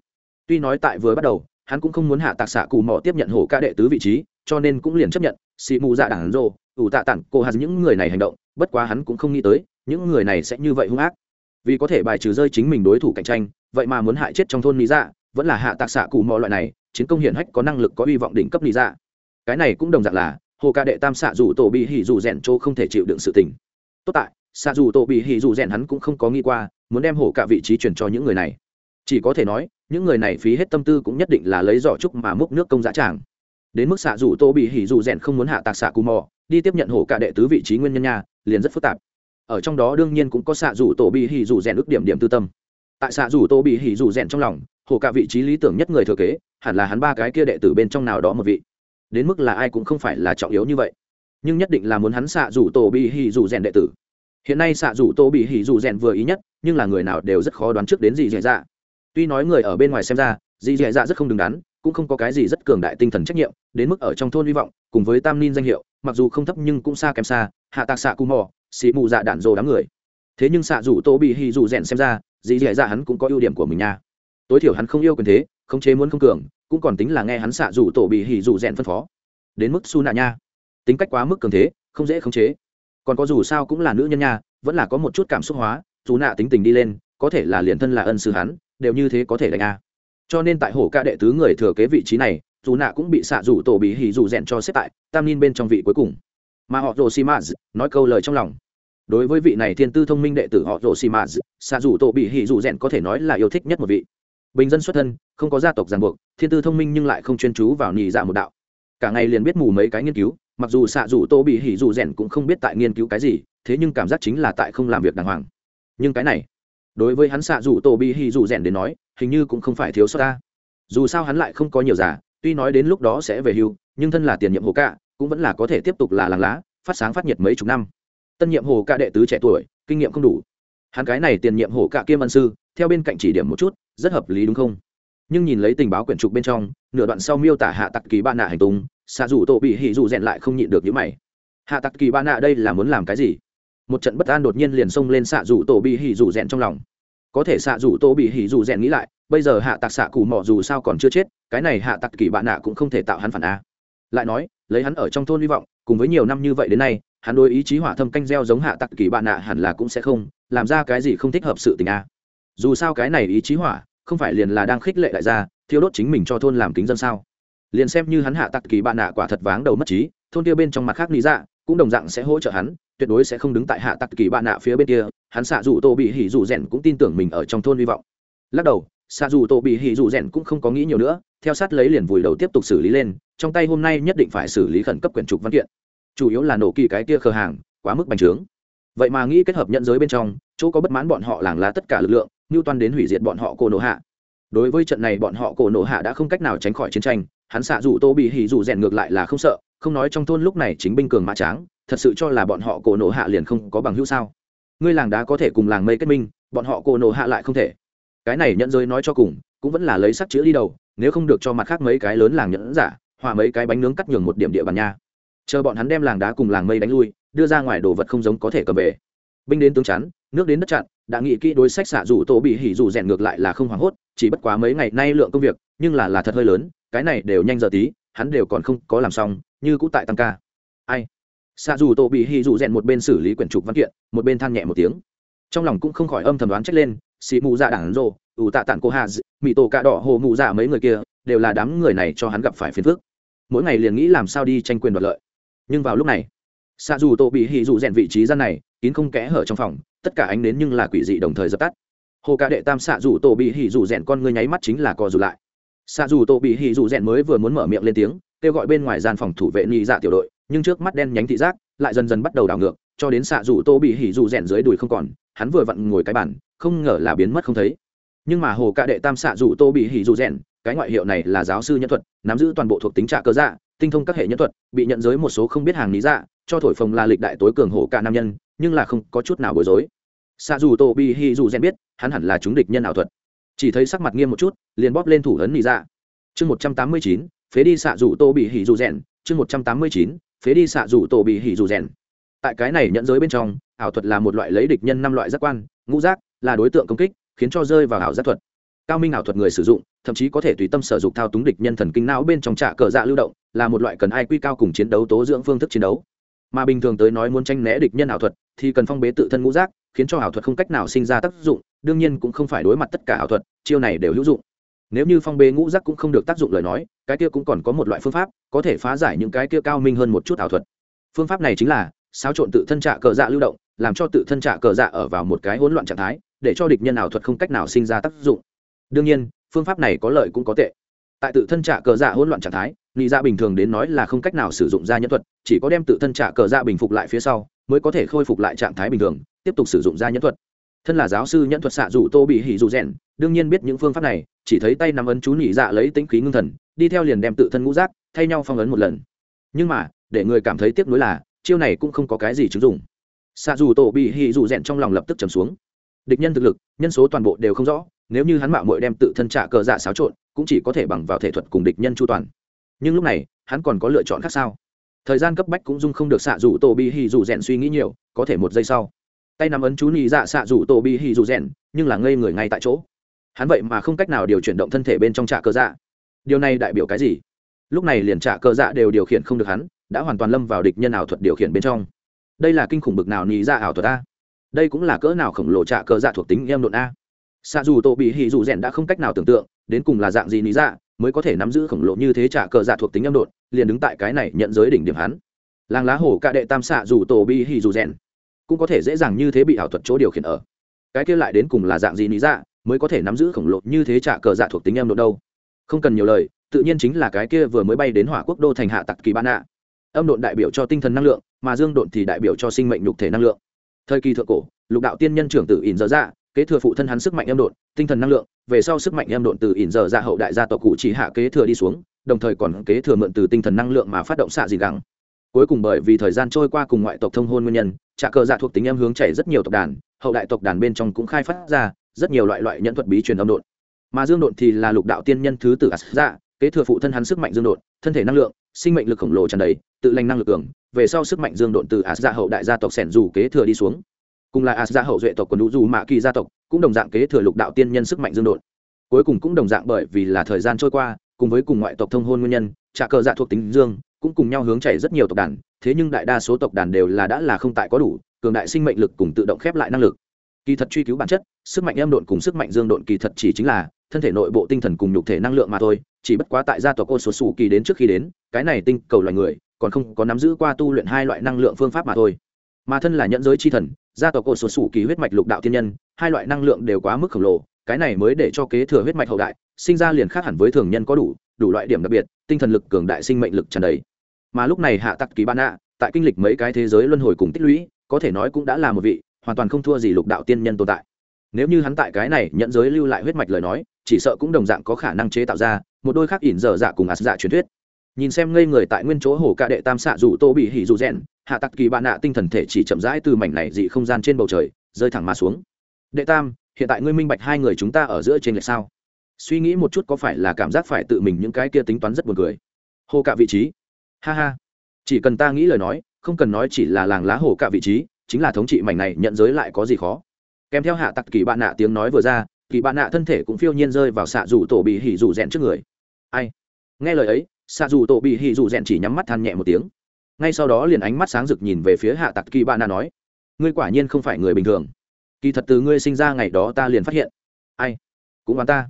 tuy nói tại vừa bắt đầu, hắn cũng không muốn hạ tạc xạ cù mò tiếp nhận hổ ca đệ tứ vị trí, cho nên cũng liền chấp nhận xị mù dạ đảng rô ủ tạ tặng cô hạt những người này hành động, bất quá hắn cũng không nghĩ tới, những người này sẽ như vậy hung ác. Vì có thể bài trừ rơi chính mình đối thủ cạnh tranh, vậy mà muốn hại chết trong thôn lý dạ vẫn là hạ tạc xạ cù mò loại này, chiến công hiển hách có năng lực có hy vọng đỉnh cấp lý dạ cái này cũng đồng dạng là, hồ ca đệ tam xạ dù tổ bị hỉ dù rèn chỗ không thể chịu đựng sự tình. Tốt tại, xạ dù tổ bị hỉ dù rèn hắn cũng không có nghĩ qua, muốn đem hồ cả vị trí chuyển cho những người này. Chỉ có thể nói, những người này phí hết tâm tư cũng nhất định là lấy giỏ trúc mà múc nước công giá tràng. Đến mức xạ dù tô bị hỉ dù rèn không muốn hạ tạc xạ cù mò, đi tiếp nhận hổ cả đệ tứ vị trí nguyên nhân nha, liền rất phức tạp. Ở trong đó đương nhiên cũng có xạ dù tổ bị hỉ dù rèn ước điểm điểm tư tâm. Tại xạ dù tô bị hỉ dù rèn trong lòng hổ cả vị trí lý tưởng nhất người thừa kế, hẳn là hắn ba cái kia đệ tử bên trong nào đó một vị đến mức là ai cũng không phải là trọng yếu như vậy. Nhưng nhất định là muốn hắn xạ rủ tổ bị hỉ rủ rèn đệ tử. Hiện nay xạ rủ tô bị hỉ rủ rèn vừa ý nhất, nhưng là người nào đều rất khó đoán trước đến gì dễ dạ. Tuy nói người ở bên ngoài xem ra dì dì dạ rất không đứng đắn, cũng không có cái gì rất cường đại tinh thần trách nhiệm, đến mức ở trong thôn hy vọng, cùng với tam nin danh hiệu, mặc dù không thấp nhưng cũng xa kém xa, hạ tạc xạ cù mò xị mù dạ đạn dồ đám người. Thế nhưng xạ rủ tô bị hì dù rèn xem ra dì dì dạ hắn cũng có ưu điểm của mình nha. Tối thiểu hắn không yêu quyền thế không chế muốn không cường, cũng còn tính là nghe hắn xạ rủ tổ bị hỉ rủ rèn phân phó. Đến mức su nạ nha. Tính cách quá mức cường thế, không dễ khống chế. Còn có dù sao cũng là nữ nhân nha, vẫn là có một chút cảm xúc hóa, dù nạ tính tình đi lên, có thể là liền thân là ân sư hắn, đều như thế có thể đánh a. Cho nên tại hổ ca đệ tứ người thừa kế vị trí này, dù nạ cũng bị xạ rủ tổ bị hỉ rủ rèn cho xếp tại tam nin bên trong vị cuối cùng. Mà họ rồ xi nói câu lời trong lòng. Đối với vị này thiên tư thông minh đệ tử họ rồ xi xạ rủ tổ bị hỉ rủ rèn có thể nói là yêu thích nhất một vị bình dân xuất thân, không có gia tộc ràng buộc, thiên tư thông minh nhưng lại không chuyên chú vào nhị dạ một đạo. Cả ngày liền biết mù mấy cái nghiên cứu, mặc dù xạ dù tô bị hỉ dù rèn cũng không biết tại nghiên cứu cái gì, thế nhưng cảm giác chính là tại không làm việc đàng hoàng. Nhưng cái này, đối với hắn xạ dù tô bị hỉ dù rèn đến nói, hình như cũng không phải thiếu sót ta. Dù sao hắn lại không có nhiều giả, tuy nói đến lúc đó sẽ về hưu, nhưng thân là tiền nhiệm hồ cạ, cũng vẫn là có thể tiếp tục là làng lá, phát sáng phát nhiệt mấy chục năm. Tân nhiệm hồ cạ đệ tứ trẻ tuổi, kinh nghiệm không đủ. Hắn cái này tiền nhiệm hồ cạ kiêm ân sư, theo bên cạnh chỉ điểm một chút rất hợp lý đúng không? Nhưng nhìn lấy tình báo quyển trục bên trong, nửa đoạn sau miêu tả hạ tặc kỳ ba nạ hành tùng xạ dù tổ bị hỉ dù rèn lại không nhịn được những mày. Hạ tặc kỳ ba nạ đây là muốn làm cái gì? Một trận bất an đột nhiên liền xông lên xạ dù tổ bị hỉ dù rèn trong lòng. Có thể xạ dù tổ bị hỉ dù rèn nghĩ lại, bây giờ hạ tặc xạ cù mọ dù sao còn chưa chết, cái này hạ tặc kỳ bạn nạ cũng không thể tạo hắn phản á lại nói, lấy hắn ở trong thôn hy vọng, cùng với nhiều năm như vậy đến nay, hắn đối ý chí hỏa thâm canh gieo giống hạ tặc kỳ bạn nạ hẳn là cũng sẽ không, làm ra cái gì không thích hợp sự tình a dù sao cái này ý chí hỏa, không phải liền là đang khích lệ đại gia, thiêu đốt chính mình cho thôn làm kính dân sao? Liền xem như hắn hạ tặc kỳ bạn nạ quả thật váng đầu mất trí, thôn kia bên trong mặt khác lý dạ cũng đồng dạng sẽ hỗ trợ hắn, tuyệt đối sẽ không đứng tại hạ tặc kỳ bạn nạ phía bên kia, hắn xạ dù tô bị hỉ dù rèn cũng tin tưởng mình ở trong thôn hy vọng. Lắc đầu, xạ dù tô bị hỉ dù rèn cũng không có nghĩ nhiều nữa, theo sát lấy liền vùi đầu tiếp tục xử lý lên, trong tay hôm nay nhất định phải xử lý khẩn cấp quyển trục văn kiện. Chủ yếu là nổ kỳ cái kia khờ hàng, quá mức bành trướng. Vậy mà nghĩ kết hợp nhận giới bên trong, chỗ có bất mãn bọn họ làng lá tất cả lực lượng như toan đến hủy diệt bọn họ cổ nổ hạ. Đối với trận này bọn họ cổ nổ hạ đã không cách nào tránh khỏi chiến tranh, hắn xạ dù tô bị hỉ dù rèn ngược lại là không sợ, không nói trong thôn lúc này chính binh cường mã tráng, thật sự cho là bọn họ cổ nổ hạ liền không có bằng hữu sao. Ngươi làng đá có thể cùng làng mây kết minh, bọn họ cổ nổ hạ lại không thể. Cái này nhận giới nói cho cùng, cũng vẫn là lấy sắc chữ đi đầu, nếu không được cho mặt khác mấy cái lớn làng nhẫn giả, hòa mấy cái bánh nướng cắt nhường một điểm địa bàn nha. Chờ bọn hắn đem làng đá cùng làng mây đánh lui, đưa ra ngoài đồ vật không giống có thể cầm về binh đến tướng chắn, nước đến đất chặn, đã nghĩ kỹ đối sách xạ dù tổ bị hỉ dù rèn ngược lại là không hoảng hốt, chỉ bất quá mấy ngày nay lượng công việc, nhưng là là thật hơi lớn, cái này đều nhanh giờ tí, hắn đều còn không có làm xong, như cũ tại tăng ca. Ai? Xạ dù tổ bị hỉ dù rèn một bên xử lý quyển trục văn kiện, một bên than nhẹ một tiếng. Trong lòng cũng không khỏi âm thầm đoán trách lên, xì mù dạ đảng rồ, ủ tạ tản cô hà mỹ tổ cạ đỏ hồ mù dạ mấy người kia, đều là đám người này cho hắn gặp phải phiền phức. Mỗi ngày liền nghĩ làm sao đi tranh quyền đoạt lợi. Nhưng vào lúc này xạ dù tổ bị hỉ dù rèn vị trí gian này, kín không kẽ hở trong phòng, tất cả ánh đến nhưng là quỷ dị đồng thời dập tắt. Hồ ca đệ tam xạ dù tổ bị hỉ dù rèn con ngươi nháy mắt chính là co dù lại. Xạ dù tổ bị hỉ dù rèn mới vừa muốn mở miệng lên tiếng, kêu gọi bên ngoài gian phòng thủ vệ nhị dạ tiểu đội, nhưng trước mắt đen nhánh thị giác lại dần dần bắt đầu đảo ngược, cho đến xạ dù tô bị hỉ dù rèn dưới đùi không còn, hắn vừa vặn ngồi cái bản không ngờ là biến mất không thấy. Nhưng mà hồ ca đệ tam xạ dù tô bị hỉ dù rèn cái ngoại hiệu này là giáo sư nhân thuật, nắm giữ toàn bộ thuộc tính trạ cơ dạ tinh thông các hệ nhân thuật, bị nhận giới một số không biết hàng lý dạ cho thổi phồng là lịch đại tối cường hổ cả nam nhân, nhưng là không có chút nào bối rối. Xa dù tô Bi hỉ dù rèn biết, hắn hẳn là chúng địch nhân ảo thuật. Chỉ thấy sắc mặt nghiêm một chút, liền bóp lên thủ ấn lý dạ. Chương một trăm tám mươi chín, phế đi xạ dù tô bị hỉ dù rèn chương một trăm tám mươi chín, phế đi xạ dù tô bị hỉ dù rèn tại cái này nhận giới bên trong, ảo thuật là một loại lấy địch nhân năm loại giác quan, ngũ giác là đối tượng công kích, khiến cho rơi vào ảo giác thuật cao minh ảo thuật người sử dụng, thậm chí có thể tùy tâm sử dụng thao túng địch nhân thần kinh não bên trong trạ cờ dạ lưu động, là một loại cần ai quy cao cùng chiến đấu tố dưỡng phương thức chiến đấu. Mà bình thường tới nói muốn tranh né địch nhân ảo thuật, thì cần phong bế tự thân ngũ giác, khiến cho ảo thuật không cách nào sinh ra tác dụng, đương nhiên cũng không phải đối mặt tất cả ảo thuật, chiêu này đều hữu dụng. Nếu như phong bế ngũ giác cũng không được tác dụng lời nói, cái kia cũng còn có một loại phương pháp, có thể phá giải những cái kia cao minh hơn một chút ảo thuật. Phương pháp này chính là xáo trộn tự thân trạ cờ dạ lưu động, làm cho tự thân trạ cờ dạ ở vào một cái hỗn loạn trạng thái, để cho địch nhân ảo thuật không cách nào sinh ra tác dụng đương nhiên, phương pháp này có lợi cũng có tệ. Tại tự thân trả cờ dạ hỗn loạn trạng thái nghĩ ra dạ bình thường đến nói là không cách nào sử dụng da nhân thuật, chỉ có đem tự thân trả cờ dạ bình phục lại phía sau, mới có thể khôi phục lại trạng thái bình thường, tiếp tục sử dụng da nhân thuật. Thân là giáo sư nhân thuật xạ dù tô bị hỉ dù rèn, đương nhiên biết những phương pháp này, chỉ thấy tay nắm ấn chú nhị dạ lấy tính khí ngưng thần, đi theo liền đem tự thân ngũ giác, thay nhau phong ấn một lần. Nhưng mà, để người cảm thấy tiếc nuối là, chiêu này cũng không có cái gì chứng dụng. Xạ dù tổ bị hỉ dù rèn trong lòng lập tức trầm xuống. Địch nhân thực lực, nhân số toàn bộ đều không rõ nếu như hắn mạo muội đem tự thân trả cờ dạ xáo trộn, cũng chỉ có thể bằng vào thể thuật cùng địch nhân chu toàn. Nhưng lúc này, hắn còn có lựa chọn khác sao? Thời gian cấp bách cũng dung không được xạ rủ tổ bi hì dù rèn suy nghĩ nhiều, có thể một giây sau, tay nắm ấn chú nhị dạ xạ rủ tổ bi hì dù rèn, nhưng là ngây người ngay tại chỗ. Hắn vậy mà không cách nào điều chuyển động thân thể bên trong trạ cơ dạ. Điều này đại biểu cái gì? Lúc này liền trạ cơ dạ đều điều khiển không được hắn, đã hoàn toàn lâm vào địch nhân ảo thuật điều khiển bên trong. Đây là kinh khủng bực nào nhị dạ ảo thuật a? Đây cũng là cỡ nào khổng lồ trạ cơ dạ thuộc tính em độn a? Xạ dù tổ bị hỉ dù rèn đã không cách nào tưởng tượng, đến cùng là dạng gì lý dạ mới có thể nắm giữ khổng lồ như thế trả cờ dạ thuộc tính âm độn, liền đứng tại cái này nhận giới đỉnh điểm hắn. Làng lá hổ ca đệ tam xạ dù tổ bị hỉ dù rèn cũng có thể dễ dàng như thế bị ảo thuật chỗ điều khiển ở. Cái kia lại đến cùng là dạng gì lý dạ mới có thể nắm giữ khổng lồ như thế trả cờ dạ thuộc tính âm độn đâu? Không cần nhiều lời, tự nhiên chính là cái kia vừa mới bay đến hỏa quốc đô thành hạ tặc kỳ ban ạ âm độn đại biểu cho tinh thần năng lượng, mà dương độn thì đại biểu cho sinh mệnh nhục thể năng lượng. Thời kỳ thượng cổ, lục đạo tiên nhân trưởng tử ỉn dở dạ kế thừa phụ thân hắn sức mạnh âm độn, tinh thần năng lượng, về sau sức mạnh âm độn từ ỉn giờ ra hậu đại gia tộc cụ chỉ hạ kế thừa đi xuống, đồng thời còn kế thừa mượn từ tinh thần năng lượng mà phát động xạ dị gắng. Cuối cùng bởi vì thời gian trôi qua cùng ngoại tộc thông hôn nguyên nhân trả cờ dạ thuộc tính em hướng chảy rất nhiều tộc đàn, hậu đại tộc đàn bên trong cũng khai phát ra rất nhiều loại loại nhận thuật bí truyền âm độn. Mà dương độn thì là lục đạo tiên nhân thứ tử as dạ kế thừa phụ thân hắn sức mạnh dương độn, thân thể năng lượng, sinh mệnh lực khổng lồ tràn đầy, tự lành năng lực cường, về sau sức mạnh dương độn từ ạt dạ hậu đại gia tộc sẻn dù kế thừa đi xuống cùng là as gia hậu duệ tộc của nụ dù mạ kỳ gia tộc, cũng đồng dạng kế thừa lục đạo tiên nhân sức mạnh dương đột cuối cùng cũng đồng dạng bởi vì là thời gian trôi qua, cùng với cùng ngoại tộc thông hôn nguyên nhân trả cờ dạ thuộc tính dương cũng cùng nhau hướng chảy rất nhiều tộc đàn, thế nhưng đại đa số tộc đàn đều là đã là không tại có đủ, cường đại sinh mệnh lực cùng tự động khép lại năng lực. Kỳ thật truy cứu bản chất, sức mạnh âm độn cùng sức mạnh dương độn kỳ thật chỉ chính là thân thể nội bộ tinh thần cùng nhục thể năng lượng mà thôi, chỉ bất quá tại gia tộc ô số sủ kỳ đến trước khi đến, cái này tinh cầu loài người còn không có nắm giữ qua tu luyện hai loại năng lượng phương pháp mà thôi. Mà thân là nhẫn giới chi thần gia tộc cổ số sủ kỳ huyết mạch lục đạo thiên nhân, hai loại năng lượng đều quá mức khổng lồ, cái này mới để cho kế thừa huyết mạch hậu đại, sinh ra liền khác hẳn với thường nhân có đủ đủ loại điểm đặc biệt, tinh thần lực cường đại sinh mệnh lực tràn đầy. Mà lúc này hạ tặc kỳ ban ạ tại kinh lịch mấy cái thế giới luân hồi cùng tích lũy, có thể nói cũng đã là một vị, hoàn toàn không thua gì lục đạo tiên nhân tồn tại. Nếu như hắn tại cái này nhận giới lưu lại huyết mạch lời nói, chỉ sợ cũng đồng dạng có khả năng chế tạo ra một đôi khác ỉn dở dạ cùng ạt dạ truyền thuyết nhìn xem ngây người tại nguyên chỗ hồ ca đệ tam xạ dù tô bị hỉ dù rèn, hạ tặc kỳ bạn nạ tinh thần thể chỉ chậm rãi từ mảnh này dị không gian trên bầu trời, rơi thẳng mà xuống. Đệ tam, hiện tại ngươi minh bạch hai người chúng ta ở giữa trên lệch sao? Suy nghĩ một chút có phải là cảm giác phải tự mình những cái kia tính toán rất buồn cười. Hồ cả vị trí. Ha ha. Chỉ cần ta nghĩ lời nói, không cần nói chỉ là làng lá hồ cả vị trí, chính là thống trị mảnh này nhận giới lại có gì khó. Kèm theo hạ tặc kỳ bạn nạ tiếng nói vừa ra, kỳ bạn nạ thân thể cũng phiêu nhiên rơi vào xạ dù tổ bị hỉ dù rèn trước người. Ai? Nghe lời ấy xạ dù tổ bị hỉ dù rèn chỉ nhắm mắt than nhẹ một tiếng. Ngay sau đó liền ánh mắt sáng rực nhìn về phía hạ tặc kỳ bạn nạ nói, ngươi quả nhiên không phải người bình thường. Kỳ thật từ ngươi sinh ra ngày đó ta liền phát hiện. Ai? Cũng đoán ta.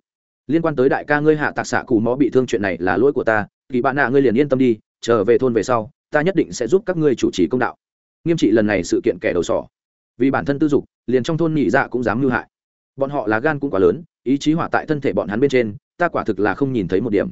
Liên quan tới đại ca ngươi hạ tạc xạ cù mó bị thương chuyện này là lỗi của ta. Kỳ bạn nạ ngươi liền yên tâm đi, trở về thôn về sau, ta nhất định sẽ giúp các ngươi chủ trì công đạo. Nghiêm trị lần này sự kiện kẻ đầu sỏ. Vì bản thân tư dục, liền trong thôn nhị dạ cũng dám mưu hại. Bọn họ là gan cũng quá lớn, ý chí hỏa tại thân thể bọn hắn bên trên, ta quả thực là không nhìn thấy một điểm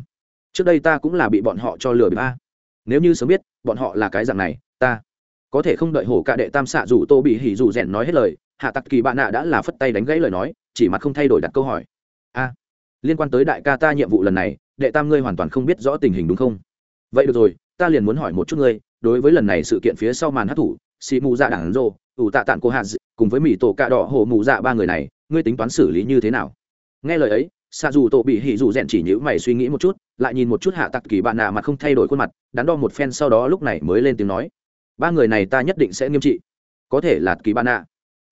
trước đây ta cũng là bị bọn họ cho lừa bị a. Nếu như sớm biết, bọn họ là cái dạng này, ta có thể không đợi hổ cả đệ tam xạ dù tô bị hỉ dù rèn nói hết lời, hạ tặc kỳ bạn nạ đã là phất tay đánh gãy lời nói, chỉ mặt không thay đổi đặt câu hỏi. A, liên quan tới đại ca ta nhiệm vụ lần này, đệ tam ngươi hoàn toàn không biết rõ tình hình đúng không? Vậy được rồi, ta liền muốn hỏi một chút ngươi, đối với lần này sự kiện phía sau màn hát thủ, xì mù dạ đảng rô ủ tạ tản cô hạt cùng với mỹ tổ cạ đỏ hồ mù dạ ba người này, ngươi tính toán xử lý như thế nào? Nghe lời ấy xa dù tổ bị hỉ dù rèn chỉ nhữ mày suy nghĩ một chút, lại nhìn một chút hạ tặc kỳ bạn nạ mặt không thay đổi khuôn mặt, đắn đo một phen sau đó lúc này mới lên tiếng nói, ba người này ta nhất định sẽ nghiêm trị. Có thể là kỳ bạn nạ.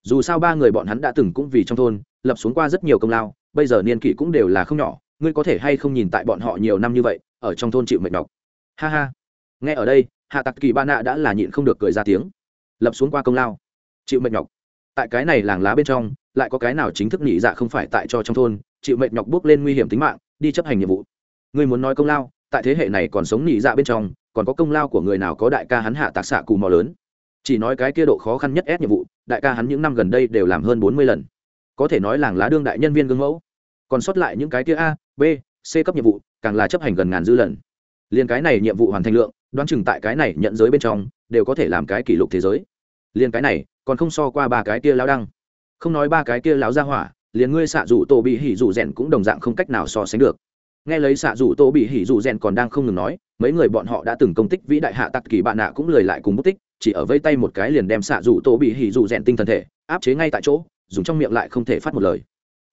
Dù sao ba người bọn hắn đã từng cũng vì trong thôn, lập xuống qua rất nhiều công lao, bây giờ niên kỷ cũng đều là không nhỏ, ngươi có thể hay không nhìn tại bọn họ nhiều năm như vậy, ở trong thôn chịu mệt nhọc. Ha ha. Nghe ở đây, hạ tặc kỳ bạn nạ đã là nhịn không được cười ra tiếng. Lập xuống qua công lao, chịu mệt nhọc. Tại cái này làng lá bên trong, lại có cái nào chính thức nhị dạ không phải tại cho trong thôn chịu mệt nhọc bước lên nguy hiểm tính mạng, đi chấp hành nhiệm vụ. Ngươi muốn nói công lao, tại thế hệ này còn sống nhị dạ bên trong, còn có công lao của người nào có đại ca hắn hạ tạc xạ cù mò lớn? Chỉ nói cái kia độ khó khăn nhất ép nhiệm vụ, đại ca hắn những năm gần đây đều làm hơn bốn mươi lần. Có thể nói làng lá đương đại nhân viên gương mẫu. Còn sót lại những cái kia a, b, c cấp nhiệm vụ, càng là chấp hành gần ngàn dư lần. Liền cái này nhiệm vụ hoàn thành lượng, đoán chừng tại cái này nhận giới bên trong, đều có thể làm cái kỷ lục thế giới. Liền cái này, còn không so qua ba cái kia lao đăng. Không nói ba cái kia láo ra hỏa liền ngươi xạ rủ tổ bị hỉ rủ rèn cũng đồng dạng không cách nào so sánh được. Nghe lấy xạ rủ tổ bị hỉ rủ rèn còn đang không ngừng nói, mấy người bọn họ đã từng công tích vĩ đại hạ tặc kỳ bạn nạ cũng lời lại cùng bút tích, chỉ ở vây tay một cái liền đem xạ rủ tổ bị hỉ rủ rèn tinh thần thể, áp chế ngay tại chỗ, dùng trong miệng lại không thể phát một lời.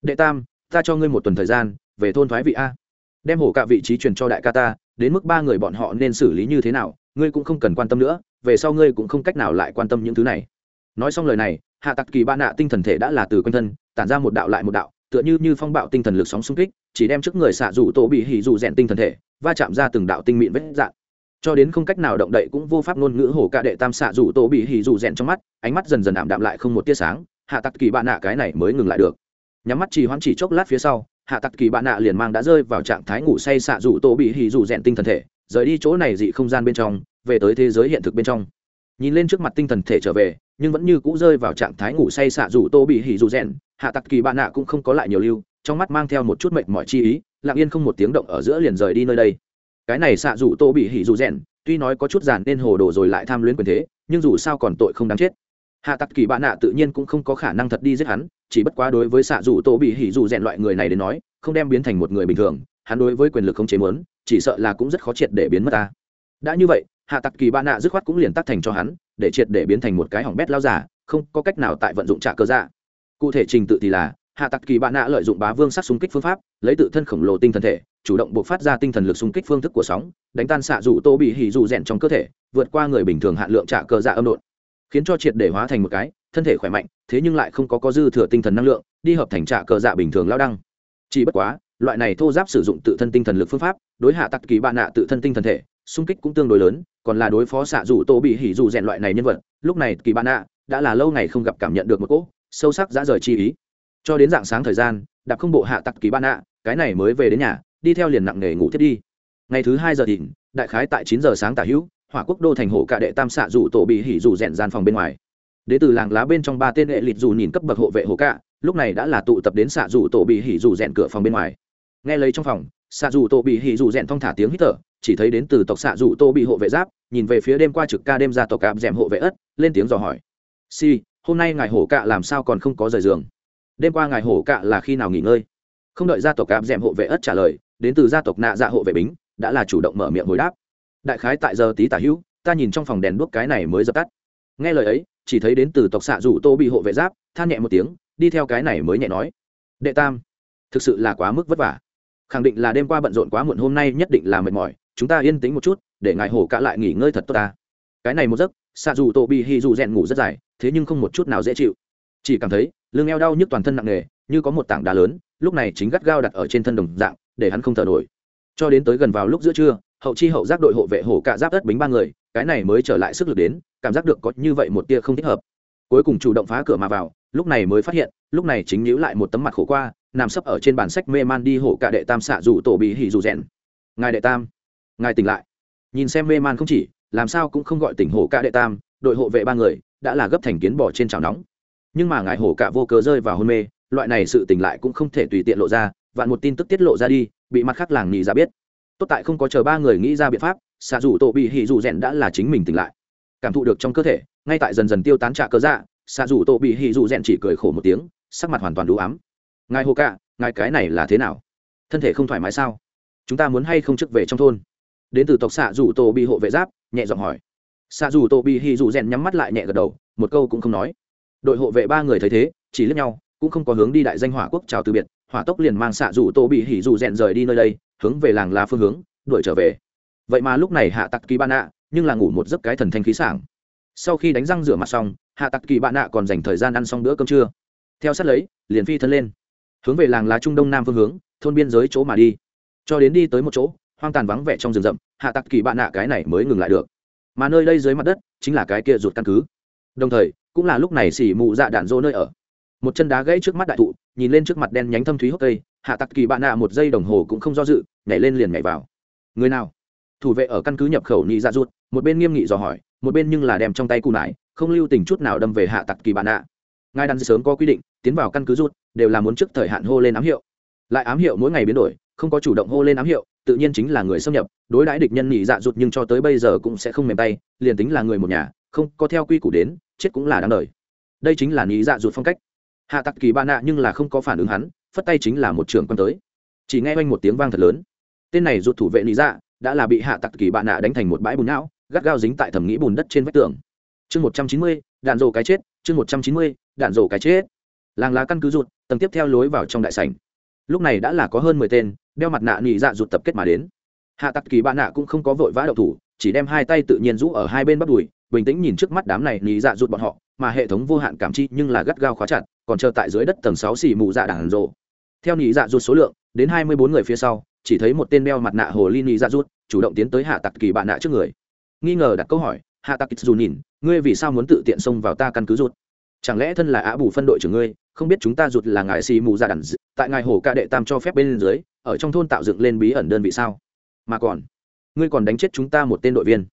Đệ tam, ta cho ngươi một tuần thời gian, về thôn thoái vị a. Đem hổ cả vị trí truyền cho đại ca ta, đến mức ba người bọn họ nên xử lý như thế nào, ngươi cũng không cần quan tâm nữa, về sau ngươi cũng không cách nào lại quan tâm những thứ này. Nói xong lời này, hạ tặc kỳ ba nạ tinh thần thể đã là từ quanh thân tản ra một đạo lại một đạo, tựa như như phong bạo tinh thần lực sóng xung kích, chỉ đem trước người xạ rủ tổ bị hỉ rủ rèn tinh thần thể, va chạm ra từng đạo tinh mịn vết dạn cho đến không cách nào động đậy cũng vô pháp ngôn ngữ hổ cả đệ tam xạ rủ tổ bị hỉ rủ rèn trong mắt, ánh mắt dần dần ảm đạm lại không một tia sáng, hạ tặc kỳ bạn nạ cái này mới ngừng lại được. Nhắm mắt chỉ hoãn chỉ chốc lát phía sau, hạ tặc kỳ bạn nạ liền mang đã rơi vào trạng thái ngủ say xạ rủ tổ bị hỉ rủ rèn tinh thần thể, rời đi chỗ này dị không gian bên trong, về tới thế giới hiện thực bên trong. Nhìn lên trước mặt tinh thần thể trở về nhưng vẫn như cũ rơi vào trạng thái ngủ say xạ dù tô bị hỉ dù rèn, hạ tặc kỳ bạn nạ cũng không có lại nhiều lưu, trong mắt mang theo một chút mệnh mọi chi ý, lặng yên không một tiếng động ở giữa liền rời đi nơi đây. Cái này xạ rủ tô bị hỉ dù rèn, tuy nói có chút giản nên hồ đồ rồi lại tham luyến quyền thế, nhưng dù sao còn tội không đáng chết. Hạ tặc kỳ bạn nạ tự nhiên cũng không có khả năng thật đi giết hắn, chỉ bất quá đối với xạ rủ tô bị hỉ dù rèn loại người này đến nói, không đem biến thành một người bình thường, hắn đối với quyền lực không chế mớn chỉ sợ là cũng rất khó triệt để biến mất ta. Đã như vậy hạ tặc kỳ ba nạ dứt khoát cũng liền tắc thành cho hắn, để triệt để biến thành một cái hỏng bét lao giả, không có cách nào tại vận dụng trả cơ dạ. Cụ thể trình tự thì là, hạ tặc kỳ bạn nạ lợi dụng bá vương sắc xung kích phương pháp, lấy tự thân khổng lồ tinh thần thể, chủ động buộc phát ra tinh thần lực xung kích phương thức của sóng, đánh tan xạ dù tô bị hỉ dù rèn trong cơ thể, vượt qua người bình thường hạn lượng trả cơ dạ âm độn. Khiến cho triệt để hóa thành một cái, thân thể khỏe mạnh, thế nhưng lại không có có dư thừa tinh thần năng lượng, đi hợp thành trả cơ dạ bình thường lao đăng. Chỉ bất quá, loại này thô giáp sử dụng tự thân tinh thần lực phương pháp, đối hạ tặc kỳ bạn nạ tự thân tinh thần thể xung kích cũng tương đối lớn còn là đối phó xạ dù tô bị hỉ dù rèn loại này nhân vật lúc này kỳ bạn ạ đã là lâu ngày không gặp cảm nhận được một cỗ sâu sắc dã rời chi ý. Cho đến dạng sáng thời gian đạp không bộ hạ tặc kỳ bạn ạ cái này mới về đến nhà đi theo liền nặng nghề ngủ thiết đi. Ngày thứ hai giờ thìn đại khái tại chín giờ sáng tả hữu hỏa quốc đô thành hộ cả đệ tam xạ dù tổ bị hỉ dù rèn gian phòng bên ngoài. Đ ế từ làng lá bên trong ba tên hệ lịt dù nhìn cấp bậc hộ vệ hộ cả, lúc này đã là tụ tập đến xạ dù tổ bị hỉ dù rèn cửa phòng bên ngoài. Nghe lấy trong phòng xạ dù tô bị hỉ dù rèn thong thả tiếng hít thở, chỉ thấy đến từ tộc xạ dù tô bị hộ vệ giáp, nhìn về phía đêm qua trực ca đêm ra tộc cạp rèm hộ vệ ất, lên tiếng dò hỏi. Si hôm nay ngài hổ cạ làm sao còn không có rời giường? Đêm qua ngài hổ cạ là khi nào nghỉ ngơi? Không đợi gia tộc cạp rèm hộ vệ ất trả lời, đến từ gia tộc nạ dạ hộ vệ bính, đã là chủ động mở miệng hồi đáp. Đại khái tại giờ tí tả hữu, ta nhìn trong phòng đèn đuốc cái này mới dập tắt. Nghe lời ấy, chỉ thấy đến từ tộc xạ dù tô bị hộ vệ giáp, than nhẹ một tiếng, đi theo cái này mới nhẹ nói. Đệ tam, thực sự là quá mức vất vả khẳng định là đêm qua bận rộn quá muộn, hôm nay nhất định là mệt mỏi. Chúng ta yên tĩnh một chút, để ngài hổ cả lại nghỉ ngơi thật tốt ta. Cái này một giấc, xạ dù tô bị hy dù rèn ngủ rất dài, thế nhưng không một chút nào dễ chịu. Chỉ cảm thấy, lưng eo đau nhức toàn thân nặng nề, như có một tảng đá lớn, lúc này chính gắt gao đặt ở trên thân đồng dạng, để hắn không thở nổi. Cho đến tới gần vào lúc giữa trưa, hậu chi hậu giác đội hộ vệ hổ cạ giáp đất bính ba người, cái này mới trở lại sức lực đến, cảm giác được có như vậy một tia không thích hợp. Cuối cùng chủ động phá cửa mà vào, lúc này mới phát hiện, lúc này chính nhíu lại một tấm mặt khổ qua nằm sấp ở trên bản sách mê man đi hổ cả đệ tam xạ dù tổ bị hỉ dù rèn. Ngài đệ tam, ngài tỉnh lại. Nhìn xem mê man không chỉ, làm sao cũng không gọi tỉnh hổ cả đệ tam, đội hộ vệ ba người, đã là gấp thành kiến bỏ trên chảo nóng. Nhưng mà ngài hổ cả vô cớ rơi vào hôn mê, loại này sự tỉnh lại cũng không thể tùy tiện lộ ra, vạn một tin tức tiết lộ ra đi, bị mặt khác làng nhị ra biết. Tốt tại không có chờ ba người nghĩ ra biện pháp, xạ dù tổ bị hỉ dù rèn đã là chính mình tỉnh lại. Cảm thụ được trong cơ thể, ngay tại dần dần tiêu tán trả cơ dạ xạ dù tổ bị hỉ dù rèn chỉ cười khổ một tiếng, sắc mặt hoàn toàn đủ ám ngài hồ cạ, ngài cái này là thế nào? Thân thể không thoải mái sao? Chúng ta muốn hay không chức về trong thôn? Đến từ tộc xạ dù tô bị hộ vệ giáp, nhẹ giọng hỏi. Xạ dù tô bị hỉ dù rèn nhắm mắt lại nhẹ gật đầu, một câu cũng không nói. Đội hộ vệ ba người thấy thế, chỉ lướt nhau, cũng không có hướng đi đại danh hỏa quốc chào từ biệt, hỏa tốc liền mang xạ dù tô bị hỉ dù rèn rời đi nơi đây, hướng về làng là phương hướng, đuổi trở về. Vậy mà lúc này hạ tặc kỳ ba nạ, nhưng là ngủ một giấc cái thần thanh khí sảng. Sau khi đánh răng rửa mặt xong, hạ tặc kỳ bạn nạ còn dành thời gian ăn xong bữa cơm trưa. Theo sát lấy, liền phi thân lên hướng về làng lá trung đông nam phương hướng, thôn biên giới chỗ mà đi. Cho đến đi tới một chỗ, hoang tàn vắng vẻ trong rừng rậm, hạ tặc kỳ bạn nạ cái này mới ngừng lại được. Mà nơi đây dưới mặt đất, chính là cái kia ruột căn cứ. Đồng thời, cũng là lúc này xỉ mụ dạ đạn dỗ nơi ở. Một chân đá gãy trước mắt đại thụ, nhìn lên trước mặt đen nhánh thâm thúy hốc cây, hạ tặc kỳ bạn nạ một giây đồng hồ cũng không do dự, nhảy lên liền nhảy vào. Người nào? Thủ vệ ở căn cứ nhập khẩu nhị dạ rút một bên nghiêm nghị dò hỏi, một bên nhưng là đem trong tay cù nải, không lưu tình chút nào đâm về hạ tặc kỳ bạn nạ ngài đàn sớm có quy định, tiến vào căn cứ rút, đều là muốn trước thời hạn hô lên ám hiệu. Lại ám hiệu mỗi ngày biến đổi, không có chủ động hô lên ám hiệu, tự nhiên chính là người xâm nhập, đối đãi địch nhân nhị dạ rụt nhưng cho tới bây giờ cũng sẽ không mềm tay, liền tính là người một nhà, không có theo quy củ đến, chết cũng là đáng đời. Đây chính là nhị dạ rụt phong cách. Hạ tặc kỳ ba nạ nhưng là không có phản ứng hắn, phất tay chính là một trường quân tới. Chỉ nghe oanh một tiếng vang thật lớn. Tên này rụt thủ vệ nhị dạ đã là bị hạ tặc kỳ ba nạ đánh thành một bãi bùn não, gắt gao dính tại thẩm nghĩ bùn đất trên vách tường. Chương một trăm chín mươi, đạn rồ cái chết chương một trăm chín mươi, đạn rổ cái chết. Làng lá căn cứ rụt, tầng tiếp theo lối vào trong đại sảnh. Lúc này đã là có hơn mười tên, đeo mặt nạ nị dạ rụt tập kết mà đến. Hạ tặc kỳ bạn nạ cũng không có vội vã đậu thủ, chỉ đem hai tay tự nhiên rũ ở hai bên bắp đùi, bình tĩnh nhìn trước mắt đám này nị dạ rụt bọn họ, mà hệ thống vô hạn cảm chi nhưng là gắt gao khóa chặt, còn chờ tại dưới đất tầng sáu xì mù dạ đàn rộ theo nị dạ rụt số lượng, đến hai mươi bốn người phía sau, chỉ thấy một tên đeo mặt nạ hồ ly nị dạ rụt, chủ động tiến tới hạ tặc kỳ bạn nạ trước người. Nghi ngờ đặt câu hỏi, hạ tặc dù nhìn ngươi vì sao muốn tự tiện xông vào ta căn cứ rụt? Chẳng lẽ thân là ạ bù phân đội trưởng ngươi, không biết chúng ta rụt là ngài xì mù ra đàn tại ngài hồ ca đệ tam cho phép bên dưới, ở trong thôn tạo dựng lên bí ẩn đơn vị sao? Mà còn, ngươi còn đánh chết chúng ta một tên đội viên.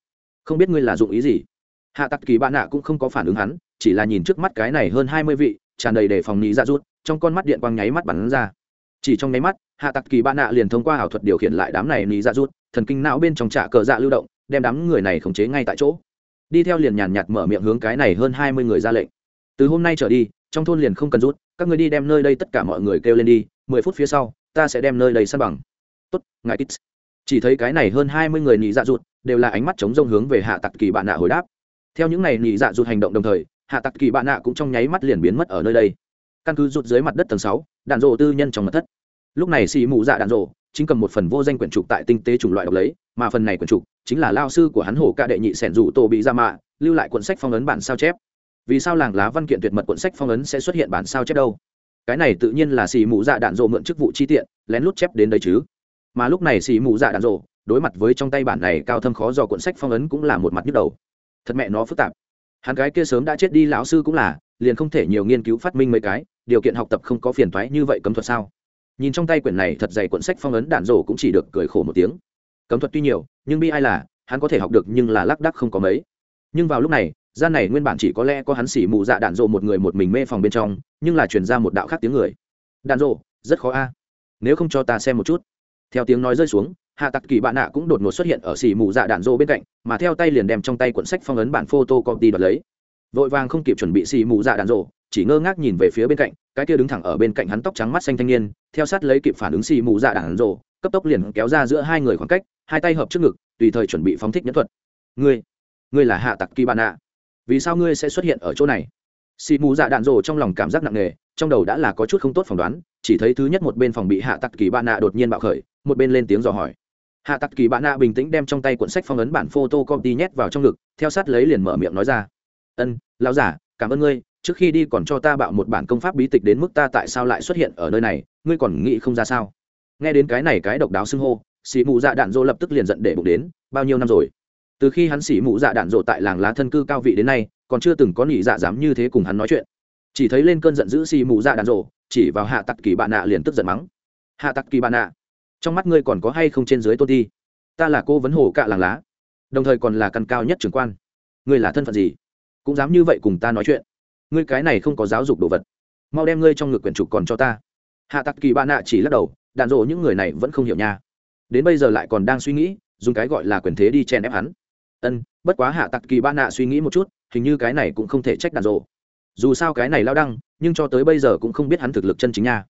Không biết ngươi là dụng ý gì? Hạ tặc kỳ bạn nạ cũng không có phản ứng hắn, chỉ là nhìn trước mắt cái này hơn hai mươi vị, tràn đầy để phòng nghĩ dạ ra rút trong con mắt điện quang nháy mắt bắn ra. Chỉ trong nháy mắt, hạ tặc kỳ bạn nạ liền thông qua ảo thuật điều khiển lại đám này nghĩ dạ ra rút thần kinh não bên trong trạ cờ dạ lưu động, đem đám người này khống chế ngay tại chỗ đi theo liền nhàn nhạt mở miệng hướng cái này hơn hai mươi người ra lệnh. Từ hôm nay trở đi, trong thôn liền không cần rút, các người đi đem nơi đây tất cả mọi người kêu lên đi, mười phút phía sau, ta sẽ đem nơi đây săn bằng. Tốt, ngài kít chỉ thấy cái này hơn hai mươi người nhị dạ rụt đều là ánh mắt chống rông hướng về hạ tặc kỳ bạn nạ hồi đáp. Theo những này nhị dạ rụt hành động đồng thời, hạ tặc kỳ bạn nạ cũng trong nháy mắt liền biến mất ở nơi đây. Căn cứ rụt dưới mặt đất tầng sáu, đạn rộ tư nhân trong mặt thất. Lúc này xì mù dạ đạn rộ chính cầm một phần vô danh quyển trục tại tinh tế chủng loại đọc lấy, mà phần này quyển trục chính là lao sư của hắn hổ ca đệ nhị sẻn rủ tổ bị ra mạ, lưu lại cuốn sách phong ấn bản sao chép. Vì sao làng lá văn kiện tuyệt mật cuộn sách phong ấn sẽ xuất hiện bản sao chép đâu? Cái này tự nhiên là xì mụ dạ đạn dộ mượn chức vụ chi tiện, lén lút chép đến đấy chứ. Mà lúc này xì mụ dạ đạn dộ đối mặt với trong tay bản này cao thâm khó do cuộn sách phong ấn cũng là một mặt nhức đầu. Thật mẹ nó phức tạp. Hắn cái kia sớm đã chết đi, lão sư cũng là, liền không thể nhiều nghiên cứu phát minh mấy cái, điều kiện học tập không có phiền toái như vậy cấm thuật sao? Nhìn trong tay quyển này thật dày cuộn sách phong ấn đạn rổ cũng chỉ được cười khổ một tiếng. Cấm thuật tuy nhiều, nhưng bi ai là, hắn có thể học được nhưng là lác đắc không có mấy. Nhưng vào lúc này, gian này nguyên bản chỉ có lẽ có hắn xỉ mù dạ đạn rộ một người một mình mê phòng bên trong, nhưng là chuyển ra một đạo khác tiếng người. Đạn rộ rất khó a. Nếu không cho ta xem một chút. Theo tiếng nói rơi xuống, hạ tặc kỳ bạn nạ cũng đột ngột xuất hiện ở xỉ mù dạ đạn rộ bên cạnh, mà theo tay liền đem trong tay cuộn sách phong ấn bản photo copy đoạt lấy. Vội vàng không kịp chuẩn bị xỉ mù dạ đạn rộ chỉ ngơ ngác nhìn về phía bên cạnh, cái kia đứng thẳng ở bên cạnh hắn tóc trắng mắt xanh thanh niên, theo sát lấy kịp phản ứng xì mù dạ đạn rộ cấp tốc liền kéo ra giữa hai người khoảng cách, hai tay hợp trước ngực, tùy thời chuẩn bị phóng thích nhẫn thuật. Ngươi ngươi là hạ tặc kỳ bạn ạ. Vì sao ngươi sẽ xuất hiện ở chỗ này? Xì mù dạ đạn rộ trong lòng cảm giác nặng nề, trong đầu đã là có chút không tốt phỏng đoán, chỉ thấy thứ nhất một bên phòng bị hạ tặc kỳ bạn nạ đột nhiên bạo khởi, một bên lên tiếng dò hỏi. Hạ tặc kỳ bạn nạ bình tĩnh đem trong tay cuộn sách phong ấn bản photocopy nhét vào trong ngực, theo sát lấy liền mở miệng nói ra. Ân, lão giả, cảm ơn ngươi trước khi đi còn cho ta bạo một bản công pháp bí tịch đến mức ta tại sao lại xuất hiện ở nơi này, ngươi còn nghĩ không ra sao? Nghe đến cái này cái độc đáo xưng hô xì mụ dạ đạn dỗ lập tức liền giận để bụng đến, bao nhiêu năm rồi? Từ khi hắn xỉ mụ dạ đạn dỗ tại làng lá thân cư cao vị đến nay, còn chưa từng có nhị dạ dám như thế cùng hắn nói chuyện. Chỉ thấy lên cơn giận dữ xì mụ dạ đạn dỗ, chỉ vào hạ tặc kỳ bạn nạ liền tức giận mắng. Hạ tặc kỳ bạn nạ, trong mắt ngươi còn có hay không trên dưới tôn ti? Ta là cô vấn hồ cạ làng lá, đồng thời còn là căn cao nhất trưởng quan. Ngươi là thân phận gì? Cũng dám như vậy cùng ta nói chuyện ngươi cái này không có giáo dục đồ vật. Mau đem ngươi trong ngực quyển trục còn cho ta. Hạ tặc kỳ ba nạ chỉ lắc đầu đạn dộ những người này vẫn không hiểu nha. Đến bây giờ lại còn đang suy nghĩ, dùng cái gọi là quyền thế đi chen ép hắn. Ân, bất quá hạ tặc kỳ ba nạ suy nghĩ một chút, hình như cái này cũng không thể trách đạn dộ dù sao cái này lao đăng, nhưng cho tới bây giờ cũng không biết hắn thực lực chân chính nha.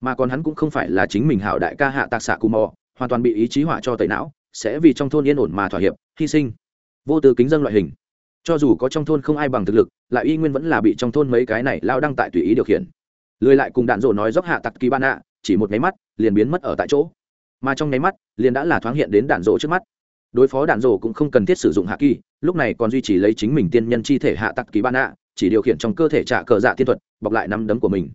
Mà còn hắn cũng không phải là chính mình hảo đại ca hạ tạc xạ cù mò, hoàn toàn bị ý chí họa cho tẩy não, sẽ vì trong thôn yên ổn mà thỏa hiệp, hy sinh. Vô tư kính dân loại hình cho dù có trong thôn không ai bằng thực lực, lại y nguyên vẫn là bị trong thôn mấy cái này lao đăng tại tùy ý điều khiển. Lười lại cùng đạn dộ nói dốc hạ tặc kỳ ban ạ, chỉ một nháy mắt, liền biến mất ở tại chỗ. Mà trong nháy mắt, liền đã là thoáng hiện đến đạn dộ trước mắt. Đối phó đạn dộ cũng không cần thiết sử dụng hạ kỳ, lúc này còn duy trì lấy chính mình tiên nhân chi thể hạ tặc kỳ ban ạ, chỉ điều khiển trong cơ thể trả cờ dạ tiên thuật, bọc lại nắm đấm của mình.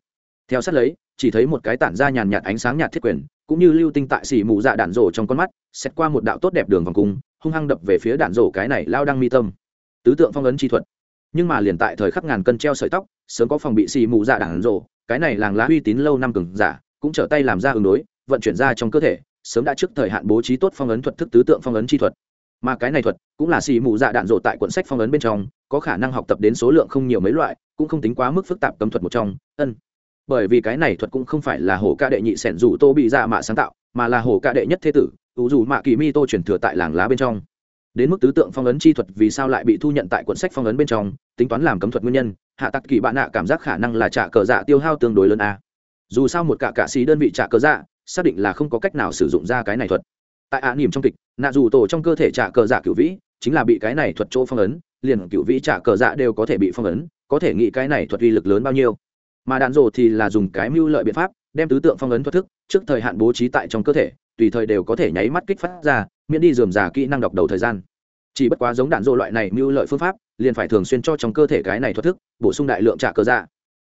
Theo sát lấy, chỉ thấy một cái tản ra nhàn nhạt ánh sáng nhạt thiết quyền, cũng như lưu tinh tại xỉ mù dạ đạn rổ trong con mắt xét qua một đạo tốt đẹp đường vòng cung, hung hăng đập về phía đạn rổ cái này lao đăng mi tâm tứ tượng phong ấn chi thuật. Nhưng mà liền tại thời khắc ngàn cân treo sợi tóc, sớm có phòng bị xì mù dạ đảng rồ, cái này làng lá uy tín lâu năm cường giả, cũng trở tay làm ra ứng đối, vận chuyển ra trong cơ thể, sớm đã trước thời hạn bố trí tốt phong ấn thuật thức tứ tượng phong ấn chi thuật. Mà cái này thuật cũng là xì mù dạ đạn rộ tại cuộn sách phong ấn bên trong, có khả năng học tập đến số lượng không nhiều mấy loại, cũng không tính quá mức phức tạp cấm thuật một trong, ân. Bởi vì cái này thuật cũng không phải là hổ ca đệ nhị sẻn rủ tô bị dạ mạ sáng tạo, mà là hổ ca đệ nhất thế tử, ủ dù mạ kỳ mi tô chuyển thừa tại làng lá bên trong đến mức tứ tượng phong ấn chi thuật vì sao lại bị thu nhận tại cuốn sách phong ấn bên trong tính toán làm cấm thuật nguyên nhân hạ tặc kỳ bạn nạ cảm giác khả năng là trả cờ dạ tiêu hao tương đối lớn a. Dù sao một cả cạ sĩ đơn vị trả cờ dạ xác định là không có cách nào sử dụng ra cái này thuật. Tại ạ à, nỉm trong kịch nạ dù tổ trong cơ thể trả cờ dạ cựu vĩ chính là bị cái này thuật chỗ phong ấn liền cựu vĩ trả cờ dạ đều có thể bị phong ấn có thể nghĩ cái này thuật uy lực lớn bao nhiêu. Mà đạn rồ thì là dùng cái mưu lợi biện pháp đem tứ tượng phong ấn thoát thức trước thời hạn bố trí tại trong cơ thể tùy thời đều có thể nháy mắt kích phát ra miễn đi dườm già kỹ năng đọc đầu thời gian chỉ bất quá giống đạn dô loại này mưu lợi phương pháp, liền phải thường xuyên cho trong cơ thể cái này thoát thức, bổ sung đại lượng trả cơ dạ.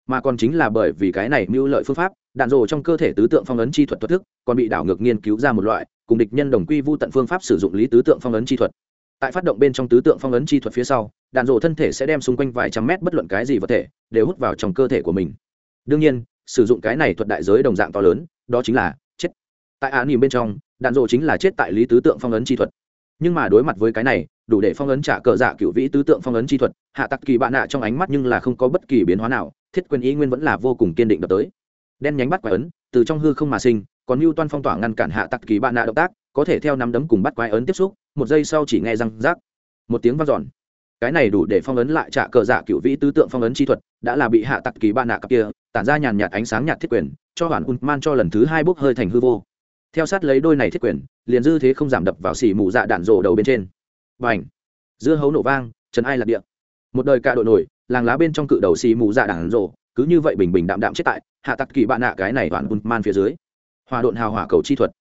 Mà còn chính là bởi vì cái này mưu lợi phương pháp, đạn dồ trong cơ thể tứ tượng phong ấn chi thuật thoát thức, còn bị đảo ngược nghiên cứu ra một loại, cùng địch nhân đồng quy vu tận phương pháp sử dụng lý tứ tượng phong ấn chi thuật. Tại phát động bên trong tứ tượng phong ấn chi thuật phía sau, đạn dồ thân thể sẽ đem xung quanh vài trăm mét bất luận cái gì vật thể, đều hút vào trong cơ thể của mình. Đương nhiên, sử dụng cái này thuật đại giới đồng dạng to lớn, đó chính là chết. Tại án nhìn bên trong, đạn dồ chính là chết tại lý tứ tượng phong ấn chi thuật nhưng mà đối mặt với cái này, đủ để phong ấn trả cờ dạ cựu vĩ tứ tượng phong ấn chi thuật, hạ tặc kỳ bạn nạ trong ánh mắt nhưng là không có bất kỳ biến hóa nào, thiết quyền ý nguyên vẫn là vô cùng kiên định đập tới. Đen nhánh bắt quái ấn, từ trong hư không mà sinh, còn mưu toan phong tỏa ngăn cản hạ tặc kỳ bạn nạ động tác, có thể theo nắm đấm cùng bắt quái ấn tiếp xúc, một giây sau chỉ nghe răng rác một tiếng vang dọn. Cái này đủ để phong ấn lại trả cờ dạ cựu vĩ tứ tượng phong ấn chi thuật, đã là bị hạ tặc kỳ bạn nạ cặp kia, tản ra nhàn nhạt ánh sáng nhạt thiết quyền, cho hoàn un man cho lần thứ hai bốc hơi thành hư vô theo sát lấy đôi này thiết quyền, liền dư thế không giảm đập vào xỉ mù dạ đạn rổ đầu bên trên. B à n h dưa hấu nổ vang trần ai lạc địa. Một đời cả đội nổi, làng lá bên trong cự đầu xì mù dạ đạn rổ, cứ như vậy bình bình đạm đạm chết tại, hạ tặc kỳ bạn nạ cái này toàn bùn man phía dưới. Hòa độn hào hỏa cầu chi thuật.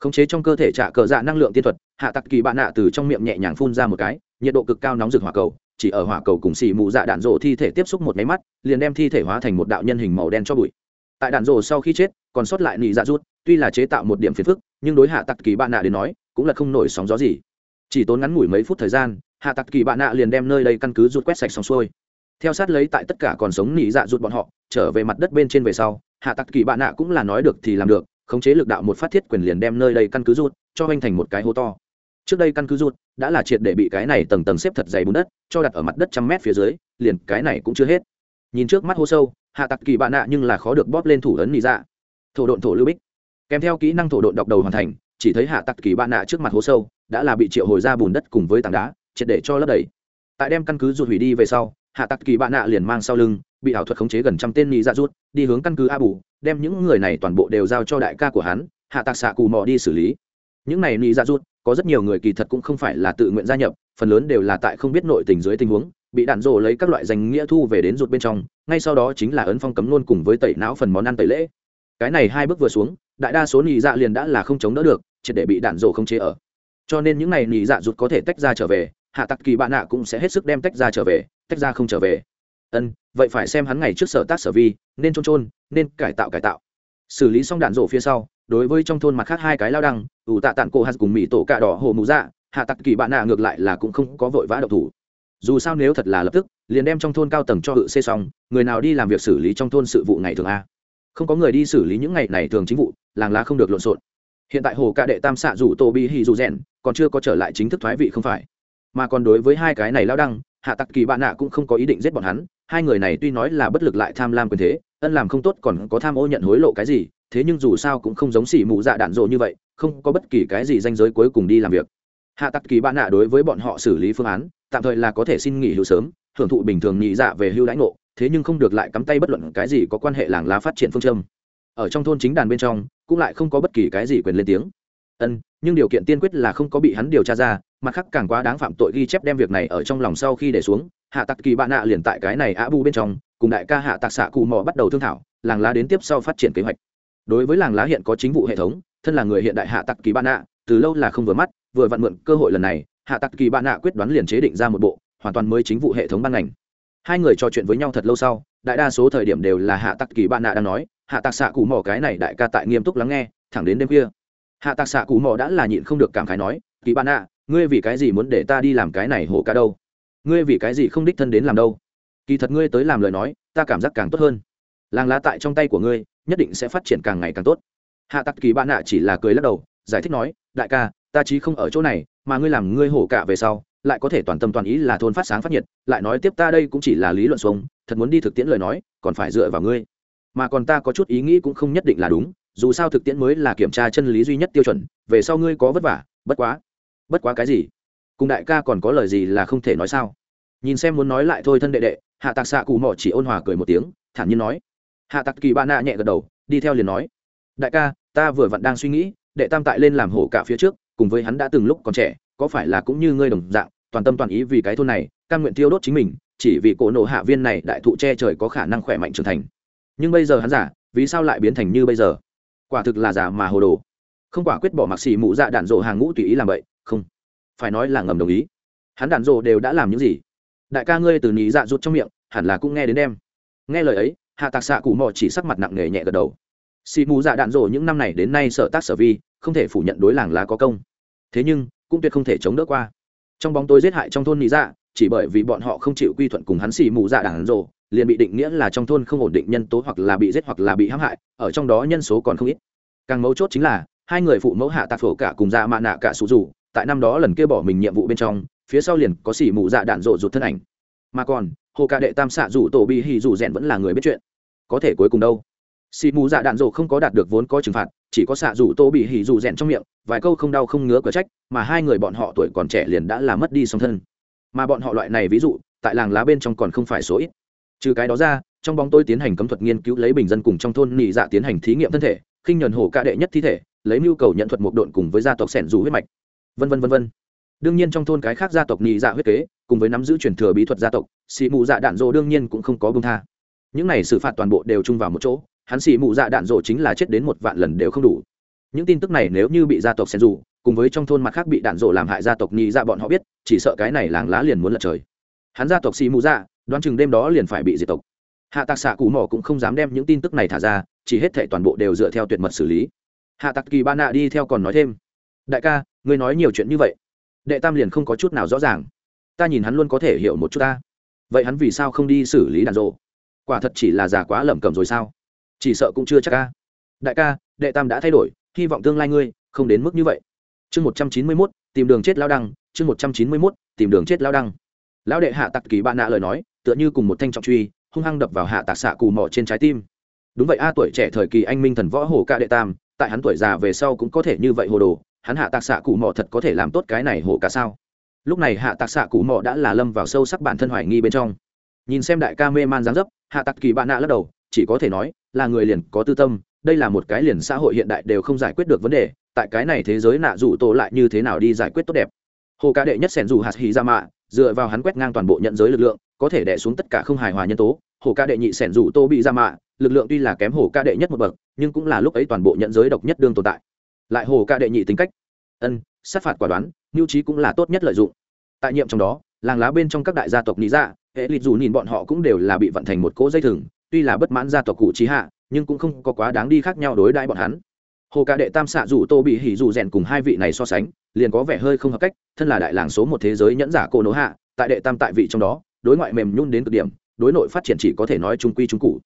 Khống chế trong cơ thể trả cờ dạ năng lượng tiên thuật, hạ tặc kỳ bạn nạ từ trong miệng nhẹ nhàng phun ra một cái, nhiệt độ cực cao nóng rực hỏa cầu, chỉ ở hỏa cầu cùng xì mù dạ đạn rổ thi thể tiếp xúc một máy mắt, liền đem thi thể hóa thành một đạo nhân hình màu đen cho bụi. Tại đạn rổ sau khi chết còn sót lại nị dạ rút, tuy là chế tạo một điểm phiền phức, nhưng đối hạ tặc kỳ bạn nạ đến nói, cũng là không nổi sóng gió gì. Chỉ tốn ngắn ngủi mấy phút thời gian, hạ tặc kỳ bạn nạ liền đem nơi đây căn cứ rút quét sạch xong xuôi. Theo sát lấy tại tất cả còn sống nị dạ rút bọn họ, trở về mặt đất bên trên về sau, hạ tặc kỳ bạn nạ cũng là nói được thì làm được, khống chế lực đạo một phát thiết quyền liền đem nơi đây căn cứ rút, cho anh thành một cái hố to. Trước đây căn cứ rút đã là triệt để bị cái này tầng tầng xếp thật dày bùn đất, cho đặt ở mặt đất trăm mét phía dưới, liền cái này cũng chưa hết. Nhìn trước mắt hố sâu, hạ tặc kỳ bạn nạ nhưng là khó được bóp lên thủ ấn nị dạ thổ độn thổ lưu bích. Kèm theo kỹ năng thổ độn đọc đầu hoàn thành, chỉ thấy hạ tặc kỳ bạn nạ trước mặt hố sâu, đã là bị triệu hồi ra bùn đất cùng với tảng đá, triệt để cho lấp đầy. Tại đem căn cứ rụt hủy đi về sau, hạ tặc kỳ bạn nạ liền mang sau lưng, bị ảo thuật khống chế gần trăm tên nị dạ rút, đi hướng căn cứ a bù, đem những người này toàn bộ đều giao cho đại ca của hắn, hạ tặc xạ cù mò đi xử lý. Những này nị dạ rút, có rất nhiều người kỳ thật cũng không phải là tự nguyện gia nhập, phần lớn đều là tại không biết nội tình dưới tình huống, bị đạn rồ lấy các loại danh nghĩa thu về đến rụt bên trong, ngay sau đó chính là ấn phong cấm luôn cùng với tẩy não phần món ăn tẩy lễ cái này hai bước vừa xuống, đại đa số nị dạ liền đã là không chống đỡ được, triệt để bị đạn rổ không chế ở. Cho nên những này nị dạ rụt có thể tách ra trở về, hạ tặc kỳ bạn nạ cũng sẽ hết sức đem tách ra trở về, tách ra không trở về. Ân, vậy phải xem hắn ngày trước sở tác sở vi, nên trôn trôn nên cải tạo cải tạo. Xử lý xong đạn rổ phía sau, đối với trong thôn mặt khác hai cái lao đăng, ủ tạ tản cổ hạt cùng mỹ tổ cạ đỏ hồ mù dạ hạ tặc kỳ bạn nạ ngược lại là cũng không có vội vã độc thủ. Dù sao nếu thật là lập tức, liền đem trong thôn cao tầng cho hự xê xong, người nào đi làm việc xử lý trong thôn sự vụ ngày thường a? Không có người đi xử lý những ngày này thường chính vụ, làng lá không được lộn xộn. Hiện tại hồ ca đệ tam xạ rủ tô bi hi dù rèn, còn chưa có trở lại chính thức thoái vị không phải. Mà còn đối với hai cái này lao đăng, hạ tặc kỳ bạn nạ cũng không có ý định giết bọn hắn, hai người này tuy nói là bất lực lại tham lam quyền thế, ân làm không tốt còn có tham ô nhận hối lộ cái gì, thế nhưng dù sao cũng không giống xỉ mụ dạ đạn dộ như vậy, không có bất kỳ cái gì danh giới cuối cùng đi làm việc. Hạ tặc kỳ bạn nạ đối với bọn họ xử lý phương án, tạm thời là có thể xin nghỉ hưu sớm, hưởng thụ bình thường nhị dạ về hưu lãnh ngộ thế nhưng không được lại cắm tay bất luận cái gì có quan hệ làng lá phát triển phương châm. Ở trong thôn chính đàn bên trong, cũng lại không có bất kỳ cái gì quyền lên tiếng. Ân, nhưng điều kiện tiên quyết là không có bị hắn điều tra ra, mặt khác càng quá đáng phạm tội ghi chép đem việc này ở trong lòng sau khi để xuống, hạ tặc kỳ bạn nạ liền tại cái này á bu bên trong, cùng đại ca hạ tặc xạ cụ mò bắt đầu thương thảo, làng lá đến tiếp sau phát triển kế hoạch. Đối với làng lá hiện có chính vụ hệ thống, thân là người hiện đại hạ tặc kỳ bạn nạ, từ lâu là không vừa mắt, vừa vặn mượn cơ hội lần này, hạ tặc kỳ bạn nạ quyết đoán liền chế định ra một bộ, hoàn toàn mới chính vụ hệ thống ban ngành hai người trò chuyện với nhau thật lâu sau, đại đa số thời điểm đều là hạ tặc kỳ bạn nạ đang nói, hạ tặc xạ cụ mò cái này đại ca tại nghiêm túc lắng nghe, thẳng đến đêm khuya. Hạ tặc xạ cụ mò đã là nhịn không được cảm khái nói, kỳ bạn nạ, ngươi vì cái gì muốn để ta đi làm cái này hổ ca đâu? Ngươi vì cái gì không đích thân đến làm đâu? Kỳ thật ngươi tới làm lời nói, ta cảm giác càng tốt hơn. Làng lá tại trong tay của ngươi, nhất định sẽ phát triển càng ngày càng tốt. Hạ tặc kỳ bạn nạ chỉ là cười lắc đầu, giải thích nói, đại ca, ta chí không ở chỗ này, mà ngươi làm ngươi hổ cả về sau lại có thể toàn tâm toàn ý là thôn phát sáng phát nhiệt, lại nói tiếp ta đây cũng chỉ là lý luận xuống thật muốn đi thực tiễn lời nói, còn phải dựa vào ngươi. Mà còn ta có chút ý nghĩ cũng không nhất định là đúng, dù sao thực tiễn mới là kiểm tra chân lý duy nhất tiêu chuẩn, về sau ngươi có vất vả, bất quá bất quá cái gì? Cùng đại ca còn có lời gì là không thể nói sao? Nhìn xem muốn nói lại thôi thân đệ đệ, hạ tạc xạ cụ mỏ chỉ ôn hòa cười một tiếng, thản nhiên nói. Hạ tạc kỳ ba nạ nhẹ gật đầu, đi theo liền nói. Đại ca, ta vừa vặn đang suy nghĩ, đệ tam tại lên làm hổ cả phía trước, cùng với hắn đã từng lúc còn trẻ có phải là cũng như ngươi đồng dạng, toàn tâm toàn ý vì cái thôn này căn nguyện tiêu đốt chính mình, chỉ vì cổ nộ hạ viên này đại thụ che trời có khả năng khỏe mạnh trưởng thành. Nhưng bây giờ hắn giả, vì sao lại biến thành như bây giờ? Quả thực là giả mà hồ đồ. Không quả quyết bỏ mặc xì mụ dạ đạn dộ hàng ngũ tùy ý làm vậy, không. Phải nói là ngầm đồng ý. Hắn đạn dộ đều đã làm những gì? Đại ca ngươi từ nhị dạ rút trong miệng, hẳn là cũng nghe đến em. nghe lời ấy, hạ tạc xạ cụ mò chỉ sắc mặt nặng nề nhẹ gật đầu. Xì mù dạ đạn dộ những năm này đến nay sợ tác sở vi, không thể phủ nhận đối làng lá có công. Thế nhưng cũng tuyệt không thể chống đỡ qua. Trong bóng tôi giết hại trong thôn nị dạ chỉ bởi vì bọn họ không chịu quy thuận cùng hắn xì mù dạ đạn rồ liền bị định nghĩa là trong thôn không ổn định nhân tố hoặc là bị giết hoặc là bị hãm hại, ở trong đó nhân số còn không ít. Càng mấu chốt chính là, hai người phụ mẫu hạ tạc phổ cả cùng dạ mạ nạ cả sủ rủ tại năm đó lần kia bỏ mình nhiệm vụ bên trong, phía sau liền có xỉ mù dạ đạn rộ rụt thân ảnh. Mà còn, hồ ca đệ tam xạ rủ tổ bị hì rủ rèn vẫn là người biết chuyện. Có thể cuối cùng đâu? Xì mù dạ đạn dộ không có đạt được vốn có trừng phạt, chỉ có xạ rủ tô bị hỉ rủ rèn trong miệng, vài câu không đau không ngứa cờ trách, mà hai người bọn họ tuổi còn trẻ liền đã làm mất đi song thân. Mà bọn họ loại này ví dụ, tại làng lá bên trong còn không phải số ít. Trừ cái đó ra, trong bóng tôi tiến hành cấm thuật nghiên cứu lấy bình dân cùng trong thôn nị dạ tiến hành thí nghiệm thân thể, khinh nhuần hổ ca đệ nhất thi thể, lấy mưu cầu nhận thuật một độn cùng với gia tộc sẻn dù huyết mạch. Vân vân vân vân. Đương nhiên trong thôn cái khác gia tộc nị dạ huyết kế, cùng với nắm giữ truyền thừa bí thuật gia tộc, xì mù dạ đạn dộ đương nhiên cũng không có bông tha. Những này xử phạt toàn bộ đều chung vào một chỗ hắn xì mụ dạ đạn rộ chính là chết đến một vạn lần đều không đủ. Những tin tức này nếu như bị gia tộc xen dù cùng với trong thôn mặt khác bị đạn rộ làm hại gia tộc nhị dạ bọn họ biết, chỉ sợ cái này làng lá liền muốn lật trời. Hắn gia tộc xì mụ dạ đoán chừng đêm đó liền phải bị diệt tộc. Hạ tạc xạ cụ mỏ cũng không dám đem những tin tức này thả ra, chỉ hết thệ toàn bộ đều dựa theo tuyệt mật xử lý. Hạ tạc kỳ ba nạ đi theo còn nói thêm, đại ca, ngươi nói nhiều chuyện như vậy, đệ tam liền không có chút nào rõ ràng. Ta nhìn hắn luôn có thể hiểu một chút ta. Vậy hắn vì sao không đi xử lý đàn rộ quả thật chỉ là già quá lẩm cẩm rồi sao? Chỉ sợ cũng chưa chắc ca đại ca, đệ tam đã thay đổi, hy vọng tương lai ngươi không đến mức như vậy. Chương một trăm chín mươi mốt, tìm đường chết lao đăng, chương một trăm chín mươi mốt, tìm đường chết lao đăng. Lão đệ hạ tặc kỳ bạn nạ lời nói, tựa như cùng một thanh trọng truy, hung hăng đập vào hạ tạc xạ cù mỏ trên trái tim. Đúng vậy, a tuổi trẻ thời kỳ anh minh thần võ hồ ca đệ tam, tại hắn tuổi già về sau cũng có thể như vậy hồ đồ, hắn hạ tạc xạ cụ mỏ thật có thể làm tốt cái này hồ ca sao? Lúc này hạ tạc xạ cụ mỏ đã là lâm vào sâu sắc bản thân hoài nghi bên trong. Nhìn xem đại ca mê man dáng dấp, hạ tạc kỳ bạn nạ lắc đầu chỉ có thể nói là người liền có tư tâm đây là một cái liền xã hội hiện đại đều không giải quyết được vấn đề tại cái này thế giới nạ rủ tổ lại như thế nào đi giải quyết tốt đẹp. Hồ ca đệ nhất sẻn dù hạt hì ra mạ dựa vào hắn quét ngang toàn bộ nhận giới lực lượng có thể đẻ xuống tất cả không hài hòa nhân tố. Hồ ca đệ nhị sẻn dù tô bị ra mạ lực lượng tuy là kém hồ ca đệ nhất một bậc nhưng cũng là lúc ấy toàn bộ nhận giới độc nhất đương tồn tại. Lại hồ ca đệ nhị tính cách. Ân sát phạt quả đoán mưu trí cũng là tốt nhất lợi dụng. Tại nhiệm trong đó làng lá bên trong các đại gia tộc lý ra, dạ, hệ lịch dù nhìn bọn họ cũng đều là bị vận thành một cỗ dây thừng tuy là bất mãn gia tộc cụ trí hạ, nhưng cũng không có quá đáng đi khác nhau đối đãi bọn hắn. Hồ ca đệ tam xạ dù tô bị hỉ dù rèn cùng hai vị này so sánh, liền có vẻ hơi không hợp cách, thân là đại làng số một thế giới nhẫn giả cô nỗ hạ, tại đệ tam tại vị trong đó, đối ngoại mềm nhun đến cực điểm, đối nội phát triển chỉ có thể nói trung quy trung cụ.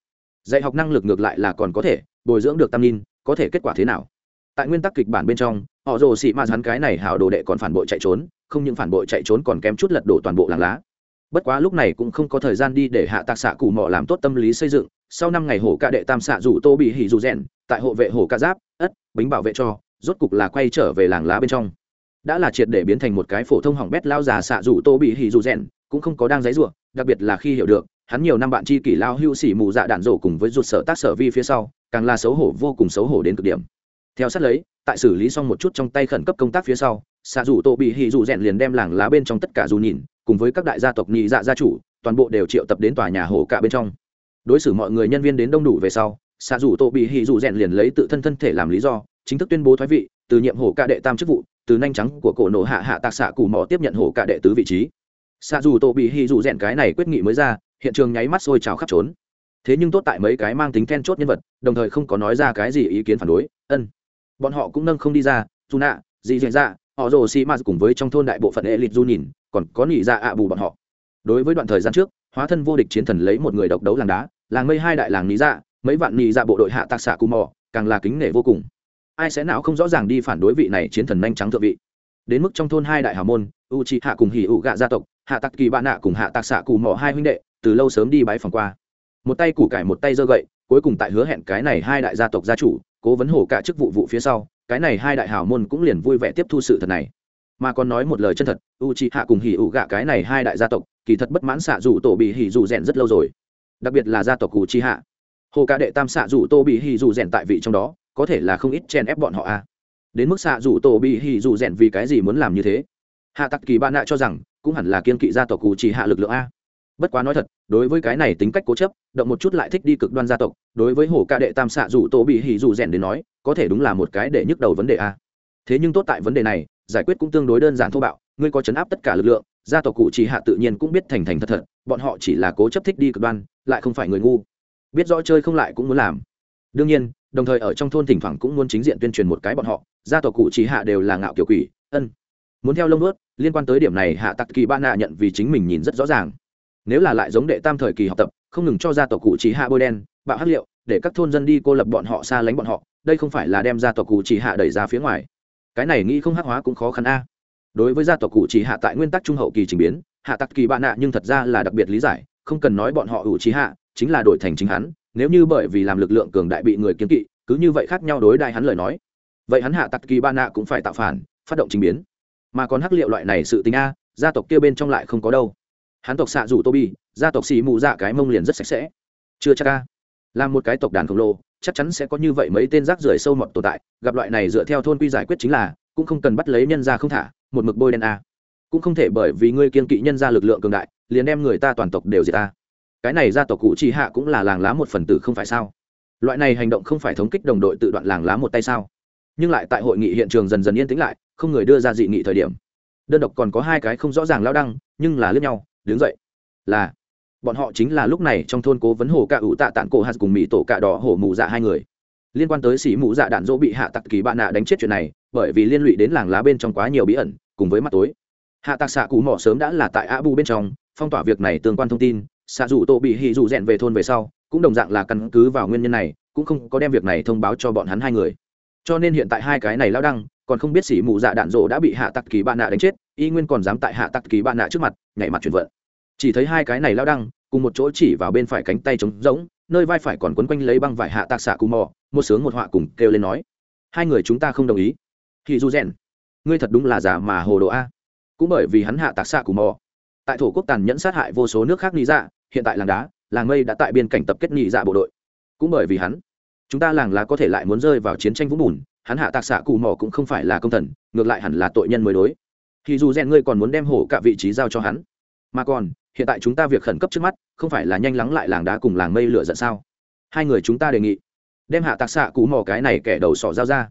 Dạy học năng lực ngược lại là còn có thể, bồi dưỡng được tam nhìn, có thể kết quả thế nào? Tại nguyên tắc kịch bản bên trong, họ rồ xị ma hắn cái này hảo đồ đệ còn phản bội chạy trốn, không những phản bội chạy trốn còn kém chút lật đổ toàn bộ làng lá bất quá lúc này cũng không có thời gian đi để hạ tạc xạ cụ mỏ làm tốt tâm lý xây dựng. Sau năm ngày hổ ca đệ tam xạ rủ tô bị hỉ dù rèn, tại hộ vệ hổ ca giáp, ất, bính bảo vệ cho, rốt cục là quay trở về làng lá bên trong. Đã là triệt để biến thành một cái phổ thông hỏng bét lao già xạ rủ tô bị hỉ dù rèn, cũng không có đang giấy rủa, đặc biệt là khi hiểu được, hắn nhiều năm bạn chi kỷ lao hưu xỉ mù dạ đạn rổ cùng với rụt sở tác sở vi phía sau, càng là xấu hổ vô cùng xấu hổ đến cực điểm. Theo sát lấy, tại xử lý xong một chút trong tay khẩn cấp công tác phía sau, xạ rủ tô bị hỉ dù rèn liền đem làng lá bên trong tất cả dù nhìn cùng với các đại gia tộc nhị dạ gia chủ, toàn bộ đều triệu tập đến tòa nhà hồ cả bên trong. Đối xử mọi người nhân viên đến đông đủ về sau xạ rủ tô bị hỉ dù rèn liền lấy tự thân thân thể làm lý do, chính thức tuyên bố thoái vị, từ nhiệm hồ cả đệ tam chức vụ, từ nhanh trắng của cổ nổ hạ hạ tạc xạ cù mò tiếp nhận hồ cả đệ tứ vị trí. Xạ dù tô bị hỉ dù rèn cái này quyết nghị mới ra, hiện trường nháy mắt sôi trào khắp trốn. Thế nhưng tốt tại mấy cái mang tính then chốt nhân vật, đồng thời không có nói ra cái gì ý kiến phản đối. Ân. Bọn họ cũng nâng không đi ra dù nạ gì diễn ra họ rồ xi ma cùng với trong thôn đại bộ phận elite du nhìn, còn có nỉ ra dạ ạ bù bọn họ. Đối với đoạn thời gian trước, hóa thân vô địch chiến thần lấy một người độc đấu làng đá, làng mây hai đại làng nỉ dạ mấy vạn nỉ dạ bộ đội hạ tạc xạ cù mò, càng là kính nể vô cùng. Ai sẽ não không rõ ràng đi phản đối vị này chiến thần nhanh trắng thượng vị. Đến mức trong thôn hai đại hào môn u chi hạ cùng hỉ ụ gạ gia tộc, hạ tạc kỳ bạn nạ cùng hạ tạc xạ cù mò hai huynh đệ, từ lâu sớm đi bãi phòng qua. Một tay củ cải một tay giơ gậy, cuối cùng tại hứa hẹn cái này hai đại gia tộc gia chủ, cố vấn hổ cả chức vụ vụ phía sau cái này hai đại hào môn cũng liền vui vẻ tiếp thu sự thật này. Mà còn nói một lời chân thật u c hạ cùng hỉ ủ gạ cái này hai đại gia tộc, kỳ thật bất mãn xạ dù tổ bị hỉ dù rèn rất lâu rồi. Đặc biệt là gia tộc u c hạ hồ ca đệ tam xạ dù tô bị hỉ dù rèn tại vị trong đó, có thể là không ít chen ép bọn họ a đến mức xạ dù tổ bị hỉ dù rèn vì cái gì muốn làm như thế? Hạ tặc kỳ bạn nạ cho rằng, cũng hẳn là kiên kỵ gia tộc u c hạ lực lượng a bất quá nói thật, đối với cái này tính cách cố chấp, động một chút lại thích đi cực đoan gia tộc, đối với hồ ca đệ tam xạ dù tổ bị hỉ dù rèn đến nói, có thể đúng là một cái để nhức đầu vấn đề a. Thế nhưng tốt tại vấn đề này, giải quyết cũng tương đối đơn giản thô bạo, ngươi có chấn áp tất cả lực lượng, gia tộc cụ chỉ hạ tự nhiên cũng biết thành thành thật thật, bọn họ chỉ là cố chấp thích đi cực đoan, lại không phải người ngu. Biết rõ chơi không lại cũng muốn làm. Đương nhiên, đồng thời ở trong thôn thỉnh thoảng cũng muốn chính diện tuyên truyền một cái bọn họ, gia tộc cụ chỉ hạ đều là ngạo kiểu quỷ, ân. Muốn theo lông ướt liên quan tới điểm này hạ tặc kỳ ba nạ nhận vì chính mình nhìn rất rõ ràng nếu là lại giống đệ tam thời kỳ học tập, không ngừng cho gia tộc cụ chỉ hạ bôi đen, bạo hắc liệu, để các thôn dân đi cô lập bọn họ, xa lánh bọn họ, đây không phải là đem gia tộc cụ chỉ hạ đẩy ra phía ngoài. Cái này nghĩ không hắc hóa cũng khó khăn a. Đối với gia tộc cụ chỉ hạ tại nguyên tắc trung hậu kỳ trình biến, hạ tặc kỳ bạn nạ nhưng thật ra là đặc biệt lý giải, không cần nói bọn họ ủ trí hạ, chính là đổi thành chính hắn, nếu như bởi vì làm lực lượng cường đại bị người kiến kỵ, cứ như vậy khác nhau đối đại hắn lời nói. Vậy hắn hạ tặc kỳ bạn nạ cũng phải tạo phản, phát động trình biến. Mà còn hắc liệu loại này sự tính a, gia tộc kia bên trong lại không có đâu hắn tộc xạ rủ tô bi gia tộc xì mù dạ cái mông liền rất sạch sẽ. Chưa chắc ca, làm một cái tộc đàn khổng lồ chắc chắn sẽ có như vậy mấy tên rác rưởi sâu mọt tồn tại gặp loại này dựa theo thôn quy giải quyết chính là cũng không cần bắt lấy nhân ra không thả một mực bôi đen a. Cũng không thể bởi vì ngươi kiên kỵ nhân ra lực lượng cường đại liền đem người ta toàn tộc đều diệt ta cái này gia tộc cụ chỉ hạ cũng là làng lá một phần tử không phải sao? Loại này hành động không phải thống kích đồng đội tự đoạn làng lá một tay sao? Nhưng lại tại hội nghị hiện trường dần dần yên tĩnh lại không người đưa ra dị nghị thời điểm. Đơn độc còn có hai cái không rõ ràng lao đăng nhưng là lướt nhau đứng dậy. Là, bọn họ chính là lúc này trong thôn cố vấn hồ cạ ủ tạ tạng cổ hạt cùng mỹ tổ cạ đỏ hổ mù dạ hai người. Liên quan tới sĩ mù dạ đạn dỗ bị hạ tặc kỳ bạn nạ đánh chết chuyện này, bởi vì liên lụy đến làng lá bên trong quá nhiều bí ẩn, cùng với mắt tối. Hạ tặc xạ cụ mỏ sớm đã là tại a bu bên trong, phong tỏa việc này tương quan thông tin, xạ dù tô bị hì dù rèn về thôn về sau, cũng đồng dạng là căn cứ vào nguyên nhân này, cũng không có đem việc này thông báo cho bọn hắn hai người. Cho nên hiện tại hai cái này lao đăng còn không biết sĩ mù dạ đạn rộ đã bị hạ tặc kỳ bạn nạ đánh chết, y nguyên còn dám tại hạ tặc kỳ bạn nạ trước mặt, nhảy mặt chuyển vận. Chỉ thấy hai cái này lao đăng, cùng một chỗ chỉ vào bên phải cánh tay trống rỗng, nơi vai phải còn quấn quanh lấy băng vải hạ tạc xạ cù mò, một sướng một họa cùng kêu lên nói, hai người chúng ta không đồng ý. Thì du rèn, ngươi thật đúng là giả mà hồ đồ a. Cũng bởi vì hắn hạ tạc xạ cù mò, tại thổ quốc tàn nhẫn sát hại vô số nước khác nghĩ dạ hiện tại làng đá, làng mây đã tại biên cảnh tập kết nghĩ dạ bộ đội. Cũng bởi vì hắn, chúng ta làng lá có thể lại muốn rơi vào chiến tranh vũng bùn hắn hạ tạc xạ cụ mỏ cũng không phải là công thần, ngược lại hẳn là tội nhân mới đối. Thì dù rèn ngươi còn muốn đem hổ cả vị trí giao cho hắn, mà còn, hiện tại chúng ta việc khẩn cấp trước mắt, không phải là nhanh lắng lại làng đá cùng làng mây lửa giận sao? Hai người chúng ta đề nghị, đem hạ tạc xạ cụ mỏ cái này kẻ đầu sỏ giao ra.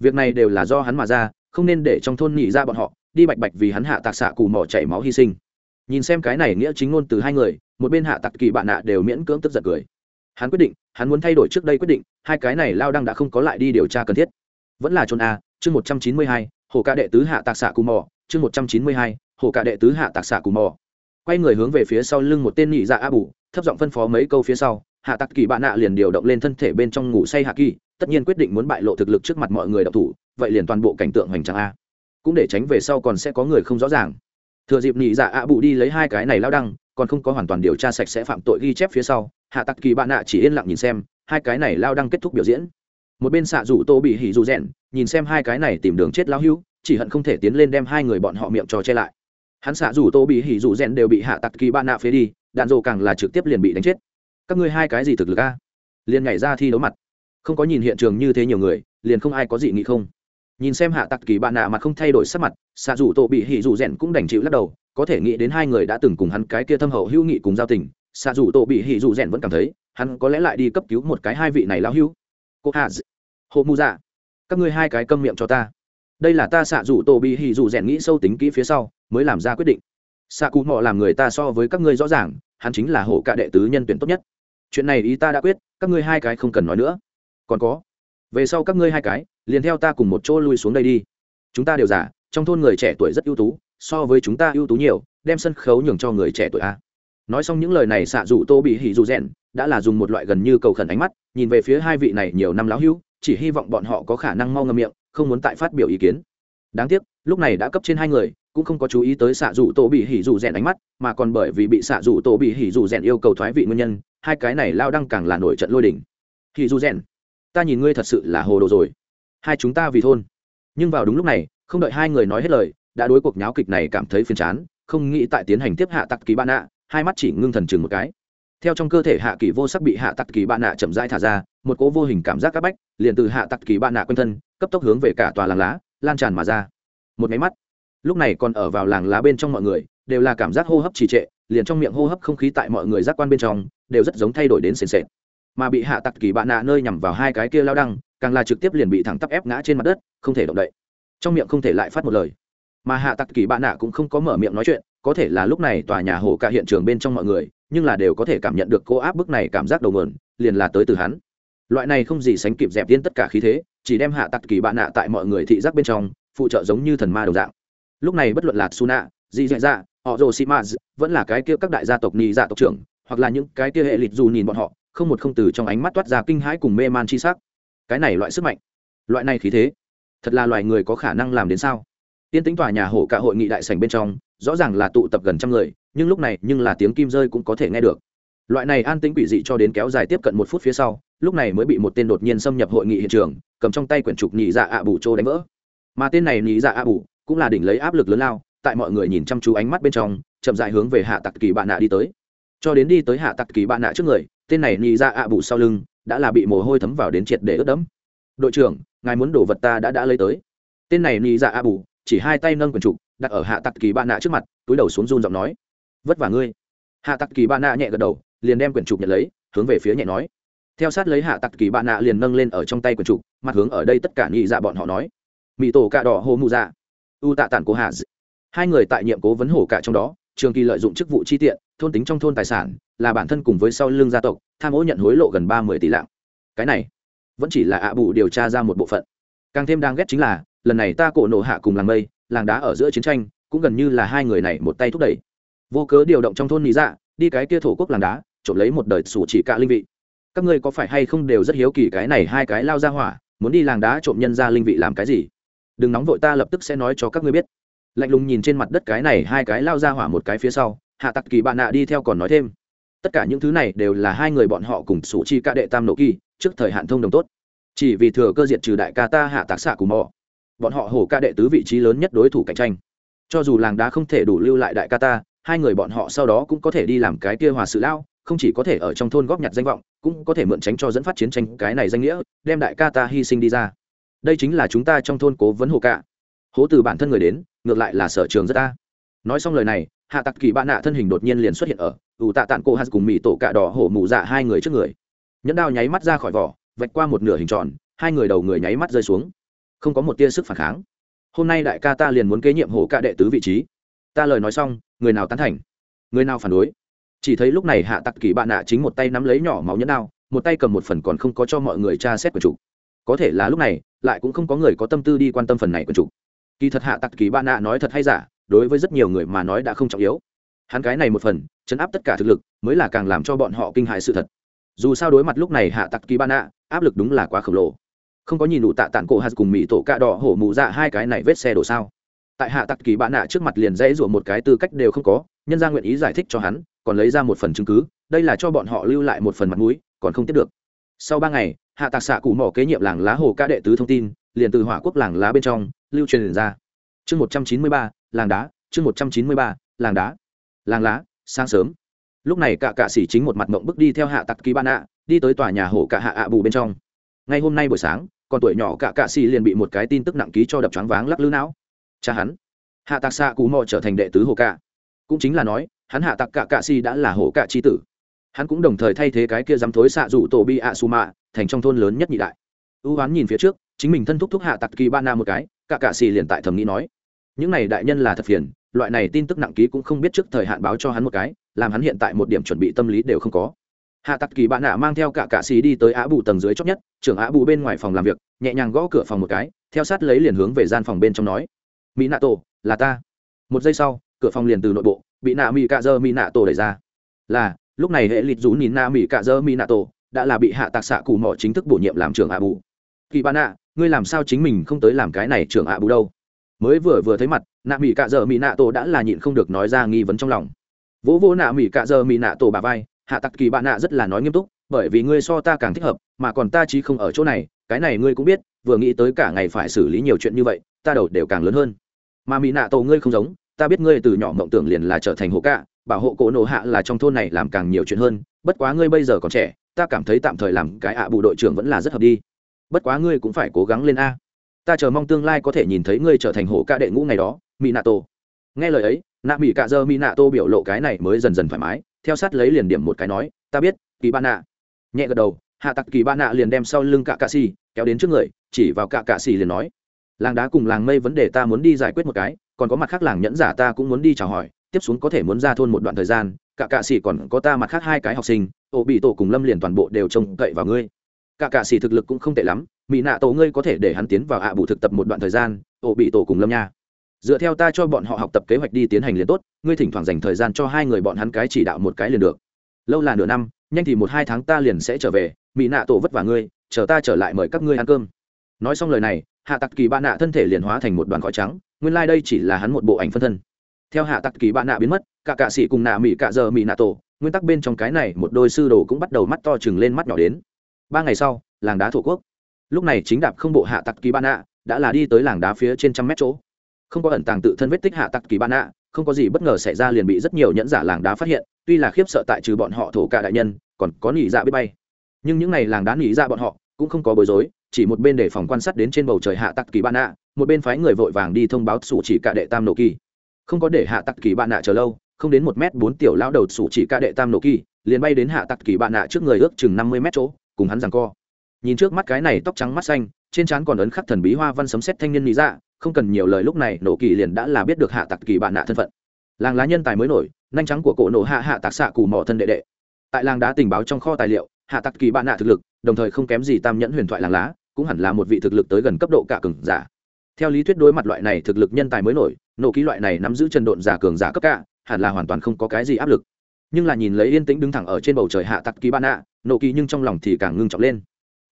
Việc này đều là do hắn mà ra, không nên để trong thôn nhị ra bọn họ, đi bạch bạch vì hắn hạ tạc xạ cụ mỏ chảy máu hy sinh. Nhìn xem cái này nghĩa chính ngôn từ hai người, một bên hạ tạc kỳ bạn nạ đều miễn cưỡng tức giận cười. Hắn quyết định, hắn muốn thay đổi trước đây quyết định, hai cái này lao đăng đã không có lại đi điều tra cần thiết vẫn là trôn a, chương một trăm chín mươi hai, hồ ca đệ tứ hạ tạc xạ cù mò, chương một trăm chín mươi hai, hồ ca đệ tứ hạ tạc xạ cù mò. Quay người hướng về phía sau lưng một tên nhị dạ a bù, thấp giọng phân phó mấy câu phía sau, hạ tặc kỳ bạn nạ liền điều động lên thân thể bên trong ngủ say hạ kỳ, tất nhiên quyết định muốn bại lộ thực lực trước mặt mọi người đọc thủ, vậy liền toàn bộ cảnh tượng hoành tráng a. Cũng để tránh về sau còn sẽ có người không rõ ràng. Thừa dịp nhị dạ a bù đi lấy hai cái này lao đăng, còn không có hoàn toàn điều tra sạch sẽ phạm tội ghi chép phía sau, hạ tặc kỳ bạn nạ chỉ yên lặng nhìn xem, hai cái này lao đăng kết thúc biểu diễn một bên xạ rủ tô bị hỉ dù rèn nhìn xem hai cái này tìm đường chết lao hưu chỉ hận không thể tiến lên đem hai người bọn họ miệng cho che lại. Hắn xạ rủ tô bị hỉ rủ rèn đều bị hạ tặc kỳ ba nạ phế đi, đạn dồ càng là trực tiếp liền bị đánh chết. Các ngươi hai cái gì thực lực a? Liền nhảy ra thi đấu mặt. Không có nhìn hiện trường như thế nhiều người, liền không ai có gì nghĩ không. Nhìn xem hạ tặc kỳ bạn nạ mặt không thay đổi sắc mặt, xạ rủ tô bị hỉ rủ rèn cũng đành chịu lắc đầu, có thể nghĩ đến hai người đã từng cùng hắn cái kia thâm hậu hữu nghị cùng giao tình, xạ rủ tô bị hỉ rủ rèn vẫn cảm thấy, hắn có lẽ lại đi cấp cứu một cái hai vị này lão hữu. Cô hạ hộ mu dạ các ngươi hai cái câm miệng cho ta. Đây là ta xạ rủ tổ bị hỉ rủ rèn nghĩ sâu tính kỹ phía sau, mới làm ra quyết định. Xạ cụ mọ làm người ta so với các ngươi rõ ràng, hắn chính là hổ Cả đệ tứ nhân tuyển tốt nhất. Chuyện này ý ta đã quyết, các ngươi hai cái không cần nói nữa. Còn có, về sau các ngươi hai cái, liền theo ta cùng một chỗ lui xuống đây đi. Chúng ta đều giả trong thôn người trẻ tuổi rất ưu tú, so với chúng ta ưu tú nhiều, đem sân khấu nhường cho người trẻ tuổi a. Nói xong những lời này, xạ dụ tô bị hỉ dù rèn đã là dùng một loại gần như cầu khẩn ánh mắt, nhìn về phía hai vị này nhiều năm lão hữu chỉ hy vọng bọn họ có khả năng mau ngâm miệng không muốn tại phát biểu ý kiến. Đáng tiếc lúc này đã cấp trên hai người cũng không có chú ý tới xạ dù tổ bị hỉ dù rèn ánh mắt mà còn bởi vì bị xạ dù tổ bị hỉ dù rèn yêu cầu thoái vị nguyên nhân hai cái này lao đăng càng là nổi trận lôi đỉnh hỉ dù rèn ta nhìn ngươi thật sự là hồ đồ rồi. Hai chúng ta vì thôn. Nhưng vào đúng lúc này không đợi hai người nói hết lời đã đối cuộc nháo kịch này cảm thấy phiền chán không nghĩ tại tiến hành tiếp hạ tặc kỳ bạn ạ, hai mắt chỉ ngưng thần chừng một cái theo trong cơ thể hạ kỳ vô sắc bị hạ tặc kỳ bạn nạ chậm rãi thả ra, một cỗ vô hình cảm giác áp bách, liền từ hạ tặc kỳ bạn nạ quanh thân, cấp tốc hướng về cả tòa làng lá, lan tràn mà ra. Một máy mắt, lúc này còn ở vào làng lá bên trong mọi người, đều là cảm giác hô hấp trì trệ, liền trong miệng hô hấp không khí tại mọi người giác quan bên trong, đều rất giống thay đổi đến sền sệt. Mà bị hạ tặc kỳ bạn nạ nơi nhằm vào hai cái kia lao đăng, càng là trực tiếp liền bị thẳng tắp ép ngã trên mặt đất, không thể động đậy. Trong miệng không thể lại phát một lời. Mà hạ tặc kỳ bạn nạ cũng không có mở miệng nói chuyện, có thể là lúc này tòa nhà hồ cả hiện trường bên trong mọi người nhưng là đều có thể cảm nhận được cô áp bức này cảm giác đầu mượn, liền là tới từ hắn. Loại này không gì sánh kịp dẹp tiên tất cả khí thế, chỉ đem hạ tặc kỳ bạn nạ tại mọi người thị giác bên trong, phụ trợ giống như thần ma đồng dạng. Lúc này bất luận là suna di dạ dạ họ rồ sĩ maz vẫn là cái kia các đại gia tộc ni dạ tộc trưởng, hoặc là những cái kia hệ lịch dù nhìn bọn họ, không một không từ trong ánh mắt toát ra kinh hãi cùng mê man chi sắc. Cái này loại sức mạnh, loại này khí thế, thật là loài người có khả năng làm đến sao? Tiên tính tòa nhà hổ cả hội nghị đại sảnh bên trong rõ ràng là tụ tập gần trăm người, nhưng lúc này nhưng là tiếng kim rơi cũng có thể nghe được. Loại này an tĩnh quỷ dị cho đến kéo dài tiếp cận một phút phía sau, lúc này mới bị một tên đột nhiên xâm nhập hội nghị hiện trường, cầm trong tay quyển trục nhị dạ ạ bù trô đánh vỡ. Mà tên này nhị dạ ạ bù cũng là đỉnh lấy áp lực lớn lao, tại mọi người nhìn chăm chú ánh mắt bên trong, chậm dại hướng về hạ tặc kỳ bạn nạ đi tới. Cho đến đi tới hạ tặc kỳ bạn nạ trước người, tên này nhị dạ ạ bù sau lưng đã là bị mồ hôi thấm vào đến triệt để ướt đẫm. Đội trưởng, ngài muốn đổ vật ta đã đã lấy tới. Tên này nhị dạ ạ bù chỉ hai tay nâng quyển trục đặt ở hạ tặc kỳ bạn nạ trước mặt, túi đầu xuống run giọng nói. Vất vả ngươi. Hạ tặc kỳ bạn nạ nhẹ gật đầu, liền đem quyển trục nhận lấy, hướng về phía nhẹ nói. Theo sát lấy hạ tặc kỳ bạn nạ liền nâng lên ở trong tay quyển trục, mặt hướng ở đây tất cả nhị dạ bọn họ nói. Mỹ tổ cạ đỏ hồ mù dạ. U tạ tản cố hạ hai người tại nhiệm cố vấn hổ cả trong đó, trường kỳ lợi dụng chức vụ chi tiện, thôn tính trong thôn tài sản, là bản thân cùng với sau lưng gia tộc, tham ô nhận hối lộ gần ba mươi tỷ lạng. Cái này, vẫn chỉ là ạ bù điều tra ra một bộ phận. Càng thêm đáng ghét chính là, lần này ta cổ nổ hạ cùng làng mây làng đá ở giữa chiến tranh, cũng gần như là hai người này một tay thúc đẩy. Vô cớ điều động trong thôn lý dạ đi cái kia thổ quốc làng đá, trộm lấy một đời sủ chỉ cả linh vị. Các ngươi có phải hay không đều rất hiếu kỳ cái này hai cái lao ra hỏa, muốn đi làng đá trộm nhân ra linh vị làm cái gì? Đừng nóng vội ta lập tức sẽ nói cho các ngươi biết. Lạnh lùng nhìn trên mặt đất cái này hai cái lao ra hỏa một cái phía sau, hạ tặc kỳ bạn nạ đi theo còn nói thêm. Tất cả những thứ này đều là hai người bọn họ cùng sủ chi ca đệ tam nổ kỳ, trước thời hạn thông đồng tốt. Chỉ vì thừa cơ diệt trừ đại ca ta hạ tạc xạ cùng mò bọn họ hổ ca đệ tứ vị trí lớn nhất đối thủ cạnh tranh. Cho dù làng đá không thể đủ lưu lại đại ca ta, hai người bọn họ sau đó cũng có thể đi làm cái kia hòa sự lao, không chỉ có thể ở trong thôn góp nhặt danh vọng, cũng có thể mượn tránh cho dẫn phát chiến tranh cái này danh nghĩa, đem đại ca ta hy sinh đi ra. Đây chính là chúng ta trong thôn cố vấn hồ cạ hố từ bản thân người đến, ngược lại là sở trường rất ta nói xong lời này, hạ tặc kỳ bạn nạ thân hình đột nhiên liền xuất hiện ở, ủ tạ tạng cô hạt cùng mỹ tổ cạ đỏ hổ mù dạ hai người trước người. Nhẫn đao nháy mắt ra khỏi vỏ, vạch qua một nửa hình tròn, hai người đầu người nháy mắt rơi xuống không có một tia sức phản kháng. Hôm nay đại ca ta liền muốn kế nhiệm hổ cạ đệ tứ vị trí. Ta lời nói xong, người nào tán thành? Người nào phản đối? Chỉ thấy lúc này hạ tặc kỳ bạn nạ chính một tay nắm lấy nhỏ máu nhẫn đao, một tay cầm một phần còn không có cho mọi người tra xét quần chủ. Có thể là lúc này, lại cũng không có người có tâm tư đi quan tâm phần này quần chủ. Kỳ thật hạ tặc kỳ bạn nạ nói thật hay giả, đối với rất nhiều người mà nói đã không trọng yếu. Hắn cái này một phần, chấn áp tất cả thực lực, mới là càng làm cho bọn họ kinh hại sự thật. Dù sao đối mặt lúc này hạ tặc kỳ bạn nạ, áp lực đúng là quá khổng lồ không có nhìn đủ tạ tản cổ hạt cùng mỹ tổ cạ đỏ hổ mụ dạ hai cái này vết xe đổ sao? Tại hạ tặc kỳ bạn nạ trước mặt liền dãy rủa một cái tư cách đều không có, nhân ra nguyện ý giải thích cho hắn, còn lấy ra một phần chứng cứ, đây là cho bọn họ lưu lại một phần mặt mũi, còn không tiếp được. Sau ba ngày, hạ tạc xạ cụ mỏ kế nhiệm làng lá hồ ca đệ tứ thông tin, liền từ hỏa quốc làng lá bên trong, lưu truyền ra. Chương một trăm chín mươi ba, làng đá, chương một trăm chín mươi ba, làng đá. Làng lá, sáng sớm. Lúc này cả cạ sĩ chính một mặt mộng bước đi theo hạ tặc kỳ bạn ạ đi tới tòa nhà hồ cả hạ ạ bù bên trong. Ngay hôm nay buổi sáng con tuổi nhỏ cả cạ xì liền bị một cái tin tức nặng ký cho đập choáng váng lắc lư não. Cha hắn, hạ tạc xạ cú mò trở thành đệ tứ hồ cạ. Cũng chính là nói, hắn hạ tạc cả cạ xì đã là hồ cạ chi tử. Hắn cũng đồng thời thay thế cái kia dám thối xạ rủ tổ bi ạ su mạ thành trong thôn lớn nhất nhị đại. Ưu hoán nhìn phía trước, chính mình thân thúc thúc hạ tạc kỳ ba na một cái, cả cạ xì liền tại thầm nghĩ nói, những này đại nhân là thật phiền, loại này tin tức nặng ký cũng không biết trước thời hạn báo cho hắn một cái, làm hắn hiện tại một điểm chuẩn bị tâm lý đều không có hạ tặc kỳ bạn nạ mang theo cả cạ xì đi tới á bù tầng dưới chót nhất, trưởng á bù bên ngoài phòng làm việc, nhẹ nhàng gõ cửa phòng một cái, theo sát lấy liền hướng về gian phòng bên trong nói. Mỹ nạ tổ, là ta. Một giây sau, cửa phòng liền từ nội bộ, bị nạ mỹ cạ dơ mỹ nạ tổ đẩy ra. Là, lúc này hệ lịch rú nhìn nạ mỹ cạ dơ mỹ nạ tổ, đã là bị hạ tạc xạ cù mò chính thức bổ nhiệm làm trưởng ạ bù. Kỳ bạn nạ, ngươi làm sao chính mình không tới làm cái này trưởng ạ bù đâu? Mới vừa vừa thấy mặt, nạ mỹ cạ dơ mỹ nạ tổ đã là nhịn không được nói ra nghi vấn trong lòng. Vỗ vỗ nạ mỹ cạ dơ mỹ nạ tổ bà vai hạ tặc kỳ bạn nạ rất là nói nghiêm túc, bởi vì ngươi so ta càng thích hợp, mà còn ta chí không ở chỗ này, cái này ngươi cũng biết, vừa nghĩ tới cả ngày phải xử lý nhiều chuyện như vậy, ta đầu đều càng lớn hơn. Mà mỹ nạ tổ ngươi không giống, ta biết ngươi từ nhỏ mộng tưởng liền là trở thành hộ cạ, bảo hộ cổ nổ hạ là trong thôn này làm càng nhiều chuyện hơn, bất quá ngươi bây giờ còn trẻ, ta cảm thấy tạm thời làm cái ạ bù đội trưởng vẫn là rất hợp đi. Bất quá ngươi cũng phải cố gắng lên a. Ta chờ mong tương lai có thể nhìn thấy ngươi trở thành hổ ca đệ ngũ ngày đó mỹ nạ tổ. Nghe lời ấy, nạ mỹ cạ dơ mỹ nạ tô biểu lộ cái này mới dần dần thoải mái theo sát lấy liền điểm một cái nói, ta biết, kỳ ba nạ. Nhẹ gật đầu, hạ tặc kỳ ba nạ liền đem sau lưng cạ cạ xì kéo đến trước người, chỉ vào cạ cạ xì liền nói, làng đá cùng làng mây vấn đề ta muốn đi giải quyết một cái, còn có mặt khác làng nhẫn giả ta cũng muốn đi chào hỏi, tiếp xuống có thể muốn ra thôn một đoạn thời gian cả cạ xì còn có ta mặt khác hai cái học sinh ổ bị tổ cùng lâm liền toàn bộ đều trông cậy vào ngươi. Cả cạ xì thực lực cũng không tệ lắm mỹ nạ tổ ngươi có thể để hắn tiến vào hạ bù thực tập một đoạn thời gian ổ bị tổ cùng lâm nha dựa theo ta cho bọn họ học tập kế hoạch đi tiến hành liền tốt, ngươi thỉnh thoảng dành thời gian cho hai người bọn hắn cái chỉ đạo một cái liền được. Lâu là nửa năm, nhanh thì một hai tháng ta liền sẽ trở về mỹ nạ tổ vất vả ngươi, chờ ta trở lại mời các ngươi ăn cơm. Nói xong lời này, hạ tặc kỳ ba nạ thân thể liền hóa thành một đoàn khói trắng, nguyên lai、like、đây chỉ là hắn một bộ ảnh phân thân. Theo hạ tặc kỳ bạn nạ biến mất, cả cạ sĩ cùng nạ mỹ cạ giờ mỹ nạ tổ, nguyên tắc bên trong cái này một đôi sư đồ cũng bắt đầu mắt to chừng lên mắt nhỏ đến. Ba ngày sau, làng đá thổ quốc. Lúc này chính đạp không bộ hạ tặc kỳ bạn nạ đã là đi tới làng đá phía trên trăm mét chỗ không có ẩn tàng tự thân vết tích hạ tặc kỳ ban nạ, không có gì bất ngờ xảy ra liền bị rất nhiều nhẫn giả làng đá phát hiện, tuy là khiếp sợ tại trừ bọn họ thổ cả đại nhân, còn có nỉ dạ biết bay. Nhưng những ngày làng đá nỉ dạ bọn họ cũng không có bối rối, chỉ một bên để phòng quan sát đến trên bầu trời hạ tặc kỳ ban nạ, một bên phái người vội vàng đi thông báo sủ chỉ cả đệ tam nổ kỳ. Không có để hạ tặc kỳ bạn nạ chờ lâu, không đến một m bốn tiểu lao đầu sủ chỉ cả đệ tam nổ kỳ, liền bay đến hạ tặc kỳ bạn nạ trước người ước chừng năm mươi m chỗ, cùng hắn rằng co. Nhìn trước mắt cái này tóc trắng mắt xanh trên trán còn ấn khắc thần bí hoa văn sấm xét thanh niên lý dạ không cần nhiều lời lúc này, nổ kỳ liền đã là biết được hạ tặc kỳ bạn nạ thân phận. Làng lá nhân tài mới nổi, nhanh trắng của cổ nổ hạ hạ tạc xạ cù mỏ thân đệ đệ. Tại làng đá tình báo trong kho tài liệu, hạ tặc kỳ bạn nạ thực lực, đồng thời không kém gì tam nhẫn huyền thoại làng lá, cũng hẳn là một vị thực lực tới gần cấp độ cả cường giả. Theo lý thuyết đối mặt loại này thực lực nhân tài mới nổi, nổ ký loại này nắm giữ chân độn giả cường giả cấp cả, hẳn là hoàn toàn không có cái gì áp lực. Nhưng là nhìn lấy yên tĩnh đứng thẳng ở trên bầu trời hạ tặc kỳ bạn nạ, nổ kỳ nhưng trong lòng thì càng ngưng trọng lên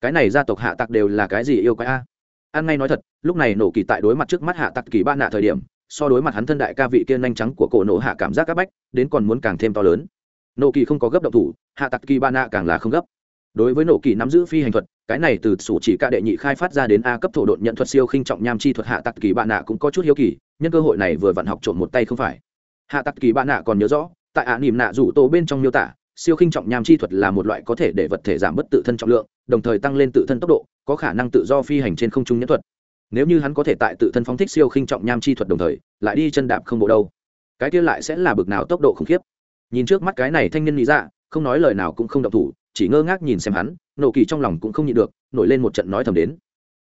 cái này gia tộc hạ tặc đều là cái gì yêu quái a? An ngay nói thật, lúc này nổ kỳ tại đối mặt trước mắt hạ tặc kỳ ban nạ thời điểm, so đối mặt hắn thân đại ca vị kia nhanh trắng của cổ nổ hạ cảm giác các bách, đến còn muốn càng thêm to lớn. Nổ kỳ không có gấp động thủ, hạ tặc kỳ ban nạ càng là không gấp. Đối với nổ kỳ nắm giữ phi hành thuật, cái này từ sủ chỉ ca đệ nhị khai phát ra đến a cấp thổ độn nhận thuật siêu khinh trọng nham chi thuật hạ tặc kỳ bạn nạ cũng có chút hiếu kỳ, nhân cơ hội này vừa vặn học trộm một tay không phải. Hạ tặc kỳ bạn nạ còn nhớ rõ, tại ạ nỉm nạ rủ tô bên trong miêu tả siêu khinh trọng nham chi thuật là một loại có thể để vật thể giảm bất tự thân trọng lượng, đồng thời tăng lên tự thân tốc độ, có khả năng tự do phi hành trên không trung nhẫn thuật. Nếu như hắn có thể tại tự thân phóng thích siêu khinh trọng nham chi thuật đồng thời, lại đi chân đạp không bộ đâu, cái kia lại sẽ là bực nào tốc độ khủng khiếp. Nhìn trước mắt cái này thanh niên lý ra dạ, không nói lời nào cũng không động thủ, chỉ ngơ ngác nhìn xem hắn, nổ kỳ trong lòng cũng không nhịn được, nổi lên một trận nói thầm đến.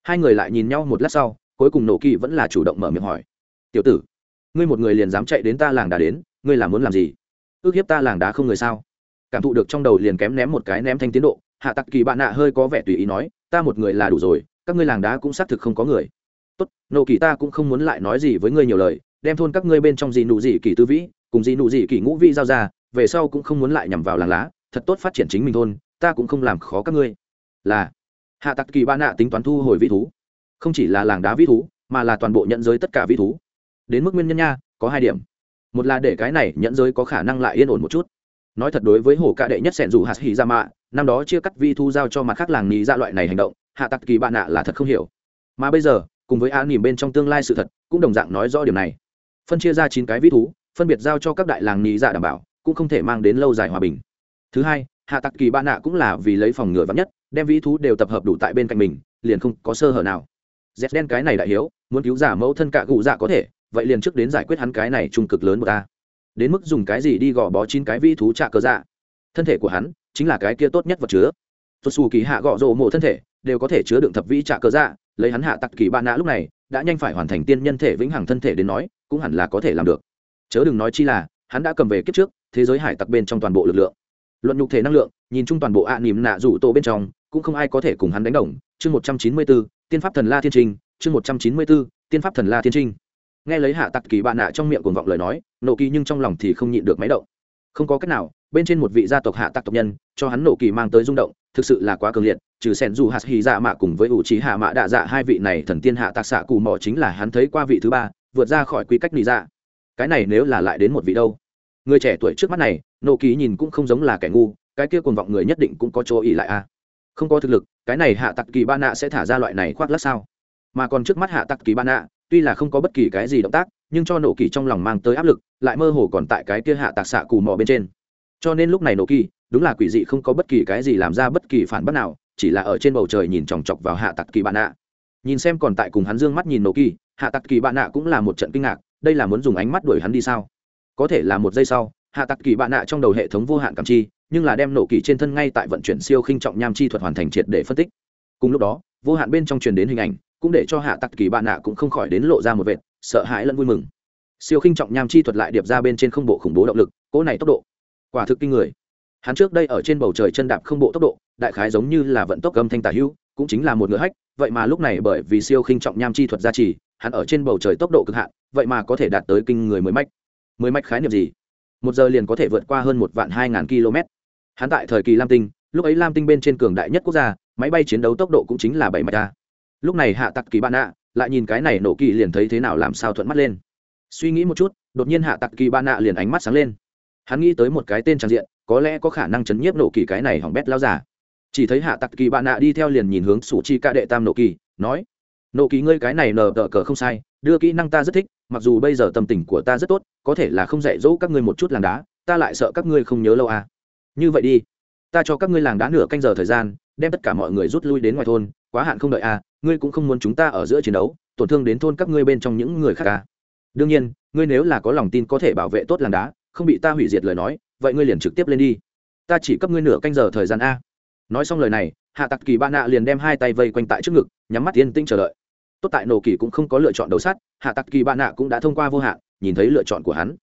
Hai người lại nhìn nhau một lát sau, cuối cùng nổ kỳ vẫn là chủ động mở miệng hỏi. Tiểu tử, ngươi một người liền dám chạy đến ta làng đá đến, ngươi là muốn làm gì? Ước hiếp ta làng đá không người sao? Cảm thụ được trong đầu liền kém ném một cái ném thanh tiến độ, hạ tặc kỳ bạn nạ hơi có vẻ tùy ý nói, ta một người là đủ rồi, các ngươi làng đá cũng xác thực không có người. Tốt nộ kỳ, ta cũng không muốn lại nói gì với ngươi nhiều lời, đem thôn các ngươi bên trong gì nụ gì kỳ tư vĩ, cùng gì nụ gì kỳ ngũ vị giao ra, về sau cũng không muốn lại nhằm vào làng lá, thật tốt phát triển chính mình thôn, ta cũng không làm khó các ngươi. Là, hạ tặc kỳ bạn nạ tính toán thu hồi vĩ thú. Không chỉ là làng đá vĩ thú, mà là toàn bộ nhận giới tất cả vĩ thú. Đến mức nguyên nhân nha, có hai điểm. Một là để cái này nhận giới có khả năng lại yên ổn một chút nói thật đối với hồ ca đệ nhất sẻn dù hạt hỉ ra mạ, năm đó chia cắt vi thu giao cho mặt khác làng nhì ra dạ loại này hành động, hạ tặc kỳ bạn nạ là thật không hiểu. Mà bây giờ, cùng với an nỉm bên trong tương lai sự thật, cũng đồng dạng nói rõ điều này. Phân chia ra chín cái vi thú, phân biệt giao cho các đại làng nhì ra dạ đảm bảo, cũng không thể mang đến lâu dài hòa bình. Thứ hai, hạ tặc kỳ bạn nạ cũng là vì lấy phòng ngừa vắng nhất, đem vĩ thú đều tập hợp đủ tại bên cạnh mình, liền không có sơ hở nào. Dép đen cái này đại hiếu, muốn cứu giả mẫu thân cạ cụ dạ có thể, vậy liền trước đến giải quyết hắn cái này trung cực lớn của ta đến mức dùng cái gì đi gò bó chín cái vi thú trạ cờ dạ. Thân thể của hắn chính là cái kia tốt nhất vật chứa. Tuột xù kỳ hạ gọ rộ mộ thân thể đều có thể chứa đựng thập vi trạ cờ dạ lấy hắn hạ tặc kỳ ba nã lúc này đã nhanh phải hoàn thành tiên nhân thể vĩnh hằng thân thể đến nói, cũng hẳn là có thể làm được. Chớ đừng nói chi là, hắn đã cầm về kiếp trước, thế giới hải tặc bên trong toàn bộ lực lượng. Luận nhục thể năng lượng, nhìn chung toàn bộ ạ à nỉm nạ rủ tổ bên trong, cũng không ai có thể cùng hắn đánh đồng. Chương một trăm chín mươi bốn tiên pháp thần la thiên trinh chương một trăm chín mươi bốn tiên pháp thần la thiên trinh nghe lấy hạ tặc kỳ bạn nạ trong miệng cuồng vọng lời nói, nộ kỳ nhưng trong lòng thì không nhịn được máy động. Không có cách nào, bên trên một vị gia tộc hạ tặc tộc nhân, cho hắn nộ kỳ mang tới rung động, thực sự là quá cường liệt, trừ sen dù hạt hy dạ mạ cùng với ủ trí hạ mạ đạ dạ hai vị này thần tiên hạ tạc xạ cù mò chính là hắn thấy qua vị thứ ba, vượt ra khỏi quy cách lý dạ. Cái này nếu là lại đến một vị đâu? Người trẻ tuổi trước mắt này, nộ kỳ nhìn cũng không giống là kẻ ngu, cái kia cuồng vọng người nhất định cũng có chỗ ỉ lại a à. không có thực lực, cái này hạ tặc kỳ ba nạ sẽ thả ra loại này khoác lắc sao? Mà còn trước mắt hạ tặc kỳ ba nạ tuy là không có bất kỳ cái gì động tác, nhưng cho nổ kỳ trong lòng mang tới áp lực, lại mơ hồ còn tại cái kia hạ tạc xạ cù mò bên trên. Cho nên lúc này nổ kỳ, đúng là quỷ dị không có bất kỳ cái gì làm ra bất kỳ phản bất nào, chỉ là ở trên bầu trời nhìn chòng chọc vào hạ tặc kỳ bạn ạ. nhìn xem còn tại cùng hắn dương mắt nhìn nổ kỳ, hạ tặc kỳ bạn ạ cũng là một trận kinh ngạc, đây là muốn dùng ánh mắt đuổi hắn đi sao? Có thể là một giây sau, hạ tặc kỳ bạn ạ trong đầu hệ thống vô hạn cảm chi, nhưng là đem nổ kỳ trên thân ngay tại vận chuyển siêu khinh trọng nham chi thuật hoàn thành triệt để phân tích. Cùng lúc đó, vô hạn bên trong truyền đến hình ảnh cũng để cho hạ tặc kỳ bạn nạ cũng không khỏi đến lộ ra một vệt, sợ hãi lẫn vui mừng. Siêu khinh trọng nham chi thuật lại điệp ra bên trên không bộ khủng bố động lực, cỗ này tốc độ. Quả thực kinh người. Hắn trước đây ở trên bầu trời chân đạp không bộ tốc độ, đại khái giống như là vận tốc gầm thanh tả hữu, cũng chính là một ngựa hách, vậy mà lúc này bởi vì siêu khinh trọng nham chi thuật gia trì, hắn ở trên bầu trời tốc độ cực hạn, vậy mà có thể đạt tới kinh người mới mách. Mới mách khái niệm gì? Một giờ liền có thể vượt qua hơn một vạn hai ngàn km. Hắn tại thời kỳ lam tinh, lúc ấy lam tinh bên trên cường đại nhất quốc gia, máy bay chiến đấu tốc độ cũng chính là bảy mạch a lúc này hạ tặc kỳ bạn ạ lại nhìn cái này nổ kỳ liền thấy thế nào làm sao thuận mắt lên. Suy nghĩ một chút, đột nhiên hạ tặc kỳ bạn ạ liền ánh mắt sáng lên. Hắn nghĩ tới một cái tên trang diện, có lẽ có khả năng chấn nhiếp nổ kỳ cái này hỏng bét lao giả. Chỉ thấy hạ tặc kỳ bạn ạ đi theo liền nhìn hướng sủ chi ca đệ tam nổ kỳ, nói, nổ kỳ ngươi cái này nờ đỡ cờ không sai, đưa kỹ năng ta rất thích, mặc dù bây giờ tâm tình của ta rất tốt, có thể là không dạy dỗ các ngươi một chút làng đá, ta lại sợ các ngươi không nhớ lâu à. Như vậy đi, ta cho các ngươi làng đá nửa canh giờ thời gian, đem tất cả mọi người rút lui đến ngoài thôn, quá hạn không đợi à ngươi cũng không muốn chúng ta ở giữa chiến đấu, tổn thương đến thôn các ngươi bên trong những người khác à? Đương nhiên, ngươi nếu là có lòng tin có thể bảo vệ tốt làng đá, không bị ta hủy diệt lời nói, vậy ngươi liền trực tiếp lên đi. Ta chỉ cấp ngươi nửa canh giờ thời gian a. Nói xong lời này, hạ tặc kỳ ba nạ liền đem hai tay vây quanh tại trước ngực, nhắm mắt yên tĩnh chờ đợi. Tốt tại nổ kỳ cũng không có lựa chọn đầu sắt hạ tặc kỳ ba nạ cũng đã thông qua vô hạn, nhìn thấy lựa chọn của hắn.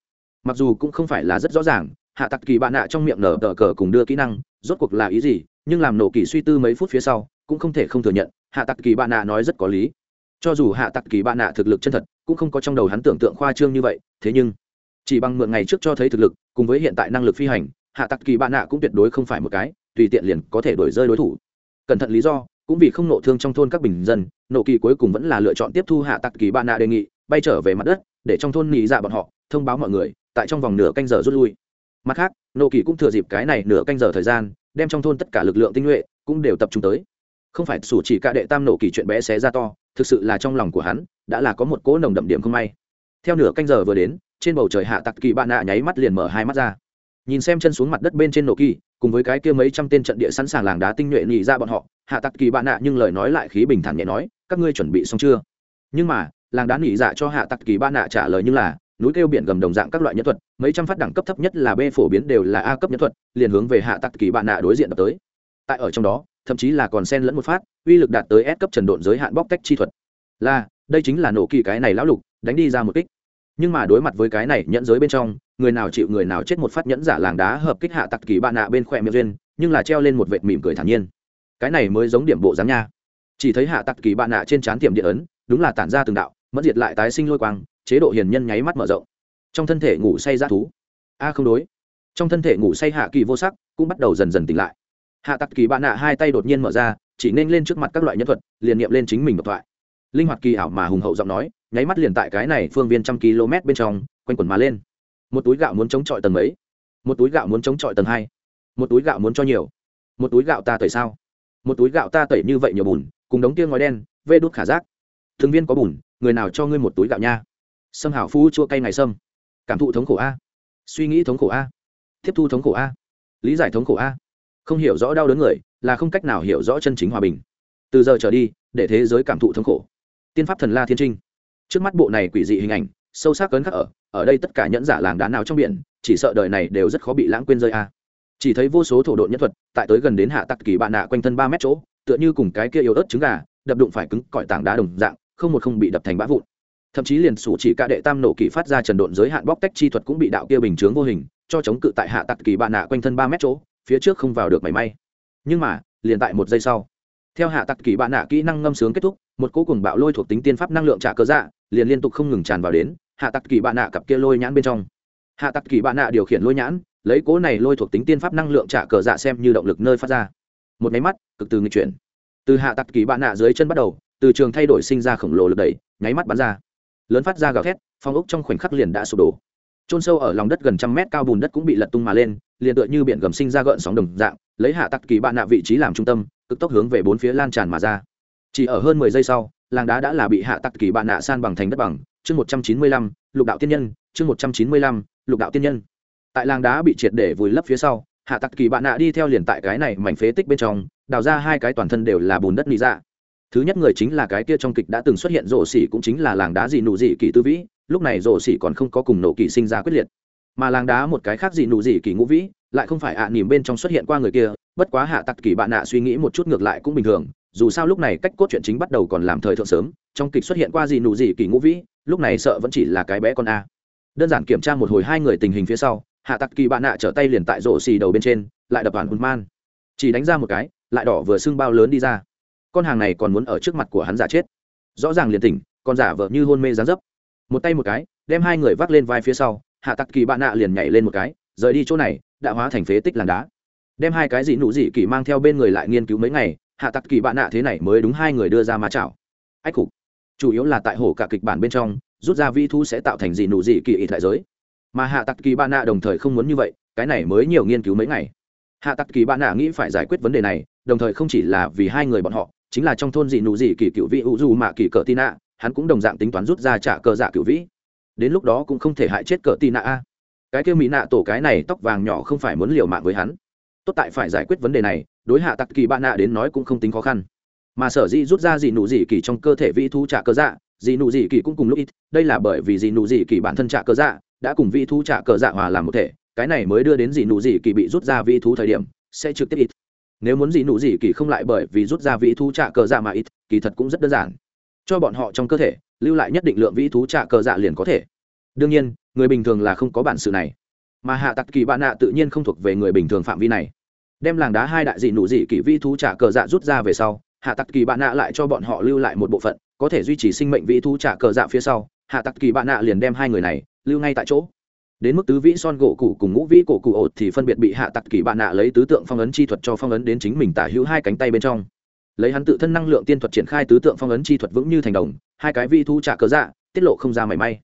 Mặc dù cũng không phải là rất rõ ràng, hạ tặc kỳ bạn nạ trong miệng nở tờ cờ cùng đưa kỹ năng, rốt cuộc là ý gì, nhưng làm nổ kỳ suy tư mấy phút phía sau, cũng không thể không thừa nhận hạ tặc kỳ bạn nạ nói rất có lý. Cho dù hạ tặc kỳ bạn nạ thực lực chân thật, cũng không có trong đầu hắn tưởng tượng khoa trương như vậy, thế nhưng, chỉ bằng mượn ngày trước cho thấy thực lực, cùng với hiện tại năng lực phi hành, hạ tặc kỳ bạn nạ cũng tuyệt đối không phải một cái, tùy tiện liền có thể đổi rơi đối thủ. Cẩn thận lý do, cũng vì không nộ thương trong thôn các bình dân, nộ kỳ cuối cùng vẫn là lựa chọn tiếp thu hạ tặc kỳ bạn nạ đề nghị, bay trở về mặt đất, để trong thôn nghỉ dạ bọn họ, thông báo mọi người, tại trong vòng nửa canh giờ rút lui. Mặt khác, nộ kỳ cũng thừa dịp cái này nửa canh giờ thời gian, đem trong thôn tất cả lực lượng tinh nhuệ, cũng đều tập trung tới không phải sủ chỉ cả đệ tam nổ kỳ chuyện bé xé ra to, thực sự là trong lòng của hắn, đã là có một cỗ nồng đậm điểm không may. Theo nửa canh giờ vừa đến, trên bầu trời hạ tặc kỳ bạn nạ nháy mắt liền mở hai mắt ra. Nhìn xem chân xuống mặt đất bên trên nổ kỳ, cùng với cái kia mấy trăm tên trận địa sẵn sàng làng đá tinh nhuệ nhị ra bọn họ, hạ tặc kỳ bạn nạ nhưng lời nói lại khí bình thản nhẹ nói, các ngươi chuẩn bị xong chưa? Nhưng mà, làng đá nhị dạ cho hạ tặc kỳ bạn nạ trả lời như là, núi kêu biển gầm đồng dạng các loại nhân thuật, mấy trăm phát đẳng cấp thấp nhất là b phổ biến đều là a cấp nhân thuật, liền hướng về hạ tặc kỳ bạn nạ đối diện đập tới. Tại ở trong đó thậm chí là còn sen lẫn một phát, uy lực đạt tới S cấp trần độn giới hạn bóc tách chi thuật. Là, đây chính là nổ kỳ cái này lão lục, đánh đi ra một kích. Nhưng mà đối mặt với cái này nhẫn giới bên trong, người nào chịu người nào chết một phát nhẫn giả làng đá hợp kích hạ tặc kỳ bạn nạ bên khỏe miệng duyên, nhưng là treo lên một vệt mỉm cười thản nhiên. Cái này mới giống điểm bộ dáng nha. Chỉ thấy hạ tặc kỳ bạn nạ trên trán tiệm điện ấn, đúng là tản ra từng đạo mất diệt lại tái sinh lôi quang, chế độ hiền nhân nháy mắt mở rộng. Trong thân thể ngủ say ra thú. A không đối. Trong thân thể ngủ say hạ kỳ vô sắc, cũng bắt đầu dần dần tỉnh lại hạ tặc kỳ bạn nạ hai tay đột nhiên mở ra, chỉ nên lên trước mặt các loại nhân thuật, liền nghiệm lên chính mình độc thoại. Linh hoạt kỳ ảo mà hùng hậu giọng nói, nháy mắt liền tại cái này phương viên trăm km bên trong, quanh quẩn mà lên. Một túi gạo muốn chống chọi tầng mấy? Một túi gạo muốn chống chọi tầng hai? Một túi gạo muốn cho nhiều? Một túi gạo ta tẩy sao? Một túi gạo ta tẩy như vậy nhiều bùn, cùng đống kia ngói đen, vê đốt khả giác. Thường viên có bùn, người nào cho ngươi một túi gạo nha? Sâm hảo phu chua cay ngày sâm. Cảm thụ thống khổ a. Suy nghĩ thống khổ a. Tiếp thu thống khổ a. Lý giải thống khổ a không hiểu rõ đau đớn người là không cách nào hiểu rõ chân chính hòa bình. Từ giờ trở đi, để thế giới cảm thụ thống khổ. Tiên pháp thần la thiên trinh. Trước mắt bộ này quỷ dị hình ảnh, sâu sắc cấn khắc ở ở đây tất cả nhẫn giả làng đá nào trong biển, chỉ sợ đời này đều rất khó bị lãng quên rơi a. Chỉ thấy vô số thổ độn nhân thuật, tại tới gần đến hạ tặc kỳ bạn nạ quanh thân ba mét chỗ, tựa như cùng cái kia yếu ớt trứng gà, đập đụng phải cứng cỏi tảng đá đồng dạng, không một không bị đập thành bã vụn. Thậm chí liền sủ chỉ cả đệ tam nổ kỳ phát ra trần độn giới hạn bóc tách chi thuật cũng bị đạo kia bình chướng vô hình, cho chống cự tại hạ tặc kỳ bạn nạ quanh thân ba mét chỗ phía trước không vào được mảy may. Nhưng mà, liền tại một giây sau, theo hạ tặc kỳ bạn nạ kỹ năng ngâm sướng kết thúc, một cỗ cùng bạo lôi thuộc tính tiên pháp năng lượng trả cơ dạ liền liên tục không ngừng tràn vào đến hạ tặc kỳ bạn nạ cặp kia lôi nhãn bên trong. Hạ tặc kỳ bạn nạ điều khiển lôi nhãn, lấy cỗ này lôi thuộc tính tiên pháp năng lượng trả cờ dạ xem như động lực nơi phát ra. Một máy mắt, cực từ nghịch chuyển. Từ hạ tặc kỳ bạn nạ dưới chân bắt đầu, từ trường thay đổi sinh ra khổng lồ lực đẩy, nháy mắt bắn ra. Lớn phát ra gào thét, phong ốc trong khoảnh khắc liền đã sụp đổ trôn sâu ở lòng đất gần trăm mét cao bùn đất cũng bị lật tung mà lên, liền tựa như biển gầm sinh ra gợn sóng đồng dạng, lấy hạ tặc kỳ bạn nạ vị trí làm trung tâm, cực tốc hướng về bốn phía lan tràn mà ra. Chỉ ở hơn mười giây sau, làng đá đã là bị hạ tặc kỳ bạn nạ san bằng thành đất bằng. Chương một trăm chín mươi lăm, lục đạo tiên nhân, chương một trăm chín mươi lăm, lục đạo tiên nhân. Tại làng đá bị triệt để vùi lấp phía sau, hạ tặc kỳ bạn nạ đi theo liền tại cái này mảnh phế tích bên trong, đào ra hai cái toàn thân đều là bùn đất lý dạ thứ nhất người chính là cái kia trong kịch đã từng xuất hiện rổ xỉ cũng chính là làng đá dị nụ dị kỳ tư vĩ, lúc này rổ xỉ còn không có cùng nổ kỳ sinh ra quyết liệt. Mà làng đá một cái khác dị nụ dị kỳ ngũ vĩ, lại không phải ạ à nỉm bên trong xuất hiện qua người kia, bất quá hạ tặc kỳ bạn nạ suy nghĩ một chút ngược lại cũng bình thường, dù sao lúc này cách cốt truyện chính bắt đầu còn làm thời thượng sớm, trong kịch xuất hiện qua gì nụ gì kỳ ngũ vĩ, lúc này sợ vẫn chỉ là cái bé con a. Đơn giản kiểm tra một hồi hai người tình hình phía sau, hạ tặc kỳ bạn nạ trở tay liền tại rổ xì đầu bên trên, lại đập hoàn hùn man. Chỉ đánh ra một cái, lại đỏ vừa xưng bao lớn đi ra con hàng này còn muốn ở trước mặt của hắn giả chết. Rõ ràng liền tỉnh còn giả vợ như hôn mê dán dấp. Một tay một cái, đem hai người vác lên vai phía sau, hạ tặc kỳ bạn nạ liền nhảy lên một cái, rời đi chỗ này, đã hóa thành phế tích làng đá. Đem hai cái dị nụ dị kỳ mang theo bên người lại nghiên cứu mấy ngày, hạ tặc kỳ bạn nạ thế này mới đúng hai người đưa ra ma chảo. Ách cục chủ yếu là tại hổ cả kịch bản bên trong, rút ra vi thu sẽ tạo thành dị nụ dị kỳ ít lại giới. Mà hạ tặc kỳ bạn nạ đồng thời không muốn như vậy, cái này mới nhiều nghiên cứu mấy ngày. Hạ tặc kỳ bạn nạ nghĩ phải giải quyết vấn đề này, đồng thời không chỉ là vì hai người bọn họ chính là trong thôn dị nụ dị kỳ cựu vị u du mạ kỳ cờ tin nạ, hắn cũng đồng dạng tính toán rút ra trả cờ dạ cựu vĩ đến lúc đó cũng không thể hại chết cờ tin nạ a. Cái kêu mỹ nạ tổ cái này tóc vàng nhỏ không phải muốn liều mạng với hắn. Tốt tại phải giải quyết vấn đề này, đối hạ tặc kỳ bạn nạ đến nói cũng không tính khó khăn. Mà sở dĩ rút ra dị nụ dị kỳ trong cơ thể vĩ thu trả cờ dạ dị nụ dị kỳ cũng cùng lúc ít, đây là bởi vì dị nụ dị kỳ bản thân trả cờ dạ đã cùng vĩ thu trả cờ dạ hòa làm một thể, cái này mới đưa đến dị nụ dị kỳ bị rút ra vĩ thu thời điểm, sẽ trực tiếp ít nếu muốn dị nụ dị kỳ không lại bởi vì rút ra vị thú trả cơ dạ mà ít, kỳ thật cũng rất đơn giản. Cho bọn họ trong cơ thể, lưu lại nhất định lượng vị thú trả cơ dạ liền có thể. Đương nhiên, người bình thường là không có bản sự này. Mà hạ tặc kỳ bạn nạ tự nhiên không thuộc về người bình thường phạm vi này. Đem làng đá hai đại dị nụ dị kỳ vĩ thú trả cờ dạ rút ra về sau, hạ tặc kỳ bạn nạ lại cho bọn họ lưu lại một bộ phận, có thể duy trì sinh mệnh vị thú trả cờ dạ phía sau. Hạ tặc kỳ bạn nạ liền đem hai người này, lưu ngay tại chỗ đến mức tứ vĩ son gỗ cụ cùng ngũ vĩ cổ cụ ột thì phân biệt bị hạ tặc kỳ bạn nạ lấy tứ tượng phong ấn chi thuật cho phong ấn đến chính mình tả hữu hai cánh tay bên trong. Lấy hắn tự thân năng lượng tiên thuật triển khai tứ tượng phong ấn chi thuật vững như thành đồng, hai cái vi thu trả cớ dạ tiết lộ không ra mảy may.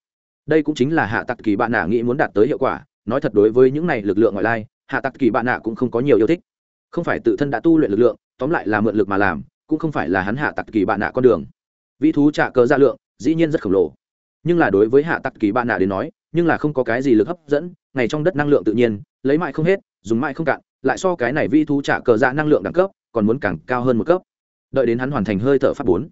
Đây cũng chính là hạ tặc kỳ bạn nạ nghĩ muốn đạt tới hiệu quả, nói thật đối với những này lực lượng ngoại lai, hạ tặc kỳ bạn nạ cũng không có nhiều yêu thích. Không phải tự thân đã tu luyện lực lượng, tóm lại là mượn lực mà làm, cũng không phải là hắn hạ tặc kỳ bạn nạ con đường. Vi thú trả cớ dạ lượng, dĩ nhiên rất khổng lồ. Nhưng là đối với hạ tặc kỳ bạn nạ đến nói nhưng là không có cái gì lực hấp dẫn, ngày trong đất năng lượng tự nhiên, lấy mãi không hết, dùng mãi không cạn, lại so cái này vi thú trả cờ dạ năng lượng đẳng cấp, còn muốn càng cao hơn một cấp. Đợi đến hắn hoàn thành hơi thở pháp bốn.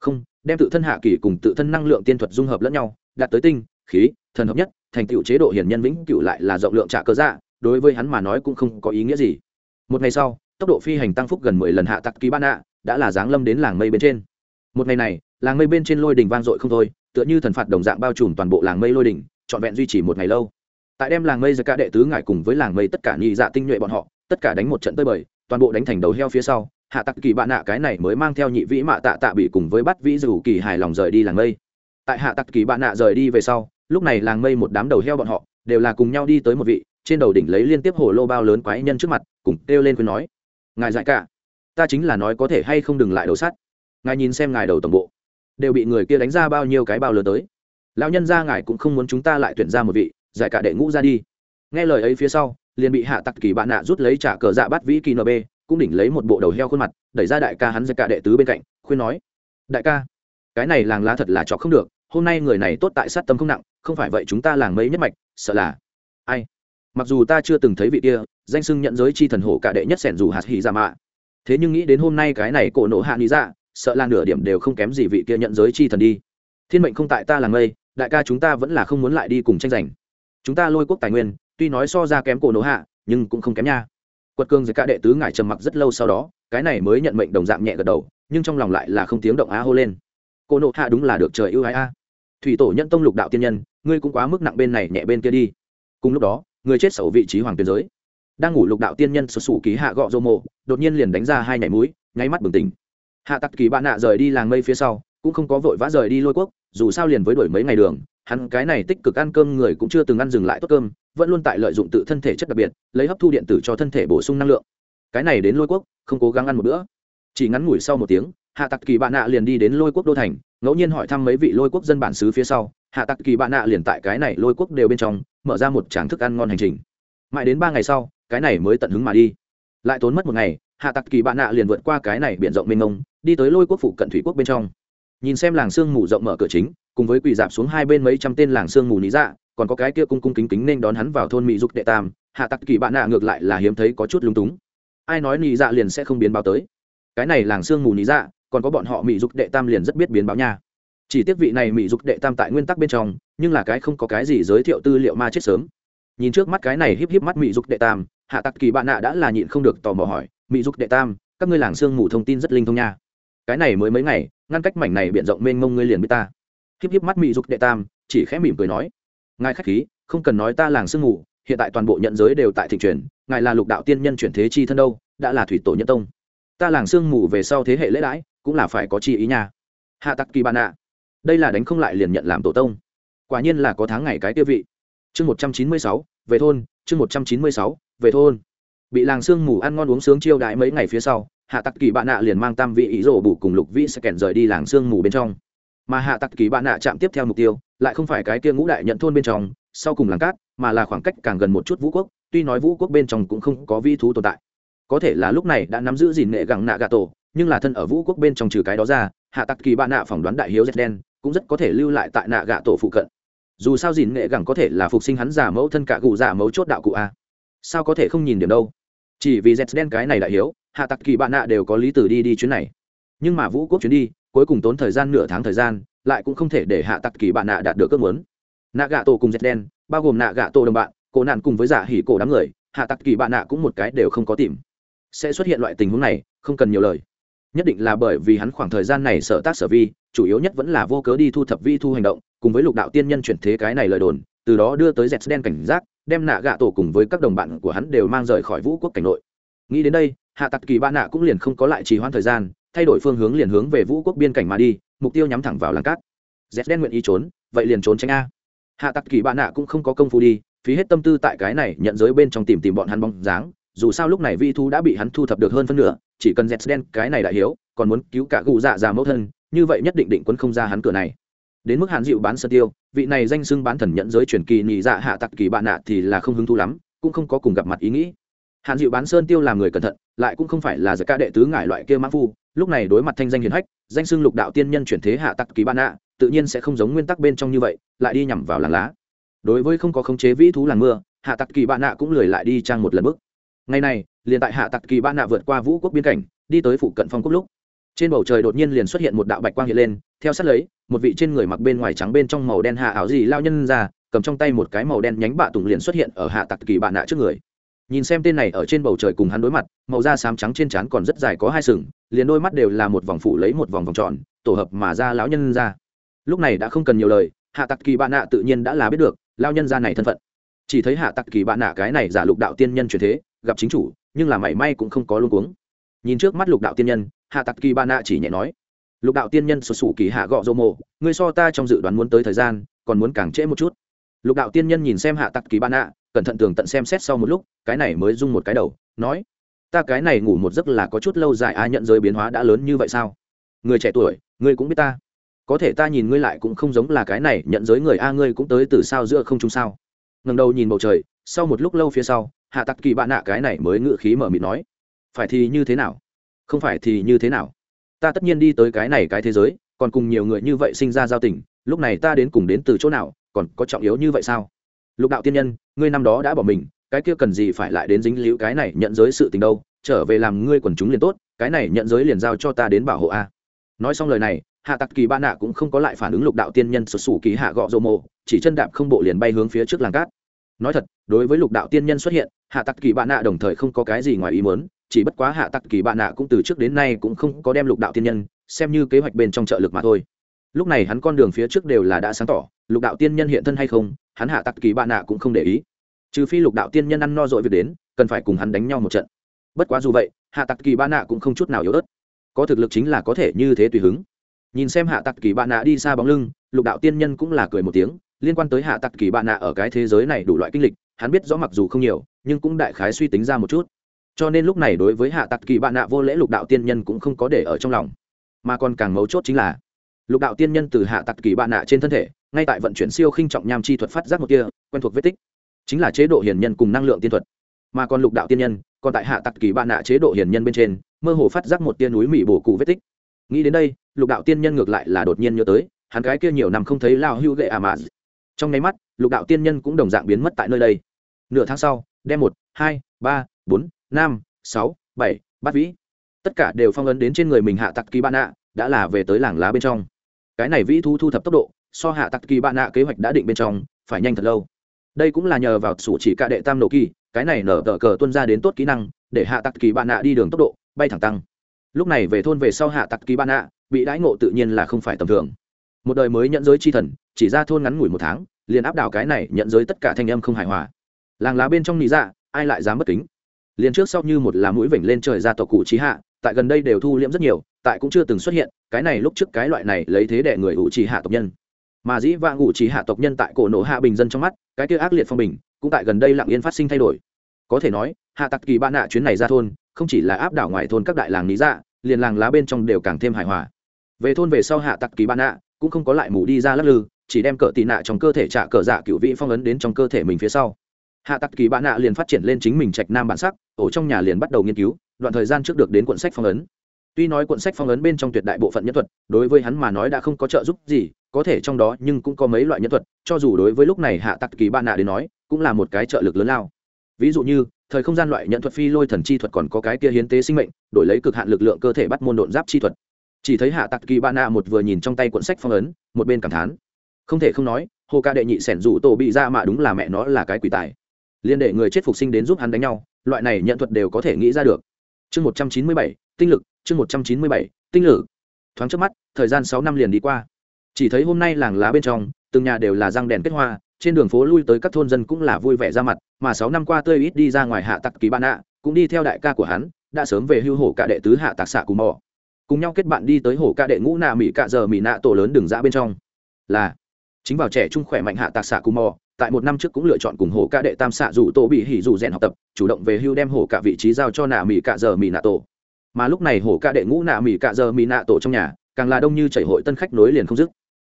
Không, đem tự thân hạ kỳ cùng tự thân năng lượng tiên thuật dung hợp lẫn nhau, đạt tới tinh, khí, thần hợp nhất, thành tựu chế độ hiển nhân vĩnh cựu lại là rộng lượng trả cờ dạ đối với hắn mà nói cũng không có ý nghĩa gì. Một ngày sau, tốc độ phi hành tăng phúc gần mười lần hạ tặc ký ban ạ đã là giáng lâm đến làng mây bên trên. Một ngày này, làng mây bên trên lôi đỉnh vang dội không thôi, tựa như thần phạt đồng dạng bao trùm toàn bộ làng mây lôi đỉnh trọn vẹn duy trì một ngày lâu. Tại đem làng mây ra cả đệ tứ ngải cùng với làng mây tất cả nhị dạ tinh nhuệ bọn họ, tất cả đánh một trận tơi bời, toàn bộ đánh thành đầu heo phía sau, hạ tặc kỳ bạn nạ cái này mới mang theo nhị vĩ mạ tạ tạ bị cùng với bắt vĩ dù kỳ hài lòng rời đi làng mây. Tại hạ tặc kỳ bạn nạ rời đi về sau, lúc này làng mây một đám đầu heo bọn họ đều là cùng nhau đi tới một vị, trên đầu đỉnh lấy liên tiếp hồ lô bao lớn quái nhân trước mặt, cùng kêu lên khuyên nói, ngài dại cả, ta chính là nói có thể hay không đừng lại đầu sắt. Ngài nhìn xem ngài đầu tổng bộ, đều bị người kia đánh ra bao nhiêu cái bao lớn tới lão nhân gia ngài cũng không muốn chúng ta lại tuyển ra một vị, giải cả đệ ngũ ra đi. Nghe lời ấy phía sau, liền bị hạ tặc kỳ bạn nạ rút lấy trả cờ dạ bắt vĩ kỳ nb cũng đỉnh lấy một bộ đầu heo khuôn mặt, đẩy ra đại ca hắn giải cả đệ tứ bên cạnh, khuyên nói, đại ca, cái này làng lá thật là chọc không được, hôm nay người này tốt tại sát tâm không nặng, không phải vậy chúng ta làng mấy nhất mạch, sợ là ai? Mặc dù ta chưa từng thấy vị kia, danh sưng nhận giới chi thần hổ cả đệ nhất sẻn dù hạt hỉ ra mạ. Thế nhưng nghĩ đến hôm nay cái này cổ nổ hạ lý ra dạ, sợ là nửa điểm đều không kém gì vị kia nhận giới chi thần đi. Thiên mệnh không tại ta làng mây đại ca chúng ta vẫn là không muốn lại đi cùng tranh giành. Chúng ta lôi quốc tài nguyên, tuy nói so ra kém cổ nổ hạ, nhưng cũng không kém nha. Quật cương dưới cả đệ tứ ngài trầm mặc rất lâu sau đó, cái này mới nhận mệnh đồng dạng nhẹ gật đầu, nhưng trong lòng lại là không tiếng động á hô lên. Cổ nộ hạ đúng là được trời ưu ái a thủy tổ nhận tông lục đạo tiên nhân, ngươi cũng quá mức nặng bên này nhẹ bên kia đi. Cùng lúc đó, người chết sầu vị trí hoàng tuyến giới. Đang ngủ lục đạo tiên nhân sụt sủ ký hạ gọ dô mộ, đột nhiên liền đánh ra hai nhảy mũi, nháy mắt bừng tỉnh. Hạ tặc kỳ bạn nạ rời đi làng mây phía sau cũng không có vội vã rời đi lôi quốc, dù sao liền với đổi mấy ngày đường, hắn cái này tích cực ăn cơm người cũng chưa từng ăn dừng lại tốt cơm, vẫn luôn tại lợi dụng tự thân thể chất đặc biệt, lấy hấp thu điện tử cho thân thể bổ sung năng lượng. Cái này đến lôi quốc, không cố gắng ăn một bữa. Chỉ ngắn ngủi sau một tiếng, hạ tặc kỳ bạn nạ liền đi đến lôi quốc đô thành, ngẫu nhiên hỏi thăm mấy vị lôi quốc dân bản xứ phía sau, hạ tặc kỳ bạn nạ liền tại cái này lôi quốc đều bên trong, mở ra một tràng thức ăn ngon hành trình. Mãi đến ba ngày sau, cái này mới tận hứng mà đi. Lại tốn mất một ngày, hạ tặc kỳ bạn nạ liền vượt qua cái này b i ể n rộng mênh mông, đi tới lôi quốc phụ cận thủy quốc bên trong nhìn xem làng sương mù rộng mở cửa chính, cùng với quỳ dạp xuống hai bên mấy trăm tên làng sương mù lý dạ còn có cái kia cung cung kính kính nên đón hắn vào thôn mỹ dục đệ tam, hạ tặc kỳ bạn nạ ngược lại là hiếm thấy có chút lúng túng. Ai nói lý dạ liền sẽ không biến báo tới? Cái này làng sương mù lý dạ còn có bọn họ mỹ dục đệ tam liền rất biết biến báo nha. Chỉ tiếc vị này mỹ dục đệ tam tại nguyên tắc bên trong, nhưng là cái không có cái gì giới thiệu tư liệu ma chết sớm. Nhìn trước mắt cái này híp híp mắt mỹ dục đệ tam, hạ tặc kỳ bạn nạ đã là nhịn không được tò mò hỏi, mỹ dục đệ tam, các ngươi làng sương mù thông tin rất linh thông nha cái này mới mấy ngày, ngăn cách mảnh này b i ể n rộng mênh mông ngươi liền biết ta. Híp híp mắt mỹ dục đệ tam, chỉ khẽ mỉm cười nói, ngài khách khí, không cần nói ta làng sương ngủ hiện tại toàn bộ nhận giới đều tại thị truyền, ngài là lục đạo tiên nhân chuyển thế chi thân đâu, đã là thủy tổ nhân tông. Ta làng sương mù về sau thế hệ lễ đãi, cũng là phải có chi ý nha. Hạ tặc kỳ bạn ạ. Đây là đánh không lại liền nhận làm tổ tông. Quả nhiên là có tháng ngày cái tiêu vị. Chương một trăm chín mươi sáu, về thôn, chương một trăm chín mươi sáu, về thôn. Bị làng sương mù ăn ngon uống sướng chiêu đãi mấy ngày phía sau hạ tặc kỳ bạn nạ liền mang tam vị ý rổ bù cùng lục vĩ sẽ kèn rời đi làng sương mù bên trong. Mà hạ tặc kỳ bạn nạ chạm tiếp theo mục tiêu, lại không phải cái kia ngũ đại nhận thôn bên trong, sau cùng làng cát, mà là khoảng cách càng gần một chút vũ quốc, tuy nói vũ quốc bên trong cũng không có vi thú tồn tại. Có thể là lúc này đã nắm giữ gìn nệ gẳng nạ gà tổ, nhưng là thân ở vũ quốc bên trong trừ cái đó ra, hạ tặc kỳ bạn nạ phỏng đoán đại hiếu dệt đen cũng rất có thể lưu lại tại nạ gà tổ phụ cận. Dù sao gìn nệ gẳng có thể là phục sinh hắn giả mẫu thân cả cụ giả mẫu chốt đạo cụ a. Sao có thể không nhìn điểm đâu? Chỉ vì dệt đen cái này đại hiếu hạ tặc kỳ bạn nạ đều có lý từ đi đi chuyến này. Nhưng mà vũ quốc chuyến đi, cuối cùng tốn thời gian nửa tháng thời gian, lại cũng không thể để hạ tặc kỳ bạn nạ đạt được ước muốn. Nạ gạ tổ cùng dệt đen, bao gồm nạ gạ tổ đồng bạn, cổ nạn cùng với giả hỉ cổ đám người, hạ tặc kỳ bạn nạ cũng một cái đều không có tìm. Sẽ xuất hiện loại tình huống này, không cần nhiều lời. Nhất định là bởi vì hắn khoảng thời gian này sở tác sở vi, chủ yếu nhất vẫn là vô cớ đi thu thập vi thu hành động, cùng với lục đạo tiên nhân chuyển thế cái này lời đồn, từ đó đưa tới dẹt đen cảnh giác, đem nạ gạ tổ cùng với các đồng bạn của hắn đều mang rời khỏi vũ quốc cảnh nội. Nghĩ đến đây hạ tặc kỳ ba nạ cũng liền không có lại trì hoãn thời gian, thay đổi phương hướng liền hướng về vũ quốc biên cảnh mà đi, mục tiêu nhắm thẳng vào làng cát. Dẹt đen nguyện ý trốn, vậy liền trốn tránh a. Hạ tặc kỳ ba nạ cũng không có công phu đi, phí hết tâm tư tại cái này nhận giới bên trong tìm tìm bọn hắn bóng dáng, dù sao lúc này vi thu đã bị hắn thu thập được hơn phân nửa, chỉ cần dẹt đen cái này đại hiếu, còn muốn cứu cả gù dạ già mẫu thân, như vậy nhất định định quân không ra hắn cửa này. Đến mức hàn dịu bán sân tiêu, vị này danh xưng bán thần nhận giới truyền kỳ nhị dạ hạ tặc kỳ bạn nạ thì là không hứng thú lắm, cũng không có cùng gặp mặt ý nghĩ hàn dịu bán sơn tiêu làm người cẩn thận, lại cũng không phải là giải ca đệ tứ ngải loại kia mã phu, lúc này đối mặt thanh danh hiền hách, danh xưng lục đạo tiên nhân chuyển thế hạ tặc kỳ ban nạ tự nhiên sẽ không giống nguyên tắc bên trong như vậy, lại đi nhằm vào làng lá. Đối với không có khống chế vĩ thú làng mưa, hạ tặc kỳ bạn nạ cũng lười lại đi trang một lần bước. Ngày này, liền tại hạ tặc kỳ bạn nạ vượt qua vũ quốc biên cảnh, đi tới phụ cận phong quốc lúc. Trên bầu trời đột nhiên liền xuất hiện một đạo bạch quang hiện lên, theo sát lấy, một vị trên người mặc bên ngoài trắng bên trong màu đen hạ áo gì lao nhân ra, cầm trong tay một cái màu đen nhánh bạ tùng liền xuất hiện ở hạ tặc kỳ bạn nạ trước người nhìn xem tên này ở trên bầu trời cùng hắn đối mặt, màu da xám trắng trên trán còn rất dài có hai sừng, liền đôi mắt đều là một vòng phủ lấy một vòng vòng tròn, tổ hợp mà ra lão nhân ra. Lúc này đã không cần nhiều lời, hạ tặc kỳ bạn nạ tự nhiên đã là biết được lao nhân ra này thân phận. Chỉ thấy hạ tặc kỳ bạn nạ cái này giả lục đạo tiên nhân truyền thế, gặp chính chủ, nhưng là mảy may cũng không có luôn cuống. Nhìn trước mắt lục đạo tiên nhân, hạ tặc kỳ bạn nạ chỉ nhẹ nói, lục đạo tiên nhân sụt sủ kỳ hạ gọ dô mộ, ngươi so ta trong dự đoán muốn tới thời gian, còn muốn càng trễ một chút lục đạo tiên nhân nhìn xem hạ tặc kỳ ban ạ, cẩn thận tường tận xem xét sau một lúc cái này mới rung một cái đầu nói ta cái này ngủ một giấc là có chút lâu dài a nhận giới biến hóa đã lớn như vậy sao? Người trẻ tuổi ngươi cũng biết ta. Có thể ta nhìn ngươi lại cũng không giống là cái này nhận giới người a ngươi cũng tới từ sao giữa không trung sao? Ngầm đầu nhìn bầu trời sau một lúc lâu phía sau hạ tặc kỳ bạn nạ cái này mới ngự khí mở mịt nói phải thì như thế nào? Không phải thì như thế nào? Ta tất nhiên đi tới cái này cái thế giới còn cùng nhiều người như vậy sinh ra giao tình lúc này ta đến cùng đến từ chỗ nào? Còn có trọng yếu như vậy sao? Lục đạo tiên nhân, ngươi năm đó đã bỏ mình, cái kia cần gì phải lại đến dính liễu cái này nhận giới sự tình đâu? Trở về làm ngươi quần chúng liền tốt, cái này nhận giới liền giao cho ta đến bảo hộ a. Nói xong lời này, hạ tặc kỳ ba nạ cũng không có lại phản ứng lục đạo tiên nhân sụt sủ kỳ hạ gọ rô mộ, chỉ chân đạp không bộ liền bay hướng phía trước làng cát. Nói thật, đối với lục đạo tiên nhân xuất hiện, hạ tặc kỳ ba nạ đồng thời không có cái gì ngoài ý muốn, chỉ bất quá hạ tặc kỳ bạn nạ cũng từ trước đến nay cũng không có đem lục đạo tiên nhân xem như kế hoạch bên trong trợ lực mà thôi lúc này hắn con đường phía trước đều là đã sáng tỏ, lục đạo tiên nhân hiện thân hay không, hắn hạ tặc kỳ bạn nạ cũng không để ý. Trừ phi lục đạo tiên nhân ăn no dội việc đến, cần phải cùng hắn đánh nhau một trận. Bất quá dù vậy, hạ tặc kỳ bạn nạ cũng không chút nào yếu ớt. Có thực lực chính là có thể như thế tùy hứng. Nhìn xem hạ tặc kỳ bạn nạ đi xa bóng lưng, lục đạo tiên nhân cũng là cười một tiếng, liên quan tới hạ tặc kỳ bạn nạ ở cái thế giới này đủ loại kinh lịch, hắn biết rõ mặc dù không nhiều, nhưng cũng đại khái suy tính ra một chút. Cho nên lúc này đối với hạ tặc kỳ bạn nạ vô lễ lục đạo tiên nhân cũng không có để ở trong lòng, mà còn càng mấu chốt chính là lục đạo tiên nhân từ hạ tặc kỳ bạn nạ trên thân thể, ngay tại vận chuyển siêu khinh trọng nham chi thuật phát giác một kia quen thuộc vết tích. Chính là chế độ hiền nhân cùng năng lượng tiên thuật. Mà còn lục đạo tiên nhân, còn tại hạ tặc kỳ bạn nạ chế độ hiền nhân bên trên, mơ hồ phát giác một tia núi mỹ bổ cụ vết tích. Nghĩ đến đây, lục đạo tiên nhân ngược lại là đột nhiên nhớ tới, hắn cái kia nhiều năm không thấy lao hưu gậy à mà. Trong nháy mắt, lục đạo tiên nhân cũng đồng dạng biến mất tại nơi đây. Nửa tháng sau, đem một, hai, ba, bốn, năm, sáu, bảy, bát vĩ. Tất cả đều phong ấn đến trên người mình hạ tặc kỳ bạn nạ, đã là về tới làng lá bên trong cái này vĩ thu thu thập tốc độ, so hạ tặc kỳ bạn nạ kế hoạch đã định bên trong, phải nhanh thật lâu. Đây cũng là nhờ vào sủ chỉ cả đệ tam nổ kỳ, cái này nở tờ cờ tuân ra đến tốt kỹ năng, để hạ tặc kỳ bạn nạ đi đường tốc độ, bay thẳng tăng. Lúc này về thôn về sau hạ tặc kỳ bạn nạ, bị đãi ngộ tự nhiên là không phải tầm thường. Một đời mới nhận giới chi thần, chỉ ra thôn ngắn ngủi một tháng, liền áp đảo cái này nhận giới tất cả thanh âm không hài hòa. Làng lá bên trong nị dạ ai lại dám bất kính? Liền trước sau như một là mũi vểnh lên trời ra tộc cụ trí hạ, tại gần đây đều thu liễm rất nhiều tại cũng chưa từng xuất hiện, cái này lúc trước cái loại này lấy thế để người ủ trì hạ tộc nhân. Mà dĩ vãng ủ trì hạ tộc nhân tại cổ nổ hạ bình dân trong mắt, cái kia ác liệt phong bình, cũng tại gần đây lặng yên phát sinh thay đổi. Có thể nói, hạ tặc kỳ ba nạ chuyến này ra thôn, không chỉ là áp đảo ngoài thôn các đại làng lý dạ liền làng lá bên trong đều càng thêm hài hòa. Về thôn về sau hạ tặc kỳ ba nạ cũng không có lại mù đi ra lắc lư, chỉ đem cỡ tị nạ trong cơ thể trả cỡ dạ cựu vị phong ấn đến trong cơ thể mình phía sau. Hạ tặc kỳ bạn nạ liền phát triển lên chính mình trạch nam bản sắc, ổ trong nhà liền bắt đầu nghiên cứu, đoạn thời gian trước được đến cuộn sách phong ấn tuy nói cuộn sách phong ấn bên trong tuyệt đại bộ phận nhân thuật, đối với hắn mà nói đã không có trợ giúp gì, có thể trong đó nhưng cũng có mấy loại nhân thuật, cho dù đối với lúc này hạ tặc kỳ bạn nạ đến nói, cũng là một cái trợ lực lớn lao. Ví dụ như, thời không gian loại nhận thuật phi lôi thần chi thuật còn có cái kia hiến tế sinh mệnh, đổi lấy cực hạn lực lượng cơ thể bắt môn độn giáp chi thuật. Chỉ thấy hạ tặc kỳ bạn nạ một vừa nhìn trong tay cuộn sách phong ấn, một bên cảm thán. Không thể không nói, hồ ca đệ nhị sẻn rủ tổ bị dạ ra mà đúng là mẹ nó là cái quỷ tài. Liên đệ người chết phục sinh đến giúp hắn đánh nhau, loại này nhận thuật đều có thể nghĩ ra được chương một trăm chín mươi bảy, tinh lực, chương một trăm chín mươi bảy, tinh lực. Thoáng trước mắt, thời gian sáu năm liền đi qua. Chỉ thấy hôm nay làng lá bên trong, từng nhà đều là răng đèn kết hoa, trên đường phố lui tới các thôn dân cũng là vui vẻ ra mặt, mà sáu năm qua tươi ít đi ra ngoài hạ tặc kỳ bạn nạ, cũng đi theo đại ca của hắn, đã sớm về hưu hổ cả đệ tứ hạ tạc xạ cùng mò. Cùng nhau kết bạn đi tới hổ ca đệ ngũ nạ mỹ cạ giờ mỹ nạ tổ lớn đường dã bên trong. Là, chính vào trẻ trung khỏe mạnh hạ tạc xạ cùng mò tại một năm trước cũng lựa chọn cùng hổ ca đệ tam xạ dù tổ bị hỉ dù rèn học tập, chủ động về hưu đem hổ cả vị trí giao cho nạ mỹ cạ giờ mỹ nạ tổ. Mà lúc này hổ ca đệ ngũ nạ mỹ cạ giờ mỹ nạ tổ trong nhà, càng là đông như chảy hội tân khách nối liền không dứt.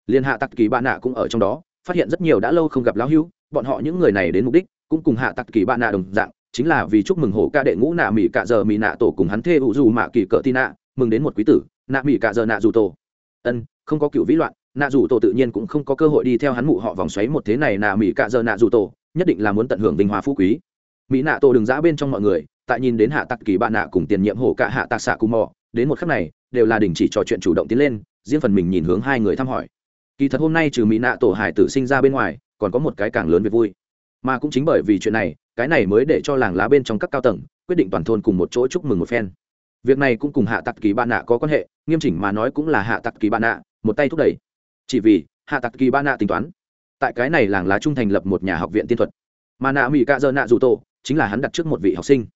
Liên hạ tặc kỳ bạn nạ cũng ở trong đó, phát hiện rất nhiều đã lâu không gặp lão hưu, bọn họ những người này đến mục đích, cũng cùng hạ tặc kỳ bạn nạ đồng dạng, chính là vì chúc mừng hổ ca đệ ngũ nạ mỹ cạ giờ mỹ nạ tổ cùng hắn thê ủ dù mạ kỳ cỡ tin nạ mừng đến một quý tử, nạ mỹ cạ giờ nạ dù tổ. Ân, không có cựu vĩ loạn nạ dù tổ tự nhiên cũng không có cơ hội đi theo hắn mụ họ vòng xoáy một thế này nạ mỹ cạ giờ nạ dù tổ, nhất định là muốn tận hưởng vinh hoa phú quý. Mỹ nạ tổ đừng giã bên trong mọi người, tại nhìn đến hạ tặc kỳ bạn nạ cùng tiền nhiệm hổ cạ hạ tạc xạ cù mò, đến một khắc này, đều là đình chỉ trò chuyện chủ động tiến lên, riêng phần mình nhìn hướng hai người thăm hỏi. Kỳ thật hôm nay trừ mỹ nạ tổ hải tử sinh ra bên ngoài, còn có một cái càng lớn về vui. Mà cũng chính bởi vì chuyện này, cái này mới để cho làng lá bên trong các cao tầng, quyết định toàn thôn cùng một chỗ chúc mừng một phen. Việc này cũng cùng hạ tặc kỳ bạn nạ có quan hệ, nghiêm chỉnh mà nói cũng là hạ tặc kỳ bạn nạ, một tay thúc đẩy chỉ vì, hạ tặc kỳ ba nạ tính toán. Tại cái này làng lá trung thành lập một nhà học viện tiên thuật. Mà nạ mỹ cạ dơ nạ dù tổ, chính là hắn đặt trước một vị học sinh.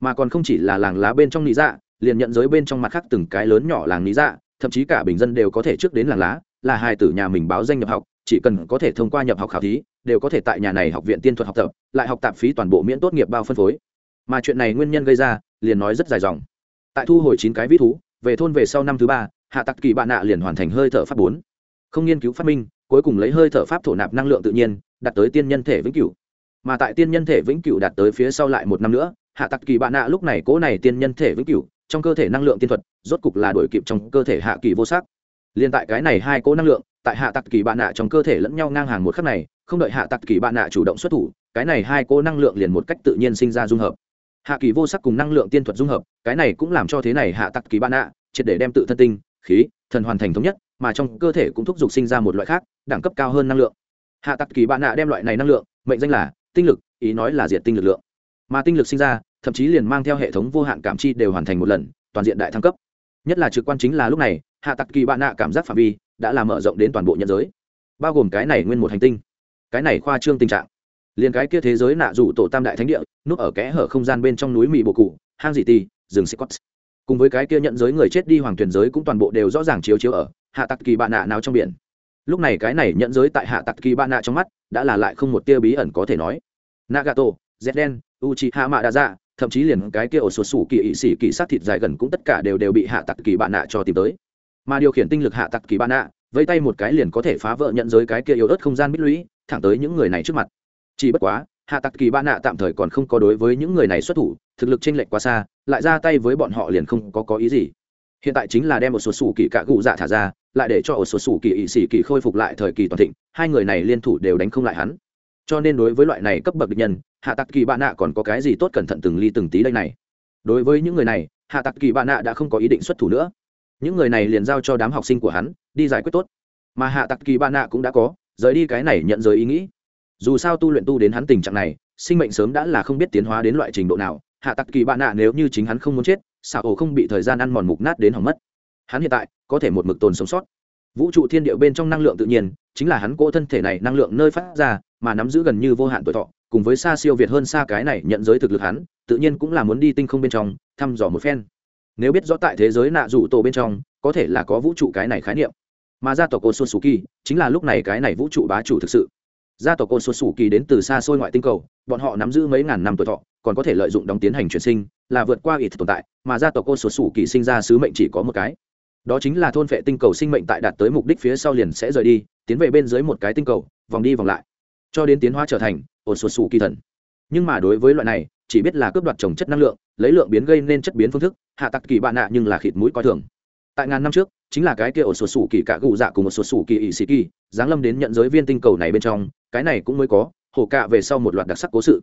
Mà còn không chỉ là làng lá bên trong lý dạ liền nhận giới bên trong mặt khác từng cái lớn nhỏ làng lý dạ thậm chí cả bình dân đều có thể trước đến làng lá, là hai tử nhà mình báo danh nhập học, chỉ cần có thể thông qua nhập học khảo thí, đều có thể tại nhà này học viện tiên thuật học tập, lại học tạp phí toàn bộ miễn tốt nghiệp bao phân phối. Mà chuyện này nguyên nhân gây ra, liền nói rất dài dòng. Tại thu hồi chín cái vĩ thú, về thôn về sau năm thứ ba, hạ tặc kỳ bạn nạ liền hoàn thành hơi thở pháp bốn không nghiên cứu phát minh, cuối cùng lấy hơi thở pháp thổ nạp năng lượng tự nhiên, đạt tới tiên nhân thể vĩnh cửu. Mà tại tiên nhân thể vĩnh cửu đạt tới phía sau lại một năm nữa, hạ tặc kỳ bạn nạ lúc này cố này tiên nhân thể vĩnh cửu, trong cơ thể năng lượng tiên thuật, rốt cục là đổi kịp trong cơ thể hạ kỳ vô sắc. Liên tại cái này hai cố năng lượng, tại hạ tặc kỳ bạn nạ trong cơ thể lẫn nhau ngang hàng một khắc này, không đợi hạ tặc kỳ bạn nạ chủ động xuất thủ, cái này hai cố năng lượng liền một cách tự nhiên sinh ra dung hợp. Hạ kỳ vô sắc cùng năng lượng tiên thuật dung hợp, cái này cũng làm cho thế này hạ tặc kỳ bạn nạ triệt để đem tự thân tinh, khí thần hoàn thành thống nhất, mà trong cơ thể cũng thúc giục sinh ra một loại khác, đẳng cấp cao hơn năng lượng. Hạ tặc kỳ bạn nạ đem loại này năng lượng, mệnh danh là tinh lực, ý nói là diệt tinh lực lượng. Mà tinh lực sinh ra, thậm chí liền mang theo hệ thống vô hạn cảm chi đều hoàn thành một lần, toàn diện đại thăng cấp. Nhất là trực quan chính là lúc này, hạ tặc kỳ bạn nạ cảm giác phạm vi đã làm mở rộng đến toàn bộ nhân giới. Bao gồm cái này nguyên một hành tinh, cái này khoa trương tình trạng. Liền cái kia thế giới nạ rủ tổ tam đại thánh địa, núp ở kẽ hở không gian bên trong núi mì bồ cụ, hang dị ti rừng sĩ quất cùng với cái kia nhận giới người chết đi hoàng thuyền giới cũng toàn bộ đều rõ ràng chiếu chiếu ở hạ tặc kỳ bạn nạ nào trong biển. Lúc này cái này nhận giới tại hạ tặc kỳ bạn nạ trong mắt, đã là lại không một tia bí ẩn có thể nói. Nagato zden uchi hạ mạ đa dạ thậm chí liền cái kia ổ sột sủ kỳ ỵ sĩ kỳ sát thịt dài gần cũng tất cả đều đều bị hạ tặc kỳ bạn nạ cho tìm tới. Mà điều khiển tinh lực hạ tặc kỳ bạn nạ vây tay một cái liền có thể phá vỡ nhận giới cái kia yếu ớt không gian bích lũy, thẳng tới những người này trước mặt. Chỉ bất quá hạ tặc kỳ Ba nạ tạm thời còn không có đối với những người này xuất thủ, thực lực chênh lệch quá xa, lại ra tay với bọn họ liền không có có ý gì. Hiện tại chính là đem một số sủ kỳ cạ gụ dạ thả ra, lại để cho một số sủ kỳ ỵ sĩ kỳ khôi phục lại thời kỳ toàn thịnh, hai người này liên thủ đều đánh không lại hắn. Cho nên đối với loại này cấp bậc địch nhân, hạ tặc kỳ Ba nạ còn có cái gì tốt cẩn thận từng ly từng tí đây này? Đối với những người này, hạ tặc kỳ Ba nạ đã không có ý định xuất thủ nữa. Những người này liền giao cho đám học sinh của hắn, đi giải quyết tốt. Mà hạ tặc kỳ Ba nạ cũng đã có, rời đi cái này nhận giới ý nghĩ dù sao tu luyện tu đến hắn tình trạng này, sinh mệnh sớm đã là không biết tiến hóa đến loại trình độ nào, hạ tặc kỳ bạn nạ nếu như chính hắn không muốn chết xạ ổ không bị thời gian ăn mòn mục nát đến hỏng mất. Hắn hiện tại có thể một mực tồn sống sót. Vũ trụ thiên địa bên trong năng lượng tự nhiên, chính là hắn cỗ thân thể này năng lượng nơi phát ra, mà nắm giữ gần như vô hạn tuổi thọ, cùng với xa siêu việt hơn xa cái này nhận giới thực lực hắn, tự nhiên cũng là muốn đi tinh không bên trong, thăm dò một phen. Nếu biết rõ tại thế giới nạ rủ tổ bên trong, có thể là có vũ trụ cái này khái niệm. Mà gia tộc kỳ chính là lúc này cái này vũ trụ bá chủ thực sự gia tộc Otsutsuki đến từ xa xôi ngoại tinh cầu, bọn họ nắm giữ mấy ngàn năm tuổi thọ, còn có thể lợi dụng đóng tiến hành chuyển sinh, là vượt qua ít tồn tại, mà gia tộc Otsutsuki sinh ra sứ mệnh chỉ có một cái. Đó chính là thôn phệ tinh cầu sinh mệnh tại đạt tới mục đích phía sau liền sẽ rời đi, tiến về bên dưới một cái tinh cầu, vòng đi vòng lại. Cho đến tiến hóa trở thành Otsutsuki thần. Nhưng mà đối với loại này, chỉ biết là cướp đoạt trồng chất năng lượng, lấy lượng biến gây nên chất biến phương thức, hạ tặc kỳ bạn nạ nhưng là khịt mũi coi thường. Tại ngàn năm trước, chính là cái kia ổn sụt sù kỳ cả gù dạ cùng một sụt sù kỳ ỵ sĩ kỳ giáng lâm đến nhận giới viên tinh cầu này bên trong cái này cũng mới có, hổ cạ về sau một loạt đặc sắc cố sự.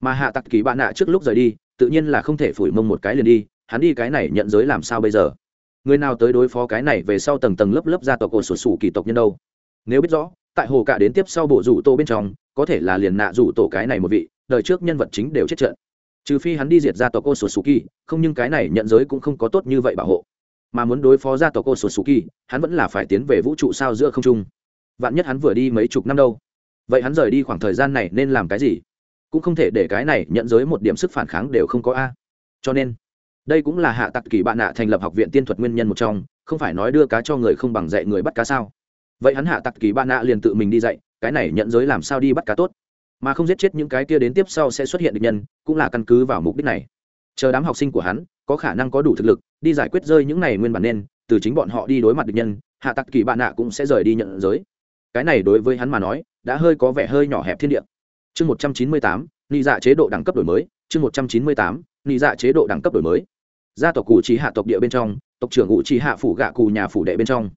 Mà hạ tặc kỳ bạn nạ trước lúc rời đi, tự nhiên là không thể phủi mông một cái liền đi, hắn đi cái này nhận giới làm sao bây giờ? Người nào tới đối phó cái này về sau tầng tầng lớp lớp gia tộc ổ sổ sủ kỳ tộc nhân đâu? Nếu biết rõ, tại hồ cạ đến tiếp sau bộ rủ tô bên trong, có thể là liền nạ rủ tổ cái này một vị, đời trước nhân vật chính đều chết trận. Trừ phi hắn đi diệt gia tộc ô sổ sù kỳ, không nhưng cái này nhận giới cũng không có tốt như vậy bảo hộ. Mà muốn đối phó gia tộc ô sổ sù kỳ, hắn vẫn là phải tiến về vũ trụ sao giữa không trung. Vạn nhất hắn vừa đi mấy chục năm đâu? Vậy hắn rời đi khoảng thời gian này nên làm cái gì? Cũng không thể để cái này nhận giới một điểm sức phản kháng đều không có a. Cho nên, đây cũng là hạ tặc kỳ bạn nạ thành lập học viện tiên thuật nguyên nhân một trong, không phải nói đưa cá cho người không bằng dạy người bắt cá sao? Vậy hắn hạ tặc kỳ bạn nạ liền tự mình đi dạy, cái này nhận giới làm sao đi bắt cá tốt? Mà không giết chết những cái kia đến tiếp sau sẽ xuất hiện được nhân, cũng là căn cứ vào mục đích này. Chờ đám học sinh của hắn có khả năng có đủ thực lực, đi giải quyết rơi những này nguyên bản nên, từ chính bọn họ đi đối mặt địch nhân, hạ tặc kỳ bạn nạ cũng sẽ rời đi nhận giới. Cái này đối với hắn mà nói đã hơi có vẻ hơi nhỏ hẹp thiên địa. Chương một trăm chín mươi tám, nị dạ chế độ đẳng cấp đổi mới. Chương một trăm chín mươi tám, nị dạ chế độ đẳng cấp đổi mới. Gia tộc cụ trí hạ tộc địa bên trong, tộc trưởng cụ trí hạ phủ gạ cù nhà phủ đệ bên trong.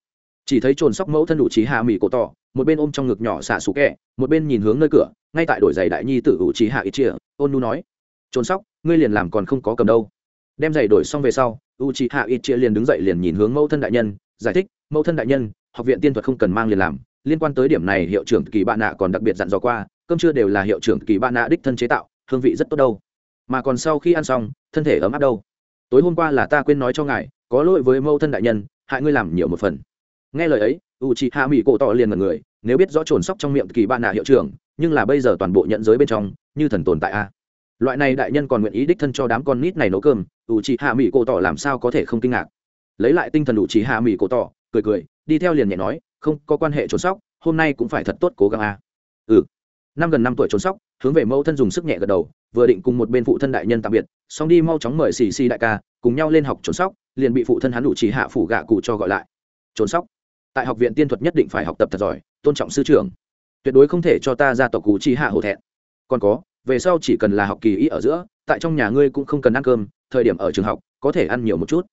Chỉ thấy trồn sóc mẫu thân đủ trí hạ mỹ cổ tỏ, một bên ôm trong ngực nhỏ xạ sủ kẹ, một bên nhìn hướng nơi cửa, ngay tại đổi giày đại nhi tử ủ trí hạ ít chia, ôn nu nói, trồn sóc, ngươi liền làm còn không có cầm đâu. Đem giày đổi xong về sau u trí hạ ít chia liền đứng dậy liền nhìn hướng mẫu thân đại nhân, giải thích, mẫu thân đại nhân, học viện tiên thuật không cần mang liền làm liên quan tới điểm này, hiệu trưởng kỳ bạn nạ còn đặc biệt dặn dò qua, cơm chưa đều là hiệu trưởng kỳ bạn nạ đích thân chế tạo, hương vị rất tốt đâu. Mà còn sau khi ăn xong, thân thể ấm áp đâu. Tối hôm qua là ta quên nói cho ngài, có lỗi với mâu thân đại nhân, hại ngươi làm nhiều một phần. Nghe lời ấy u chị hạ mỹ cổ tỏ liền mật người, nếu biết rõ trồn sóc trong miệng kỳ bạn nạ hiệu trưởng, nhưng là bây giờ toàn bộ nhận giới bên trong, như thần tồn tại a. Loại này đại nhân còn nguyện ý đích thân cho đám con nít này nấu cơm u chị hạ mỹ cổ tỏ làm sao có thể không kinh ngạc. Lấy lại tinh thần u chị hạ mỹ cổ tỏ, cười cười, đi theo liền nhẹ nói không có quan hệ trốn sóc, hôm nay cũng phải thật tốt cố gắng a ừ. Năm gần năm tuổi trốn sóc, hướng về mẫu thân dùng sức nhẹ gật đầu, vừa định cùng một bên phụ thân đại nhân tạm biệt, xong đi mau chóng mời xì xì đại ca, cùng nhau lên học trốn sóc, liền bị phụ thân hắn đủ chỉ hạ phủ gạ cụ cho gọi lại. Trốn sóc. Tại học viện tiên thuật nhất định phải học tập thật giỏi, tôn trọng sư trưởng. Tuyệt đối không thể cho ta ra tộc cụ chi hạ hổ thẹn. Còn có, về sau chỉ cần là học kỳ ý ở giữa, tại trong nhà ngươi cũng không cần ăn cơm, thời điểm ở trường học, có thể ăn nhiều một chút.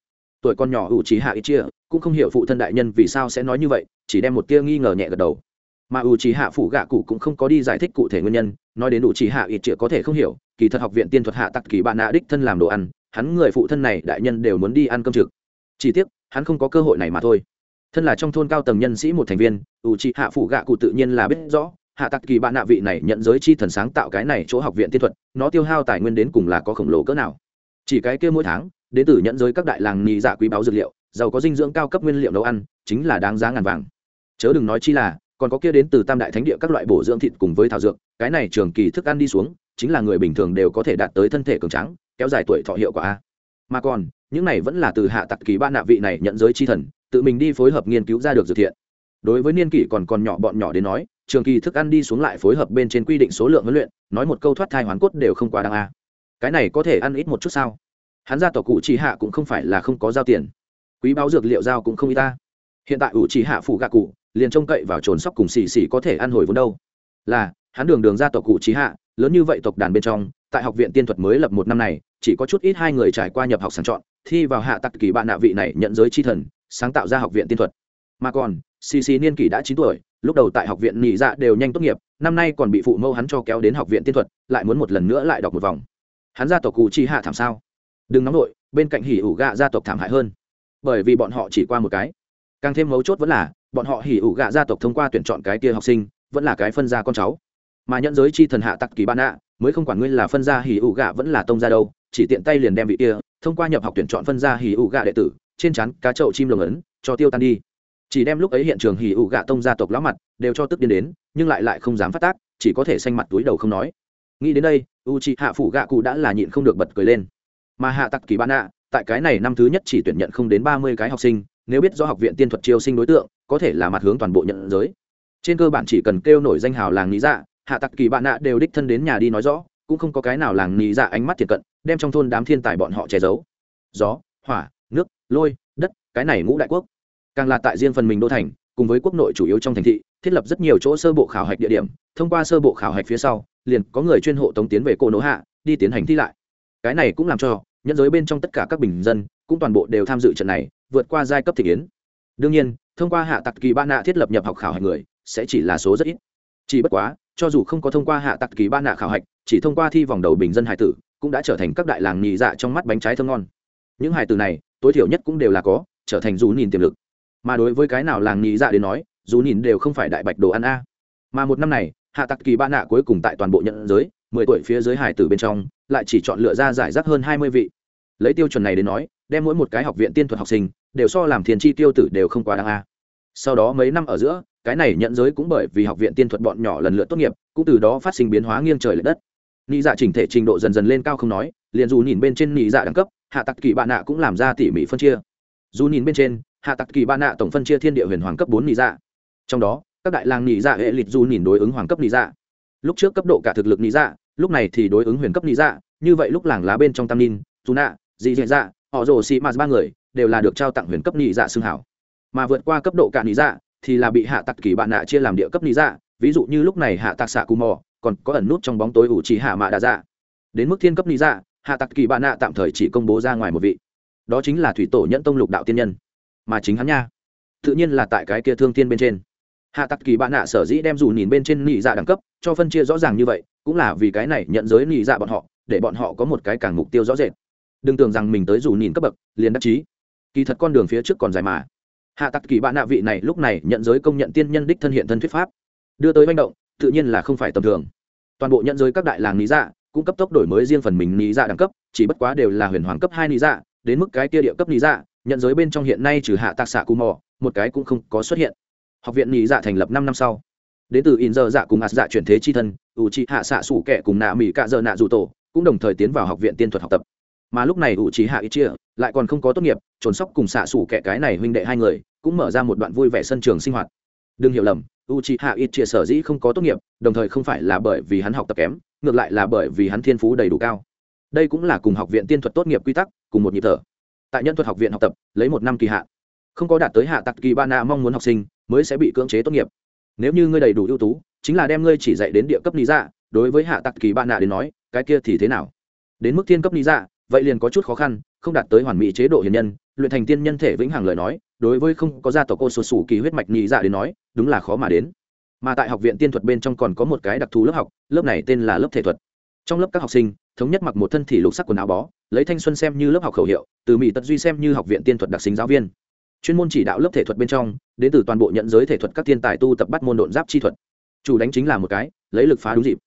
Tuổi con nhỏ ủ trí hạ ít chia, cũng không hiểu phụ thân đại nhân vì sao sẽ nói như vậy chỉ đem một tia nghi ngờ nhẹ gật đầu. Mà U trí hạ phủ gạ cụ cũng không có đi giải thích cụ thể nguyên nhân, nói đến U trí hạ ít chĩa có thể không hiểu, kỳ thật học viện tiên thuật hạ tặc kỳ bạn nạ đích thân làm đồ ăn, hắn người phụ thân này đại nhân đều muốn đi ăn cơm trực. Chỉ tiếc, hắn không có cơ hội này mà thôi. Thân là trong thôn cao tầng nhân sĩ một thành viên, U trí hạ phủ gạ cụ tự nhiên là biết rõ, hạ tặc kỳ bạn nạ vị này nhận giới chi thần sáng tạo cái này chỗ học viện tiên thuật, nó tiêu hao tài nguyên đến cùng là có khổng lồ cỡ nào. Chỉ cái kia mỗi tháng, đến từ nhận giới các đại làng nhì dạ quý báo dược liệu, giàu có dinh dưỡng cao cấp nguyên liệu nấu ăn, chính là đáng giá ngàn vàng chớ đừng nói chi là, còn có kia đến từ tam đại thánh địa các loại bổ dưỡng thịt cùng với thảo dược, cái này trường kỳ thức ăn đi xuống, chính là người bình thường đều có thể đạt tới thân thể cường trắng kéo dài tuổi thọ hiệu quả. A mà còn, những này vẫn là từ hạ tặc kỳ ba nạ vị này nhận giới chi thần, tự mình đi phối hợp nghiên cứu ra được dược thiện. Đối với niên kỷ còn còn nhỏ bọn nhỏ đến nói, trường kỳ thức ăn đi xuống lại phối hợp bên trên quy định số lượng huấn luyện, nói một câu thoát thai hoàn cốt đều không quá đáng a. Cái này có thể ăn ít một chút sao? Hắn ra tỏ cụ chỉ hạ cũng không phải là không có giao tiền. Quý báo dược liệu giao cũng không y ta hiện tại ủ chỉ hạ phụ gạ cụ liền trông cậy vào trồn sóc cùng xì xì có thể ăn hồi vốn đâu. Là, hắn đường đường ra tộc cụ trí hạ, lớn như vậy tộc đàn bên trong, tại học viện tiên thuật mới lập một năm này, chỉ có chút ít hai người trải qua nhập học sàng chọn, thi vào hạ tặc kỳ bạn nạ vị này nhận giới chi thần, sáng tạo ra học viện tiên thuật. Mà còn, xì xì niên kỷ đã chín tuổi, lúc đầu tại học viện nhị dạ đều nhanh tốt nghiệp, năm nay còn bị phụ mâu hắn cho kéo đến học viện tiên thuật, lại muốn một lần nữa lại đọc một vòng. Hắn ra tộc cụ chi hạ thảm sao? Đừng nóng nổi bên cạnh hỉ ủ gạ gia tộc thảm hại hơn. Bởi vì bọn họ chỉ qua một cái. Càng thêm mấu chốt vẫn là bọn họ hỉ ủ gạ gia tộc thông qua tuyển chọn cái kia học sinh, vẫn là cái phân gia con cháu. Mà nhận giới chi thần hạ tặc kỳ ban ạ, mới không quản ngươi là phân gia hỉ ủ gạ vẫn là tông gia đâu, chỉ tiện tay liền đem vị kia, thông qua nhập học tuyển chọn phân gia hỉ ủ gạ đệ tử, trên chắn cá chậu chim lồng ấn, cho tiêu tan đi. Chỉ đem lúc ấy hiện trường hỉ ủ gạ tông gia tộc lão mặt, đều cho tức điên đến, nhưng lại lại không dám phát tác, chỉ có thể xanh mặt túi đầu không nói. Nghĩ đến đây u chị hạ phủ gạ cụ đã là nhịn không được bật cười lên. Mà hạ tặc kỳ ban ạ, tại cái này năm thứ nhất chỉ tuyển nhận không đến ba mươi cái học sinh nếu biết do học viện tiên thuật chiêu sinh đối tượng, có thể là mặt hướng toàn bộ nhận giới. Trên cơ bản chỉ cần kêu nổi danh hào làng lý dạ hạ tặc kỳ bạn nạ đều đích thân đến nhà đi nói rõ, cũng không có cái nào làng lý dạ ánh mắt thiệt cận, đem trong thôn đám thiên tài bọn họ che giấu. Gió, hỏa, nước, lôi, đất, cái này ngũ đại quốc. Càng là tại riêng phần mình đô thành, cùng với quốc nội chủ yếu trong thành thị, thiết lập rất nhiều chỗ sơ bộ khảo hạch địa điểm, thông qua sơ bộ khảo hạch phía sau, liền có người chuyên hộ tống tiến về cô nỗ hạ, đi tiến hành thi lại. Cái này cũng làm cho nhân giới bên trong tất cả các bình dân, cũng toàn bộ đều tham dự trận này vượt qua giai cấp thị kiến. Đương nhiên, thông qua hạ tặc kỳ ba nạ thiết lập nhập học khảo hạch người, sẽ chỉ là số rất ít. Chỉ bất quá, cho dù không có thông qua hạ tặc kỳ ba nạ khảo hạch, chỉ thông qua thi vòng đầu bình dân hải tử, cũng đã trở thành các đại làng nhị dạ trong mắt bánh trái thơm ngon. Những hải tử này, tối thiểu nhất cũng đều là có, trở thành dù nhìn tiềm lực. Mà đối với cái nào làng nhị dạ đến nói, dù nhìn đều không phải đại bạch đồ ăn a. Mà một năm này, hạ tặc kỳ ba nạ cuối cùng tại toàn bộ nhận giới, mười tuổi phía dưới hải tử bên trong, lại chỉ chọn lựa ra giải rác hơn hai mươi vị. Lấy tiêu chuẩn này đến nói đem mỗi một cái học viện tiên thuật học sinh, đều so làm thiền chi tiêu tử đều không quá đáng a. Sau đó mấy năm ở giữa, cái này nhận giới cũng bởi vì học viện tiên thuật bọn nhỏ lần lượt tốt nghiệp, cũng từ đó phát sinh biến hóa nghiêng trời l ệ đất. Nị dạ chỉnh thể trình độ dần dần lên cao không nói, liền dù nhìn bên trên nị dạ đẳng cấp, hạ tặc kỳ bạn nạ cũng làm ra tỉ mỉ phân chia. Dù nhìn bên trên, hạ tặc kỳ bạn nạ tổng phân chia thiên địa huyền hoàng cấp bốn nị dạ. Trong đó, các đại làng nị dạ hệ lịch dù nhìn đối ứng hoàng cấp nị dạ. Lúc trước cấp độ cả thực lực nị dạ lúc này thì đối ứng huyền cấp nị dạ như vậy lúc làng lá bên trong tam nin dù nạ dị dạ họ rồ xì mạt ba người đều là được trao tặng huyền cấp nị dạ xương hảo. Mà vượt qua cấp độ cả nị dạ thì là bị hạ tặc kỳ bạn nạ chia làm địa cấp nị dạ ví dụ như lúc này hạ tặc xạ cù mò, còn có ẩn nút trong bóng tối ủ trì hạ mạ đà dạ. Đến mức thiên cấp nị dạ hạ tặc kỳ bạn nạ tạm thời chỉ công bố ra ngoài một vị. Đó chính là thủy tổ nhẫn tông lục đạo tiên nhân. Mà chính hắn nha, tự nhiên là tại cái kia thương tiên bên trên. Hạ tặc kỳ bạn nạ sở dĩ đem dù nhìn bên trên nị dạ đẳng cấp, cho phân chia rõ ràng như vậy, cũng là vì cái này nhận giới nị dạ bọn họ, để bọn họ có một cái càng mục tiêu rõ rệt đừng tưởng rằng mình tới dù nhìn cấp bậc, liền đắc chí. Kỳ thật con đường phía trước còn dài mà. Hạ tặc kỳ bạn nạ vị này lúc này nhận giới công nhận tiên nhân đích thân hiện thân thuyết pháp. Đưa tới manh động, tự nhiên là không phải tầm thường. Toàn bộ nhận giới các đại làng lý dạ cũng cấp tốc đổi mới riêng phần mình lý dạ đẳng cấp, chỉ bất quá đều là huyền hoàng cấp hai lý dạ đến mức cái kia địa cấp lý dạ nhận giới bên trong hiện nay trừ hạ tạc xạ cù mò, một cái cũng không có xuất hiện. Học viện lý dạ thành lập năm năm sau. Đến từ in giờ dạ cùng ạt dạ chuyển thế chi thân, ủ trị hạ xạ sủ kẻ cùng nạ mỹ cạ giờ nạ dù tổ cũng đồng thời tiến vào học viện tiên thuật học tập mà lúc này ủ trí hạ ít chia lại còn không có tốt nghiệp, trốn sóc cùng xạ xủ kẻ cái này huynh đệ hai người, cũng mở ra một đoạn vui vẻ sân trường sinh hoạt. Đừng hiểu lầm u c h i hạ ít chia sở dĩ không có tốt nghiệp, đồng thời không phải là bởi vì hắn học tập kém, ngược lại là bởi vì hắn thiên phú đầy đủ cao. Đây cũng là cùng học viện tiên thuật tốt nghiệp quy tắc, cùng một nhịp thở. Tại nhân thuật học viện học tập, lấy một năm kỳ hạn không có đạt tới hạ tặc kỳ ba na mong muốn học sinh, mới sẽ bị cưỡng chế tốt nghiệp. Nếu như ngươi đầy đủ ưu tú, chính là đem ngươi chỉ dạy đến địa cấp lý dạ đối với hạ tặc kỳ ba na đến nói, cái kia thì thế nào? Đến mức thiên cấp lý dạ vậy liền có chút khó khăn, không đạt tới hoàn mỹ chế độ hiền nhân, luyện thành tiên nhân thể vĩnh hằng lời nói, đối với không có gia tộc cô số sủ kỳ huyết mạch nhị dạ đến nói, đúng là khó mà đến. Mà tại học viện tiên thuật bên trong còn có một cái đặc thù lớp học, lớp này tên là lớp thể thuật. Trong lớp các học sinh, thống nhất mặc một thân thể lục sắc quần áo bó, lấy thanh xuân xem như lớp học khẩu hiệu, từ mỹ tật duy xem như học viện tiên thuật đặc xính giáo viên. Chuyên môn chỉ đạo lớp thể thuật bên trong, đến từ toàn bộ nhận giới thể thuật các thiên tài tu tập bắt môn độn giáp chi thuật. Chủ đánh chính là một cái, lấy lực phá đúng dịp.